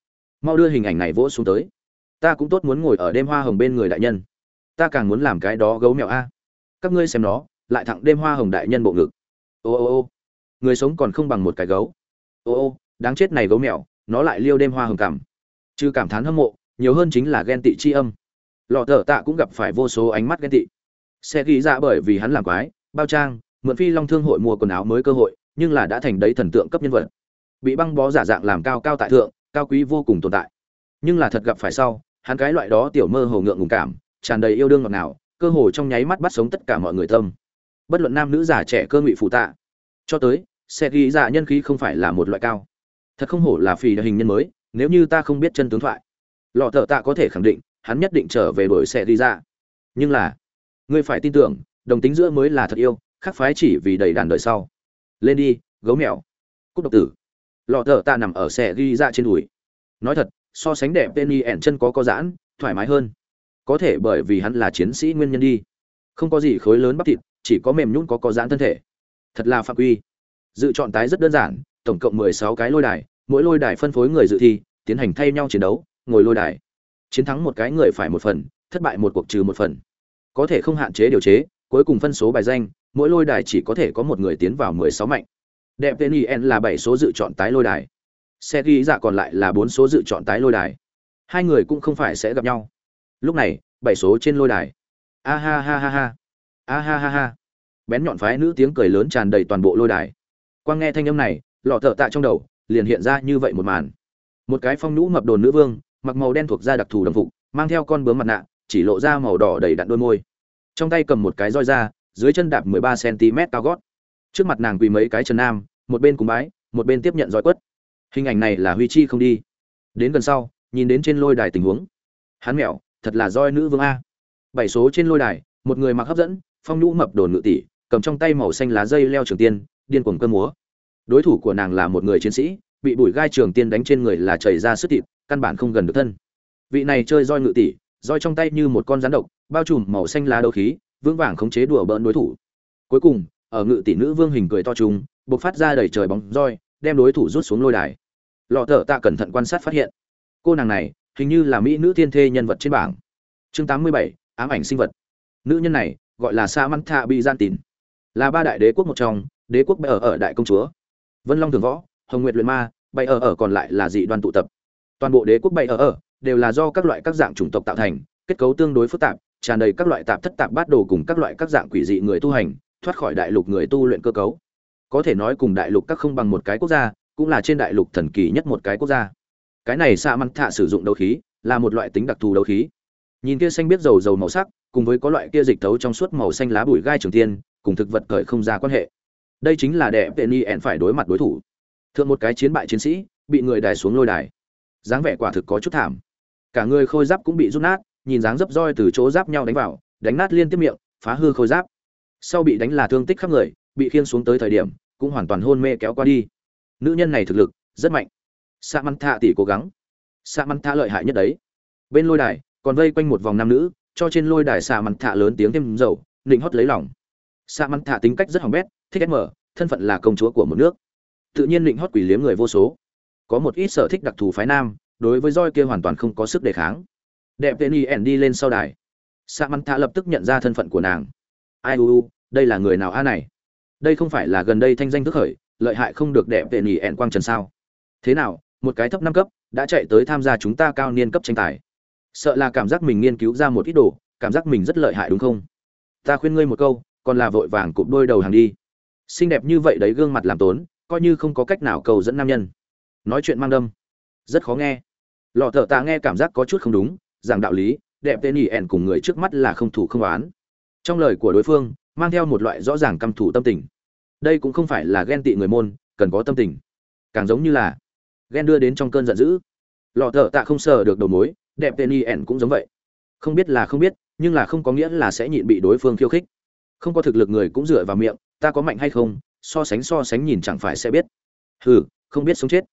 Mau đưa hình ảnh này vỗ xuống tới. Ta cũng tốt muốn ngồi ở đêm hoa hồng bên người đại nhân. Ta càng muốn làm cái đó gấu mèo a. Các ngươi xem nó, lại thẳng đêm hoa hồng đại nhân bộ ngực. Ô ô ô. Người sống còn không bằng một cái gấu. Ô ô, đáng chết này gấu mèo, nó lại liêu đêm hoa hồng cảm. Chứ cảm thán hâm mộ, nhiều hơn chính là ghen tị chi âm. Lọ thở tạ cũng gặp phải vô số ánh mắt ghen tị. Xe ghi ra bởi vì hắn làm quái, bao trang, mượn phi long thương hội mua quần áo mới cơ hội, nhưng là đã thành đấy thần tượng cấp nhân vật bị băng bó giả dạng làm cao cao tại thượng, cao quý vô cùng tồn tại. Nhưng là thật gặp phải sau, hắn cái loại đó tiểu mơ hồ ngượng ngùng cảm, tràn đầy yêu đương ngọt ngào, cơ hồ trong nháy mắt bắt sống tất cả mọi người tâm. Bất luận nam nữ già trẻ cơ ngụy phụ tạ, cho tới xe ghi dạ nhân khí không phải là một loại cao. Thật không hổ là phì hình nhân mới, nếu như ta không biết chân tướng thoại. Lọ thợ tạ có thể khẳng định, hắn nhất định trở về đổi xe ghi dạ. Nhưng là, ngươi phải tin tưởng, đồng tính giữa mới là thật yêu, khác phái chỉ vì đầy đàn đời sau. Lên đi, gấu mèo. Cúc độc tử lọ thở tạ nằm ở xe ghi ra trên đùi. Nói thật, so sánh đẹp penny ẻn chân có có giãn, thoải mái hơn. Có thể bởi vì hắn là chiến sĩ nguyên nhân đi. Không có gì khối lớn bắp thịt, chỉ có mềm nhún có có giãn thân thể. Thật là phạm quy. Dự chọn tái rất đơn giản, tổng cộng 16 cái lôi đài, mỗi lôi đài phân phối người dự thi, tiến hành thay nhau chiến đấu, ngồi lôi đài. Chiến thắng một cái người phải một phần, thất bại một cuộc trừ một phần. Có thể không hạn chế điều chế, cuối cùng phân số bài danh, mỗi lôi đài chỉ có thể có một người tiến vào mười sáu mạnh đẹp tên ien là bảy số dự chọn tái lôi đài. Xe ghi dạ còn lại là bốn số dự chọn tái lôi đài. Hai người cũng không phải sẽ gặp nhau. Lúc này, bảy số trên lôi đài. A ha ha ha ha. A ha ha ha. Bén nhọn phái nữ tiếng cười lớn tràn đầy toàn bộ lôi đài. Quang nghe thanh âm này, lọ thợ tạ trong đầu, liền hiện ra như vậy một màn. Một cái phong nhũ mập đồn nữ vương, mặc màu đen thuộc da đặc thù đồng phục, mang theo con bướm mặt nạ, chỉ lộ ra màu đỏ đầy đặn đôi môi. Trong tay cầm một cái roi da, dưới chân đạp 13 cm cao gót trước mặt nàng quỳ mấy cái trần nam, một bên cùng bái, một bên tiếp nhận roi quất. Hình ảnh này là huy chi không đi. Đến gần sau, nhìn đến trên lôi đài tình huống. Hắn mẹo, thật là roi nữ vương a. Bảy số trên lôi đài, một người mặc hấp dẫn, phong nhũ mập đồn ngự tỷ, cầm trong tay màu xanh lá dây leo trường tiên, điên cuồng cơn múa. Đối thủ của nàng là một người chiến sĩ, bị bụi gai trường tiên đánh trên người là chảy ra sức thịt, căn bản không gần được thân. Vị này chơi roi ngự tỷ, roi trong tay như một con rắn độc, bao trùm màu xanh lá đấu khí, vững vàng khống chế đùa bỡn đối thủ. Cuối cùng ở ngự tỷ nữ vương hình cười to trùng bộc phát ra đầy trời bóng roi đem đối thủ rút xuống lôi đài. Lọ thợ tạ cẩn thận quan sát phát hiện cô nàng này hình như là mỹ nữ thiên thê nhân vật trên bảng. Chương 87, ám ảnh sinh vật. Nữ nhân này gọi là sa măng thạ bị gian tín là ba đại đế quốc một trong đế quốc bay ở ở đại công chúa. Vân long thường võ hồng nguyệt luyện ma bay ở ở còn lại là dị đoan tụ tập. Toàn bộ đế quốc bay ở ở đều là do các loại các dạng chủng tộc tạo thành kết cấu tương đối phức tạp tràn đầy các loại tạp thất tạp bát đồ cùng các loại các dạng quỷ dị người tu hành thoát khỏi đại lục người tu luyện cơ cấu. Có thể nói cùng đại lục các không bằng một cái quốc gia, cũng là trên đại lục thần kỳ nhất một cái quốc gia. Cái này xạ măng thạ sử dụng đấu khí, là một loại tính đặc thù đấu khí. Nhìn kia xanh biết dầu dầu màu sắc, cùng với có loại kia dịch thấu trong suốt màu xanh lá bụi gai trường tiên, cùng thực vật cởi không ra quan hệ. Đây chính là đệ tên y ẹn phải đối mặt đối thủ. Thượng một cái chiến bại chiến sĩ, bị người đài xuống lôi đài. Dáng vẻ quả thực có chút thảm. Cả người khôi giáp cũng bị rút nát, nhìn dáng dấp roi từ chỗ giáp nhau đánh vào, đánh nát liên tiếp miệng, phá hư khôi giáp sau bị đánh là thương tích khắp người, bị khiên xuống tới thời điểm, cũng hoàn toàn hôn mê kéo qua đi. Nữ nhân này thực lực rất mạnh. Sa măn thạ tỷ cố gắng. Sa măn thạ lợi hại nhất đấy. Bên lôi đài, còn vây quanh một vòng nam nữ, cho trên lôi đài sa măn thạ lớn tiếng thêm dầu định hót lấy lòng. Sa măn thạ tính cách rất hỏng bét, thích mở, thân phận là công chúa của một nước. Tự nhiên định hót quỷ liếm người vô số. Có một ít sở thích đặc thù phái nam, đối với roi kia hoàn toàn không có sức đề kháng. Đẹp tên y ẻn đi lên sau đài. Sa măn thạ lập tức nhận ra thân phận của nàng. Ai u đây là người nào a này? Đây không phải là gần đây thanh danh thức khởi, lợi hại không được đẹp tệ nỉ ẹn quang trần sao? Thế nào, một cái thấp năm cấp, đã chạy tới tham gia chúng ta cao niên cấp tranh tài. Sợ là cảm giác mình nghiên cứu ra một ít đồ, cảm giác mình rất lợi hại đúng không? Ta khuyên ngươi một câu, còn là vội vàng cụp đôi đầu hàng đi. Xinh đẹp như vậy đấy gương mặt làm tốn, coi như không có cách nào cầu dẫn nam nhân. Nói chuyện mang đâm. Rất khó nghe. Lọ thợ tạ nghe cảm giác có chút không đúng rằng đạo lý, đẹp tên ỉ ẻn cùng người trước mắt là không thủ không oán. Trong lời của đối phương mang theo một loại rõ ràng căm thủ tâm tình. Đây cũng không phải là ghen tị người môn, cần có tâm tình. Càng giống như là ghen đưa đến trong cơn giận dữ. Lọ thợ tạ không sờ được đầu mối, đẹp tên y ẻn cũng giống vậy. Không biết là không biết, nhưng là không có nghĩa là sẽ nhịn bị đối phương khiêu khích. Không có thực lực người cũng dựa vào miệng, ta có mạnh hay không, so sánh so sánh nhìn chẳng phải sẽ biết. Hừ, không biết sống chết.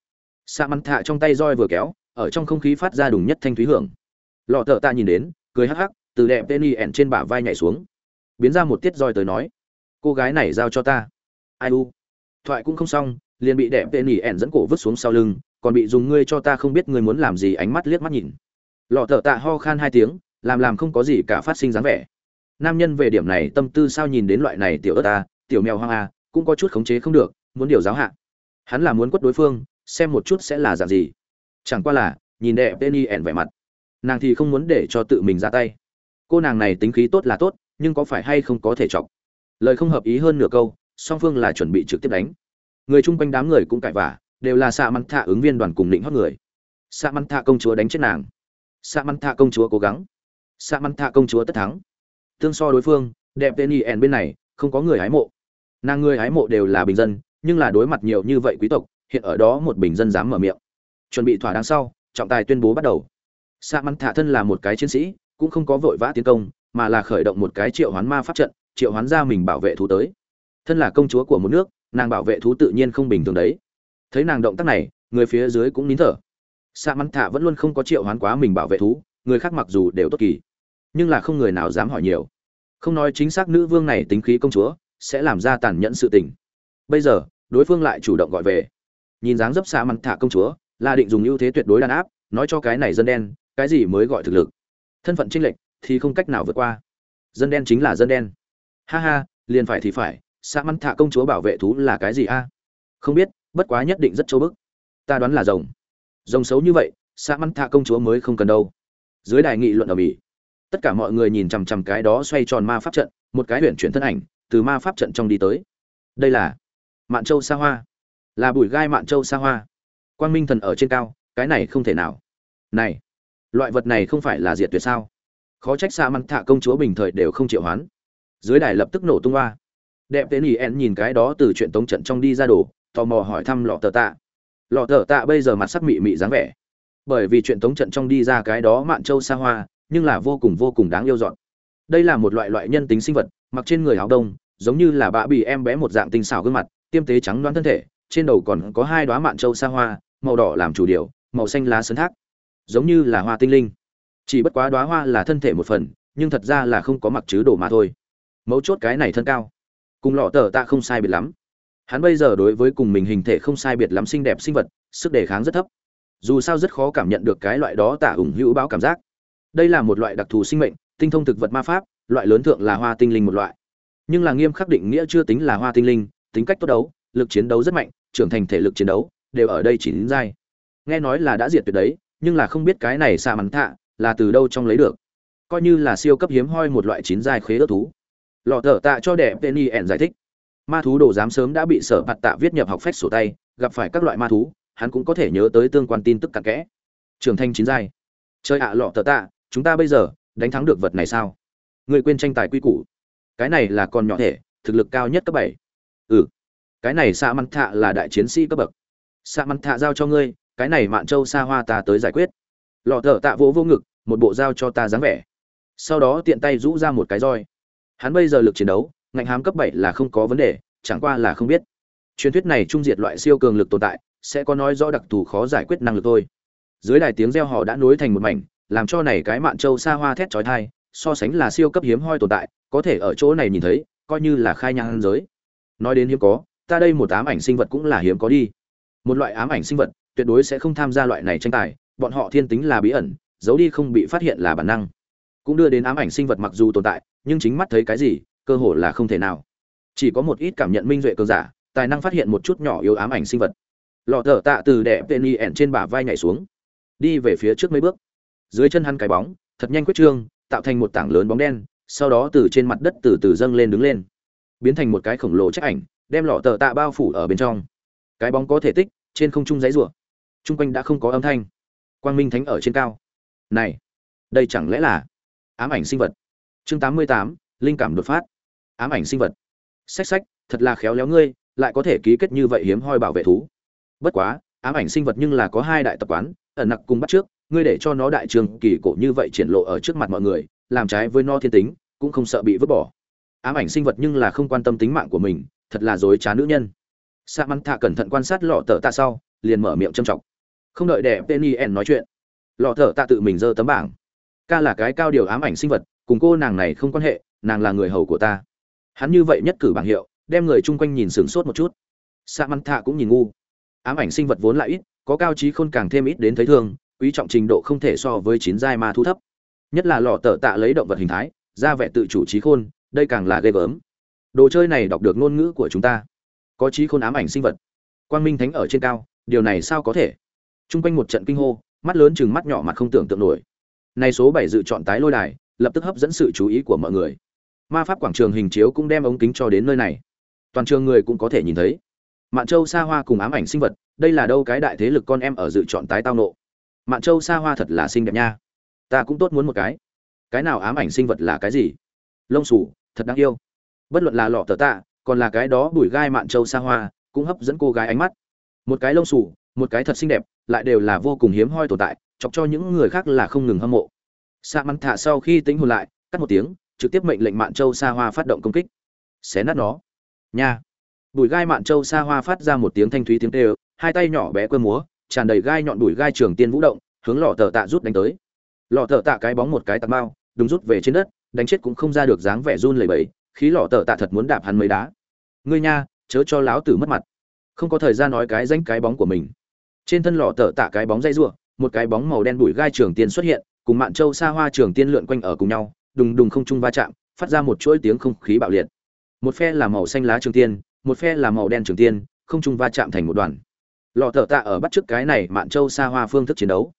Sa mắn thạ trong tay roi vừa kéo, ở trong không khí phát ra đùng nhất thanh thúy hưởng. Lọ thợ tạ nhìn đến, cười hắc hắc, từ đẹp tên y ẻn trên bả vai nhảy xuống biến ra một tiết roi tới nói, cô gái này giao cho ta. Ai u? Thoại cũng không xong, liền bị đẹp tên nỉ ẻn dẫn cổ vứt xuống sau lưng, còn bị dùng ngươi cho ta không biết ngươi muốn làm gì ánh mắt liếc mắt nhìn. Lọ thợ tạ ho khan hai tiếng, làm làm không có gì cả phát sinh dáng vẻ. Nam nhân về điểm này tâm tư sao nhìn đến loại này tiểu ớt ta, tiểu mèo hoang a cũng có chút khống chế không được, muốn điều giáo hạ. Hắn là muốn quất đối phương, xem một chút sẽ là dạng gì. Chẳng qua là, nhìn đẹp tên y ẻn vẻ mặt, nàng thì không muốn để cho tự mình ra tay. Cô nàng này tính khí tốt là tốt nhưng có phải hay không có thể chọc? Lời không hợp ý hơn nửa câu, song phương là chuẩn bị trực tiếp đánh. Người chung quanh đám người cũng cãi vả đều là xạ mắn thạ ứng viên đoàn cùng định hót người. Xạ mắn thạ công chúa đánh chết nàng. Xạ mắn thạ công chúa cố gắng. Xạ mắn thạ công chúa tất thắng. Tương so đối phương, đẹp tên y ẻn bên này, không có người hái mộ. Nàng người hái mộ đều là bình dân, nhưng là đối mặt nhiều như vậy quý tộc, hiện ở đó một bình dân dám mở miệng. Chuẩn bị thỏa đáng sau, trọng tài tuyên bố bắt đầu. Xạ mắn thạ thân là một cái chiến sĩ, cũng không có vội vã tiến công mà là khởi động một cái triệu hoán ma pháp trận, triệu hoán ra mình bảo vệ thú tới. Thân là công chúa của một nước, nàng bảo vệ thú tự nhiên không bình thường đấy. Thấy nàng động tác này, người phía dưới cũng nín thở. Sa mắn thạ vẫn luôn không có triệu hoán quá mình bảo vệ thú, người khác mặc dù đều tốt kỳ, nhưng là không người nào dám hỏi nhiều. Không nói chính xác nữ vương này tính khí công chúa, sẽ làm ra tàn nhẫn sự tình. Bây giờ, đối phương lại chủ động gọi về. Nhìn dáng dấp xa mặn thạ công chúa là định dùng ưu thế tuyệt đối đàn áp, nói cho cái này dân đen, cái gì mới gọi thực lực. Thân phận trinh lệch thì không cách nào vượt qua. Dân đen chính là dân đen. Ha ha, liền phải thì phải xã mắn thạ công chúa bảo vệ thú là cái gì a? Không biết, bất quá nhất định rất châu bức. Ta đoán là rồng. Rồng xấu như vậy xã mắn thạ công chúa mới không cần đâu. Dưới đài nghị luận ở mỹ, tất cả mọi người nhìn chằm chằm cái đó xoay tròn ma pháp trận, một cái huyện chuyển thân ảnh, từ ma pháp trận trong đi tới. Đây là mạn châu sa hoa. Là bụi gai mạn châu sa hoa. Quang minh thần ở trên cao, cái này không thể nào. Này, loại vật này không phải là diệt tuyệt sao? Khó trách xa măng thạ công chúa bình thời đều không chịu hoán. Dưới đài lập tức nổ tung hoa. Đẹp tên ý en nhìn cái đó từ chuyện tống trận trong đi ra đồ, tò mò hỏi thăm lọ tờ tạ. Lọ tờ tạ bây giờ mặt sắc mị mị dáng vẻ. Bởi vì chuyện tống trận trong đi ra cái đó mạn châu xa hoa, nhưng là vô cùng vô cùng đáng yêu dọn. Đây là một loại loại nhân tính sinh vật, mặc trên người áo đông, giống như là bạ bị em bé một dạng tinh xảo gương mặt, tiêm tế trắng đoán thân thể, trên đầu còn có hai đoá mạn châu xa hoa, màu đỏ làm chủ điều màu xanh lá sơn thác, giống như là hoa tinh linh chỉ bất quá đoá hoa là thân thể một phần, nhưng thật ra là không có mặc chứ đồ mà thôi. Mấu chốt cái này thân cao. Cùng lọ tờ tạ không sai biệt lắm. Hắn bây giờ đối với cùng mình hình thể không sai biệt lắm xinh đẹp sinh vật, sức đề kháng rất thấp. Dù sao rất khó cảm nhận được cái loại đó tả ủng hữu báo cảm giác. Đây là một loại đặc thù sinh mệnh, tinh thông thực vật ma pháp, loại lớn thượng là hoa tinh linh một loại. Nhưng là nghiêm khắc định nghĩa chưa tính là hoa tinh linh, tính cách tốt đấu, lực chiến đấu rất mạnh, trưởng thành thể lực chiến đấu, đều ở đây chỉ đến dai nghe nói là đã diệt tuyệt đấy, nhưng là không biết cái này xa mắn thạ là từ đâu trong lấy được? Coi như là siêu cấp hiếm hoi một loại chín dài khế ớt thú. Lọ thở tạ cho đẹp y ẻn giải thích. Ma thú đồ giám sớm đã bị sở bạt tạ viết nhập học phách sổ tay gặp phải các loại ma thú hắn cũng có thể nhớ tới tương quan tin tức cặn kẽ. Trưởng thanh chín dài, chơi ạ lọ thở tạ chúng ta bây giờ đánh thắng được vật này sao? Người quên tranh tài quy củ. Cái này là con nhỏ thể thực lực cao nhất cấp bảy. Ừ. Cái này xạ măn thạ là đại chiến sĩ cấp bậc. Xạ măn thạ giao cho ngươi cái này mạn châu xa hoa ta tới giải quyết. Lọ thở tạ vỗ vô ngực một bộ dao cho ta dáng vẻ. Sau đó tiện tay rũ ra một cái roi. Hắn bây giờ lực chiến đấu, ngạnh hám cấp bảy là không có vấn đề, chẳng qua là không biết. Truyền thuyết này trung diệt loại siêu cường lực tồn tại, sẽ có nói rõ đặc thù khó giải quyết năng lực thôi. Dưới đài tiếng reo họ đã nối thành một mảnh, làm cho này cái mạn châu xa hoa thét chói tai, so sánh là siêu cấp hiếm hoi tồn tại, có thể ở chỗ này nhìn thấy, coi như là khai nhang giới. Nói đến hiếm có, ta đây một ám ảnh sinh vật cũng là hiếm có đi. Một loại ám ảnh sinh vật, tuyệt đối sẽ không tham gia loại này tranh tài, bọn họ thiên tính là bí ẩn giấu đi không bị phát hiện là bản năng. Cũng đưa đến ám ảnh sinh vật mặc dù tồn tại, nhưng chính mắt thấy cái gì, cơ hồ là không thể nào. Chỉ có một ít cảm nhận minh duệ cơ giả, tài năng phát hiện một chút nhỏ yếu ám ảnh sinh vật. Lọ thở tạ từ đẹp tên y ẻn trên bả vai nhảy xuống. Đi về phía trước mấy bước. Dưới chân hắn cái bóng, thật nhanh quyết trương, tạo thành một tảng lớn bóng đen, sau đó từ trên mặt đất từ từ dâng lên đứng lên. Biến thành một cái khổng lồ chắc ảnh, đem lọ tờ tạ bao phủ ở bên trong. Cái bóng có thể tích, trên không trung giấy rủa. Chung quanh đã không có âm thanh. Quang minh thánh ở trên cao này, đây chẳng lẽ là ám ảnh sinh vật? Chương tám mươi tám, linh cảm đột phát. Ám ảnh sinh vật. Sách sách thật là khéo léo ngươi, lại có thể ký kết như vậy hiếm hoi bảo vệ thú. Bất quá, ám ảnh sinh vật nhưng là có hai đại tập quán, ẩn nặc cùng bắt trước, ngươi để cho nó đại trường kỳ cổ như vậy triển lộ ở trước mặt mọi người, làm trái với no thiên tính, cũng không sợ bị vứt bỏ. Ám ảnh sinh vật nhưng là không quan tâm tính mạng của mình, thật là dối trá nữ nhân. Sa mắn thạ cẩn thận quan sát lọ tờ ta sau, liền mở miệng châm trọng không đợi để penny en nói chuyện lọ tờ tạ tự mình giơ tấm bảng. Ca là cái cao điều ám ảnh sinh vật, cùng cô nàng này không quan hệ, nàng là người hầu của ta. Hắn như vậy nhất cử bảng hiệu, đem người chung quanh nhìn sửng sốt một chút. Sa mắn thạ cũng nhìn ngu. Ám ảnh sinh vật vốn lại ít, có cao trí khôn càng thêm ít đến thấy thương, quý trọng trình độ không thể so với chín giai ma thu thấp. Nhất là lọ tờ tạ lấy động vật hình thái, ra vẻ tự chủ trí khôn, đây càng là ghê gớm. Đồ chơi này đọc được ngôn ngữ của chúng ta. Có trí khôn ám ảnh sinh vật. Quang minh thánh ở trên cao, điều này sao có thể? T r u n g quanh một trận kinh hô mắt lớn chừng mắt nhỏ mặt không tưởng tượng nổi. Nay số bảy dự chọn tái lôi đài, lập tức hấp dẫn sự chú ý của mọi người. Ma pháp quảng trường hình chiếu cũng đem ống kính cho đến nơi này. Toàn trường người cũng có thể nhìn thấy. Mạn châu xa hoa cùng ám ảnh sinh vật, đây là đâu cái đại thế lực con em ở dự chọn tái tao nộ. Mạn châu xa hoa thật là xinh đẹp nha. Ta cũng tốt muốn một cái. Cái nào ám ảnh sinh vật là cái gì? Lông sủ thật đáng yêu. Bất luận là lọ tờ tạ, còn là cái đó bụi gai mạn châu xa hoa, cũng hấp dẫn cô gái ánh mắt. Một cái lông sủ một cái thật xinh đẹp, lại đều là vô cùng hiếm hoi tồn tại, chọc cho những người khác là không ngừng hâm mộ. Sa mắn Thả sau khi tính hồn lại, cắt một tiếng, trực tiếp mệnh lệnh mạn châu xa hoa phát động công kích. Xé nát nó. Nha. Bụi gai mạn châu xa hoa phát ra một tiếng thanh thúy tiếng tê hai tay nhỏ bé quơ múa, tràn đầy gai nhọn bụi gai trường tiên vũ động, hướng lọ thợ tạ rút đánh tới. Lọ thợ tạ cái bóng một cái tạt bao, đúng rút về trên đất, đánh chết cũng không ra được dáng vẻ run lẩy bẩy, khí lọ thợ tạ thật muốn đạp hắn mấy đá. Ngươi nha, chớ cho láo tử mất mặt. Không có thời gian nói cái danh cái bóng của mình trên thân lọ tở tạ cái bóng dây rùa, một cái bóng màu đen bụi gai trường tiên xuất hiện, cùng mạn châu xa hoa trường tiên lượn quanh ở cùng nhau, đùng đùng không trung va chạm, phát ra một chuỗi tiếng không khí bạo liệt. Một phe là màu xanh lá trường tiên, một phe là màu đen trường tiên, không trung va chạm thành một đoàn. Lọ tở tạ ở bắt trước cái này mạn châu xa hoa phương thức chiến đấu.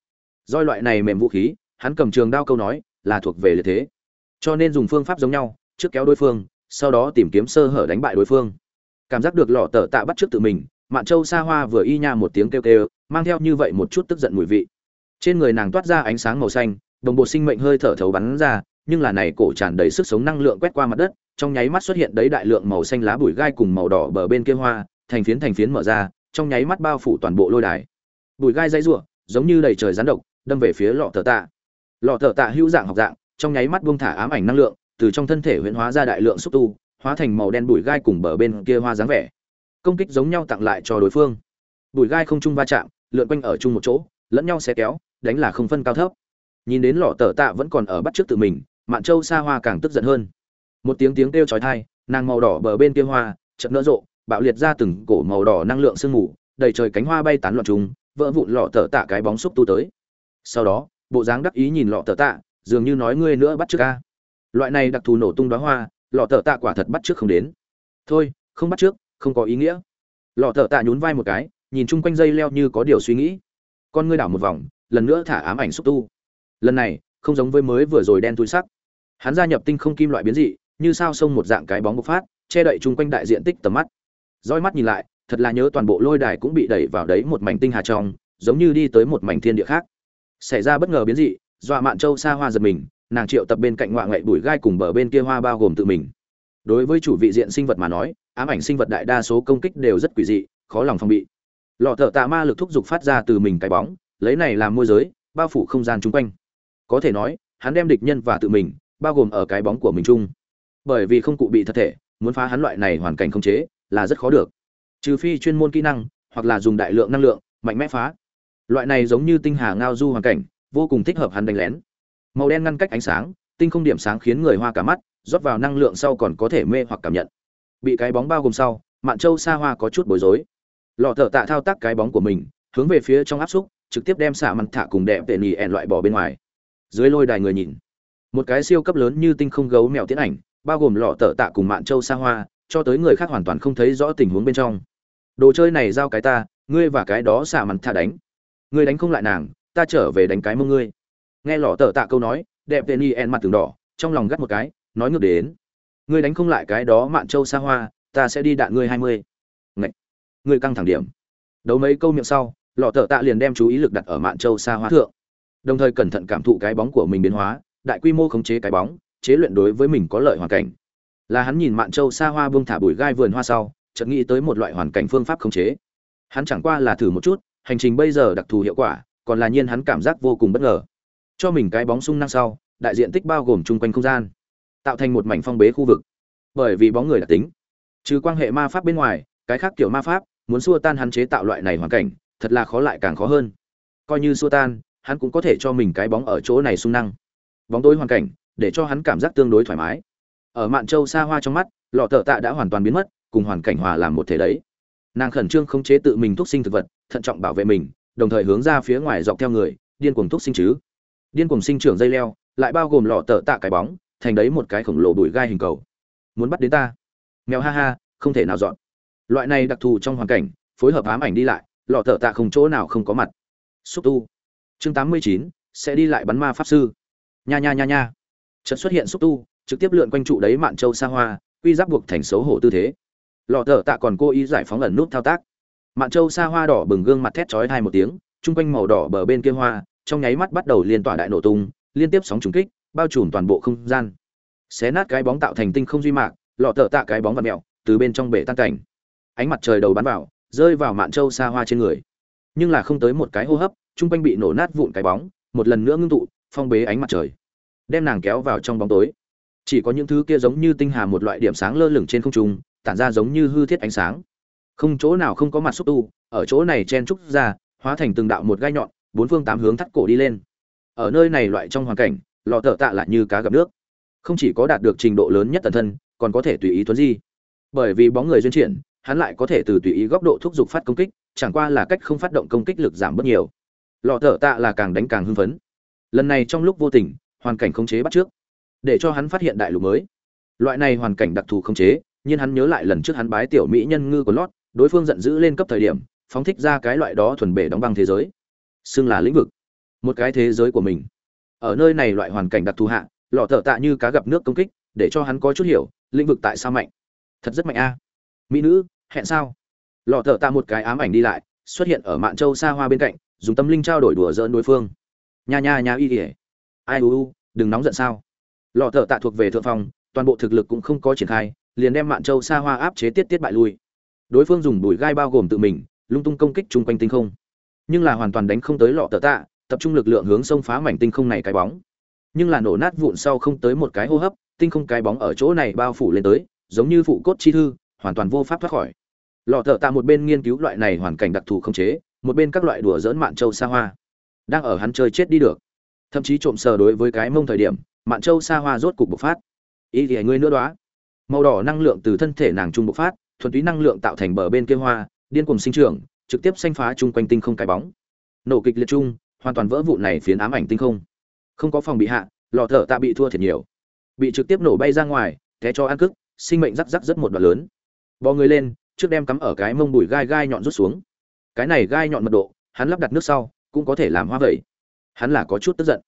Doi loại này mềm vũ khí, hắn cầm trường đao câu nói, là thuộc về lợi thế. Cho nên dùng phương pháp giống nhau, trước kéo đối phương, sau đó tìm kiếm sơ hở đánh bại đối phương. Cảm giác được lọ tờ tạ bắt trước tự mình, mạn châu xa hoa vừa y nha một tiếng kêu kêu mang theo như vậy một chút tức giận mùi vị. Trên người nàng toát ra ánh sáng màu xanh, đồng bộ sinh mệnh hơi thở thấu bắn ra, nhưng là này cổ tràn đầy sức sống năng lượng quét qua mặt đất, trong nháy mắt xuất hiện đấy đại lượng màu xanh lá bụi gai cùng màu đỏ bờ bên kia hoa, thành phiến thành phiến mở ra, trong nháy mắt bao phủ toàn bộ lôi đài. Bụi gai dây rủa, giống như đầy trời rắn độc, đâm về phía lọ thợ tạ. Lọ thợ tạ hữu dạng học dạng, trong nháy mắt buông thả ám ảnh năng lượng, từ trong thân thể huyễn hóa ra đại lượng xúc tu, hóa thành màu đen bụi gai cùng bờ bên kia hoa dáng vẻ. Công kích giống nhau tặng lại cho đối phương. Bụi gai không chung va chạm lượn quanh ở chung một chỗ, lẫn nhau xé kéo, đánh là không phân cao thấp. Nhìn đến lọ tờ tạ vẫn còn ở bắt trước tự mình, mạn châu xa hoa càng tức giận hơn. Một tiếng tiếng kêu chói tai, nàng màu đỏ bờ bên kia hoa chậm nỡ rộ, bạo liệt ra từng cổ màu đỏ năng lượng sương mù, đầy trời cánh hoa bay tán loạn chúng, vỡ vụn lọ tờ tạ cái bóng xúc tu tới. Sau đó, bộ dáng đắc ý nhìn lọ tờ tạ, dường như nói ngươi nữa bắt trước ca. Loại này đặc thù nổ tung đóa hoa, lọ tờ tạ quả thật bắt trước không đến. Thôi, không bắt trước, không có ý nghĩa. Lọ tờ tạ nhún vai một cái nhìn chung quanh dây leo như có điều suy nghĩ. Con ngươi đảo một vòng, lần nữa thả ám ảnh xúc tu. Lần này, không giống với mới vừa rồi đen túi sắc. Hắn gia nhập tinh không kim loại biến dị, như sao sông một dạng cái bóng bộc phát, che đậy chung quanh đại diện tích tầm mắt. Roi mắt nhìn lại, thật là nhớ toàn bộ lôi đài cũng bị đẩy vào đấy một mảnh tinh hà trong, giống như đi tới một mảnh thiên địa khác. Xảy ra bất ngờ biến dị, dọa mạn châu xa hoa giật mình, nàng triệu tập bên cạnh ngoại ngậy bụi gai cùng bờ bên kia hoa bao gồm tự mình. Đối với chủ vị diện sinh vật mà nói, ám ảnh sinh vật đại đa số công kích đều rất quỷ dị, khó lòng phòng bị lọ thợ tạ ma lực thúc giục phát ra từ mình cái bóng, lấy này làm môi giới, bao phủ không gian chung quanh. Có thể nói, hắn đem địch nhân và tự mình, bao gồm ở cái bóng của mình chung. Bởi vì không cụ bị thật thể, muốn phá hắn loại này hoàn cảnh không chế, là rất khó được. Trừ phi chuyên môn kỹ năng, hoặc là dùng đại lượng năng lượng, mạnh mẽ phá. Loại này giống như tinh hà ngao du hoàn cảnh, vô cùng thích hợp hắn đánh lén. Màu đen ngăn cách ánh sáng, tinh không điểm sáng khiến người hoa cả mắt, rót vào năng lượng sau còn có thể mê hoặc cảm nhận. Bị cái bóng bao gồm sau, mạn châu xa hoa có chút bối rối lọ thợ tạ thao tác cái bóng của mình, hướng về phía trong áp xúc, trực tiếp đem xả mặt thả cùng đẹp tệ nỉ ẹn loại bỏ bên ngoài. Dưới lôi đài người nhìn, một cái siêu cấp lớn như tinh không gấu mèo tiến ảnh, bao gồm lọ thợ tạ cùng mạn châu xa hoa, cho tới người khác hoàn toàn không thấy rõ tình huống bên trong. Đồ chơi này giao cái ta, ngươi và cái đó xả mặt thả đánh. Ngươi đánh không lại nàng, ta trở về đánh cái mông ngươi. Nghe lọ thợ tạ câu nói đẹp tệ nỉ ẹn mặt tường đỏ, trong lòng gắt một cái, nói ngược đến. Ngươi đánh không lại cái đó mạn châu xa hoa, ta sẽ đi đạn ngươi hai mươi ngươi căng thẳng điểm. Đấu mấy câu miệng sau, lọ thợ tạ liền đem chú ý lực đặt ở mạn châu xa hoa thượng. Đồng thời cẩn thận cảm thụ cái bóng của mình biến hóa, đại quy mô khống chế cái bóng, chế luyện đối với mình có lợi hoàn cảnh. Là hắn nhìn mạn châu xa hoa buông thả bụi gai vườn hoa sau, chợt nghĩ tới một loại hoàn cảnh phương pháp khống chế. Hắn chẳng qua là thử một chút, hành trình bây giờ đặc thù hiệu quả, còn là nhiên hắn cảm giác vô cùng bất ngờ. Cho mình cái bóng sung năng sau, đại diện tích bao gồm chung quanh không gian, tạo thành một mảnh phong bế khu vực. Bởi vì bóng người đặc tính, trừ quan hệ ma pháp bên ngoài, cái khác kiểu ma pháp muốn xua tan hắn chế tạo loại này hoàn cảnh, thật là khó lại càng khó hơn. Coi như xua tan, hắn cũng có thể cho mình cái bóng ở chỗ này sung năng. Bóng tối hoàn cảnh, để cho hắn cảm giác tương đối thoải mái. Ở mạn châu xa hoa trong mắt, lọ tờ tạ đã hoàn toàn biến mất, cùng hoàn cảnh hòa làm một thể đấy. Nàng khẩn trương không chế tự mình thuốc sinh thực vật, thận trọng bảo vệ mình, đồng thời hướng ra phía ngoài dọc theo người, điên cuồng thuốc sinh chứ. Điên cuồng sinh trưởng dây leo, lại bao gồm lọ tờ tạ cái bóng, thành đấy một cái khổng lồ đùi gai hình cầu. Muốn bắt đến ta? Mèo ha ha, không thể nào dọn loại này đặc thù trong hoàn cảnh, phối hợp ám ảnh đi lại, lọ tờ tạ không chỗ nào không có mặt. Xúc tu. Chương tám mươi chín, sẽ đi lại bắn ma pháp sư. Nha nha nha nha. Chợt xuất hiện xúc tu, trực tiếp lượn quanh trụ đấy mạn châu xa hoa, quy giáp buộc thành xấu hổ tư thế. Lọ tờ tạ còn cố ý giải phóng ẩn nút thao tác. Mạn châu xa hoa đỏ bừng gương mặt thét chói hai một tiếng chung quanh màu đỏ bờ bên kia hoa, trong nháy mắt bắt đầu liên tỏa đại nổ tung, liên tiếp sóng trùng kích, bao trùm toàn bộ không gian. Xé nát cái bóng tạo thành tinh không duy mạc, lọ tờ tạ cái bóng vật mẹo, từ bên trong bể tan cảnh ánh mặt trời đầu bắn vào, rơi vào mạn châu xa hoa trên người. Nhưng là không tới một cái hô hấp, chung quanh bị nổ nát vụn cái bóng, một lần nữa ngưng tụ, phong bế ánh mặt trời. Đem nàng kéo vào trong bóng tối. Chỉ có những thứ kia giống như tinh hà một loại điểm sáng lơ lửng trên không trung, tản ra giống như hư thiết ánh sáng. Không chỗ nào không có mặt xúc tu, ở chỗ này chen trúc ra, hóa thành từng đạo một gai nhọn, bốn phương tám hướng thắt cổ đi lên. Ở nơi này loại trong hoàn cảnh lò thợ tạ lại như cá gặp nước. Không chỉ có đạt được trình độ lớn nhất tần thân, còn có thể tùy ý tuấn di. Bởi vì bóng người duyên triển hắn lại có thể từ tùy ý góc độ thúc giục phát công kích, chẳng qua là cách không phát động công kích lực giảm bớt nhiều. Lọ thở tạ là càng đánh càng hưng phấn. Lần này trong lúc vô tình, hoàn cảnh khống chế bắt trước, để cho hắn phát hiện đại lục mới. Loại này hoàn cảnh đặc thù khống chế nhưng hắn nhớ lại lần trước hắn bái tiểu mỹ nhân ngư của lót, đối phương giận dữ lên cấp thời điểm, phóng thích ra cái loại đó thuần bể đóng băng thế giới. Xưng là lĩnh vực, một cái thế giới của mình. Ở nơi này loại hoàn cảnh đặc thù hạ, lọ thợ tạ như cá gặp nước công kích, để cho hắn có chút hiểu, lĩnh vực tại sao mạnh. Thật rất mạnh a mỹ nữ, hẹn sao? Lọ thợ tạ một cái ám ảnh đi lại, xuất hiện ở mạn châu xa hoa bên cạnh, dùng tâm linh trao đổi đùa dỡn đối phương. Nha nha nha y ỉa ai u u, đừng nóng giận sao? Lọ thợ tạ thuộc về thượng phòng toàn bộ thực lực cũng không có triển khai, liền đem mạn châu xa hoa áp chế tiết tiết bại lui. Đối phương dùng bùi gai bao gồm tự mình, lung tung công kích chung quanh tinh không. Nhưng là hoàn toàn đánh không tới lọ tờ tạ, tập trung lực lượng hướng sông phá mảnh tinh không này cái bóng. Nhưng là nổ nát vụn sau không tới một cái hô hấp, tinh không cái bóng ở chỗ này bao phủ lên tới, giống như phụ cốt chi thư hoàn toàn vô pháp thoát khỏi. Lọ thợ tạ một bên nghiên cứu loại này hoàn cảnh đặc thù không chế, một bên các loại đùa dỡn mạn châu xa hoa. Đang ở hắn chơi chết đi được. Thậm chí trộm sờ đối với cái mông thời điểm, mạn châu xa hoa rốt cục bộc phát. Ý thì ngươi nữa đó màu đỏ năng lượng từ thân thể nàng trung bộc phát, thuần túy năng lượng tạo thành bờ bên kia hoa, điên cùng sinh trưởng, trực tiếp xanh phá chung quanh tinh không cái bóng. Nổ kịch liệt chung, hoàn toàn vỡ vụ này phiến ám ảnh tinh không. Không có phòng bị hạ lò thở tạ bị thua thiệt nhiều. Bị trực tiếp nổ bay ra ngoài, té cho ăn cức, sinh mệnh rắc rắc rất một đoạn lớn bò người lên, trước đem cắm ở cái mông bùi gai gai nhọn rút xuống. Cái này gai nhọn mật độ, hắn lắp đặt nước sau, cũng có thể làm hoa vẩy. Hắn là có chút tức giận.